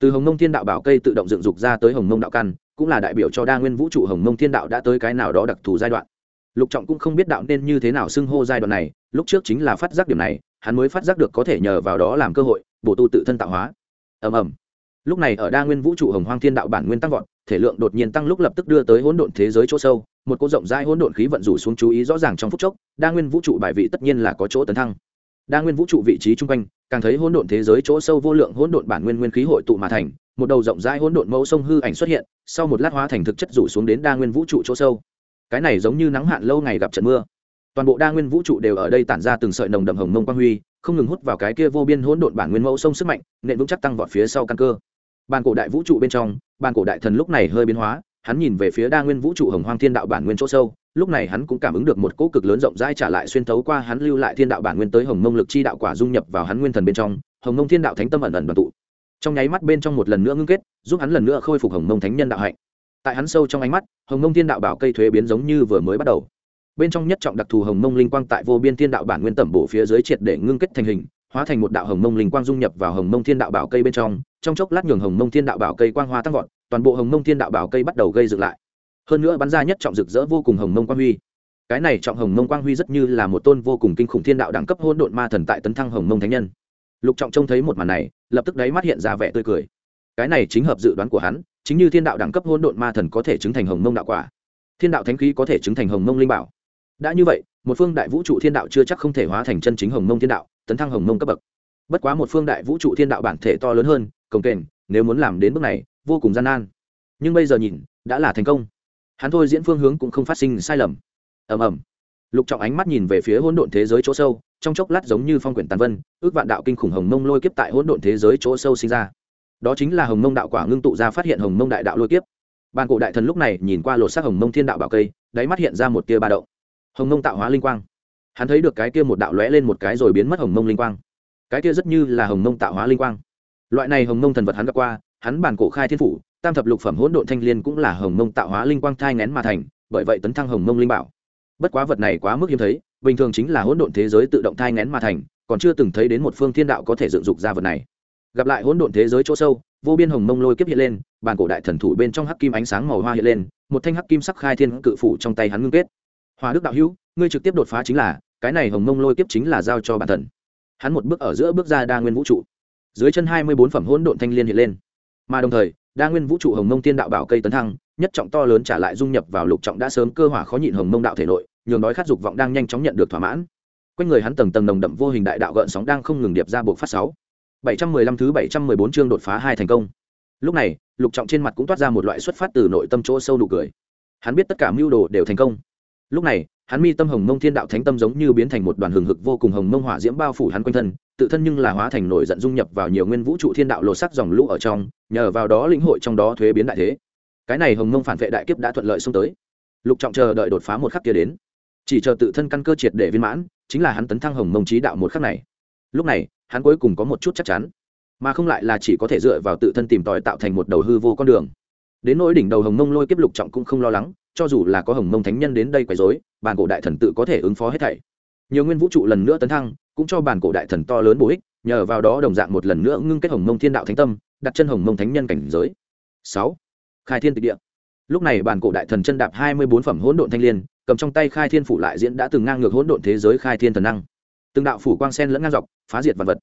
Từ hồng mông thiên đạo bảo cây tự động dựng dục ra tới hồng mông đạo căn, cũng là đại biểu cho đa nguyên vũ trụ hồng mông thiên đạo đã tới cái nào đó đặc thù giai đoạn. Lục trọng cũng không biết đạo nên như thế nào xưng hô giai đoạn này, lúc trước chính là phát giác điểm này, hắn mới phát giác được có thể nhờ vào đó làm cơ hội, bổ tu tự thân tạo hóa. Ầm ầm. Lúc này ở đa nguyên vũ trụ hồng hoang thiên đạo bản nguyên tăng vọt, thể lượng đột nhiên tăng lúc lập tức đưa tới hỗn độn thế giới chỗ sâu, một cô rộng rãi hỗn độn khí vận rủ xuống chú ý rõ ràng trong phút chốc, đa nguyên vũ trụ bài vị tất nhiên là có chỗ tấn thăng đa nguyên vũ trụ vị trí chung quanh, càng thấy hỗn độn thế giới chỗ sâu vô lượng hỗn độn bản nguyên nguyên khí hội tụ mà thành, một đầu rộng rãi hỗn độn mẫu sông hư ảnh xuất hiện, sau một lát hóa thành thực chất rủ xuống đến đa nguyên vũ trụ chỗ sâu. Cái này giống như nắng hạn lâu ngày gặp trận mưa. Toàn bộ đa nguyên vũ trụ đều ở đây tản ra từng sợi nồng đậm hồng mông quang huy, không ngừng hút vào cái kia vô biên hỗn độn bản nguyên mẫu sông sức mạnh nện vững chắc tăng vọt phía sau căn cơ. Bàn cổ đại vũ trụ bên trong, bàn cổ đại thần lúc này hơi biến hóa, hắn nhìn về phía đa nguyên vũ trụ hồng hoang thiên đạo bản nguyên chỗ sâu lúc này hắn cũng cảm ứng được một cỗ cực lớn rộng rãi trả lại xuyên thấu qua hắn lưu lại thiên đạo bản nguyên tới hồng mông lực chi đạo quả dung nhập vào hắn nguyên thần bên trong, hồng mông thiên đạo thánh tâm ẩn ẩn đoàn tụ. Trong nháy mắt bên trong một lần nữa ngưng kết, giúp hắn lần nữa khôi phục hồng mông thánh nhân đạo hạnh. Tại hắn sâu trong ánh mắt, hồng mông thiên đạo bảo cây thuế biến giống như vừa mới bắt đầu. Bên trong nhất trọng đặc thù hồng mông linh quang tại vô biên thiên đạo bản nguyên tẩm bổ phía dưới triệt để ngưng kết thành hình, hóa thành một đạo hồng mông linh quang dung nhập vào hồng mông thiên đạo bảo cây bên trong. Trong chốc lát nhường hồng mông thiên đạo bảo cây quang hoa tăng vọt, toàn bộ hồng mông thiên đạo bảo cây bắt đầu gây dựng lại hơn nữa bắn ra nhất trọng rực rỡ vô cùng hồng mông quang huy. Cái này trọng hồng mông quang huy rất như là một tôn vô cùng kinh khủng thiên đạo đẳng cấp hôn độn ma thần tại tấn thăng hồng mông thánh nhân. Lục trọng trông thấy một màn này, lập tức đáy mắt hiện ra vẻ tươi cười. Cái này chính hợp dự đoán của hắn, chính như thiên đạo đẳng cấp hôn độn ma thần có thể chứng thành hồng mông đạo quả. Thiên đạo thánh khí có thể chứng thành hồng mông linh bảo. Đã như vậy, một phương đại vũ trụ thiên đạo chưa chắc không thể hóa thành chân chính hồng mông thiên đạo, tấn thăng hồng mông cấp bậc. Bất quá một phương đại vũ trụ thiên đạo bản thể to lớn hơn, cồng kềnh, nếu muốn làm đến bước này, vô cùng gian nan. Nhưng bây giờ nhìn, đã là thành công hắn thôi diễn phương hướng cũng không phát sinh sai lầm. Ầm ầm. Lục trọng ánh mắt nhìn về phía hỗn độn thế giới chỗ sâu, trong chốc lát giống như phong quyển tàn vân, ước vạn đạo kinh khủng hồng mông lôi kiếp tại hỗn độn thế giới chỗ sâu sinh ra. Đó chính là hồng mông đạo quả ngưng tụ ra phát hiện hồng mông đại đạo lôi kiếp. Bàn cổ đại thần lúc này nhìn qua lột xác hồng mông thiên đạo bảo cây, đáy mắt hiện ra một tia ba đậu. hồng mông tạo hóa linh quang. Hắn thấy được cái kia một đạo lóe lên một cái rồi biến mất hồng mông linh quang. Cái kia rất như là hồng mông tạo hóa linh quang. Loại này hồng mông thần vật hắn gặp qua, hắn bản cổ khai thiên phủ tam thập lục phẩm hỗn độn thanh liên cũng là hồng mông tạo hóa linh quang thai ngén mà thành, bởi vậy tấn thăng hồng mông linh bảo. Bất quá vật này quá mức hiếm thấy, bình thường chính là hỗn độn thế giới tự động thai ngén mà thành, còn chưa từng thấy đến một phương thiên đạo có thể dựng dục ra vật này. Gặp lại hỗn độn thế giới chỗ sâu, vô biên hồng mông lôi kiếp hiện lên, bàn cổ đại thần thủ bên trong hắc kim ánh sáng màu hoa hiện lên, một thanh hắc kim sắc khai thiên cự phủ trong tay hắn ngưng kết. Hoa đức đạo hữu, ngươi trực tiếp đột phá chính là, cái này hồng mông lôi kiếp chính là giao cho bản thần. Hắn một bước ở giữa bước ra đa nguyên vũ trụ. Dưới chân hai mươi bốn phẩm hỗn độn thanh liên hiện lên. Mà đồng thời đa nguyên vũ trụ hồng mông tiên đạo bảo cây tấn thăng, nhất trọng to lớn trả lại dung nhập vào lục trọng đã sớm cơ hỏa khó nhịn hồng mông đạo thể nội, nhường đói khát dục vọng đang nhanh chóng nhận được thỏa mãn. Quanh người hắn tầng tầng nồng đậm vô hình đại đạo gợn sóng đang không ngừng điệp ra buộc phát sáu. Bảy trăm mười lăm thứ bảy trăm mười bốn chương đột phá hai thành công. Lúc này, lục trọng trên mặt cũng toát ra một loại xuất phát từ nội tâm chỗ sâu nụ cười. Hắn biết tất cả mưu đồ đều thành công. Lúc này, hắn mi tâm hồng mông thiên đạo thánh tâm giống như biến thành một đoàn hừng hực vô cùng hồng mông hỏa diễm bao phủ hắn quanh thân tự thân nhưng là hóa thành nổi giận dung nhập vào nhiều nguyên vũ trụ thiên đạo lột sắc dòng lũ ở trong, nhờ vào đó lĩnh hội trong đó thuế biến đại thế. Cái này hồng mông phản vệ đại kiếp đã thuận lợi xông tới. Lục trọng chờ đợi đột phá một khắc kia đến. Chỉ chờ tự thân căn cơ triệt để viên mãn, chính là hắn tấn thăng hồng mông trí đạo một khắc này. Lúc này, hắn cuối cùng có một chút chắc chắn. Mà không lại là chỉ có thể dựa vào tự thân tìm tòi tạo thành một đầu hư vô con đường. Đến nỗi đỉnh đầu hồng mông lôi kiếp lục trọng cũng không lo lắng, cho dù là có hồng mông thánh nhân đến đây quấy rối, bản cổ đại thần tự có thể ứng phó hết thảy nhiều nguyên vũ trụ lần nữa tấn thăng, cũng cho bản cổ đại thần to lớn bổ ích, nhờ vào đó đồng dạng một lần nữa ngưng kết hồng mông thiên đạo thánh tâm, đặt chân hồng mông thánh nhân cảnh giới. Sáu, khai thiên tịch địa. Lúc này bản cổ đại thần chân đạp hai mươi bốn phẩm hỗn độn thanh liên, cầm trong tay khai thiên phủ lại diễn đã từng ngang ngược hỗn độn thế giới khai thiên thần năng. Từng đạo phủ quang sen lẫn ngang dọc, phá diệt vật vật.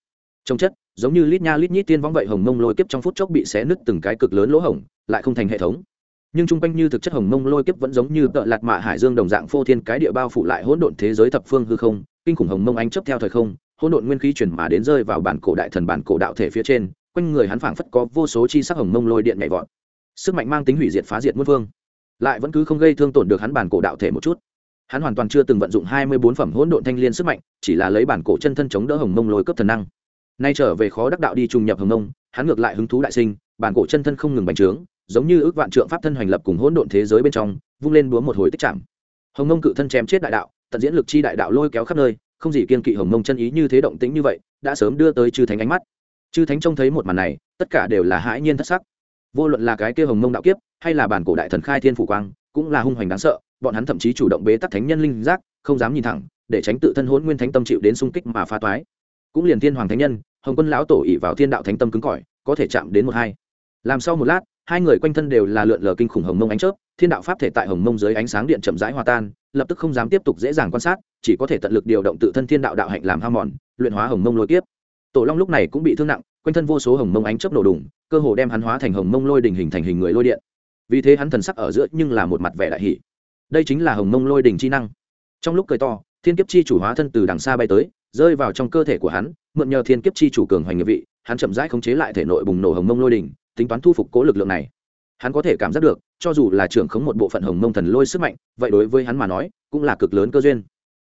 Trong chất, giống như lít nha lít nhít tiên võng vậy hồng mông lôi kiếp trong phút chốc bị xé nứt từng cái cực lớn lỗ hổng, lại không thành hệ thống nhưng chung quanh như thực chất hồng mông lôi kiếp vẫn giống như tợ lạt mạ hải dương đồng dạng phô thiên cái địa bao phủ lại hỗn độn thế giới thập phương hư không, kinh khủng hồng mông ánh chấp theo thời không, hỗn độn nguyên khí chuyển mà đến rơi vào bản cổ đại thần bản cổ đạo thể phía trên, quanh người hắn phảng phất có vô số chi sắc hồng mông lôi điện nhảy vọt. Sức mạnh mang tính hủy diệt phá diệt muôn phương. Lại vẫn cứ không gây thương tổn được hắn bản cổ đạo thể một chút. Hắn hoàn toàn chưa từng vận dụng hai mươi bốn phẩm hỗn độn thanh liên sức mạnh, chỉ là lấy bản cổ chân thân chống đỡ hồng mông lôi cấp thần năng. Nay trở về khó đắc đạo đi trùng nhập hồng mông, hắn ngược lại hứng thú đại sinh, bản cổ chân thân không ngừng bành trướng giống như ước vạn trượng pháp thân hoành lập cùng hỗn độn thế giới bên trong, vung lên búa một hồi tích chạm. Hồng mông cự thân chém chết đại đạo, tận diễn lực chi đại đạo lôi kéo khắp nơi, không gì kiên kỵ hồng mông chân ý như thế động tĩnh như vậy, đã sớm đưa tới chư thánh ánh mắt. Chư thánh trông thấy một màn này, tất cả đều là hãi nhiên thất sắc. Vô luận là cái kia hồng mông đạo kiếp, hay là bản cổ đại thần khai thiên phủ quang, cũng là hung hoành đáng sợ, bọn hắn thậm chí chủ động bế tắc thánh nhân linh giác, không dám nhìn thẳng, để tránh tự thân hỗn nguyên thánh tâm chịu đến xung kích mà phá toái. Cũng liền thiên hoàng thánh nhân, hồng quân lão tổ ỉ vào thiên đạo thánh tâm cứng cỏi, có thể chạm đến một hai. Làm sau một lát hai người quanh thân đều là lượn lờ kinh khủng hồng mông ánh chớp, thiên đạo pháp thể tại hồng mông dưới ánh sáng điện chậm rãi hòa tan, lập tức không dám tiếp tục dễ dàng quan sát, chỉ có thể tận lực điều động tự thân thiên đạo đạo hạnh làm ham mòn, luyện hóa hồng mông lôi kiếp. Tổ long lúc này cũng bị thương nặng, quanh thân vô số hồng mông ánh chớp nổ đùng, cơ hồ đem hắn hóa thành hồng mông lôi đình hình thành hình người lôi điện. Vì thế hắn thần sắc ở giữa nhưng là một mặt vẻ đại hỷ đây chính là hồng mông lôi đình chi năng. Trong lúc cười to, thiên kiếp chi chủ hóa thân từ đằng xa bay tới, rơi vào trong cơ thể của hắn, mượn nhờ thiên kiếp chi chủ cường hoành nghiệp vị, hắn chậm rãi khống chế lại thể nội bùng nổ hồng mông lôi đình tính toán thu phục cố lực lượng này. Hắn có thể cảm giác được, cho dù là trưởng khống một bộ phận hồng mông thần lôi sức mạnh, vậy đối với hắn mà nói, cũng là cực lớn cơ duyên.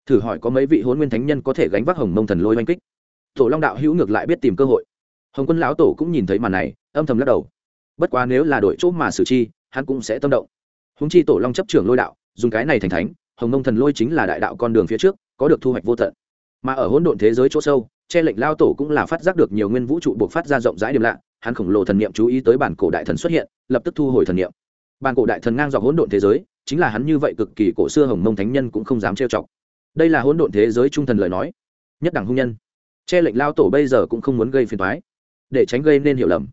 Thử hỏi có mấy vị hôn nguyên thánh nhân có thể gánh vác hồng mông thần lôi oanh kích? Tổ long đạo hữu ngược lại biết tìm cơ hội. Hồng quân lão tổ cũng nhìn thấy màn này, âm thầm lắc đầu. Bất quá nếu là đội chỗ mà xử chi, hắn cũng sẽ tâm động. Húng chi tổ long chấp trưởng lôi đạo, dùng cái này thành thánh, hồng mông thần lôi chính là đại đạo con đường phía trước, có được thu hoạch vô tận. Mà ở hỗn độn thế giới chỗ sâu, che lệnh lao tổ cũng là phát giác được nhiều nguyên vũ trụ buộc phát ra rộng rãi điểm lạ hắn khổng lồ thần niệm chú ý tới bản cổ đại thần xuất hiện, lập tức thu hồi thần niệm. Bản cổ đại thần ngang dọc hỗn độn thế giới, chính là hắn như vậy cực kỳ cổ xưa hồng mông thánh nhân cũng không dám trêu chọc. Đây là hỗn độn thế giới trung thần lời nói. Nhất đẳng hung nhân. Che lệnh lao tổ bây giờ cũng không muốn gây phiền toái, để tránh gây nên hiểu lầm.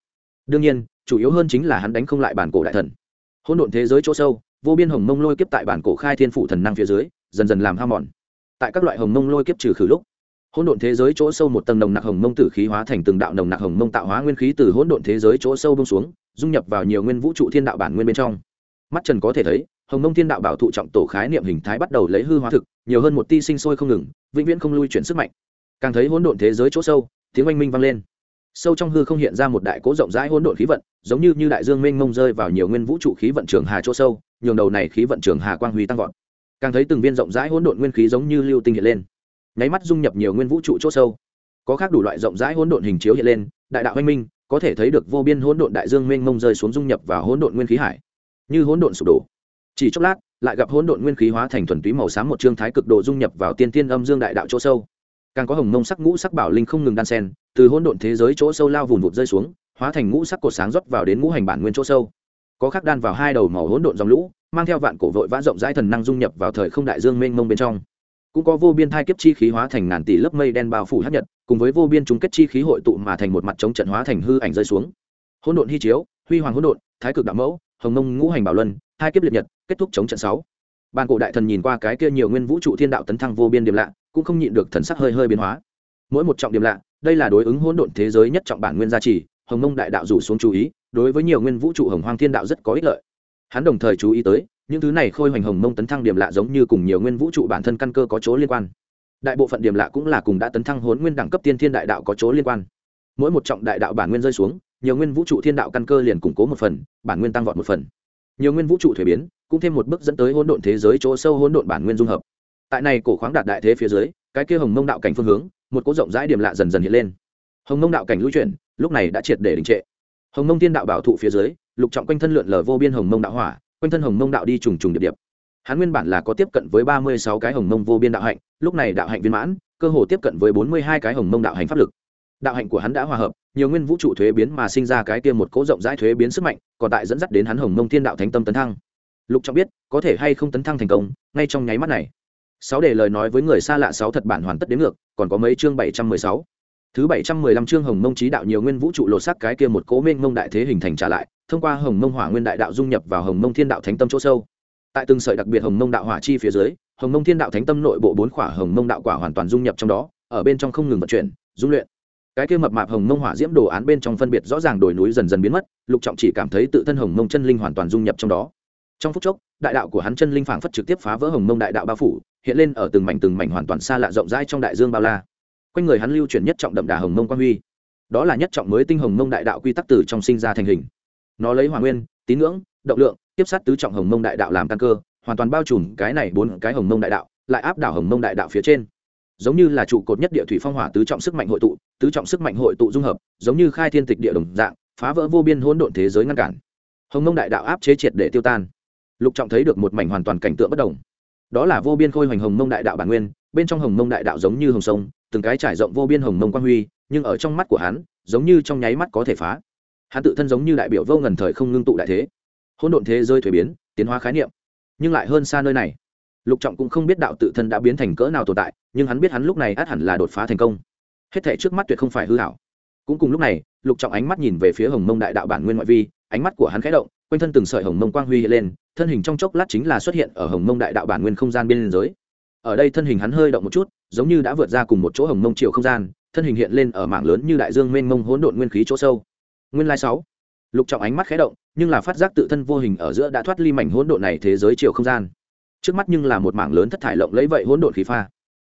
Đương nhiên, chủ yếu hơn chính là hắn đánh không lại bản cổ đại thần. Hỗn độn thế giới chỗ sâu, vô biên hồng mông lôi kiếp tại bản cổ khai thiên phủ thần năng phía dưới, dần dần làm hao mòn. Tại các loại hồng mông lôi kiếp trừ khử lúc hỗn độn thế giới chỗ sâu một tầng nồng nặc hồng mông tử khí hóa thành từng đạo nồng nặc hồng mông tạo hóa nguyên khí từ hỗn độn thế giới chỗ sâu bông xuống, dung nhập vào nhiều nguyên vũ trụ thiên đạo bản nguyên bên trong. Mắt trần có thể thấy, hồng mông thiên đạo bảo thụ trọng tổ khái niệm hình thái bắt đầu lấy hư hóa thực, nhiều hơn một ti sinh sôi không ngừng, vĩnh viễn không lui chuyển sức mạnh. Càng thấy hỗn độn thế giới chỗ sâu, tiếng oanh minh vang lên. Sâu trong hư không hiện ra một đại cố rộng rãi hỗn độn khí vận, giống như như đại dương mênh mông rơi vào nhiều nguyên vũ trụ khí vận trường hà chỗ sâu, nhường đầu này khí vận trường hà quang huy tăng vọt. Càng thấy từng viên rộng rãi hỗn độn nguyên khí giống như lưu tinh hiện lên nháy mắt dung nhập nhiều nguyên vũ trụ chỗ sâu. Có khác đủ loại rộng rãi hỗn độn hình chiếu hiện lên, đại đạo anh minh, có thể thấy được vô biên hỗn độn đại dương mênh mông rơi xuống dung nhập vào hỗn độn nguyên khí hải. Như hỗn độn sụp đổ. Chỉ chốc lát, lại gặp hỗn độn nguyên khí hóa thành thuần túy màu xám một trương thái cực độ dung nhập vào tiên tiên âm dương đại đạo chỗ sâu. Càng có hồng mông sắc ngũ sắc bảo linh không ngừng đan sen từ hỗn độn thế giới chỗ sâu lao vùn vụt rơi xuống, hóa thành ngũ sắc cột sáng rót vào đến ngũ hành bản nguyên chỗ sâu. Có khắc đan vào hai đầu màu hỗn độn dòng lũ, mang theo vạn cổ vội vã rộng rãi thần năng dung nhập vào thời không đại dương mênh mông bên trong cũng có vô biên thai kiếp chi khí hóa thành ngàn tỷ lớp mây đen bao phủ hấp nhật, cùng với vô biên chung kết chi khí hội tụ mà thành một mặt chống trận hóa thành hư ảnh rơi xuống. Hỗn độn hy chiếu, huy hoàng hỗn độn, thái cực đạo mẫu, hồng mông ngũ hành bảo luân hai kiếp liệt nhật, kết thúc chống trận sáu. Bàn cổ đại thần nhìn qua cái kia nhiều nguyên vũ trụ thiên đạo tấn thăng vô biên điểm lạ, cũng không nhịn được thần sắc hơi hơi biến hóa. Mỗi một trọng điểm lạ, đây là đối ứng hỗn độn thế giới nhất trọng bản nguyên gia trì, hồng mông đại đạo rủ xuống chú ý, đối với nhiều nguyên vũ trụ hồng hoang thiên đạo rất có ích lợi. Hắn đồng thời chú ý tới những thứ này khôi hoành hồng mông tấn thăng điểm lạ giống như cùng nhiều nguyên vũ trụ bản thân căn cơ có chỗ liên quan. Đại bộ phận điểm lạ cũng là cùng đã tấn thăng hốn nguyên đẳng cấp tiên thiên đại đạo có chỗ liên quan. Mỗi một trọng đại đạo bản nguyên rơi xuống, nhiều nguyên vũ trụ thiên đạo căn cơ liền củng cố một phần, bản nguyên tăng vọt một phần. Nhiều nguyên vũ trụ thuế biến, cũng thêm một bước dẫn tới hỗn độn thế giới chỗ sâu hỗn độn bản nguyên dung hợp. Tại này cổ khoáng đạt đại thế phía dưới, cái kia hồng mông đạo cảnh phương hướng, một cỗ rộng rãi điểm lạ dần dần hiện lên. Hồng mông đạo cảnh lưu chuyển, lúc này đã triệt để đình trệ. Hồng mông thiên đạo bảo thụ phía dưới, lục trọng quanh thân lượn lờ vô biên hồng mông đạo hỏa quanh thân hồng mông đạo đi trùng trùng điệp điệp. Hắn nguyên bản là có tiếp cận với ba mươi sáu cái hồng mông vô biên đạo hạnh, lúc này đạo hạnh viên mãn, cơ hồ tiếp cận với bốn mươi hai cái hồng mông đạo hành pháp lực. Đạo hạnh của hắn đã hòa hợp, nhiều nguyên vũ trụ thuế biến mà sinh ra cái kia một cỗ rộng rãi thuế biến sức mạnh, còn tại dẫn dắt đến hắn hồng mông thiên đạo thánh tâm tấn thăng. Lục trọng biết, có thể hay không tấn thăng thành công, ngay trong nháy mắt này. Sáu để lời nói với người xa lạ sáu thật bản hoàn tất đến ngược, còn có mấy chương bảy trăm mười sáu. Thứ bảy trăm mười lăm chương hồng mông trí đạo nhiều nguyên vũ trụ lột sắc cái kia một cố minh mông đại thế hình thành trả lại thông qua hồng mông hỏa nguyên đại đạo dung nhập vào hồng mông thiên đạo thánh tâm chỗ sâu tại từng sợi đặc biệt hồng mông đạo hỏa chi phía dưới hồng mông thiên đạo thánh tâm nội bộ bốn khỏa hồng mông đạo quả hoàn toàn dung nhập trong đó ở bên trong không ngừng vận chuyển dung luyện cái kia mập mạp hồng mông hỏa diễm đồ án bên trong phân biệt rõ ràng đồi núi dần dần biến mất lục trọng chỉ cảm thấy tự thân hồng mông chân linh hoàn toàn dung nhập trong đó trong phút chốc đại đạo của hắn chân linh phảng phất trực tiếp phá vỡ hồng mông đại đạo bao phủ hiện lên ở từng mảnh từng mảnh hoàn toàn xa lạ rộng rãi trong đại dương bao la quanh người hắn lưu chuyển nhất trọng đậm đà hồng mông quan huy đó là nhất trọng mới tinh hồng mông đại đạo quy tắc từ trong sinh ra thành hình nó lấy hỏa nguyên, tín ngưỡng, động lượng, tiếp sát tứ trọng hồng mông đại đạo làm căn cơ, hoàn toàn bao trùm cái này bốn cái hồng mông đại đạo, lại áp đảo hồng mông đại đạo phía trên. Giống như là trụ cột nhất địa thủy phong hỏa tứ trọng sức mạnh hội tụ, tứ trọng sức mạnh hội tụ dung hợp, giống như khai thiên tịch địa đồng dạng, phá vỡ vô biên hỗn độn thế giới ngăn cản. Hồng mông đại đạo áp chế triệt để tiêu tan. Lục trọng thấy được một mảnh hoàn toàn cảnh tượng bất đồng. Đó là vô biên khôi hoành hồng mông đại đạo bản nguyên, bên trong hồng mông đại đạo giống như hồng sông, từng cái trải rộng vô biên hồng mông quang huy, nhưng ở trong mắt của hắn, giống như trong nháy mắt có thể phá hắn tự thân giống như đại biểu vô ngần thời không ngưng tụ đại thế. Hỗn độn thế rơi thuế biến, tiến hóa khái niệm. Nhưng lại hơn xa nơi này. Lục trọng cũng không biết đạo tự thân đã biến thành cỡ nào tồn tại, nhưng hắn biết hắn lúc này át hẳn là đột phá thành công. Hết thể trước mắt tuyệt không phải hư hảo cũng cùng lúc này, lục trọng ánh mắt nhìn về phía hồng mông đại đạo bản nguyên ngoại vi, ánh mắt của hắn khẽ động, quanh thân từng sợi hồng mông quang huy hiện lên, thân hình trong chốc lát chính là xuất hiện ở hồng mông đại đạo bản nguyên không gian bên giới ở đây thân hình hắn hơi động một chút, giống như đã vượt ra cùng một chỗ hồng mông chiều không gian, thân hình hiện lên ở mảng lớn như đại dương mênh mông hỗn độn nguyên khí chỗ sâu nguyên lai sáu. Lục trọng ánh mắt khẽ động, nhưng là phát giác tự thân vô hình ở giữa đã thoát ly mảnh hỗn độn này thế giới chiều không gian. Trước mắt nhưng là một mảng lớn thất thải lộng lấy vậy hỗn độn khí pha.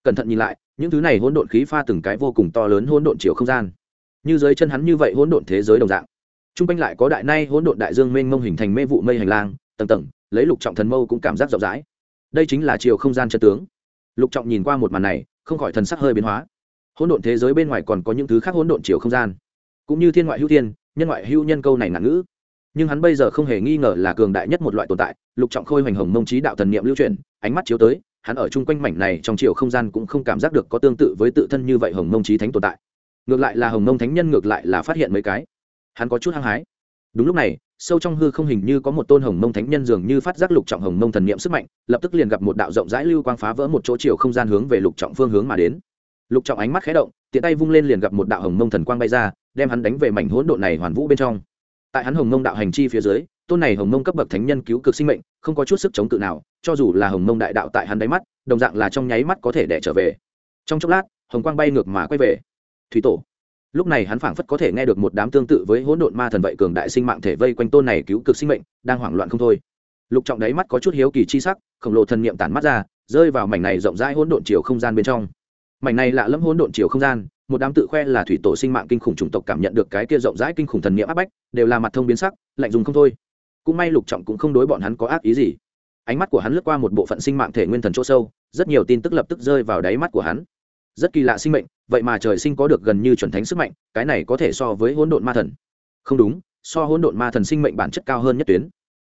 Cẩn thận nhìn lại, những thứ này hỗn độn khí pha từng cái vô cùng to lớn hỗn độn chiều không gian. Như dưới chân hắn như vậy hỗn độn thế giới đồng dạng. T r u n g quanh lại có đại nay hỗn độn đại dương mênh mông hình thành mê vụ mây hành lang, tầng tầng, lấy lục trọng thần mâu cũng cảm giác rộng rãi. Đây chính là chiều không gian chân tướng. Lục trọng nhìn qua một màn này, không khỏi thần sắc hơi biến hóa. Hỗn độn thế giới bên ngoài còn có những thứ khác hỗn độn chiều không gian. Cũng như thiên ngoại hữu thiên nhân ngoại hữu nhân câu này ngạn ngữ. Nhưng hắn bây giờ không hề nghi ngờ là cường đại nhất một loại tồn tại, lục trọng khôi hoành hồng mông trí đạo thần niệm lưu truyền, ánh mắt chiếu tới, hắn ở chung quanh mảnh này trong chiều không gian cũng không cảm giác được có tương tự với tự thân như vậy hồng mông trí thánh tồn tại. Ngược lại là hồng mông thánh nhân ngược lại là phát hiện mấy cái. Hắn có chút hăng hái. Đúng lúc này, sâu trong hư không hình như có một tôn hồng mông thánh nhân dường như phát giác lục trọng hồng mông thần niệm sức mạnh, lập tức liền gặp một đạo rộng rãi lưu quang phá vỡ một chỗ chiều không gian hướng về lục trọng phương hướng mà đến. Lục trọng ánh mắt khé động, tiện tay vung lên liền gặp một đạo hồng mông thần quang bay ra đem hắn đánh về mảnh hỗn độn này hoàn vũ bên trong. Tại hắn hồng mông đạo hành chi phía dưới, tôn này hồng mông cấp bậc thánh nhân cứu cực sinh mệnh, không có chút sức chống cự nào, cho dù là hồng mông đại đạo tại hắn đáy mắt, đồng dạng là trong nháy mắt có thể đẻ trở về. Trong chốc lát, hồng quang bay ngược mà quay về. Thủy tổ. Lúc này hắn phảng phất có thể nghe được một đám tương tự với hỗn độn ma thần vậy cường đại sinh mạng thể vây quanh tôn này cứu cực sinh mệnh, đang hoảng loạn không thôi. Lục trọng đáy mắt có chút hiếu kỳ chi sắc, khổng lồ thần niệm tản mắt ra, rơi vào mảnh này rộng rãi hỗn độn chiều không gian bên trong. Mảnh này lạ lẫm hỗn độn chiều không gian một đám tự khoe là thủy tổ sinh mạng kinh khủng chủng tộc cảm nhận được cái kia rộng rãi kinh khủng thần niệm áp bách, đều là mặt thông biến sắc, lạnh dùng không thôi. Cũng may lục trọng cũng không đối bọn hắn có ác ý gì. Ánh mắt của hắn lướt qua một bộ phận sinh mạng thể nguyên thần chỗ sâu, rất nhiều tin tức lập tức rơi vào đáy mắt của hắn. Rất kỳ lạ sinh mệnh, vậy mà trời sinh có được gần như chuẩn thánh sức mạnh, cái này có thể so với hỗn độn ma thần. Không đúng, so hỗn độn ma thần sinh mệnh bản chất cao hơn nhất tuyến.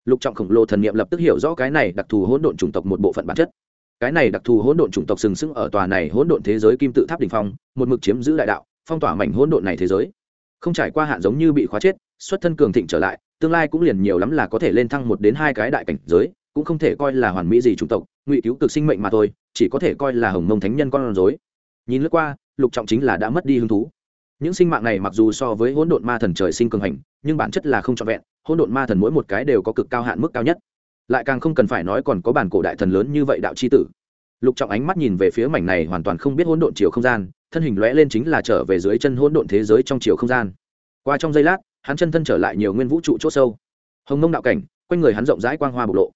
Lục trọng khổng lồ thần niệm lập tức hiểu rõ cái này đặc thù hỗn độn chủng tộc một bộ phận bản chất cái này đặc thù hỗn độn chủng tộc sừng sững ở tòa này hỗn độn thế giới kim tự tháp đỉnh phong, một mực chiếm giữ đại đạo, phong tỏa mảnh hỗn độn này thế giới. Không trải qua hạn giống như bị khóa chết, xuất thân cường thịnh trở lại, tương lai cũng liền nhiều lắm là có thể lên thăng một đến hai cái đại cảnh giới, cũng không thể coi là hoàn mỹ gì chủng tộc, ngụy cứu cực sinh mệnh mà thôi, chỉ có thể coi là hồng mông thánh nhân con rối. Nhìn lướt qua, lục trọng chính là đã mất đi hứng thú. Những sinh mạng này mặc dù so với hỗn độn ma thần trời sinh cường hành, nhưng bản chất là không trọn vẹn, hỗn độn ma thần mỗi một cái đều có cực cao hạn mức cao nhất lại càng không cần phải nói còn có bản cổ đại thần lớn như vậy đạo c h i tử. Lục trọng ánh mắt nhìn về phía mảnh này hoàn toàn không biết hỗn độn chiều không gian, thân hình lõe lên chính là trở về dưới chân hỗn độn thế giới trong chiều không gian. Qua trong giây lát, hắn chân thân trở lại nhiều nguyên vũ trụ chỗ sâu. Hồng nông đạo cảnh, quanh người hắn rộng rãi quang hoa bộc lộ.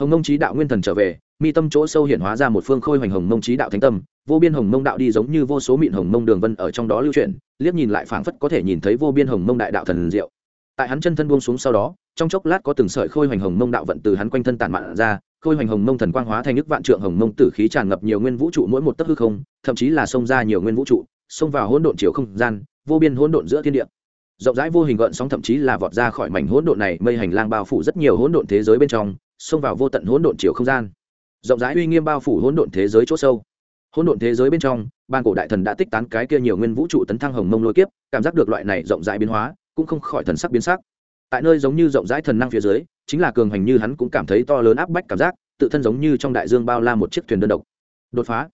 Hồng nông trí đạo nguyên thần trở về, mi tâm chỗ sâu hiện hóa ra một phương khôi hoành hồng mông trí đạo thánh tâm, vô biên hồng mông đạo đi giống như vô số mịn hồng mông đường vân ở trong đó lưu chuyển, liếc nhìn lại phảng phất có thể nhìn thấy vô biên hồng mông đại đạo thần diệu. Tại hắn chân thân buông xuống sau đó trong chốc lát có từng sợi khôi hoành hồng mông đạo vận từ hắn quanh thân tản mạn ra, khôi hoành hồng mông thần quang hóa thành nước vạn trượng hồng mông tử khí tràn ngập nhiều nguyên vũ trụ mỗi một tấc hư không, thậm chí là xông ra nhiều nguyên vũ trụ, xông vào hỗn độn chiều không gian, vô biên hỗn độn giữa thiên địa. Rộng rãi vô hình gợn sóng thậm chí là vọt ra khỏi mảnh hỗn độn này, mây hành lang bao phủ rất nhiều hỗn độn thế giới bên trong, xông vào vô tận hỗn độn chiều không gian. Rộng rãi uy nghiêm bao phủ hỗn độn thế giới chỗ sâu. Hỗn độn thế giới bên trong ban cổ đại thần đã tích tán cái kia nhiều nguyên vũ trụ tấn thăng hồng mông lôi kiếp, cảm giác được loại này rộng rãi biến hóa, cũng không khỏi thần sắc biến sắc tại nơi giống như rộng rãi thần năng phía dưới, chính là cường hành như hắn cũng cảm thấy to lớn áp bách cảm giác, tự thân giống như trong đại dương bao la một chiếc thuyền đơn độc. Đột phá.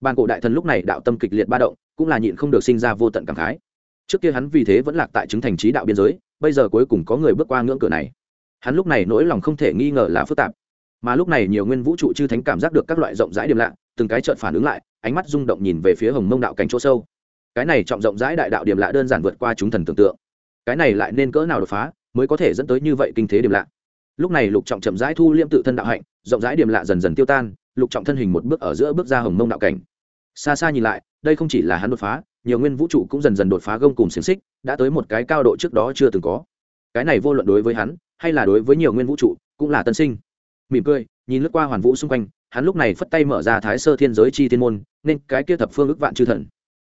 Ban cổ đại thần lúc này đạo tâm kịch liệt ba động, cũng là nhịn không được sinh ra vô tận cảm khái. Trước kia hắn vì thế vẫn lạc tại chứng thành trí đạo biên giới, bây giờ cuối cùng có người bước qua ngưỡng cửa này. Hắn lúc này nỗi lòng không thể nghi ngờ là phức tạp. Mà lúc này nhiều nguyên vũ trụ chư thánh cảm giác được các loại rộng rãi điểm lạ, từng cái trợn phản ứng lại, ánh mắt rung động nhìn về phía hồng mông đạo cảnh chỗ sâu. Cái này trọng rộng rãi đại đạo điểm lạ đơn giản vượt qua chúng thần tưởng tượng. Cái này lại nên cỡ nào đột phá? Mới có thể dẫn tới như vậy kinh thế điểm lạ. Lúc này lục trọng chậm rãi thu liêm tự thân đạo hạnh, rộng rãi điểm lạ dần dần tiêu tan, lục trọng thân hình một bước ở giữa bước ra hồng mông đạo cảnh. Xa xa nhìn lại, đây không chỉ là hắn đột phá, nhiều nguyên vũ trụ cũng dần dần đột phá gông cùng xiềng xích, đã tới một cái cao độ trước đó chưa từng có. Cái này vô luận đối với hắn, hay là đối với nhiều nguyên vũ trụ, cũng là tân sinh. Mỉm cười, nhìn lướt qua hoàn vũ xung quanh, hắn lúc này phất tay mở ra thái sơ thiên giới chi thiên môn, nên cái kia thập phương ức vạn chư thần.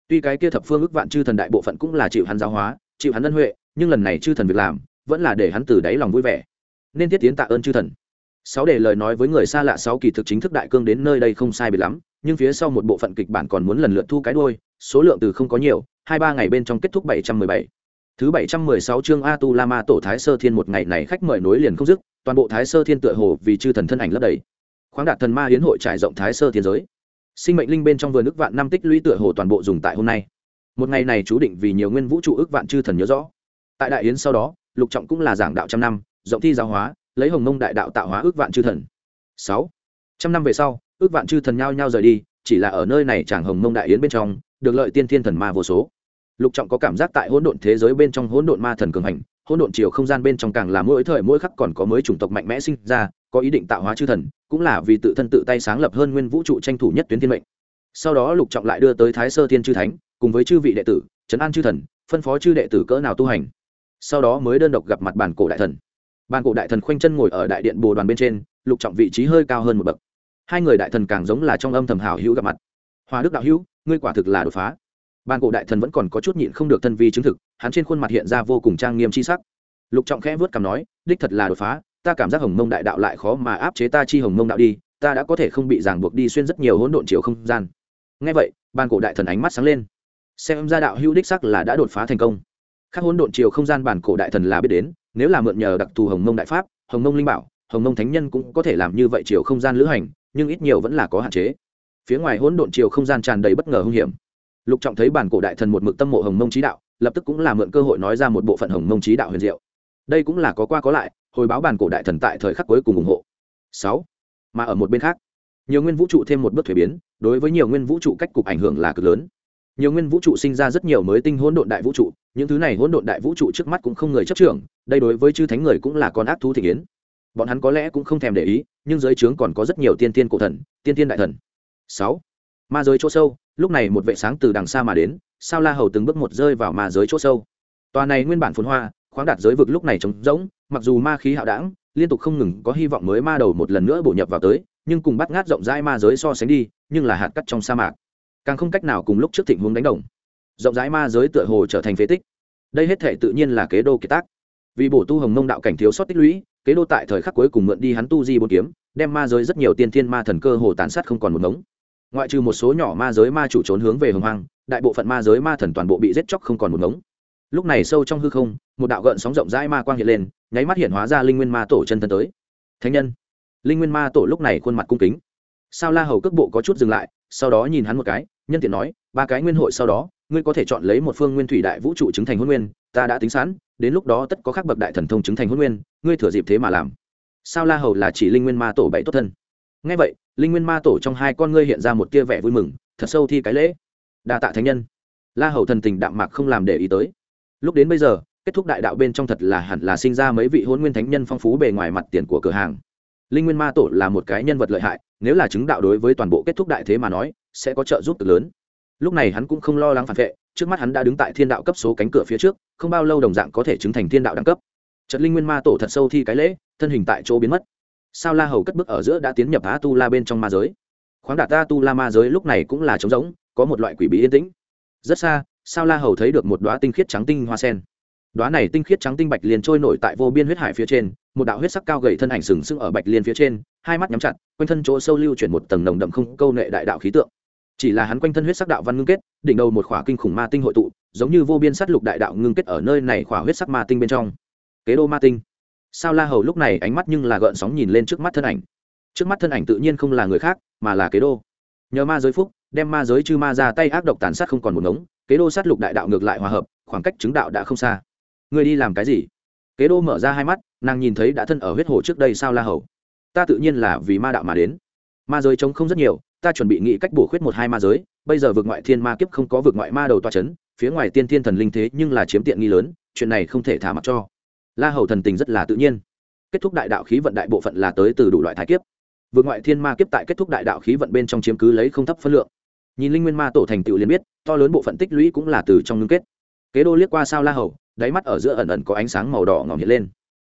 Tuy cái kia thập phương ức vạn chư thần đại bộ phận cũng là chịu hắn giáo hóa, chịu hắn ân huệ, nhưng lần này chư thần việc làm vẫn là để hắn từ đáy lòng vui vẻ. Nên thiết tiến tạ ơn chư thần. Sáu để lời nói với người xa lạ sáu kỳ thực chính thức đại cương đến nơi đây không sai biệt lắm, nhưng phía sau một bộ phận kịch bản còn muốn lần lượt thu cái đôi, số lượng từ không có nhiều, hai ba ngày bên trong kết thúc bảy trăm mười bảy. Thứ bảy trăm mười sáu chương a tu la ma tổ thái sơ thiên một ngày này khách mời nối liền không dứt, toàn bộ thái sơ thiên tựa hồ vì chư thần thân ảnh lấp đầy. Khoáng đạt thần ma hiến hội trải rộng thái sơ thiên giới. Sinh mệnh linh bên trong vườn nước vạn năm tích lũy tựa hồ toàn bộ dùng tại hôm nay. Một ngày này chú định vì nhiều nguyên vũ trụ ước vạn chư thần nhớ rõ. Tại đại yến sau đó lục trọng cũng là giảng đạo trăm năm, rộng thi giáo hóa, lấy hồng mông đại đạo tạo hóa ước vạn chư thần. Sáu, trăm năm về sau, ước vạn chư thần nhao nhao rời đi, chỉ là ở nơi này chàng hồng mông đại yến bên trong, được lợi tiên thiên thần ma vô số. Lục trọng có cảm giác tại hỗn độn thế giới bên trong hỗn độn ma thần cường hành, hỗn độn chiều không gian bên trong càng là mỗi thời mỗi khắc còn có mới chủng tộc mạnh mẽ sinh ra, có ý định tạo hóa chư thần, cũng là vì tự thân tự tay sáng lập hơn nguyên vũ trụ tranh thủ nhất tuyến thiên mệnh. Sau đó lục trọng lại đưa tới thái sơ thiên chư thánh, cùng với chư vị đệ tử, trấn an chư thần, phân phó chư đệ tử cỡ nào tu hành sau đó mới đơn độc gặp mặt bản cổ đại thần. Bản cổ đại thần khoanh chân ngồi ở đại điện bồ đoàn bên trên, lục trọng vị trí hơi cao hơn một bậc. Hai người đại thần càng giống là trong âm thầm hảo hữu gặp mặt. Hòa đức đạo hữu, ngươi quả thực là đột phá. Ban cổ đại thần vẫn còn có chút nhịn không được thân vi chứng thực, hắn trên khuôn mặt hiện ra vô cùng trang nghiêm c h i sắc. Lục trọng khẽ vớt cảm nói, đích thật là đột phá, ta cảm giác hồng mông đại đạo lại khó mà áp chế ta chi hồng mông đạo đi, ta đã có thể không bị ràng buộc đi xuyên rất nhiều hỗn độn chiều không gian. Ngay vậy ban cổ đại thần ánh mắt sáng lên. Xem ra đạo hữu đích sắc là đã đột phá thành công khác hỗn độn chiều không gian bản cổ đại thần là biết đến, nếu là mượn nhờ đặc thù hồng mông đại pháp, hồng mông linh bảo, hồng mông thánh nhân cũng có thể làm như vậy chiều không gian lữ hành, nhưng ít nhiều vẫn là có hạn chế. Phía ngoài hỗn độn chiều không gian tràn đầy bất ngờ hung hiểm. Lục trọng thấy bản cổ đại thần một mực tâm mộ hồng mông trí đạo, lập tức cũng là mượn cơ hội nói ra một bộ phận hồng mông trí đạo huyền diệu. Đây cũng là có qua có lại, hồi báo bản cổ đại thần tại thời khắc cuối cùng ủng hộ. Sáu, mà ở một bên khác, nhiều nguyên vũ trụ thêm một bước thuế biến, đối với nhiều nguyên vũ trụ cách cục ảnh hưởng là cực lớn nhiều nguyên vũ trụ sinh ra rất nhiều mới tinh hỗn độn đại vũ trụ, những thứ này hỗn độn đại vũ trụ trước mắt cũng không người chấp trưởng, đây đối với chư thánh người cũng là con ác thú thị kiến bọn hắn có lẽ cũng không thèm để ý, nhưng dưới trướng còn có rất nhiều tiên tiên cổ thần, tiên tiên đại thần. Sáu, ma giới chỗ sâu, lúc này một vệ sáng từ đằng xa mà đến, sao la hầu từng bước một rơi vào ma giới chỗ sâu. Tòa này nguyên bản phồn hoa, khoáng đạt giới vực lúc này trống rỗng, mặc dù ma khí hạo đảng liên tục không ngừng có hy vọng mới ma đầu một lần nữa bổ nhập vào tới, nhưng cùng bắt ngát rộng rãi ma giới so sánh đi, nhưng là hạt cắt trong sa mạc càng không cách nào cùng lúc trước thịnh hướng đánh đồng. Rộng rãi ma giới tựa hồ trở thành phế tích. Đây hết thể tự nhiên là kế đô kiệt tác. Vì bổ tu hồng mông đạo cảnh thiếu sót tích lũy, kế đô tại thời khắc cuối cùng mượn đi hắn tu di bốn kiếm, đem ma giới rất nhiều tiên thiên ma thần cơ hồ tàn sát không còn một ngống. Ngoại trừ một số nhỏ ma giới ma chủ trốn hướng về hồng hoang, đại bộ phận ma giới ma thần toàn bộ bị giết chóc không còn một ngống. Lúc này sâu trong hư không, một đạo gợn sóng rộng rãi ma quang hiện lên, nháy mắt hiện hóa ra linh nguyên ma tổ chân thân tới. Thánh nhân! Linh nguyên ma tổ lúc này khuôn mặt cung kính. Sao la hầu cước bộ có chút dừng lại, sau đó nhìn hắn một cái nhân tiện nói, ba cái nguyên hội sau đó, ngươi có thể chọn lấy một phương nguyên thủy đại vũ trụ chứng thành huân nguyên, ta đã tính sẵn, đến lúc đó tất có các bậc đại thần thông chứng thành huân nguyên, ngươi thừa dịp thế mà làm. Sao la hầu là chỉ linh nguyên ma tổ bảy tốt thân? Ngay vậy, linh nguyên ma tổ trong hai con ngươi hiện ra một tia vẻ vui mừng, thật sâu thi cái lễ. Đa tạ thánh nhân. La hầu thần tình đạm mạc không làm để ý tới. Lúc đến bây giờ, kết thúc đại đạo bên trong thật là hẳn là sinh ra mấy vị hôn nguyên thánh nhân phong phú bề ngoài mặt tiền của cửa hàng linh nguyên ma tổ là một cái nhân vật lợi hại, nếu là chứng đạo đối với toàn bộ kết thúc đại thế mà nói, sẽ có trợ giúp cực lớn. Lúc này hắn cũng không lo lắng phản vệ, trước mắt hắn đã đứng tại thiên đạo cấp số cánh cửa phía trước, không bao lâu đồng dạng có thể chứng thành thiên đạo đẳng cấp. Trận linh nguyên ma tổ thật sâu thi cái lễ, thân hình tại chỗ biến mất. Sao la hầu cất bước ở giữa đã tiến nhập a tu la bên trong ma giới. Khoáng đạt Ta tu la ma giới lúc này cũng là trống rỗng, có một loại quỷ bí yên tĩnh. Rất xa, sao la hầu thấy được một đoá tinh khiết trắng tinh hoa sen đoá này tinh khiết trắng tinh bạch liền trôi nổi tại vô biên huyết hải phía trên, một đạo huyết sắc cao gầy thân ảnh sừng sững ở bạch liên phía trên, hai mắt nhắm chặt, quanh thân chỗ sâu lưu chuyển một tầng nồng đậm không câu nệ đại đạo khí tượng. Chỉ là hắn quanh thân huyết sắc đạo văn ngưng kết, đỉnh đầu một khỏa kinh khủng ma tinh hội tụ, giống như vô biên sát lục đại đạo ngưng kết ở nơi này khỏa huyết sắc ma tinh bên trong. Kế đô ma tinh. Sao la hầu lúc này ánh mắt nhưng là gợn sóng nhìn lên trước mắt thân ảnh. Trước mắt thân ảnh tự nhiên không là người khác, mà là kế đô. Nhờ ma giới phúc, đem ma giới chư ma ra tay ác độc tàn sát không còn một ngống, kế đô sát lục đại đạo ngược lại hòa hợp, khoảng cách chứng đạo đã không xa. Ngươi đi làm cái gì? Kế đô mở ra hai mắt, nàng nhìn thấy đã thân ở huyết hồ trước đây sao la hầu. Ta tự nhiên là vì ma đạo mà đến. Ma giới chống không rất nhiều, ta chuẩn bị nghĩ cách bổ khuyết một hai ma giới, bây giờ vượt ngoại thiên ma kiếp không có vượt ngoại ma đầu toa c h ấ n phía ngoài tiên thiên thần linh thế nhưng là chiếm tiện nghi lớn, chuyện này không thể thả mặc cho. La hầu thần tình rất là tự nhiên. Kết thúc đại đạo khí vận đại bộ phận là tới từ đủ loại thái kiếp. Vượt ngoại thiên ma kiếp tại kết thúc đại đạo khí vận bên trong chiếm cứ lấy không thấp phân lượng. Nhìn linh nguyên ma tổ thành tựu liền biết, to lớn bộ phận tích lũy cũng là từ trong ngưng kết. Kế đô liếc qua sao la hầu đáy mắt ở giữa ẩn ẩn có ánh sáng màu đỏ ngỏm hiện lên.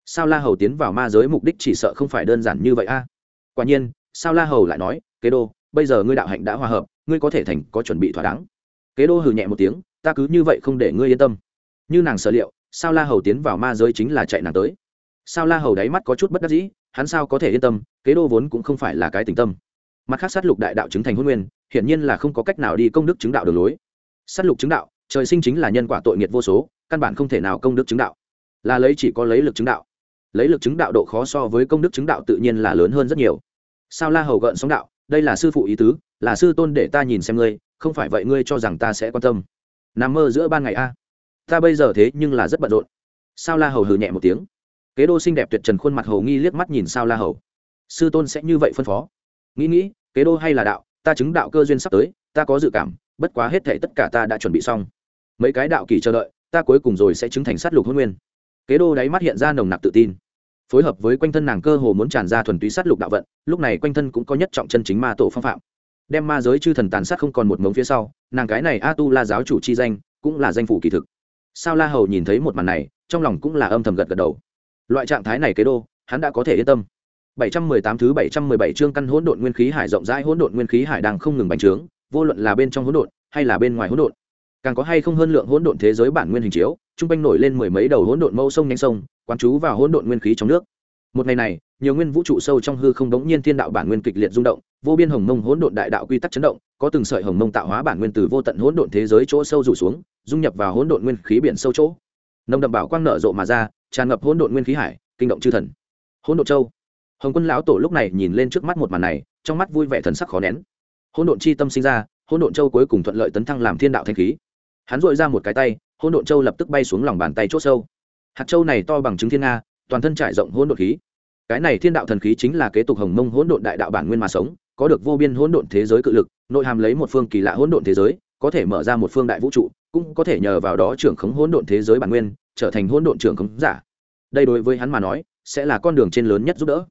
Sao la hầu tiến vào ma giới mục đích chỉ sợ không phải đơn giản như vậy a? À? Quả nhiên, sao la hầu lại nói, kế đô, bây giờ ngươi đạo hạnh đã hòa hợp, ngươi có thể thành, có chuẩn bị thỏa đáng. Kế đô hừ nhẹ một tiếng, ta cứ như vậy không để ngươi yên tâm. Như nàng sở liệu, sao la hầu tiến vào ma giới chính là chạy nàng tới. Sao la hầu đáy mắt có chút bất đắc dĩ, hắn sao có thể yên tâm, kế đô vốn cũng không phải là cái tình tâm. Mặt khác sát lục đại đạo chứng thành huân nguyên, hiển nhiên là không có cách nào đi công đức chứng đạo đường lối. Sát lục chứng đạo, trời sinh chính là nhân quả tội nghiệt vô số căn bản không thể nào công đức chứng đạo. Là lấy chỉ có lấy lực chứng đạo. Lấy lực chứng đạo độ khó so với công đức chứng đạo tự nhiên là lớn hơn rất nhiều. Sao la hầu gợn sóng đạo, đây là sư phụ ý tứ, là sư tôn để ta nhìn xem ngươi, không phải vậy ngươi cho rằng ta sẽ quan tâm. Nằm mơ giữa ban ngày a. Ta bây giờ thế nhưng là rất bận rộn. Sao la hầu hừ nhẹ một tiếng. Kế đô xinh đẹp tuyệt trần khuôn mặt hầu nghi liếc mắt nhìn sao la hầu. Sư tôn sẽ như vậy phân phó. Nghĩ nghĩ, kế đô hay là đạo, ta chứng đạo cơ duyên sắp tới, ta có dự cảm, bất quá hết thể tất cả ta đã chuẩn bị xong. Mấy cái đạo kỳ chờ đợi ta cuối cùng rồi sẽ chứng thành sát lục hôn nguyên. Kế đô đáy mắt hiện ra nồng nặc tự tin. Phối hợp với quanh thân nàng cơ hồ muốn tràn ra thuần túy sát lục đạo vận, lúc này quanh thân cũng có nhất trọng chân chính ma tổ phong phạm. Đem ma giới chư thần tàn sát không còn một mống phía sau, nàng cái này a tu la giáo chủ chi danh cũng là danh phủ kỳ thực. Sao la hầu nhìn thấy một màn này, trong lòng cũng là âm thầm gật gật đầu. Loại trạng thái này kế đô, hắn đã có thể yên tâm. 718 thứ 717 chương căn hỗn độn nguyên khí hải rộng rãi, hỗn độn nguyên khí hải đang không ngừng bành trướng, vô luận là bên trong hỗn độn hay là bên ngoài hỗn độn càng có hay không hơn lượng hỗn độn thế giới bản nguyên hình chiếu, trung quanh nổi lên mười mấy đầu hỗn độn mâu sông nhanh sông, quán chú vào hỗn độn nguyên khí trong nước. Một ngày này, nhiều nguyên vũ trụ sâu trong hư không đống nhiên thiên đạo bản nguyên kịch liệt rung động, vô biên hồng mông hỗn độn đại đạo quy tắc chấn động, có từng sợi hồng mông tạo hóa bản nguyên từ vô tận hỗn độn thế giới chỗ sâu rủ xuống, dung nhập vào hỗn độn nguyên khí biển sâu chỗ. Nồng đậm bảo quang nở rộ mà ra, tràn ngập hỗn độn nguyên khí hải, kinh động chư thần. Hỗn độn châu. Hồng quân lão tổ lúc này nhìn lên trước mắt một màn này, trong mắt vui vẻ thần sắc khó nén. Hỗn độn chi tâm sinh ra, hỗn độn châu cuối cùng thuận lợi tấn thăng làm thiên đạo thanh khí hắn dội ra một cái tay, hỗn độn châu lập tức bay xuống lòng bàn tay chốt sâu. Hạt châu này to bằng trứng thiên nga, toàn thân trải rộng hỗn độn khí. Cái này thiên đạo thần khí chính là kế tục hồng mông hỗn độn đại đạo bản nguyên mà sống, có được vô biên hỗn độn thế giới cự lực, nội hàm lấy một phương kỳ lạ hỗn độn thế giới, có thể mở ra một phương đại vũ trụ, cũng có thể nhờ vào đó trưởng khống hỗn độn thế giới bản nguyên, trở thành hỗn độn trưởng khống giả. Đây đối với hắn mà nói, sẽ là con đường trên lớn nhất giúp đỡ.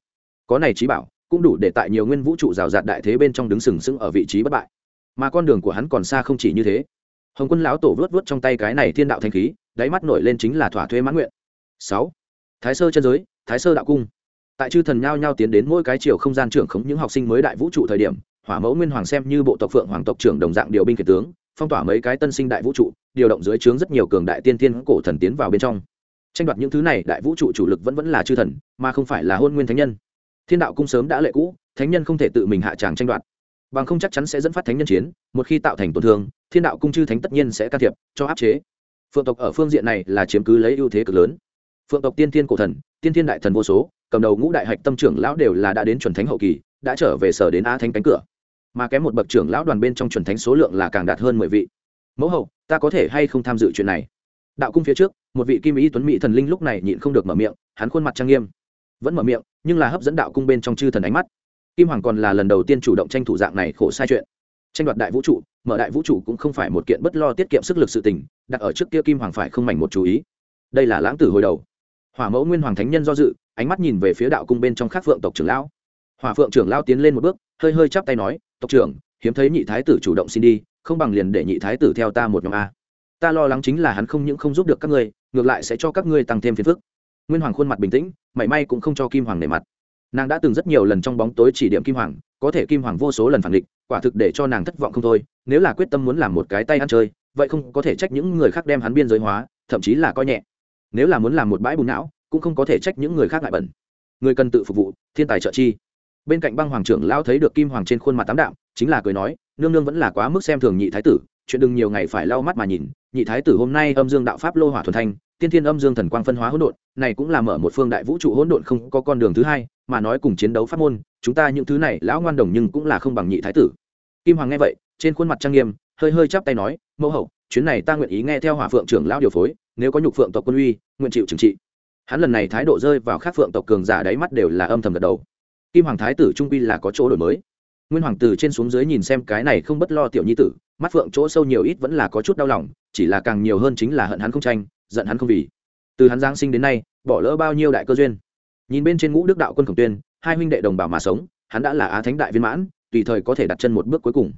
Có này trí bảo, cũng đủ để tại nhiều nguyên vũ trụ rào rạt đại thế bên trong đứng sừng sững ở vị trí bất bại. Mà con đường của hắn còn xa không chỉ như thế hồng quân lão tổ vớt vớt trong tay cái này thiên đạo thanh khí, đáy mắt nổi lên chính là thỏa thuê mãn nguyện. Sáu. Thái sơ chân giới, thái sơ đạo cung. Tại chư thần nhao nhao tiến đến mỗi cái chiều không gian trưởng khống những học sinh mới đại vũ trụ thời điểm, hỏa mẫu nguyên hoàng xem như bộ tộc phượng hoàng tộc trưởng đồng dạng điều binh kể tướng, phong tỏa mấy cái tân sinh đại vũ trụ, điều động dưới trướng rất nhiều cường đại tiên tiên cổ thần tiến vào bên trong. Tranh đoạt những thứ này, đại vũ trụ chủ lực vẫn vẫn là chư thần, mà không phải là hôn nguyên thánh nhân. Thiên đạo cung sớm đã lệ cũ, thánh nhân không thể tự mình hạ tràng tranh đoạt bằng không chắc chắn sẽ dẫn phát thánh nhân chiến, một khi tạo thành tổn thương, thiên đạo cung chư thánh tất nhiên sẽ can thiệp, cho áp chế. Phượng tộc ở phương diện này là chiếm cứ lấy ưu thế cực lớn. Phượng tộc tiên thiên cổ thần, tiên thiên đại thần vô số, cầm đầu ngũ đại hạch tâm trưởng lão đều là đã đến chuẩn thánh hậu kỳ, đã trở về sở đến a thánh cánh cửa. Mà kém một bậc trưởng lão đoàn bên trong chuẩn thánh số lượng là càng đạt hơn mười vị. Mẫu hậu, ta có thể hay không tham dự chuyện này? Đạo cung phía trước, một vị kim ý tuấn mỹ thần linh lúc này nhịn không được mở miệng, hắn khuôn mặt trang nghiêm. Vẫn mở miệng, nhưng là hấp dẫn đạo cung bên trong chư thần ánh mắt kim hoàng còn là lần đầu tiên chủ động tranh thủ dạng này khổ sai chuyện. Tranh đoạt đại vũ trụ, mở đại vũ trụ cũng không phải một kiện bất lo tiết kiệm sức lực sự tình, đặt ở trước kia kim hoàng phải không mảnh một chú ý. Đây là lãng tử hồi đầu. Hỏa mẫu nguyên hoàng thánh nhân do dự, ánh mắt nhìn về phía đạo cung bên trong khác phượng tộc trưởng lão. Hòa phượng trưởng lão tiến lên một bước, hơi hơi chắp tay nói, tộc trưởng, hiếm thấy nhị thái tử chủ động xin đi, không bằng liền để nhị thái tử theo ta một nhóm a. Ta lo lắng chính là hắn không những không giúp được các ngươi, ngược lại sẽ cho các ngươi tăng thêm phiền phức. Nguyên hoàng khuôn mặt bình tĩnh, mảy may cũng không cho kim hoàng nể mặt nàng đã từng rất nhiều lần trong bóng tối chỉ điểm kim hoàng, có thể kim hoàng vô số lần phản định quả thực để cho nàng thất vọng không thôi. Nếu là quyết tâm muốn làm một cái tay ăn chơi, vậy không có thể trách những người khác đem hắn biên giới hóa, thậm chí là coi nhẹ. Nếu là muốn làm một bãi bùn não, cũng không có thể trách những người khác ngại bẩn. Người cần tự phục vụ, thiên tài trợ chi. Bên cạnh băng hoàng trưởng lao thấy được kim hoàng trên khuôn mặt tám đạm, chính là cười nói, nương nương vẫn là quá mức xem thường nhị thái tử, chuyện đừng nhiều ngày phải lau mắt mà nhìn. Nhị thái tử hôm nay âm dương đạo pháp lô hỏa thuần thanh, tiên thiên âm dương thần quang phân hóa hỗn độn, này cũng là mở một phương đại vũ trụ hỗn độn không có con đường thứ hai mà nói cùng chiến đấu pháp môn, chúng ta những thứ này lão ngoan đồng nhưng cũng là không bằng nhị thái tử. Kim hoàng nghe vậy, trên khuôn mặt trang nghiêm, hơi hơi chắp tay nói, mẫu hậu, chuyến này ta nguyện ý nghe theo hỏa phượng trưởng lão điều phối, nếu có nhục phượng tộc quân uy, nguyện chịu trừng trị. Hắn lần này thái độ rơi vào khác phượng tộc cường giả đáy mắt đều là âm thầm gật đầu. Kim hoàng thái tử trung quy là có chỗ đổi mới. Nguyên hoàng tử trên xuống dưới nhìn xem cái này không bất lo tiểu nhi tử, mắt phượng chỗ sâu nhiều ít vẫn là có chút đau lòng, chỉ là càng nhiều hơn chính là hận hắn không tranh, giận hắn không vì. Từ hắn giáng sinh đến nay, bỏ lỡ bao nhiêu đại cơ duyên nhìn bên trên ngũ đức đạo quân khổng tuyên, hai huynh đệ đồng bào mà sống, hắn đã là á thánh đại viên mãn, tùy thời có thể đặt chân một bước cuối cùng.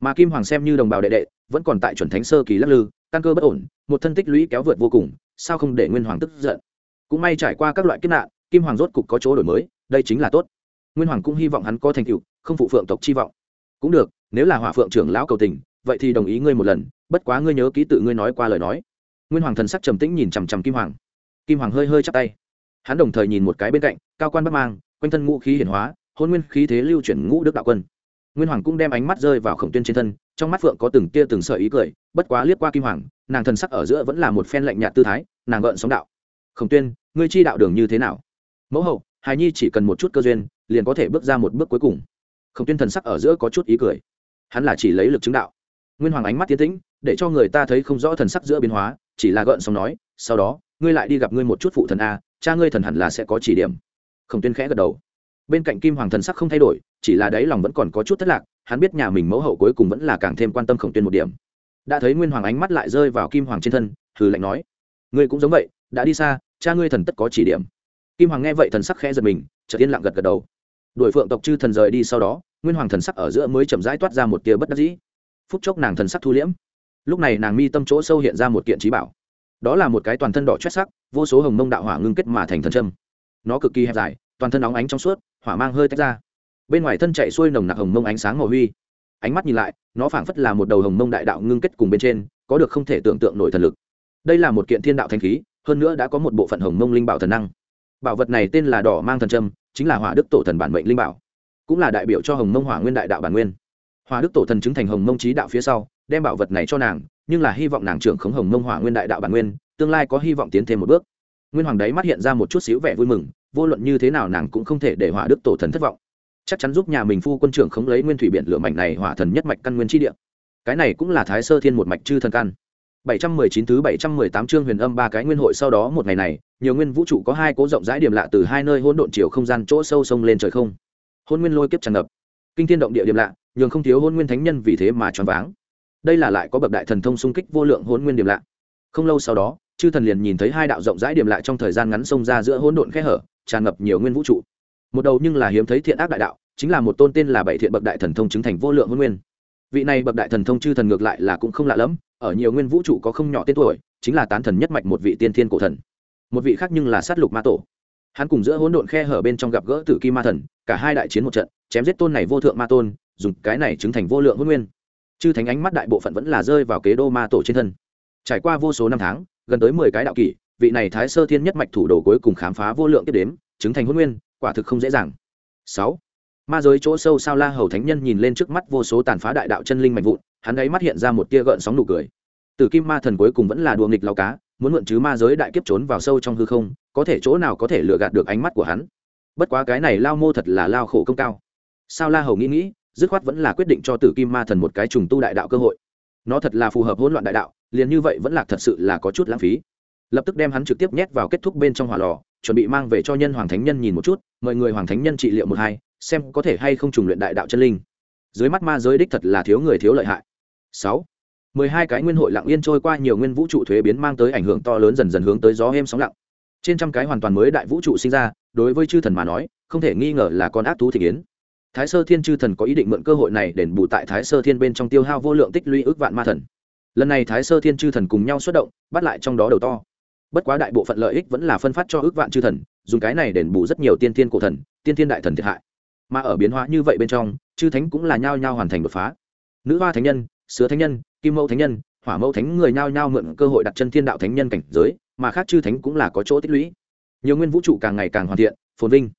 Mà kim hoàng xem như đồng bào đệ đệ, vẫn còn tại chuẩn thánh sơ kỳ lắc lư, căn cơ bất ổn, một thân tích lũy kéo vượt vô cùng, sao không để nguyên hoàng tức giận? Cũng may trải qua các loại kiếp nạn, kim hoàng rốt cục có chỗ đổi mới, đây chính là tốt. Nguyên hoàng cũng hy vọng hắn có thành tựu, không phụ phượng tộc chi vọng. Cũng được, nếu là hỏa phượng trưởng lão cầu tình, vậy thì đồng ý ngươi một lần, bất quá ngươi nhớ ký tự ngươi nói qua lời nói. Nguyên hoàng thần sắc trầm tĩnh nhìn chằm chằm kim hoàng. Kim hoàng hơi hơi chắp tay hắn đồng thời nhìn một cái bên cạnh, cao quan bắc mang, quanh thân ngũ khí hiển hóa, hôn nguyên khí thế lưu chuyển ngũ đức đạo quân. Nguyên hoàng cũng đem ánh mắt rơi vào khổng tuyên trên thân, trong mắt phượng có từng tia từng sợi ý cười, bất quá liếc qua kim hoàng, nàng thần sắc ở giữa vẫn là một phen lạnh nhạt tư thái, nàng gợn sóng đạo. Khổng tuyên, ngươi chi đạo đường như thế nào? Mẫu hậu hài nhi chỉ cần một chút cơ duyên, liền có thể bước ra một bước cuối cùng. Khổng tuyên thần sắc ở giữa có chút ý cười. Hắn là chỉ lấy lực chứng đạo. Nguyên hoàng ánh mắt tiến tĩnh, để cho người ta thấy không rõ thần sắc giữa biến hóa, chỉ là gợn sóng nói, sau đó, ngươi lại đi gặp ngươi một chút phụ thần a cha ngươi thần hẳn là sẽ có chỉ điểm. Khổng tuyên khẽ gật đầu. Bên cạnh kim hoàng thần sắc không thay đổi, chỉ là đáy lòng vẫn còn có chút thất lạc, hắn biết nhà mình mẫu hậu cuối cùng vẫn là càng thêm quan tâm khổng tuyên một điểm. Đã thấy nguyên hoàng ánh mắt lại rơi vào kim hoàng trên thân, hừ lạnh nói, ngươi cũng giống vậy, đã đi xa, cha ngươi thần tất có chỉ điểm. Kim hoàng nghe vậy thần sắc khẽ giật mình, chợt yên lặng gật gật đầu. Đuổi phượng tộc chư thần rời đi sau đó, nguyên hoàng thần sắc ở giữa mới chậm rãi toát ra một tia bất đắc dĩ. Phút chốc nàng thần sắc thu liễm. Lúc này nàng mi tâm chỗ sâu hiện ra một kiện trí bảo đó là một cái toàn thân đỏ chót sắc, vô số hồng mông đạo hỏa ngưng kết mà thành thần trâm nó cực kỳ hẹp dài, toàn thân óng ánh trong suốt, hỏa mang hơi tách ra. Bên ngoài thân chạy xuôi nồng nặc hồng mông ánh sáng màu huy. Ánh mắt nhìn lại, nó phảng phất là một đầu hồng mông đại đạo ngưng kết cùng bên trên, có được không thể tưởng tượng nổi thần lực. Đây là một kiện thiên đạo thanh khí, hơn nữa đã có một bộ phận hồng mông linh bảo thần năng. Bảo vật này tên là đỏ mang thần trâm chính là hỏa đức tổ thần bản mệnh linh bảo. Cũng là đại biểu cho hồng mông hỏa nguyên đại đạo bản nguyên. Hỏa đức tổ thần chứng thành hồng mông trí đạo phía sau, đem bảo vật này cho nàng nhưng là hy vọng nàng trưởng khống hồng mông hỏa nguyên đại đạo bản nguyên tương lai có hy vọng tiến thêm một bước nguyên hoàng đấy mắt hiện ra một chút xíu vẻ vui mừng vô luận như thế nào nàng cũng không thể để hỏa đức tổ thần thất vọng chắc chắn giúp nhà mình phu quân trưởng khống lấy nguyên thủy biển lửa mảnh này hỏa thần nhất mạch căn nguyên chi địa cái này cũng là thái sơ thiên một mạch chư thần căn 719 thứ 718 chương huyền âm ba cái nguyên hội sau đó một ngày này, nhiều nguyên vũ trụ có hai cố rộng rãi điểm lạ từ hai nơi hỗn độn chiều không gian chỗ sâu sông lên trời không. Hỗn nguyên lôi kiếp tràn ngập. Kinh thiên động địa điểm lạ, nhường không thiếu hỗn nguyên thánh nhân vì thế mà choáng váng. Đây là lại có bậc đại thần thông xung kích vô lượng hỗn nguyên điểm lạ. Không lâu sau đó, chư thần liền nhìn thấy hai đạo rộng rãi điểm lạ trong thời gian ngắn xông ra giữa hỗn độn khe hở, tràn ngập nhiều nguyên vũ trụ. Một đầu nhưng là hiếm thấy thiện ác đại đạo, chính là một tôn tên là bảy thiện bậc đại thần thông chứng thành vô lượng hỗn nguyên. Vị này bậc đại thần thông chư thần ngược lại là cũng không lạ lắm, ở nhiều nguyên vũ trụ có không nhỏ tên tuổi chính là tán thần nhất mạch một vị tiên thiên cổ thần một vị khác nhưng là sát lục ma tổ hắn cùng giữa hỗn độn khe hở bên trong gặp gỡ tử kim ma thần cả hai đại chiến một trận chém giết tôn này vô thượng ma tôn dùng cái này chứng thành vô lượng hôn nguyên chư thánh ánh mắt đại bộ phận vẫn là rơi vào kế đô ma tổ trên thân. Trải qua vô số năm tháng, gần tới mười cái đạo kỷ, vị này thái sơ thiên nhất mạch thủ đồ cuối cùng khám phá vô lượng tiếp đếm, chứng thành huân nguyên, quả thực không dễ dàng. Sáu. Ma giới chỗ sâu sao la hầu thánh nhân nhìn lên trước mắt vô số tàn phá đại đạo chân linh mạnh vụn, hắn ấy mắt hiện ra một tia gợn sóng nụ cười. Từ kim ma thần cuối cùng vẫn là đùa nghịch lao cá, muốn mượn chứ ma giới đại kiếp trốn vào sâu trong hư không, có thể chỗ nào có thể lừa gạt được ánh mắt của hắn. Bất quá cái này lao mô thật là lao khổ công cao. Sao la hầu nghĩ nghĩ dứt khoát vẫn là quyết định cho tử kim ma thần một cái trùng tu đại đạo cơ hội. Nó thật là phù hợp hỗn loạn đại đạo, liền như vậy vẫn là thật sự là có chút lãng phí. Lập tức đem hắn trực tiếp nhét vào kết thúc bên trong hỏa lò, chuẩn bị mang về cho nhân hoàng thánh nhân nhìn một chút, mời người hoàng thánh nhân trị liệu một hai, xem có thể hay không trùng luyện đại đạo chân linh. Dưới mắt ma giới đích thật là thiếu người thiếu lợi hại. Sáu, mười hai cái nguyên hội lặng yên trôi qua, nhiều nguyên vũ trụ thuế biến mang tới ảnh hưởng to lớn dần dần hướng tới gió êm sóng lặng. Trên trăm cái hoàn toàn mới đại vũ trụ sinh ra, đối với chư thần mà nói, không thể nghi ngờ là con ác thú thị kiến thái sơ thiên chư thần có ý định mượn cơ hội này đền bù tại thái sơ thiên bên trong tiêu hao vô lượng tích lũy ước vạn ma thần. Lần này thái sơ thiên chư thần cùng nhau xuất động, bắt lại trong đó đầu to. Bất quá đại bộ phận lợi ích vẫn là phân phát cho ước vạn chư thần, dùng cái này đền bù rất nhiều tiên thiên cổ thần, tiên thiên đại thần thiệt hại. Mà ở biến hóa như vậy bên trong, chư thánh cũng là nhao nhao hoàn thành đột phá. Nữ hoa thánh nhân, sứa thánh nhân, kim mẫu thánh nhân, hỏa mẫu thánh người nhao nhao mượn cơ hội đặt chân thiên đạo thánh nhân cảnh giới, mà khác chư thánh cũng là có chỗ tích lũy. Nhiều nguyên vũ trụ càng ngày càng hoàn thiện, phồn vinh.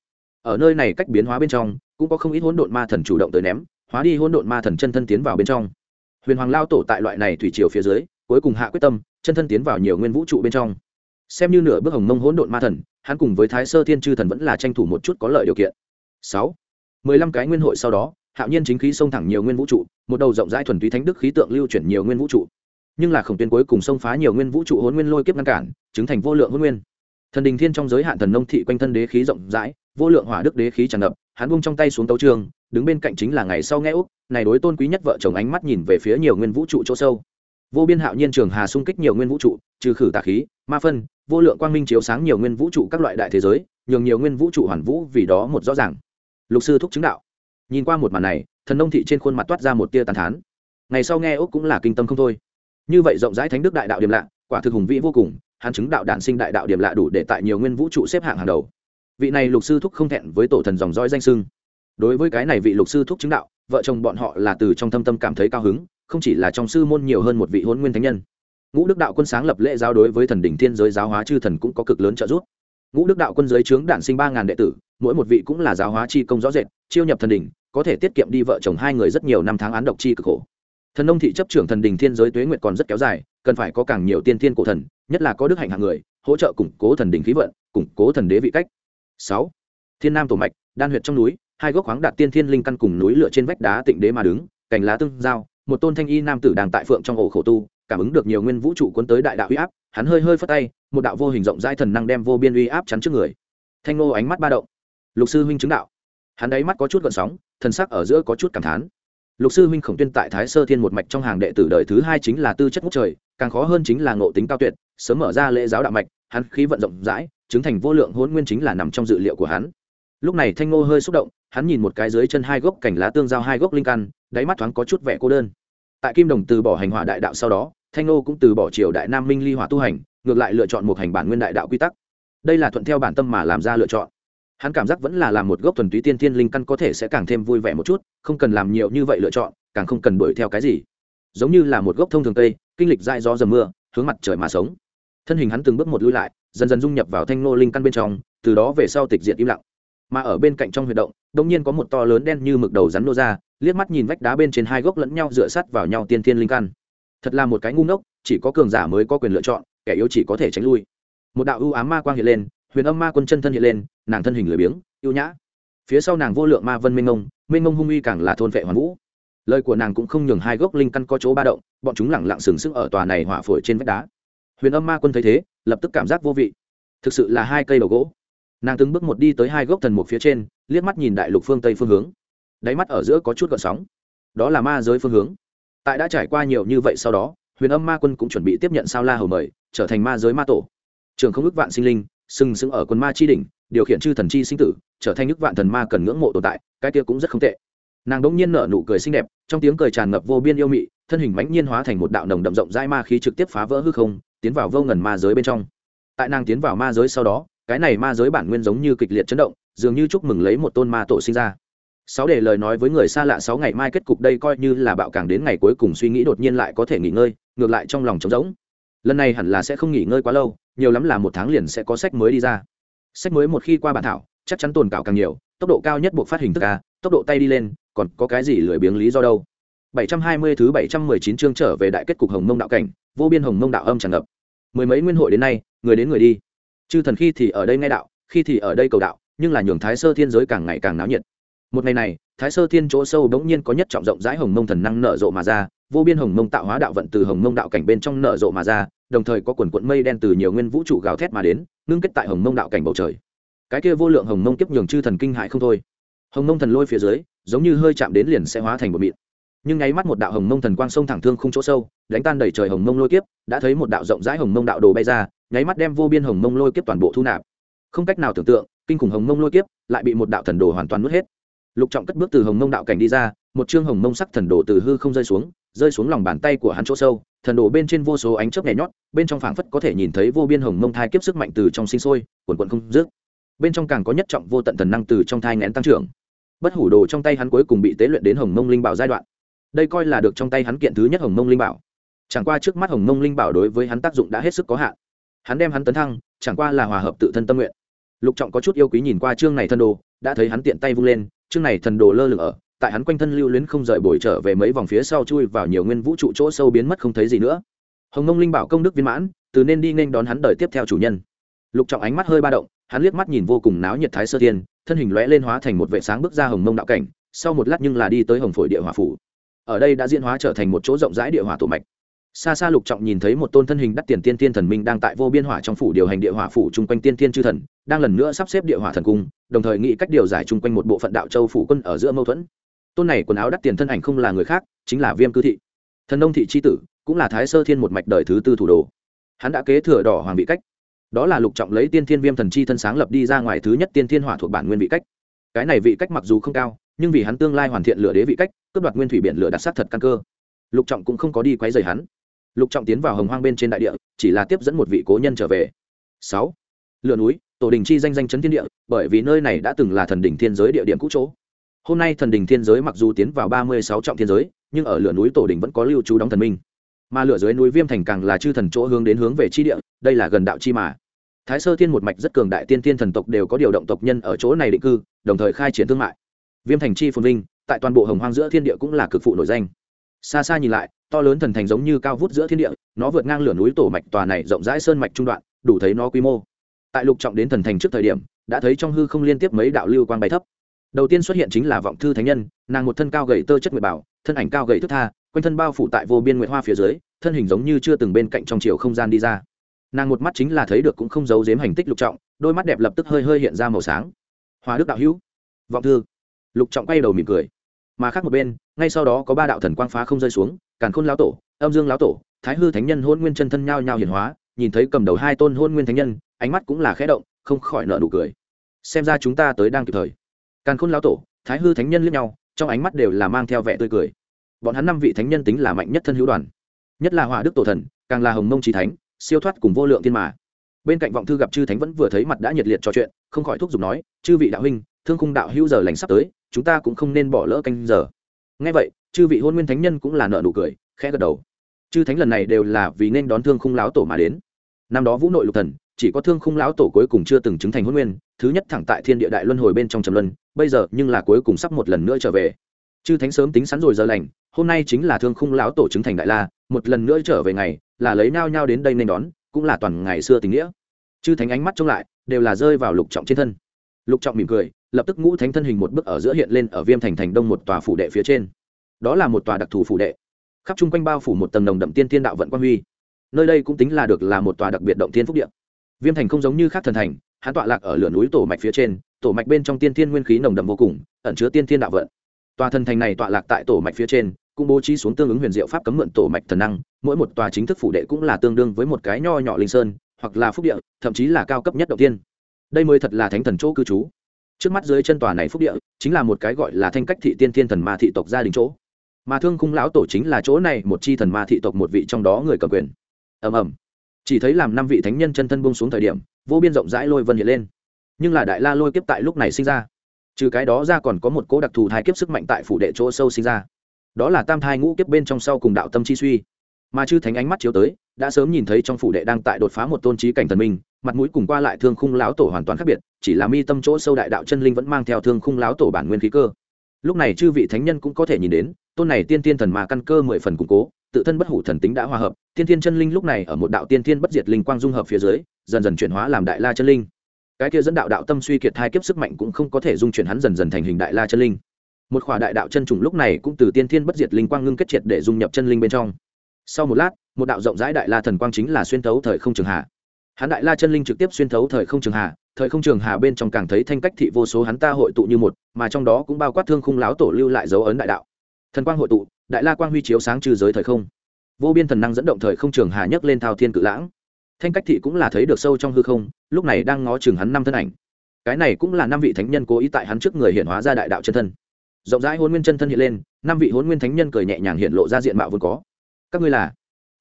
Ở nơi này cách biến hóa bên trong cũng có không ít hỗn độn ma thần chủ động tới ném, hóa đi hỗn độn ma thần chân thân tiến vào bên trong. Huyền hoàng lao tổ tại loại này thủy triều phía dưới, cuối cùng hạ quyết tâm, chân thân tiến vào nhiều nguyên vũ trụ bên trong. Xem như nửa bước hồng mông hỗn độn ma thần, hắn cùng với thái sơ thiên chư thần vẫn là tranh thủ một chút có lợi điều kiện. Sáu, mười lăm cái nguyên hội sau đó, hạo nhiên chính khí xông thẳng nhiều nguyên vũ trụ, một đầu rộng rãi thuần túy thánh đức khí tượng lưu chuyển nhiều nguyên vũ trụ. Nhưng là khổng tuyến cuối cùng xông phá nhiều nguyên vũ trụ hôn nguyên lôi kiếp ngăn cản, chứng thành vô lượng hôn nguyên. Thần đình thiên trong giới hạn thần nông thị quanh thân đế khí rộng rãi vô lượng hỏa đức đế khí tràn ngập, hắn bung trong tay xuống tấu trường, đứng bên cạnh chính là ngày sau nghe úc, này đối tôn quý nhất vợ chồng ánh mắt nhìn về phía nhiều nguyên vũ trụ chỗ sâu. Vô biên hạo nhiên trường hà xung kích nhiều nguyên vũ trụ, trừ khử tà khí, ma phân, vô lượng quang minh chiếu sáng nhiều nguyên vũ trụ các loại đại thế giới, nhường nhiều nguyên vũ trụ hoàn vũ vì đó một rõ ràng. Lục sư thúc chứng đạo. Nhìn qua một màn này, thần nông thị trên khuôn mặt toát ra một tia tàn thán. Ngày sau nghe úc cũng là kinh tâm không thôi. Như vậy rộng rãi thánh đức đại đạo điểm lạ, quả thực hùng vĩ vô cùng, hắn chứng đạo đản sinh đại đạo điểm lạ đủ để tại nhiều nguyên vũ trụ xếp hạng hàng đầu vị này lục sư thúc không thẹn với tổ thần dòng dõi danh sưng đối với cái này vị lục sư thúc chứng đạo, vợ chồng bọn họ là từ trong thâm tâm cảm thấy cao hứng, không chỉ là trong sư môn nhiều hơn một vị hôn nguyên thánh nhân. Ngũ đức đạo quân sáng lập lễ giáo đối với thần đỉnh thiên giới giáo hóa chư thần cũng có cực lớn trợ giúp. Ngũ đức đạo quân giới trướng đản sinh ba ngàn đệ tử, mỗi một vị cũng là giáo hóa chi công rõ rệt, chiêu nhập thần đỉnh, có thể tiết kiệm đi vợ chồng hai người rất nhiều năm tháng án độc chi cực khổ. Thần nông thị chấp trưởng thần đình thiên giới tuế nguyệt còn rất kéo dài, cần phải có càng nhiều tiên thiên cổ thần, nhất là có đức hạnh hạng người, hỗ trợ củng cố thần đình khí vận, củng cố thần đế vị cách sáu. Thiên nam tổ mạch, đan huyệt trong núi, hai gốc khoáng đạt tiên thiên linh căn cùng núi lửa trên vách đá tịnh đế mà đứng, cành lá tương giao, một tôn thanh y nam tử đang tại phượng trong ổ khổ tu, cảm ứng được nhiều nguyên vũ trụ cuốn tới đại đạo uy áp, hắn hơi hơi phất tay, một đạo vô hình rộng rãi thần năng đem vô biên uy áp chắn trước người. Thanh nô ánh mắt ba động. Lục sư huynh chứng đạo. Hắn đáy mắt có chút gợn sóng, thần sắc ở giữa có chút cảm thán. Lục sư huynh khổng tuyên tại thái sơ thiên một mạch trong hàng đệ tử đời thứ hai chính là tư chất ngút trời, càng khó hơn chính là ngộ tính cao tuyệt, sớm mở ra lễ giáo đạo mạch, hắn khí vận rộng rãi chứng thành vô lượng hỗn nguyên chính là nằm trong dự liệu của hắn. Lúc này thanh ngô hơi xúc động, hắn nhìn một cái dưới chân hai gốc cành lá tương giao hai gốc linh căn, đáy mắt thoáng có chút vẻ cô đơn. Tại kim đồng từ bỏ hành hỏa đại đạo sau đó, thanh ngô cũng từ bỏ triều đại nam minh ly hỏa tu hành, ngược lại lựa chọn một hành bản nguyên đại đạo quy tắc. Đây là thuận theo bản tâm mà làm ra lựa chọn. Hắn cảm giác vẫn là làm một gốc thuần túy tiên thiên linh căn có thể sẽ càng thêm vui vẻ một chút, không cần làm nhiều như vậy lựa chọn, càng không cần đuổi theo cái gì. Giống như là một gốc thông thường tây, kinh lịch dại gió dầm mưa, hướng mặt trời mà sống. Thân hình hắn từng bước một lui lại dần dần dung nhập vào thanh nô linh căn bên trong, từ đó về sau tịch diệt im lặng. Mà ở bên cạnh trong huy động, đông nhiên có một to lớn đen như mực đầu rắn nô ra, liếc mắt nhìn vách đá bên trên hai gốc lẫn nhau dựa sắt vào nhau tiên thiên linh căn. Thật là một cái ngu ngốc, chỉ có cường giả mới có quyền lựa chọn, kẻ yếu chỉ có thể tránh lui. Một đạo ưu ám ma quang hiện lên, huyền âm ma quân chân thân hiện lên, nàng thân hình lười biếng ưu nhã. Phía sau nàng vô lượng ma vân minh ngông minh ngông hung uy càng là thôn vệ hoàn vũ. Lời của nàng cũng không nhường hai gốc linh căn có chỗ ba động, bọn chúng lẳng lặng sừng sững ở tòa này hỏa phổi trên vách đá. Huyền âm ma quân thấy thế lập tức cảm giác vô vị. Thực sự là hai cây đầu gỗ. Nàng từng bước một đi tới hai gốc thần mục phía trên, liếc mắt nhìn đại lục phương tây phương hướng. Đáy mắt ở giữa có chút gợn sóng. Đó là ma giới phương hướng. Tại đã trải qua nhiều như vậy sau đó, huyền âm ma quân cũng chuẩn bị tiếp nhận sao la hầu mời, trở thành ma giới ma tổ. Trường không ước vạn sinh linh, sừng sững ở quân ma chi đỉnh, điều khiển chư thần chi sinh tử, trở thành nước vạn thần ma cần ngưỡng mộ tồn tại, cái kia cũng rất không tệ. Nàng đỗng nhiên nở nụ cười xinh đẹp, trong tiếng cười tràn ngập vô biên yêu mị, thân hình mãnh nhiên hóa thành một đạo nồng đậm rộng dai ma khí trực tiếp phá vỡ hư không tiến vào vô ngần ma giới bên trong. Tại nàng tiến vào ma giới sau đó cái này ma giới bản nguyên giống như kịch liệt chấn động dường như chúc mừng lấy một tôn ma tổ sinh ra. Sáu để lời nói với người xa lạ sáu ngày mai kết cục đây coi như là bạo càng đến ngày cuối cùng suy nghĩ đột nhiên lại có thể nghỉ ngơi ngược lại trong lòng trống rỗng. Lần này hẳn là sẽ không nghỉ ngơi quá lâu nhiều lắm là một tháng liền sẽ có sách mới đi ra. Sách mới một khi qua bản thảo chắc chắn tồn cảo càng nhiều tốc độ cao nhất buộc phát hình thức ca tốc độ tay đi lên còn có cái gì lười biếng lý do đâu. 720 thứ 719 chương trở về đại kết cục Hồng Mông đạo cảnh, vô biên Hồng Mông đạo âm tràn ngập. Mười mấy nguyên hội đến nay, người đến người đi. Chư thần khi thì ở đây nghe đạo, khi thì ở đây cầu đạo, nhưng là nhường Thái Sơ Thiên giới càng ngày càng náo nhiệt. Một ngày này, Thái Sơ Thiên chỗ sâu đống nhiên có nhất trọng rộng rãi Hồng Mông thần năng nở rộ mà ra, vô biên Hồng Mông tạo hóa đạo vận từ Hồng Mông đạo cảnh bên trong nở rộ mà ra, đồng thời có quần quận mây đen từ nhiều nguyên vũ trụ gào thét mà đến, ngưng kết tại Hồng Mông đạo cảnh bầu trời. Cái kia vô lượng Hồng Mông kiếp nhường chư thần kinh hại không thôi hồng mông thần lôi phía dưới giống như hơi chạm đến liền sẽ hóa thành một mịn nhưng nháy mắt một đạo hồng mông thần quang sông thẳng thương không chỗ sâu, đánh tan đầy trời hồng mông lôi kiếp, đã thấy một đạo rộng rãi hồng mông đạo đồ bay ra, nháy mắt đem vô biên hồng mông lôi kiếp toàn bộ thu nạp. Không cách nào tưởng tượng, kinh khủng hồng mông lôi kiếp lại bị một đạo thần đồ hoàn toàn nuốt hết. Lục trọng cất bước từ hồng mông đạo cảnh đi ra, một chương hồng mông sắc thần đồ từ hư không rơi xuống rơi xuống lòng bàn tay của hắn chỗ sâu, thần đồ bên trên vô số ánh chớp nhảy nhót, bên trong phảng phất có thể nhìn thấy vô biên hồng mông thai kiếp sức mạnh từ trong sinh sôi quần quần không dứt. Bên trong càng có nhất trọng vô tận thần năng từ trong thai ngén tăng trưởng. Bất hủ đồ trong tay hắn cuối cùng bị tế luyện đến hồng mông linh bảo giai đoạn đây coi là được trong tay hắn kiện thứ nhất hồng mông linh bảo. Chẳng qua trước mắt hồng mông linh bảo đối với hắn tác dụng đã hết sức có hạn. Hắn đem hắn tấn thăng, chẳng qua là hòa hợp tự thân tâm nguyện. Lục trọng có chút yêu quý nhìn qua chương này thân đồ, đã thấy hắn tiện tay vung lên, chương này thần đồ lơ lửng ở, tại hắn quanh thân lưu luyến không rời bồi trở về mấy vòng phía sau chui vào nhiều nguyên vũ trụ chỗ sâu biến mất không thấy gì nữa. Hồng mông linh bảo công đức viên mãn, từ nên đi nên đón hắn đời tiếp theo chủ nhân. Lục trọng ánh mắt hơi ba động, hắn liếc mắt nhìn vô cùng náo nhiệt thái sơ thiên, thân hình lóe lên hóa thành một vệ sáng bước ra hồng mông đạo cảnh, sau một lát nhưng là đi tới hồng phổi địa hỏa phủ ở đây đã diễn hóa trở thành một chỗ rộng rãi địa hỏa tổ mạch. Xa xa lục trọng nhìn thấy một tôn thân hình đắt tiền tiên tiên thần minh đang tại vô biên hỏa trong phủ điều hành địa hỏa phủ chung quanh tiên tiên chư thần, đang lần nữa sắp xếp địa hỏa thần cung, đồng thời nghĩ cách điều giải chung quanh một bộ phận đạo châu phủ quân ở giữa mâu thuẫn. Tôn này quần áo đắt tiền thân ảnh không là người khác, chính là viêm cư thị. Thần nông thị chi tử, cũng là thái sơ thiên một mạch đời thứ tư thủ đồ. Hắn đã kế thừa đỏ hoàng vị cách. Đó là lục trọng lấy tiên thiên viêm thần chi thân sáng lập đi ra ngoài thứ nhất tiên thiên hỏa thuộc bản nguyên vị cách. Cái này vị cách mặc dù không cao nhưng vì hắn tương lai hoàn thiện lửa đế vị cách, cướp đoạt nguyên thủy biển lửa đặt sát thật căn cơ. Lục trọng cũng không có đi quấy rầy hắn. Lục trọng tiến vào hồng hoang bên trên đại địa, chỉ là tiếp dẫn một vị cố nhân trở về. Sáu. Lửa núi, tổ đình chi danh danh chấn thiên địa, bởi vì nơi này đã từng là thần đỉnh thiên giới địa điểm cũ chỗ. Hôm nay thần đình thiên giới mặc dù tiến vào ba mươi sáu trọng thiên giới, nhưng ở lửa núi tổ đình vẫn có lưu trú đóng thần minh. Mà lửa dưới núi viêm thành càng là chư thần chỗ hướng đến hướng về chi địa, đây là gần đạo chi mà. Thái sơ thiên một mạch rất cường đại tiên thiên thần tộc đều có điều động tộc nhân ở chỗ này định cư, đồng thời khai triển thương mại viêm thành chi phồn vinh, tại toàn bộ hồng hoang giữa thiên địa cũng là cực phụ nổi danh. Xa xa nhìn lại, to lớn thần thành giống như cao vút giữa thiên địa, nó vượt ngang lửa núi tổ mạch tòa này rộng rãi sơn mạch trung đoạn, đủ thấy nó quy mô. Tại lục trọng đến thần thành trước thời điểm, đã thấy trong hư không liên tiếp mấy đạo lưu quang bay thấp. Đầu tiên xuất hiện chính là vọng thư thánh nhân, nàng một thân cao gầy tơ chất nguyệt bảo, thân ảnh cao gầy thức tha, quanh thân bao phủ tại vô biên nguyệt hoa phía dưới, thân hình giống như chưa từng bên cạnh trong chiều không gian đi ra. Nàng một mắt chính là thấy được cũng không giấu giếm hành tích lục trọng, đôi mắt đẹp lập tức hơi hơi hiện ra màu sáng. Hòa đức đạo hữu, vọng thư lục trọng quay đầu mỉm cười. Mà khác một bên, ngay sau đó có ba đạo thần quang phá không rơi xuống, càn khôn lão tổ, âm dương lão tổ, thái hư thánh nhân hôn nguyên chân thân nhao nhao hiển hóa, nhìn thấy cầm đầu hai tôn hôn nguyên thánh nhân, ánh mắt cũng là khẽ động, không khỏi nợ nụ cười. Xem ra chúng ta tới đang kịp thời. Càn khôn lão tổ, thái hư thánh nhân liếc nhau, trong ánh mắt đều là mang theo vẻ tươi cười. Bọn hắn năm vị thánh nhân tính là mạnh nhất thân hữu đoàn. Nhất là hỏa đức tổ thần, càng là hồng mông trí thánh, siêu thoát cùng vô lượng thiên mà. Bên cạnh vọng thư gặp chư thánh vẫn vừa thấy mặt đã nhiệt liệt trò chuyện, không khỏi thúc giục nói, chư vị đạo huynh, thương khung đạo hữu giờ lành sắp tới chúng ta cũng không nên bỏ lỡ canh giờ. Ngay vậy, chư vị hôn nguyên thánh nhân cũng là nợ nụ cười, khẽ gật đầu. Chư thánh lần này đều là vì nên đón thương khung lão tổ mà đến. Năm đó vũ nội lục thần, chỉ có thương khung lão tổ cuối cùng chưa từng chứng thành hôn nguyên, thứ nhất thẳng tại thiên địa đại luân hồi bên trong trầm luân, bây giờ nhưng là cuối cùng sắp một lần nữa trở về. Chư thánh sớm tính sẵn rồi giờ lành, hôm nay chính là thương khung lão tổ chứng thành đại la, một lần nữa trở về ngày, là lấy nao nhau đến đây nên đón, cũng là toàn ngày xưa tình nghĩa. Chư thánh ánh mắt trông lại, đều là rơi vào lục trọng trên thân. Lục trọng mỉm cười lập tức ngũ thánh thân hình một bước ở giữa hiện lên ở viêm thành thành đông một tòa phủ đệ phía trên. Đó là một tòa đặc thù phủ đệ. Khắp chung quanh bao phủ một tầng đồng đậm tiên tiên đạo vận quang huy. Nơi đây cũng tính là được là một tòa đặc biệt động tiên phúc điện viêm thành không giống như khác thần thành, hắn tọa lạc ở lửa núi tổ mạch phía trên, tổ mạch bên trong tiên tiên nguyên khí nồng đậm vô cùng, ẩn chứa tiên tiên đạo vận. Tòa thần thành này tọa lạc tại tổ mạch phía trên, cũng bố trí xuống tương ứng huyền diệu pháp cấm mượn tổ mạch thần năng, mỗi một tòa chính thức phủ đệ cũng là tương đương với một cái nho nhỏ linh sơn, hoặc là phúc địa, thậm chí là cao cấp nhất động tiên đây mới thật là thánh thần chỗ cư trú trước mắt dưới chân tòa này phúc địa, chính là một cái gọi là thanh cách thị tiên thiên thần ma thị tộc gia đình chỗ. Mà thương khung lão tổ chính là chỗ này, một chi thần ma thị tộc một vị trong đó người cầm quyền. Ầm ầm. Chỉ thấy làm năm vị thánh nhân chân thân bông xuống thời điểm, vô biên rộng rãi lôi vân hiện lên. Nhưng là đại la lôi kiếp tại lúc này sinh ra. Trừ cái đó ra còn có một cố đặc thù thai kiếp sức mạnh tại phủ đệ chỗ sâu sinh ra. Đó là tam thai ngũ kiếp bên trong sau cùng đạo tâm chi suy mà chư thánh ánh mắt chiếu tới, đã sớm nhìn thấy trong phủ đệ đang tại đột phá một tôn trí cảnh thần minh, mặt mũi cùng qua lại thương khung lão tổ hoàn toàn khác biệt, chỉ là mi tâm chỗ sâu đại đạo chân linh vẫn mang theo thương khung lão tổ bản nguyên khí cơ. Lúc này chư vị thánh nhân cũng có thể nhìn đến, tôn này tiên tiên thần mà căn cơ mười phần củng cố, tự thân bất hủ thần tính đã hòa hợp, tiên tiên chân linh lúc này ở một đạo tiên tiên bất diệt linh quang dung hợp phía dưới, dần dần chuyển hóa làm đại la chân linh. Cái kia dẫn đạo đạo tâm suy kiệt hai kiếp sức mạnh cũng không có thể dung chuyển hắn dần dần thành hình đại la chân linh. Một khỏa đại đạo chân trùng lúc này cũng từ tiên thiên bất diệt linh quang ngưng kết triệt để dung nhập chân linh bên trong sau một lát, một đạo rộng rãi đại la thần quang chính là xuyên thấu thời không trường hạ hắn đại la chân linh trực tiếp xuyên thấu thời không trường hà, thời không trường hà bên trong càng thấy thanh cách thị vô số hắn ta hội tụ như một, mà trong đó cũng bao quát thương khung láo tổ lưu lại dấu ấn đại đạo. Thần quang hội tụ, đại la quang huy chiếu sáng trừ giới thời không. Vô biên thần năng dẫn động thời không trường hà nhấc lên thao thiên cự lãng. Thanh cách thị cũng là thấy được sâu trong hư không, lúc này đang ngó chừng hắn năm thân ảnh. Cái này cũng là năm vị thánh nhân cố ý tại hắn trước người hiện hóa ra đại đạo chân thân. Rộng rãi hôn nguyên chân thân hiện lên, năm vị hôn nguyên thánh nhân cười nhẹ nhàng hiện lộ ra diện mạo vốn có các ngươi là.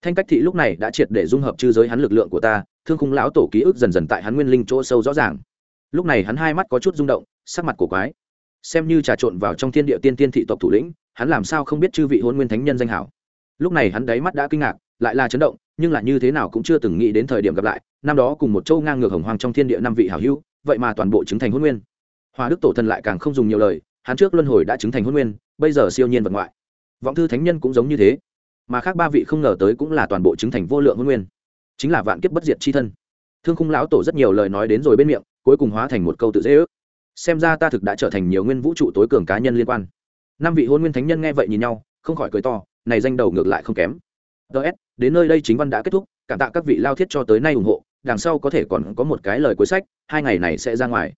Thanh cách thị lúc này đã triệt để dung hợp chư giới hắn lực lượng của ta, thương khung lão tổ ký ức dần dần tại hắn nguyên linh chỗ sâu rõ ràng. Lúc này hắn hai mắt có chút rung động, sắc mặt cổ quái. Xem như trà trộn vào trong thiên địa tiên tiên thị tộc thủ lĩnh, hắn làm sao không biết chư vị hôn nguyên thánh nhân danh hảo. Lúc này hắn đáy mắt đã kinh ngạc, lại là chấn động, nhưng là như thế nào cũng chưa từng nghĩ đến thời điểm gặp lại, năm đó cùng một châu ngang ngược hồng hoàng trong thiên địa năm vị hảo hữu, vậy mà toàn bộ chứng thành hôn nguyên. Hòa đức tổ thần lại càng không dùng nhiều lời, hắn trước luân hồi đã chứng thành hôn nguyên, bây giờ siêu nhiên vật ngoại. Vọng thư thánh nhân cũng giống như thế mà khác ba vị không ngờ tới cũng là toàn bộ chứng thành vô lượng hôn nguyên. Chính là vạn kiếp bất diệt c h i thân. Thương khung lão tổ rất nhiều lời nói đến rồi bên miệng, cuối cùng hóa thành một câu tự dễ ước. Xem ra ta thực đã trở thành nhiều nguyên vũ trụ tối cường cá nhân liên quan. Năm vị hôn nguyên thánh nhân nghe vậy nhìn nhau, không khỏi cười to, này danh đầu ngược lại không kém. Ts đến nơi đây chính văn đã kết thúc, cảm tạ các vị lao thiết cho tới nay ủng hộ, đằng sau có thể còn có một cái lời cuối sách, hai ngày này sẽ ra ngoài.